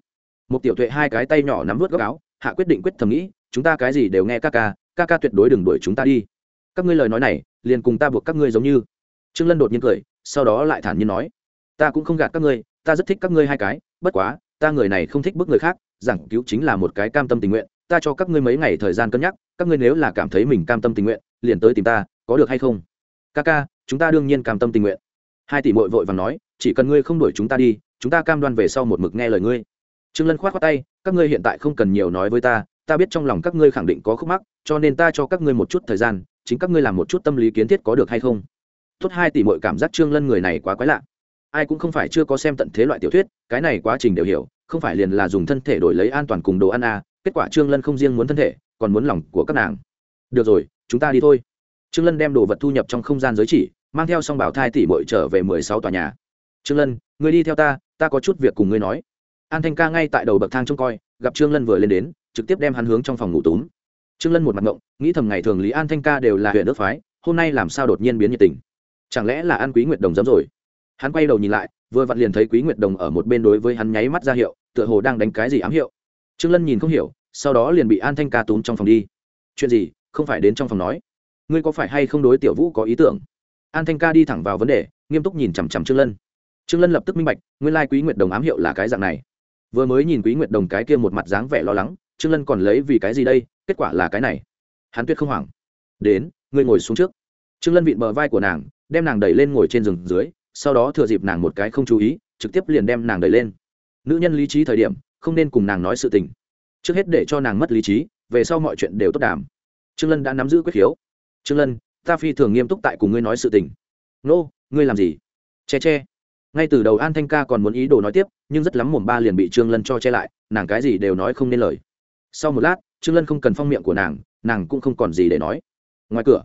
Một tiểu tuệ hai cái tay nhỏ nắm vớt góc áo, hạ quyết định quyết thầm nghĩ, chúng ta cái gì đều nghe ca ca ca ca tuyệt đối đừng đuổi chúng ta đi. Các ngươi lời nói này, liền cùng ta buộc các ngươi giống như. Trương lân đột nhiên cười, sau đó lại thản nhiên nói, ta cũng không gạt các ngươi, ta rất thích các ngươi hai cái, bất quá, ta người này không thích bức người khác giảng cứu chính là một cái cam tâm tình nguyện, ta cho các ngươi mấy ngày thời gian cân nhắc, các ngươi nếu là cảm thấy mình cam tâm tình nguyện, liền tới tìm ta, có được hay không? Ca ca, chúng ta đương nhiên cam tâm tình nguyện. Hai tỷ mội vội và nói, chỉ cần ngươi không đuổi chúng ta đi, chúng ta cam đoan về sau một mực nghe lời ngươi. Trương lân khoát khoát tay, các ngươi hiện tại không cần nhiều nói với ta ta biết trong lòng các ngươi khẳng định có khúc mắc, cho nên ta cho các ngươi một chút thời gian, chính các ngươi làm một chút tâm lý kiến thiết có được hay không? Tốt, hai tỷ mội cảm giác trương lân người này quá quái lạ. Ai cũng không phải chưa có xem tận thế loại tiểu thuyết, cái này quá trình đều hiểu không phải liền là dùng thân thể đổi lấy an toàn cùng đồ ăn à, kết quả trương lân không riêng muốn thân thể còn muốn lòng của các nàng. Được rồi chúng ta đi thôi. Trương lân đem đồ vật thu nhập trong không gian giới chỉ mang theo song bảo thai tỷ bội trở về mười sáu tòa nhà. Trương lân ngươi đi theo ta ta có chút việc cùng ngươi nói. An thanh ca ngay tại đầu bậc thang trông coi gặp trương lân vừa lên đến trực tiếp đem hắn hướng trong phòng ngủ túm. Trương lân một mặt ngộng nghĩ thầm ngày thường lý an thanh ca đều là huyện nước phái hôm nay làm sao đột nhiên biến nhiệt tình? Chẳng lẽ là an quý nguyệt đồng giấm rồi? Hắn quay đầu nhìn lại, vừa vặn liền thấy quý nguyệt đồng ở một bên đối với hắn nháy mắt ra hiệu, tựa hồ đang đánh cái gì ám hiệu. Trương lân nhìn không hiểu, sau đó liền bị an thanh ca túm trong phòng đi. Chuyện gì? Không phải đến trong phòng nói. Ngươi có phải hay không đối tiểu vũ có ý tưởng? An thanh ca đi thẳng vào vấn đề, nghiêm túc nhìn chằm chằm trương lân. Trương lân lập tức minh bạch, nguyên lai quý nguyệt đồng ám hiệu là cái dạng này. Vừa mới nhìn quý nguyệt đồng cái kia một mặt dáng vẻ lo lắng, trương lân còn lấy vì cái gì đây, kết quả là cái này. Hắn tuyệt không hoảng. Đến, ngươi ngồi xuống trước. Trương lân vịn bờ vai của nàng, đem nàng đẩy lên ngồi trên giường dưới sau đó thừa dịp nàng một cái không chú ý, trực tiếp liền đem nàng đẩy lên. Nữ nhân lý trí thời điểm, không nên cùng nàng nói sự tình. Trước hết để cho nàng mất lý trí, về sau mọi chuyện đều tốt đàm. Trương lân đã nắm giữ quyết khiếu trương lân, ta phi thường nghiêm túc tại cùng ngươi nói sự tình. Nô, ngươi làm gì? Che che. Ngay từ đầu an thanh ca còn muốn ý đồ nói tiếp, nhưng rất lắm mồm ba liền bị trương lân cho che lại, nàng cái gì đều nói không nên lời. Sau một lát, trương lân không cần phong miệng của nàng nàng cũng không còn gì để nói. Ngoài cửa,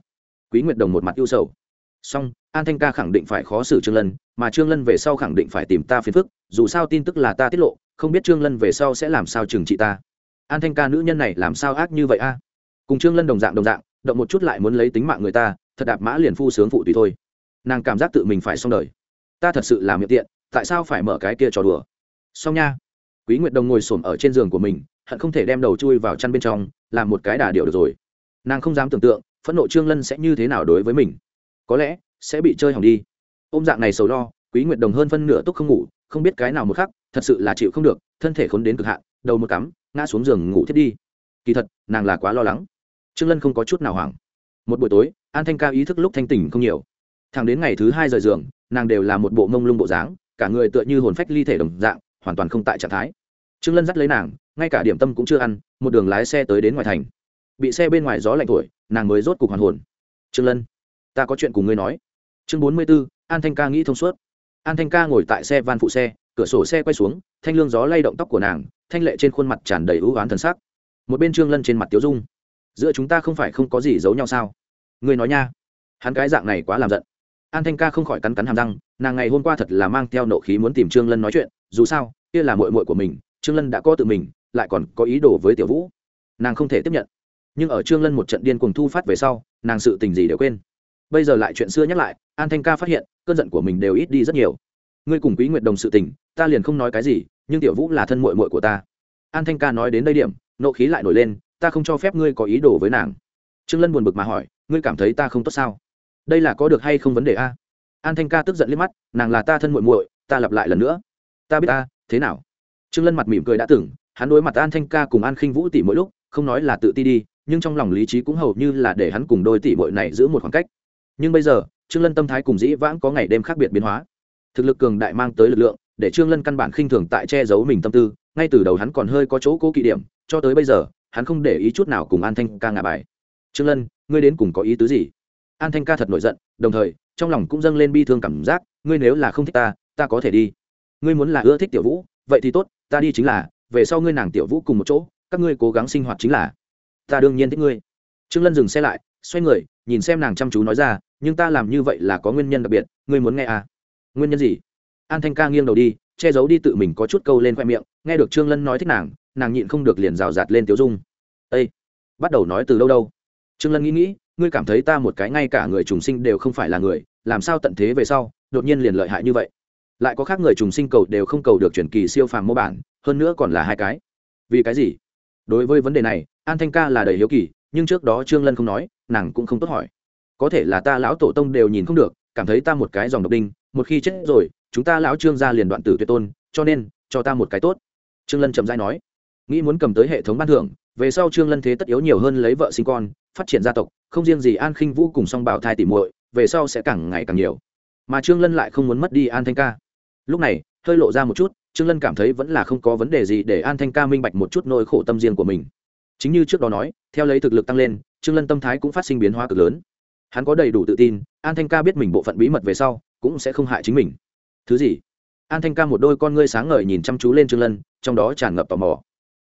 quý nguyệt đồng một mặt ưu sầu song an thanh ca khẳng định phải khó xử trương lân, mà trương lân về sau khẳng định phải tìm ta phiền phức, dù sao tin tức là ta tiết lộ, không biết trương lân về sau sẽ làm sao trừng trị ta. An thanh ca nữ nhân này làm sao ác như vậy a? À? Cùng trương lân đồng dạng đồng dạng, động một chút lại muốn lấy tính mạng người ta, thật đạp mã liền phu sướng phụ tùy thôi. Nàng cảm giác tự mình phải xong đời. Ta thật sự là miệng tiện, tại sao phải mở cái kia trò đùa? Xong nha. Quý nguyệt đồng ngồi sồn ở trên giường của mình, hận không thể đem đầu chui vào chăn bên trong, làm một cái đà điệu được rồi. Nàng không dám tưởng tượng, phẫn nộ trương lân sẽ như thế nào đối với mình có lẽ sẽ bị chơi hỏng đi. Ôm dạng này sầu lo, quý nguyệt đồng hơn phân nửa túc không ngủ, không biết cái nào một khắc, thật sự là chịu không được, thân thể khốn đến cực hạn, đầu một cắm, ngã xuống giường ngủ thiết đi. Kỳ thật, nàng là quá lo lắng. Trương lân không có chút nào hoảng. Một buổi tối, an thanh ca ý thức lúc thanh tỉnh không nhiều. Thẳng đến ngày thứ hai rời giường, nàng đều là một bộ mông lung bộ dáng, cả người tựa như hồn phách ly thể đồng dạng, hoàn toàn không tại trạng thái. Trương lân dắt lấy nàng, ngay cả điểm tâm cũng chưa ăn, một đường lái xe tới đến ngoài thành. Bị xe bên ngoài gió lạnh thổi, nàng mới rốt cục hoàn hồn. Trương lân ta có chuyện cùng ngươi nói. Chương bốn mươi 44, an thanh ca nghĩ thông suốt. An thanh ca ngồi tại xe van phụ xe cửa sổ xe quay xuống thanh lương gió lay động tóc của nàng thanh lệ trên khuôn mặt tràn đầy ưu oán thần sắc. Một bên trương lân trên mặt tiếu dung. Giữa chúng ta không phải không có gì giấu nhau sao? Ngươi nói nha. Hắn cái dạng này quá làm giận. An thanh ca không khỏi cắn cắn hàm răng nàng ngày hôm qua thật là mang theo nộ khí muốn tìm trương lân nói chuyện dù sao kia là mội mội của mình trương lân đã có tự mình lại còn có ý đồ với tiểu vũ. Nàng không thể tiếp nhận. Nhưng ở trương lân một trận điên cuồng thu phát về sau nàng sự tình gì đều quên bây giờ lại chuyện xưa nhắc lại an thanh ca phát hiện cơn giận của mình đều ít đi rất nhiều. Ngươi cùng quý nguyệt đồng sự tình ta liền không nói cái gì nhưng tiểu vũ là thân muội muội của ta. An thanh ca nói đến đây điểm nộ khí lại nổi lên ta không cho phép ngươi có ý đồ với nàng. Trương lân buồn bực mà hỏi ngươi cảm thấy ta không tốt sao? Đây là có được hay không vấn đề a? An thanh ca tức giận liếc mắt nàng là ta thân muội muội ta lặp lại lần nữa. Ta biết ta thế nào? Trương lân mặt mỉm cười đã tưởng, hắn đối mặt an thanh ca cùng an khinh vũ tỷ mỗi lúc không nói là tự ti đi nhưng trong lòng lý trí cũng hầu như là để hắn cùng đôi tỷ muội này giữ một khoảng cách nhưng bây giờ, trương lân tâm thái cùng dĩ vãng có ngày đêm khác biệt biến hóa. Thực lực cường đại mang tới lực lượng, để trương lân căn bản khinh thường tại che giấu mình tâm tư, ngay từ đầu hắn còn hơi có chỗ cố kỵ điểm, cho tới bây giờ, hắn không để ý chút nào cùng an thanh ca ngả bài. Trương lân, ngươi đến cùng có ý tứ gì? An thanh ca thật nổi giận, đồng thời, trong lòng cũng dâng lên bi thương cảm giác, ngươi nếu là không thích ta ta có thể đi. Ngươi muốn là ưa thích tiểu vũ, vậy thì tốt, ta đi chính là, về sau ngươi nàng tiểu vũ cùng một chỗ, các ngươi cố gắng sinh hoạt chính là. Ta đương nhiên thích ngươi. Trương lân dừng xe lại, xoay người, nhìn xem nàng chăm chú nói ra nhưng ta làm như vậy là có nguyên nhân đặc biệt, ngươi muốn nghe à? Nguyên nhân gì? An thanh ca nghiêng đầu đi, che giấu đi tự mình có chút câu lên khoe miệng, nghe được trương lân nói thích nàng nàng nhịn không được liền rào rạt lên tiếu dung. Ây bắt đầu nói từ đâu đâu? Trương lân nghĩ nghĩ, ngươi cảm thấy ta một cái ngay cả người trùng sinh đều không phải là người, làm sao tận thế về sau, đột nhiên liền lợi hại như vậy? Lại có khác người trùng sinh cầu đều không cầu được chuyển kỳ siêu phàm mô bản, hơn nữa còn là hai cái. Vì cái gì? Đối với vấn đề này, an thanh ca là đầy hiếu kỳ, nhưng trước đó trương lân không nói, nàng cũng không tốt hỏi có thể là ta lão tổ tông đều nhìn không được, cảm thấy ta một cái dòng độc đinh, một khi chết rồi, chúng ta lão trương gia liền đoạn tử tuyệt tôn, cho nên, cho ta một cái tốt. Trương lân chậm rãi nói. Nghĩ muốn cầm tới hệ thống ban thưởng, về sau trương lân thế tất yếu nhiều hơn lấy vợ sinh con, phát triển gia tộc, không riêng gì an khinh vũ cùng song bảo thai tỉ muội, về sau sẽ càng ngày càng nhiều. Mà trương lân lại không muốn mất đi an thanh ca. Lúc này, hơi lộ ra một chút, trương lân cảm thấy vẫn là không có vấn đề gì để an thanh ca minh bạch một chút nỗi khổ tâm riêng của mình. Chính như trước đó nói, theo lấy thực lực tăng lên, trương lân tâm thái cũng phát sinh biến hóa cực lớn hắn có đầy đủ tự tin, an thanh ca biết mình bộ phận bí mật về sau, cũng sẽ không hại chính mình. Thứ gì? An thanh ca một đôi con ngươi sáng ngời nhìn chăm chú lên trương lân, trong đó tràn ngập tò mò.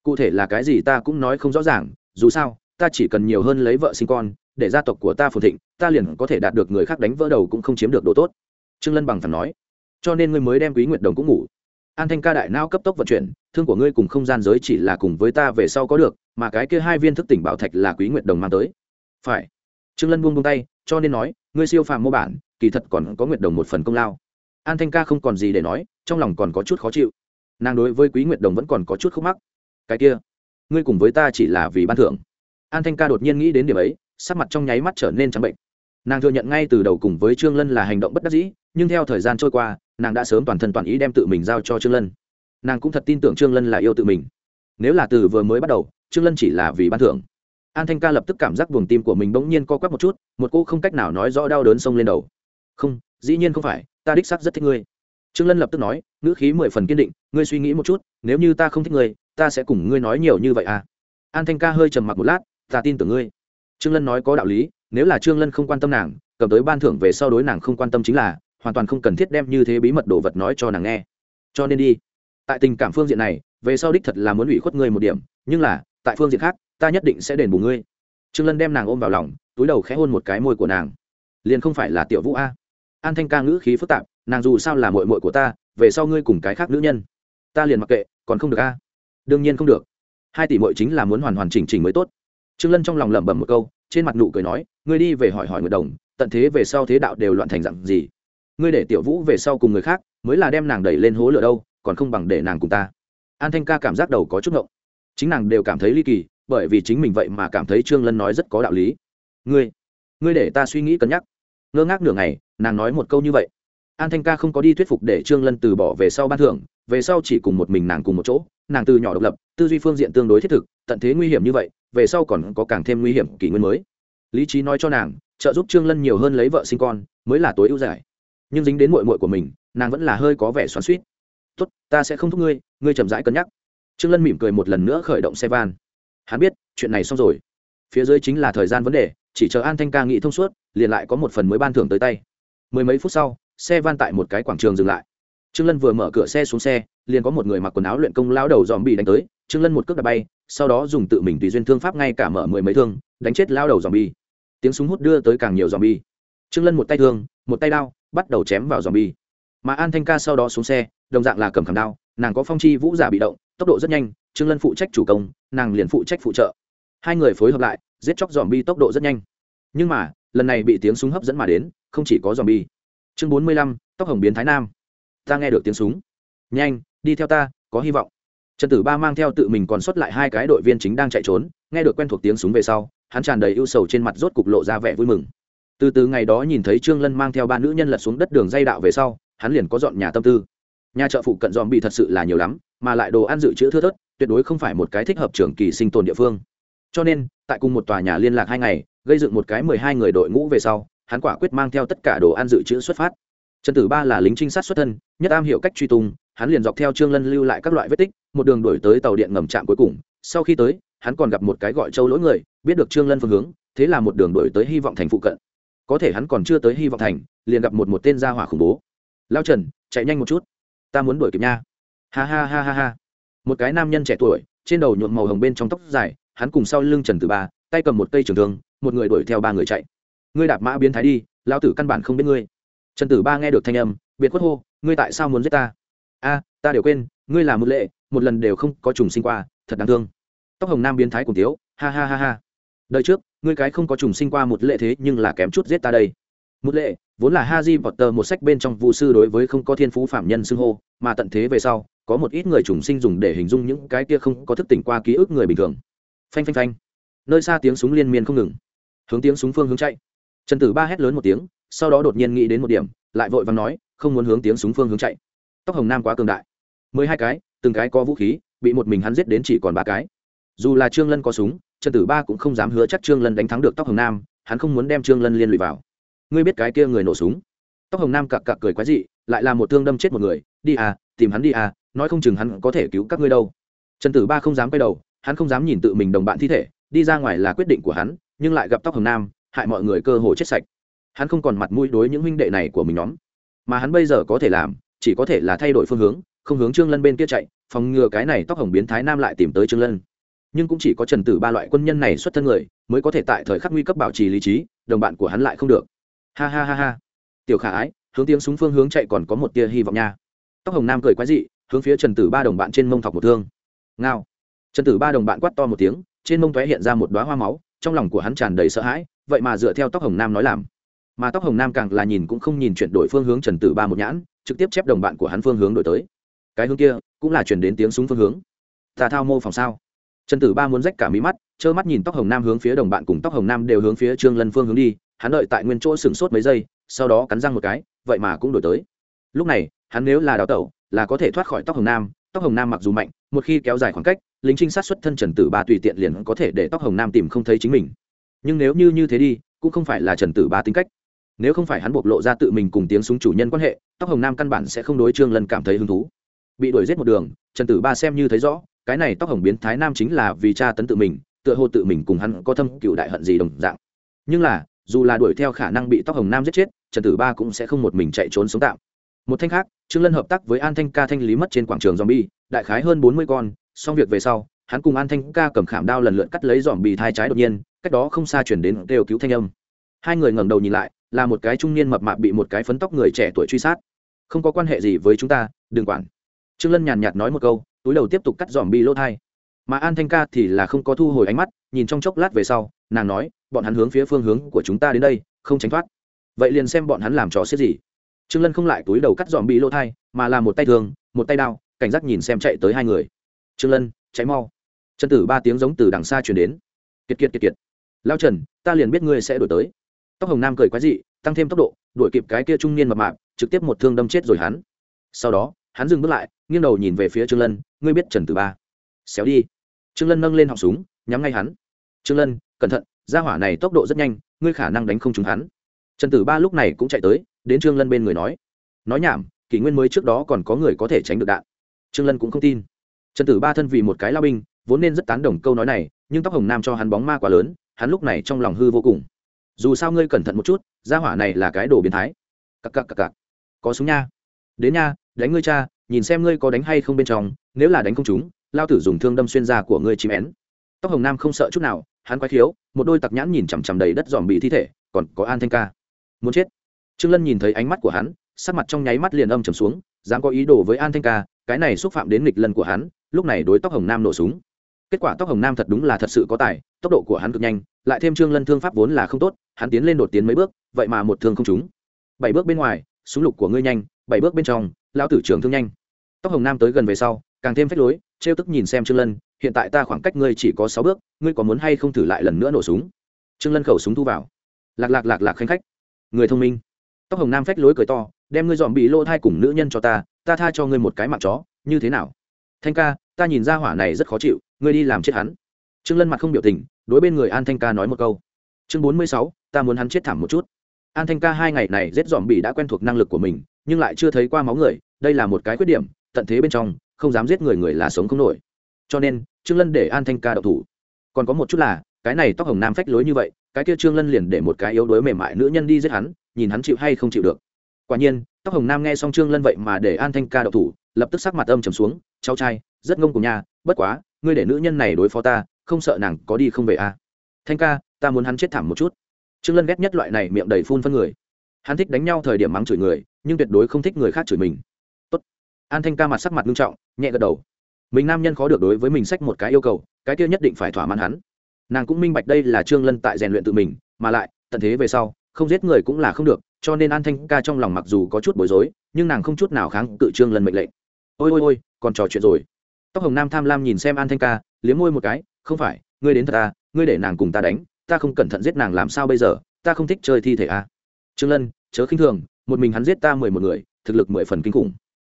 Cụ thể là cái gì ta cũng nói không rõ ràng, dù sao, ta chỉ cần nhiều hơn lấy vợ sinh con, để gia tộc của ta phồn thịnh, ta liền có thể đạt được người khác đánh vỡ đầu cũng không chiếm được đồ tốt. Trương lân bằng thẳng nói. Cho nên ngươi mới đem quý nguyệt đồng cũng ngủ. An thanh ca đại não cấp tốc vận chuyển, thương của ngươi cùng không gian giới chỉ là cùng với ta về sau có được, mà cái kia hai viên thức tỉnh bảo thạch là quý nguyệt đồng mang tới. Phải trương lân buông buông tay, cho nên nói, ngươi siêu phàm mô bản, kỳ thật còn có nguyệt đồng một phần công lao. An thanh ca không còn gì để nói, trong lòng còn có chút khó chịu. Nàng đối với quý nguyệt đồng vẫn còn có chút khúc mắc. Cái kia, ngươi cùng với ta chỉ là vì ban thưởng. An thanh ca đột nhiên nghĩ đến điểm ấy, sắc mặt trong nháy mắt trở nên trắng bệnh. Nàng thừa nhận ngay từ đầu cùng với trương lân là hành động bất đắc dĩ, nhưng theo thời gian trôi qua, nàng đã sớm toàn thân toàn ý đem tự mình giao cho trương lân. Nàng cũng thật tin tưởng trương lân là yêu tự mình. Nếu là từ vừa mới bắt đầu, trương lân chỉ là vì ban thưởng an thanh ca lập tức cảm giác buồng tim của mình bỗng nhiên co quắp một chút, một cô không cách nào nói rõ đau đớn sông lên đầu. Không, dĩ nhiên không phải, ta đích xác rất thích ngươi. Trương lân lập tức nói, ngữ khí mười phần kiên định, ngươi suy nghĩ một chút, nếu như ta không thích ngươi, ta sẽ cùng ngươi nói nhiều như vậy à? An thanh ca hơi trầm mặc một lát, ta tin tưởng ngươi. Trương lân nói có đạo lý, nếu là trương lân không quan tâm nàng, cầm tới ban thưởng về sau đối nàng không quan tâm chính là, hoàn toàn không cần thiết đem như thế bí mật đồ vật nói cho nàng nghe. Cho nên đi. Tại tình cảm phương diện này, về sau đích thật là muốn ủy khuất ngươi một điểm, nhưng là tại phương diện khác, ta nhất định sẽ đền bù ngươi. Trương lân đem nàng ôm vào lòng, túi đầu khẽ hôn một cái môi của nàng. Liền không phải là tiểu vũ a. An thanh ca ngữ khí phức tạp, nàng dù sao là mội mội của ta, về sau ngươi cùng cái khác nữ nhân, ta liền mặc kệ, còn không được a? Đương nhiên không được. Hai tỷ mội chính là muốn hoàn hoàn chỉnh chỉnh mới tốt. Trương lân trong lòng lẩm bẩm một câu, trên mặt nụ cười nói, ngươi đi về hỏi hỏi người đồng, tận thế về sau thế đạo đều loạn thành dặn gì? Ngươi để tiểu vũ về sau cùng người khác, mới là đem nàng đẩy lên hố lửa đâu, còn không bằng để nàng cùng ta. An thanh ca cảm giác đầu có chút ngộng chính nàng đều cảm thấy ly kỳ, bởi vì chính mình vậy mà cảm thấy trương lân nói rất có đạo lý. Ngươi ngươi để ta suy nghĩ cân nhắc. Ngơ ngác nửa ngày, nàng nói một câu như vậy. An thanh ca không có đi thuyết phục để trương lân từ bỏ về sau ban thưởng, về sau chỉ cùng một mình nàng cùng một chỗ, nàng từ nhỏ độc lập, tư duy phương diện tương đối thiết thực, tận thế nguy hiểm như vậy, về sau còn có càng thêm nguy hiểm kỷ nguyên mới. Lý trí nói cho nàng, trợ giúp trương lân nhiều hơn lấy vợ sinh con, mới là tối ưu giải. Nhưng dính đến muội muội của mình, nàng vẫn là hơi có vẻ xoắn suýt tốt, ta sẽ không thúc ngươi ngươi chậm rãi cân nhắc trương lân mỉm cười một lần nữa khởi động xe van. Hắn biết, chuyện này xong rồi. Phía dưới chính là thời gian vấn đề, chỉ chờ an thanh ca nghĩ thông suốt, liền lại có một phần mới ban thưởng tới tay. Mười mấy phút sau, xe van tại một cái quảng trường dừng lại. Trương lân vừa mở cửa xe xuống xe, liền có một người mặc quần áo luyện công lao đầu dòm bị đánh tới. Trương lân một cước đạp bay, sau đó dùng tự mình tùy duyên thương pháp ngay cả mở mười mấy thương, đánh chết lao đầu dòm bi tiếng súng hút đưa tới càng nhiều dòm bi trương lân một tay thương, một tay đao, bắt đầu chém vào dòm bi mà an thanh ca sau đó xuống xe, đồng dạng là cầm khảm đao, nàng có phong chi vũ giả bị động tốc độ rất nhanh, trương lân phụ trách chủ công, nàng liền phụ trách phụ trợ. Hai người phối hợp lại, giết chóc dòm bi tốc độ rất nhanh. Nhưng mà, lần này bị tiếng súng hấp dẫn mà đến, không chỉ có dòm bi chương bốn mươi lăm, tóc hồng biến thái nam. Ta nghe được tiếng súng. Nhanh, đi theo ta, có hy vọng. Trần tử ba mang theo tự mình còn xuất lại hai cái đội viên chính đang chạy trốn, nghe được quen thuộc tiếng súng về sau, hắn tràn đầy ưu sầu trên mặt rốt cục lộ ra vẻ vui mừng. Từ từ ngày đó nhìn thấy trương lân mang theo ba nữ nhân lật xuống đất đường dây đạo về sau, hắn liền có dọn nhà tâm tư. Nhà chợ phụ cận dòm bị thật sự là nhiều lắm mà lại đồ ăn dự trữ thưa thớt, tuyệt đối không phải một cái thích hợp trường kỳ sinh tồn địa phương. Cho nên, tại cùng một tòa nhà liên lạc hai ngày, gây dựng một cái mười hai người đội ngũ về sau, hắn quả quyết mang theo tất cả đồ ăn dự trữ xuất phát. Trần tử ba là lính trinh sát xuất thân, nhất am hiểu cách truy tung, hắn liền dọc theo trương lân lưu lại các loại vết tích, một đường đổi tới tàu điện ngầm trạm cuối cùng. Sau khi tới, hắn còn gặp một cái gọi châu lỗi người, biết được trương lân phương hướng, thế là một đường đổi tới hy vọng thành phụ cận. Có thể hắn còn chưa tới hy vọng thành, liền gặp một một tên gia hỏa khủng bố. Lao trần, chạy nhanh một chút, ta muốn đuổi kịp nha ha ha ha ha ha. Một cái nam nhân trẻ tuổi, trên đầu nhuộm màu hồng bên trong tóc dài, hắn cùng sau lưng trần tử ba, tay cầm một cây trường thương, một người đuổi theo ba người chạy. Ngươi đạp mã biến thái đi lao tử căn bản không biết ngươi. Trần tử ba nghe được thanh âm, biệt khuất hô, ngươi tại sao muốn giết ta? A, ta đều quên, ngươi là một lệ, một lần đều không có trùng sinh qua, thật đáng thương. Tóc hồng nam biến thái cùng tiếu, ha ha ha ha. Đời trước, ngươi cái không có trùng sinh qua một lệ thế nhưng là kém chút giết ta đây. Một lệ? Vốn là Haji potter một sách bên trong vụ sư đối với không có thiên phú phạm nhân xưng hô, mà tận thế về sau, có một ít người trùng sinh dùng để hình dung những cái kia không có thức tỉnh qua ký ức người bình thường. Phanh phanh phanh. Nơi xa tiếng súng liên miên không ngừng. Hướng tiếng súng phương hướng chạy. Trần tử ba hét lớn một tiếng, sau đó đột nhiên nghĩ đến một điểm, lại vội vàng nói, không muốn hướng tiếng súng phương hướng chạy. Tóc hồng nam quá cường đại. Mười hai cái, từng cái có vũ khí, bị một mình hắn giết đến chỉ còn ba cái. Dù là trương lân có súng, trần tử ba cũng không dám hứa chắc trương lân đánh thắng được tóc hồng nam, hắn không muốn đem trương lân liên lụy vào ngươi biết cái kia người nổ súng. Tóc hồng nam cặc cặc cười quái dị, lại là một thương đâm chết một người. Đi à tìm hắn đi à nói không chừng hắn có thể cứu các ngươi đâu. Trần tử ba không dám quay đầu, hắn không dám nhìn tự mình đồng bạn thi thể, đi ra ngoài là quyết định của hắn, nhưng lại gặp tóc hồng nam, hại mọi người cơ hồ chết sạch. Hắn không còn mặt mũi đối những huynh đệ này của mình nhóm. Mà hắn bây giờ có thể làm, chỉ có thể là thay đổi phương hướng, không hướng trương lân bên kia chạy, phòng ngừa cái này tóc hồng biến thái nam lại tìm tới trương lân. Nhưng cũng chỉ có trần tử ba loại quân nhân này xuất thân người, mới có thể tại thời khắc nguy cấp bảo trì lý trí, đồng bạn của hắn lại không được ha ha ha ha. Tiểu khả ái, hướng tiếng súng phương hướng chạy còn có một tia hy vọng nha. Tóc hồng nam cười quái dị, hướng phía trần tử ba đồng bạn trên mông thọc một thương. Ngao. Trần tử ba đồng bạn quát to một tiếng, trên mông tóe hiện ra một đoá hoa máu, trong lòng của hắn tràn đầy sợ hãi, vậy mà dựa theo tóc hồng nam nói làm. Mà tóc hồng nam càng là nhìn cũng không nhìn chuyển đổi phương hướng trần tử ba một nhãn, trực tiếp chép đồng bạn của hắn phương hướng đổi tới. Cái hướng kia, cũng là chuyển đến tiếng súng phương hướng. Ta thao mô phòng sao? Trần tử ba muốn rách cả mí mắt, trơ mắt nhìn tóc hồng nam hướng phía đồng bạn cùng tóc hồng nam đều hướng phía trương lân phương hướng đi hắn đợi tại nguyên chỗ sửng sốt mấy giây, sau đó cắn răng một cái, vậy mà cũng đổi tới. Lúc này, hắn nếu là đào tẩu, là có thể thoát khỏi tóc hồng nam, tóc hồng nam mặc dù mạnh, một khi kéo dài khoảng cách, lính trinh sát xuất thân trần tử ba tùy tiện liền có thể để tóc hồng nam tìm không thấy chính mình. Nhưng nếu như như thế đi, cũng không phải là trần tử ba tính cách. Nếu không phải hắn bộc lộ ra tự mình cùng tiếng súng chủ nhân quan hệ, tóc hồng nam căn bản sẽ không đối trương lân cảm thấy hứng thú. Bị đuổi giết một đường, trần tử ba xem như thấy rõ, cái này tóc hồng biến thái nam chính là vì cha tấn tự mình, tựa hồ tự mình cùng hắn có thâm cựu đại hận gì đồng dạng. Nhưng là dù là đuổi theo khả năng bị tóc hồng nam giết chết, trần tử ba cũng sẽ không một mình chạy trốn sống tạm. Một thanh khác, trương lân hợp tác với an thanh ca thanh lý mất trên quảng trường dòm bi đại khái hơn bốn mươi con. Xong việc về sau, hắn cùng an thanh ca cầm khảm đao lần lượt cắt lấy dòm bì thai trái đột nhiên, cách đó không xa chuyển đến đều cứu thanh âm. Hai người ngẩng đầu nhìn lại, là một cái trung niên mập mạp bị một cái phấn tóc người trẻ tuổi truy sát. Không có quan hệ gì với chúng ta, đừng quản. Trương lân nhàn nhạt nói một câu, túi đầu tiếp tục cắt dòm bi lỗ thai. Mà an thanh ca thì là không có thu hồi ánh mắt, nhìn trong chốc lát về sau, nàng nói bọn hắn hướng phía phương hướng của chúng ta đến đây, không tránh thoát. Vậy liền xem bọn hắn làm trò xếp gì. Trương lân không lại túi đầu cắt dòm bị lỗ thai, mà là một tay thường, một tay đao, cảnh giác nhìn xem chạy tới hai người. Trương lân cháy mau. Chân tử ba tiếng giống từ đằng xa chuyển đến. Kiệt kiệt kiệt kiệt. Lao trần, ta liền biết ngươi sẽ đổi tới. Tóc hồng nam cười quái dị, tăng thêm tốc độ, đuổi kịp cái kia trung niên mập mạp, trực tiếp một thương đâm chết rồi hắn. Sau đó, hắn dừng bước lại, nghiêng đầu nhìn về phía trương lân, ngươi biết trần tử ba. Xéo đi. Trương lân nâng lên họng súng, nhắm ngay hắn. Trương lân, cẩn thận gia hỏa này tốc độ rất nhanh, ngươi khả năng đánh không trúng hắn. Trần tử ba lúc này cũng chạy tới, đến trương lân bên người nói. Nói nhảm, kỷ nguyên mới trước đó còn có người có thể tránh được đạn. Trương lân cũng không tin. Trần tử ba thân vì một cái lao binh, vốn nên rất tán đồng câu nói này, nhưng tóc hồng nam cho hắn bóng ma quá lớn, hắn lúc này trong lòng hư vô cùng. Dù sao ngươi cẩn thận một chút, gia hỏa này là cái đồ biến thái. Cặc cặc cặc cặc. Có súng nha. Đến nha, đánh ngươi cha, nhìn xem ngươi có đánh hay không bên trong, nếu là đánh không chúng lao tử dùng thương đâm xuyên da của ngươi chim én. Tóc hồng nam không sợ chút nào hắn quái thiếu một đôi tặc nhãn nhìn chằm chằm đầy đất dòm bị thi thể, còn có an thanh ca. Muốn chết. Trương lân nhìn thấy ánh mắt của hắn, sắc mặt trong nháy mắt liền âm trầm xuống, dám có ý đồ với an thanh ca, cái này xúc phạm đến nghịch lân của hắn, lúc này đối tóc hồng nam nổ súng. Kết quả tóc hồng nam thật đúng là thật sự có tài, tốc độ của hắn cực nhanh, lại thêm trương lân thương pháp vốn là không tốt, hắn tiến lên đột tiến mấy bước, vậy mà một thương không trúng. Bảy bước bên ngoài, súng lục của ngươi nhanh, bảy bước bên trong, lão tử trưởng thương nhanh. Tóc hồng nam tới gần về sau, càng thêm phách lối, trêu tức nhìn xem trương lân hiện tại ta khoảng cách ngươi chỉ có sáu bước, ngươi có muốn hay không thử lại lần nữa nổ súng? Trương lân khẩu súng thu vào. Lạc lạc lạc lạc khanh khách. Người thông minh. Tóc hồng nam phách lối cười to, đem ngươi dọn bị lô thai cùng nữ nhân cho ta ta tha cho ngươi một cái mạng chó, như thế nào? Thanh ca, ta nhìn ra hỏa này rất khó chịu, ngươi đi làm chết hắn. Trương lân mặt không biểu tình, đối bên người an thanh ca nói một câu. Chương bốn mươi sáu, ta muốn hắn chết thảm một chút. An thanh ca hai ngày này giết dòm bị đã quen thuộc năng lực của mình, nhưng lại chưa thấy qua máu người, đây là một cái khuyết điểm, tận thế bên trong, không dám giết người người là sống không nổi. Cho nên trương lân để an thanh ca đậu thủ. Còn có một chút là, cái này tóc hồng nam phách lối như vậy, cái kia trương lân liền để một cái yếu đuối mềm mại nữ nhân đi giết hắn, nhìn hắn chịu hay không chịu được. Quả nhiên, tóc hồng nam nghe xong trương lân vậy mà để an thanh ca đậu thủ, lập tức sắc mặt âm trầm xuống, cháu trai, rất ngông cùng nhà bất quá, ngươi để nữ nhân này đối phó ta, không sợ nàng có đi không về à. thanh ca, ta muốn hắn chết thảm một chút. Trương lân ghét nhất loại này miệng đầy phun phân người. Hắn thích đánh nhau thời điểm mắng chửi người, nhưng tuyệt đối không thích người khác chửi mình. Tốt. an thanh ca mặt sắc mặt nghiêm trọng, nhẹ gật đầu mình nam nhân khó được đối với mình sách một cái yêu cầu, cái kia nhất định phải thỏa mãn hắn. Nàng cũng minh bạch đây là trương lân tại rèn luyện tự mình, mà lại, tận thế về sau, không giết người cũng là không được, cho nên an thanh ca trong lòng mặc dù có chút bối rối, nhưng nàng không chút nào kháng cự trương lân mệnh lệnh. Ôi ôi ôi, còn trò chuyện rồi. Tóc hồng nam tham lam nhìn xem an thanh ca, liếm môi một cái, không phải, ngươi đến thật ta ngươi để nàng cùng ta đánh, ta không cẩn thận giết nàng làm sao bây giờ, ta không thích chơi thi thể a à. trương lân, chớ khinh thường, một mình hắn giết ta mười một người, thực lực mười phần kinh khủng.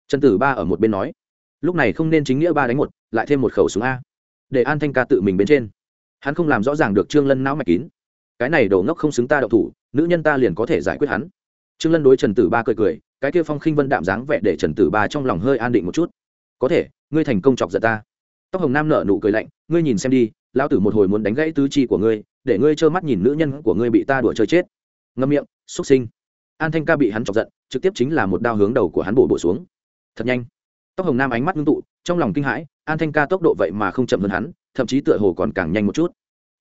Trần tử ba ở một bên nói lúc này không nên chính nghĩa ba đánh một, lại thêm một khẩu súng a. Để an thanh ca tự mình bên trên. Hắn không làm rõ ràng được trương lân não mạch kín. Cái này đầu ngốc không xứng ta đậu thủ, nữ nhân ta liền có thể giải quyết hắn. Trương lân đối trần tử ba cười cười, cái kia phong khinh vân đạm dáng vẻ để trần tử ba trong lòng hơi an định một chút. Có thể, ngươi thành công chọc giận ta. Tóc hồng nam nở nụ cười lạnh, ngươi nhìn xem đi, lão tử một hồi muốn đánh gãy tứ chi của ngươi, để ngươi trơ mắt nhìn nữ nhân của ngươi bị ta đùa chơi chết. Ngâm miệng, xúc sinh. An thanh ca bị hắn chọc giận, trực tiếp chính là một đao hướng đầu của hắn bổ bổ xuống. Thật nhanh tóc hồng nam ánh mắt ngưng tụ, trong lòng kinh hãi, an thanh ca tốc độ vậy mà không chậm hơn hắn, thậm chí tựa hồ còn càng nhanh một chút.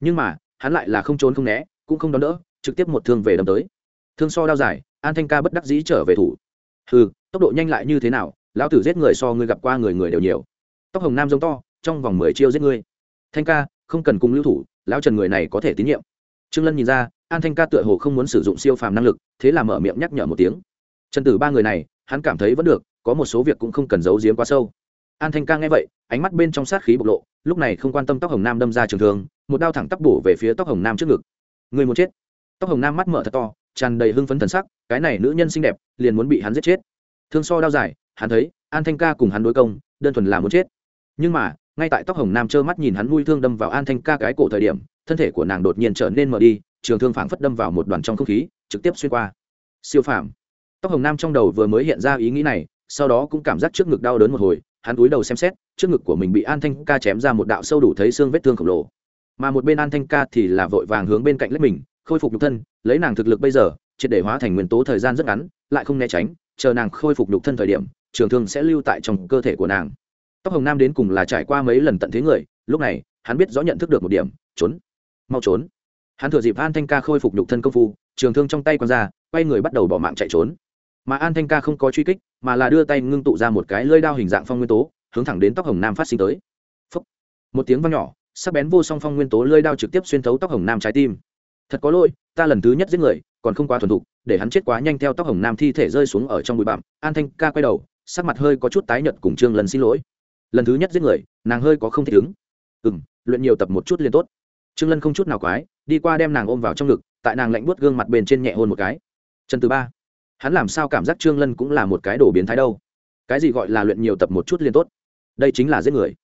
Nhưng mà, hắn lại là không trốn không né, cũng không đón đỡ, trực tiếp một thương về đâm tới. Thương so đao dài, an thanh ca bất đắc dĩ trở về thủ. Ừ tốc độ nhanh lại như thế nào, lão tử giết người so ngươi gặp qua người người đều nhiều. Tóc hồng nam giống to, trong vòng mười chiêu giết ngươi. Thanh ca, không cần cùng lưu thủ, lão trần người này có thể tín nhiệm. Trương lân nhìn ra, an thanh ca tựa hồ không muốn sử dụng siêu phàm năng lực, thế là mở miệng nhắc nhở một tiếng. Trần tử ba người này, hắn cảm thấy vẫn được có một số việc cũng không cần giấu giếm quá sâu. An thanh ca nghe vậy, ánh mắt bên trong sát khí bộc lộ, lúc này không quan tâm tóc hồng nam đâm ra trường thương, một đao thẳng tắp bổ về phía tóc hồng nam trước ngực. Người muốn chết. Tóc hồng nam mắt mở thật to, tràn đầy hưng phấn thần sắc, cái này nữ nhân xinh đẹp, liền muốn bị hắn giết chết. Thương so đao dài, hắn thấy, an thanh ca cùng hắn đối công, đơn thuần là muốn chết. Nhưng mà, ngay tại tóc hồng nam trơ mắt nhìn hắn nuôi thương đâm vào an thanh ca cái cổ thời điểm, thân thể của nàng đột nhiên trở nên mở đi, trường thương phảng phất đâm vào một đoàn trong không khí, trực tiếp xuyên qua. Siêu phàm. Tóc hồng nam trong đầu vừa mới hiện ra ý nghĩ này sau đó cũng cảm giác trước ngực đau đớn một hồi, hắn cúi đầu xem xét, trước ngực của mình bị an thanh ca chém ra một đạo sâu đủ thấy xương vết thương khổng lồ. Mà một bên an thanh ca thì là vội vàng hướng bên cạnh lấy mình, khôi phục nhục thân, lấy nàng thực lực bây giờ, triệt để hóa thành nguyên tố thời gian rất ngắn, lại không né tránh, chờ nàng khôi phục nhục thân thời điểm, trường thương sẽ lưu tại trong cơ thể của nàng. Tóc hồng nam đến cùng là trải qua mấy lần tận thế người, lúc này, hắn biết rõ nhận thức được một điểm, trốn. Mau trốn. Hắn thừa dịp an thanh ca khôi phục nhục thân công phu, trường thương trong tay q ra, quay người bắt đầu bỏ mạng chạy trốn mà an thanh ca không có truy kích, mà là đưa tay ngưng tụ ra một cái lơi đao hình dạng phong nguyên tố, hướng thẳng đến tóc hồng nam phát sinh tới. Phúc. một tiếng vang nhỏ, sắc bén vô song phong nguyên tố lơi đao trực tiếp xuyên thấu tóc hồng nam trái tim. Thật có lỗi, ta lần thứ nhất giết người, còn không quá thuần thục, để hắn chết quá nhanh theo tóc hồng nam thi thể rơi xuống ở trong bụi bặm. An thanh ca quay đầu, sắc mặt hơi có chút tái nhợt cùng trương lần xin lỗi. Lần thứ nhất giết người, nàng hơi có không thể ứng. Ừ m luyện nhiều tập một chút liền tốt. Trương lân không chút nào quái, đi qua đem nàng ôm vào trong ngực, tại nàng lạnh buốt gương mặt bên trên nhẹ hôn một cái. Trần thứ ba hắn làm sao cảm giác trương lân cũng là một cái đồ biến thái đâu? Cái gì gọi là luyện nhiều tập một chút liên tốt? Đây chính là giết người.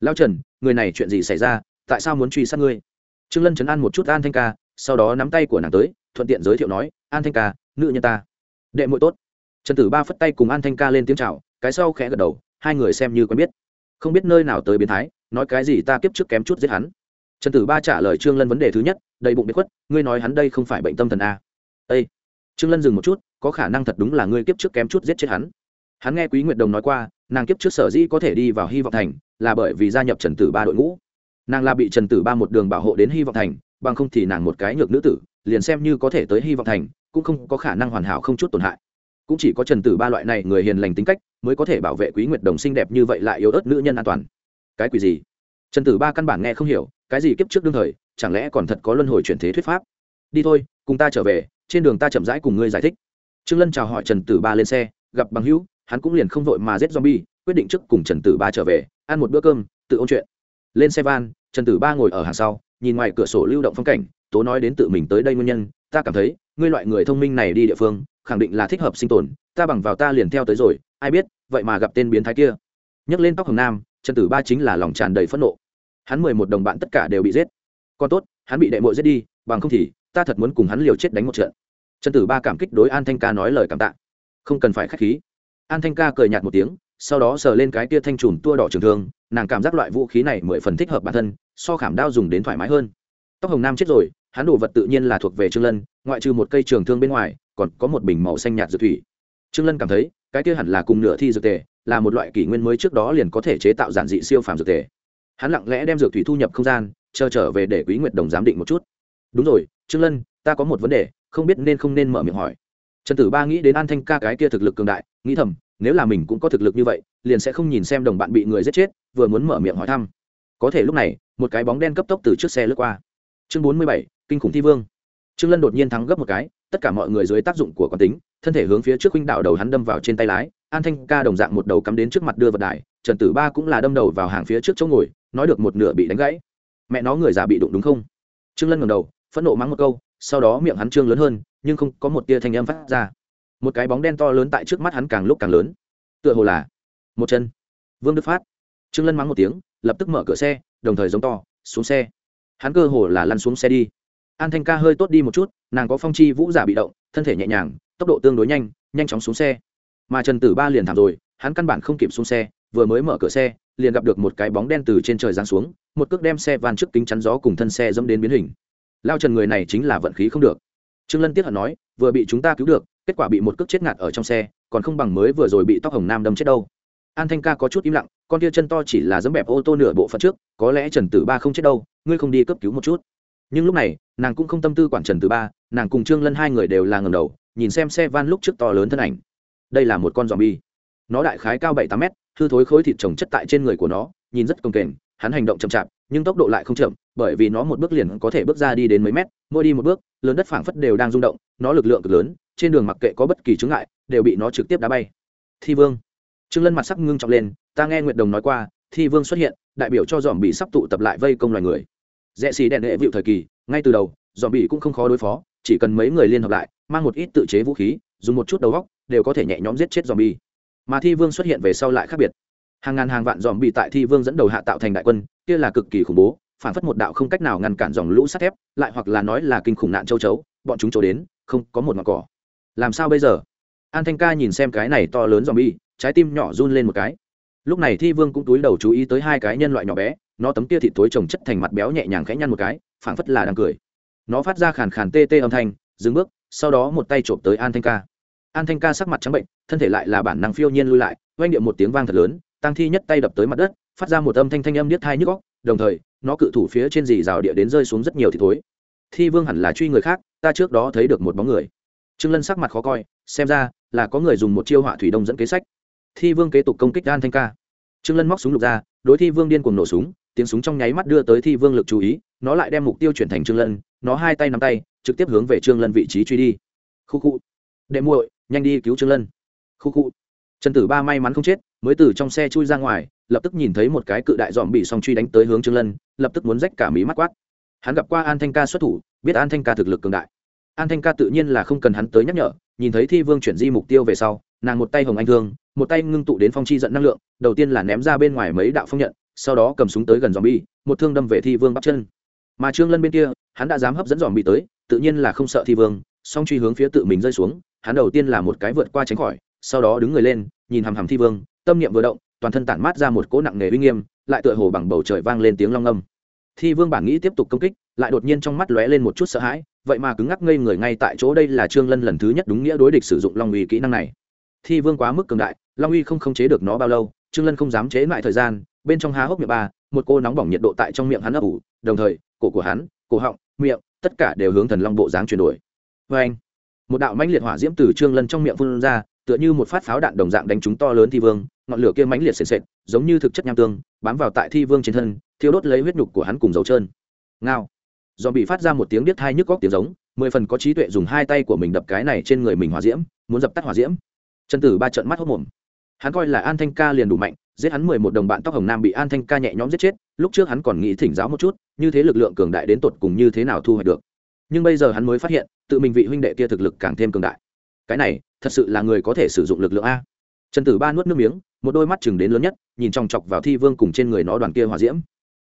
Lao trần, người này chuyện gì xảy ra? Tại sao muốn truy sát ngươi? Trương lân chấn an một chút an thanh ca, sau đó nắm tay của nàng tới, thuận tiện giới thiệu nói, an thanh ca, nữ nhân ta. Đệ muội tốt. Trần tử ba phất tay cùng an thanh ca lên tiếng chào, cái sau khẽ gật đầu, hai người xem như quen biết. Không biết nơi nào tới biến thái, nói cái gì ta kiếp trước kém chút giết hắn. Trần tử ba trả lời trương lân vấn đề thứ nhất, đầy bụng biết khuất, ngươi nói hắn đây không phải bệnh tâm thần a. Ây trương lân dừng một chút có khả năng thật đúng là ngươi kiếp trước kém chút giết chết hắn. Hắn nghe quý nguyệt đồng nói qua, nàng kiếp trước sở dĩ có thể đi vào hy vọng thành, là bởi vì gia nhập trần tử ba đội ngũ. Nàng là bị trần tử ba một đường bảo hộ đến hy vọng thành, bằng không thì nàng một cái nhược nữ tử, liền xem như có thể tới hy vọng thành, cũng không có khả năng hoàn hảo không chút tổn hại. Cũng chỉ có trần tử ba loại này người hiền lành tính cách, mới có thể bảo vệ quý nguyệt đồng xinh đẹp như vậy lại yếu ớt nữ nhân an toàn. Cái quỷ gì? Trần tử ba căn bản nghe không hiểu, cái gì kiếp trước đương thời, chẳng lẽ còn thật có luân hồi chuyển thế thuyết pháp? Đi thôi, cùng ta trở về, trên đường ta chậm rãi cùng ngươi giải thích trương lân chào hỏi trần tử ba lên xe, gặp bằng hữu, hắn cũng liền không vội mà giết zombie, quyết định trước cùng trần tử ba trở về, ăn một bữa cơm, tự ôn chuyện. Lên xe van, trần tử ba ngồi ở hàng sau, nhìn ngoài cửa sổ lưu động phong cảnh, tố nói đến tự mình tới đây nguyên nhân, ta cảm thấy, ngươi loại người thông minh này đi địa phương, khẳng định là thích hợp sinh tồn, ta bằng vào ta liền theo tới rồi, ai biết, vậy mà gặp tên biến thái kia. Nhấc lên tóc hồng nam, trần tử ba chính là lòng tràn đầy phẫn nộ. Hắn mười một đồng bạn tất cả đều bị giết. Còn tốt, hắn bị đệ mội giết đi, bằng không thì, ta thật muốn cùng hắn liều chết đánh một trận trần tử ba cảm kích đối an thanh ca nói lời cảm tạ. Không cần phải k h á c h khí. An thanh ca cười nhạt một tiếng, sau đó sờ lên cái tia thanh trùm tua đỏ trường thương, nàng cảm giác loại vũ khí này mười phần thích hợp bản thân, so khảm đao dùng đến thoải mái hơn. Tóc hồng nam chết rồi, hắn đồ vật tự nhiên là thuộc về trương lân, ngoại trừ một cây trường thương bên ngoài, còn có một bình màu xanh nhạt dược thủy. Trương lân cảm thấy, cái kia hẳn là cùng nửa thi dược tề, là một loại kỷ nguyên mới trước đó liền có thể chế tạo giản dị siêu phàm dược tề. Hắn lặng lẽ đem dược thủy thu nhập không gian, chờ trở về để quý nguyệt đồng giám định một chút. Đúng rồi, trương lân, ta có một vấn đề không biết nên không nên mở miệng hỏi. Trần tử ba nghĩ đến an thanh ca cái kia thực lực cường đại, nghĩ thầm, nếu là mình cũng có thực lực như vậy, liền sẽ không nhìn xem đồng bạn bị người giết chết, vừa muốn mở miệng hỏi thăm. Có thể lúc này, một cái bóng đen cấp tốc từ trước xe lướt qua. Chương bốn mươi bảy, kinh khủng thi vương. Trương lân đột nhiên thắng gấp một cái, tất cả mọi người dưới tác dụng của quán tính, thân thể hướng phía trước huynh đạo đầu hắn đâm vào trên tay lái, an thanh ca đồng dạng một đầu cắm đến trước mặt đưa vật đài, trần tử ba cũng là đâm đầu vào hàng phía trước chỗ ngồi, nói được một nửa bị đánh gãy. Mẹ nó người già bị đụng đúng không? Trương lân ngẩng đầu, phẫn nộ mắng một câu sau đó miệng hắn trương lớn hơn, nhưng không có một tia thanh âm phát ra. Một cái bóng đen to lớn tại trước mắt hắn càng lúc càng lớn. Tựa hồ là một chân. Vương đức phát. Trương lân mắng một tiếng, lập tức mở cửa xe, đồng thời giống to, xuống xe. Hắn cơ hồ là lăn xuống xe đi. An thanh ca hơi tốt đi một chút, nàng có phong chi vũ giả bị động, thân thể nhẹ nhàng, tốc độ tương đối nhanh nhanh chóng xuống xe. Mà trần tử ba liền thảm rồi, hắn căn bản không kịp xuống xe, vừa mới mở cửa xe, liền gặp được một cái bóng đen từ trên trời giáng xuống, một cước đem xe van trước kính chắn gió cùng thân xe dẫm đến biến hình lao trần người này chính là vận khí không được. Trương lân tiếc hận nói, vừa bị chúng ta cứu được, kết quả bị một cước chết ngạt ở trong xe, còn không bằng mới vừa rồi bị tóc hồng nam đâm chết đâu. An thanh ca có chút im lặng, con tia chân to chỉ là dấm bẹp ô tô nửa bộ phận trước, có lẽ trần tử ba không chết đâu, ngươi không đi cấp cứu một chút. Nhưng lúc này, nàng cũng không tâm tư quản trần tử ba, nàng cùng trương lân hai người đều là ngầm đầu, nhìn xem xe van lúc trước to lớn thân ảnh. Đây là một con dòm bi nó đại khái cao bảy tám mét, hư thối khối thịt trồng chất tại trên người của nó, nhìn rất công kềnh hắn hành động chậm chạp, nhưng tốc độ lại không chậm, bởi vì nó một bước liền có thể bước ra đi đến mấy mét, mỗi đi một bước, lớn đất phảng phất đều đang rung động, nó lực lượng cực lớn, trên đường mặc kệ có bất kỳ chướng ngại, đều bị nó trực tiếp đá bay. Thi vương. Trương lân mặt sắc ngưng trọng lên, ta nghe nguyệt đồng nói qua, thi vương xuất hiện, đại biểu cho dòm bị sắp tụ tập lại vây công loài người. Rẽ xì đèn hệ vịu thời kỳ, ngay từ đầu dòm bị cũng không khó đối phó, chỉ cần mấy người liên hợp lại, mang một ít tự chế vũ khí, dùng một chút đầu góc, đều có thể nhẹ nhõm giết chết dòm bi mà thi vương xuất hiện về sau lại khác biệt hàng ngàn hàng vạn dòm bị tại thi vương dẫn đầu hạ tạo thành đại quân, kia là cực kỳ khủng bố, phản phất một đạo không cách nào ngăn cản dòng lũ sắt thép, lại hoặc là nói là kinh khủng nạn châu chấu, bọn chúng trổ đến, không có một ngọn cỏ. Làm sao bây giờ? An thanh ca nhìn xem cái này to lớn dòm bi trái tim nhỏ run lên một cái. Lúc này thi vương cũng túi đầu chú ý tới hai cái nhân loại nhỏ bé, nó tấm kia thịt thối trồng chất thành mặt béo nhẹ nhàng khẽ nhăn một cái, phảng phất là đang cười. Nó phát ra khàn khàn tê tê âm thanh, dừng bước, sau đó một tay trộm tới an thanh ca. An thanh ca sắc mặt trắng bệnh, thân thể lại là bản năng phiêu nhiên lui lại, oanh điệu một tiếng vang thật lớn tăng thi nhất tay đập tới mặt đất, phát ra một âm thanh thanh âm niết thai nhức góc đồng thời, nó cự thủ phía trên dì rào địa đến rơi xuống rất nhiều thì thối. Thi vương hẳn là truy người khác, ta trước đó thấy được một bóng người. Trương lân sắc mặt khó coi, xem ra là có người dùng một chiêu họa thủy đông dẫn kế sách. Thi vương kế tục công kích an thanh ca. Trương lân móc súng lục ra, đối thi vương điên cuồng nổ súng, tiếng súng trong nháy mắt đưa tới thi vương lực chú ý, nó lại đem mục tiêu chuyển thành trương lân, nó hai tay nắm tay, trực tiếp hướng về trương lân vị trí truy đi. Khu khu. Đệ muội, nhanh đi cứu trương lân. Khu khu. Trần tử ba may mắn không chết mới từ trong xe chui ra ngoài, lập tức nhìn thấy một cái cự đại dòm bị song truy đánh tới hướng trương lân, lập tức muốn rách cả mí mắt quát. Hắn gặp qua an thanh ca xuất thủ, biết an thanh ca thực lực cường đại. An thanh ca tự nhiên là không cần hắn tới nhắc nhở, nhìn thấy thi vương chuyển di mục tiêu về sau, nàng một tay hồng anh thương, một tay ngưng tụ đến phong chi giận năng lượng, đầu tiên là ném ra bên ngoài mấy đạo phong nhận, sau đó cầm súng tới gần dòm bi một thương đâm về thi vương bắp chân. Mà trương lân bên kia, hắn đã dám hấp dẫn dòm bị tới, tự nhiên là không sợ thi vương, song truy hướng phía tự mình rơi xuống, hắn đầu tiên là một cái vượt qua tránh khỏi, sau đó đứng người lên, nhìn hằm hằm thi vương tâm niệm vừa động, toàn thân tản mát ra một cỗ nặng nề uy nghiêm, lại tựa hồ bằng bầu trời vang lên tiếng long âm. Thi vương bản nghĩ tiếp tục công kích, lại đột nhiên trong mắt lóe lên một chút sợ hãi, vậy mà cứng ngắc ngây người ngay tại chỗ đây là trương lân lần thứ nhất đúng nghĩa đối địch sử dụng long uy kỹ năng này. Thi vương quá mức cường đại, long uy không khống chế được nó bao lâu, trương lân không dám chế lại thời gian, bên trong há hốc miệng ba, một cô nóng bỏng nhiệt độ tại trong miệng hắn ấp ủ, đồng thời, cổ của hắn, cổ họng, miệng, tất cả đều hướng thần long bộ dáng chuyển đổi. Vê anh một đạo mãnh liệt hỏa diễm từ trương lân trong miệng phun ra, tựa như một phát pháo đạn đồng dạng đánh trúng to lớn thi vương ngọn lửa kia mãnh liệt sền sệt, giống như thực chất nham tương, bám vào tại thi vương trên thân, thiêu đốt lấy huyết nhục của hắn cùng dầu trơn. Ngao. Do bị phát ra một tiếng biết hai nhức góc tiếng giống, mười phần có trí tuệ dùng hai tay của mình đập cái này trên người mình hỏa diễm, muốn dập tắt hỏa diễm. Trần tử ba trận mắt hốc mồm. Hắn coi là an thanh ca liền đủ mạnh, giết hắn mười một đồng bạn tóc hồng nam bị an thanh ca nhẹ nhõm giết chết, lúc trước hắn còn nghĩ thỉnh giáo một chút, như thế lực lượng cường đại đến tột cùng như thế nào thu hoạch được. Nhưng bây giờ hắn mới phát hiện, tự mình vị huynh đệ kia thực lực càng thêm cường đại. Cái này, thật sự là người có thể sử dụng lực lượng a trần tử ba nuốt nước miếng, một đôi mắt chừng đến lớn nhất, nhìn chòng chọc vào thi vương cùng trên người nó đoàn kia hòa diễm.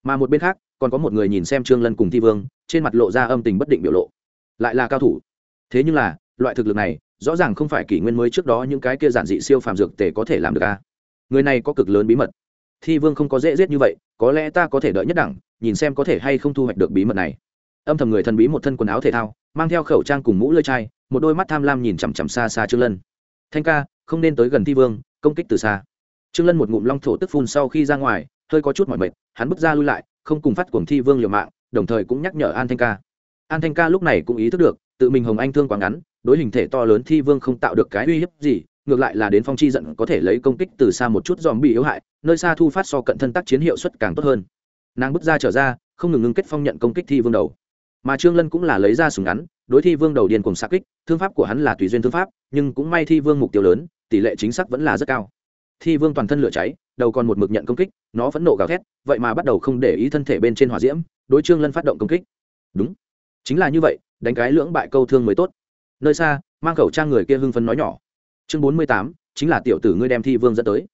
Mà một bên khác, còn có một người nhìn xem trương lân cùng thi vương, trên mặt lộ ra âm tình bất định biểu lộ. Lại là cao thủ. Thế nhưng là, loại thực lực này, rõ ràng không phải kỷ nguyên mới trước đó những cái kia giản dị siêu phàm dược tề có thể làm được a người này có cực lớn bí mật. Thi vương không có dễ giết như vậy, có lẽ ta có thể đợi nhất đẳng, nhìn xem có thể hay không thu hoạch được bí mật này. Âm thầm người thần bí một thân quần áo thể thao, mang theo khẩu trang cùng mũ lơi chai, một đôi mắt tham lam nhìn chằm chằm xa xa trương lân. Thanh ca không nên tới gần thi vương, công kích từ xa. Trương lân một ngụm long thổ tức phun sau khi ra ngoài, hơi có chút mỏi mệt, hắn bước ra lui lại, không cùng phát cuồng thi vương liều mạng, đồng thời cũng nhắc nhở an thanh ca. An thanh ca lúc này cũng ý thức được, tự mình hồng anh thương quá ngắn, đối hình thể to lớn thi vương không tạo được cái uy hiếp gì, ngược lại là đến phong chi giận có thể lấy công kích từ xa một chút dòm bị yếu hại, nơi xa thu phát so cận thân tác chiến hiệu suất càng tốt hơn. Nàng bước ra trở ra, không ngừng ngưng kết phong nhận công kích thi vương đầu. Mà trương lân cũng là lấy ra súng ngắn, đối thi vương đầu điên cùng xa kích, thương pháp của hắn là tùy duyên thương pháp, nhưng cũng may thi vương mục tiêu lớn tỷ lệ chính xác vẫn là rất cao. Thi vương toàn thân lửa cháy, đầu còn một mực nhận công kích, nó vẫn nộ gào thét, vậy mà bắt đầu không để ý thân thể bên trên hỏa diễm, đối trương lân phát động công kích. Đúng, chính là như vậy, đánh cái lưỡng bại câu thương mới tốt. Nơi xa, mang khẩu trang người kia hưng phấn nói nhỏ. Chương bốn mươi tám, chính là tiểu tử ngươi đem thi vương dẫn tới.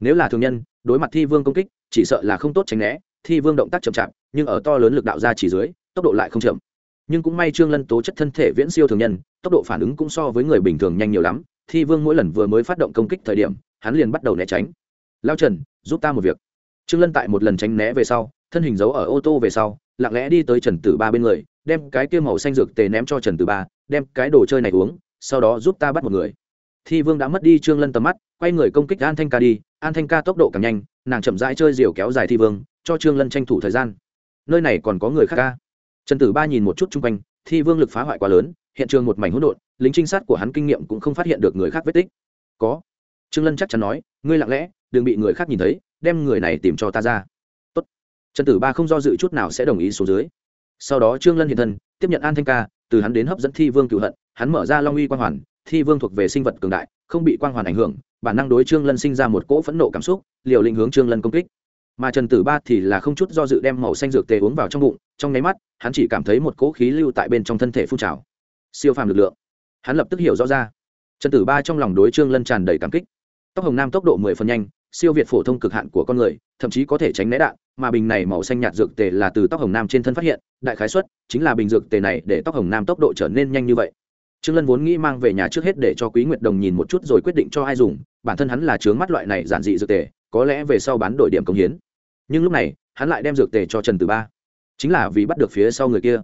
Nếu là thường nhân, đối mặt thi vương công kích, chỉ sợ là không tốt tránh né, thi vương động tác chậm chạp, nhưng ở to lớn lực đạo ra chỉ dưới, tốc độ lại không chậm. Nhưng cũng may trương lân tố chất thân thể viễn siêu thường nhân, tốc độ phản ứng cũng so với người bình thường nhanh nhiều lắm thi vương mỗi lần vừa mới phát động công kích thời điểm, hắn liền bắt đầu né tránh. Lao trần, giúp ta một việc. Trương lân tại một lần tránh né về sau, thân hình giấu ở ô tô về sau, lặng lẽ đi tới trần tử ba bên người, đem cái kia màu xanh dược tề ném cho trần tử ba, đem cái đồ chơi này uống, sau đó giúp ta bắt một người. Thi vương đã mất đi trương lân tầm mắt, quay người công kích an thanh ca đi. An thanh ca tốc độ càng nhanh, nàng chậm rãi chơi diều kéo dài thi vương, cho trương lân tranh thủ thời gian. Nơi này còn có người khác ca. Trần tử ba nhìn một chút chung quanh, thi vương lực phá hoại quá lớn hiện trường một mảnh hỗn độn, lính trinh sát của hắn kinh nghiệm cũng không phát hiện được người khác vết tích. Có. Trương lân chắc chắn nói, ngươi lặng lẽ, đừng bị người khác nhìn thấy, đem người này tìm cho ta ra. Tốt. trần tử ba không do dự chút nào sẽ đồng ý xuống dưới. Sau đó trương lân hiện thân, tiếp nhận an thanh ca, từ hắn đến hấp dẫn thi vương cựu hận, hắn mở ra long uy quang hoàn, thi vương thuộc về sinh vật cường đại, không bị quang hoàn ảnh hưởng, bản năng đối trương lân sinh ra một cỗ phẫn nộ cảm xúc, liều lĩnh hướng trương lân công kích. Mà trần tử ba thì là không chút do dự đem màu xanh dược tề uống vào trong bụng, trong nháy mắt, hắn chỉ cảm thấy một cỗ khí lưu tại bên trong thân thể phun trào siêu phàm lực lượng. Hắn lập tức hiểu rõ ra. Trần tử ba trong lòng đối trương lân tràn đầy cảm kích. Tóc hồng nam tốc độ mười phần nhanh, siêu việt phổ thông cực hạn của con người, thậm chí có thể tránh né đạn, mà bình này màu xanh nhạt dược tề là từ tóc hồng nam trên thân phát hiện, đại khái xuất chính là bình dược tề này để tóc hồng nam tốc độ trở nên nhanh như vậy. Trương lân vốn nghĩ mang về nhà trước hết để cho quý nguyệt đồng nhìn một chút rồi quyết định cho ai dùng, bản thân hắn là chướng mắt loại này giản dị dược tề, có lẽ về sau bán đổi điểm công hiến. Nhưng lúc này, hắn lại đem dược tề cho trần tử ba. Chính là vì bắt được phía sau người kia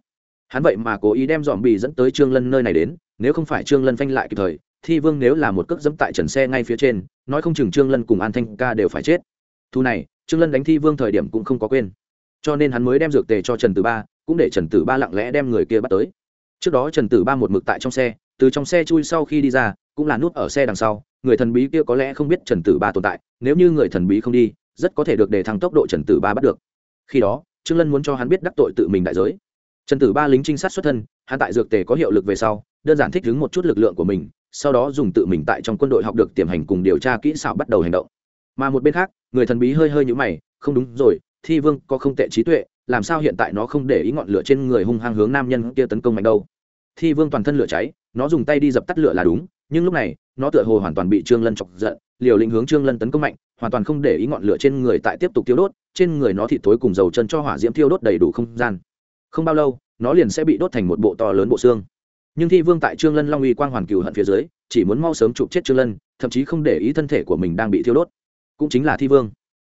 hắn vậy mà cố ý đem dòm bì dẫn tới trương lân nơi này đến, nếu không phải trương lân phanh lại kịp thời, thi vương nếu là một cước dẫm tại trần xe ngay phía trên, nói không chừng trương lân cùng an thanh ca đều phải chết. Thu này, trương lân đánh thi vương thời điểm cũng không có quên. Cho nên hắn mới đem dược tề cho trần tử ba, cũng để trần tử ba lặng lẽ đem người kia bắt tới. Trước đó trần tử ba một mực tại trong xe, từ trong xe chui sau khi đi ra, cũng là nút ở xe đằng sau, người thần bí kia có lẽ không biết trần tử ba tồn tại, nếu như người thần bí không đi, rất có thể được để thăng tốc độ trần tử ba bắt được. Khi đó, trương lân muốn cho hắn biết đắc tội tự mình đại giới trần tử ba lính trinh sát xuất thân, hắn tại dược tề có hiệu lực về sau, đơn giản thích ứng một chút lực lượng của mình, sau đó dùng tự mình tại trong quân đội học được tiềm hành cùng điều tra kỹ xảo bắt đầu hành động. Mà một bên khác, người thần bí hơi hơi nhũ mày, không đúng rồi, thi vương có không tệ trí tuệ, làm sao hiện tại nó không để ý ngọn lửa trên người hung hăng hướng nam nhân kia tấn công mạnh đâu? Thi vương toàn thân lửa cháy, nó dùng tay đi dập tắt lửa là đúng, nhưng lúc này, nó tựa hồ hoàn toàn bị trương lân chọc giận, liều lĩnh hướng trương lân tấn công mạnh, hoàn toàn không để ý ngọn lửa trên người tại tiếp tục tiêu đốt, trên người nó thịt tối cùng dầu chân cho hỏa diễm tiêu đốt đầy đủ không gian không bao lâu, nó liền sẽ bị đốt thành một bộ to lớn bộ xương. Nhưng thi vương tại trương lân long uy quang hoàn cừu hận phía dưới, chỉ muốn mau sớm chụp chết trương lân, thậm chí không để ý thân thể của mình đang bị thiêu đốt. Cũng chính là thi vương.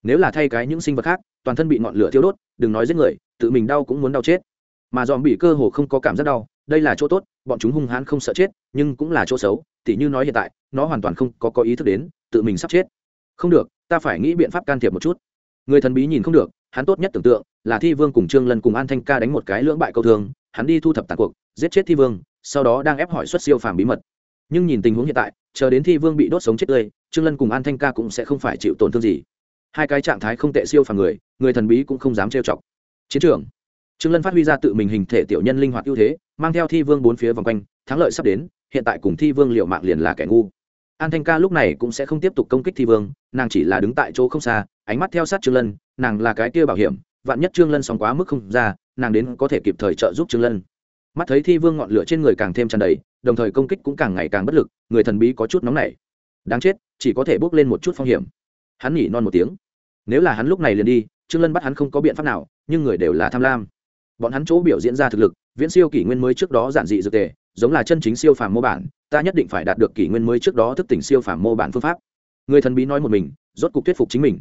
Nếu là thay cái những sinh vật khác, toàn thân bị ngọn lửa thiêu đốt, đừng nói giết người, tự mình đau cũng muốn đau chết. Mà dòm bị cơ hồ không có cảm giác đau, đây là chỗ tốt, bọn chúng hung hãn không sợ chết, nhưng cũng là chỗ xấu, tỉ như nói hiện tại, nó hoàn toàn không có có ý thức đến, tự mình sắp chết. Không được, ta phải nghĩ biện pháp can thiệp một chút. Người thần bí nhìn không được, hắn tốt nhất tưởng tượng là thi vương cùng trương lân cùng an thanh ca đánh một cái lưỡng bại câu thương, hắn đi thu thập tàn cuộc, giết chết thi vương, sau đó đang ép hỏi xuất siêu phàm bí mật. Nhưng nhìn tình huống hiện tại, chờ đến thi vương bị đốt sống chết tươi, trương lân cùng an thanh ca cũng sẽ không phải chịu tổn thương gì. Hai cái trạng thái không tệ siêu phàm người người thần bí cũng không dám trêu chọc. Chiến trường. Trương lân phát huy ra tự mình hình thể tiểu nhân linh hoạt ưu thế, mang theo thi vương bốn phía vòng quanh, thắng lợi sắp đến, hiện tại cùng thi vương liệu mạng liền là kẻ ngu. An thanh ca lúc này cũng sẽ không tiếp tục công kích thi vương, nàng chỉ là đứng tại chỗ không xa, ánh mắt theo sát trương lân, nàng là cái kia bảo hiểm vạn nhất trương lân sóng quá mức không ra, nàng đến có thể kịp thời trợ giúp trương lân. Mắt thấy thi vương ngọn lửa trên người càng thêm tràn đầy, đồng thời công kích cũng càng ngày càng bất lực, người thần bí có chút nóng nảy. Đáng chết, chỉ có thể bước lên một chút phong hiểm. Hắn nhỉ non một tiếng. Nếu là hắn lúc này liền đi, trương lân bắt hắn không có biện pháp nào, nhưng người đều là tham lam. Bọn hắn chỗ biểu diễn ra thực lực, viễn siêu kỷ nguyên mới trước đó giản dị dược tề, giống là chân chính siêu phàm mô bản, ta nhất định phải đạt được kỷ nguyên mới trước đó thức tỉnh siêu phàm mô bản phương pháp. Người thần bí nói một mình, rốt cục thuyết phục chính mình.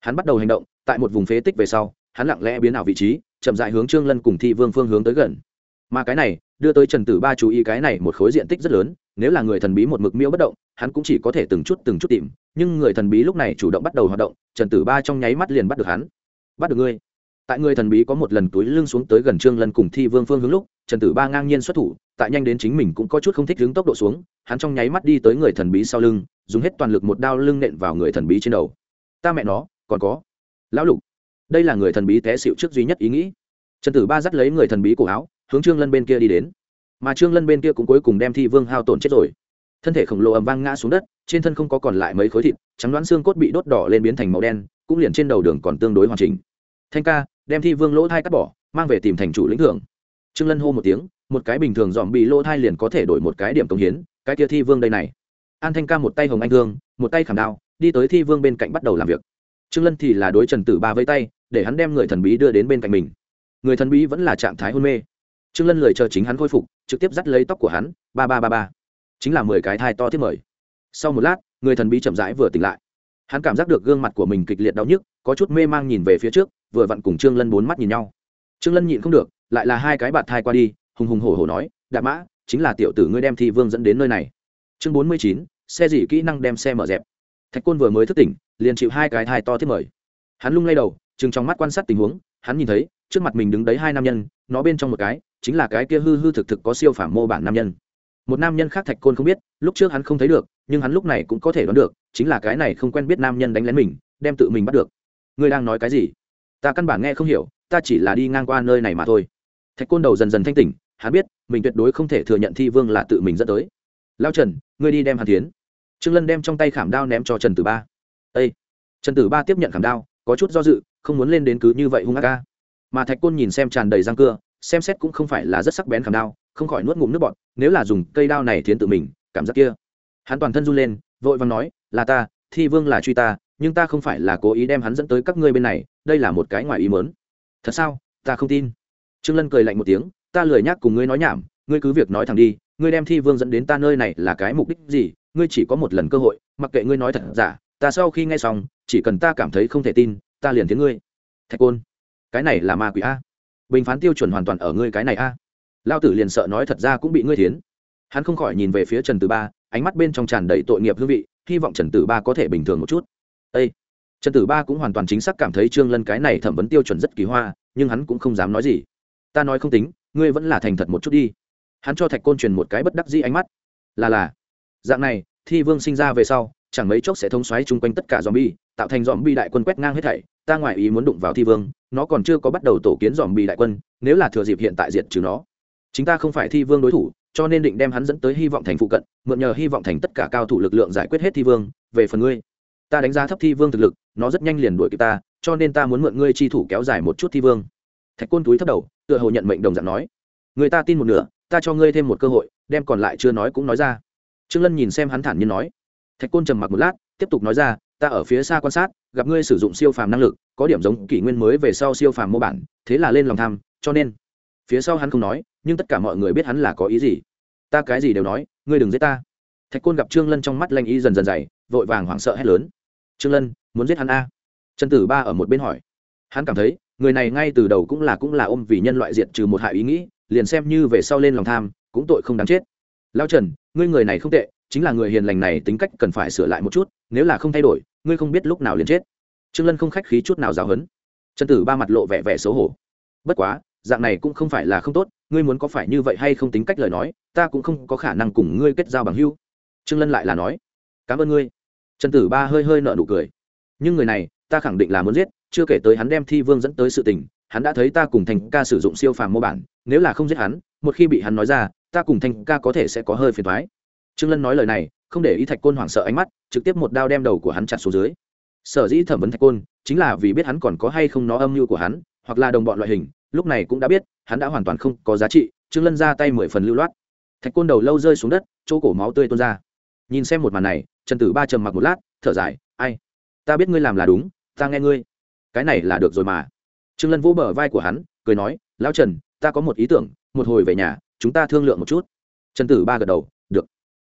Hắn bắt đầu hành động, tại một vùng phế tích về sau hắn lặng lẽ biến ảo vị trí, chậm dại hướng trương lân cùng thi vương phương hướng tới gần. Mà cái này, đưa tới trần tử ba chú ý cái này một khối diện tích rất lớn, nếu là người thần bí một mực miêu bất động, hắn cũng chỉ có thể từng chút từng chút tìm, nhưng người thần bí lúc này chủ động bắt đầu hoạt động, trần tử ba trong nháy mắt liền bắt được hắn. Bắt được ngươi. Tại người thần bí có một lần túi lưng xuống tới gần trương lân cùng thi vương phương hướng lúc, trần tử ba ngang nhiên xuất thủ, tại nhanh đến chính mình cũng có chút không thích hướng tốc độ xuống, hắn trong nháy mắt đi tới người thần bí sau lưng, dùng hết toàn lực một đao lưng nện vào người thần bí trên đầu. Ta mẹ nó, còn có. Lão lục đây là người thần bí té xịu trước duy nhất ý nghĩ. Trần tử ba dắt lấy người thần bí cổ áo, hướng trương lân bên kia đi đến. Mà trương lân bên kia cũng cuối cùng đem thi vương hao tổn chết rồi. Thân thể khổng lồ ầm vang ngã xuống đất, trên thân không có còn lại mấy khối thịt, trắng đoán xương cốt bị đốt đỏ lên biến thành màu đen, cũng liền trên đầu đường còn tương đối hoàn chỉnh. Thanh ca, đem thi vương lỗ thai cắt bỏ, mang về tìm thành chủ lĩnh thưởng. Trương lân hô một tiếng, một cái bình thường dòm bị lỗ thai liền có thể đổi một cái điểm công hiến, cái kia thi vương đây này. An thanh ca một tay hồng anh thương, một tay khảm đao, đi tới thi vương bên cạnh bắt đầu làm việc. Trương lân thì là đối trần tử ba với tay để hắn đem người thần bí đưa đến bên cạnh mình. Người thần bí vẫn là trạng thái hôn mê. Trương lân lời chờ chính hắn khôi phục, trực tiếp dắt lấy tóc của hắn, ba ba ba ba. Chính là mười cái thai to thiết mời. Sau một lát, người thần bí chậm rãi vừa tỉnh lại. Hắn cảm giác được gương mặt của mình kịch liệt đau nhức, có chút mê mang nhìn về phía trước, vừa vặn cùng trương lân bốn mắt nhìn nhau. Trương lân nhịn không được, lại là hai cái bạt thai qua đi, hùng hùng hổ hổ nói đạp mã, chính là tiểu tử ngươi đem thi vương dẫn đến nơi này. Chương bốn mươi chín, xe gì kỹ năng đem xe mở dẹp. Thạch côn vừa mới thức tỉnh, liền chịu hai cái thai to thiết mời. Hắn lung lay đầu chừng trong mắt quan sát tình huống, hắn nhìn thấy, trước mặt mình đứng đấy hai nam nhân, nó bên trong một cái, chính là cái kia hư hư thực thực có siêu phản mô bản nam nhân. Một nam nhân khác thạch côn không biết, lúc trước hắn không thấy được, nhưng hắn lúc này cũng có thể đoán được, chính là cái này không quen biết nam nhân đánh lén mình, đem tự mình bắt được. Ngươi đang nói cái gì? Ta căn bản nghe không hiểu, ta chỉ là đi ngang qua nơi này mà thôi. Thạch côn đầu dần dần thanh tỉnh, hắn biết, mình tuyệt đối không thể thừa nhận thi vương là tự mình dẫn tới. Lao trần, ngươi đi đem hàn tiến. Trương lân đem trong tay khảm đao ném cho trần tử ba. Â trần tử ba tiếp nhận khảm đao, có chút do dự không muốn lên đến cứ như vậy hung ác ca. Mà thạch côn nhìn xem tràn đầy răng cưa, xem xét cũng không phải là rất sắc bén khảm đao, không khỏi nuốt ngụm nước bọt, nếu là dùng cây đao này thiến tự mình, cảm giác kia. Hắn toàn thân run lên, vội vàng nói, là ta, thi vương là truy ta, nhưng ta không phải là cố ý đem hắn dẫn tới các ngươi bên này, đây là một cái ngoài ý mớn thật sao? Ta không tin. Trương lân cười lạnh một tiếng, ta lười nhắc cùng ngươi nói nhảm, ngươi cứ việc nói thẳng đi, ngươi đem thi vương dẫn đến ta nơi này là cái mục đích gì, ngươi chỉ có một lần cơ hội, mặc kệ ngươi nói thật giả, ta sau khi nghe xong, chỉ cần ta cảm thấy không thể tin ta liền tiếng ngươi. Thạch côn, cái này là ma quỷ a. Bình phán tiêu chuẩn hoàn toàn ở ngươi cái này a. Lao tử liền sợ nói thật ra cũng bị ngươi thiến. Hắn không khỏi nhìn về phía trần tử ba, ánh mắt bên trong tràn đầy tội nghiệp hương vị, hy vọng trần tử ba có thể bình thường một chút. Â trần tử ba cũng hoàn toàn chính xác cảm thấy trương lân cái này thẩm vấn tiêu chuẩn rất kỳ hoa, nhưng hắn cũng không dám nói gì. Ta nói không tính, ngươi vẫn là thành thật một chút đi. Hắn cho thạch côn truyền một cái bất đắc dĩ ánh mắt. Là là. Dạng này, thi vương sinh ra về sau, chẳng mấy chốc sẽ thông xoáy chung quanh tất cả dòm bi tạo thành dòm bi đại quân quét ngang hết thảy, ta ngoại ý muốn đụng vào thi vương, nó còn chưa có bắt đầu tổ kiến dòm bi đại quân, nếu là thừa dịp hiện tại diệt trừ nó. Chính ta không phải thi vương đối thủ, cho nên định đem hắn dẫn tới hy vọng thành phụ cận, mượn nhờ hy vọng thành tất cả cao thủ lực lượng giải quyết hết thi vương, về phần ngươi. Ta đánh giá thấp thi vương thực lực, nó rất nhanh liền đuổi kịp ta, cho nên ta muốn mượn ngươi chi thủ kéo dài một chút thi vương. Thạch côn túi thấp đầu, tựa hồ nhận mệnh đồng dạng nói. Người ta tin một nửa, ta cho ngươi thêm một cơ hội, đem còn lại chưa nói cũng nói ra. Trương lân nhìn xem hắn thản nhiên nói. Thạch côn trầm mặc một lát, tiếp tục nói ra ta ở phía xa quan sát, gặp ngươi sử dụng siêu phàm năng lực, có điểm giống kỷ nguyên mới về sau siêu phàm mô bản, thế là lên lòng tham, cho nên, phía sau hắn không nói, nhưng tất cả mọi người biết hắn là có ý gì. Ta cái gì đều nói, ngươi đừng giết ta. Thạch côn gặp trương lân trong mắt lanh ý dần dần dày, vội vàng hoảng sợ hét lớn. Trương lân, muốn giết hắn a? Trần tử ba ở một bên hỏi. Hắn cảm thấy, người này ngay từ đầu cũng là cũng là ôm vì nhân loại diện trừ một hại ý nghĩ, liền xem như về sau lên lòng tham, cũng tội không đáng chết. Lao trần, ngươi người này không tệ chính là người hiền lành này tính cách cần phải sửa lại một chút, nếu là không thay đổi, ngươi không biết lúc nào liền chết. Trương lân không khách khí chút nào giáo hấn trần tử ba mặt lộ vẻ vẻ xấu hổ. Bất quá, dạng này cũng không phải là không tốt, ngươi muốn có phải như vậy hay không tính cách lời nói, ta cũng không có khả năng cùng ngươi kết giao bằng hưu trương lân lại là nói, cảm ơn ngươi. Trần tử ba hơi hơi nợ nụ cười. Nhưng người này, ta khẳng định là muốn giết, chưa kể tới hắn đem thi vương dẫn tới sự tình, hắn đã thấy ta cùng thành ca sử dụng siêu phàm mô bản, nếu là không giết hắn, một khi bị hắn nói ra, ta cùng thành ca có thể sẽ có hơi phiền thoái trương lân nói lời này, không để ý thạch côn hoảng sợ ánh mắt, trực tiếp một đao đem đầu của hắn chặt xuống dưới. Sở dĩ thẩm vấn thạch côn, chính là vì biết hắn còn có hay không nó âm mưu của hắn, hoặc là đồng bọn loại hình, lúc này cũng đã biết, hắn đã hoàn toàn không có giá trị, trương lân ra tay mười phần lưu loát. Thạch côn đầu lâu rơi xuống đất, chỗ cổ máu tươi tuôn ra. Nhìn xem một màn này, trần tử ba trầm mặc một lát, thở dài, ai? Ta biết ngươi làm là đúng, ta nghe ngươi. Cái này là được rồi mà. Trương lân vỗ bờ vai của hắn, cười nói, lão trần, ta có một ý tưởng, một hồi về nhà, chúng ta thương lượng một chút. Trần tử ba gật đầu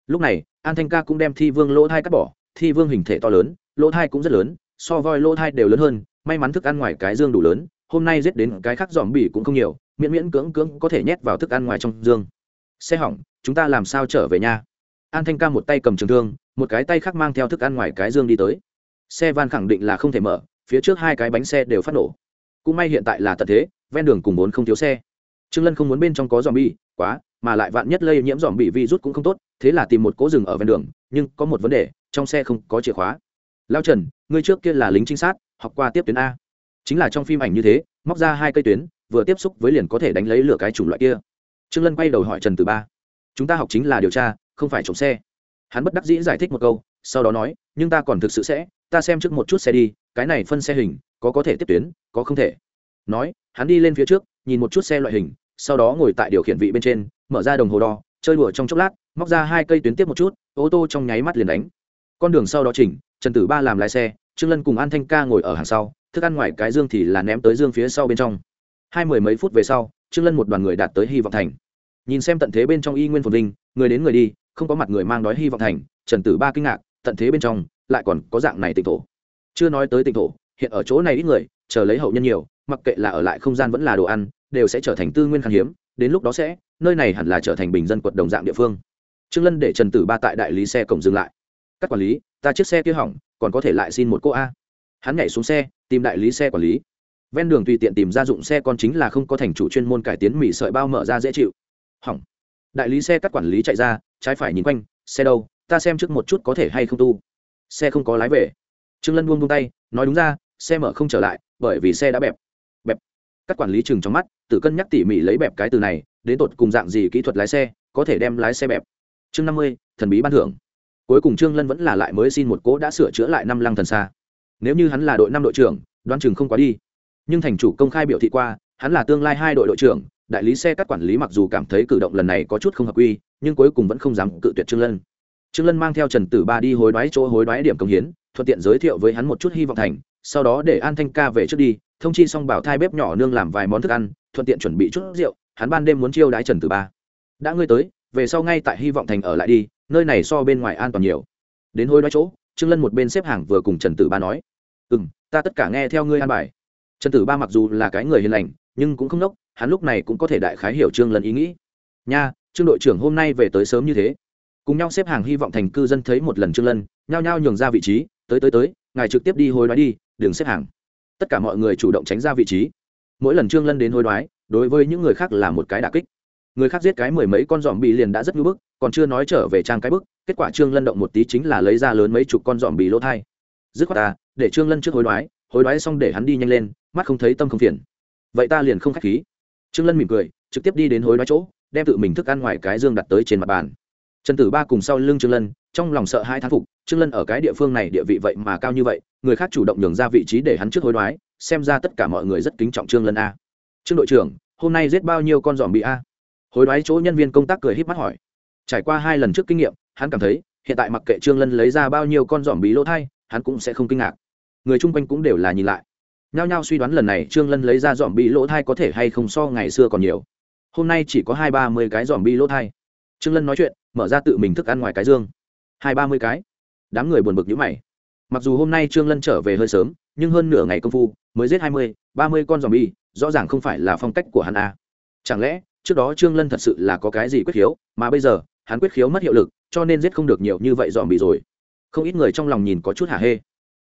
lúc này, an thanh ca cũng đem thi vương lỗ thai cắt bỏ, thi vương hình thể to lớn, lỗ thai cũng rất lớn, so voi lỗ thai đều lớn hơn, may mắn thức ăn ngoài cái dương đủ lớn, hôm nay giết đến cái khác dòm bỉ cũng không nhiều, miễn miễn cưỡng cưỡng có thể nhét vào thức ăn ngoài trong dương. Xe hỏng, chúng ta làm sao trở về nhà an thanh ca một tay cầm trường thương, một cái tay khác mang theo thức ăn ngoài cái dương đi tới. Xe van khẳng định là không thể mở, phía trước hai cái bánh xe đều phát nổ. Cũng may hiện tại là tận thế, ven đường cùng vốn không thiếu xe. Trương lân không muốn bên trong có dòm bi quá, mà lại vạn nhất lây nhiễm dòm bị virus cũng không tốt, thế là tìm một cố rừng ở ven đường, nhưng có một vấn đề, trong xe không có chìa khóa. Lao trần, ngươi trước kia là lính trinh sát, học qua tiếp tuyến a. Chính là trong phim ảnh như thế, móc ra hai cây tuyến, vừa tiếp xúc với liền có thể đánh lấy lửa cái chủng loại kia. Trương lân quay đầu hỏi trần từ ba. Chúng ta học chính là điều tra, không phải trộm xe. Hắn bất đắc dĩ giải thích một câu, sau đó nói, nhưng ta còn thực sự sẽ, ta xem trước một chút xe đi, cái này phân xe hình, có có thể tiếp tuyến, có không thể. Nói, hắn đi lên phía trước, nhìn một chút xe loại hình sau đó ngồi tại điều khiển vị bên trên, mở ra đồng hồ đo, chơi đùa trong chốc lát, móc ra hai cây tuyến tiếp một chút, ô tô trong nháy mắt liền đánh. Con đường sau đó chỉnh, trần tử ba làm lái xe, trương lân cùng an thanh ca ngồi ở hàng sau, thức ăn ngoài cái dương thì là ném tới dương phía sau bên trong. Hai mười mấy phút về sau, trương lân một đoàn người đạt tới hy vọng thành. Nhìn xem tận thế bên trong y nguyên phồn vinh, người đến người đi, không có mặt người mang đói hy vọng thành, trần tử ba kinh ngạc, tận thế bên trong, lại còn có dạng này tịnh thổ. Chưa nói tới tịnh thổ, hiện ở chỗ này ít người, chờ lấy hậu nhân nhiều, mặc kệ là ở lại không gian vẫn là đồ ăn đều sẽ trở thành tư nguyên khan hiếm, đến lúc đó sẽ, nơi này hẳn là trở thành bình dân quật đồng dạng địa phương. Trương lân để trần tử ba tại đại lý xe cổng dừng lại. Các quản lý, ta chiếc xe kia hỏng, còn có thể lại xin một cô a. Hắn nhảy xuống xe, tìm đại lý xe quản lý. Ven đường tùy tiện tìm ra dụng xe con chính là không có thành chủ chuyên môn cải tiến mì sợi bao mở ra dễ chịu. Hỏng. Đại lý xe các quản lý chạy ra, trái phải nhìn quanh, xe đâu, ta xem trước một chút có thể hay không tu. Xe không có lái về. Trương lân buông buông tay, nói đúng ra, xe mở không trở lại, bởi vì xe đã bẹp các quản lý chừng trong mắt, tự cân nhắc tỉ mỉ lấy bẹp cái từ này, đến tột cùng dạng gì kỹ thuật lái xe, có thể đem lái xe bẹp. Chương năm mươi, thần bí ban thưởng. Cuối cùng trương lân vẫn là lại mới xin một cỗ đã sửa chữa lại năm lăng thần xa. Nếu như hắn là đội năm đội trưởng, đoán chừng không quá đi. Nhưng thành chủ công khai biểu thị qua, hắn là tương lai hai đội đội trưởng, đại lý xe các quản lý mặc dù cảm thấy cử động lần này có chút không hợp quy, nhưng cuối cùng vẫn không dám cự tuyệt trương lân. Trương lân mang theo trần tử ba đi hối đoái chỗ hối đoái điểm công hiến, thuận tiện giới thiệu với hắn một chút hy vọng thành, sau đó để an thanh ca về trước đi thông chi xong bảo thai bếp nhỏ nương làm vài món thức ăn, thuận tiện chuẩn bị chút rượu, hắn ban đêm muốn chiêu đái trần tử ba. Đã ngươi tới, về sau ngay tại hy vọng thành ở lại đi, nơi này so bên ngoài an toàn nhiều. Đến hôi nói chỗ, trương lân một bên xếp hàng vừa cùng trần tử ba nói ừ m ta tất cả nghe theo ngươi an bài. Trần tử ba mặc dù là cái người hiền lành, nhưng cũng không nốc, hắn lúc này cũng có thể đại khái hiểu trương lân ý nghĩ. Nha, trương đội trưởng hôm nay về tới sớm như thế. Cùng nhau xếp hàng hy vọng thành cư dân thấy một lần trương lân, nhao nhao nhường ra vị trí, tới tới tới, ngài trực tiếp đi hối đoái đi, đừng xếp hàng tất cả mọi người chủ động tránh ra vị trí. Mỗi lần trương lân đến hối đoái, đối với những người khác là một cái đả kích. Người khác giết cái mười mấy con dòm bị liền đã rất ngưỡng bức, còn chưa nói trở về trang cái bức, kết quả trương lân động một tí chính là lấy ra lớn mấy chục con dòm bị lỗ thai. Dứt khoát ta, để trương lân trước hối đoái hối đoái xong để hắn đi nhanh lên, mắt không thấy tâm không phiền. Vậy ta liền không khách khí. Trương lân mỉm cười, trực tiếp đi đến hối đoái chỗ, đem tự mình thức ăn ngoài cái dương đặt tới trên mặt bàn. Trần tử ba cùng sau lưng trương lân, trong lòng sợ hai thán phục trương lân ở cái địa phương này địa vị vậy mà cao như vậy người khác chủ động nhường ra vị trí để hắn trước hối đoái xem ra tất cả mọi người rất kính trọng trương lân a. Trương đội trưởng hôm nay giết bao nhiêu con giòm bị a? Hối đoái chỗ nhân viên công tác cười híp mắt hỏi. Trải qua hai lần trước kinh nghiệm hắn cảm thấy hiện tại mặc kệ trương lân lấy ra bao nhiêu con giòm bị lỗ thay, hắn cũng sẽ không kinh ngạc. Người chung quanh cũng đều là nhìn lại. Nhao nhao suy đoán lần này trương lân lấy ra giòm bị lỗ thay có thể hay không so ngày xưa còn nhiều. Hôm nay chỉ có hai ba mươi cái giòm bị lỗ thay. trương lân nói chuyện mở ra tự mình thức ăn ngoài cái dương. Hai ba mươi cái đám người buồn bực nhíu mày. Mặc dù hôm nay trương lân trở về hơi sớm, nhưng hơn nửa ngày công phu, mới giết hai mươi, ba mươi con zombie, rõ ràng không phải là phong cách của hắn a chẳng lẽ, trước đó trương lân thật sự là có cái gì quyết khiếu, mà bây giờ, hắn quyết khiếu mất hiệu lực, cho nên giết không được nhiều như vậy zombie rồi. Không ít người trong lòng nhìn có chút hả hê.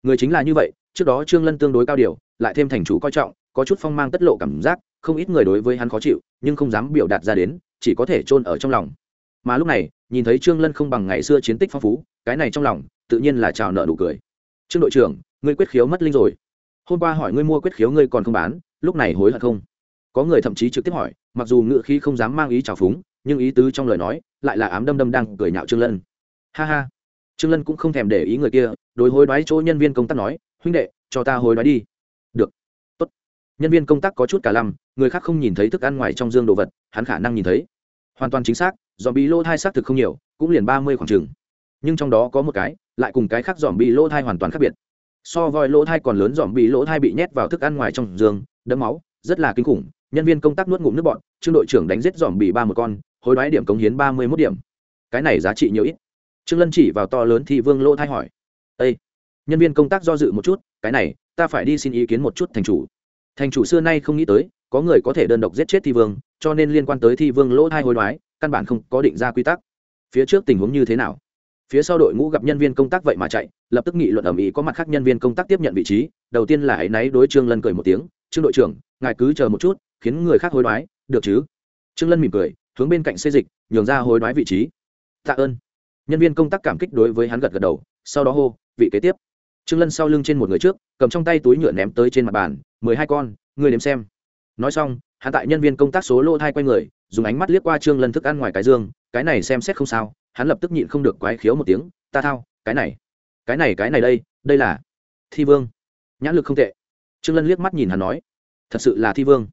Người chính là như vậy, trước đó trương lân tương đối cao điều, lại thêm thành chủ coi trọng, có chút phong mang tất lộ cảm giác, không ít người đối với hắn khó chịu, nhưng không dám biểu đạt ra đến, chỉ có thể chôn ở trong lòng mà lúc này, nhìn thấy trương lân không bằng ngày xưa chiến tích phong phú, cái này trong lòng, tự nhiên là chào nợ nụ cười. Trương đội trưởng, ngươi quyết khiếu mất linh rồi. Hôm qua hỏi ngươi mua quyết khiếu ngươi còn không bán, lúc này hối hận không? Có người thậm chí trực tiếp hỏi, mặc dù ngựa khí không dám mang ý trào phúng, nhưng ý tứ trong lời nói lại là ám đâm đâm đang cười nhạo trương lân. Ha ha. Trương lân cũng không thèm để ý người kia, đối hối đoái chỗ nhân viên công tác nói, huynh đệ, cho ta hối đoái đi. Được. Tốt. Nhân viên công tác có chút cả lăm, người khác không nhìn thấy thức ăn ngoài trong dương đồ vật, hắn khả năng nhìn thấy. Hoàn toàn chính xác dòm bị lô thai xác thực không nhiều, cũng liền ba mươi khoảng chừng. Nhưng trong đó có một cái, lại cùng cái khác dòm bị lô thai hoàn toàn khác biệt. So voi lỗ thai còn lớn dòm bị lỗ thai bị nhét vào thức ăn ngoài trong giường, đẫm máu, rất là kinh khủng. Nhân viên công tác nuốt ngụm nước bọn trương đội trưởng đánh giết dòm bị ba một con, hối đoái điểm cống hiến ba mươi mốt điểm. Cái này giá trị nhiều ít. Trương lân chỉ vào to lớn thì vương lỗ thai hỏi. Â nhân viên công tác do dự một chút, cái này, ta phải đi xin ý kiến một chút thành chủ. Thành chủ xưa nay không nghĩ tới, có người có thể đơn độc giết chết thi vương, cho nên liên quan tới thi vương lỗ thai hối đoái căn bản không có định ra quy tắc. Phía trước tình huống như thế nào? Phía sau đội ngũ gặp nhân viên công tác vậy mà chạy, lập tức nghị luận ầm ĩ có mặt khác nhân viên công tác tiếp nhận vị trí, đầu tiên là áy náy đối trương lân cười một tiếng, trương đội trưởng, ngài cứ chờ một chút, khiến người khác hối đoái, được chứ? Trương lân mỉm cười, hướng bên cạnh xây dịch, nhường ra hối đoái vị trí. Tạ ơn. Nhân viên công tác cảm kích đối với hắn gật gật đầu, sau đó hô, vị kế tiếp. Trương lân sau lưng trên một người trước, cầm trong tay túi nhựa ném tới trên mặt bàn, mười hai con, ngươi đếm xem. Nói xong hạ tại nhân viên công tác số lô thai quay người dùng ánh mắt liếc qua trương lân thức ăn ngoài cái dương, cái này xem xét không sao, hắn lập tức nhịn không được quái khiếu một tiếng, ta thao, cái này cái này cái này đây đây là thi vương. Nhãn lực không tệ. Trương lân liếc mắt nhìn hắn nói, thật sự là thi vương.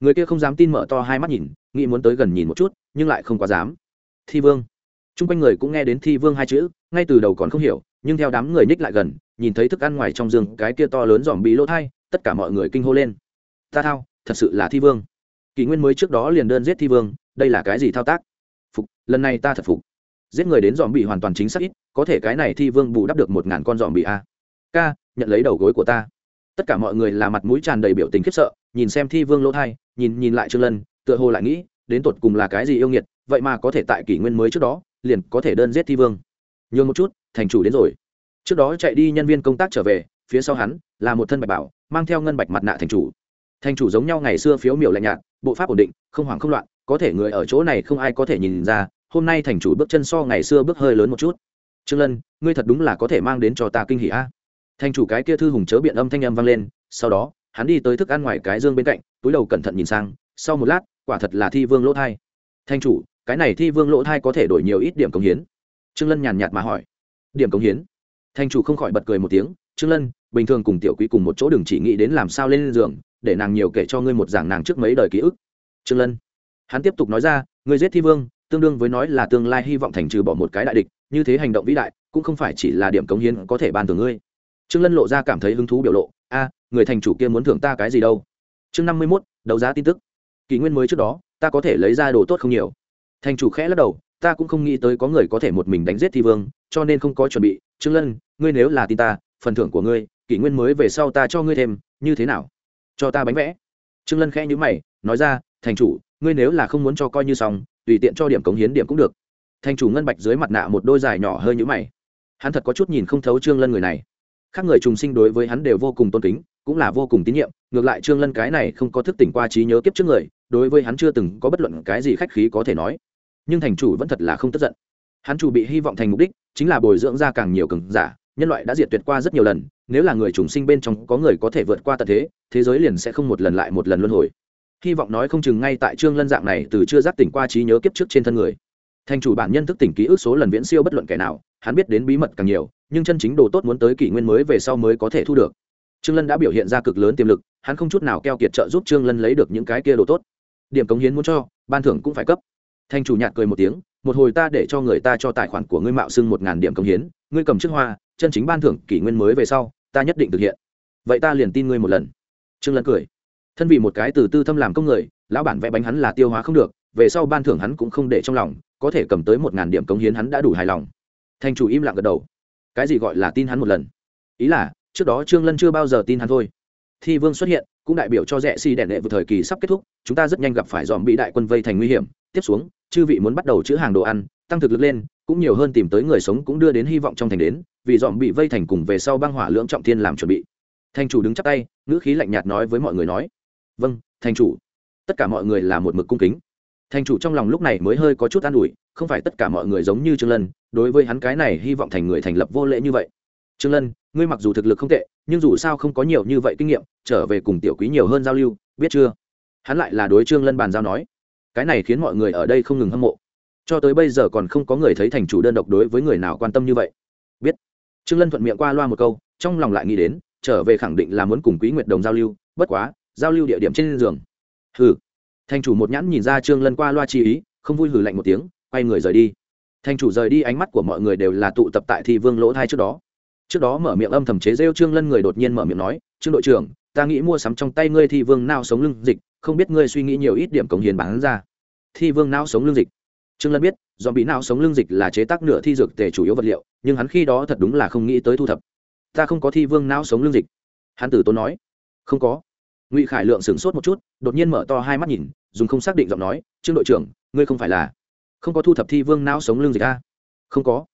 Người kia không dám tin mở to hai mắt nhìn, nghĩ muốn tới gần nhìn một chút, nhưng lại không quá dám. Thi vương. T r u n g quanh người cũng nghe đến thi vương hai chữ, ngay từ đầu còn không hiểu, nhưng theo đám người ních lại gần, nhìn thấy thức ăn ngoài trong giường cái kia to lớn dòm bị lỗ thai, tất cả mọi người kinh hô lên. Ta thao, thật sự là thi vương kỷ nguyên mới trước đó liền đơn giết thi vương, đây là cái gì thao tác? Phục, lần này ta thật phục. Giết người đến dòm bị hoàn toàn chính xác ít, có thể cái này thi vương bù đắp được một ngàn con dòm bị a. K nhận lấy đầu gối của ta. Tất cả mọi người là mặt mũi tràn đầy biểu tình khiếp sợ, nhìn xem thi vương lỗ thai, nhìn nhìn lại trương lân, tựa hồ lại nghĩ, đến tột cùng là cái gì yêu nghiệt, vậy mà có thể tại kỷ nguyên mới trước đó, liền có thể đơn giết thi vương. Nhường một chút, thành chủ đến rồi. Trước đó chạy đi nhân viên công tác trở về, phía sau hắn là một thân bạch bảo, mang theo ngân bạch mặt nạ thành chủ thành chủ giống nhau ngày xưa phiếu miểu lạnh nhạt, bộ pháp ổn định, không hoảng không loạn, có thể người ở chỗ này không ai có thể nhìn ra, hôm nay thành chủ bước chân so ngày xưa bước hơi lớn một chút. Trương lân, ngươi thật đúng là có thể mang đến cho ta kinh hỉ a. Thành chủ cái kia thư hùng chớ biện âm thanh âm vang lên, sau đó, hắn đi tới thức ăn ngoài cái dương bên cạnh, túi đầu cẩn thận nhìn sang, sau một lát, quả thật là thi vương lỗ thai. Thành chủ, cái này thi vương lỗ thai có thể đổi nhiều ít điểm công hiến? Trương lân nhàn nhạt mà hỏi. Điểm công hiến? Thành chủ không khỏi bật cười một tiếng, trương lân, bình thường cùng tiểu quý cùng một chỗ đừng chỉ nghĩ đến làm sao lên giường để nàng nhiều kể cho ngươi một giảng nàng trước mấy đời ký ức. Trương lân, hắn tiếp tục nói ra, ngươi giết thi vương, tương đương với nói là tương lai hy vọng thành trừ bỏ một cái đại địch, như thế hành động vĩ đại, cũng không phải chỉ là điểm cống hiến có thể ban thưởng ngươi. Trương lân lộ ra cảm thấy hứng thú biểu lộ, a, người thành chủ kia muốn thưởng ta cái gì đâu? Chương năm mươi mốt, đấu giá tin tức. Kỷ nguyên mới trước đó, ta có thể lấy ra đồ tốt không nhiều. Thành chủ khẽ lắc đầu, ta cũng không nghĩ tới có người có thể một mình đánh giết thi vương, cho nên không có chuẩn bị. Trương lân, ngươi nếu là tin ta, phần thưởng của ngươi, kỷ nguyên mới về sau ta cho ngươi thêm, như thế nào? Cho ta bánh vẽ. Trương lân khẽ nhíu mày, nói ra, thành chủ, ngươi nếu là không muốn cho coi như xong, tùy tiện cho điểm cống hiến điểm cũng được. Thành chủ ngân bạch dưới mặt nạ một đôi dài nhỏ hơi nhũ mày. Hắn thật có chút nhìn không thấu trương lân người này. Khác người trùng sinh đối với hắn đều vô cùng tôn kính, cũng là vô cùng tín nhiệm, ngược lại trương lân cái này không có thức tỉnh qua trí nhớ kiếp trước người, đối với hắn chưa từng có bất luận cái gì khách khí có thể nói. Nhưng thành chủ vẫn thật là không tức giận. Hắn chủ bị hy vọng thành mục đích, chính là bồi dưỡng ra càng nhiều cường giả, nhân loại đã diệt tuyệt qua rất nhiều lần nếu là người trùng sinh bên trong có người có thể vượt qua tận thế thế giới liền sẽ không một lần lại một lần luân hồi. Hy vọng nói không chừng ngay tại trương lân dạng này từ chưa giác tỉnh qua trí nhớ kiếp trước trên thân người. Thành chủ bản nhân thức tỉnh ký ức số lần viễn siêu bất luận kẻ nào, hắn biết đến bí mật càng nhiều, nhưng chân chính đồ tốt muốn tới kỷ nguyên mới về sau mới có thể thu được. Trương lân đã biểu hiện ra cực lớn tiềm lực, hắn không chút nào keo kiệt trợ giúp trương lân lấy được những cái kia đồ tốt. Điểm cống hiến muốn cho, ban thưởng cũng phải cấp. Thành chủ nhạt cười một tiếng, một hồi ta để cho người ta cho tài khoản của ngươi mạo xưng một ngàn điểm cống hiến, ngươi cầm chiếc hoa, chân chính ban thưởng kỷ nguyên mới về sau ta nhất định thực hiện. Vậy ta liền tin ngươi một lần. Trương lân cười. Thân vì một cái từ tư thâm làm công người, lão bản vẽ bánh hắn là tiêu hóa không được, về sau ban thưởng hắn cũng không để trong lòng, có thể cầm tới một ngàn điểm cống hiến hắn đã đủ hài lòng. Thành chủ im lặng gật đầu. Cái gì gọi là tin hắn một lần? Ý là, trước đó trương lân chưa bao giờ tin hắn thôi. Thi vương xuất hiện, cũng đại biểu cho rẽ si đèn đệ vừa thời kỳ sắp kết thúc, chúng ta rất nhanh gặp phải dòm bị đại quân vây thành nguy hiểm. Tiếp xuống, chư vị muốn bắt đầu chữ hàng đồ ăn, tăng thực lực lên cũng nhiều hơn tìm tới người sống cũng đưa đến hy vọng trong thành đến, vì dòm bị vây thành cùng về sau băng hỏa lưỡng trọng thiên làm chuẩn bị. Thành chủ đứng chắp tay, ngữ khí lạnh nhạt nói với mọi người nói vâng thành chủ. Tất cả mọi người là một mực cung kính. Thành chủ trong lòng lúc này mới hơi có chút an ủi, không phải tất cả mọi người giống như trương lân, đối với hắn cái này hy vọng thành người thành lập vô lễ như vậy. Trương lân, ngươi mặc dù thực lực không tệ, nhưng dù sao không có nhiều như vậy kinh nghiệm, trở về cùng tiểu quý nhiều hơn giao lưu, biết chưa? Hắn lại là đối trương lân bàn giao nói. Cái này khiến mọi người ở đây không ngừng hâm mộ cho tới bây giờ còn không có người thấy thành chủ đơn độc đối với người nào quan tâm như vậy. Biết. Trương lân thuận miệng qua loa một câu, trong lòng lại nghĩ đến, trở về khẳng định là muốn cùng quý nguyệt đồng giao lưu, bất quá, giao lưu địa điểm trên giường. Hừ. Thành chủ một nhãn nhìn ra trương lân qua loa chi ý, không vui hừ lạnh một tiếng, quay người rời đi. Thành chủ rời đi ánh mắt của mọi người đều là tụ tập tại thi vương lỗ thai trước đó. Trước đó mở miệng âm thầm chế rêu trương lân người đột nhiên mở miệng nói, trương đội trưởng, ta nghĩ mua sắm trong tay ngươi thi vương nao sống lưng dịch, không biết ngươi suy nghĩ nhiều ít điểm cống hiến bán ra. Thi vương nao sống lưng dịch trương lân biết do bị não sống lưng dịch là chế tác nửa thi dược tề chủ yếu vật liệu, nhưng hắn khi đó thật đúng là không nghĩ tới thu thập. Ta không có thi vương não sống lưng dịch. Hắn tử tốn nói. Không có. Ngụy khải lượng sửng sốt một chút, đột nhiên mở to hai mắt nhìn, dùng không xác định giọng nói, trương đội trưởng, ngươi không phải là không có thu thập thi vương não sống lưng dịch a không có.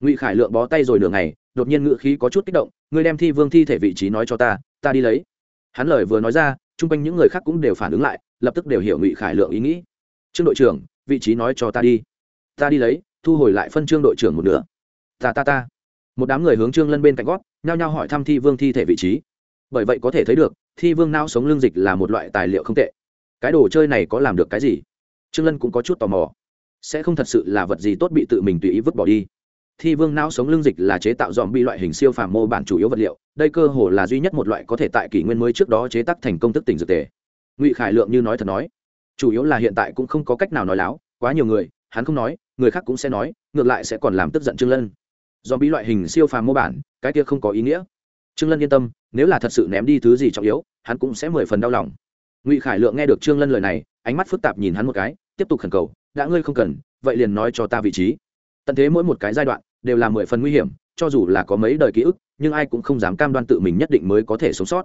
Ngụy khải lượng bó tay rồi nửa ngày, đột nhiên ngự khí có chút kích động, ngươi đem thi vương thi thể vị trí nói cho ta ta đi lấy. Hắn lời vừa nói ra, chung quanh những người khác cũng đều phản ứng lại, lập tức đều hiểu ngụy khải lượng ý nghĩ. Trương đội trưởng vị trí nói cho ta đi. Ta đi lấy, thu hồi lại phân trương đội trưởng một nửa. Ta ta ta. Một đám người hướng trương lân bên cạnh gót, nhao nhao hỏi thăm thi vương thi thể vị trí. Bởi vậy có thể thấy được, thi vương não sống lương dịch là một loại tài liệu không tệ. Cái đồ chơi này có làm được cái gì? Trương lân cũng có chút tò mò. Sẽ không thật sự là vật gì tốt bị tự mình tùy ý vứt bỏ đi. Thi vương não sống lương dịch là chế tạo dòm bi loại hình siêu phàm mô bản chủ yếu vật liệu. Đây cơ hồ là duy nhất một loại có thể tại kỷ nguyên mới trước đó chế tác thành công thức tỉnh dược tề. Ngụy khải lượng như nói thật nói chủ yếu là hiện tại cũng không có cách nào nói láo, quá nhiều người, hắn không nói, người khác cũng sẽ nói, ngược lại sẽ còn làm tức giận trương lân. Do bí loại hình siêu phàm mô bản, cái kia không có ý nghĩa. Trương lân yên tâm, nếu là thật sự ném đi thứ gì trọng yếu, hắn cũng sẽ mười phần đau lòng. Ngụy khải lượng nghe được trương lân lời này, ánh mắt phức tạp nhìn hắn một cái, tiếp tục khẩn cầu, đã ngươi không cần, vậy liền nói cho ta vị trí. Tận thế mỗi một cái giai đoạn, đều là mười phần nguy hiểm, cho dù là có mấy đời ký ức, nhưng ai cũng không dám cam đoan tự mình nhất định mới có thể sống sót.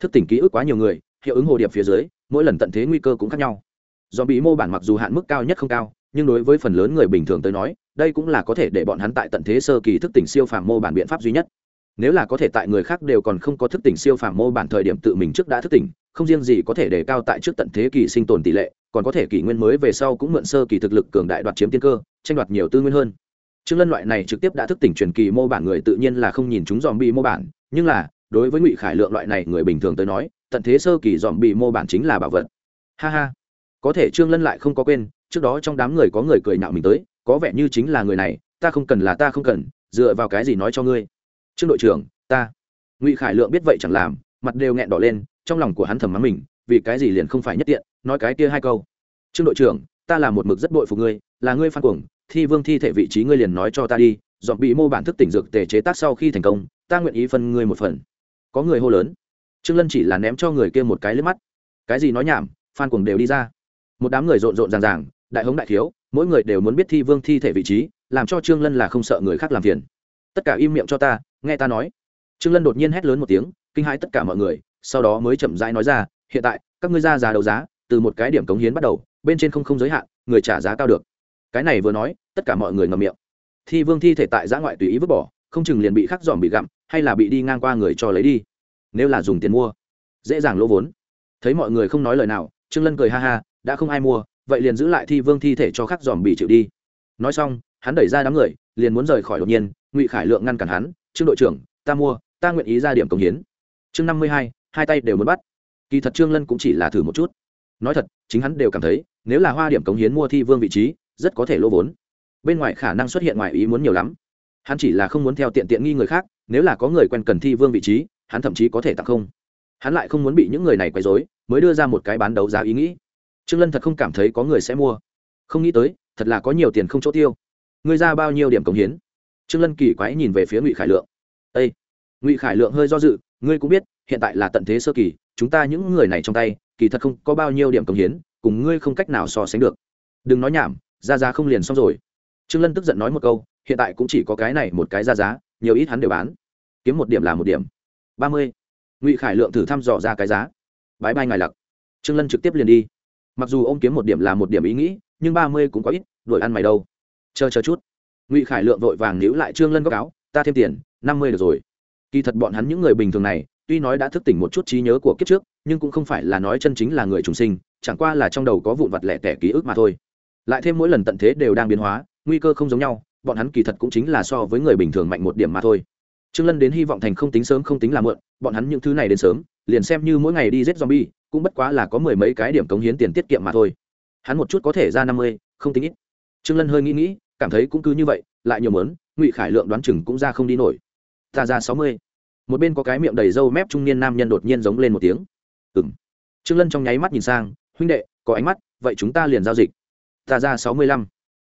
Thức tỉnh ký ức quá nhiều người, hiệu ứng hồ điệp phía dưới, mỗi lần tận thế nguy cơ cũng khác nhau do bị mô bản mặc dù hạn mức cao nhất không cao, nhưng đối với phần lớn người bình thường tới nói, đây cũng là có thể để bọn hắn tại tận thế sơ kỳ thức tỉnh siêu phàm mô bản biện pháp duy nhất. Nếu là có thể tại người khác đều còn không có thức tỉnh siêu phàm mô bản thời điểm tự mình trước đã thức tỉnh, không riêng gì có thể đề cao tại trước tận thế kỳ sinh tồn tỷ lệ, còn có thể kỷ nguyên mới về sau cũng mượn sơ kỳ thực lực cường đại đoạt chiếm tiên cơ, tranh đoạt nhiều tư nguyên hơn. Trương lân loại này trực tiếp đã thức tỉnh truyền kỳ mô bản người tự nhiên là không nhìn chúng dòm bị mô bản, nhưng là, đối với ngụy khải lượng loại này người bình thường tới nói, tận thế sơ kỳ dòm bị mô bản chính là bảo vật. Ha ha có thể trương lân lại không có quên, trước đó trong đám người có người cười nhạo mình tới, có vẻ như chính là người này, ta không cần là ta không cần, dựa vào cái gì nói cho ngươi. Trương đội trưởng, ta. Ngụy khải lượng biết vậy chẳng làm, mặt đều nghẹn đỏ lên, trong lòng của hắn thầm mắng mình, vì cái gì liền không phải nhất tiện, nói cái kia hai câu. Trương đội trưởng, ta là một mực rất bội phục ngươi, là ngươi phan cuồng, thi vương thi thể vị trí ngươi liền nói cho ta đi, dọn bị mô bản thức tỉnh dược tề chế tác sau khi thành công, ta nguyện ý phân ngươi một phần. Có người hô lớn. Trương lân chỉ là ném cho người kia một cái lướt mắt. Cái gì nói nhảm, phan cuồng đều đi ra một đám người rộn rộn ràng ràng, đại hống đại thiếu, mỗi người đều muốn biết thi vương thi thể vị trí, làm cho trương lân là không sợ người khác làm phiền. Tất cả im miệng cho ta, nghe ta nói. Trương lân đột nhiên hét lớn một tiếng, kinh hãi tất cả mọi người, sau đó mới chậm rãi nói ra, hiện tại, các ngươi ra giá đấu giá, từ một cái điểm cống hiến bắt đầu, bên trên không không giới hạn, người trả giá cao được. Cái này vừa nói, tất cả mọi người ngậm miệng. Thi vương thi thể tại giã ngoại tùy ý vứt bỏ, không chừng liền bị khắc dòm bị gặm, hay là bị đi ngang qua người cho lấy đi. Nếu là dùng tiền mua, dễ dàng lỗ vốn. Thấy mọi người không nói lời nào, trương lân cười ha ha đã không ai mua, vậy liền giữ lại thi vương thi thể cho khắc dòm bị chịu đi. Nói xong, hắn đẩy ra đám người, liền muốn rời khỏi đột nhiên, ngụy khải lượng ngăn cản hắn, trương đội trưởng, ta mua, ta nguyện ý ra điểm cống hiến. Chương năm mươi hai hai tay đều muốn bắt. Kỳ thật trương lân cũng chỉ là thử một chút. Nói thật, chính hắn đều cảm thấy, nếu là hoa điểm cống hiến mua thi vương vị trí, rất có thể lỗ vốn. Bên ngoài khả năng xuất hiện ngoài ý muốn nhiều lắm. Hắn chỉ là không muốn theo tiện tiện nghi người khác, nếu là có người quen cần thi vương vị trí, hắn thậm chí có thể tặng không. Hắn lại không muốn bị những người này quấy dối mới đưa ra một cái bán đấu giá ý nghĩ trương lân thật không cảm thấy có người sẽ mua. Không nghĩ tới, thật là có nhiều tiền không chỗ tiêu. Ngươi ra bao nhiêu điểm cống hiến? Trương lân kỳ quái nhìn về phía ngụy khải lượng. Â ngụy khải lượng hơi do dự, ngươi cũng biết, hiện tại là tận thế sơ kỳ, chúng ta những người này trong tay, kỳ thật không có bao nhiêu điểm cống hiến, cùng ngươi không cách nào so sánh được. Đừng nói nhảm, ra giá không liền xong rồi. Trương lân tức giận nói một câu, hiện tại cũng chỉ có cái này một cái ra giá, nhiều ít hắn đều bán. Kiếm một điểm là một điểm. Ba mươi. Ngụy khải lượng thử thăm dò ra cái giá. Bãi bay ngài lặc. Trương lân trực tiếp liền đi mặc dù ông kiếm một điểm là một điểm ý nghĩ, nhưng ba mươi cũng có ít, đuổi ăn mày đâu. Chờ chờ chút. Ngụy khải lượng vội vàng níu lại trương lân góc áo, ta thêm tiền, năm mươi được rồi. Kỳ thật bọn hắn những người bình thường này, tuy nói đã thức tỉnh một chút trí nhớ của kiếp trước, nhưng cũng không phải là nói chân chính là người trùng sinh, chẳng qua là trong đầu có vụn vặt lẻ tẻ ký ức mà thôi. Lại thêm mỗi lần tận thế đều đang biến hóa, nguy cơ không giống nhau, bọn hắn kỳ thật cũng chính là so với người bình thường mạnh một điểm mà thôi. Trương lân đến hy vọng thành không tính sớm không tính là mượn bọn hắn những thứ này đến sớm liền xem như mỗi ngày đi giết zombie, cũng bất quá là có mười mấy cái điểm cống hiến tiền tiết kiệm mà thôi. Hắn một chút có thể ra năm mươi, không tính ít. Trương lân hơi nghĩ nghĩ, cảm thấy cũng cứ như vậy, lại nhiều mớn, ngụy khải lượng đoán chừng cũng ra không đi nổi. Ta ra sáu mươi. Một bên có cái miệng đầy râu mép trung niên nam nhân đột nhiên giống lên một tiếng. Ừm. Trương lân trong nháy mắt nhìn sang, huynh đệ, có ánh mắt, vậy chúng ta liền giao dịch. Ta ra sáu mươi lăm.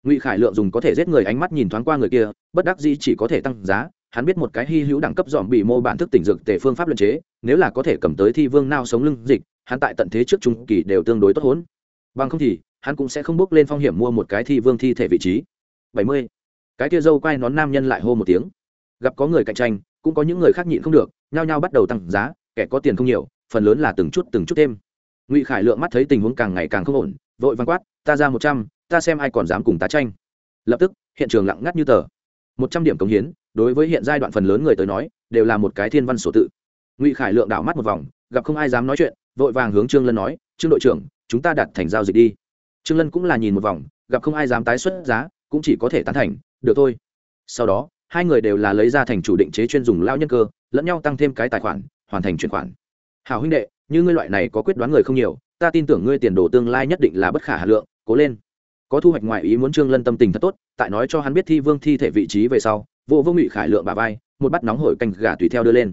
Ngụy khải lượng dùng có thể giết người ánh mắt nhìn thoáng qua người kia, bất đắc dĩ chỉ có thể tăng giá hắn biết một cái hy hữu đẳng cấp dòm bị mô bản thức tỉnh dược tề phương pháp luận chế, nếu là có thể cầm tới thi vương nao sống lưng dịch, hắn tại tận thế trước trung kỳ đều tương đối tốt hốn bằng không thì, hắn cũng sẽ không bước lên phong hiểm mua một cái thi vương thi thể vị trí. Bảy mươi. Cái tia dâu quay nón nam nhân lại hô một tiếng. Gặp có người cạnh tranh, cũng có những người khác nhịn không được, nhao nhao bắt đầu tăng giá, kẻ có tiền không nhiều, phần lớn là từng chút từng chút thêm. Ngụy khải lượng mắt thấy tình huống càng ngày càng không ổn, vội văn quát, ta ra một trăm, ta xem ai còn dám cùng tá tranh. Lập tức, hiện trường lặng ngắt như tờ. Một trăm điểm cống hiến đối với hiện giai đoạn phần lớn người tới nói, đều là một cái thiên văn sổ tự. Ngụy khải lượng đảo mắt một vòng, gặp không ai dám nói chuyện, vội vàng hướng trương lân nói, trương đội trưởng, chúng ta đặt thành giao dịch đi. Trương lân cũng là nhìn một vòng, gặp không ai dám tái xuất giá, cũng chỉ có thể tán thành, được thôi. Sau đó, hai người đều là lấy ra thành chủ định chế chuyên dùng lao nhân cơ, lẫn nhau tăng thêm cái tài khoản, hoàn thành chuyển khoản. Hào huynh đệ, như ngươi loại này có quyết đoán người không nhiều, ta tin tưởng ngươi tiền đồ tương lai nhất định là bất khả hà lượng, cố lên. Có thu hoạch ngoại ý muốn trương lân tâm tình thật tốt, tại nói cho hắn biết thi vương thi thể vị trí về sau vô vô ngụy khải lượng bà vai, một bát nóng hổi canh gà tùy theo đưa lên.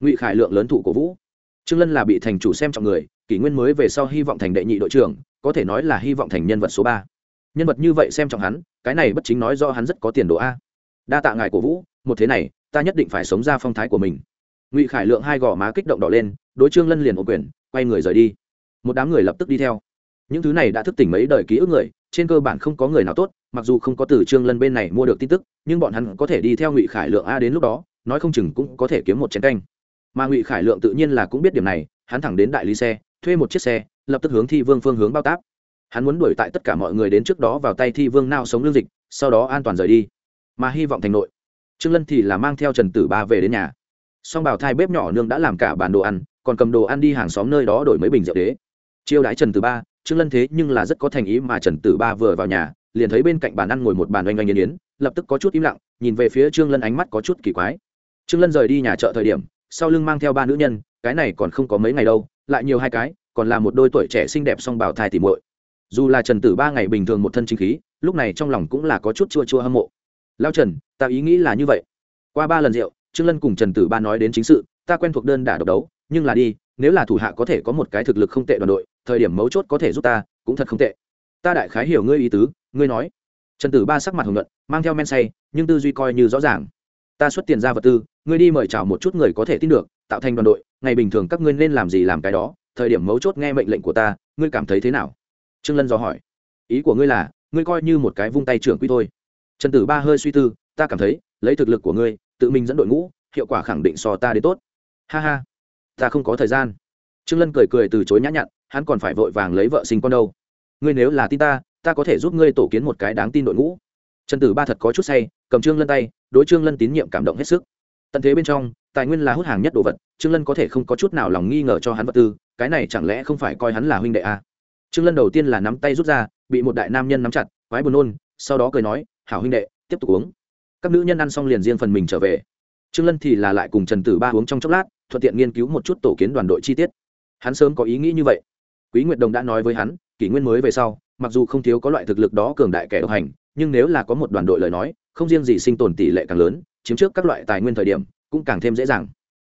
Ngụy khải lượng lớn thủ cổ vũ. Trương lân là bị thành chủ xem trọng người, kỷ nguyên mới về sau hy vọng thành đệ nhị đội trưởng, có thể nói là hy vọng thành nhân vật số ba. Nhân vật như vậy xem trọng hắn, cái này bất chính nói do hắn rất có tiền đồ a. Đa tạ ngài cổ vũ, một thế này, ta nhất định phải sống ra phong thái của mình. Ngụy khải lượng hai gò má kích động đỏ lên, đối trương lân liền ô quyền, quay người rời đi. Một đám người lập tức đi theo những thứ này đã thức tỉnh mấy đời ký ức người, trên cơ bản không có người nào tốt, mặc dù không có từ trương lân bên này mua được tin tức, nhưng bọn hắn có thể đi theo ngụy khải lượng a đến lúc đó, nói không chừng cũng có thể kiếm một chén canh. Mà ngụy khải lượng tự nhiên là cũng biết điểm này, hắn thẳng đến đại lý xe, thuê một chiếc xe, lập tức hướng thi vương phương hướng bao táp. Hắn muốn đuổi tại tất cả mọi người đến trước đó vào tay thi vương nao sống lương dịch, sau đó an toàn rời đi. Mà hy vọng thành nội. Trương lân thì là mang theo trần tử ba về đến nhà. Song bảo thai bếp nhỏ nương đã làm cả bàn đồ ăn, còn cầm đồ ăn đi hàng xóm nơi đó đổi mấy bình rượu đế. Chiêu đãi trần tử ba trương lân thế nhưng là rất có thành ý mà trần tử ba vừa vào nhà, liền thấy bên cạnh bàn ăn ngồi một bàn oanh oanh yên yến, lập tức có chút im lặng, nhìn về phía trương lân ánh mắt có chút kỳ quái. Trương lân rời đi nhà chợ thời điểm, sau lưng mang theo ba nữ nhân, cái này còn không có mấy ngày đâu, lại nhiều hai cái, còn là một đôi tuổi trẻ xinh đẹp song bảo thai tỉ muội. Dù là trần tử ba ngày bình thường một thân chính khí, lúc này trong lòng cũng là có chút chua chua hâm mộ. Lao trần, ta ý nghĩ là như vậy. Qua ba lần rượu, trương lân cùng trần tử ba nói đến chính sự, ta quen thuộc đơn đả độc đấu, nhưng là đi, nếu là thủ hạ có thể có một cái thực lực không tệ đoàn đội thời điểm mấu chốt có thể giúp ta, cũng thật không tệ. Ta đại khái hiểu ngươi ý tứ, ngươi nói. Trần tử ba sắc mặt hồng luận mang theo men say, nhưng tư duy coi như rõ ràng. Ta xuất tiền ra vật tư, ngươi đi mời chào một chút người có thể tin được, tạo thành đoàn đội, ngày bình thường các ngươi nên làm gì làm cái đó, thời điểm mấu chốt nghe mệnh lệnh của ta, ngươi cảm thấy thế nào? Trương lân dò hỏi. Ý của ngươi là, ngươi coi như một cái vung tay trưởng quy thôi. Trần tử ba hơi suy tư, ta cảm thấy, lấy thực lực của ngươi, tự mình dẫn đội ngũ, hiệu quả khẳng định so ta đến tốt. Ha ha, ta không có thời gian. Trương lân cười cười từ chối nhã nhặn hắn còn phải vội vàng lấy vợ sinh con đâu. Ngươi nếu là tin ta ta có thể giúp ngươi tổ kiến một cái đáng tin đội ngũ. Trần tử ba thật có chút say, cầm trương lân tay, đối trương lân tín nhiệm cảm động hết sức. Tận thế bên trong, tài nguyên là hút hàng nhất đồ vật, trương lân có thể không có chút nào lòng nghi ngờ cho hắn vật tư, cái này chẳng lẽ không phải coi hắn là huynh đệ à? trương lân đầu tiên là nắm tay rút ra, bị một đại nam nhân nắm chặt, quái buồn nôn, sau đó cười nói, hảo huynh đệ, tiếp tục uống. Các nữ nhân ăn xong liền riêng phần mình trở về. Trương lân thì là lại cùng trần tử ba uống trong chốc lát, thuận tiện nghiên cứu một chút tổ kiến đoàn đội chi tiết. Hắn sớm có ý nghĩ như vậy quý nguyệt đồng đã nói với hắn, kỷ nguyên mới về sau, mặc dù không thiếu có loại thực lực đó cường đại kẻ độc hành, nhưng nếu là có một đoàn đội lời nói, không riêng gì sinh tồn tỷ lệ càng lớn, chiếm trước các loại tài nguyên thời điểm, cũng càng thêm dễ dàng.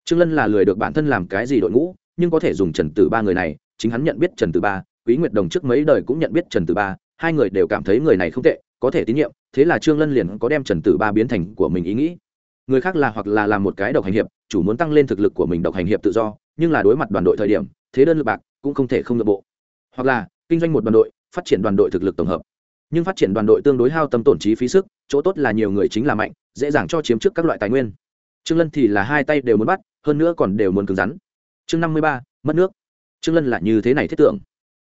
Trương lân là lười được bản thân làm cái gì đội ngũ, nhưng có thể dùng trần tử ba người này, chính hắn nhận biết trần tử ba, quý nguyệt đồng trước mấy đời cũng nhận biết trần tử ba, hai người đều cảm thấy người này không tệ, có thể tín nhiệm, thế là trương lân liền có đem trần tử ba biến thành của mình ý nghĩ. Người khác là hoặc là làm một cái độc hành hiệp, chủ muốn tăng lên thực lực của mình độc hành hiệp tự do, nhưng là đối mặt đoàn đội thời điểm, thế đơn lực bạc cũng không thể không nội bộ. Hoặc là, kinh doanh một đoàn đội, phát triển đoàn đội thực lực tổng hợp. Nhưng phát triển đoàn đội tương đối hao tâm tổn trí phí sức, chỗ tốt là nhiều người chính là mạnh, dễ dàng cho chiếm trước các loại tài nguyên. Trương lân thì là hai tay đều muốn bắt, hơn nữa còn đều muốn cứng rắn. Chương năm mươi ba, mất nước. Trương lân là như thế này thiết tưởng.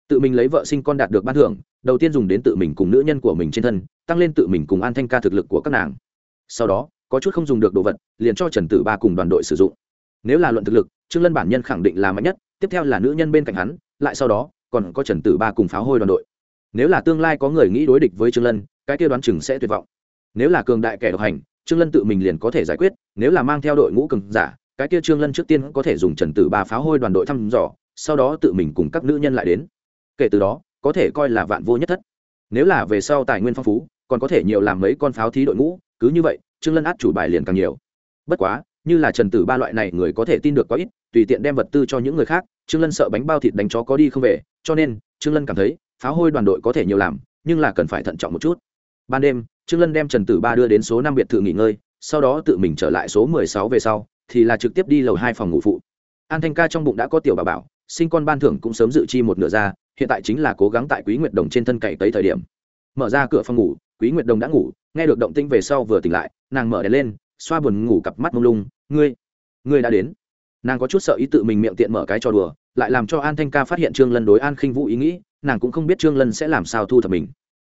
Tự mình lấy vợ sinh con đạt được ban thưởng, đầu tiên dùng đến tự mình cùng nữ nhân của mình trên thân, tăng lên tự mình cùng an thanh ca thực lực của các nàng. Sau đó, có chút không dùng được đồ vật, liền cho trần tử ba cùng đoàn đội sử dụng. Nếu là luận thực lực, trương lân bản nhân khẳng định là mạnh nhất tiếp theo là nữ nhân bên cạnh hắn, lại sau đó, còn có trần tử ba cùng pháo hôi đoàn đội. Nếu là tương lai có người nghĩ đối địch với trương lân, cái kia đoán chừng sẽ tuyệt vọng. Nếu là cường đại kẻ độc hành, trương lân tự mình liền có thể giải quyết, nếu là mang theo đội ngũ cường giả, cái kia trương lân trước tiên có thể dùng trần tử ba pháo hôi đoàn đội thăm dò, sau đó tự mình cùng các nữ nhân lại đến. Kể từ đó, có thể coi là vạn vô nhất thất. Nếu là về sau tài nguyên phong phú, còn có thể nhiều làm mấy con pháo thí đội ngũ, cứ như vậy, trương lân át chủ bài liền càng nhiều. Bất quá, như là trần tử ba loại này người có thể tin được có ít tùy tiện đem vật tư cho những người khác, trương lân sợ bánh bao thịt đánh chó có đi không về, cho nên, trương lân cảm thấy, pháo hôi đoàn đội có thể nhiều làm, nhưng là cần phải thận trọng một chút. Ban đêm, trương lân đem trần tử ba đưa đến số năm biệt thự nghỉ ngơi, sau đó tự mình trở lại số mười sáu về sau, thì là trực tiếp đi lầu hai phòng ngủ phụ. An thanh ca trong bụng đã có tiểu bà bảo, sinh con ban thưởng cũng sớm dự chi một nửa ra, hiện tại chính là cố gắng tại quý nguyệt đồng trên thân cậy tới thời điểm. Mở ra cửa phòng ngủ, quý nguyệt đồng đã ngủ, nghe được động tĩnh về sau vừa tỉnh lại, nàng mở đèn lên, xoa buồn ngủ cặp mắt mông lung, ngươi ngươi đã đến nàng có chút sợ ý tự mình miệng tiện mở cái trò đùa, lại làm cho an thanh ca phát hiện trương lân đối an khinh vũ ý nghĩ, nàng cũng không biết trương lân sẽ làm sao thu thập mình.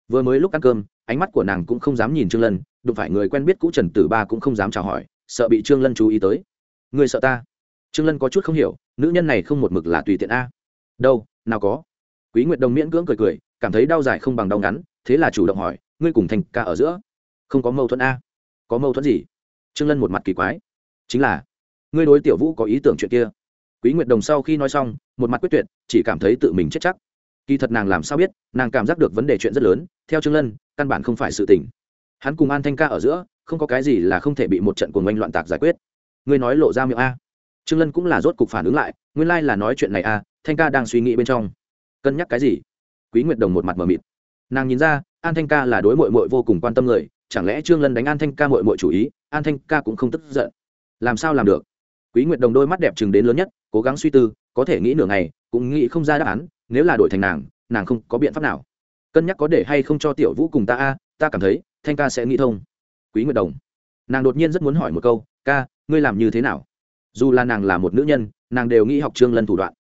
Vừa mới lúc ăn cơm, ánh mắt của nàng cũng không dám nhìn trương lân, đụng phải người quen biết cũ trần tử ba cũng không dám chào hỏi, sợ bị trương lân chú ý tới. Người sợ ta? Trương lân có chút không hiểu, nữ nhân này không một mực là tùy tiện a. Đâu, nào có. Quý nguyệt đồng miễn cưỡng cười cười, cảm thấy đau dài không bằng đau ngắn, thế là chủ động hỏi, ngươi cùng thành ca ở giữa, không có mâu thuẫn a? Có mâu thuẫn gì? Trương lân một mặt kỳ quái. Chính là ngươi đối tiểu vũ có ý tưởng chuyện kia. Quý nguyệt đồng sau khi nói xong, một mặt quyết tuyệt, chỉ cảm thấy tự mình chết chắc. Kỳ thật nàng làm sao biết, nàng cảm giác được vấn đề chuyện rất lớn, theo trương lân, căn bản không phải sự tình. Hắn cùng an thanh ca ở giữa, không có cái gì là không thể bị một trận cuồng oanh loạn tạc giải quyết. Ngươi nói lộ ra miệng a. Trương lân cũng là rốt cục phản ứng lại, nguyên lai là nói chuyện này a, thanh ca đang suy nghĩ bên trong. Cân nhắc cái gì? Quý nguyệt đồng một mặt mờ mịt. Nàng nhìn ra, an thanh ca là đối mội mội vô cùng quan tâm người, chẳng lẽ trương lân đánh an thanh ca mội mội chủ ý, an thanh ca cũng không tức giận. Làm sao làm được? Quý nguyệt đồng đôi mắt đẹp chừng đến lớn nhất, cố gắng suy tư, có thể nghĩ nửa ngày, cũng nghĩ không ra đáp án, nếu là đổi thành nàng nàng không có biện pháp nào. Cân nhắc có để hay không cho tiểu vũ cùng ta a, ta cảm thấy, thanh ca sẽ nghĩ thông. Quý nguyệt đồng, nàng đột nhiên rất muốn hỏi một câu, ca, ngươi làm như thế nào? Dù là nàng là một nữ nhân, nàng đều nghĩ học trương lân thủ đoạn.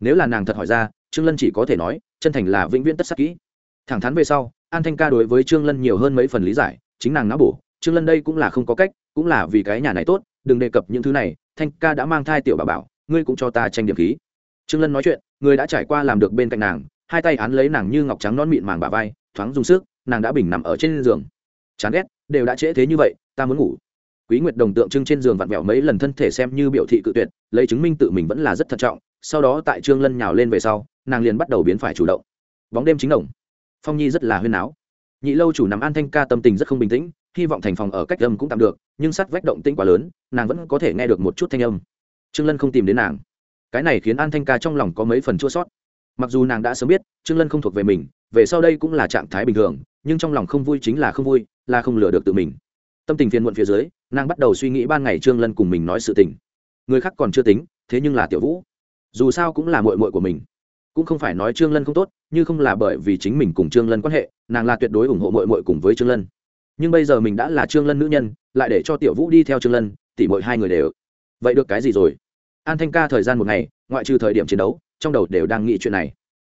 Nếu là nàng thật hỏi ra, trương lân chỉ có thể nói, chân thành là vĩnh viễn tất sắc kỹ. Thẳng thắn về sau, an thanh ca đối với trương lân nhiều hơn mấy phần lý giải, chính nàng não bổ, trương lân đây cũng là không có cách, cũng là vì cái nhà này tốt, đừng đề cập những thứ này thanh ca đã mang thai tiểu bà bảo, ngươi cũng cho ta tranh điểm khí. Trương lân nói chuyện, người đã trải qua làm được bên cạnh nàng, hai tay án lấy nàng như ngọc trắng non mịn màng bà vai, thoáng dùng sức, nàng đã bình nằm ở trên giường. Chán ghét, đều đã trễ thế như vậy, ta muốn ngủ. Quý nguyệt đồng tượng trưng trên giường vặn vẹo mấy lần thân thể xem như biểu thị cự tuyệt, lấy chứng minh tự mình vẫn là rất thận trọng, sau đó tại trương lân nhào lên về sau, nàng liền bắt đầu biến phải chủ động. Bóng đêm chính đồng. Phong nhi rất là huyên áo nhị lâu chủ nằm an thanh ca tâm tình rất không bình tĩnh, hy vọng thành phòng ở cách âm cũng tạm được, nhưng sắt vách động tĩnh quá lớn, nàng vẫn có thể nghe được một chút thanh âm. Trương lân không tìm đến nàng. Cái này khiến an thanh ca trong lòng có mấy phần chua sót. Mặc dù nàng đã sớm biết, trương lân không thuộc về mình, về sau đây cũng là trạng thái bình thường, nhưng trong lòng không vui chính là không vui, là không lừa được tự mình. Tâm tình phiền muộn phía dưới, nàng bắt đầu suy nghĩ ban ngày trương lân cùng mình nói sự tình. Người khác còn chưa tính, thế nhưng là tiểu vũ. Dù sao cũng là mội mội của mình. Cũng không phải nói trương lân không tốt như không là bởi vì chính mình cùng trương lân quan hệ, nàng là tuyệt đối ủng hộ mội mội cùng với trương lân. Nhưng bây giờ mình đã là trương lân nữ nhân, lại để cho tiểu vũ đi theo trương lân, tỉ mội hai người đều. Vậy được cái gì rồi? An thanh ca thời gian một ngày, ngoại trừ thời điểm chiến đấu, trong đầu đều đang nghĩ chuyện này.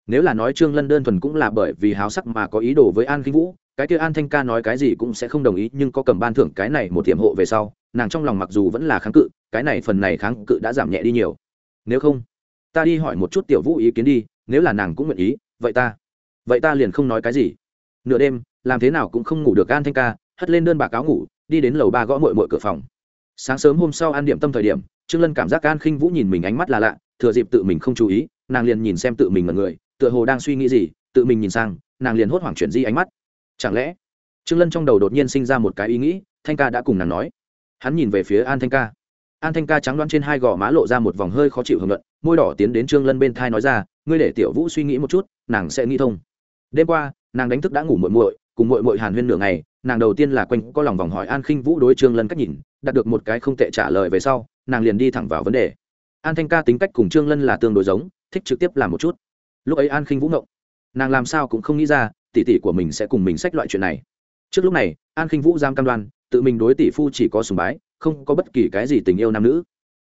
Nếu là nói trương lân đơn thuần cũng là bởi vì háo sắc mà có ý đồ với an kinh vũ, cái kia an thanh ca nói cái gì cũng sẽ không đồng ý, nhưng có cầm ban thưởng cái này một tiệm hộ về sau, nàng trong lòng mặc dù vẫn là kháng cự, cái này phần này kháng cự đã giảm nhẹ đi nhiều. Nếu không, ta đi hỏi một chút tiểu vũ ý kiến đi, nếu là nàng cũng nguyện ý vậy ta vậy ta liền không nói cái gì. Nửa đêm, làm thế nào cũng không ngủ được an thanh ca, hất lên đơn bà cáo ngủ, đi đến lầu ba gõ mội mội cửa phòng. Sáng sớm hôm sau ăn điểm tâm thời điểm, trương lân cảm giác an khinh vũ nhìn mình ánh mắt là lạ, thừa dịp tự mình không chú ý, nàng liền nhìn xem tự mình mật người, tựa hồ đang suy nghĩ gì, tự mình nhìn sang, nàng liền hốt hoảng chuyển di ánh mắt. Chẳng lẽ, trương lân trong đầu đột nhiên sinh ra một cái ý nghĩ, thanh ca đã cùng nàng nói. Hắn nhìn về phía an thanh ca. An thanh ca trắng đoán trên hai gò má lộ ra một vòng hơi khó chịu hưởng luận, môi đỏ tiến đến trương lân bên thai nói ra ngươi để tiểu vũ suy nghĩ một chút, nàng sẽ nghĩ thông. Đêm qua, nàng đánh thức đã ngủ muội muội, cùng muội muội hàn huyên nửa ngày, nàng đầu tiên là quanh có lòng vòng hỏi an khinh vũ đối trương lân cách nhìn, đạt được một cái không tệ trả lời về sau, nàng liền đi thẳng vào vấn đề. An thanh ca tính cách cùng trương lân là tương đối giống, thích trực tiếp làm một chút. Lúc ấy an khinh vũ ngộng. Nàng làm sao cũng không nghĩ ra, tỷ tỷ của mình sẽ cùng mình sách loại chuyện này. Trước lúc này, an khinh vũ giam cam đoan, tự mình đối tỷ phu chỉ có sùng bái, không có bất kỳ cái gì tình yêu nam nữ.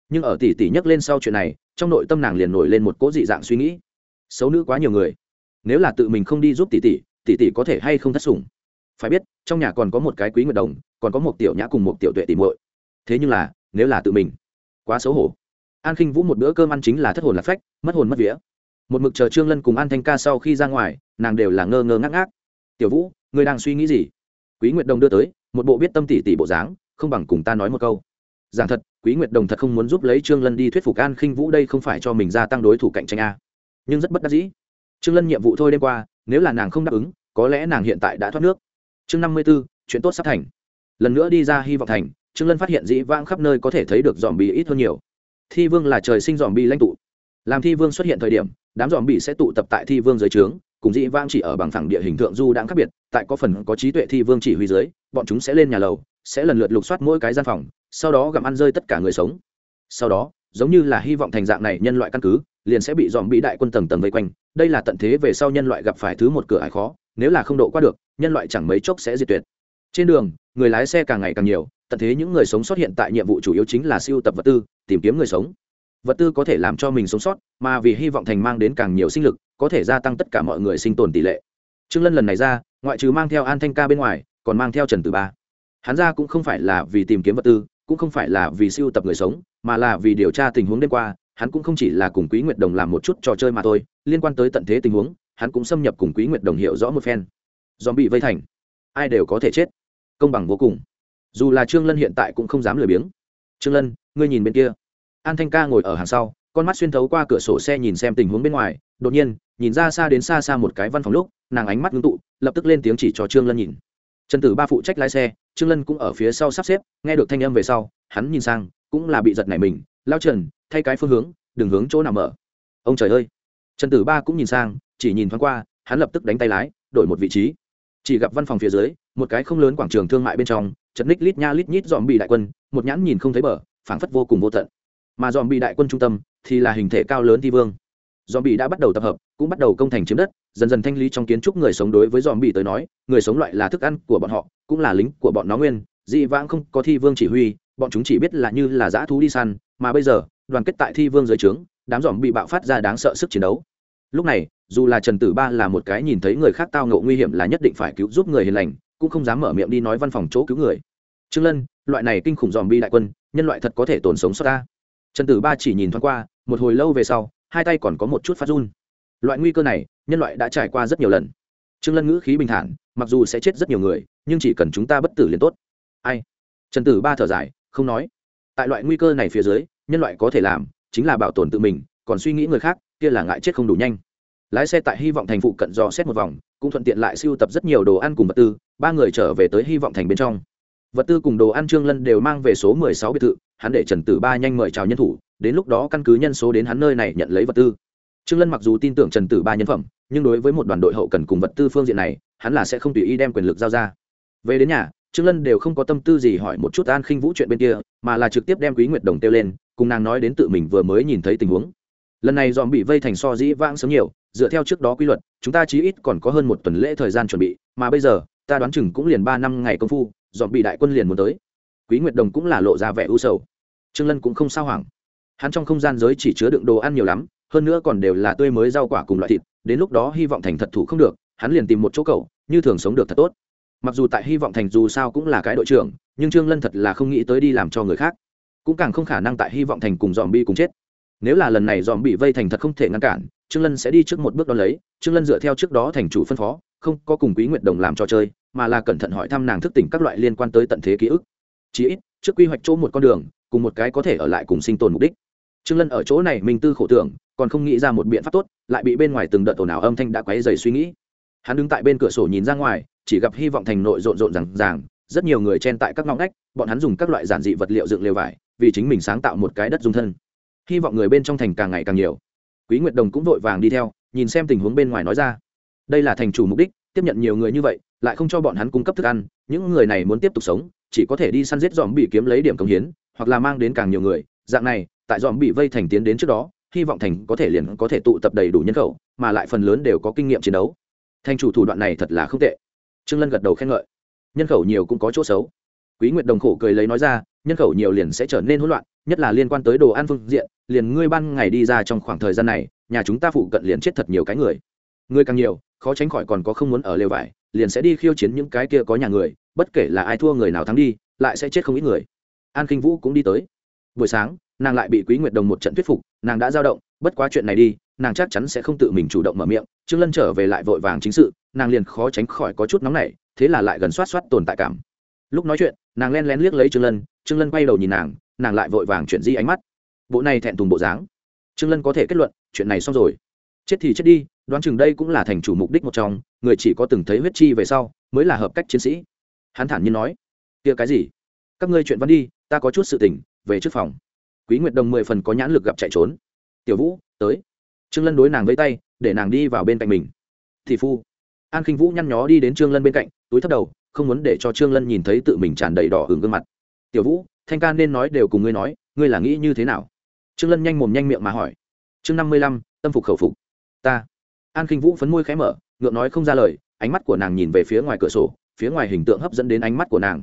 Nhưng ở tỷ tỷ nhắc lên sau chuyện này, trong nội tâm nàng liền nổi lên một cỗ dị dạng suy nghĩ xấu nữ quá nhiều người. Nếu là tự mình không đi giúp tỷ tỷ tỷ tỷ có thể hay không thất sủng? Phải biết, trong nhà còn có một cái quý nguyệt đồng, còn có một tiểu nhã cùng một tiểu tuệ tỷ muội. Thế nhưng là, nếu là tự mình, quá xấu hổ. An khinh vũ một bữa cơm ăn chính là thất hồn lạc phách, mất hồn mất vía. Một mực chờ trương lân cùng an thanh ca sau khi ra ngoài, nàng đều là ngơ ngơ ngác ngác. Tiểu vũ, ngươi đang suy nghĩ gì? Quý nguyệt đồng đưa tới, một bộ biết tâm tỷ tỷ bộ dáng, không bằng cùng ta nói một câu. Giảng thật, quý nguyệt đồng thật không muốn giúp lấy trương lân đi thuyết phục an khinh vũ đây không phải cho mình gia tăng đối thủ cạnh tranh a nhưng rất bất đắc dĩ. Trương lân nhiệm vụ thôi đêm qua, nếu là nàng không đáp ứng, có lẽ nàng hiện tại đã thoát nước. Chương năm mươi b ố chuyện tốt sắp thành. Lần nữa đi ra hy vọng thành, trương lân phát hiện dĩ vãng khắp nơi có thể thấy được dòm bì ít hơn nhiều. Thi vương là trời sinh dòm bì lãnh tụ. Làm thi vương xuất hiện thời điểm, đám dòm bì sẽ tụ tập tại thi vương dưới trướng, cùng dĩ vãng chỉ ở bằng thẳng địa hình thượng du đang khác biệt, tại có phần có trí tuệ thi vương chỉ huy dưới, bọn chúng sẽ lên nhà lầu, sẽ lần lượt lục soát mỗi cái gian phòng, sau đó gặm ăn rơi tất cả người sống. Sau đó, giống như là hy vọng thành dạng này nhân loại căn cứ liền sẽ bị dòm bị đại quân tầng tầng vây quanh. Đây là tận thế về sau nhân loại gặp phải thứ một cửa ải khó, nếu là không độ qua được, nhân loại chẳng mấy chốc sẽ diệt tuyệt. Trên đường, người lái xe càng ngày càng nhiều, tận thế những người sống sót hiện tại nhiệm vụ chủ yếu chính là siêu tập vật tư, tìm kiếm người sống. Vật tư có thể làm cho mình sống sót, mà vì hy vọng thành mang đến càng nhiều sinh lực, có thể gia tăng tất cả mọi người sinh tồn tỷ lệ. Trương lân lần này ra, ngoại trừ mang theo an thanh ca bên ngoài, còn mang theo trần tử ba. Hắn ra cũng không phải là vì tìm kiếm vật tư, cũng không phải là vì siêu tập người sống, mà là vì điều tra tình huống đêm qua hắn cũng không chỉ là cùng quý nguyệt đồng làm một chút trò chơi mà thôi, liên quan tới tận thế tình huống, hắn cũng xâm nhập cùng quý nguyệt đồng hiểu rõ một phen. Dòm bị vây thành. Ai đều có thể chết. Công bằng vô cùng. Dù là trương lân hiện tại cũng không dám lười biếng. Trương lân, ngươi nhìn bên kia. An thanh ca ngồi ở hàng sau, con mắt xuyên thấu qua cửa sổ xe nhìn xem tình huống bên ngoài, đột nhiên, nhìn ra xa đến xa xa một cái văn phòng lúc, nàng ánh mắt ngưng tụ, lập tức lên tiếng chỉ cho trương lân nhìn. Trần tử ba phụ trách lái xe, trương lân cũng ở phía sau sắp xếp, nghe được thanh âm về sau, hắn nhìn sang, cũng là bị giật nảy mình, lao trần thay cái phương hướng, đừng hướng chỗ nào mở. Ông trời ơi! Trần tử ba cũng nhìn sang, chỉ nhìn thoáng qua, hắn lập tức đánh tay lái, đổi một vị trí. Chỉ gặp văn phòng phía dưới, một cái không lớn quảng trường thương mại bên trong, chật ních lít nha lít nhít dòm bị đại quân, một nhãn nhìn không thấy bờ, phảng phất vô cùng vô tận. Mà dòm bị đại quân trung tâm thì là hình thể cao lớn thi vương. Dòm bị đã bắt đầu tập hợp, cũng bắt đầu công thành chiếm đất, dần dần thanh lý trong kiến trúc người sống đối với dòm bị tới nói, người sống loại là thức ăn của bọn họ, cũng là lính của bọn nó nguyên, dị vãng không có thi vương chỉ huy, bọn chúng chỉ biết là như là dã thú đi săn, mà bây giờ đoàn kết tại thi vương dưới trướng, đám dòm bị bạo phát ra đáng sợ sức chiến đấu. Lúc này, dù là trần tử ba là một cái nhìn thấy người khác tao ngộ nguy hiểm là nhất định phải cứu giúp người hiền lành, cũng không dám mở miệng đi nói văn phòng chỗ cứu người. Trương lân, loại này kinh khủng dòm bi đại quân, nhân loại thật có thể tồn sống sót ta. Trần tử ba chỉ nhìn thoáng qua, một hồi lâu về sau, hai tay còn có một chút phát run. Loại nguy cơ này, nhân loại đã trải qua rất nhiều lần. Trương lân ngữ khí bình thản, mặc dù sẽ chết rất nhiều người, nhưng chỉ cần chúng ta bất tử liền tốt. Ai? Trần tử ba thở dài, không nói. Tại loại nguy cơ này phía dưới nhân loại có thể làm chính là bảo tồn tự mình, còn suy nghĩ người khác, kia là ngại chết không đủ nhanh. Lái xe tại hy vọng thành phụ cận dò xét một vòng, cũng thuận tiện lại siêu tập rất nhiều đồ ăn cùng vật tư, ba người trở về tới hy vọng thành bên trong. Vật tư cùng đồ ăn trương lân đều mang về số mười sáu biệt thự, hắn để trần tử ba nhanh mời chào nhân thủ, đến lúc đó căn cứ nhân số đến hắn nơi này nhận lấy vật tư. Trương lân mặc dù tin tưởng trần tử ba nhân phẩm, nhưng đối với một đoàn đội hậu cần cùng vật tư phương diện này, hắn là sẽ không tùy ý đem quyền lực giao ra. Về đến nhà, trương lân đều không có tâm tư gì hỏi một chút an khinh vũ chuyện bên kia, mà là trực tiếp đem quý nguyệt đồng tiêu lên cùng nàng nói đến tự mình vừa mới nhìn thấy tình huống. Lần này dòm bị vây thành so dĩ vãng sớm nhiều, dựa theo trước đó quy luật, chúng ta chí ít còn có hơn một tuần lễ thời gian chuẩn bị, mà bây giờ, ta đoán chừng cũng liền ba năm ngày công phu, dòm bị đại quân liền muốn tới. Quý nguyệt đồng cũng là lộ ra vẻ u sầu. Trương lân cũng không sao hoảng. Hắn trong không gian giới chỉ chứa đựng đồ ăn nhiều lắm, hơn nữa còn đều là tươi mới rau quả cùng loại thịt, đến lúc đó hy vọng thành thật thủ không được, hắn liền tìm một chỗ cầu, như thường sống được thật tốt. Mặc dù tại hy vọng thành dù sao cũng là cái đội trưởng, nhưng trương lân thật là không nghĩ tới đi làm cho người khác cũng càng không khả năng tại hy vọng thành cùng dòm bi cùng chết. Nếu là lần này dòm bị vây thành thật không thể ngăn cản, trương lân sẽ đi trước một bước đ ó lấy. Trương lân dựa theo trước đó thành chủ phân phó, không có cùng quý nguyệt đồng làm trò chơi, mà là cẩn thận hỏi thăm nàng thức tỉnh các loại liên quan tới tận thế ký ức. Chí ít, trước quy hoạch chỗ một con đường, cùng một cái có thể ở lại cùng sinh tồn mục đích. Trương lân ở chỗ này mình tư khổ tưởng, còn không nghĩ ra một biện pháp tốt, lại bị bên ngoài từng đợt ồn ào âm thanh đã quấy dày suy nghĩ. Hắn đứng tại bên cửa sổ nhìn ra ngoài, chỉ gặp hy vọng thành nội rộn rộn rằng ràng, rất nhiều người chen tại các ngõ ngách, bọn hắn dùng các loại giản dị vật liệu dựng lều vải vì chính mình sáng tạo một cái đất dung thân. Hy vọng người bên trong thành càng ngày càng nhiều. Quý nguyệt đồng cũng vội vàng đi theo, nhìn xem tình huống bên ngoài nói ra. Đây là thành chủ mục đích, tiếp nhận nhiều người như vậy, lại không cho bọn hắn cung cấp thức ăn, những người này muốn tiếp tục sống, chỉ có thể đi săn giết dòm bị kiếm lấy điểm công hiến, hoặc là mang đến càng nhiều người. Dạng này, tại dòm bị vây thành tiến đến trước đó, hy vọng thành có thể liền có thể tụ tập đầy đủ nhân khẩu, mà lại phần lớn đều có kinh nghiệm chiến đấu. Thành chủ thủ đoạn này thật là không tệ. Trương lân gật đầu khen ngợi. Nhân khẩu nhiều cũng có chỗ xấu. Quý nguyệt đồng khổ cười lấy nói ra nhân khẩu nhiều liền sẽ trở nên hỗn loạn, nhất là liên quan tới đồ ăn phương diện, liền ngươi ban ngày đi ra trong khoảng thời gian này, nhà chúng ta phụ cận liền chết thật nhiều cái người. Người càng nhiều, khó tránh khỏi còn có không muốn ở lều vải, liền sẽ đi khiêu chiến những cái kia có nhà người, bất kể là ai thua người nào thắng đi, lại sẽ chết không ít người. An kinh vũ cũng đi tới. Buổi sáng, nàng lại bị quý nguyệt đồng một trận thuyết phục, nàng đã giao động, bất quá chuyện này đi, nàng chắc chắn sẽ không tự mình chủ động mở miệng, trương lân trở về lại vội vàng chính sự, nàng liền khó tránh khỏi có chút nóng nảy, thế là lại gần soát soát tồn tại cảm. Lúc nói chuyện nàng len lén liếc lấy trương lân trương lân quay đầu nhìn nàng nàng lại vội vàng chuyển di ánh mắt. Bộ này thẹn thùng bộ dáng. Trương lân có thể kết luận, chuyện này xong rồi. Chết thì chết đi, đoán chừng đây cũng là thành chủ mục đích một trong, người chỉ có từng thấy huyết chi về sau, mới là hợp cách chiến sĩ. Hắn thản nhiên nói, kia cái gì? Các ngươi chuyện văn đi, ta có chút sự tình, về trước phòng. Quý nguyệt đồng mười phần có nhãn lực gặp chạy trốn. Tiểu vũ, tới. Trương lân đối nàng với tay, để nàng đi vào bên cạnh mình. Thị phu. An khinh vũ nhăn nhó đi đến trương lân bên cạnh, túi thấp đầu không muốn để cho trương lân nhìn thấy tự mình tràn đầy đỏ ửng gương mặt. Tiểu vũ, thanh ca nên nói đều cùng ngươi nói, ngươi là nghĩ như thế nào? Trương lân nhanh mồm nhanh miệng mà hỏi. Chương năm mươi lăm, tâm phục khẩu phục. Ta. An khinh vũ phấn môi khẽ mở, ngượng nói không ra lời, ánh mắt của nàng nhìn về phía ngoài cửa sổ, phía ngoài hình tượng hấp dẫn đến ánh mắt của nàng.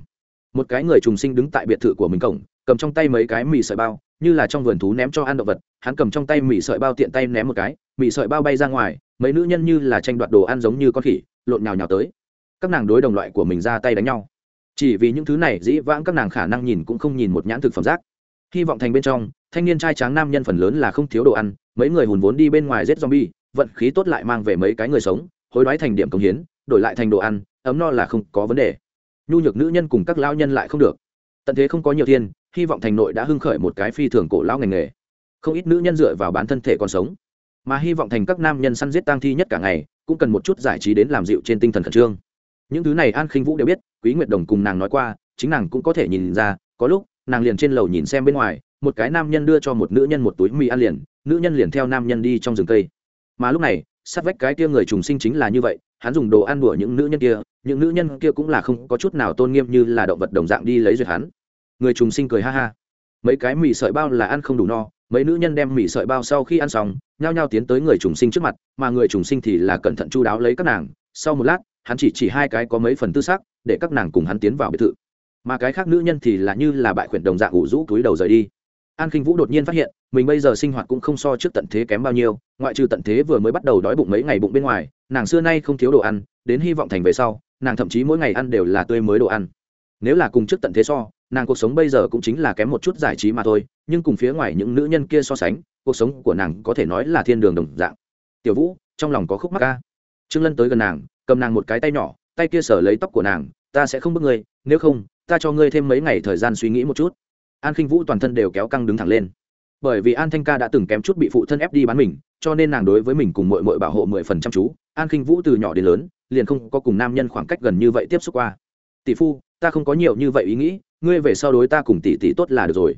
Một cái người trùng sinh đứng tại biệt thự của mình cổng, cầm trong tay mấy cái mì sợi bao, như là trong vườn thú ném cho ăn động vật, hắn cầm trong tay mì sợi bao tiện tay ném một cái, mì sợi bao bay ra ngoài, mấy nữ nhân như là tranh đoạt đồ ăn giống như con khỉ, lộn nhào nhào tới các nàng đối đồng loại của mình ra tay đánh nhau. Chỉ vì những thứ này, dĩ vãng các nàng khả năng nhìn cũng không nhìn một nhãn thực phẩm rác. Hy vọng thành bên trong, thanh niên trai tráng nam nhân phần lớn là không thiếu đồ ăn, mấy người hùn vốn đi bên ngoài giết zombie, vận khí tốt lại mang về mấy cái người sống, hối đoái thành điểm công hiến, đổi lại thành đồ ăn, ấm no là không có vấn đề. Nhu nhược nữ nhân cùng các lão nhân lại không được. Tận thế không có nhiều thiên hy vọng thành nội đã hưng khởi một cái phi thường cổ lão ngành nghề. Không ít nữ nhân dựa vào bán thân thể còn sống. Mà hy vọng thành các nam nhân săn giết tang thi nhất cả ngày, cũng cần một chút giải trí đến làm dịu trên tinh thần khẩn trương những thứ này an khinh vũ đều biết, quý nguyệt đồng cùng nàng nói qua, chính nàng cũng có thể nhìn ra, có lúc, nàng liền trên lầu nhìn xem bên ngoài, một cái nam nhân đưa cho một nữ nhân một túi mì ăn liền, nữ nhân liền theo nam nhân đi trong rừng cây. Mà lúc này, sát vách cái kia người trùng sinh chính là như vậy, hắn dùng đồ ăn đùa những nữ nhân kia, những nữ nhân kia cũng là không có chút nào tôn nghiêm như là động vật đồng dạng đi lấy duyệt hắn. Người trùng sinh cười ha ha. Mấy cái mì sợi bao là ăn không đủ no, mấy nữ nhân đem mì sợi bao sau khi ăn xong, nhao nhao tiến tới người trùng sinh trước mặt, mà người trùng sinh thì là cẩn thận chu đáo lấy các nàng. Sau một lát hắn chỉ chỉ hai cái có mấy phần tư sắc, để các nàng cùng hắn tiến vào biệt thự. Mà cái khác nữ nhân thì là như là bại khuyển đồng dạng ủ rũ túi đầu rời đi. An khinh vũ đột nhiên phát hiện, mình bây giờ sinh hoạt cũng không so trước tận thế kém bao nhiêu, ngoại trừ tận thế vừa mới bắt đầu đói bụng mấy ngày bụng bên ngoài, nàng xưa nay không thiếu đồ ăn, đến hy vọng thành về sau, nàng thậm chí mỗi ngày ăn đều là tươi mới đồ ăn. Nếu là cùng trước tận thế so, nàng cuộc sống bây giờ cũng chính là kém một chút giải trí mà thôi, nhưng cùng phía ngoài những nữ nhân kia so sánh, cuộc sống của nàng có thể nói là thiên đường đồng dạng. Tiểu vũ, trong lòng có khúc mắc ca trương lân tới gần nàng cầm nàng một cái tay nhỏ, tay kia sở lấy tóc của nàng, ta sẽ không bước ngươi, nếu không, ta cho ngươi thêm mấy ngày thời gian suy nghĩ một chút. An khinh vũ toàn thân đều kéo căng đứng thẳng lên. Bởi vì an thanh ca đã từng kém chút bị phụ thân ép đi bán mình, cho nên nàng đối với mình cùng mội mội bảo hộ mười phần trăm chú. An khinh vũ từ nhỏ đến lớn, liền không có cùng nam nhân khoảng cách gần như vậy tiếp xúc qua. Tỷ phu, ta không có nhiều như vậy ý nghĩ, ngươi về sau đối ta cùng tỷ tỷ tốt là được rồi.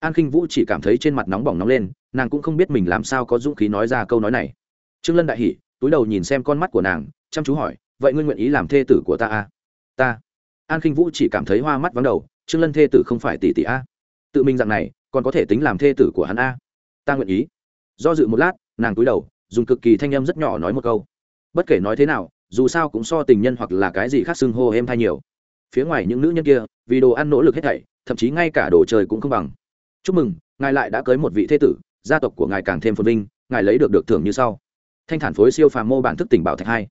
An khinh vũ chỉ cảm thấy trên mặt nóng bỏng nóng lên, nàng cũng không biết mình làm sao có dũng khí nói ra câu nói này. Trương lân đại hỉ, túi đầu nhìn xem con mắt của nàng chăm chú hỏi, vậy ngươi nguyện ý làm thê tử của ta à? ta. An khinh vũ chỉ cảm thấy hoa mắt vắng đầu, trương lân thê tử không phải tỷ tỷ a? Tự mình dạng này, còn có thể tính làm thê tử của hắn a? Ta nguyện ý. Do dự một lát, nàng cúi đầu, dùng cực kỳ thanh âm rất nhỏ nói một câu. Bất kể nói thế nào, dù sao cũng so tình nhân hoặc là cái gì khác xưng hô em thay nhiều. Phía ngoài những nữ nhân kia, vì đồ ăn nỗ lực hết thảy, thậm chí ngay cả đồ trời cũng không bằng. Chúc mừng, ngài lại đã cưới một vị thế tử, gia tộc của ngài càng thêm phồn vinh, ngài lấy được được thưởng như sau. Thanh thản phối siêu phàm mô bản thức tỉnh bảo thạch hai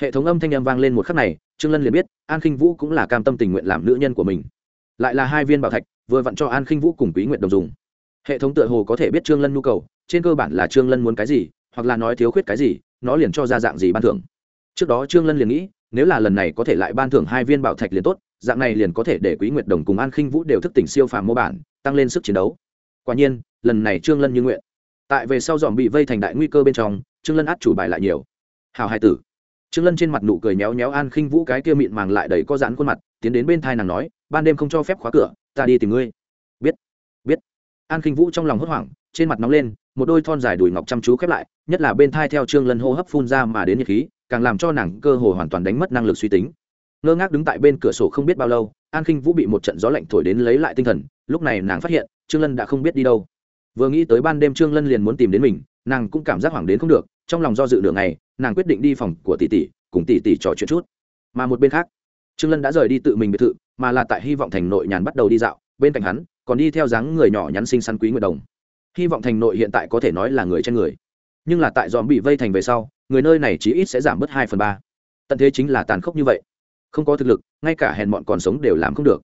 hệ thống âm thanh âm vang lên một khắc này, trương lân liền biết, an khinh vũ cũng là cam tâm tình nguyện làm nữ nhân của mình. Lại là hai viên bảo thạch, vừa vặn cho an khinh vũ cùng quý nguyện đồng dùng. Hệ thống tựa hồ có thể biết trương lân nhu cầu, trên cơ bản là trương lân muốn cái gì, hoặc là nói thiếu khuyết cái gì, nó liền cho ra dạng gì ban thưởng. Trước đó trương lân liền nghĩ, nếu là lần này có thể lại ban thưởng hai viên bảo thạch liền tốt, dạng này liền có thể để quý nguyệt đồng cùng an khinh vũ đều thức tỉnh siêu phàm mô bản, tăng lên sức chiến đấu. Quả nhiên, lần này trương lân như nguyện. Tại về sau dòm bị vây thành đại nguy cơ bên trong, trương lân át chủ bài lại nhiều. Hào hai tử trương lân trên mặt nụ cười méo méo an khinh vũ cái kia mịn màng lại đầy có dán khuôn mặt, tiến đến bên thai nàng nói, ban đêm không cho phép khóa cửa, ta đi tìm ngươi. Biết biết. An khinh vũ trong lòng hốt hoảng, trên mặt nóng lên, một đôi thon dài đùi ngọc chăm chú khép lại, nhất là bên thai theo trương lân hô hấp phun ra mà đến nhiệt khí, càng làm cho nàng cơ hồ hoàn toàn đánh mất năng lực suy tính. Ngơ ngác đứng tại bên cửa sổ không biết bao lâu, an khinh vũ bị một trận gió lạnh thổi đến lấy lại tinh thần, lúc này nàng phát hiện, trương lân đã không biết đi đâu. Vừa nghĩ tới ban đêm trương lân liền muốn tìm đến mình, nàng cũng cảm giác hoảng đến không được trong lòng do dự đường này nàng quyết định đi phòng của tỷ tỷ, cùng tỷ tỷ trò chuyện chút. Mà một bên khác, trương lân đã rời đi tự mình biệt thự, mà là tại hy vọng thành nội nhàn bắt đầu đi dạo, bên cạnh hắn còn đi theo dáng người nhỏ nhắn xinh xắn quý nguyệt đồng. Hy vọng thành nội hiện tại có thể nói là người trên người. Nhưng là tại dòm bị vây thành về sau, người nơi này chí ít sẽ giảm bớt hai phần ba. Tận thế chính là tàn khốc như vậy. Không có thực lực, ngay cả hèn bọn còn sống đều làm không được.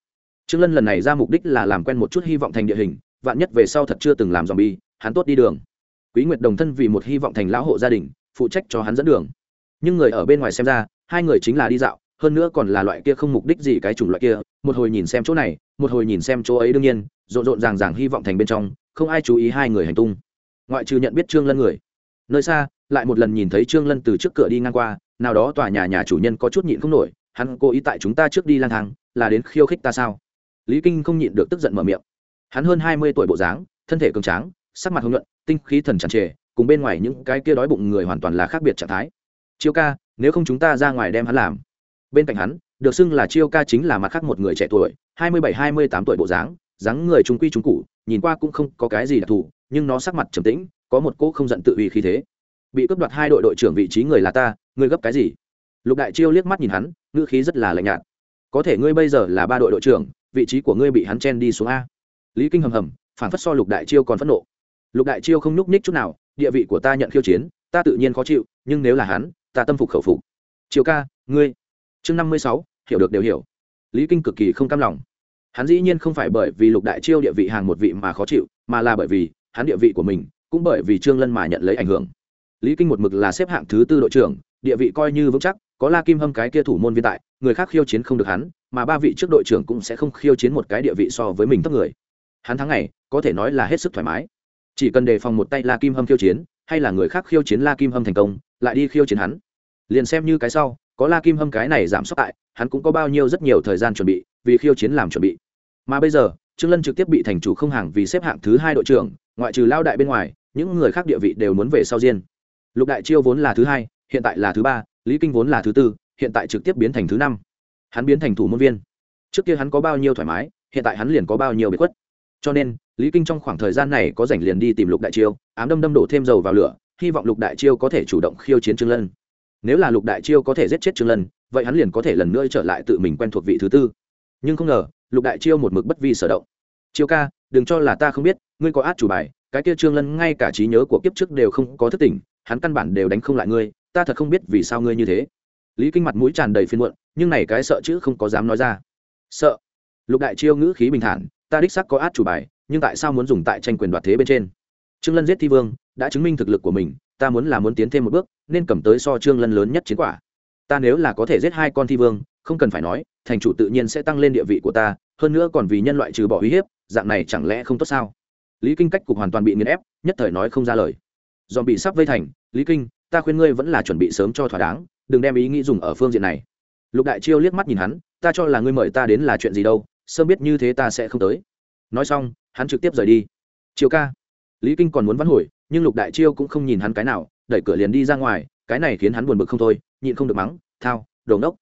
Trương lân lần này ra mục đích là làm quen một chút hy vọng thành địa hình, vạn nhất về sau thật chưa từng làm dòm bi hắn tốt đi đường quý nguyệt đồng thân vì một hy vọng thành lão hộ gia đình, phụ trách cho hắn dẫn đường. Nhưng người ở bên ngoài xem ra, hai người chính là đi dạo, hơn nữa còn là loại kia không mục đích gì cái chủng loại kia. Một hồi nhìn xem chỗ này, một hồi nhìn xem chỗ ấy đương nhiên, rộn rộn ràng ràng hy vọng thành bên trong, không ai chú ý hai người hành tung. Ngoại trừ nhận biết trương lân người. Nơi xa, lại một lần nhìn thấy trương lân từ trước cửa đi ngang qua, nào đó tòa nhà nhà chủ nhân có chút nhịn không nổi, hắn cố ý tại chúng ta trước đi lang thang, là đến khiêu khích ta sao? Lý kinh không nhịn được tức giận mở miệng. Hắn hơn hai mươi tuổi bộ dáng, thân thể cường tráng sắc mặt hồng nhuận, tinh khí thần tràn trề, cùng bên ngoài những cái kia đói bụng người hoàn toàn là khác biệt trạng thái. Chiêu ca, nếu không chúng ta ra ngoài đem hắn làm. Bên cạnh hắn, được xưng là chiêu ca chính là mặt khác một người trẻ tuổi, hai mươi bảy, hai mươi tám tuổi bộ dáng dáng người trung quy trung cụ nhìn qua cũng không có cái gì đặc thù, nhưng nó sắc mặt trầm tĩnh, có một cỗ không giận tự uy khí thế. Bị cướp đoạt hai đội đội trưởng vị trí người là ta, ngươi gấp cái gì? Lục đại chiêu liếc mắt nhìn hắn, ngữ khí rất là lạnh nhạt. Có thể ngươi bây giờ là ba đội đội trưởng, vị trí của ngươi bị hắn chen đi xuống a. Lý kinh hầm hầm phản phất so lục đại chiêu còn phẫn nộ lục đại chiêu không nhúc ních chút nào, địa vị của ta nhận khiêu chiến, ta tự nhiên khó chịu, nhưng nếu là hắn, ta tâm phục khẩu phục. Chiều ca, ngươi. Chương năm mươi sáu, hiểu được đều hiểu. Lý kinh cực kỳ không cam lòng. Hắn dĩ nhiên không phải bởi vì lục đại chiêu địa vị hàng một vị mà khó chịu, mà là bởi vì hắn địa vị của mình, cũng bởi vì trương lân mà nhận lấy ảnh hưởng. Lý kinh một mực là xếp hạng thứ tư đội trưởng, địa vị coi như vững chắc, có la kim hâm cái kia thủ môn viên tại, người khác khiêu chiến không được hắn, mà ba vị trước đội trưởng cũng sẽ không khiêu chiến một cái địa vị so với mình thấp người. Hắn thắng này có thể nói là hết sức thoải mái chỉ cần đề phòng một tay la kim hâm khiêu chiến, hay là người khác khiêu chiến la kim hâm thành công, lại đi khiêu chiến hắn. Liền xem như cái sau, có la kim hâm cái này giảm sốc tại, hắn cũng có bao nhiêu rất nhiều thời gian chuẩn bị, vì khiêu chiến làm chuẩn bị. Mà bây giờ, trương lân trực tiếp bị thành chủ không hàng vì xếp hạng thứ hai đội trưởng, ngoại trừ lao đại bên ngoài, những người khác địa vị đều muốn về sau riêng. Lục đại chiêu vốn là thứ hai, hiện tại là thứ ba, lý kinh vốn là thứ tư, hiện tại trực tiếp biến thành thứ năm. Hắn biến thành thủ môn viên. Trước kia hắn có bao nhiêu thoải mái, hiện tại hắn liền có bao nhiêu bị khuất. Cho nên lý kinh trong khoảng thời gian này có rảnh liền đi tìm lục đại chiêu, ám đâm đâm đổ thêm dầu vào lửa, hy vọng lục đại chiêu có thể chủ động khiêu chiến trương lân. Nếu là lục đại chiêu có thể giết chết trương lân, vậy hắn liền có thể lần nữa trở lại tự mình quen thuộc vị thứ tư. Nhưng không ngờ, lục đại chiêu một mực bất vi sở động. Chiêu ca, đừng cho là ta không biết, ngươi có át chủ bài, cái kia trương lân ngay cả trí nhớ của kiếp trước đều không có thức tỉnh, hắn căn bản đều đánh không lại ngươi, ta thật không biết vì sao ngươi như thế. Lý kinh mặt mũi tràn đầy phiền muộn, nhưng này cái sợ chữ không có dám nói ra. Sợ. Lục đại chiêu ngữ khí bình thản, ta đích sắc có át chủ bài nhưng tại sao muốn dùng tại tranh quyền đoạt thế bên trên? Trương lân giết thi vương, đã chứng minh thực lực của mình, ta muốn là muốn tiến thêm một bước, nên cầm tới so trương lân lớn nhất chiến quả. Ta nếu là có thể giết hai con thi vương, không cần phải nói, thành chủ tự nhiên sẽ tăng lên địa vị của ta, hơn nữa còn vì nhân loại trừ bỏ uy hiếp, dạng này chẳng lẽ không tốt sao? Lý kinh cách cục hoàn toàn bị nghiền ép, nhất thời nói không ra lời. Dòm bị sắp vây thành, lý kinh, ta khuyên ngươi vẫn là chuẩn bị sớm cho thỏa đáng, đừng đem ý nghĩ dùng ở phương diện này. Lục đại chiêu liếc mắt nhìn hắn, ta cho là ngươi mời ta đến là chuyện gì đâu, sớm biết như thế ta sẽ không tới. Nói xong hắn trực tiếp rời đi. Triều ca. Lý kinh còn muốn vắn hồi, nhưng lục đại chiêu cũng không nhìn hắn cái nào, đẩy cửa liền đi ra ngoài, cái này khiến hắn buồn bực không thôi, nhịn không được mắng, thao, đồ ngốc.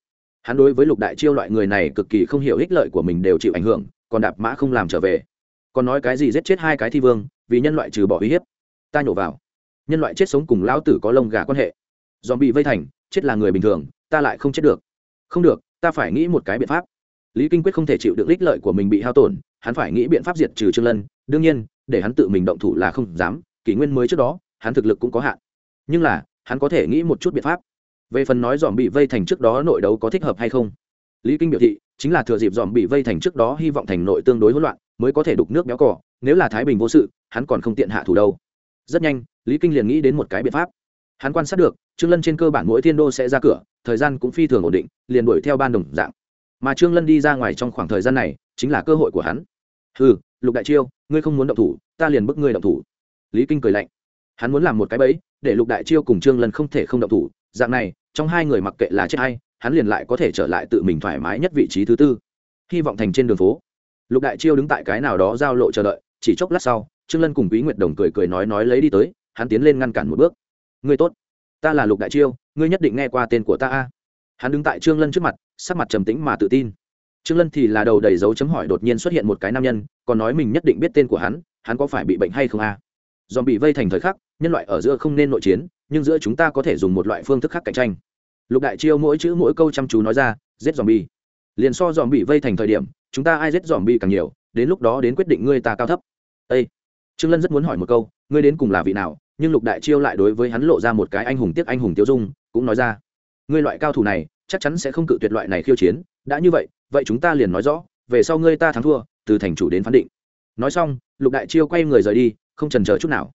Hắn đối với lục đại chiêu loại người này cực kỳ không hiểu ích lợi của mình đều chịu ảnh hưởng, còn đạp mã không làm trở về. Còn nói cái gì giết chết hai cái thi vương, vì nhân loại trừ bỏ uy hiếp. Ta nhổ vào. Nhân loại chết sống cùng lão tử có lông gà quan hệ. Dòm bị vây thành, chết là người bình thường, ta lại không chết được. Không được, ta phải nghĩ một cái biện pháp lý kinh quyết không thể chịu được ích lợi của mình bị hao tổn, hắn phải nghĩ biện pháp diệt trừ trương lân. Đương nhiên, để hắn tự mình động thủ là không dám, kỷ nguyên mới trước đó, hắn thực lực cũng có hạn. Nhưng là, hắn có thể nghĩ một chút biện pháp. Về phần nói dòm bị vây thành trước đó nội đấu có thích hợp hay không? Lý kinh biểu thị, chính là thừa dịp dòm bị vây thành trước đó hy vọng thành nội tương đối hỗn loạn, mới có thể đục nước béo cỏ nếu là thái bình vô sự, hắn còn không tiện hạ thủ đâu. Rất nhanh, lý kinh liền nghĩ đến một cái biện pháp. Hắn quan sát được, trương lân trên cơ bản mỗi thiên đô sẽ ra cửa, thời gian cũng phi thường ổn định, liền đuổi theo ban đồng dạng mà trương lân đi ra ngoài trong khoảng thời gian này chính là cơ hội của hắn. Ừ lục đại chiêu, ngươi không muốn động thủ, ta liền bức ngươi động thủ. Lý kinh cười lạnh. Hắn muốn làm một cái bẫy, để lục đại chiêu cùng trương lân không thể không động thủ. Dạng này, trong hai người mặc kệ là chết hay, hắn liền lại có thể trở lại tự mình thoải mái nhất vị trí thứ tư. Hy vọng thành trên đường phố. Lục đại chiêu đứng tại cái nào đó giao lộ chờ đợi, chỉ chốc lát sau, trương lân cùng quý nguyệt đồng cười cười nói nói lấy đi tới, hắn tiến lên ngăn cản một bước. Ngươi tốt, ta là lục đại chiêu, ngươi nhất định nghe qua tên của ta a hắn đứng tại trương lân trước mặt, sắc mặt trầm tĩnh mà tự tin. Trương lân thì là đầu đầy dấu chấm hỏi đột nhiên xuất hiện một cái nam nhân, còn nói mình nhất định biết tên của hắn hắn có phải bị bệnh hay không a? Dòm bị vây thành thời khắc, nhân loại ở giữa không nên nội chiến, nhưng giữa chúng ta có thể dùng một loại phương thức khác cạnh tranh. Lục đại chiêu mỗi chữ mỗi câu chăm chú nói ra, giết dòm bi liền so dòm bị vây thành thời điểm, chúng ta ai giết dòm bi càng nhiều, đến lúc đó đến quyết định ngươi ta cao thấp. Ê! trương lân rất muốn hỏi một câu, ngươi đến cùng là vị nào, nhưng lục đại chiêu lại đối với hắn lộ ra một cái anh hùng tiếc anh hùng tiêu dung, cũng nói ra ngươi loại cao thủ này, chắc chắn sẽ không cự tuyệt loại này khiêu chiến. Đã như vậy vậy chúng ta liền nói rõ, về sau ngươi ta thắng thua, từ thành chủ đến phán định. Nói xong, lục đại chiêu quay người rời đi, không trần chờ chút nào.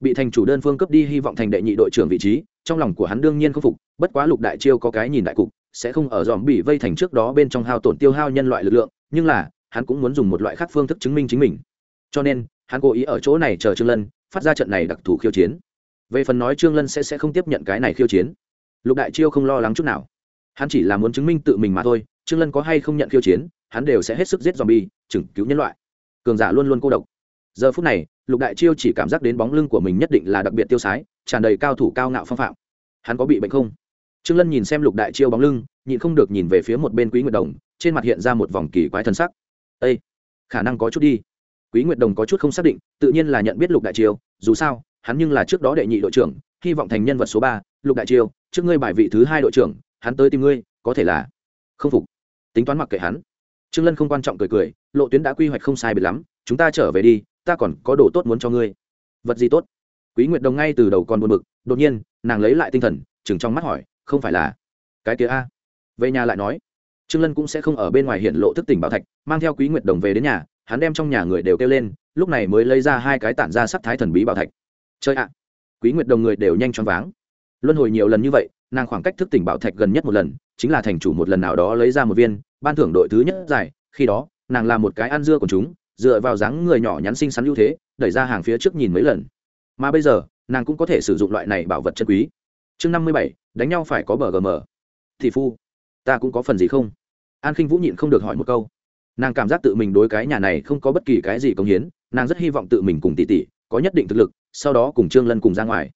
Bị thành chủ đơn phương cấp đi hy vọng thành đệ nhị đội trưởng vị trí, trong lòng của hắn đương nhiên không phục, bất quá lục đại chiêu có cái nhìn đại cục, sẽ không ở dòm bị vây thành trước đó bên trong hao tổn tiêu hao nhân loại lực lượng, nhưng là, hắn cũng muốn dùng một loại khác phương thức chứng minh chính mình. Cho nên, hắn cố ý ở chỗ này chờ trương lân, phát ra trận này đặc thù khiêu chiến. Về phần nói trương lân sẽ sẽ không tiếp nhận cái này khiêu chiến lục đại chiêu không lo lắng chút nào. Hắn chỉ là muốn chứng minh tự mình mà thôi, trương lân có hay không nhận khiêu chiến, hắn đều sẽ hết sức giết zombie, chừng cứu nhân loại. Cường giả luôn luôn cô độc. Giờ phút này, lục đại chiêu chỉ cảm giác đến bóng lưng của mình nhất định là đặc biệt tiêu sái, tràn đầy cao thủ cao ngạo phong phạm. Hắn có bị bệnh không? Trương lân nhìn xem lục đại chiêu bóng lưng, nhịn không được nhìn về phía một bên quý nguyệt đồng, trên mặt hiện ra một vòng kỳ quái thân sắc. Ây khả năng có chút đi. Quý nguyệt đồng có chút không xác định, tự nhiên là nhận biết lục đại chiêu, dù sao, hắn nhưng là trước đó đệ nhị đội trưởng, hy vọng thành nhân vật số ba, lục đại chiêu trước ngươi bài vị thứ hai đội trưởng, hắn tới tìm ngươi, có thể là không phục. Tính toán mặc kệ hắn. Trương lân không quan trọng cười cười, lộ tuyến đã quy hoạch không sai biệt lắm, chúng ta trở về đi, ta còn có đồ tốt muốn cho ngươi. Vật gì tốt? Quý nguyệt đồng ngay từ đầu còn buồn bực, đột nhiên, nàng lấy lại tinh thần chừng trong mắt hỏi, không phải là cái kia a? Về nhà lại nói. Trương lân cũng sẽ không ở bên ngoài hiện lộ thức tỉnh bảo thạch, mang theo quý nguyệt đồng về đến nhà, hắn đem trong nhà người đều kêu lên, lúc này mới lấy ra hai cái tản ra sắc thái thần bí bảo thạch. Chơi ạ. Quý nguyệt đồng người đều nhanh choáng váng luân hồi nhiều lần như vậy, nàng khoảng cách thức tỉnh bảo thạch gần nhất một lần, chính là thành chủ một lần nào đó lấy ra một viên, ban thưởng đội thứ nhất giải, khi đó, nàng là một cái ăn dưa của chúng, dựa vào dáng người nhỏ nhắn xinh xắn ưu thế, đẩy ra hàng phía trước nhìn mấy lần. Mà bây giờ, nàng cũng có thể sử dụng loại này bảo vật chân quý. Chương năm mươi bảy, đánh nhau phải có bờ gm. Thị phu, ta cũng có phần gì không? An khinh vũ nhịn không được hỏi một câu. Nàng cảm giác tự mình đối cái nhà này không có bất kỳ cái gì công hiến, nàng rất hy vọng tự mình cùng tỷ tỷ có nhất định thực lực, sau đó cùng trương lân cùng ra ngoài.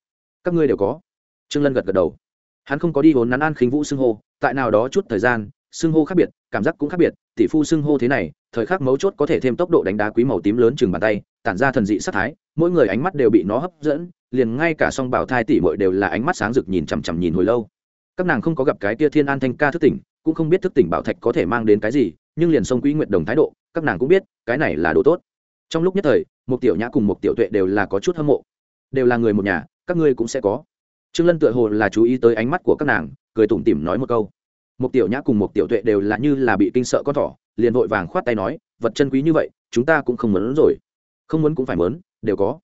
Các ngươi đều có trương lân gật gật đầu. Hắn không có đi vốn nắn an khinh vũ xưng hô, tại nào đó chút thời gian, xưng hô khác biệt, cảm giác cũng khác biệt, tỷ phu xưng hô thế này, thời khắc mấu chốt có thể thêm tốc độ đánh đá quý màu tím lớn chừng bàn tay, tản ra thần dị sắc thái, mỗi người ánh mắt đều bị nó hấp dẫn, liền ngay cả song bảo thai tỷ muội đều là ánh mắt sáng rực nhìn chằm chằm nhìn hồi lâu. Các nàng không có gặp cái tia thiên an thanh ca thức tỉnh, cũng không biết thức tỉnh bảo thạch có thể mang đến cái gì, nhưng liền sông quý nguyện đồng thái độ, các nàng cũng biết, cái này là đồ tốt. Trong lúc nhất thời một tiểu nhã cùng một tiểu tuệ đều là có chút hâm mộ. Đều là người một nhà, các ngươi cũng sẽ có trương lân tựa hồ là chú ý tới ánh mắt của các nàng, cười tủm tỉm nói một câu. Một tiểu nhã cùng một tiểu tuệ đều là như là bị kinh sợ con thỏ, liền vội vàng khoát tay nói, vật chân quý như vậy, chúng ta cũng không muốn rồi. Không muốn cũng phải muốn, đều có.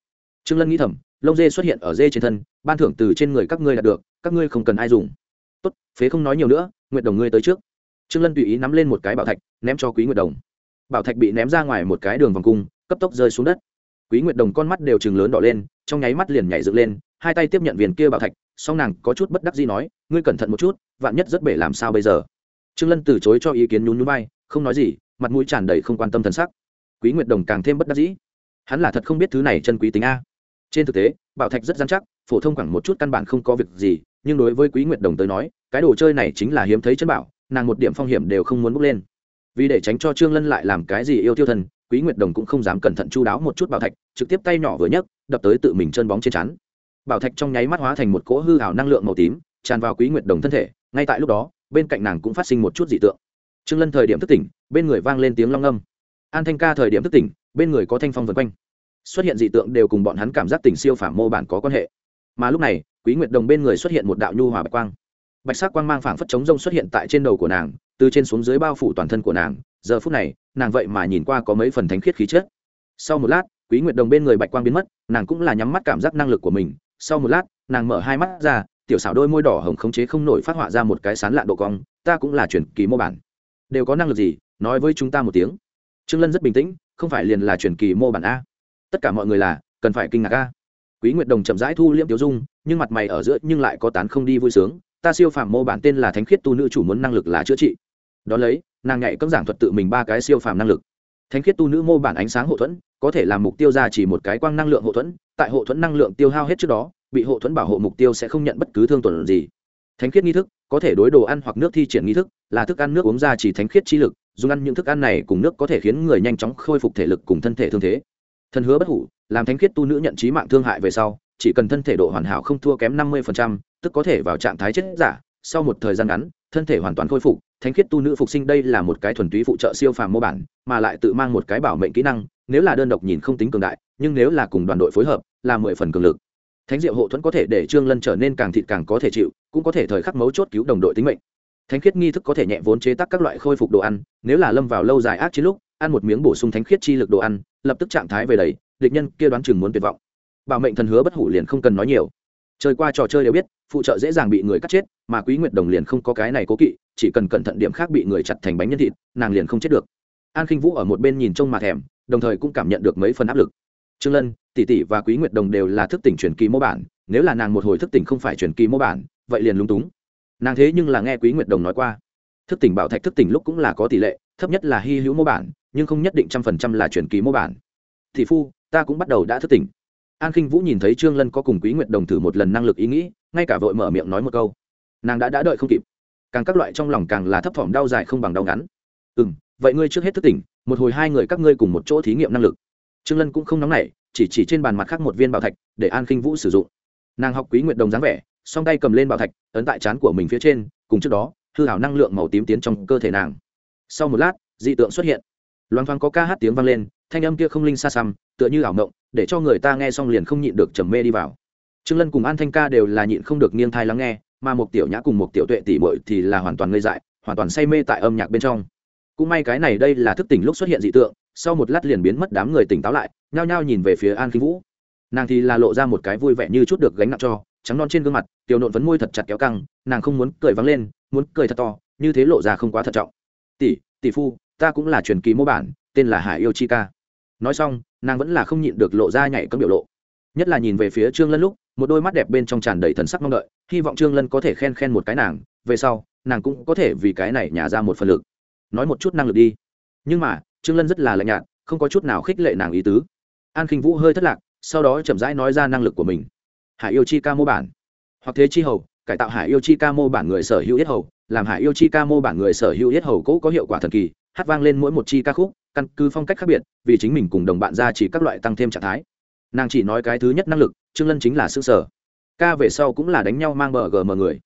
Trương lân nghĩ thầm, lông dê xuất hiện ở dê trên thân, ban thưởng từ trên người các ngươi đạt được, các ngươi không cần ai dùng. Tốt, phế không nói nhiều nữa, nguyện đồng ngươi tới trước. Trương lân tùy ý nắm lên một cái bảo thạch, ném cho quý nguyệt đồng. Bảo thạch bị ném ra ngoài một cái đường vòng cung, cấp tốc rơi xuống đất. Quý nguyệt đồng con mắt đều chừng lớn đỏ lên, trong nháy mắt liền nhảy dựng lên, hai tay tiếp nhận viên kia bảo thạch song nàng có chút bất đắc gì nói, ngươi cẩn thận một chút, vạn nhất rất bể làm sao bây giờ? Trương lân từ chối cho ý kiến nhún nhún bay không nói gì, mặt mũi tràn đầy không quan tâm thần sắc. Quý nguyệt đồng càng thêm bất đắc dĩ. Hắn là thật không biết thứ này chân quý tính a. Trên thực tế, bảo thạch rất gian chắc, phổ thông khoảng một chút căn bản không có việc gì, nhưng đối với quý nguyệt đồng tới nói, cái đồ chơi này chính là hiếm thấy chân bảo, nàng một điểm phong hiểm đều không muốn bước lên. Vì để tránh cho trương lân lại làm cái gì yêu tiêu thần, quý nguyệt đồng cũng không dám cẩn thận chu đáo một chút bảo thạch, trực tiếp tay nhỏ vừa nhấc, đập tới tự mình chân bóng trên chắn bảo thạch trong nháy mắt hóa thành một cỗ hư ảo năng lượng màu tím, tràn vào quý nguyệt đồng thân thể, ngay tại lúc đó, bên cạnh nàng cũng phát sinh một chút dị tượng. Trương lân thời điểm thức tỉnh, bên người vang lên tiếng long âm an thanh ca thời điểm thức tỉnh, bên người có thanh phong vần quanh. Xuất hiện dị tượng đều cùng bọn hắn cảm giác tỉnh siêu phản mô bản có quan hệ. Mà lúc này, quý nguyệt đồng bên người xuất hiện một đạo nhu hòa bạch quang. Bạch sắc quang mang phảng phất chống rông xuất hiện tại trên đầu của nàng, từ trên xuống dưới bao phủ toàn thân của nàng. Giờ phút này, nàng vậy mà nhìn qua có mấy phần thánh khiết khí chất. Sau một lát, quý nguyệt đồng bên người bạch quang biến mất, nàng cũng là nhắm mắt cảm giác năng lực của mình sau một lát, nàng mở hai mắt ra, tiểu xảo đôi môi đỏ hồng khống chế không nổi phát họa ra một cái sán lạ độ cong, ta cũng là truyền kỳ mô bản. Đều có năng lực gì, nói với chúng ta một tiếng. Trương lân rất bình tĩnh, không phải liền là truyền kỳ mô bản a. Tất cả mọi người là, cần phải kinh ngạc a. Quý nguyệt đồng chậm rãi thu liễm tiểu dung, nhưng mặt mày ở giữa nhưng lại có tán không đi vui sướng. Ta siêu phàm mô bản tên là thánh khiết tu nữ chủ muốn năng lực là chữa trị. Đón lấy, nàng nhạy cấm giảng thuật tự mình ba cái siêu phàm năng lực thánh khiết tu nữ mô bản ánh sáng hộ thuẫn, có thể làm mục tiêu ra chỉ một cái quang năng lượng hộ thuẫn, tại hộ thuẫn năng lượng tiêu hao hết trước đó, bị hộ thuẫn bảo hộ mục tiêu sẽ không nhận bất cứ thương tổn gì. Thánh khiết nghi thức, có thể đối đồ ăn hoặc nước thi triển nghi thức, là thức ăn nước uống ra chỉ thánh khiết chi lực, dùng ăn những thức ăn này cùng nước có thể khiến người nhanh chóng khôi phục thể lực cùng thân thể thương thế. Thân hứa bất hủ, làm thánh khiết tu nữ nhận trí mạng thương hại về sau, chỉ cần thân thể độ hoàn hảo không thua kém năm mươi tức có thể vào trạng thái chết giả, sau một thời gian ngắn thân thể hoàn toàn khôi phục, thánh khiết tu nữ phục sinh đây là một cái thuần túy phụ trợ siêu phàm mô bản, mà lại tự mang một cái bảo mệnh kỹ năng, nếu là đơn độc nhìn không tính cường đại, nhưng nếu là cùng đoàn đội phối hợp, là mười phần cường lực. Thánh diệu hộ thuẫn có thể để trương lân trở nên càng thịt càng có thể chịu, cũng có thể thời khắc mấu chốt cứu đồng đội tính mệnh. Thánh khiết nghi thức có thể nhẹ vốn chế tác các loại khôi phục đồ ăn, nếu là lâm vào lâu dài ác chiến lúc, ăn một miếng bổ sung thánh khiết chi lực đồ ăn, lập tức trạng thái về đầy, địch nhân kia đoán chừng muốn tuyệt vọng. Bảo mệnh thần hứa bất hủ liền không cần nói nhiều chơi qua trò chơi đều biết, phụ trợ dễ dàng bị người cắt chết, mà quý nguyệt đồng liền không có cái này cố kỵ, chỉ cần cẩn thận điểm khác bị người chặt thành bánh nhân thịt, nàng liền không chết được. An khinh vũ ở một bên nhìn trông mà thèm, đồng thời cũng cảm nhận được mấy phần áp lực. Trương lân, tỷ tỷ và quý nguyệt đồng đều là thức tỉnh truyền kỳ mô bản, nếu là nàng một hồi thức tỉnh không phải truyền kỳ mô bản, vậy liền lúng túng. Nàng thế nhưng là nghe quý nguyệt đồng nói qua. Thức tỉnh bảo thạch thức tỉnh lúc cũng là có tỷ lệ, thấp nhất là hy hữu mô bản, nhưng không nhất định trăm phần trăm là truyền kỳ mô bản. Thị phu, ta cũng bắt đầu đã thức tỉnh an khinh vũ nhìn thấy trương lân có cùng quý nguyệt đồng thử một lần năng lực ý nghĩ, ngay cả vội mở miệng nói một câu. Nàng đã đã đợi không kịp. Càng các loại trong lòng càng là thấp thỏm đau dài không bằng đau ngắn. Ừ vậy ngươi trước hết thức tỉnh, một hồi hai người các ngươi cùng một chỗ thí nghiệm năng lực. Trương lân cũng không nóng nảy, chỉ chỉ trên bàn mặt khác một viên bảo thạch để an khinh vũ sử dụng. Nàng học quý nguyệt đồng dáng vẻ, song tay cầm lên bảo thạch, ấn tại trán của mình phía trên, cùng trước đó, hư hảo năng lượng màu tím tiến trong cơ thể nàng. Sau một lát, dị tượng xuất hiện. Loang thoáng có ca hát tiếng vang lên thanh âm kia không linh xa xăm, tựa như ảo mộng, để cho người ta nghe xong liền không nhịn được trầm mê đi vào. Trương lân cùng an thanh ca đều là nhịn không được nghiêng thai lắng nghe, mà một tiểu nhã cùng một tiểu tuệ tỷ muội thì là hoàn toàn ngây dại, hoàn toàn say mê tại âm nhạc bên trong. Cũng may cái này đây là thức tỉnh lúc xuất hiện dị tượng, sau một lát liền biến mất đám người tỉnh táo lại, nhao nhao nhìn về phía an khinh vũ. Nàng thì là lộ ra một cái vui vẻ như chút được gánh nặng cho, trắng non trên gương mặt, tiểu nộn vẫn môi thật chặt kéo căng, nàng không muốn cười vắng lên, muốn cười thật to, như thế lộ ra không quá thận trọng. Tỷ tỷ phu, ta cũng là truyền kỳ mô bản, tên là hải yêu chi ca nói xong, nàng vẫn là không nhịn được lộ ra nhảy cấm biểu lộ. Nhất là nhìn về phía trương lân lúc, một đôi mắt đẹp bên trong tràn đầy thần sắc mong đợi, hy vọng trương lân có thể khen khen một cái nàng, về sau, nàng cũng có thể vì cái này nhả ra một phần lực. Nói một chút năng lực đi. Nhưng mà, trương lân rất là lạnh nhạt, không có chút nào khích lệ nàng ý tứ. An khinh vũ hơi thất lạc, sau đó chậm rãi nói ra năng lực của mình. Hải yêu chi ca mô bản. Hoặc thế chi hầu, cải tạo hải yêu chi ca mô bản người sở hữu yết hầu, làm hải yêu chi ca mô bản người sở hữu yết hầu cũ có hiệu quả thần kỳ, hát vang lên mỗi một chi ca khúc căn cứ phong cách khác biệt, vì chính mình cùng đồng bạn ra chỉ các loại tăng thêm trạng thái. Nàng chỉ nói cái thứ nhất năng lực, trương lân chính là xương sở. Ca về sau cũng là đánh nhau mang bờ gm người.